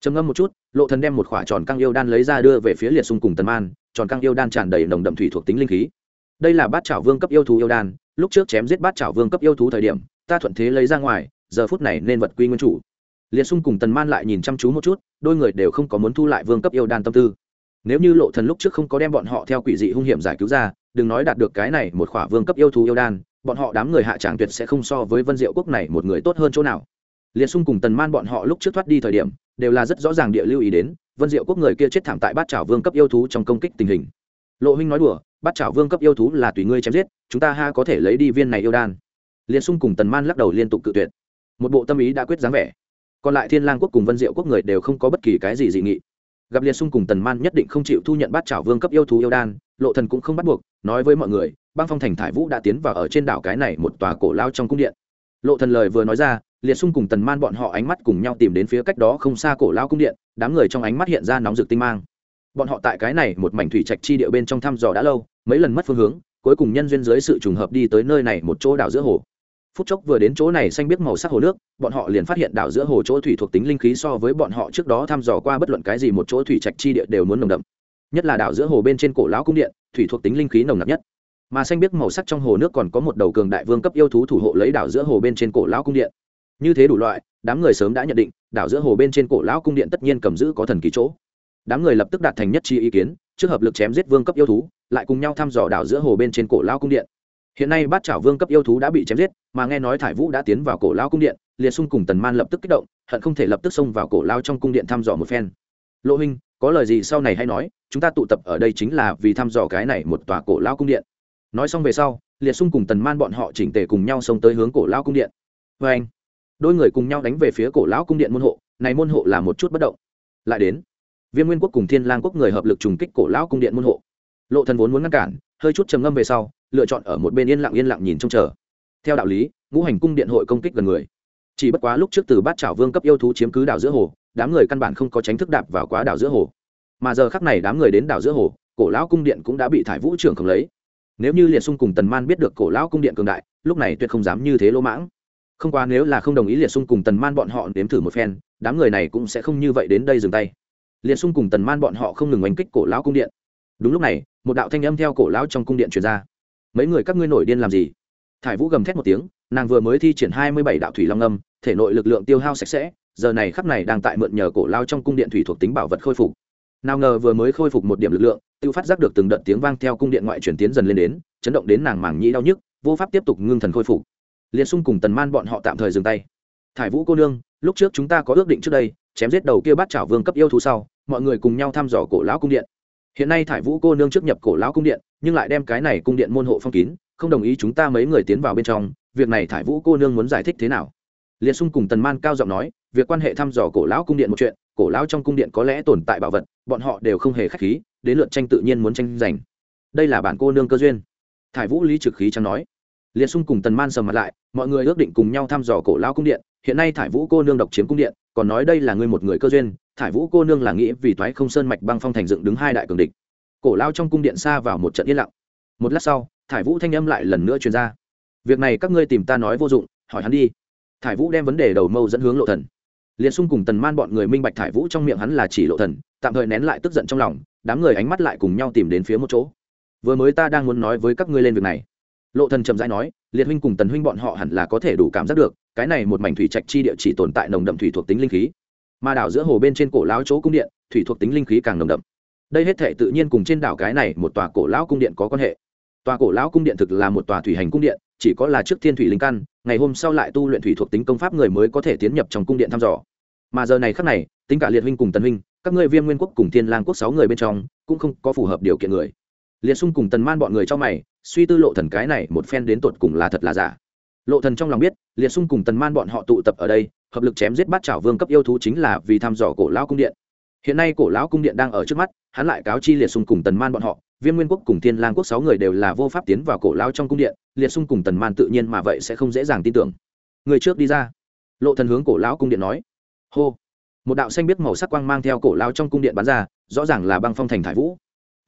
Trầm ngâm một chút, lộ thần đem một khỏa tròn căng yêu đan lấy ra đưa về phía liệt sung cùng tần man, tròn căng yêu đan tràn đầy nồng đậm thủy thuộc tính linh khí đây là bát chảo vương cấp yêu thú yêu đan, lúc trước chém giết bát chảo vương cấp yêu thú thời điểm, ta thuận thế lấy ra ngoài, giờ phút này nên vật quy nguyên chủ. Liệt sung cùng tần man lại nhìn chăm chú một chút, đôi người đều không có muốn thu lại vương cấp yêu đan tâm tư. Nếu như lộ thần lúc trước không có đem bọn họ theo quỷ dị hung hiểm giải cứu ra, đừng nói đạt được cái này một khỏa vương cấp yêu thú yêu đan, bọn họ đám người hạ tràng tuyệt sẽ không so với vân diệu quốc này một người tốt hơn chỗ nào. Liệt sung cùng tần man bọn họ lúc trước thoát đi thời điểm, đều là rất rõ ràng địa lưu ý đến, vân diệu quốc người kia chết thảm tại bát trảo vương cấp yêu thú trong công kích tình hình lộ huynh nói đùa bát Chảo vương cấp yêu thú là tùy ngươi chém giết, chúng ta ha có thể lấy đi viên này yêu đan. Liền sung cùng tần man lắc đầu liên tục cự tuyệt. Một bộ tâm ý đã quyết dáng vẻ. Còn lại thiên lang quốc cùng vân diệu quốc người đều không có bất kỳ cái gì dị nghị. Gặp liệt sung cùng tần man nhất định không chịu thu nhận bát Chảo vương cấp yêu thú yêu đan, lộ thần cũng không bắt buộc, nói với mọi người, băng phong thành thải vũ đã tiến vào ở trên đảo cái này một tòa cổ lao trong cung điện. Lộ thần lời vừa nói ra liệt sung cùng tần man bọn họ ánh mắt cùng nhau tìm đến phía cách đó không xa cổ lao cung điện, đám người trong ánh mắt hiện ra nóng rực tinh mang bọn họ tại cái này một mảnh thủy trạch chi địa bên trong thăm dò đã lâu, mấy lần mất phương hướng, cuối cùng nhân duyên dưới sự trùng hợp đi tới nơi này một chỗ đảo giữa hồ. Phút chốc vừa đến chỗ này xanh biết màu sắc hồ nước, bọn họ liền phát hiện đảo giữa hồ chỗ thủy thuộc tính linh khí so với bọn họ trước đó thăm dò qua bất luận cái gì một chỗ thủy trạch chi địa đều muốn nồng đậm. Nhất là đảo giữa hồ bên trên cổ lão cung điện, thủy thuộc tính linh khí nồng nặc nhất. Mà xanh biết màu sắc trong hồ nước còn có một đầu cường đại vương cấp yêu thú thủ hộ lấy đảo giữa hồ bên trên cổ lão cung điện. Như thế đủ loại, đám người sớm đã nhận định, đảo giữa hồ bên trên cổ lão cung điện tất nhiên cầm giữ có thần kỳ chỗ đám người lập tức đạt thành nhất chi ý kiến, trước hợp lực chém giết vương cấp yêu thú, lại cùng nhau thăm dò đảo giữa hồ bên trên cổ lão cung điện. Hiện nay bát chảo vương cấp yêu thú đã bị chém giết, mà nghe nói thải vũ đã tiến vào cổ lão cung điện, liệt sung cùng tần man lập tức kích động, hận không thể lập tức xông vào cổ lao trong cung điện thăm dò một phen. Lộ huynh, có lời gì sau này hay nói, chúng ta tụ tập ở đây chính là vì thăm dò cái này một tòa cổ lao cung điện. Nói xong về sau, liệt sung cùng tần man bọn họ chỉnh tề cùng nhau xông tới hướng cổ lao cung điện. Vê anh đôi người cùng nhau đánh về phía cổ lão cung điện môn hộ, này môn hộ là một chút bất động. Lại đến viên nguyên quốc cùng thiên lang quốc người hợp lực trùng kích cổ lão cung điện môn hộ. Lộ thần vốn muốn ngăn cản, hơi chút trầm ngâm về sau, lựa chọn ở một bên yên lặng yên lặng nhìn trông chờ. Theo đạo lý, ngũ hành cung điện hội công kích gần người. Chỉ bất quá lúc trước từ bát chảo vương cấp yêu thú chiếm cứ đảo giữa hồ, đám người căn bản không có tránh thức đạp vào quá đảo giữa hồ. Mà giờ khắc này đám người đến đảo giữa hồ, cổ lão cung điện cũng đã bị thải vũ trưởng không lấy. Nếu như liệt sung cùng tần man biết được cổ lão cung điện cường đại, lúc này tuyệt không dám như thế lỗ mãng. Không qua nếu là không đồng ý liệt sung cùng tần man bọn họ nếm thử một phen, đám người này cũng sẽ không như vậy đến đây dừng tay liệt sung cùng tần man bọn họ không ngừng oanh kích cổ lão cung điện. Đúng lúc này, một đạo thanh âm theo cổ lão trong cung điện truyền ra. Mấy người các ngươi nổi điên làm gì? Thải vũ gầm thét một tiếng, nàng vừa mới thi triển hai mươi bảy đạo thủy long âm, thể nội lực lượng tiêu hao sạch sẽ, giờ này khắp này đang tại mượn nhờ cổ lao trong cung điện thủy thuộc tính bảo vật khôi phục. Nào ngờ vừa mới khôi phục một điểm lực lượng tự phát giác được từng đợt tiếng vang theo cung điện ngoại chuyển tiến dần lên đến, chấn động đến nàng mảng nhĩ đau nhức, vô pháp tiếp tục ngưng thần khôi phục. Liền xung cùng tần man bọn họ tạm thời dừng tay. Thải vũ cô nương, lúc trước chúng ta có ước định trước đây chém giết đầu kia bắt chảo vương cấp yêu thú sau, mọi người cùng nhau thăm dò cổ lão cung điện. Hiện nay thải vũ cô nương trước nhập cổ lão cung điện, nhưng lại đem cái này cung điện môn hộ phong kín, không đồng ý chúng ta mấy người tiến vào bên trong, việc này thải vũ cô nương muốn giải thích thế nào? Liệt sung cùng tần man cao giọng nói, việc quan hệ thăm dò cổ lão cung điện một chuyện, cổ lão trong cung điện có lẽ tồn tại bảo vật, bọn họ đều không hề k h á c h khí, đến lượt tranh tự nhiên muốn tranh giành. Đây là bản cô nương cơ duyên. Thải vũ lý trực khí chẳng nói liệt sung cùng tần man sầm mặt lại, mọi người ước định cùng nhau thăm dò cổ lao cung điện. Hiện nay thải vũ cô nương độc chiếm cung điện, còn nói đây là ngươi một người cơ duyên. Thải vũ cô nương là nghĩ vì thoái không sơn mạch băng phong thành dựng đứng hai đại cường địch. Cổ lao trong cung điện xa vào một trận yên lặng. Một lát sau, thải vũ thanh âm lại lần nữa truyền ra. Việc này các ngươi tìm ta nói vô dụng, hỏi hắn đi. Thải vũ đem vấn đề đầu mâu dẫn hướng lộ thần. Liền xung cùng tần man bọn người minh bạch thải vũ trong miệng hắn là chỉ lộ thần, tạm thời nén lại tức giận trong lòng, đám người ánh mắt lại cùng nhau tìm đến phía một chỗ. Vừa mới ta đang muốn nói với các ngươi lên việc này lộ thần trầm rãi nói, liệt huynh cùng tần huynh bọn họ hẳn là có thể đủ cảm giác được, cái này một mảnh thủy trạch chi địa chỉ tồn tại nồng đậm thủy thuộc tính linh khí. Mà đảo giữa hồ bên trên cổ lão chỗ cung điện, thủy thuộc tính linh khí càng nồng đậm. Đây hết thể tự nhiên cùng trên đảo cái này một tòa cổ lão cung điện có quan hệ. Tòa cổ lão cung điện thực là một tòa thủy hành cung điện, chỉ có là trước thiên thủy linh căn, ngày hôm sau lại tu luyện thủy thuộc tính công pháp người mới có thể tiến nhập trong cung điện thăm dò. Mà giờ này khắc này, tính cả liệt huynh cùng tần huynh, các ngươi viêm nguyên quốc cùng thiên lang quốc sáu người bên trong, cũng không có phù hợp điều kiện người liệt Sung cùng tần man bọn người cho mày, suy tư lộ thần cái này một phen đến tột cùng là thật là giả. Lộ thần trong lòng biết, liệt Sung cùng tần man bọn họ tụ tập ở đây, hợp lực chém giết bát chảo vương cấp yêu thú chính là vì thăm dò cổ lão cung điện. Hiện nay cổ lão cung điện đang ở trước mắt, hắn lại cáo chi liệt Sung cùng tần man bọn họ, viêm nguyên quốc cùng thiên lang quốc sáu người đều là vô pháp tiến vào cổ lão trong cung điện, liệt Sung cùng tần man tự nhiên mà vậy sẽ không dễ dàng tin tưởng. Người trước đi ra. Lộ thần hướng cổ lão cung điện nói. Hô. Một đạo xanh biết màu sắc quang mang theo cổ lão trong cung điện bắn ra, rõ ràng là băng phong thành thải vũ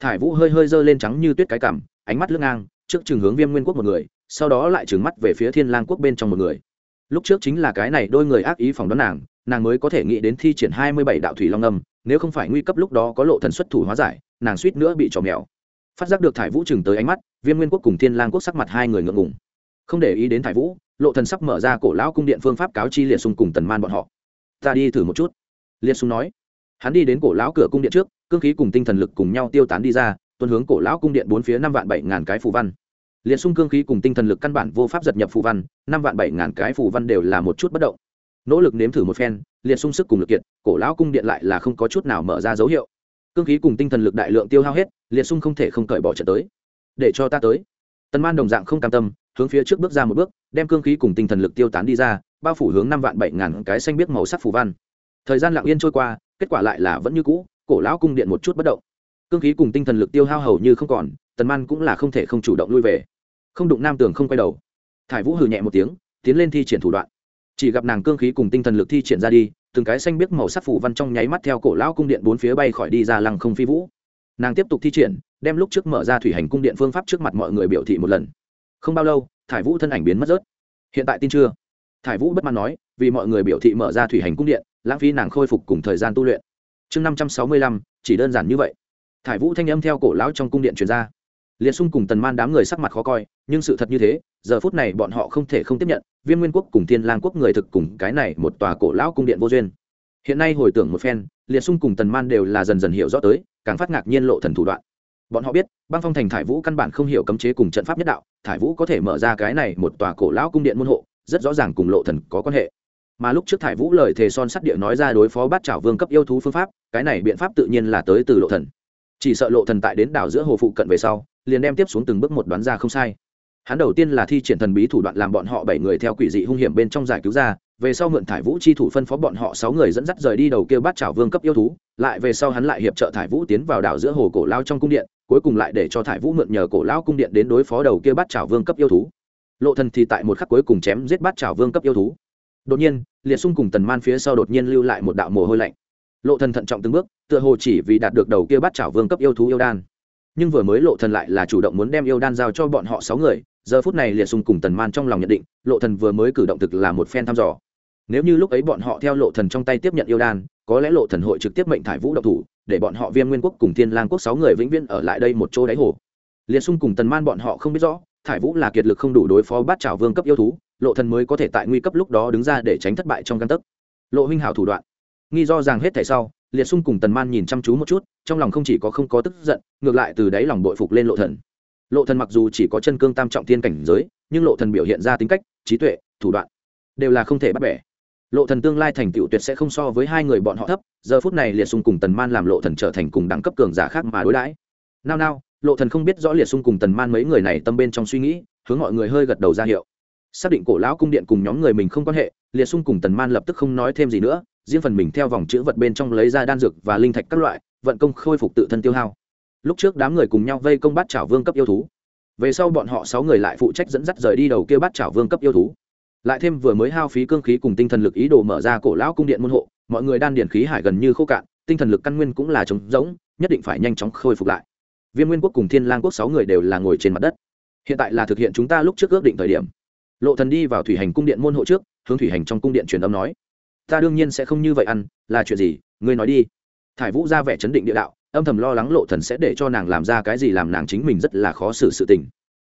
thải vũ hơi hơi giơ lên trắng như tuyết cái cằm, ánh mắt lưng ngang, trước chừng hướng viêm nguyên quốc một người, sau đó lại trừng mắt về phía thiên lang quốc bên trong một người. Lúc trước chính là cái này đôi người ác ý phỏng đoán nàng nàng mới có thể nghĩ đến thi triển hai mươi bảy đạo thủy long âm, nếu không phải nguy cấp lúc đó có lộ thần xuất thủ hóa giải, nàng suýt nữa bị trò mèo. Phát giác được thải vũ chừng tới ánh mắt, viêm nguyên quốc cùng thiên lang quốc sắc mặt hai người ngượng ngùng. Không để ý đến thải vũ, lộ thần sắp mở ra cổ lão cung điện phương pháp cáo chi liệt sung cùng tần man bọn họ. Ta đi thử một chút. Liệt sung nói. Hắn đi đến cổ lão cửa cung điện trước cương khí cùng tinh thần lực cùng nhau tiêu tán đi ra, tuân hướng cổ lão cung điện bốn phía năm vạn bảy ngàn cái phù văn. Liệt xung cương khí cùng tinh thần lực căn bản vô pháp giật nhập phù văn, năm vạn bảy ngàn cái phù văn đều là một chút bất động. Nỗ lực nếm thử một phen liệt sung sức cùng lực kiện cổ lão cung điện lại là không có chút nào mở ra dấu hiệu. Cương khí cùng tinh thần lực đại lượng tiêu hao hết liệt sung không thể không cởi bỏ trận tới. Để cho ta tới. Tần man đồng dạng không cam tâm, hướng phía trước bước ra một bước, đem cương khí cùng tinh thần lực tiêu tán đi ra, bao phủ hướng năm vạn bảy ngàn cái xanh biết màu sắc phù văn. Thời gian lặng yên trôi qua, kết quả lại là vẫn như cũ cổ lão cung điện một chút bất động. Cương khí cùng tinh thần lực tiêu hao hầu như không còn, tần man cũng là không thể không chủ động lui về. Không đụng nam tường không quay đầu. Thải vũ hừ nhẹ một tiếng, tiến lên thi triển thủ đoạn. Chỉ gặp nàng cương khí cùng tinh thần lực thi triển ra đi, từng cái xanh biết màu sắc phủ văn trong nháy mắt theo cổ lão cung điện bốn phía bay khỏi đi ra lăng không phi vũ. Nàng tiếp tục thi triển, đem lúc trước mở ra thủy hành cung điện phương pháp trước mặt mọi người biểu thị một lần. Không bao lâu, thải vũ thân ảnh biến mất rớt. Hiện tại tin chưa? Thải vũ bất mãn nói, vì mọi người biểu thị mở ra thủy hành cung điện, lãng phí nàng khôi phục cùng thời gian tu luyện chương năm trăm sáu mươi lăm, chỉ đơn giản như vậy. Thải vũ thanh âm theo cổ lão trong cung điện truyền ra. Liệt xung cùng tần man đám người sắc mặt khó coi, nhưng sự thật như thế, giờ phút này bọn họ không thể không tiếp nhận, viên nguyên quốc cùng thiên lang quốc người thực cùng cái này một tòa cổ lão cung điện vô duyên. Hiện nay hồi tưởng một phen, liệt xung cùng tần man đều là dần dần hiểu rõ tới, càng phát ngạc nhiên lộ thần thủ đoạn. Bọn họ biết, băng phong thành thải vũ căn bản không hiểu cấm chế cùng trận pháp nhất đạo, thải vũ có thể mở ra cái này một tòa cổ lão cung điện môn hộ, rất rõ ràng cùng lộ thần có quan hệ mà lúc trước thải vũ lời thề son sắt địa nói ra đối phó bát trảo vương cấp yêu thú phương pháp, cái này biện pháp tự nhiên là tới từ lộ thần. Chỉ sợ lộ thần tại đến đảo giữa hồ phụ cận về sau, liền đem tiếp xuống từng bước một đoán ra không sai. Hắn đầu tiên là thi triển thần bí thủ đoạn làm bọn họ bảy người theo quỷ dị hung hiểm bên trong giải cứu ra, về sau mượn thải vũ chi thủ phân phó bọn họ sáu người dẫn dắt rời đi đầu kia bát trảo vương cấp yêu thú, lại về sau hắn lại hiệp trợ thải vũ tiến vào đảo giữa hồ cổ lao trong cung điện, cuối cùng lại để cho thải vũ mượn nhờ cổ lao cung điện đến đối phó đầu kia bát trảo vương cấp yêu thú. Lộ thần thì tại một khắc cuối cùng chém giết bát trảo vương cấp yêu thú đột nhiên, liệt sung cùng tần man phía sau đột nhiên lưu lại một đạo mồ hôi lạnh. Lộ thần thận trọng từng bước, tựa hồ chỉ vì đạt được đầu kia bát chảo vương cấp yêu thú yêu đan. Nhưng vừa mới lộ thần lại là chủ động muốn đem yêu đan giao cho bọn họ sáu người, giờ phút này liệt sung cùng tần man trong lòng nhận định, lộ thần vừa mới cử động thực là một phen thăm dò. Nếu như lúc ấy bọn họ theo lộ thần trong tay tiếp nhận yêu đan, có lẽ lộ thần hội trực tiếp mệnh thải vũ động thủ, để bọn họ viêm nguyên quốc cùng thiên lang quốc sáu người vĩnh viễn ở lại đây một chỗ đáy hồ. Liệt sung cùng tần man bọn họ không biết rõ, thải vũ là kiệt lực không đủ đối phó bát trảo vương cấp yêu thú lộ thần mới có thể tại nguy cấp lúc đó đứng ra để tránh thất bại trong căn tấc. Lộ huynh hảo thủ đoạn. Nghi do rằng hết thảy sau, liệt xung cùng tần man nhìn chăm chú một chút, trong lòng không chỉ có không có tức giận, ngược lại từ đáy lòng bội phục lên lộ thần. Lộ thần mặc dù chỉ có chân cương tam trọng thiên cảnh giới, nhưng lộ thần biểu hiện ra tính cách, trí tuệ, thủ đoạn đều là không thể bắt bẻ. Lộ thần tương lai thành tựu tuyệt sẽ không so với hai người bọn họ thấp, giờ phút này liệt xung cùng tần man làm lộ thần trở thành cùng đẳng cấp cường giả khác mà đối đãi. Nao nao, lộ thần không biết rõ liệt xung cùng tần man mấy người này tâm bên trong suy nghĩ, hướng mọi người hơi gật đầu ra hiệu xác định cổ lão cung điện cùng nhóm người mình không quan hệ, liệt sung cùng tần man lập tức không nói thêm gì nữa, riêng phần mình theo vòng chữ vật bên trong lấy ra đan dược và linh thạch các loại, vận công khôi phục tự thân tiêu hao. Lúc trước đám người cùng nhau vây công bát chảo vương cấp yêu thú. Về sau bọn họ sáu người lại phụ trách dẫn dắt rời đi đầu kia bát chảo vương cấp yêu thú. Lại thêm vừa mới hao phí cương khí cùng tinh thần lực ý đồ mở ra cổ lão cung điện môn hộ, mọi người đan điển khí hải gần như khô cạn, tinh thần lực căn nguyên cũng là trống rỗng, nhất định phải nhanh chóng khôi phục lại. Viêm nguyên quốc cùng thiên lang quốc sáu người đều là ngồi trên mặt đất. Hiện tại là thực hiện chúng ta lúc trước ước định thời điểm lộ thần đi vào thủy hành cung điện môn hộ trước, hướng thủy hành trong cung điện truyền âm nói, ta đương nhiên sẽ không như vậy ăn, là chuyện gì? Ngươi nói đi. Thải vũ ra vẻ chấn định địa đạo, âm thầm lo lắng lộ thần sẽ để cho nàng làm ra cái gì làm nàng chính mình rất là khó xử sự tình.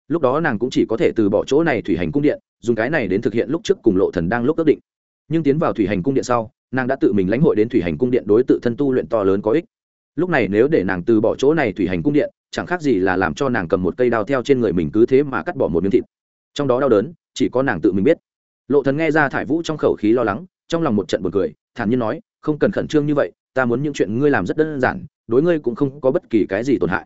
Lúc đó nàng cũng chỉ có thể từ bỏ chỗ này thủy hành cung điện, dùng cái này đến thực hiện lúc trước cùng lộ thần đang lúc ước định. Nhưng tiến vào thủy hành cung điện sau, nàng đã tự mình lãnh hội đến thủy hành cung điện đối tự thân tu luyện to lớn có ích. Lúc này nếu để nàng từ bỏ chỗ này thủy hành cung điện, chẳng khác gì là làm cho nàng cầm một cây đao theo trên người mình cứ thế mà cắt bỏ một miếng thịt. Trong đó đau đớn chỉ có nàng tự mình biết. Lộ thần nghe ra thải vũ trong khẩu khí lo lắng, trong lòng một trận buồn cười, thản nhiên nói, không cần khẩn trương như vậy, ta muốn những chuyện ngươi làm rất đơn giản, đối ngươi cũng không có bất kỳ cái gì tổn hại.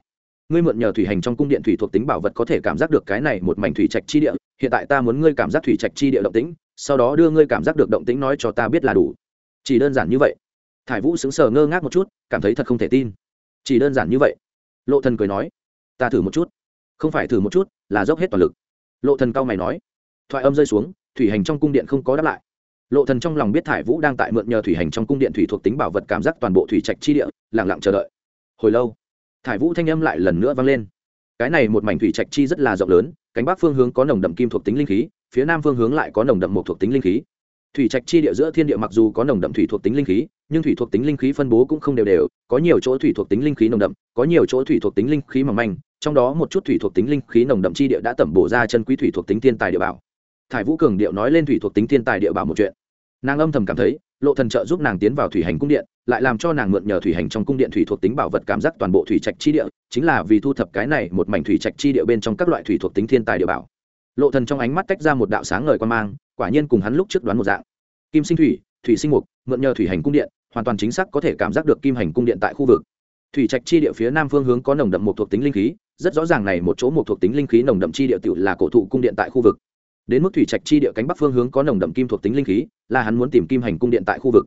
Ngươi mượn nhờ thủy hành trong cung điện thủy thuộc tính bảo vật có thể cảm giác được cái này một mảnh thủy trạch chi địa, hiện tại ta muốn ngươi cảm giác thủy trạch chi địa động tĩnh, sau đó đưa ngươi cảm giác được động tĩnh nói cho ta biết là đủ. Chỉ đơn giản như vậy. Thải vũ sững sờ ngơ ngác một chút, cảm thấy thật không thể tin. Chỉ đơn giản như vậy? Lộ thần cười nói. Ta thử một chút. Không phải thử một chút, là dốc hết toàn lực. Lộ thần cao mày nói thoại âm rơi xuống, thủy hành trong cung điện không có đáp lại. Lộ thần trong lòng biết thải vũ đang tại mượn nhờ thủy hành trong cung điện thủy thuộc tính bảo vật cảm giác toàn bộ thủy trạch chi địa, lặng lặng chờ đợi. Hồi lâu, thải vũ thanh âm lại lần nữa vang lên. Cái này một mảnh thủy trạch chi rất là rộng lớn, cánh bắc phương hướng có nồng đậm kim thuộc tính linh khí, phía nam phương hướng lại có nồng đậm một thuộc tính linh khí. Thủy trạch chi địa giữa thiên địa mặc dù có nồng đậm thủy thuộc tính linh khí, nhưng thủy thuộc tính linh khí phân bố cũng không đều đều, có nhiều chỗ thủy thuộc tính linh khí nồng đậm, có nhiều chỗ thủy thuộc tính linh khí mỏng manh, trong đó một chút thủy thuộc tính linh khí nồng đậm chi địa đã tẩm bổ ra chân quý thủy thuộc tính thiên tài địa bảo thải vũ cường điệu nói lên thủy thuộc tính thiên tài địa bảo một chuyện. Nàng âm thầm cảm thấy, lộ thần trợ giúp nàng tiến vào thủy hành cung điện, lại làm cho nàng mượn nhờ thủy hành trong cung điện thủy thuộc tính bảo vật cảm giác toàn bộ thủy trạch chi địa, chính là vì thu thập cái này một mảnh thủy trạch chi địa bên trong các loại thủy thuộc tính thiên tài địa bảo. Lộ thần trong ánh mắt tách ra một đạo sáng ngời quan mang, quả nhiên cùng hắn lúc trước đoán một dạng. Kim sinh thủy thủy sinh mục, mượn nhờ thủy hành cung điện, hoàn toàn chính xác có thể cảm giác được kim hành cung điện tại khu vực. Thủy trạch chi địa phía nam phương hướng có nồng đậm một thuộc tính linh khí, rất rõ ràng này một chỗ một thuộc tính linh khí nồng đậm chi địa tiểu là cổ thụ cung điện tại khu vực đến mức thủy trạch chi địa cánh bắc phương hướng có nồng đậm kim thuộc tính linh khí, là hắn muốn tìm kim hành cung điện tại khu vực.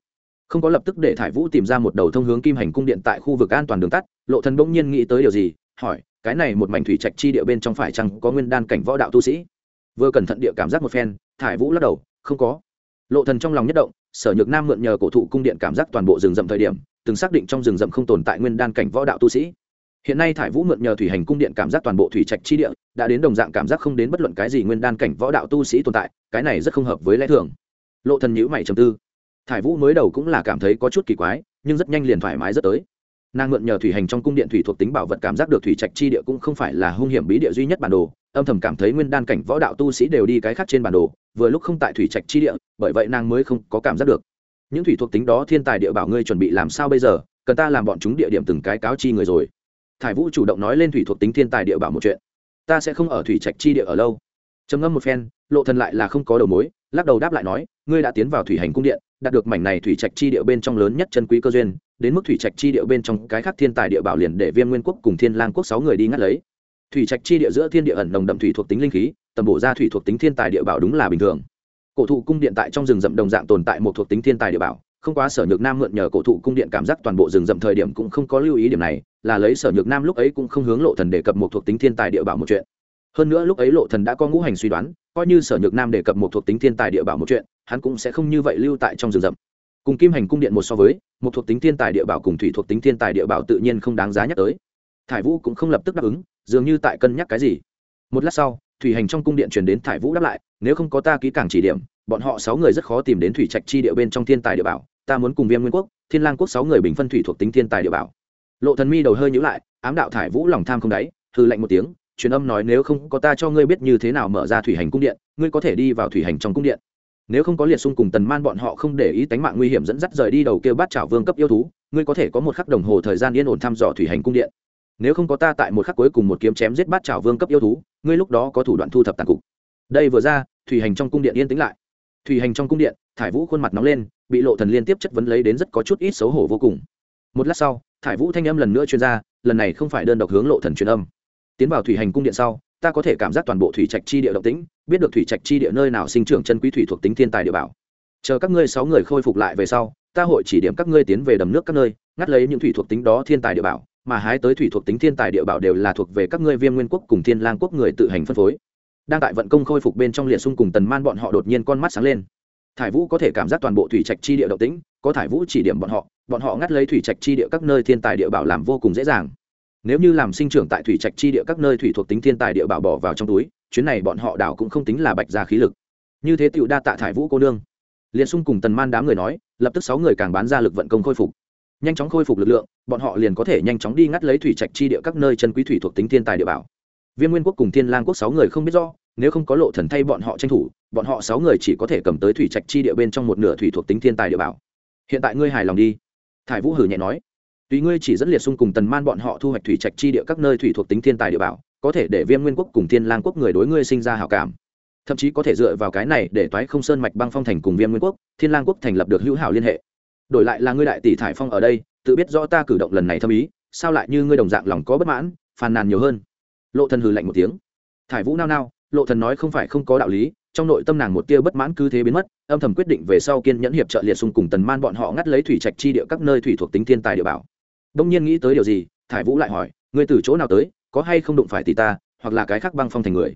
Không có lập tức để thải vũ tìm ra một đầu thông hướng kim hành cung điện tại khu vực an toàn đường tắt, lộ thần bỗng nhiên nghĩ tới điều gì, hỏi, cái này một mảnh thủy trạch chi địa bên trong phải chăng có nguyên đan cảnh võ đạo tu sĩ? Vừa cẩn thận địa cảm giác một phen, thải vũ lắc đầu, không có. Lộ thần trong lòng nhất động, sở nhược nam mượn nhờ cổ thụ cung điện cảm giác toàn bộ rừng rậm thời điểm, từng xác định trong rừng rậm không tồn tại nguyên đan cảnh võ đạo tu sĩ hiện nay thải vũ mượn nhờ thủy hành cung điện cảm giác toàn bộ thủy trạch chi địa đã đến đồng dạng cảm giác không đến bất luận cái gì nguyên đan cảnh võ đạo tu sĩ tồn tại, cái này rất không hợp với lẽ thường. Lộ thần nhữ mày trầm tư. Thải vũ mới đầu cũng là cảm thấy có chút kỳ quái, nhưng rất nhanh liền thoải mái rất tới. Nàng mượn nhờ thủy hành trong cung điện thủy thuộc tính bảo vật cảm giác được thủy trạch chi địa cũng không phải là hung hiểm bí địa duy nhất bản đồ, âm thầm cảm thấy nguyên đan cảnh võ đạo tu sĩ đều đi cái khác trên bản đồ, vừa lúc không tại thủy trạch chi địa, bởi vậy nàng mới không có cảm giác được. Những thủy thuộc tính đó thiên tài địa bảo ngươi chuẩn bị làm sao bây giờ, cần ta làm bọn chúng địa điểm từng cái cáo chi người rồi thải vũ chủ động nói lên thủy thuộc tính thiên tài địa bảo một chuyện. Ta sẽ không ở thủy trạch chi địa ở lâu. Trầm ngâm một phen, lộ thần lại là không có đầu mối, lắc đầu đáp lại nói, ngươi đã tiến vào thủy hành cung điện, đạt được mảnh này thủy trạch chi địa bên trong lớn nhất chân quý cơ duyên, đến mức thủy trạch chi địa bên trong cái khác thiên tài địa bảo liền để viêm nguyên quốc cùng thiên lang quốc sáu người đi ngắt lấy. Thủy trạch chi địa giữa thiên địa ẩn nồng đậm thủy thuộc tính linh khí, tầm bổ ra thủy thuộc tính thiên tài địa bảo đúng là bình thường. Cổ thụ cung điện tại trong rừng rậm đồng dạng tồn tại một thuộc tính thiên tài địa bảo không quá sở nhược nam mượn nhờ cổ thụ cung điện cảm giác toàn bộ rừng rậm thời điểm cũng không có lưu ý điểm này, là lấy sở nhược nam lúc ấy cũng không hướng lộ thần đề cập một thuộc tính thiên tài địa bảo một chuyện. Hơn nữa lúc ấy lộ thần đã có ngũ hành suy đoán, coi như sở nhược nam đề cập một thuộc tính thiên tài địa bảo một chuyện, hắn cũng sẽ không như vậy lưu tại trong rừng rậm. Cùng kim hành cung điện một so với, một thuộc tính thiên tài địa bảo cùng thủy thuộc tính thiên tài địa bảo tự nhiên không đáng giá nhắc tới. Thải vũ cũng không lập tức đáp ứng, dường như tại cân nhắc cái gì. Một lát sau, thủy hành trong cung điện truyền đến thải vũ đáp lại, nếu không có ta ký cảng chỉ điểm, bọn họ sáu người rất khó tìm đến thủy trạch chi địa bên trong thiên tài địa bảo ta muốn cùng viêm nguyên quốc, thiên lang quốc sáu người bình phân thủy thuộc tính thiên tài địa bảo. Lộ thần mi đầu hơi nhíu lại, ám đạo thải vũ lòng tham không đáy hư lạnh một tiếng, truyền âm nói nếu không có ta cho ngươi biết như thế nào mở ra thủy hành cung điện, ngươi có thể đi vào thủy hành trong cung điện. Nếu không có liệt xung cùng tần man bọn họ không để ý tánh mạng nguy hiểm dẫn dắt rời đi đầu kêu bát chảo vương cấp yêu thú, ngươi có thể có một khắc đồng hồ thời gian yên ổn thăm dò thủy hành cung điện. Nếu không có ta tại một khắc cuối cùng một kiếm chém giết bát chảo vương cấp yêu thú, ngươi lúc đó có thủ đoạn thu thập tàn cục. Đây vừa ra, thủy hành trong cung điện yên tĩnh lại. Thủy hành trong cung điện, thải vũ khuôn mặt nóng lên bị lộ thần liên tiếp chất vấn lấy đến rất có chút ít xấu hổ vô cùng. Một lát sau, thải vũ thanh âm lần nữa chuyên ra, lần này không phải đơn độc hướng lộ thần truyền âm. Tiến vào thủy hành cung điện sau, ta có thể cảm giác toàn bộ thủy trạch chi địa động tĩnh, biết được thủy trạch chi địa nơi nào sinh trưởng chân quý thủy thuộc tính thiên tài địa bảo. Chờ các ngươi sáu người khôi phục lại về sau, ta hội chỉ điểm các ngươi tiến về đầm nước các nơi, ngắt lấy những thủy thuộc tính đó thiên tài địa bảo, mà hái tới thủy thuộc tính thiên tài địa bảo đều là thuộc về các ngươi viêm nguyên quốc cùng thiên lang quốc người tự hành phân phối. Đang tại vận công khôi phục bên trong liệt xung cùng tần man bọn họ đột nhiên con mắt sáng lên thải vũ có thể cảm giác toàn bộ thủy trạch chi địa động tĩnh, có thải vũ chỉ điểm bọn họ bọn họ ngắt lấy thủy trạch chi địa các nơi thiên tài địa bảo làm vô cùng dễ dàng. Nếu như làm sinh trưởng tại thủy trạch chi địa các nơi thủy thuộc tính thiên tài địa bảo bỏ vào trong túi, chuyến này bọn họ đảo cũng không tính là bạch ra khí lực. Như thế tựu đa tạ thải vũ cô nương. Liền xung cùng tần man đám người nói, lập tức sáu người càng bán ra lực vận công khôi phục. Nhanh chóng khôi phục lực lượng, bọn họ liền có thể nhanh chóng đi ngắt lấy thủy trạch chi địa các nơi chân quý thủy thuộc tính thiên tài địa bảo viêm nguyên quốc cùng thiên lang quốc sáu người không biết do nếu không có lộ thần thay bọn họ tranh thủ, bọn họ sáu người chỉ có thể cầm tới thủy trạch chi địa bên trong một nửa thủy thuộc tính thiên tài địa bảo. Hiện tại ngươi hài lòng đi. Thải vũ hử nhẹ nói. Tùy ngươi chỉ dẫn liệt xung cùng tần man bọn họ thu hoạch thủy trạch chi địa các nơi thủy thuộc tính thiên tài địa bảo, có thể để viêm nguyên quốc cùng thiên lang quốc người đối ngươi sinh ra hảo cảm. Thậm chí có thể dựa vào cái này để toái không sơn mạch băng phong thành cùng viêm nguyên quốc, thiên lang quốc thành lập được hữu hảo liên hệ. Đổi lại là ngươi đại tỷ thải phong ở đây, tự biết rõ ta cử động lần này thâm ý, sao lại như ngươi đồng dạng lòng có bất mãn, phàn nàn nhiều hơn? Lộ thần hừ lạnh một tiếng. Thải vũ nao nao, lộ thần nói không phải không có đạo lý, trong nội tâm nàng một tia bất mãn cứ thế biến mất, âm thầm quyết định về sau kiên nhẫn hiệp trợ liệt xung cùng tần man bọn họ ngắt lấy thủy trạch chi địa các nơi thủy thuộc tính thiên tài địa bảo. Đông nhiên nghĩ tới điều gì, thải vũ lại hỏi, ngươi từ chỗ nào tới, có hay không đụng phải tỷ ta, hoặc là cái khác băng phong thành người?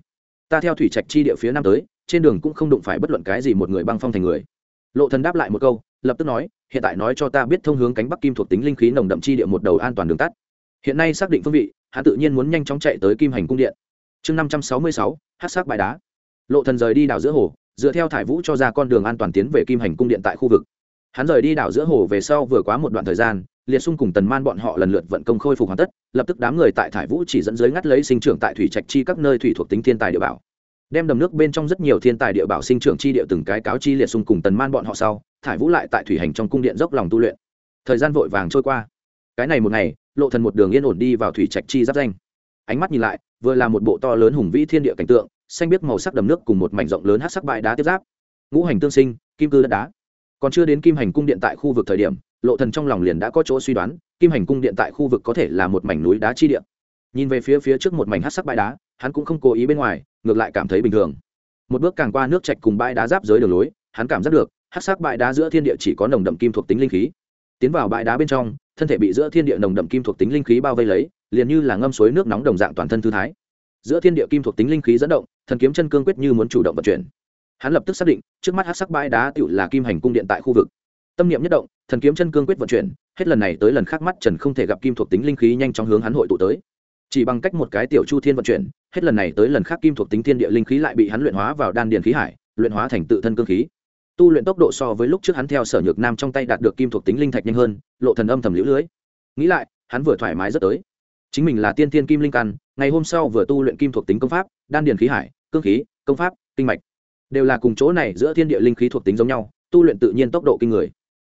Ta theo thủy trạch chi địa phía nam tới, trên đường cũng không đụng phải bất luận cái gì một người băng phong thành người. Lộ thần đáp lại một câu, lập tức nói, hiện tại nói cho ta biết thông hướng cánh bắc kim thuộc tính linh khí nồng đậm chi địa một đầu an toàn đường tắt. Hiện nay xác định phương vị hắn tự nhiên muốn nhanh chóng chạy tới kim hành cung điện. Chương năm trăm sáu mươi sáu, hát sắc bãi đá. Lộ thần rời đi đảo giữa hồ, dựa theo thải vũ cho ra con đường an toàn tiến về kim hành cung điện tại khu vực. Hắn rời đi đảo giữa hồ về sau vừa quá một đoạn thời gian, liệt sung cùng tần man bọn họ lần lượt vận công khôi phục hoàn tất, lập tức đám người tại thải vũ chỉ dẫn dưới ngắt lấy sinh trưởng tại thủy trạch chi các nơi thủy thuộc tính thiên tài địa bảo. Đem đầm nước bên trong rất nhiều thiên tài địa bảo sinh trưởng chi địa từng cái cáo chi liệt sung cùng tần man bọn họ sau, thải vũ lại tại thủy hành trong cung điện dốc lòng tu luyện. Thời gian vội vàng trôi qua cái này một ngày, lộ thần một đường yên ổn đi vào thủy trạch chi giáp danh. Ánh mắt nhìn lại, vừa là một bộ to lớn hùng vĩ thiên địa cảnh tượng, xanh biết màu sắc đầm nước cùng một mảnh rộng lớn hát sắc bãi đá tiếp giáp. Ngũ hành tương sinh, kim cư đất đá. Còn chưa đến kim hành cung điện tại khu vực thời điểm, lộ thần trong lòng liền đã có chỗ suy đoán, kim hành cung điện tại khu vực có thể là một mảnh núi đá chi điện nhìn về phía phía trước một mảnh hát sắc bãi đá, hắn cũng không cố ý bên ngoài, ngược lại cảm thấy bình thường. Một bước càng qua nước chạch cùng bãi đá giáp dưới đường lối, hắn cảm giác được hát sắc bãi đá giữa thiên địa chỉ có nồng đậm kim thuộc tính linh khí tiến vào bãi đá bên trong, thân thể bị giữa thiên địa nồng đậm kim thuộc tính linh khí bao vây lấy, liền như là ngâm suối nước nóng đồng dạng toàn thân thư thái. Giữa thiên địa kim thuộc tính linh khí dẫn động, thần kiếm chân cương quyết như muốn chủ động vận chuyển. Hắn lập tức xác định, trước mắt hát sắc bãi đá tựu là kim hành cung điện tại khu vực. Tâm niệm nhất động, thần kiếm chân cương quyết vận chuyển, hết lần này tới lần khác mắt trần không thể gặp kim thuộc tính linh khí nhanh chóng hướng hắn hội tụ tới. Chỉ bằng cách một cái tiểu chu thiên vận chuyển, hết lần này tới lần khác kim thuộc tính thiên địa linh khí lại bị hắn luyện hóa vào đan điền khí hải, luyện hóa thành tự thân cương khí tu luyện tốc độ so với lúc trước hắn theo sở nhược nam trong tay đạt được kim thuộc tính linh thạch nhanh hơn, lộ thần âm thầm liễu lưới. Nghĩ lại, hắn vừa thoải mái rất tới. Chính mình là tiên thiên kim linh căn, ngày hôm sau vừa tu luyện kim thuộc tính công pháp, đan điền khí hải, cương khí, công pháp, kinh mạch, đều là cùng chỗ này giữa thiên địa linh khí thuộc tính giống nhau, tu luyện tự nhiên tốc độ kinh người.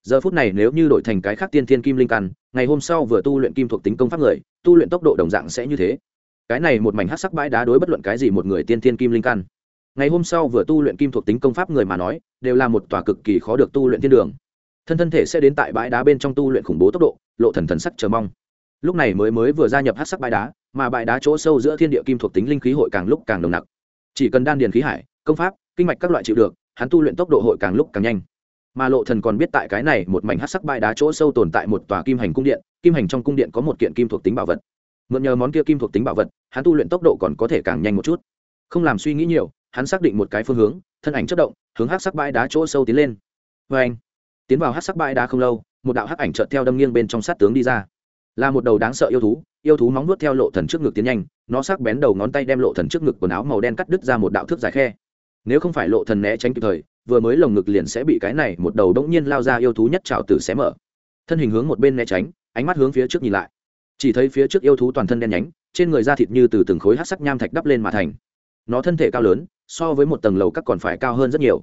Giờ phút này nếu như đổi thành cái khác tiên thiên kim linh căn, ngày hôm sau vừa tu luyện kim thuộc tính công pháp người, tu luyện tốc độ đồng dạng sẽ như thế. Cái này một mảnh hát sắc bãi đá đối bất luận cái gì một người tiên thiên kim linh căn ngày hôm sau vừa tu luyện kim thuộc tính công pháp người mà nói, đều là một tòa cực kỳ khó được tu luyện thiên đường. Thân thân thể sẽ đến tại bãi đá bên trong tu luyện khủng bố tốc độ, lộ thần thần sắc chờ mong. Lúc này mới mới vừa gia nhập hát sắc bãi đá, mà bãi đá chỗ sâu giữa thiên địa kim thuộc tính linh khí hội càng lúc càng nồng nặc. Chỉ cần đan điền khí hải, công pháp, kinh mạch các loại chịu được, hắn tu luyện tốc độ hội càng lúc càng nhanh. Mà lộ thần còn biết tại cái này một mảnh hắc sắc bãi đá chỗ sâu tồn tại một tòa kim hành cung điện, kim hành trong cung điện có một kiện kim thuộc tính bảo vật. Mượn nhờ món kia kim thuộc tính bảo vật, hắn tu luyện tốc độ còn có thể càng nhanh một chút. Không làm suy nghĩ nhiều hắn xác định một cái phương hướng, thân ảnh chất động, hướng hắc sắc bãi đá chỗ sâu tiến lên. Vê anh, tiến vào hắc sắc bãi đá không lâu, một đạo hắc ảnh chợt theo đâm nghiêng bên trong sát tướng đi ra. Là một đầu đáng sợ yêu thú yêu thú móng nuốt theo lộ thần trước ngực tiến nhanh, nó sắc bén đầu ngón tay đem lộ thần trước ngực quần áo màu đen cắt đứt ra một đạo thước dài khe. Nếu không phải lộ thần né tránh kịp thời, vừa mới lồng ngực liền sẽ bị cái này một đầu đống nhiên lao ra yêu thú nhất trào tử xé mở. Thân hình hướng một bên né tránh, ánh mắt hướng phía trước nhìn lại. Chỉ thấy phía trước yêu thú toàn thân đen nhánh, trên người da thịt như từ từng khối hát sắc nham thạch đắp lên mà thành. Nó thân thể cao lớn so với một tầng lầu các còn phải cao hơn rất nhiều.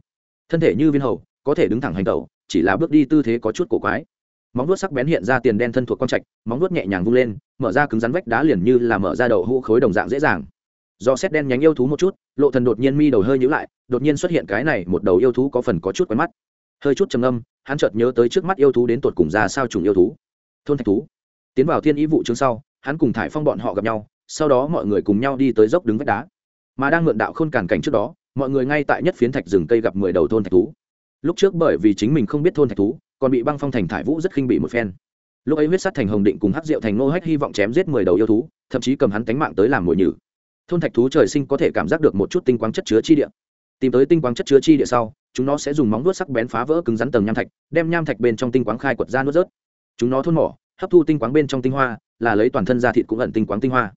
Thân thể như viên hầu, có thể đứng thẳng hành tẩu, chỉ là bước đi tư thế có chút cổ quái. Móng vuốt sắc bén hiện ra tiền đen thân thuộc con trạch, móng vuốt nhẹ nhàng vung lên, mở ra cứng rắn vách đá liền như là mở ra đầu hũ khối đồng dạng dễ dàng. Do xét đen nhánh yêu thú một chút, lộ thần đột nhiên mi đầu hơi nhíu lại, đột nhiên xuất hiện cái này một đầu yêu thú có phần có chút quen mắt. Hơi chút trầm âm hắn chợt nhớ tới trước mắt yêu thú đến tột cùng ra sao trùng yêu thú. Thôn thạch thú. Tiến vào thiên ý vụ chương sau, hắn cùng thải phong bọn họ gặp nhau, sau đó mọi người cùng nhau đi tới dốc đứng vách đá mà đang mượn đạo khôn cản cảnh trước đó, mọi người ngay tại nhất phiến thạch rừng cây gặp mười đầu thôn thạch thú. Lúc trước bởi vì chính mình không biết thôn thạch thú, còn bị băng phong thành thải vũ rất khinh bị một phen. Lúc ấy huyết sắt thành hồng định cùng hắc diệu thành nô hách hy vọng chém giết mười đầu yêu thú, thậm chí cầm hắn tánh mạng tới làm mồi nhử. Thôn thạch thú trời sinh có thể cảm giác được một chút tinh quang chất chứa chi địa. Tìm tới tinh quang chất chứa chi địa sau, chúng nó sẽ dùng móng vuốt sắc bén phá vỡ cứng rắn tầng nham thạch, đem nham thạch bên trong tinh quang khai quật ra nuốt rớt. Chúng nó thôn mỏ, hấp thu tinh quang bên trong tinh hoa, là lấy toàn thân da thịt cũng ẩn tinh quang tinh hoa.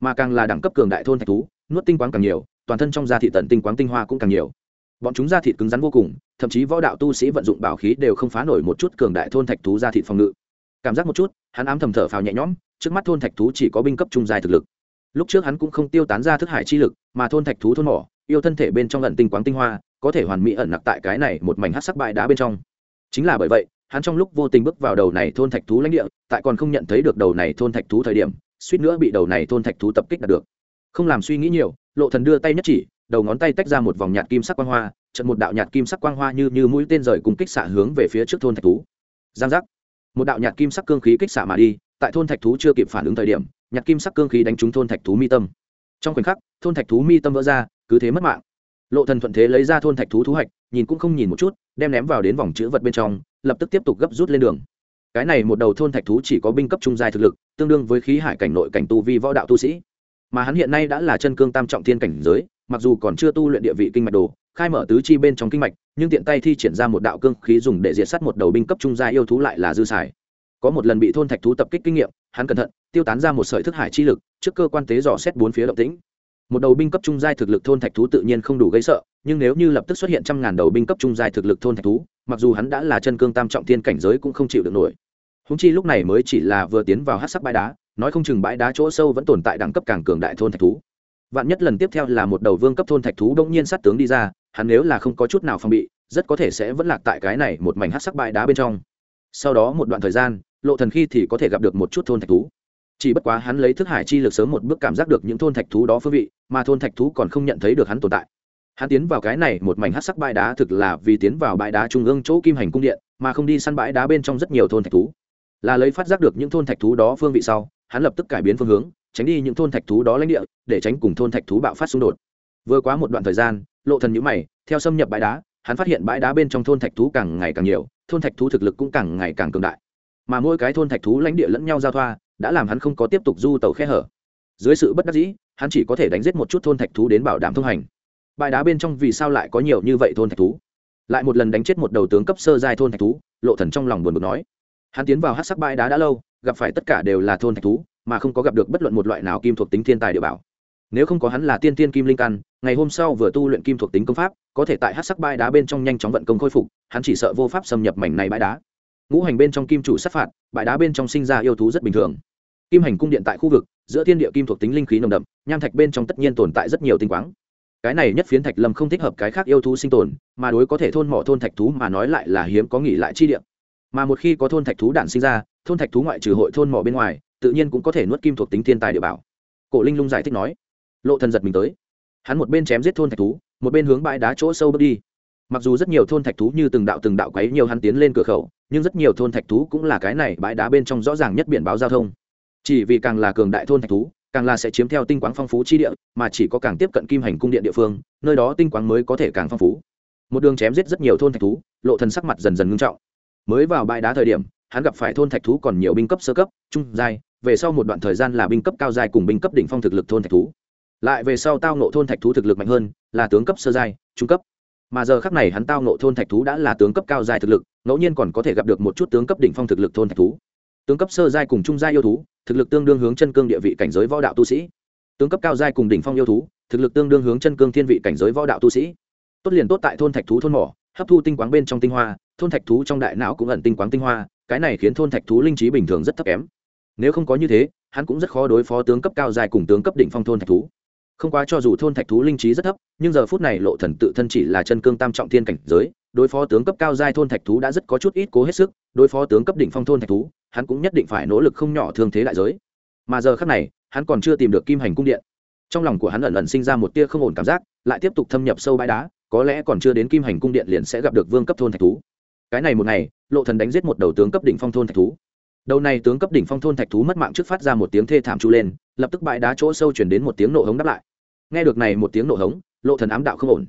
Mà càng là đẳng cấp cường đại thôn thạch thú nuốt tinh quáng càng nhiều, toàn thân trong da thị tận tinh quáng tinh hoa cũng càng nhiều. Bọn chúng da thịt cứng rắn vô cùng, thậm chí võ đạo tu sĩ vận dụng bảo khí đều không phá nổi một chút cường đại thôn thạch thú da thịt phòng ngự. Cảm giác một chút, hắn ám thầm thở phào nhẹ nhõm, trước mắt thôn thạch thú chỉ có binh cấp trung dài thực lực. Lúc trước hắn cũng không tiêu tán ra thức hải chi lực, mà thôn thạch thú thôn mỏ, yêu thân thể bên trong ẩn tinh quáng tinh hoa, có thể hoàn mỹ ẩn nặc tại cái này một mảnh hát sắc bãi đá bên trong. Chính là bởi vậy, hắn trong lúc vô tình bước vào đầu này thôn thạch thú lãnh địa, tại còn không nhận thấy được đầu này thôn thạch thú thời điểm, suýt nữa bị đầu này thôn thạch thú tập kích đạt được không làm suy nghĩ nhiều, lộ thần đưa tay nhất chỉ, đầu ngón tay tách ra một vòng nhạt kim sắc quang hoa trận một đạo nhạt kim sắc quang hoa như như mũi tên rời cùng kích xạ hướng về phía trước thôn thạch thú. Giang giác. Một đạo nhạt kim sắc cương khí kích xạ mà đi, tại thôn thạch thú chưa kịp phản ứng thời điểm, nhạt kim sắc cương khí đánh trúng thôn thạch thú mi tâm. Trong khoảnh khắc, thôn thạch thú mi tâm vỡ ra, cứ thế mất mạng. Lộ thần thuận thế lấy ra thôn thạch thú thú hạch nhìn cũng không nhìn một chút, đem ném vào đến vòng chữ vật bên trong, lập tức tiếp tục gấp rút lên đường. Cái này một đầu thôn thạch thú chỉ có binh cấp trung giai thực lực, tương đương với khí hải cảnh nội cảnh tu vi võ đạo tu sĩ mà hắn hiện nay đã là chân cương tam trọng thiên cảnh giới, mặc dù còn chưa tu luyện địa vị kinh mạch đồ, khai mở tứ chi bên trong kinh mạch, nhưng tiện tay thi triển ra một đạo cương khí dùng để diệt sát một đầu binh cấp trung gia yêu thú lại là dư xài. Có một lần bị thôn thạch thú tập kích kinh nghiệm, hắn cẩn thận, tiêu tán ra một sợi thức hải chi lực, trước cơ quan tế dò xét bốn phía động tĩnh. Một đầu binh cấp trung giai thực lực thôn thạch thú tự nhiên không đủ gây sợ, nhưng nếu như lập tức xuất hiện trăm ngàn đầu binh cấp trung giai thực lực thôn thạch thú, mặc dù hắn đã là chân cương tam trọng thiên cảnh giới cũng không chịu được nổi. Húng chi lúc này mới chỉ là vừa tiến vào hát sắc bãi đá nói không chừng bãi đá chỗ sâu vẫn tồn tại đẳng cấp càng cường đại thôn thạch thú. Vạn nhất lần tiếp theo là một đầu vương cấp thôn thạch thú đông nhiên sát tướng đi ra, hắn nếu là không có chút nào phòng bị, rất có thể sẽ vẫn lạc tại cái này một mảnh hát sắc bãi đá bên trong. Sau đó một đoạn thời gian, lộ thần khi thì có thể gặp được một chút thôn thạch thú. Chỉ bất quá hắn lấy thức hải chi lực sớm một bước cảm giác được những thôn thạch thú đó phương vị, mà thôn thạch thú còn không nhận thấy được hắn tồn tại. Hắn tiến vào cái này một mảnh hát sắc bãi đá thực là vì tiến vào bãi đá trung ương chỗ kim hành cung điện, mà không đi săn bãi đá bên trong rất nhiều thôn thạch thú. Là lấy phát giác được những thôn thạch thú đó phương vị sau hắn lập tức cải biến phương hướng, tránh đi những thôn thạch thú đó lãnh địa, để tránh cùng thôn thạch thú bạo phát xung đột. Vừa quá một đoạn thời gian, lộ thần nhũ mày, theo xâm nhập bãi đá, hắn phát hiện bãi đá bên trong thôn thạch thú càng ngày càng nhiều, thôn thạch thú thực lực cũng càng ngày càng cường đại. Mà mỗi cái thôn thạch thú lãnh địa lẫn nhau giao thoa, đã làm hắn không có tiếp tục du tàu khe hở. Dưới sự bất đắc dĩ, hắn chỉ có thể đánh giết một chút thôn thạch thú đến bảo đảm thông hành. Bãi đá bên trong vì sao lại có nhiều như vậy thôn thạch thú? Lại một lần đánh chết một đầu tướng cấp sơ giai thôn thạch thú, lộ thần trong lòng buồn bực nói. Hắn tiến vào hát sắc bãi đá đã lâu gặp phải tất cả đều là thôn thạch thú, mà không có gặp được bất luận một loại nào kim thuộc tính thiên tài địa bảo. Nếu không có hắn là tiên tiên kim linh căn, ngày hôm sau vừa tu luyện kim thuộc tính công pháp, có thể tại hát sắc bãi đá bên trong nhanh chóng vận công khôi phục, hắn chỉ sợ vô pháp xâm nhập mảnh này bãi đá. Ngũ hành bên trong kim chủ sát phạt, bãi đá bên trong sinh ra yêu thú rất bình thường. Kim hành cung điện tại khu vực, giữa thiên địa kim thuộc tính linh khí nồng đậm, nham thạch bên trong tất nhiên tồn tại rất nhiều tinh quáng. Cái này nhất phiến thạch lâm không thích hợp cái khác yêu thú sinh tồn, mà đối có thể thôn mỏ thôn thạch thú mà nói lại là hiếm có nghỉ lại chi điện mà một khi có thôn thạch thú đản sinh ra thôn thạch thú ngoại trừ hội thôn mỏ bên ngoài, tự nhiên cũng có thể nuốt kim thuộc tính thiên tài địa bảo. Cổ linh lung giải thích nói. Lộ thần giật mình tới. Hắn một bên chém giết thôn thạch thú, một bên hướng bãi đá chỗ sâu bước đi. Mặc dù rất nhiều thôn thạch thú như từng đạo từng đạo quấy nhiều hắn tiến lên cửa khẩu, nhưng rất nhiều thôn thạch thú cũng là cái này bãi đá bên trong rõ ràng nhất biển báo giao thông. Chỉ vì càng là cường đại thôn thạch thú, càng là sẽ chiếm theo tinh quáng phong phú chi địa, mà chỉ có càng tiếp cận kim hành cung điện địa phương, nơi đó tinh quáng mới có thể càng phong phú. Một đường chém giết rất nhiều thôn thạch thú, lộ thần sắc mặt dần dần ngưng trọng. Mới vào bãi đá thời điểm hắn gặp phải thôn thạch thú còn nhiều binh cấp sơ cấp, trung giai, về sau một đoạn thời gian là binh cấp cao giai cùng binh cấp đỉnh phong thực lực thôn thạch thú. Lại về sau tao nộ thôn thạch thú thực lực mạnh hơn, là tướng cấp sơ giai, trung cấp. Mà giờ khắc này hắn tao nộ thôn thạch thú đã là tướng cấp cao giai thực lực, ngẫu nhiên còn có thể gặp được một chút tướng cấp đỉnh phong thực lực thôn thạch thú. Tướng cấp sơ giai cùng trung giai yêu thú, thực lực tương đương hướng chân cương địa vị cảnh giới võ đạo tu sĩ. Tướng cấp cao giai cùng đỉnh phong yêu thú, thực lực tương đương hướng chân cương thiên vị cảnh giới võ đạo tu sĩ. Tốt liền tốt tại thôn thạch thú thôn mỏ, hấp thu tinh quáng bên trong tinh hoa, thôn thạch thú trong đại não cũng ẩn tinh quáng tinh hoa cái này khiến thôn thạch thú linh trí bình thường rất thấp kém. Nếu không có như thế, hắn cũng rất khó đối phó tướng cấp cao dài cùng tướng cấp đỉnh phong thôn thạch thú. Không quá cho dù thôn thạch thú linh trí rất thấp, nhưng giờ phút này lộ thần tự thân chỉ là chân cương tam trọng thiên cảnh giới, đối phó tướng cấp cao giai thôn thạch thú đã rất có chút ít cố hết sức, đối phó tướng cấp đỉnh phong thôn thạch thú, hắn cũng nhất định phải nỗ lực không nhỏ thương thế đại giới. Mà giờ khắc này, hắn còn chưa tìm được kim hành cung điện. Trong lòng của hắn ẩn ẩn sinh ra một tia không ổn cảm giác, lại tiếp tục thâm nhập sâu bãi đá, có lẽ còn chưa đến kim hành cung điện liền sẽ gặp được vương cấp thôn thạch thú cái này một ngày, lộ thần đánh giết một đầu tướng cấp đỉnh phong thôn thạch thú. Đầu này tướng cấp đỉnh phong thôn thạch thú mất mạng trước phát ra một tiếng thê thảm chu lên, lập tức bãi đá chỗ sâu chuyển đến một tiếng nổ hống đáp lại. Nghe được này một tiếng nổ hống, lộ thần ám đạo không ổn.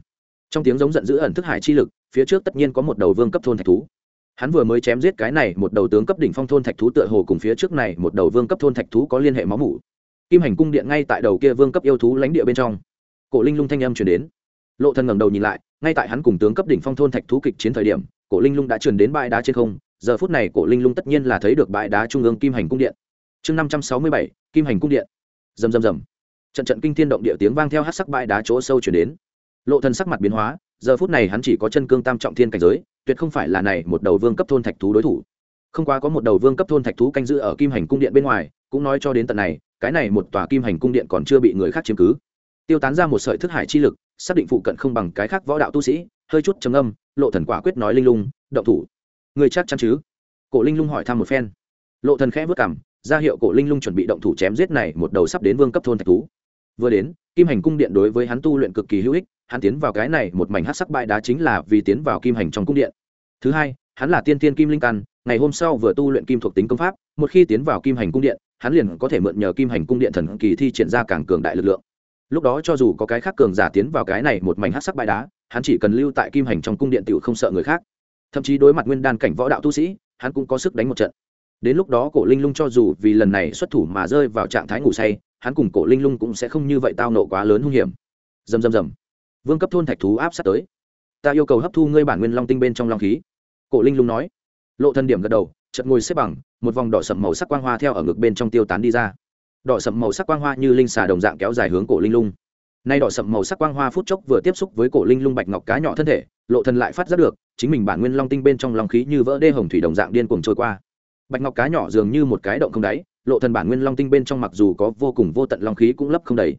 Trong tiếng giống giận dữ ẩn thức hải chi lực, phía trước tất nhiên có một đầu vương cấp thôn thạch thú. Hắn vừa mới chém giết cái này một đầu tướng cấp đỉnh phong thôn thạch thú tựa hồ cùng phía trước này một đầu vương cấp thôn thạch thú có liên hệ máu mủ. Kim hành cung điện ngay tại đầu kia vương cấp yêu thú lãnh địa bên trong. Cổ linh lung thanh âm truyền đến. Lộ thần ngẩng đầu nhìn lại, ngay tại hắn cùng tướng cấp đỉnh phong thôn thạch thú kịch chiến thời điểm cổ linh lung đã truyền đến bãi đá trên không, giờ phút này cổ linh lung tất nhiên là thấy được bãi đá trung ương kim hành cung điện. Chương năm trăm sáu mươi bảy, kim hành cung điện. Rầm rầm rầm. Trận trận kinh thiên động địa tiếng vang theo hát sắc bãi đá chỗ sâu chuyển đến. Lộ thần sắc mặt biến hóa, giờ phút này hắn chỉ có chân cương tam trọng thiên cảnh giới, tuyệt không phải là này một đầu vương cấp thôn thạch thú đối thủ. Không quá có một đầu vương cấp thôn thạch thú canh giữ ở kim hành cung điện bên ngoài, cũng nói cho đến tận này, cái này một tòa kim hành cung điện còn chưa bị người khác chiếm cứ tiêu tán ra một sợi thức hải chi lực, xác định phụ cận không bằng cái khác võ đạo tu sĩ, hơi chút trầm âm lộ thần quả quyết nói linh lung, động thủ. Người chắc chắn chứ? Cổ linh lung hỏi thăm một phen. Lộ thần khẽ vất cảm ra hiệu cổ linh lung chuẩn bị động thủ chém giết này một đầu sắp đến vương cấp thôn thạch thú. Vừa đến, kim hành cung điện đối với hắn tu luyện cực kỳ hữu ích, hắn tiến vào cái này một mảnh hát sắc bãi đá chính là vì tiến vào kim hành trong cung điện. Thứ hai, hắn là tiên tiên kim linh căn, ngày hôm sau vừa tu luyện kim thuộc tính công pháp, một khi tiến vào kim hành cung điện, hắn liền có thể mượn nhờ kim hành cung điện thần kỳ thi triển ra càng cường đại lực lượng lúc đó cho dù có cái khác cường giả tiến vào cái này một mảnh hát sắc bãi đá, hắn chỉ cần lưu tại kim hành trong cung điện t không sợ người khác. Thậm chí đối mặt nguyên đan cảnh võ đạo tu sĩ, hắn cũng có sức đánh một trận. Đến lúc đó cổ linh lung cho dù vì lần này xuất thủ mà rơi vào trạng thái ngủ say, hắn cùng cổ linh lung cũng sẽ không như vậy tao nộ quá lớn hung hiểm. Dầm dầm dầm vương cấp thôn thạch thú áp sát tới. Ta yêu cầu hấp thu ngươi bản nguyên long tinh bên trong long khí. Cổ linh lung nói. Lộ thân điểm gật đầu chật ngồi xếp bằng, một vòng đỏ sậm màu sắc quang hoa theo ở ngực bên trong tiêu tán đi ra đỏ sậm màu sắc quang hoa như linh xà đồng dạng kéo dài hướng cổ linh lung. Nay đỏ sậm màu sắc quang hoa phút chốc vừa tiếp xúc với cổ linh lung bạch ngọc cá nhỏ thân thể, lộ thần lại phát giác được, chính mình bản nguyên long tinh bên trong long khí như vỡ đê hồng thủy đồng dạng điên cuồng trôi qua. Bạch ngọc cá nhỏ dường như một cái động không đáy, lộ thần bản nguyên long tinh bên trong mặc dù có vô cùng vô tận long khí cũng lấp không đầy.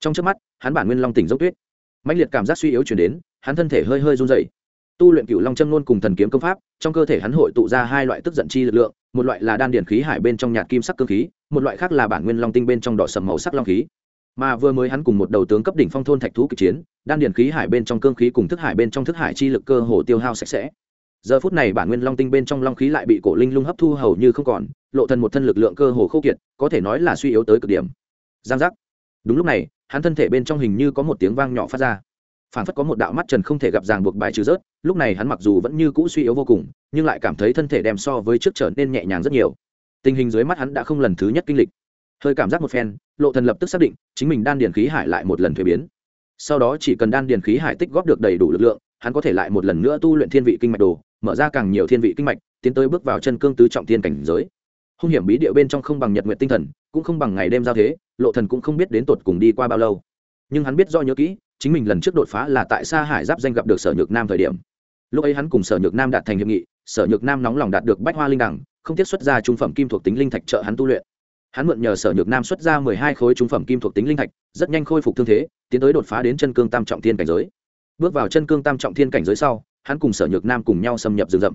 Trong chớp mắt, hắn bản nguyên long tỉnh dốc tuyết. Mãnh liệt cảm giác suy yếu chuyển đến, hắn thân thể hơi hơi run rẩy. tu luyện cựu long châm nôn cùng thần kiếm công pháp, trong cơ thể hắn hội tụ ra hai loại tức giận chi lực lượng, một loại là đan điển khí hải bên trong nhạt kim sắc cơ khí một loại khác là bản nguyên long tinh bên trong đỏ sầm màu sắc long khí. Mà vừa mới hắn cùng một đầu tướng cấp đỉnh phong thôn thạch thú kịch chiến, đan điển khí hải bên trong cương khí cùng thức hải bên trong thức hải chi lực cơ hồ tiêu hao sạch sẽ. Giờ phút này bản nguyên long tinh bên trong long khí lại bị cổ linh lung hấp thu hầu như không còn, lộ thần một thân lực lượng cơ hồ khô kiệt, có thể nói là suy yếu tới cực điểm. Giang giác. Đúng lúc này, hắn thân thể bên trong hình như có một tiếng vang nhỏ phát ra. Phản phất có một đạo mắt trần không thể gặp ràng buộc bài trừ rớt, lúc này hắn mặc dù vẫn như cũ suy yếu vô cùng, nhưng lại cảm thấy thân thể đem so với trước trở nên nhẹ nhàng rất nhiều tình hình dưới mắt hắn đã không lần thứ nhất kinh lịch. Hơi cảm giác một phen, lộ thần lập tức xác định, chính mình đan điền khí hải lại một lần thuế biến. Sau đó chỉ cần đan điền khí hải tích góp được đầy đủ lực lượng, hắn có thể lại một lần nữa tu luyện thiên vị kinh mạch đồ, mở ra càng nhiều thiên vị kinh mạch, tiến tới bước vào chân cương tứ trọng thiên cảnh giới. Hung hiểm bí địa bên trong không bằng nhật nguyện tinh thần, cũng không bằng ngày đêm giao thế, lộ thần cũng không biết đến tột cùng đi qua bao lâu. Nhưng hắn biết do nhớ kỹ, chính mình lần trước đột phá là tại sa hải giáp danh gặp được sở nhược nam thời điểm. Lúc ấy hắn cùng sở nhược nam đạt thành hiệp nghị, sở nhược nam nóng lòng đạt được bách hoa linh đẳng không tiết xuất ra trung phẩm kim thuộc tính linh thạch trợ hắn tu luyện. Hắn mượn nhờ sở nhược nam xuất ra mười hai khối trung phẩm kim thuộc tính linh thạch, rất nhanh khôi phục thương thế, tiến tới đột phá đến chân cương tam trọng thiên cảnh giới. Bước vào chân cương tam trọng thiên cảnh giới sau, hắn cùng sở nhược nam cùng nhau xâm nhập rừng rậm.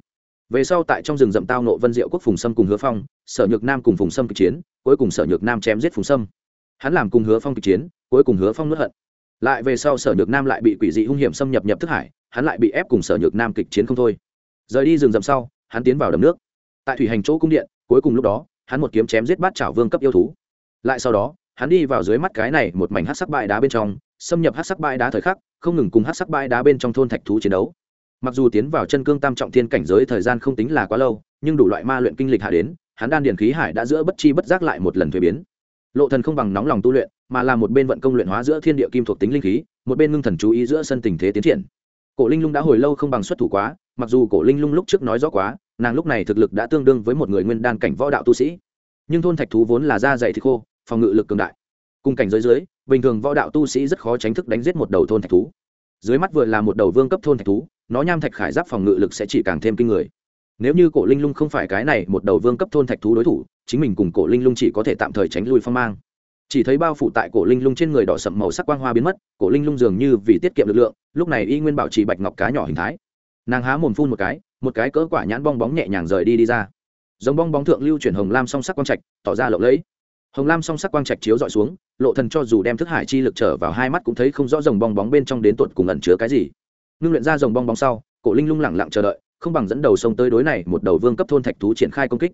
Về sau tại trong rừng rậm tao nộ vân diệu quốc phùng sâm cùng hứa phong, sở nhược nam cùng phùng sâm kịch chiến, cuối cùng sở nhược nam chém giết phùng sâm. Hắn làm cùng hứa phong kịch chiến, cuối cùng hứa phong nuốt hận. Lại về sau sở nhược nam lại bị quỷ dị hung hiểm xâm nhập nhập thức hải, hắn lại bị ép cùng sở nhược nam kịch chiến không thôi. Rời đi rừng rậm sau, hắn tiến vào đầm nước tại thủy hành chỗ cung điện, cuối cùng lúc đó, hắn một kiếm chém giết bát chảo vương cấp yêu thú. Lại sau đó, hắn đi vào dưới mắt cái này một mảnh hát sắc bãi đá bên trong, xâm nhập hát sắc bãi đá thời khắc, không ngừng cùng hát sắc bãi đá bên trong thôn thạch thú chiến đấu. Mặc dù tiến vào chân cương tam trọng thiên cảnh giới thời gian không tính là quá lâu, nhưng đủ loại ma luyện kinh lịch hạ đến, hắn đan điền khí hải đã giữa bất chi bất giác lại một lần thuế biến. Lộ thần không bằng nóng lòng tu luyện, mà là một bên vận công luyện hóa giữa thiên địa kim thuộc tính linh khí, một bên ngưng thần chú ý giữa sân tình thế tiến triển. Cổ linh lung đã hồi lâu không bằng xuất thủ quá mặc dù cổ linh lung lúc trước nói rõ quá, nàng lúc này thực lực đã tương đương với một người nguyên đan cảnh võ đạo tu sĩ. Nhưng thôn thạch thú vốn là da dày thịt khô, phòng ngự lực cường đại. Cùng cảnh giới dưới, bình thường võ đạo tu sĩ rất khó tránh thức đánh giết một đầu thôn thạch thú. Dưới mắt vừa là một đầu vương cấp thôn thạch thú, nó nham thạch khải giáp phòng ngự lực sẽ chỉ càng thêm kinh người. Nếu như cổ linh lung không phải cái này một đầu vương cấp thôn thạch thú đối thủ, chính mình cùng cổ linh lung chỉ có thể tạm thời tránh lui phong mang. Chỉ thấy bao phủ tại cổ linh lung trên người đỏ sậm màu sắc quang hoa biến mất, cổ linh lung dường như vì tiết kiệm lực lượng, lúc này y nguyên bảo trì bạch ngọc cá nhỏ hình thái nàng há mồm phun một cái một cái cỡ quả nhãn bong bóng nhẹ nhàng rời đi đi ra. Giống bong bóng thượng lưu chuyển hồng lam song sắc quang trạch, tỏ ra lộng lẫy. Hồng lam song sắc quang trạch chiếu dọi xuống, lộ thần cho dù đem thức hải chi lực trở vào hai mắt cũng thấy không rõ dòng bong bóng bên trong đến tuột cùng ẩn chứa cái gì. Ngưng luyện ra dòng bong bóng sau, cổ linh lung lẳng lặng chờ đợi, không bằng dẫn đầu sông tới đối này một đầu vương cấp thôn thạch thú triển khai công kích.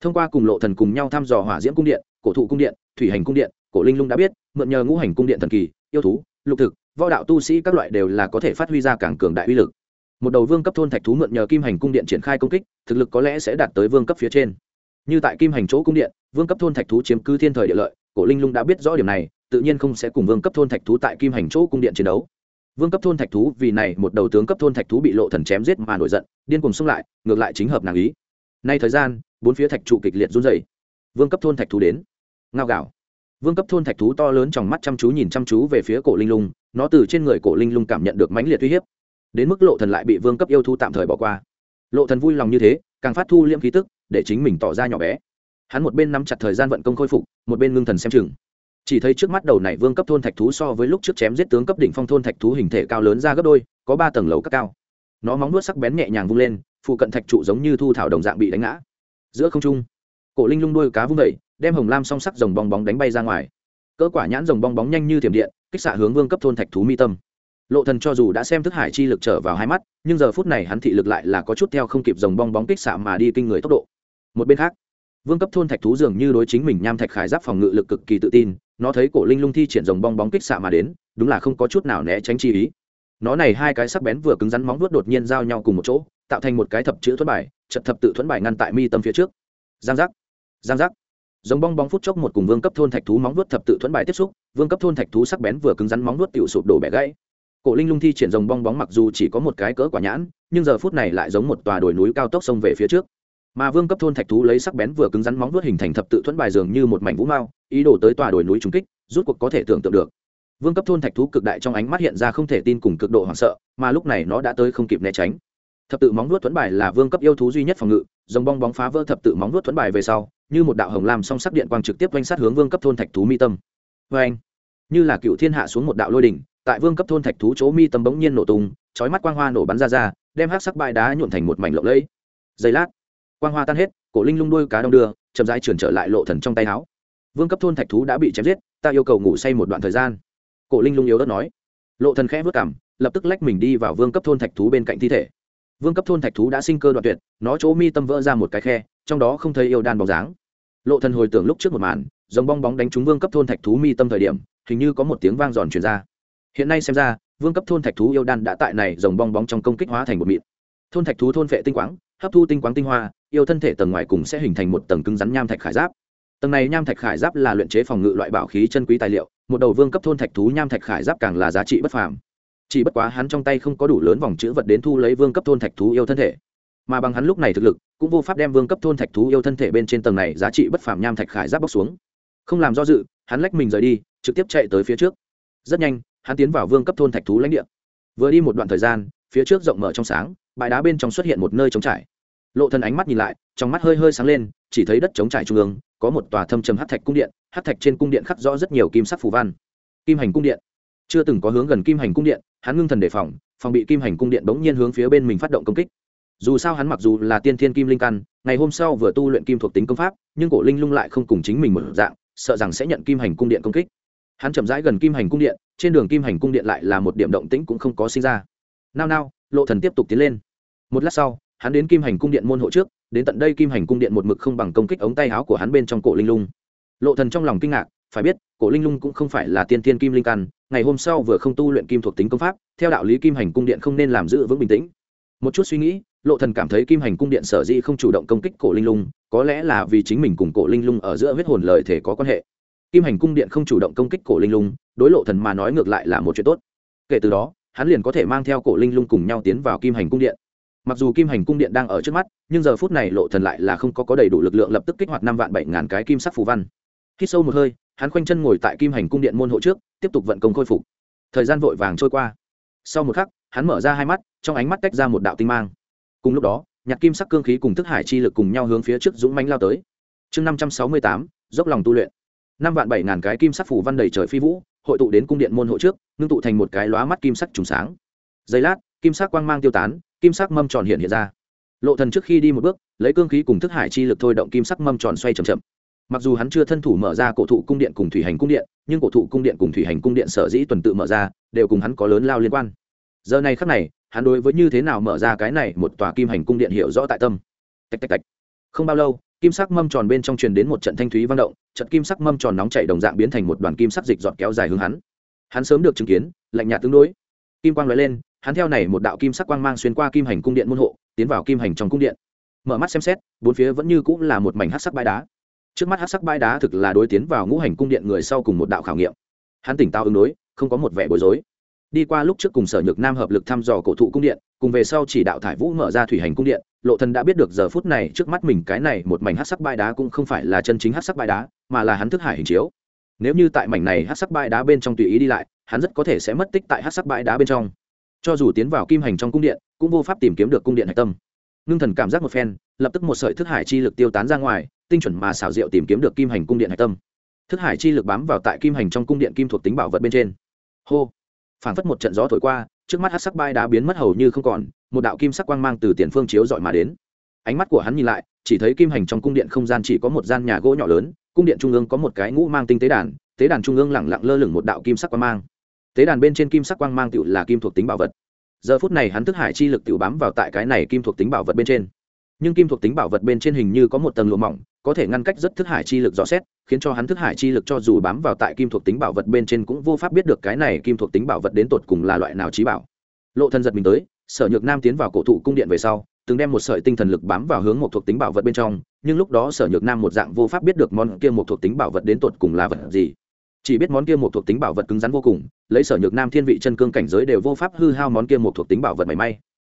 Thông qua cùng lộ thần cùng nhau thăm dò hỏa diễm cung điện, cổ thụ cung điện, thủy hành cung điện, cổ linh lung đã biết, mượn nhờ ngũ hành cung điện thần kỳ, yêu thú, lục thực, võ đạo tu sĩ các loại đều là có thể phát huy ra càng cường đại uy lực một đầu vương cấp thôn thạch thú mượn nhờ kim hành cung điện triển khai công kích, thực lực có lẽ sẽ đạt tới vương cấp phía trên. Như tại kim hành chỗ cung điện, vương cấp thôn thạch thú chiếm cứ thiên thời địa lợi, cổ linh lung đã biết rõ điểm này, tự nhiên không sẽ cùng vương cấp thôn thạch thú tại kim hành chỗ cung điện chiến đấu. Vương cấp thôn thạch thú vì này, một đầu tướng cấp thôn thạch thú bị lộ thần chém giết mà nổi giận, điên cùng xung lại, ngược lại chính hợp nàng ý. Nay thời gian, bốn phía thạch trụ kịch liệt run dày vương cấp thôn thạch thú đến. Ngao gạo vương cấp thôn thạch thú to lớn trong mắt chăm chú nhìn chăm chú về phía cổ linh lung, nó từ trên người cổ linh lung cảm nhận được mãnh liệt uy hiếp đến mức lộ thần lại bị vương cấp yêu thu tạm thời bỏ qua. Lộ thần vui lòng như thế, càng phát thu liễm khí tức, để chính mình tỏ ra nhỏ bé. Hắn một bên nắm chặt thời gian vận công khôi phục, một bên ngưng thần xem chừng. Chỉ thấy trước mắt đầu này vương cấp thôn thạch thú so với lúc trước chém giết tướng cấp đỉnh phong thôn thạch thú hình thể cao lớn ra gấp đôi, có ba tầng lầu các cao. Nó móng nuốt sắc bén nhẹ nhàng vung lên, phụ cận thạch trụ giống như thu thảo đồng dạng bị đánh ngã. Giữa không trung, cổ linh lung đuôi cá vung vẩy đem hồng lam song sắc rồng bong bóng đánh bay ra ngoài. Cỡ quả nhãn rồng bong bóng nhanh như thiểm điện, kích xạ hướng vương cấp thôn thạch thú mi tâm lộ thần cho dù đã xem thức hải chi lực trở vào hai mắt, nhưng giờ phút này hắn thị lực lại là có chút theo không kịp dòng bong bóng kích xạ mà đi kinh người tốc độ. Một bên khác, vương cấp thôn thạch thú dường như đối chính mình nham thạch khải giáp phòng ngự lực cực kỳ tự tin, nó thấy cổ linh lung thi triển dòng bong bóng kích xạ mà đến, đúng là không có chút nào né tránh chi ý. Nó này hai cái sắc bén vừa cứng rắn móng vuốt đột nhiên giao nhau cùng một chỗ, tạo thành một cái thập chữ thuẫn bài, chật thập tự thuẫn bài ngăn tại mi tâm phía trước. Giang giác giang giác. Dòng bong bóng phút chốc một cùng vương cấp thôn thạch thú móng vuốt thập tự thuẫn bài tiếp xúc, vương cấp thôn thạch thú sắc bén vừa cứng rắn móng vuốt tiểu sụp đổ bẻ gãy cổ linh lung thi triển rồng bong bóng mặc dù chỉ có một cái cỡ quả nhãn, nhưng giờ phút này lại giống một tòa đồi núi cao tốc xông về phía trước. Mà vương cấp thôn thạch thú lấy sắc bén vừa cứng rắn móng vuốt hình thành thập tự thuẫn bài dường như một mảnh vũ mao, ý đồ tới tòa đồi núi trúng kích, rút cuộc có thể tưởng tượng được. Vương cấp thôn thạch thú cực đại trong ánh mắt hiện ra không thể tin cùng cực độ hoảng sợ, mà lúc này nó đã tới không kịp né tránh. Thập tự móng vuốt thuẫn bài là vương cấp yêu thú duy nhất phòng ngự dòng bong bóng phá vỡ thập tự móng vuốt thuẫn bài về sau, như một đạo hồng làm song sắc điện quang trực tiếp quanh sát hướng vương cấp thôn thạch thú mi tâm. Vê anh như là cựu thiên hạ xuống một đạo lôi đỉnh tại vương cấp thôn thạch thú chỗ mi tâm bỗng nhiên nổ tung, chói mắt quang hoa nổ bắn ra ra, đem hát sắc bãi đá nhuộn thành một mảnh lộng lẫy. Giây lát, quang hoa tan hết, cổ linh lung đuôi cá đông đưa, chậm rãi chuyển trở lại lộ thần trong tay áo. Vương cấp thôn thạch thú đã bị chém giết, ta yêu cầu ngủ say một đoạn thời gian. Cổ linh lung yếu đất nói. Lộ thần khẽ vớt cảm lập tức lách mình đi vào vương cấp thôn thạch thú bên cạnh thi thể. Vương cấp thôn thạch thú đã sinh cơ đoạn tuyệt, nó chỗ mi tâm vỡ ra một cái khe, trong đó không thấy yêu đan bóng dáng. Lộ thần hồi tưởng lúc trước một màn, giống bong bóng đánh trúng vương cấp thôn thạch thú mi tâm thời điểm, hình như có một tiếng vang giòn truyền ra hiện nay xem ra, vương cấp thôn thạch thú yêu đan đã tại này dòng bong bóng trong công kích hóa thành một mịn. Thôn thạch thú thôn vệ tinh quáng, hấp thu tinh quáng tinh hoa, yêu thân thể tầng ngoài cùng sẽ hình thành một tầng cứng rắn nham thạch khải giáp. Tầng này nham thạch khải giáp là luyện chế phòng ngự loại bảo khí chân quý tài liệu, một đầu vương cấp thôn thạch thú nham thạch khải giáp càng là giá trị bất phàm. Chỉ bất quá hắn trong tay không có đủ lớn vòng chữ vật đến thu lấy vương cấp thôn thạch thú yêu thân thể. Mà bằng hắn lúc này thực lực, cũng vô pháp đem vương cấp thôn thạch thú yêu thân thể bên trên tầng này giá trị bất phàm nham thạch khải giáp bóc xuống. Không làm do dự, hắn lách mình rời đi, trực tiếp chạy tới phía trước. Rất nhanh hắn tiến vào vương cấp thôn thạch thú lãnh địa. Vừa đi một đoạn thời gian, phía trước rộng mở trong sáng, bãi đá bên trong xuất hiện một nơi trống trải. Lộ thân ánh mắt nhìn lại, trong mắt hơi hơi sáng lên, chỉ thấy đất trống trải trung ương, có một tòa thâm trầm hắc thạch cung điện, hắc thạch trên cung điện khắc rõ rất nhiều kim sắc phù văn. Kim hành cung điện. Chưa từng có hướng gần kim hành cung điện, hắn ngưng thần đề phòng phòng bị kim hành cung điện bỗng nhiên hướng phía bên mình phát động công kích. Dù sao hắn mặc dù là tiên thiên kim linh căn, ngày hôm sau vừa tu luyện kim thuộc tính công pháp, nhưng cổ linh lung lại không cùng chính mình một dạng, sợ rằng sẽ nhận kim hành cung điện công kích hắn chậm rãi gần kim hành cung điện, trên đường kim hành cung điện lại là một điểm động tĩnh cũng không có sinh ra. Nao nao, lộ thần tiếp tục tiến lên. Một lát sau, hắn đến kim hành cung điện môn hộ trước, đến tận đây kim hành cung điện một mực không bằng công kích ống tay áo của hắn bên trong cổ linh lung. Lộ thần trong lòng kinh ngạc, phải biết, cổ linh lung cũng không phải là tiên thiên kim linh căn, ngày hôm sau vừa không tu luyện kim thuộc tính công pháp, theo đạo lý kim hành cung điện không nên làm giữ vững bình tĩnh. Một chút suy nghĩ, lộ thần cảm thấy kim hành cung điện sở dĩ không chủ động công kích cổ linh lung, có lẽ là vì chính mình cùng cổ linh lung ở giữa huyết hồn lời thể có quan hệ kim hành cung điện không chủ động công kích cổ linh lung, đối lộ thần mà nói ngược lại là một chuyện tốt. Kể từ đó, hắn liền có thể mang theo cổ linh lung cùng nhau tiến vào kim hành cung điện. Mặc dù kim hành cung điện đang ở trước mắt, nhưng giờ phút này lộ thần lại là không có có đầy đủ lực lượng lập tức kích hoạt năm vạn bảy ngàn cái kim sắc phù văn. Khi sâu một hơi, hắn khoanh chân ngồi tại kim hành cung điện môn hộ trước, tiếp tục vận công khôi phục. Thời gian vội vàng trôi qua. Sau một khắc, hắn mở ra hai mắt, trong ánh mắt tách ra một đạo tinh mang. Cùng lúc đó, nhạc kim sắc cương khí cùng thức hải chi lực cùng nhau hướng phía trước dũng mãnh lao tới. Chương năm trăm sáu mươi tám, dốc lòng tu luyện năm vạn bảy ngàn cái kim sắc phủ văn đầy trời phi vũ, hội tụ đến cung điện môn hộ trước, ngưng tụ thành một cái lóa mắt kim sắc trùng sáng. Giây lát, kim sắc quang mang tiêu tán, kim sắc mâm tròn hiện hiện ra. Lộ thần trước khi đi một bước, lấy cương khí cùng thức hải chi lực thôi động kim sắc mâm tròn xoay chậm chậm. Mặc dù hắn chưa thân thủ mở ra cổ thụ cung điện cùng thủy hành cung điện, nhưng cổ thụ cung điện cùng thủy hành cung điện sở dĩ tuần tự mở ra, đều cùng hắn có lớn lao liên quan. Giờ này khắc này, hắn đối với như thế nào mở ra cái này một tòa kim hành cung điện hiểu rõ tại tâm. Tạch tạch tạch. Không bao lâu kim sắc mâm tròn bên trong truyền đến một trận thanh thúy vang động trận kim sắc mâm tròn nóng chảy đồng dạng biến thành một đoàn kim sắc dịch dọn kéo dài hướng hắn. Hắn sớm được chứng kiến, lạnh nhạt tương đối. Kim quang nói lên, hắn theo này một đạo kim sắc quang mang xuyên qua kim hành cung điện môn hộ, tiến vào kim hành trong cung điện. Mở mắt xem xét, bốn phía vẫn như cũng là một mảnh hát sắc bãi đá. Trước mắt hát sắc bãi đá thực là đối tiến vào ngũ hành cung điện người sau cùng một đạo khảo nghiệm. Hắn tỉnh táo ứng đối, không có một vẻ bối rối. Đi qua lúc trước cùng sở nhược nam hợp lực thăm dò cổ thụ cung điện, cùng về sau chỉ đạo thải vũ mở ra thủy hành cung điện lộ thần đã biết được giờ phút này trước mắt mình cái này một mảnh hắc sắc bãi đá cũng không phải là chân chính hắc sắc bãi đá, mà là hắn thức hải hình chiếu. Nếu như tại mảnh này hắc sắc bãi đá bên trong tùy ý đi lại, hắn rất có thể sẽ mất tích tại hắc sắc bãi đá bên trong. Cho dù tiến vào kim hành trong cung điện, cũng vô pháp tìm kiếm được cung điện hạch tâm. Nương thần cảm giác một phen, lập tức một sợi thức hải chi lực tiêu tán ra ngoài, tinh chuẩn mà xảo diệu tìm kiếm được kim hành cung điện hạch tâm. Thức hải chi lực bám vào tại kim hành trong cung điện kim thuộc tính bảo vật bên trên. Hô! Phảng phất một trận gió thổi qua, trước mắt hắc sắc bãi đá biến mất hầu như không còn một đạo kim sắc quang mang từ tiền phương chiếu dọi mà đến. Ánh mắt của hắn nhìn lại, chỉ thấy kim hành trong cung điện không gian chỉ có một gian nhà gỗ nhỏ lớn, cung điện trung ương có một cái ngũ mang tinh tế đàn tế đàn trung ương lẳng lặng lơ lửng một đạo kim sắc quang mang. Tế đàn bên trên kim sắc quang mang tựu là kim thuộc tính bảo vật. Giờ phút này hắn thức hải chi lực tựu bám vào tại cái này kim thuộc tính bảo vật bên trên. Nhưng kim thuộc tính bảo vật bên trên hình như có một tầng lụa mỏng, có thể ngăn cách rất thức hải chi lực rõ xét, khiến cho hắn thức hải chi lực cho dù bám vào tại kim thuộc tính bảo vật bên trên cũng vô pháp biết được cái này kim thuộc tính bảo vật đến tột cùng là loại nào trí bảo. Lộ thân giật mình tới sở nhược nam tiến vào cổ thụ cung điện về sau, từng đem một sợi tinh thần lực bám vào hướng một thuộc tính bảo vật bên trong, nhưng lúc đó sở nhược nam một dạng vô pháp biết được món kia một thuộc tính bảo vật đến tột cùng là vật gì. Chỉ biết món kia một thuộc tính bảo vật cứng rắn vô cùng, lấy sở nhược nam thiên vị chân cương cảnh giới đều vô pháp hư hao món kia một thuộc tính bảo vật mảy may.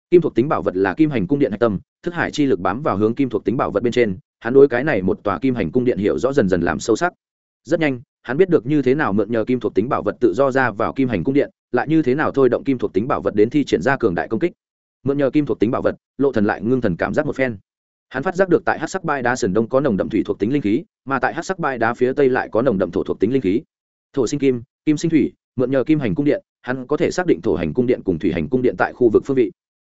Kim thuộc tính bảo vật là kim hành cung điện hạch tâm, thức hải chi lực bám vào hướng kim thuộc tính bảo vật bên trên, hắn đối cái này một tòa kim hành cung điện hiểu rõ dần dần làm sâu sắc. Rất nhanh, hắn biết được như thế nào mượn nhờ kim thuộc tính bảo vật tự do ra vào kim hành cung điện lại như thế nào thôi động kim thuộc tính bảo vật đến thi triển ra cường đại công kích. Mượn nhờ kim thuộc tính bảo vật, lộ thần lại ngưng thần cảm giác một phen. Hắn phát giác được tại hát sắc bai đá sườn đông có nồng đậm thủy thuộc tính linh khí, mà tại hát sắc bai đá phía tây lại có nồng đậm thổ thuộc tính linh khí. Thổ sinh kim kim sinh thủy, mượn nhờ kim hành cung điện, hắn có thể xác định thổ hành cung điện cùng thủy hành cung điện tại khu vực phương vị.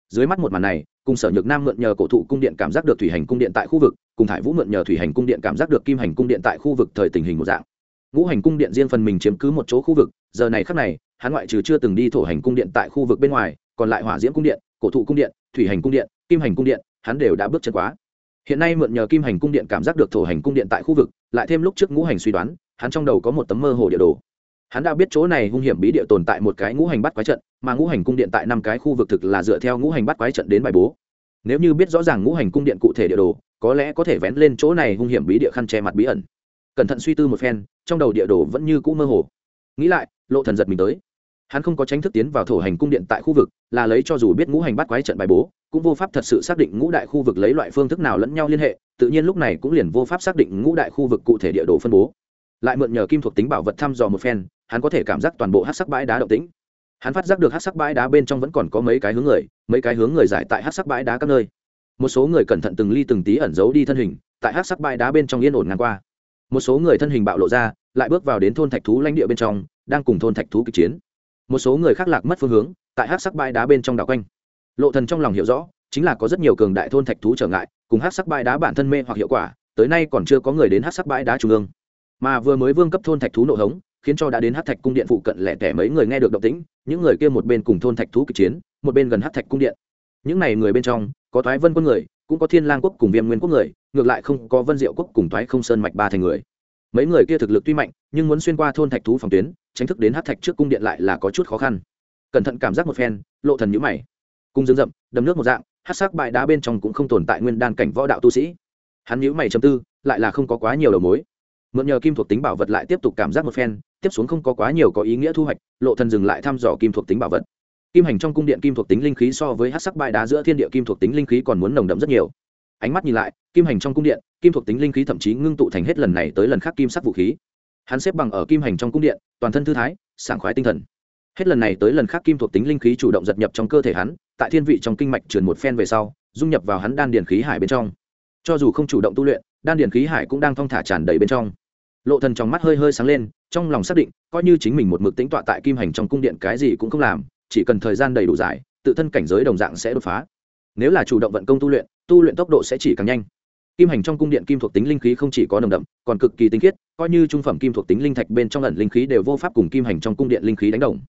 Dưới mắt một màn này, cùng sở nhược nam mượn nhờ cổ thụ cung điện cảm giác được thủy hành cung điện tại khu vực, cùng thải vũ mượn nhờ thủy hành cung điện cảm giác được kim hành cung điện tại khu vực thời tình hình một dạng. Ngũ hành cung điện riêng phần mình chiếm cứ một chỗ khu vực, giờ này khắc này hắn ngoại trừ chưa từng đi thổ hành cung điện tại khu vực bên ngoài, còn lại hỏa diễm cung điện, cổ thụ cung điện, thủy hành cung điện, kim hành cung điện, hắn đều đã bước chân quá. Hiện nay mượn nhờ kim hành cung điện cảm giác được thổ hành cung điện tại khu vực, lại thêm lúc trước ngũ hành suy đoán, hắn trong đầu có một tấm mơ hồ địa đồ. Hắn đã biết chỗ này hung hiểm bí địa tồn tại một cái ngũ hành bắt quái trận, mà ngũ hành cung điện tại năm cái khu vực thực là dựa theo ngũ hành bắt quái trận đến bài bố. Nếu như biết rõ ràng ngũ hành cung điện cụ thể địa đồ, có lẽ có thể vén lên chỗ này hung hiểm bí địa khăn che mặt bí ẩn. Cẩn thận suy tư một phen, trong đầu địa đồ vẫn như cũ mơ hồ nghĩ lại, lộ thần giật mình tới. Hắn không có tránh thức tiến vào thổ hành cung điện tại khu vực, là lấy cho dù biết ngũ hành bắt quái trận bài bố, cũng vô pháp thật sự xác định ngũ đại khu vực lấy loại phương thức nào lẫn nhau liên hệ, tự nhiên lúc này cũng liền vô pháp xác định ngũ đại khu vực cụ thể địa đồ phân bố. Lại mượn nhờ kim thuộc tính bảo vật thăm dò một phen, hắn có thể cảm giác toàn bộ hát sắc bãi đá động tĩnh. Hắn phát giác được hát sắc bãi đá bên trong vẫn còn có mấy cái hướng người, mấy cái hướng người giải tại hát sắc bãi đá các nơi. Một số người cẩn thận từng ly từng tí ẩn giấu đi thân hình, tại hát sắc bãi đá bên trong yên ổn ngang qua một số người thân hình bạo lộ ra, lại bước vào đến thôn thạch thú lãnh địa bên trong, đang cùng thôn thạch thú kịch chiến. Một số người khác lạc mất phương hướng, tại hát sắc bãi đá bên trong đảo quanh. Lộ thần trong lòng hiểu rõ, chính là có rất nhiều cường đại thôn thạch thú trở ngại, cùng hát sắc bãi đá bản thân mê hoặc hiệu quả, tới nay còn chưa có người đến hát sắc bãi đá trung ương. Mà vừa mới vương cấp thôn thạch thú nộ hống, khiến cho đã đến hát thạch cung điện phụ cận lẻ tẻ mấy người nghe được động tĩnh, những người kia một bên cùng thôn thạch thú kịch chiến, một bên gần hát thạch cung điện. Những này người bên trong, có thoái vân quân người, cũng có thiên lang quốc cùng viêm nguyên quốc người ngược lại không có vân diệu quốc cùng thoái không sơn mạch ba thành người. Mấy người kia thực lực tuy mạnh, nhưng muốn xuyên qua thôn thạch thú phòng tuyến, tránh thức đến hát thạch trước cung điện lại là có chút khó khăn. Cẩn thận cảm giác một phen, lộ thần nhữ mày. Cung dương rậm, đầm nước một dạng hát sắc bại đá bên trong cũng không tồn tại nguyên đan cảnh võ đạo tu sĩ. Hắn nhữ mày chấm tư, lại là không có quá nhiều đầu mối. Mượn nhờ kim thuộc tính bảo vật lại tiếp tục cảm giác một phen, tiếp xuống không có quá nhiều có ý nghĩa thu hoạch, lộ thần dừng lại thăm dò kim thuộc tính bảo vật. Kim hành trong cung điện kim thuộc tính linh khí so với hát sắc bãi đá giữa thiên địa kim thuộc tính linh khí còn muốn nồng đậm rất nhiều ánh mắt nhìn lại, kim hành trong cung điện, kim thuộc tính linh khí thậm chí ngưng tụ thành hết lần này tới lần khác kim sắc vũ khí. Hắn xếp bằng ở kim hành trong cung điện, toàn thân thư thái, sảng khoái tinh thần. Hết lần này tới lần khác kim thuộc tính linh khí chủ động giật nhập trong cơ thể hắn, tại thiên vị trong kinh mạch truyền một phen về sau, dung nhập vào hắn đan điền khí hải bên trong. Cho dù không chủ động tu luyện, đan điền khí hải cũng đang thong thả tràn đầy bên trong. Lộ thần trong mắt hơi hơi sáng lên, trong lòng xác định, coi như chính mình một mực tính tọa tại kim hành trong cung điện cái gì cũng không làm, chỉ cần thời gian đầy đủ dài, tự thân cảnh giới đồng dạng sẽ đột phá. Nếu là chủ động vận công tu luyện tu luyện tốc độ sẽ chỉ càng nhanh. Kim hành trong cung điện kim thuộc tính linh khí không chỉ có nồng đậm, còn cực kỳ tinh khiết, coi như trung phẩm kim thuộc tính linh thạch bên trong ẩn linh khí đều vô pháp cùng kim hành trong cung điện linh khí đánh đồng.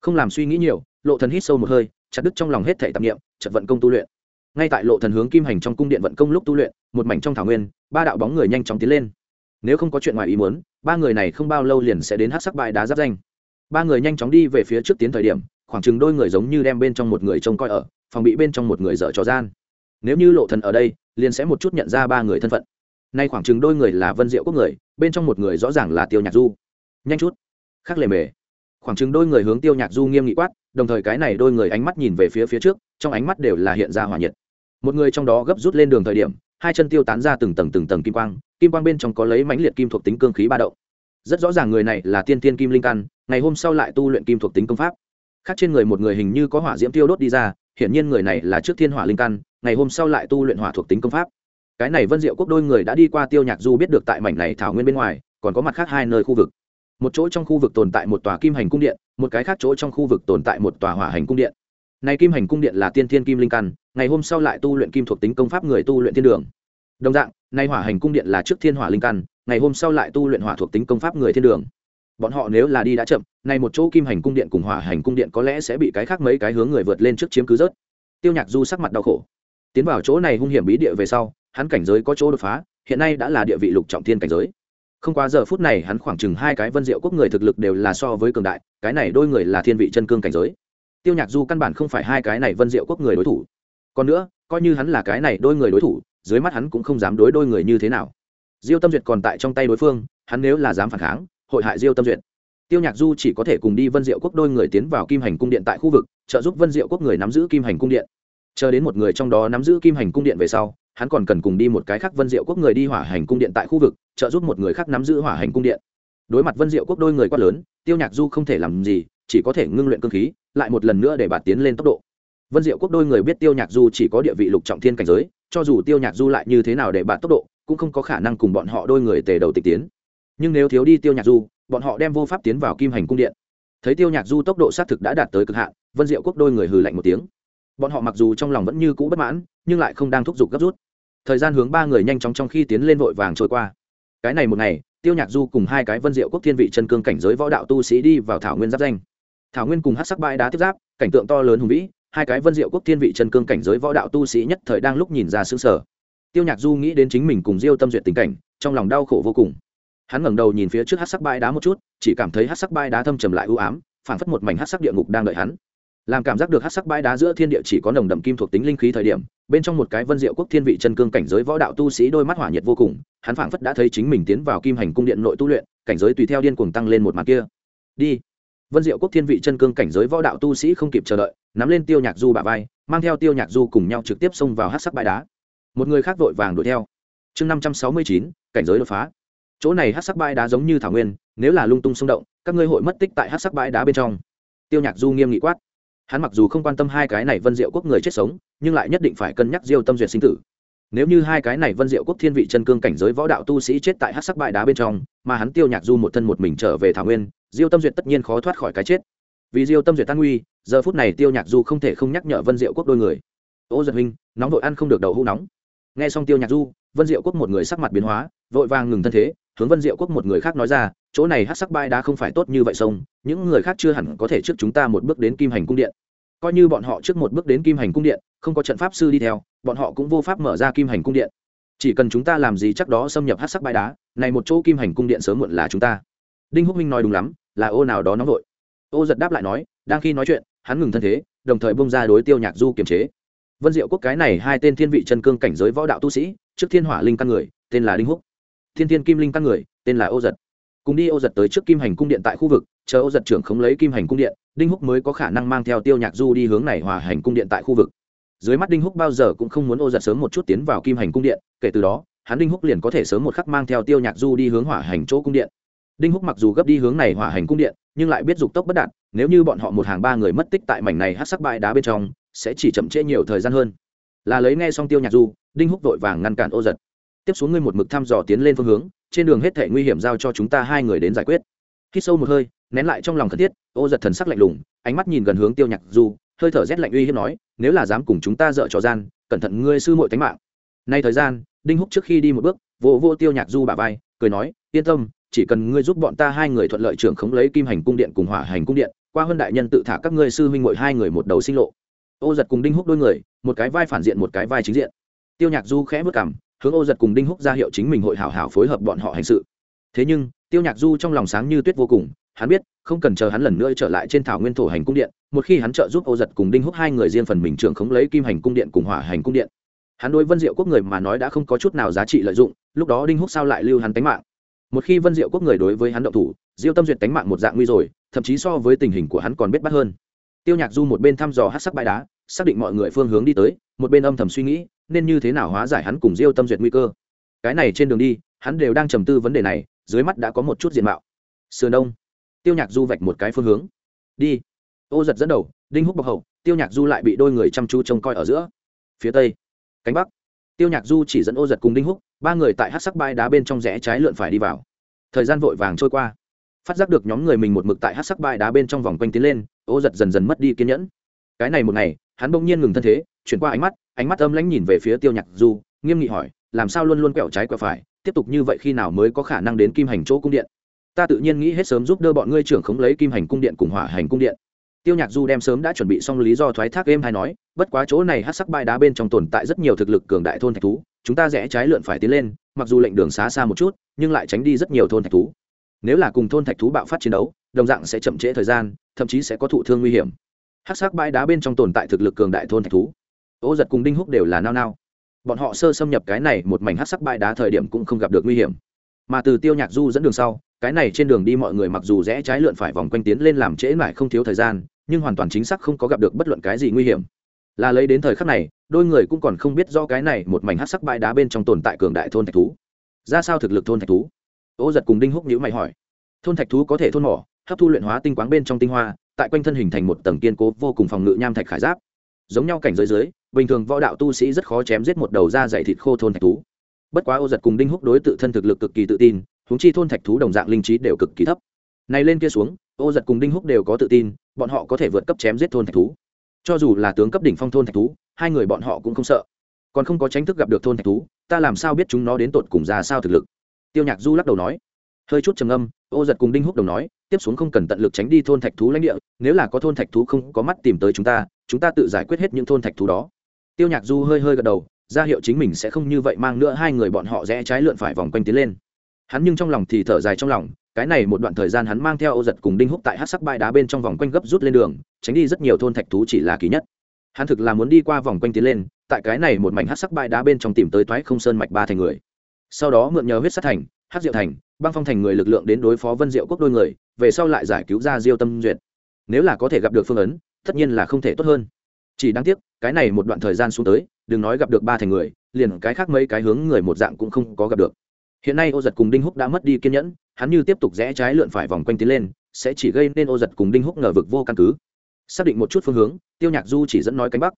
Không làm suy nghĩ nhiều, lộ thần hít sâu một hơi, chặt đứt trong lòng hết thể tạp niệm, chợt vận công tu luyện. Ngay tại lộ thần hướng kim hành trong cung điện vận công lúc tu luyện, một mảnh trong thảo nguyên, ba đạo bóng người nhanh chóng tiến lên. Nếu không có chuyện ngoài ý muốn, ba người này không bao lâu liền sẽ đến hát sắc bãi đá giáp danh. Ba người nhanh chóng đi về phía trước tiến thời điểm, khoảng chừng đôi người giống như đem bên trong một người trông coi ở, phòng bị bên trong một người dở trò gian nếu như lộ thần ở đây, liền sẽ một chút nhận ra ba người thân phận. Nay khoảng chừng đôi người là vân diệu quốc người, bên trong một người rõ ràng là tiêu nhạc du. Nhanh chút. Khắc lề mề. Khoảng chừng đôi người hướng tiêu nhạc du nghiêm nghị quát, đồng thời cái này đôi người ánh mắt nhìn về phía phía trước, trong ánh mắt đều là hiện ra hỏa nhiệt. Một người trong đó gấp rút lên đường thời điểm, hai chân tiêu tán ra từng tầng từng tầng kim quang kim quang bên trong có lấy mãnh liệt kim thuộc tính cương khí ba động. Rất rõ ràng người này là tiên tiên kim linh căn, ngày hôm sau lại tu luyện kim thuộc tính công pháp. Khác trên người một người hình như có hỏa diễm tiêu đốt đi ra, hiển nhiên người này là trước thiên hỏa linh căn ngày hôm sau lại tu luyện hỏa thuộc tính công pháp. Cái này vân diệu quốc đôi người đã đi qua tiêu nhạc du biết được tại mảnh này thảo nguyên bên ngoài, còn có mặt khác hai nơi khu vực. Một chỗ trong khu vực tồn tại một tòa kim hành cung điện, một cái khác chỗ trong khu vực tồn tại một tòa hỏa hành cung điện. Này kim hành cung điện là tiên thiên kim linh căn, ngày hôm sau lại tu luyện kim thuộc tính công pháp người tu luyện thiên đường. Đồng dạng nay hỏa hành cung điện là trước thiên hỏa linh căn, ngày hôm sau lại tu luyện hỏa thuộc tính công pháp người thiên đường. Bọn họ nếu là đi đã chậm nay một chỗ kim hành cung điện cùng hỏa hành cung điện có lẽ sẽ bị cái khác mấy cái hướng người vượt lên trước chiếm cứ rớt. Tiêu nhạc du sắc mặt đau khổ tiến vào chỗ này hung hiểm bí địa về sau, hắn cảnh giới có chỗ đột phá, hiện nay đã là địa vị lục trọng thiên cảnh giới. Không quá giờ phút này, hắn khoảng chừng hai cái vân diệu quốc người thực lực đều là so với cường đại, cái này đôi người là thiên vị chân cương cảnh giới. Tiêu nhạc du căn bản không phải hai cái này vân diệu quốc người đối thủ. Còn nữa, coi như hắn là cái này đôi người đối thủ, dưới mắt hắn cũng không dám đối đôi người như thế nào. Diêu tâm duyệt còn tại trong tay đối phương, hắn nếu là dám phản kháng, hội hại diêu tâm duyệt. Tiêu nhạc du chỉ có thể cùng đi vân diệu quốc đôi người tiến vào kim hành cung điện tại khu vực, trợ giúp vân diệu quốc người nắm giữ kim hành cung điện chờ đến một người trong đó nắm giữ kim hành cung điện về sau, hắn còn cần cùng đi một cái khác vân diệu quốc người đi hỏa hành cung điện tại khu vực, trợ giúp một người khác nắm giữ hỏa hành cung điện. Đối mặt vân diệu quốc đôi người quá lớn, tiêu nhạc du không thể làm gì, chỉ có thể ngưng luyện cơ khí, lại một lần nữa để bạt tiến lên tốc độ. Vân diệu quốc đôi người biết tiêu nhạc du chỉ có địa vị lục trọng thiên cảnh giới, cho dù tiêu nhạc du lại như thế nào để bạt tốc độ, cũng không có khả năng cùng bọn họ đôi người tề đầu tịch tiến. Nhưng nếu thiếu đi tiêu nhạc du, bọn họ đem vô pháp tiến vào kim hành cung điện. Thấy tiêu nhạc du tốc độ xác thực đã đạt tới cực hạn, vân diệu quốc đôi người hừ lạnh một tiếng bọn họ mặc dù trong lòng vẫn như cũ bất mãn, nhưng lại không đang thúc giục gấp rút. Thời gian hướng ba người nhanh chóng trong khi tiến lên vội vàng trôi qua. Cái này một ngày, tiêu nhạc du cùng hai cái vân diệu quốc thiên vị chân cương cảnh giới võ đạo tu sĩ đi vào thảo nguyên giáp danh. Thảo nguyên cùng hát sắc bãi đá tiếp giáp, cảnh tượng to lớn hùng vĩ, hai cái vân diệu quốc thiên vị chân cương cảnh giới võ đạo tu sĩ nhất thời đang lúc nhìn ra xứ sở tiêu nhạc du nghĩ đến chính mình cùng diêu tâm duyệt tình cảnh, trong lòng đau khổ vô cùng. Hắn ngẩng đầu nhìn phía trước hát sắc bãi đá một chút, chỉ cảm thấy hát sắc bãi đá thâm trầm lại ưu ám, phảng phất một mảnh hát sắc địa ngục đang đợi hắn làm cảm giác được hát sắc bãi đá giữa thiên địa chỉ có nồng đậm kim thuộc tính linh khí thời điểm, bên trong một cái vân diệu quốc thiên vị chân cương cảnh giới võ đạo tu sĩ đôi mắt hỏa nhiệt vô cùng, hắn phảng phất đã thấy chính mình tiến vào kim hành cung điện nội tu luyện, cảnh giới tùy theo điên cuồng tăng lên một mặt kia. Đi. Vân diệu quốc thiên vị chân cương cảnh giới võ đạo tu sĩ không kịp chờ đợi, nắm lên tiêu nhạc du bả vai, mang theo tiêu nhạc du cùng nhau trực tiếp xông vào hát sắc bãi đá. Một người khác vội vàng đuổi theo. Chương năm trăm sáu mươi chín, cảnh giới đột phá. Chỗ này hát sắc bãi đá giống như thảo nguyên, nếu là lung tung xung động, các ngươi hội mất tích tại hát sắc bãi đá bên trong. Tiêu nhạc du nghiêm nghị quát hắn mặc dù không quan tâm hai cái này vân diệu quốc người chết sống, nhưng lại nhất định phải cân nhắc diêu tâm duyệt sinh tử. Nếu như hai cái này vân diệu quốc thiên vị chân cương cảnh giới võ đạo tu sĩ chết tại hát sắc bại đá bên trong, mà hắn tiêu nhạc du một thân một mình trở về thảo nguyên, diêu tâm duyệt tất nhiên khó thoát khỏi cái chết. Vì diêu tâm duyệt tan nguy, giờ phút này tiêu nhạc du không thể không nhắc nhở vân diệu quốc đôi người. Ô giật huynh, nóng vội ăn không được đầu hũ nóng. Nghe xong tiêu nhạc du vân diệu quốc một người sắc mặt biến hóa, vội vàng ngừng thân thế, hướng vân diệu quốc một người khác nói ra, chỗ này hát sắc bãi đá không phải tốt như vậy sông, những người khác chưa hẳn có thể trước chúng ta một bước đến kim hành cung điện. Coi như bọn họ trước một bước đến kim hành cung điện, không có trận pháp sư đi theo, bọn họ cũng vô pháp mở ra kim hành cung điện. Chỉ cần chúng ta làm gì chắc đó xâm nhập hát sắc bãi đá, này một chỗ kim hành cung điện sớm muộn là chúng ta. Đinh húc minh nói đúng lắm, là ô nào đó nóng vội. Ô giật đáp lại nói, đang khi nói chuyện, hắn ngừng thân thế, đồng thời bông ra đối tiêu nhạc du kiềm chế vân diệu quốc cái này hai tên thiên vị chân cương cảnh giới võ đạo tu sĩ, trước thiên hỏa linh căn người, tên là đinh húc. Thiên thiên kim linh căn người, tên là ô giật. Cùng đi ô giật tới trước kim hành cung điện tại khu vực, chờ ô giật trưởng không lấy kim hành cung điện, đinh húc mới có khả năng mang theo tiêu nhạc du đi hướng này hòa hành cung điện tại khu vực. Dưới mắt đinh húc bao giờ cũng không muốn ô giật sớm một chút tiến vào kim hành cung điện, kể từ đó, hắn đinh húc liền có thể sớm một khắc mang theo tiêu nhạc du đi hướng hỏa hành chỗ cung điện. Đinh húc mặc dù gấp đi hướng này hỏa hành cung điện, nhưng lại biết dục tốc bất đạt, nếu như bọn họ một hàng ba người mất tích tại mảnh này hát sắc bãi đá bên trong sẽ chỉ chậm trễ nhiều thời gian hơn. Là lấy nghe xong tiêu nhạc du, đinh húc vội vàng ngăn cản ô giật. Tiếp xuống ngươi một mực thăm dò tiến lên phương hướng, trên đường hết thể nguy hiểm giao cho chúng ta hai người đến giải quyết. Khi sâu một hơi, nén lại trong lòng khẩn thiết, ô giật thần sắc lạnh lùng, ánh mắt nhìn gần hướng tiêu nhạc du, hơi thở rét lạnh uy hiếp nói, nếu là dám cùng chúng ta dợ trò gian, cẩn thận ngươi sư muội tánh mạng. Nay thời gian, đinh húc trước khi đi một bước vô vô tiêu nhạc du bà vai, cười nói, yên tâm, chỉ cần ngươi giúp bọn ta hai người thuận lợi trưởng khống lấy kim hành cung điện cùng hỏa hành cung điện, qua hơn đại nhân tự thả các ngươi sư huynh muội hai người một đầu sinh lộ ô giật cùng đinh húc đôi người, một cái vai phản diện một cái vai chính diện. Tiêu nhạc du khẽ vất cảm hướng ô giật cùng đinh húc ra hiệu chính mình hội hảo hảo phối hợp bọn họ hành sự. Thế nhưng, tiêu nhạc du trong lòng sáng như tuyết vô cùng, hắn biết, không cần chờ hắn lần nữa trở lại trên thảo nguyên thổ hành cung điện, một khi hắn trợ giúp ô giật cùng đinh húc hai người riêng phần mình trưởng khống lấy kim hành cung điện cùng hỏa hành cung điện. Hắn đối vân diệu quốc người mà nói đã không có chút nào giá trị lợi dụng, lúc đó đinh húc sao lại lưu hắn tánh mạng? Một khi vân diệu quốc người đối với hắn động thủ, diêu tâm duyệt tánh mạng một dạng nguy rồi, thậm chí so với tình hình của hắn còn biết bắt hơn tiêu nhạc du một bên thăm dò hát sắc bãi đá, xác định mọi người phương hướng đi tới, một bên âm thầm suy nghĩ, nên như thế nào hóa giải hắn cùng diêu tâm duyệt nguy cơ. Cái này trên đường đi, hắn đều đang trầm tư vấn đề này, dưới mắt đã có một chút diện mạo. Sườn đông. Tiêu nhạc du vạch một cái phương hướng. Đi. Ô giật dẫn đầu, đinh húc bọc hậu, tiêu nhạc du lại bị đôi người chăm chú trông coi ở giữa. Phía tây. Cánh bắc. Tiêu nhạc du chỉ dẫn ô giật cùng đinh húc, ba người tại hát sắc bãi đá bên trong rẽ trái lượn phải đi vào. Thời gian vội vàng trôi qua phát giác được nhóm người mình một mực tại hát sắc bãi đá bên trong vòng quanh tiến lên, ô giật dần dần mất đi kiên nhẫn. Cái này một ngày, hắn bỗng nhiên ngừng thân thế, chuyển qua ánh mắt ánh mắt âm lãnh nhìn về phía tiêu nhạc du, nghiêm nghị hỏi, làm sao luôn luôn quẹo trái quẹo phải, tiếp tục như vậy khi nào mới có khả năng đến kim hành chỗ cung điện? Ta tự nhiên nghĩ hết sớm giúp đỡ bọn ngươi trưởng khống lấy kim hành cung điện cùng hỏa hành cung điện. Tiêu nhạc du đem sớm đã chuẩn bị xong lý do thoái thác êm hay nói, bất quá chỗ này hát sắc bãi đá bên trong tồn tại rất nhiều thực lực cường đại thôn thạch thú, chúng ta rẽ trái lượn phải tiến lên, mặc dù lệnh đường xá xa một chút, nhưng lại tránh đi rất nhiều thôn thạch thú nếu là cùng thôn thạch thú bạo phát chiến đấu, đồng dạng sẽ chậm trễ thời gian, thậm chí sẽ có thụ thương nguy hiểm. Hát sắc bãi đá bên trong tồn tại thực lực cường đại thôn thạch thú. Ô giật cùng đinh húc đều là nao nao. Bọn họ sơ xâm nhập cái này một mảnh hát sắc bãi đá thời điểm cũng không gặp được nguy hiểm. Mà từ tiêu nhạc du dẫn đường sau, cái này trên đường đi mọi người mặc dù rẽ trái lượn phải vòng quanh tiến lên làm trễ lại không thiếu thời gian, nhưng hoàn toàn chính xác không có gặp được bất luận cái gì nguy hiểm. Là lấy đến thời khắc này, đôi người cũng còn không biết do cái này một mảnh hát sắc bãi đá bên trong tồn tại cường đại thôn thạch thú. Ra sao thực lực thôn thạch thú? Ô giật cùng đinh húc nhữ mày hỏi. Thôn thạch thú có thể thôn mỏ, hấp thu luyện hóa tinh quáng bên trong tinh hoa, tại quanh thân hình thành một tầng kiên cố vô cùng phòng ngự nham thạch khải giáp. Giống nhau cảnh giới dưới, bình thường võ đạo tu sĩ rất khó chém giết một đầu da dày thịt khô thôn thạch thú. Bất quá ô giật cùng đinh húc đối tự thân thực lực cực kỳ tự tin húng chi thôn thạch thú đồng dạng linh trí đều cực kỳ thấp. Này lên kia xuống, ô giật cùng đinh húc đều có tự tin, bọn họ có thể vượt cấp chém giết thôn thạch thú. Cho dù là tướng cấp đỉnh phong thôn thạch thú, hai người bọn họ cũng không sợ. Còn không có tránh thức gặp được thôn thạch thú, ta làm sao biết chúng nó đến tột cùng ra sao thực lực? Tiêu nhạc du lắc đầu nói. Hơi chút trầm âm ô giật cùng đinh húc đồng nói, tiếp xuống không cần tận lực tránh đi thôn thạch thú lãnh địa, nếu là có thôn thạch thú không có mắt tìm tới chúng ta chúng ta tự giải quyết hết những thôn thạch thú đó. Tiêu nhạc du hơi hơi gật đầu, ra hiệu chính mình sẽ không như vậy mang nữa hai người bọn họ rẽ trái lượn phải vòng quanh tiến lên. Hắn nhưng trong lòng thì thở dài trong lòng, cái này một đoạn thời gian hắn mang theo ô giật cùng đinh húc tại hát sắc bãi đá bên trong vòng quanh gấp rút lên đường, tránh đi rất nhiều thôn thạch thú chỉ là kỳ nhất. Hắn thực là muốn đi qua vòng quanh tiến lên, tại cái này một mảnh hát sắc bãi đá bên trong tìm tới toái không sơn mạch ba thành người sau đó mượn nhờ huyết sát thành hát diệu thành, băng phong thành người lực lượng đến đối phó vân diệu quốc đôi người, về sau lại giải cứu ra diêu tâm duyệt. Nếu là có thể gặp được phương ấn, tất nhiên là không thể tốt hơn. Chỉ đáng tiếc, cái này một đoạn thời gian xuống tới, đừng nói gặp được ba thành người, liền cái khác mấy cái hướng người một dạng cũng không có gặp được. Hiện nay ô giật cùng đinh húc đã mất đi kiên nhẫn, hắn như tiếp tục rẽ trái lượn phải vòng quanh tiến lên, sẽ chỉ gây nên ô giật cùng đinh húc ngờ vực vô căn cứ. Xác định một chút phương hướng, tiêu nhạc du chỉ dẫn nói cánh bắc.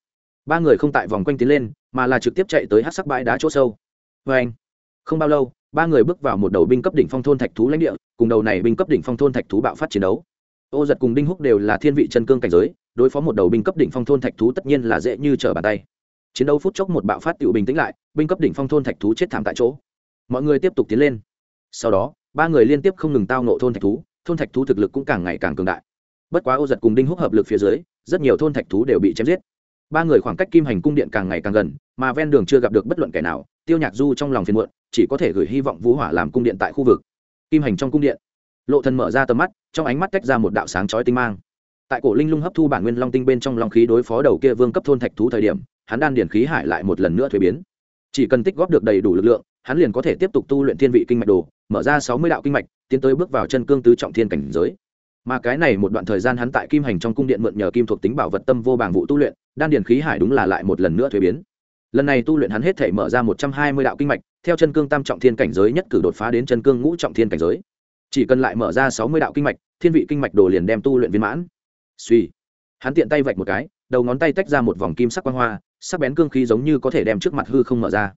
Ba người không tại vòng quanh tiến lên, mà là trực tiếp chạy tới hát sắc bãi đá chỗ sâu. Vê anh không bao lâu, ba người bước vào một đầu binh cấp đỉnh phong thôn thạch thú lãnh địa, cùng đầu này binh cấp đỉnh phong thôn thạch thú bạo phát chiến đấu. Ô giật cùng đinh húc đều là thiên vị chân cương cảnh giới, đối phó một đầu binh cấp đỉnh phong thôn thạch thú tất nhiên là dễ như trở bàn tay. Chiến đấu phút chốc một bạo phát tự bình tĩnh lại, binh cấp đỉnh phong thôn thạch thú chết thảm tại chỗ. Mọi người tiếp tục tiến lên. Sau đó, ba người liên tiếp không ngừng tao nộ thôn thạch thú, thôn thạch thú thực lực cũng càng ngày càng cường đại. Bất quá ô giật cùng đinh húc hợp lực phía dưới, rất nhiều thôn thạch thú đều bị chém giết. Ba người khoảng cách kim hành cung điện càng ngày càng gần, mà ven đường chưa gặp được bất luận kẻ nào tiêu nhạc du trong lòng phiền muộn, chỉ có thể gửi hy vọng vũ hỏa làm cung điện tại khu vực. Kim hành trong cung điện, lộ thần mở ra tầm mắt, trong ánh mắt tách ra một đạo sáng chói tinh mang. Tại cổ linh lung hấp thu bản nguyên long tinh bên trong long khí đối phó đầu kia vương cấp thôn thạch thú thời điểm, hắn đan điển khí hải lại một lần nữa thuế biến. Chỉ cần tích góp được đầy đủ lực lượng, hắn liền có thể tiếp tục tu luyện thiên vị kinh mạch đồ, mở ra sáu mươi đạo kinh mạch, tiến tới bước vào chân cương tứ trọng thiên cảnh giới. Mà cái này một đoạn thời gian hắn tại kim hành trong cung điện mượn nhờ kim thuộc tính bảo vật tâm vô bảng vụ tu luyện, đan điển khí hải đúng là lại một lần nữa thuế biến lần này tu luyện hắn hết thể mở ra một trăm hai mươi đạo kinh mạch, theo chân cương tam trọng thiên cảnh giới nhất cử đột phá đến chân cương ngũ trọng thiên cảnh giới. Chỉ cần lại mở ra sáu mươi đạo kinh mạch, thiên vị kinh mạch đồ liền đem tu luyện viên mãn. Suy hắn tiện tay vạch một cái, đầu ngón tay tách ra một vòng kim sắc quang hoa, sắc bén cương khí giống như có thể đem trước mặt hư không mở ra.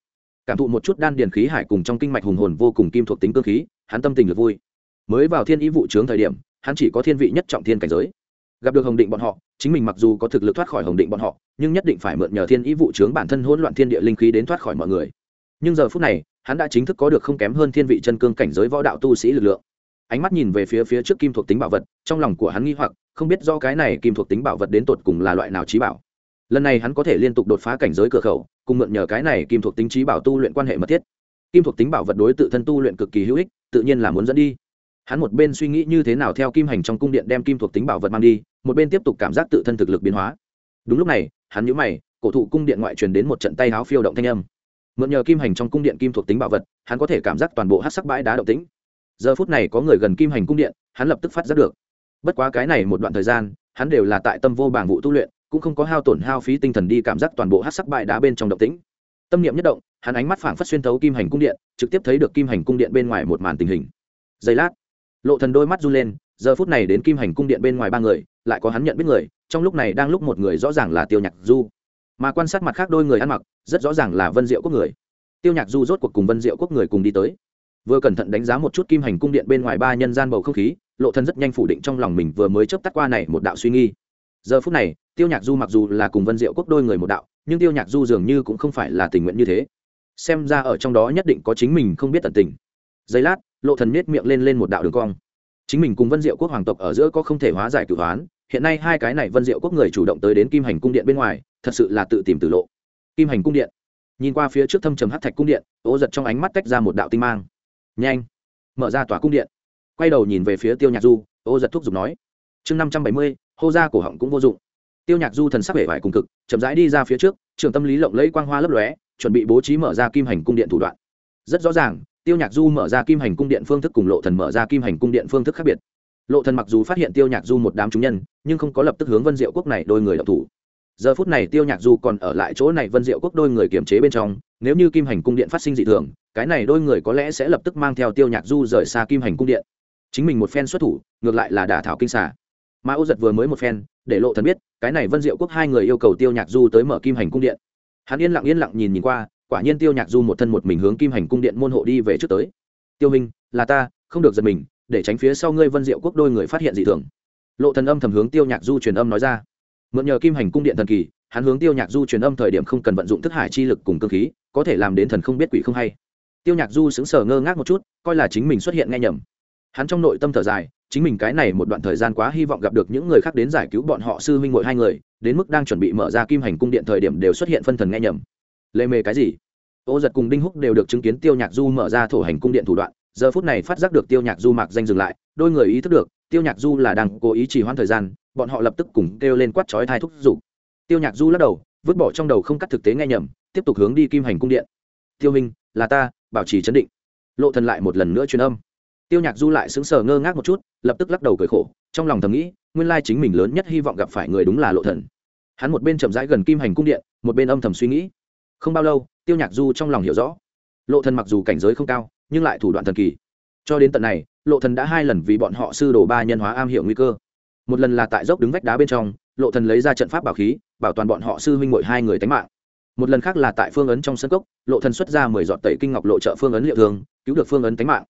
Cảm thụ một chút đan điền khí hải cùng trong kinh mạch hùng hồn vô cùng kim thuộc tính cương khí, hắn tâm tình được vui. Mới vào thiên ý vụ trướng thời điểm, hắn chỉ có thiên vị nhất trọng thiên cảnh giới. Gặp được hồng định bọn họ, chính mình mặc dù có thực lực thoát khỏi hồng định bọn họ nhưng nhất định phải mượn nhờ thiên ý vụ trướng bản thân hỗn loạn thiên địa linh khí đến thoát khỏi mọi người. Nhưng giờ phút này, hắn đã chính thức có được không kém hơn thiên vị chân cương cảnh giới võ đạo tu sĩ lực lượng. Ánh mắt nhìn về phía phía trước kim thuộc tính bảo vật, trong lòng của hắn nghi hoặc, không biết do cái này kim thuộc tính bảo vật đến tột cùng là loại nào trí bảo. Lần này hắn có thể liên tục đột phá cảnh giới cửa khẩu, cùng mượn nhờ cái này kim thuộc tính trí bảo tu luyện quan hệ mật thiết. Kim thuộc tính bảo vật đối tự thân tu luyện cực kỳ hữu ích, tự nhiên là muốn dẫn đi. Hắn một bên suy nghĩ như thế nào theo kim hành trong cung điện đem kim thuộc tính bảo vật mang đi, một bên tiếp tục cảm giác tự thân thực lực biến hóa. Đúng lúc này hắn nhíu mày, cổ thụ cung điện ngoại truyền đến một trận tay háo phiêu động thanh âm. Mượn nhờ kim hành trong cung điện kim thuộc tính bảo vật, hắn có thể cảm giác toàn bộ hắc sắc bãi đá động tĩnh. Giờ phút này có người gần kim hành cung điện, hắn lập tức phát giác được. Bất quá cái này một đoạn thời gian, hắn đều là tại tâm vô bảng vụ tu luyện, cũng không có hao tổn hao phí tinh thần đi cảm giác toàn bộ hắc sắc bãi đá bên trong động tĩnh. Tâm niệm nhất động, hắn ánh mắt phảng phất xuyên thấu kim hành cung điện, trực tiếp thấy được kim hành cung điện bên ngoài một màn tình hình. Giây lát, lộ thần đôi mắt run lên, giờ phút này đến kim hành cung điện bên ngoài ba người, lại có hắn nhận biết người trong lúc này đang lúc một người rõ ràng là tiêu nhạc du. Mà quan sát mặt khác đôi người ăn mặc, rất rõ ràng là vân diệu quốc người. Tiêu nhạc du rốt cuộc cùng vân diệu quốc người cùng đi tới. Vừa cẩn thận đánh giá một chút kim hành cung điện bên ngoài ba nhân gian bầu không khí, lộ thân rất nhanh phủ định trong lòng mình vừa mới chớp tắt qua này một đạo suy nghi giờ phút này, tiêu nhạc du mặc dù là cùng vân diệu quốc đôi người một đạo, nhưng tiêu nhạc du dường như cũng không phải là tình nguyện như thế. Xem ra ở trong đó nhất định có chính mình không biết tận tình. Giây lát, lộ thần nết miệng lên lên một đạo đường cong. Chính mình cùng vân diệu quốc hoàng tộc ở giữa có không thể hóa giải cửu hoán hiện nay hai cái này vân diệu quốc người chủ động tới đến kim hành cung điện bên ngoài, thật sự là tự tìm tử lộ. Kim hành cung điện. Nhìn qua phía trước thâm trầm hát thạch cung điện, ô giật trong ánh mắt tách ra một đạo tinh mang. Nhanh, mở ra tòa cung điện. Quay đầu nhìn về phía tiêu nhạc du, ô giật thúc giục nói, chương năm trăm bảy mươi, hô ra cổ họng cũng vô dụng. Tiêu nhạc du thần sắc vẻ vải cùng cực, chậm rãi đi ra phía trước, trường tâm lý lộng lấy quang hoa lấp lóe, chuẩn bị bố trí mở ra kim hành cung điện thủ đoạn. Rất rõ ràng, tiêu nhạc du mở ra kim hành cung điện phương thức cùng lộ thần mở ra kim hành cung điện phương thức khác biệt lộ thần mặc dù phát hiện tiêu nhạc du một đám chúng nhân, nhưng không có lập tức hướng vân diệu quốc này đôi người đọc thủ. Giờ phút này tiêu nhạc du còn ở lại chỗ này vân diệu quốc đôi người kiềm chế bên trong, nếu như kim hành cung điện phát sinh dị thường, cái này đôi người có lẽ sẽ lập tức mang theo tiêu nhạc du rời xa kim hành cung điện. Chính mình một phen xuất thủ, ngược lại là đả thảo kinh xả mà ô giật vừa mới một phen, để lộ thần biết, cái này vân diệu quốc hai người yêu cầu tiêu nhạc du tới mở kim hành cung điện. Hắn yên lặng yên lặng nhìn nhìn qua, quả nhiên tiêu nhạc du một thân một mình hướng kim hành cung điện môn hộ đi về trước tới. Tiêu minh là ta, không được giật mình để tránh phía sau ngươi vân diệu quốc đôi người phát hiện dị thường. Lộ thần âm thầm hướng tiêu nhạc du truyền âm nói ra. Mượn nhờ kim hành cung điện thần kỳ, hắn hướng tiêu nhạc du truyền âm thời điểm không cần vận dụng thức hải chi lực cùng cơ khí, có thể làm đến thần không biết quỷ không hay. Tiêu nhạc du sững sờ ngơ ngác một chút, coi là chính mình xuất hiện nghe nhầm. Hắn trong nội tâm thở dài, chính mình cái này một đoạn thời gian quá hy vọng gặp được những người khác đến giải cứu bọn họ sư huynh ngội hai người, đến mức đang chuẩn bị mở ra kim hành cung điện thời điểm đều xuất hiện phân thần nghe nhầm. Lê mê cái gì? Ô giật cùng đinh húc đều được chứng kiến tiêu nhạc du mở ra thổ hành cung điện thủ đoạn giờ phút này phát giác được tiêu nhạc du mạc danh dừng lại, đôi người ý thức được, tiêu nhạc du là đang cố ý trì hoãn thời gian, bọn họ lập tức cùng kêu lên quát chói thai thúc giục. Tiêu nhạc du lắc đầu, vứt bỏ trong đầu không cắt thực tế nghe nhầm, tiếp tục hướng đi kim hành cung điện. Tiêu minh, là ta, bảo trì chấn định. Lộ thần lại một lần nữa truyền âm. Tiêu nhạc du lại sững sờ ngơ ngác một chút, lập tức lắc đầu cười khổ, trong lòng thầm nghĩ, nguyên lai chính mình lớn nhất hy vọng gặp phải người đúng là lộ thần. Hắn một bên chậm rãi gần kim hành cung điện, một bên âm thầm suy nghĩ. Không bao lâu, tiêu nhạc du trong lòng hiểu rõ. Lộ thần mặc dù cảnh giới không cao nhưng lại thủ đoạn thần kỳ. Cho đến tận này, lộ thần đã hai lần vì bọn họ sư đồ ba nhân hóa am hiểu nguy cơ. Một lần là tại dốc đứng vách đá bên trong, lộ thần lấy ra trận pháp bảo khí, bảo toàn bọn họ sư huynh muội hai người tánh mạng. Một lần khác là tại phương ấn trong sân cốc, lộ thần xuất ra mười giọt tẩy kinh ngọc lộ trợ phương ấn liệu thường, cứu được phương ấn tánh mạng.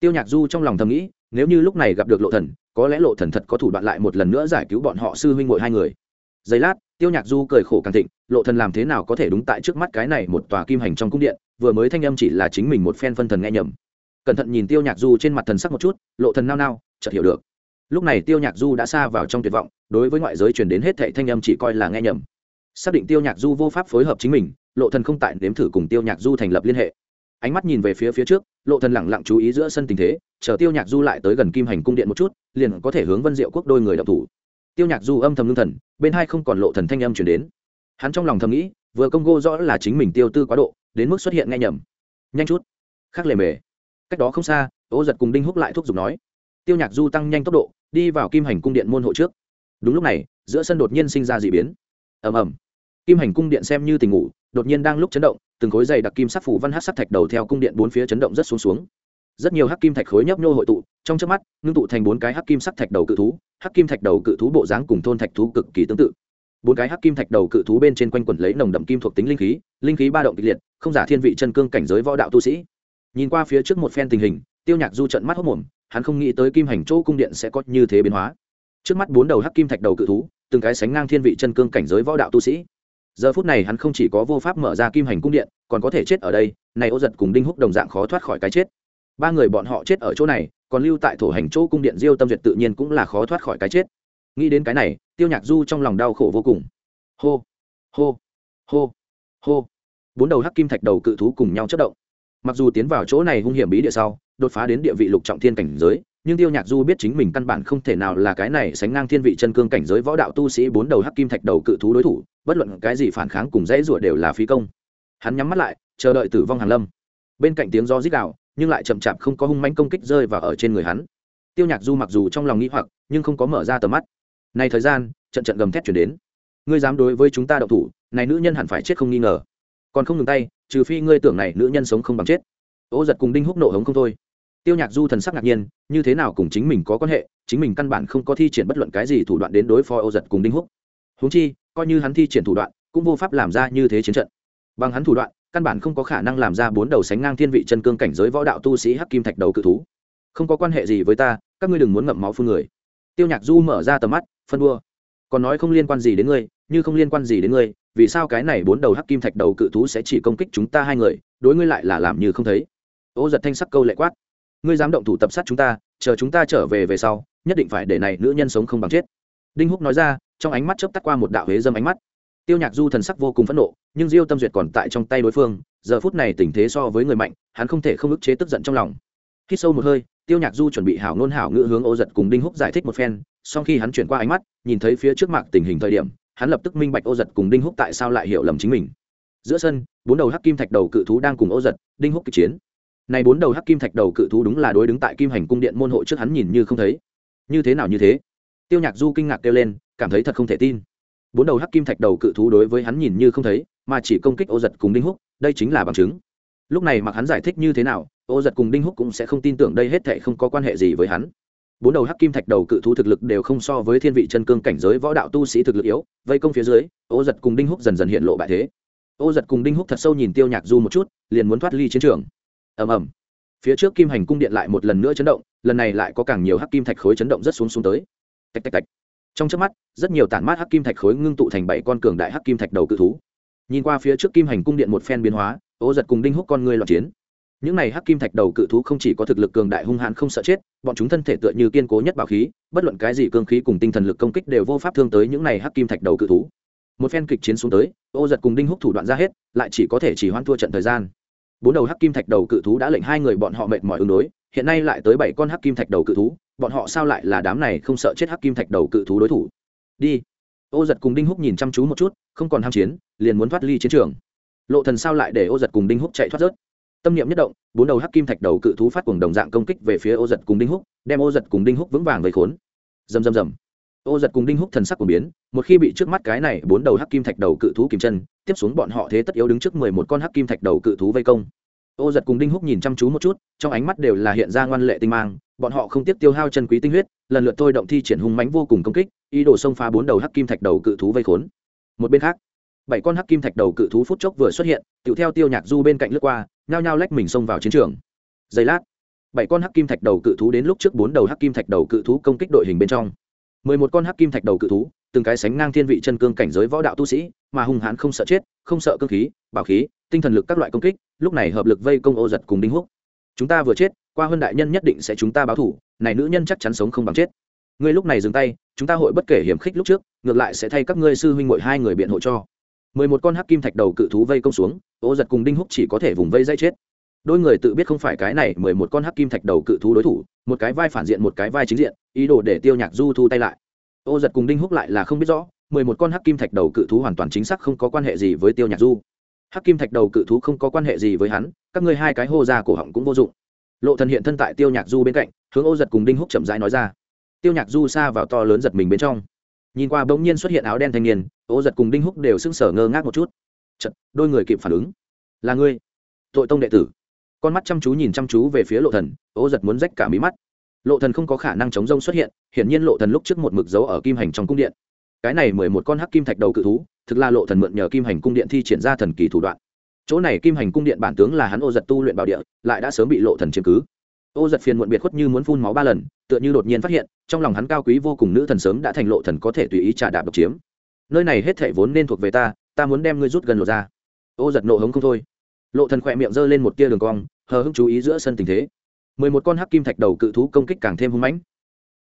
Tiêu nhạc du trong lòng thầm nghĩ, nếu như lúc này gặp được lộ thần, có lẽ lộ thần thật có thủ đoạn lại một lần nữa giải cứu bọn họ sư huynh muội hai người. Giây lát, tiêu nhạc du cười khổ càng thịnh, lộ thần làm thế nào có thể đúng tại trước mắt cái này một tòa kim hành trong cung điện vừa mới thanh âm chỉ là chính mình một phen phân thần nghe nhầm. Cẩn thận nhìn tiêu nhạc du trên mặt thần sắc một chút, lộ thần nao nao, chợt hiểu được. Lúc này tiêu nhạc du đã xa vào trong tuyệt vọng, đối với ngoại giới truyền đến hết thệ thanh âm chỉ coi là nghe nhầm. Xác định tiêu nhạc du vô pháp phối hợp chính mình, lộ thần không tại nếm thử cùng tiêu nhạc du thành lập liên hệ. Ánh mắt nhìn về phía phía trước, lộ thần lặng lặng chú ý giữa sân tình thế, chờ tiêu nhạc du lại tới gần kim hành cung điện một chút, liền có thể hướng vân diệu quốc đôi người đọc thủ. Tiêu nhạc du âm thầm lương thần, bên hai không còn lộ thần thanh âm chuyển đến. Hắn trong lòng thầm nghĩ, vừa công gô rõ là chính mình tiêu tư quá độ đến mức xuất hiện nghe nhầm. Nhanh chút. Khắc lề mề. Cách đó không xa, ô giật cùng đinh húc lại thúc giục nói. Tiêu nhạc du tăng nhanh tốc độ, đi vào kim hành cung điện môn hộ trước. Đúng lúc này, giữa sân đột nhiên sinh ra d ị biến. Ầm ầm. Kim hành cung điện xem như tình ngủ, đột nhiên đang lúc chấn động, từng khối dày đặc kim sắc phủ văn hát sắc thạch đầu theo cung điện bốn phía chấn động rất xuống xuống. Rất nhiều hắc kim thạch khối nhấp nhô hội tụ, trong trước mắt, ngưng tụ thành bốn cái hắc kim sắc thạch đầu cự thú, hắc kim thạch đầu cự thú bộ dáng cùng thôn thạch thú cực kỳ tương tự bốn cái hắc kim thạch đầu cự thú bên trên quanh quẩn lấy nồng đậm kim thuộc tính linh khí linh khí ba động kịch liệt, không giả thiên vị chân cương cảnh giới võ đạo tu sĩ. Nhìn qua phía trước một phen tình hình, tiêu nhạc du trận mắt hốc mồm, hắn không nghĩ tới kim hành chỗ cung điện sẽ có như thế biến hóa. Trước mắt bốn đầu hắc kim thạch đầu cự thú, từng cái sánh ngang thiên vị chân cương cảnh giới võ đạo tu sĩ. Giờ phút này hắn không chỉ có vô pháp mở ra kim hành cung điện, còn có thể chết ở đây, này ô giật cùng đinh húc đồng dạng khó thoát khỏi cái chết. Ba người bọn họ chết ở chỗ này, còn lưu tại thổ hành chỗ cung điện diêu tâm duyệt tự nhiên cũng là khó thoát khỏi cái chết. Nghĩ đến cái này tiêu nhạc du trong lòng đau khổ vô cùng. Hô hô hô hô. Bốn đầu hắc kim thạch đầu cự thú cùng nhau chất động. Mặc dù tiến vào chỗ này hung hiểm bí địa sau, đột phá đến địa vị lục trọng thiên cảnh giới, nhưng tiêu nhạc du biết chính mình căn bản không thể nào là cái này sánh ngang thiên vị chân cương cảnh giới võ đạo tu sĩ bốn đầu hắc kim thạch đầu cự thú đối thủ, bất luận cái gì phản kháng cùng dãy rủa đều là phí công. Hắn nhắm mắt lại, chờ đợi tử vong hàn lâm. Bên cạnh tiếng do rít đạo nhưng lại chậm chạp không có hung manh công kích rơi vào ở trên người hắn. Tiêu nhạc du mặc dù trong lòng nghĩ hoặc, nhưng không có mở ra tầm mắt này thời gian, trận trận gầm thét chuyển đến. Ngươi dám đối với chúng ta đậu thủ, này nữ nhân hẳn phải chết không nghi ngờ. Còn không ngừng tay, trừ phi ngươi tưởng này nữ nhân sống không bằng chết. Ô giật cùng đinh húc nộ hống không thôi. Tiêu nhạc du thần sắc ngạc nhiên, như thế nào cùng chính mình có quan hệ, chính mình căn bản không có thi triển bất luận cái gì thủ đoạn đến đối phó ô giật cùng đinh húc. Húng chi, coi như hắn thi triển thủ đoạn, cũng vô pháp làm ra như thế chiến trận. Bằng hắn thủ đoạn, căn bản không có khả năng làm ra bốn đầu sánh ngang thiên vị chân cương cảnh giới võ đạo tu sĩ hắc kim thạch đầu cự thú. Không có quan hệ gì với ta, các ngươi đừng muốn ngậm máu phương người. Tiêu nhạc du mở ra tầm mắt phân đua. Còn nói không liên quan gì đến ngươi, như không liên quan gì đến ngươi, vì sao cái này bốn đầu hắc kim thạch đầu cự thú sẽ chỉ công kích chúng ta hai người, đối ngươi lại là làm như không thấy? Ô giật thanh sắc câu lệ quát. Ngươi dám động thủ tập sát chúng ta, chờ chúng ta trở về về sau, nhất định phải để này nữ nhân sống không bằng chết. Đinh húc nói ra, trong ánh mắt chớp tắt qua một đạo huế dâm ánh mắt. Tiêu nhạc du thần sắc vô cùng phẫn nộ, nhưng diêu tâm duyệt còn tại trong tay đối phương, giờ phút này tình thế so với người mạnh, hắn không thể không ức chế tức giận trong lòng. Khi sâu một hơi, tiêu nhạc du chuẩn bị hảo ngôn hảo ngữ hướng ô giật cùng đinh húc giải thích một phen sau khi hắn chuyển qua ánh mắt, nhìn thấy phía trước mặt tình hình thời điểm, hắn lập tức minh bạch ô giật cùng đinh húc tại sao lại hiểu lầm chính mình. Giữa sân, bốn đầu hắc kim thạch đầu cự thú đang cùng ô giật, đinh húc kịch chiến. Này bốn đầu hắc kim thạch đầu cự thú đúng là đối đứng tại kim hành cung điện môn hộ trước hắn nhìn như không thấy. Như thế nào như thế? Tiêu nhạc du kinh ngạc kêu lên, cảm thấy thật không thể tin. Bốn đầu hắc kim thạch đầu cự thú đối với hắn nhìn như không thấy, mà chỉ công kích ô giật cùng đinh húc, đây chính là bằng chứng. Lúc này mặc hắn giải thích như thế nào, ô giật cùng đinh húc cũng sẽ không tin tưởng đây hết thệ không có quan hệ gì với hắn bốn đầu hắc kim thạch đầu cự thú thực lực đều không so với thiên vị chân cương cảnh giới võ đạo tu sĩ thực lực yếu, vây công phía dưới, ô giật cùng đinh húc dần dần hiện lộ bại thế. Ô giật cùng đinh húc thật sâu nhìn tiêu nhạc du một chút, liền muốn thoát ly chiến trường. Ầm ầm. Phía trước kim hành cung điện lại một lần nữa chấn động, lần này lại có càng nhiều hắc kim thạch khối chấn động rất xuống xuống tới. Tạch tạch tạch. Trong trước mắt, rất nhiều tản mát hắc kim thạch khối ngưng tụ thành bảy con cường đại hắc kim thạch đầu cự thú. Nhìn qua phía trước kim hành cung điện một phen biến hóa, ô giật cùng đinh húc con người loạn chiến những này hắc kim thạch đầu cự thú không chỉ có thực lực cường đại hung hãn không sợ chết, bọn chúng thân thể tựa như kiên cố nhất bảo khí, bất luận cái gì cương khí cùng tinh thần lực công kích đều vô pháp thương tới những này hắc kim thạch đầu cự thú. Một phen kịch chiến xuống tới, ô giật cùng đinh húc thủ đoạn ra hết, lại chỉ có thể chỉ hoãn thua trận thời gian. Bốn đầu hắc kim thạch đầu cự thú đã lệnh hai người bọn họ mệt mỏi ứng đối, hiện nay lại tới bảy con hắc kim thạch đầu cự thú, bọn họ sao lại là đám này không sợ chết hắc kim thạch đầu cự thú đối thủ? Đi. Ô giật cùng đinh húc nhìn chăm chú một chút, không còn ham chiến, liền muốn thoát ly chiến trường. Lộ thần sao lại để ô giật cùng đinh húc chạy thoát rớt? Tâm niệm nhất động, bốn đầu hắc kim thạch đầu cự thú phát cuồng đồng dạng công kích về phía ô giật cùng đinh húc, đem ô giật cùng đinh húc vững vàng vây khốn. Rầm rầm rầm. Ô giật cùng đinh húc thần sắc của biến, một khi bị trước mắt cái này bốn đầu hắc kim thạch đầu cự thú kìm chân, tiếp xuống bọn họ thế tất yếu đứng trước mười một con hắc kim thạch đầu cự thú vây công. Ô giật cùng đinh húc nhìn chăm chú một chút, trong ánh mắt đều là hiện ra ngoan lệ tinh mang, bọn họ không tiếp tiêu hao chân quý tinh huyết, lần lượt thôi động thi triển hung mãnh vô cùng công kích, ý đồ xông phá bốn đầu hắc kim thạch đầu cự thú vây khốn. Một bên khác bảy con hắc kim thạch đầu cự thú phút chốc vừa xuất hiện, tựu theo tiêu nhạc du bên cạnh lướt qua, nhao nhao lách mình xông vào chiến trường. Giây lát, bảy con hắc kim thạch đầu cự thú đến lúc trước bốn đầu hắc kim thạch đầu cự thú công kích đội hình bên trong. Mười một con hắc kim thạch đầu cự thú, từng cái sánh ngang thiên vị chân cương cảnh giới võ đạo tu sĩ, mà hung hãn không sợ chết, không sợ cơ khí, bảo khí, tinh thần lực các loại công kích, lúc này hợp lực vây công ô giật cùng đinh húc. Chúng ta vừa chết, qua hơn đại nhân nhất định sẽ chúng ta báo thủ, này nữ nhân chắc chắn sống không bằng chết. Ngươi lúc này dừng tay, chúng ta hội bất kể hiểm khích lúc trước, ngược lại sẽ thay các ngươi sư huynh mội hai người biện hộ cho mười một con hắc kim thạch đầu cự thú vây công xuống, ô giật cùng đinh húc chỉ có thể vùng vây dây chết. Đôi người tự biết không phải cái này mười một con hắc kim thạch đầu cự thú đối thủ, một cái vai phản diện, một cái vai chính diện, ý đồ để tiêu nhạc du thu tay lại. Ô giật cùng đinh húc lại là không biết rõ, mười một con hắc kim thạch đầu cự thú hoàn toàn chính xác không có quan hệ gì với tiêu nhạc du. Hắc kim thạch đầu cự thú không có quan hệ gì với hắn, các ngươi hai cái hô ra cổ họng cũng vô dụng. Lộ thần hiện thân tại tiêu nhạc du bên cạnh, hướng ô giật cùng đinh húc chậm rãi nói ra. Tiêu nhạc du xa vào to lớn giật mình bên trong nhìn qua bỗng nhiên xuất hiện áo đen thanh niên ô giật cùng đinh húc đều sững sờ ngơ ngác một chút. Chật, đôi người kịp phản ứng. Là ngươi tội tông đệ tử. Con mắt chăm chú nhìn chăm chú về phía lộ thần ô giật muốn rách cả mí mắt. Lộ thần không có khả năng chống rông xuất hiện hiển nhiên lộ thần lúc trước một mực dấu ở kim hành trong cung điện. Cái này mười một con hắc kim thạch đầu cự thú thực là lộ thần mượn nhờ kim hành cung điện thi triển ra thần kỳ thủ đoạn. Chỗ này kim hành cung điện bản tướng là hắn ô giật tu luyện bảo địa lại đã sớm bị lộ thần chiếm cứ ô giật phiền muộn biệt khuất như muốn phun máu ba lần, tựa như đột nhiên phát hiện, trong lòng hắn cao quý vô cùng nữ thần sớm đã thành lộ thần có thể tùy ý trả đạp độc chiếm. Nơi này hết thể vốn nên thuộc về ta ta muốn đem ngươi rút gần lộ ra. Ô giật nộ hống không thôi. Lộ thần khỏe miệng giơ lên một tia đường cong, hờ hững chú ý giữa sân tình thế. Mười một con hắc kim thạch đầu cự thú công kích càng thêm hung mãnh.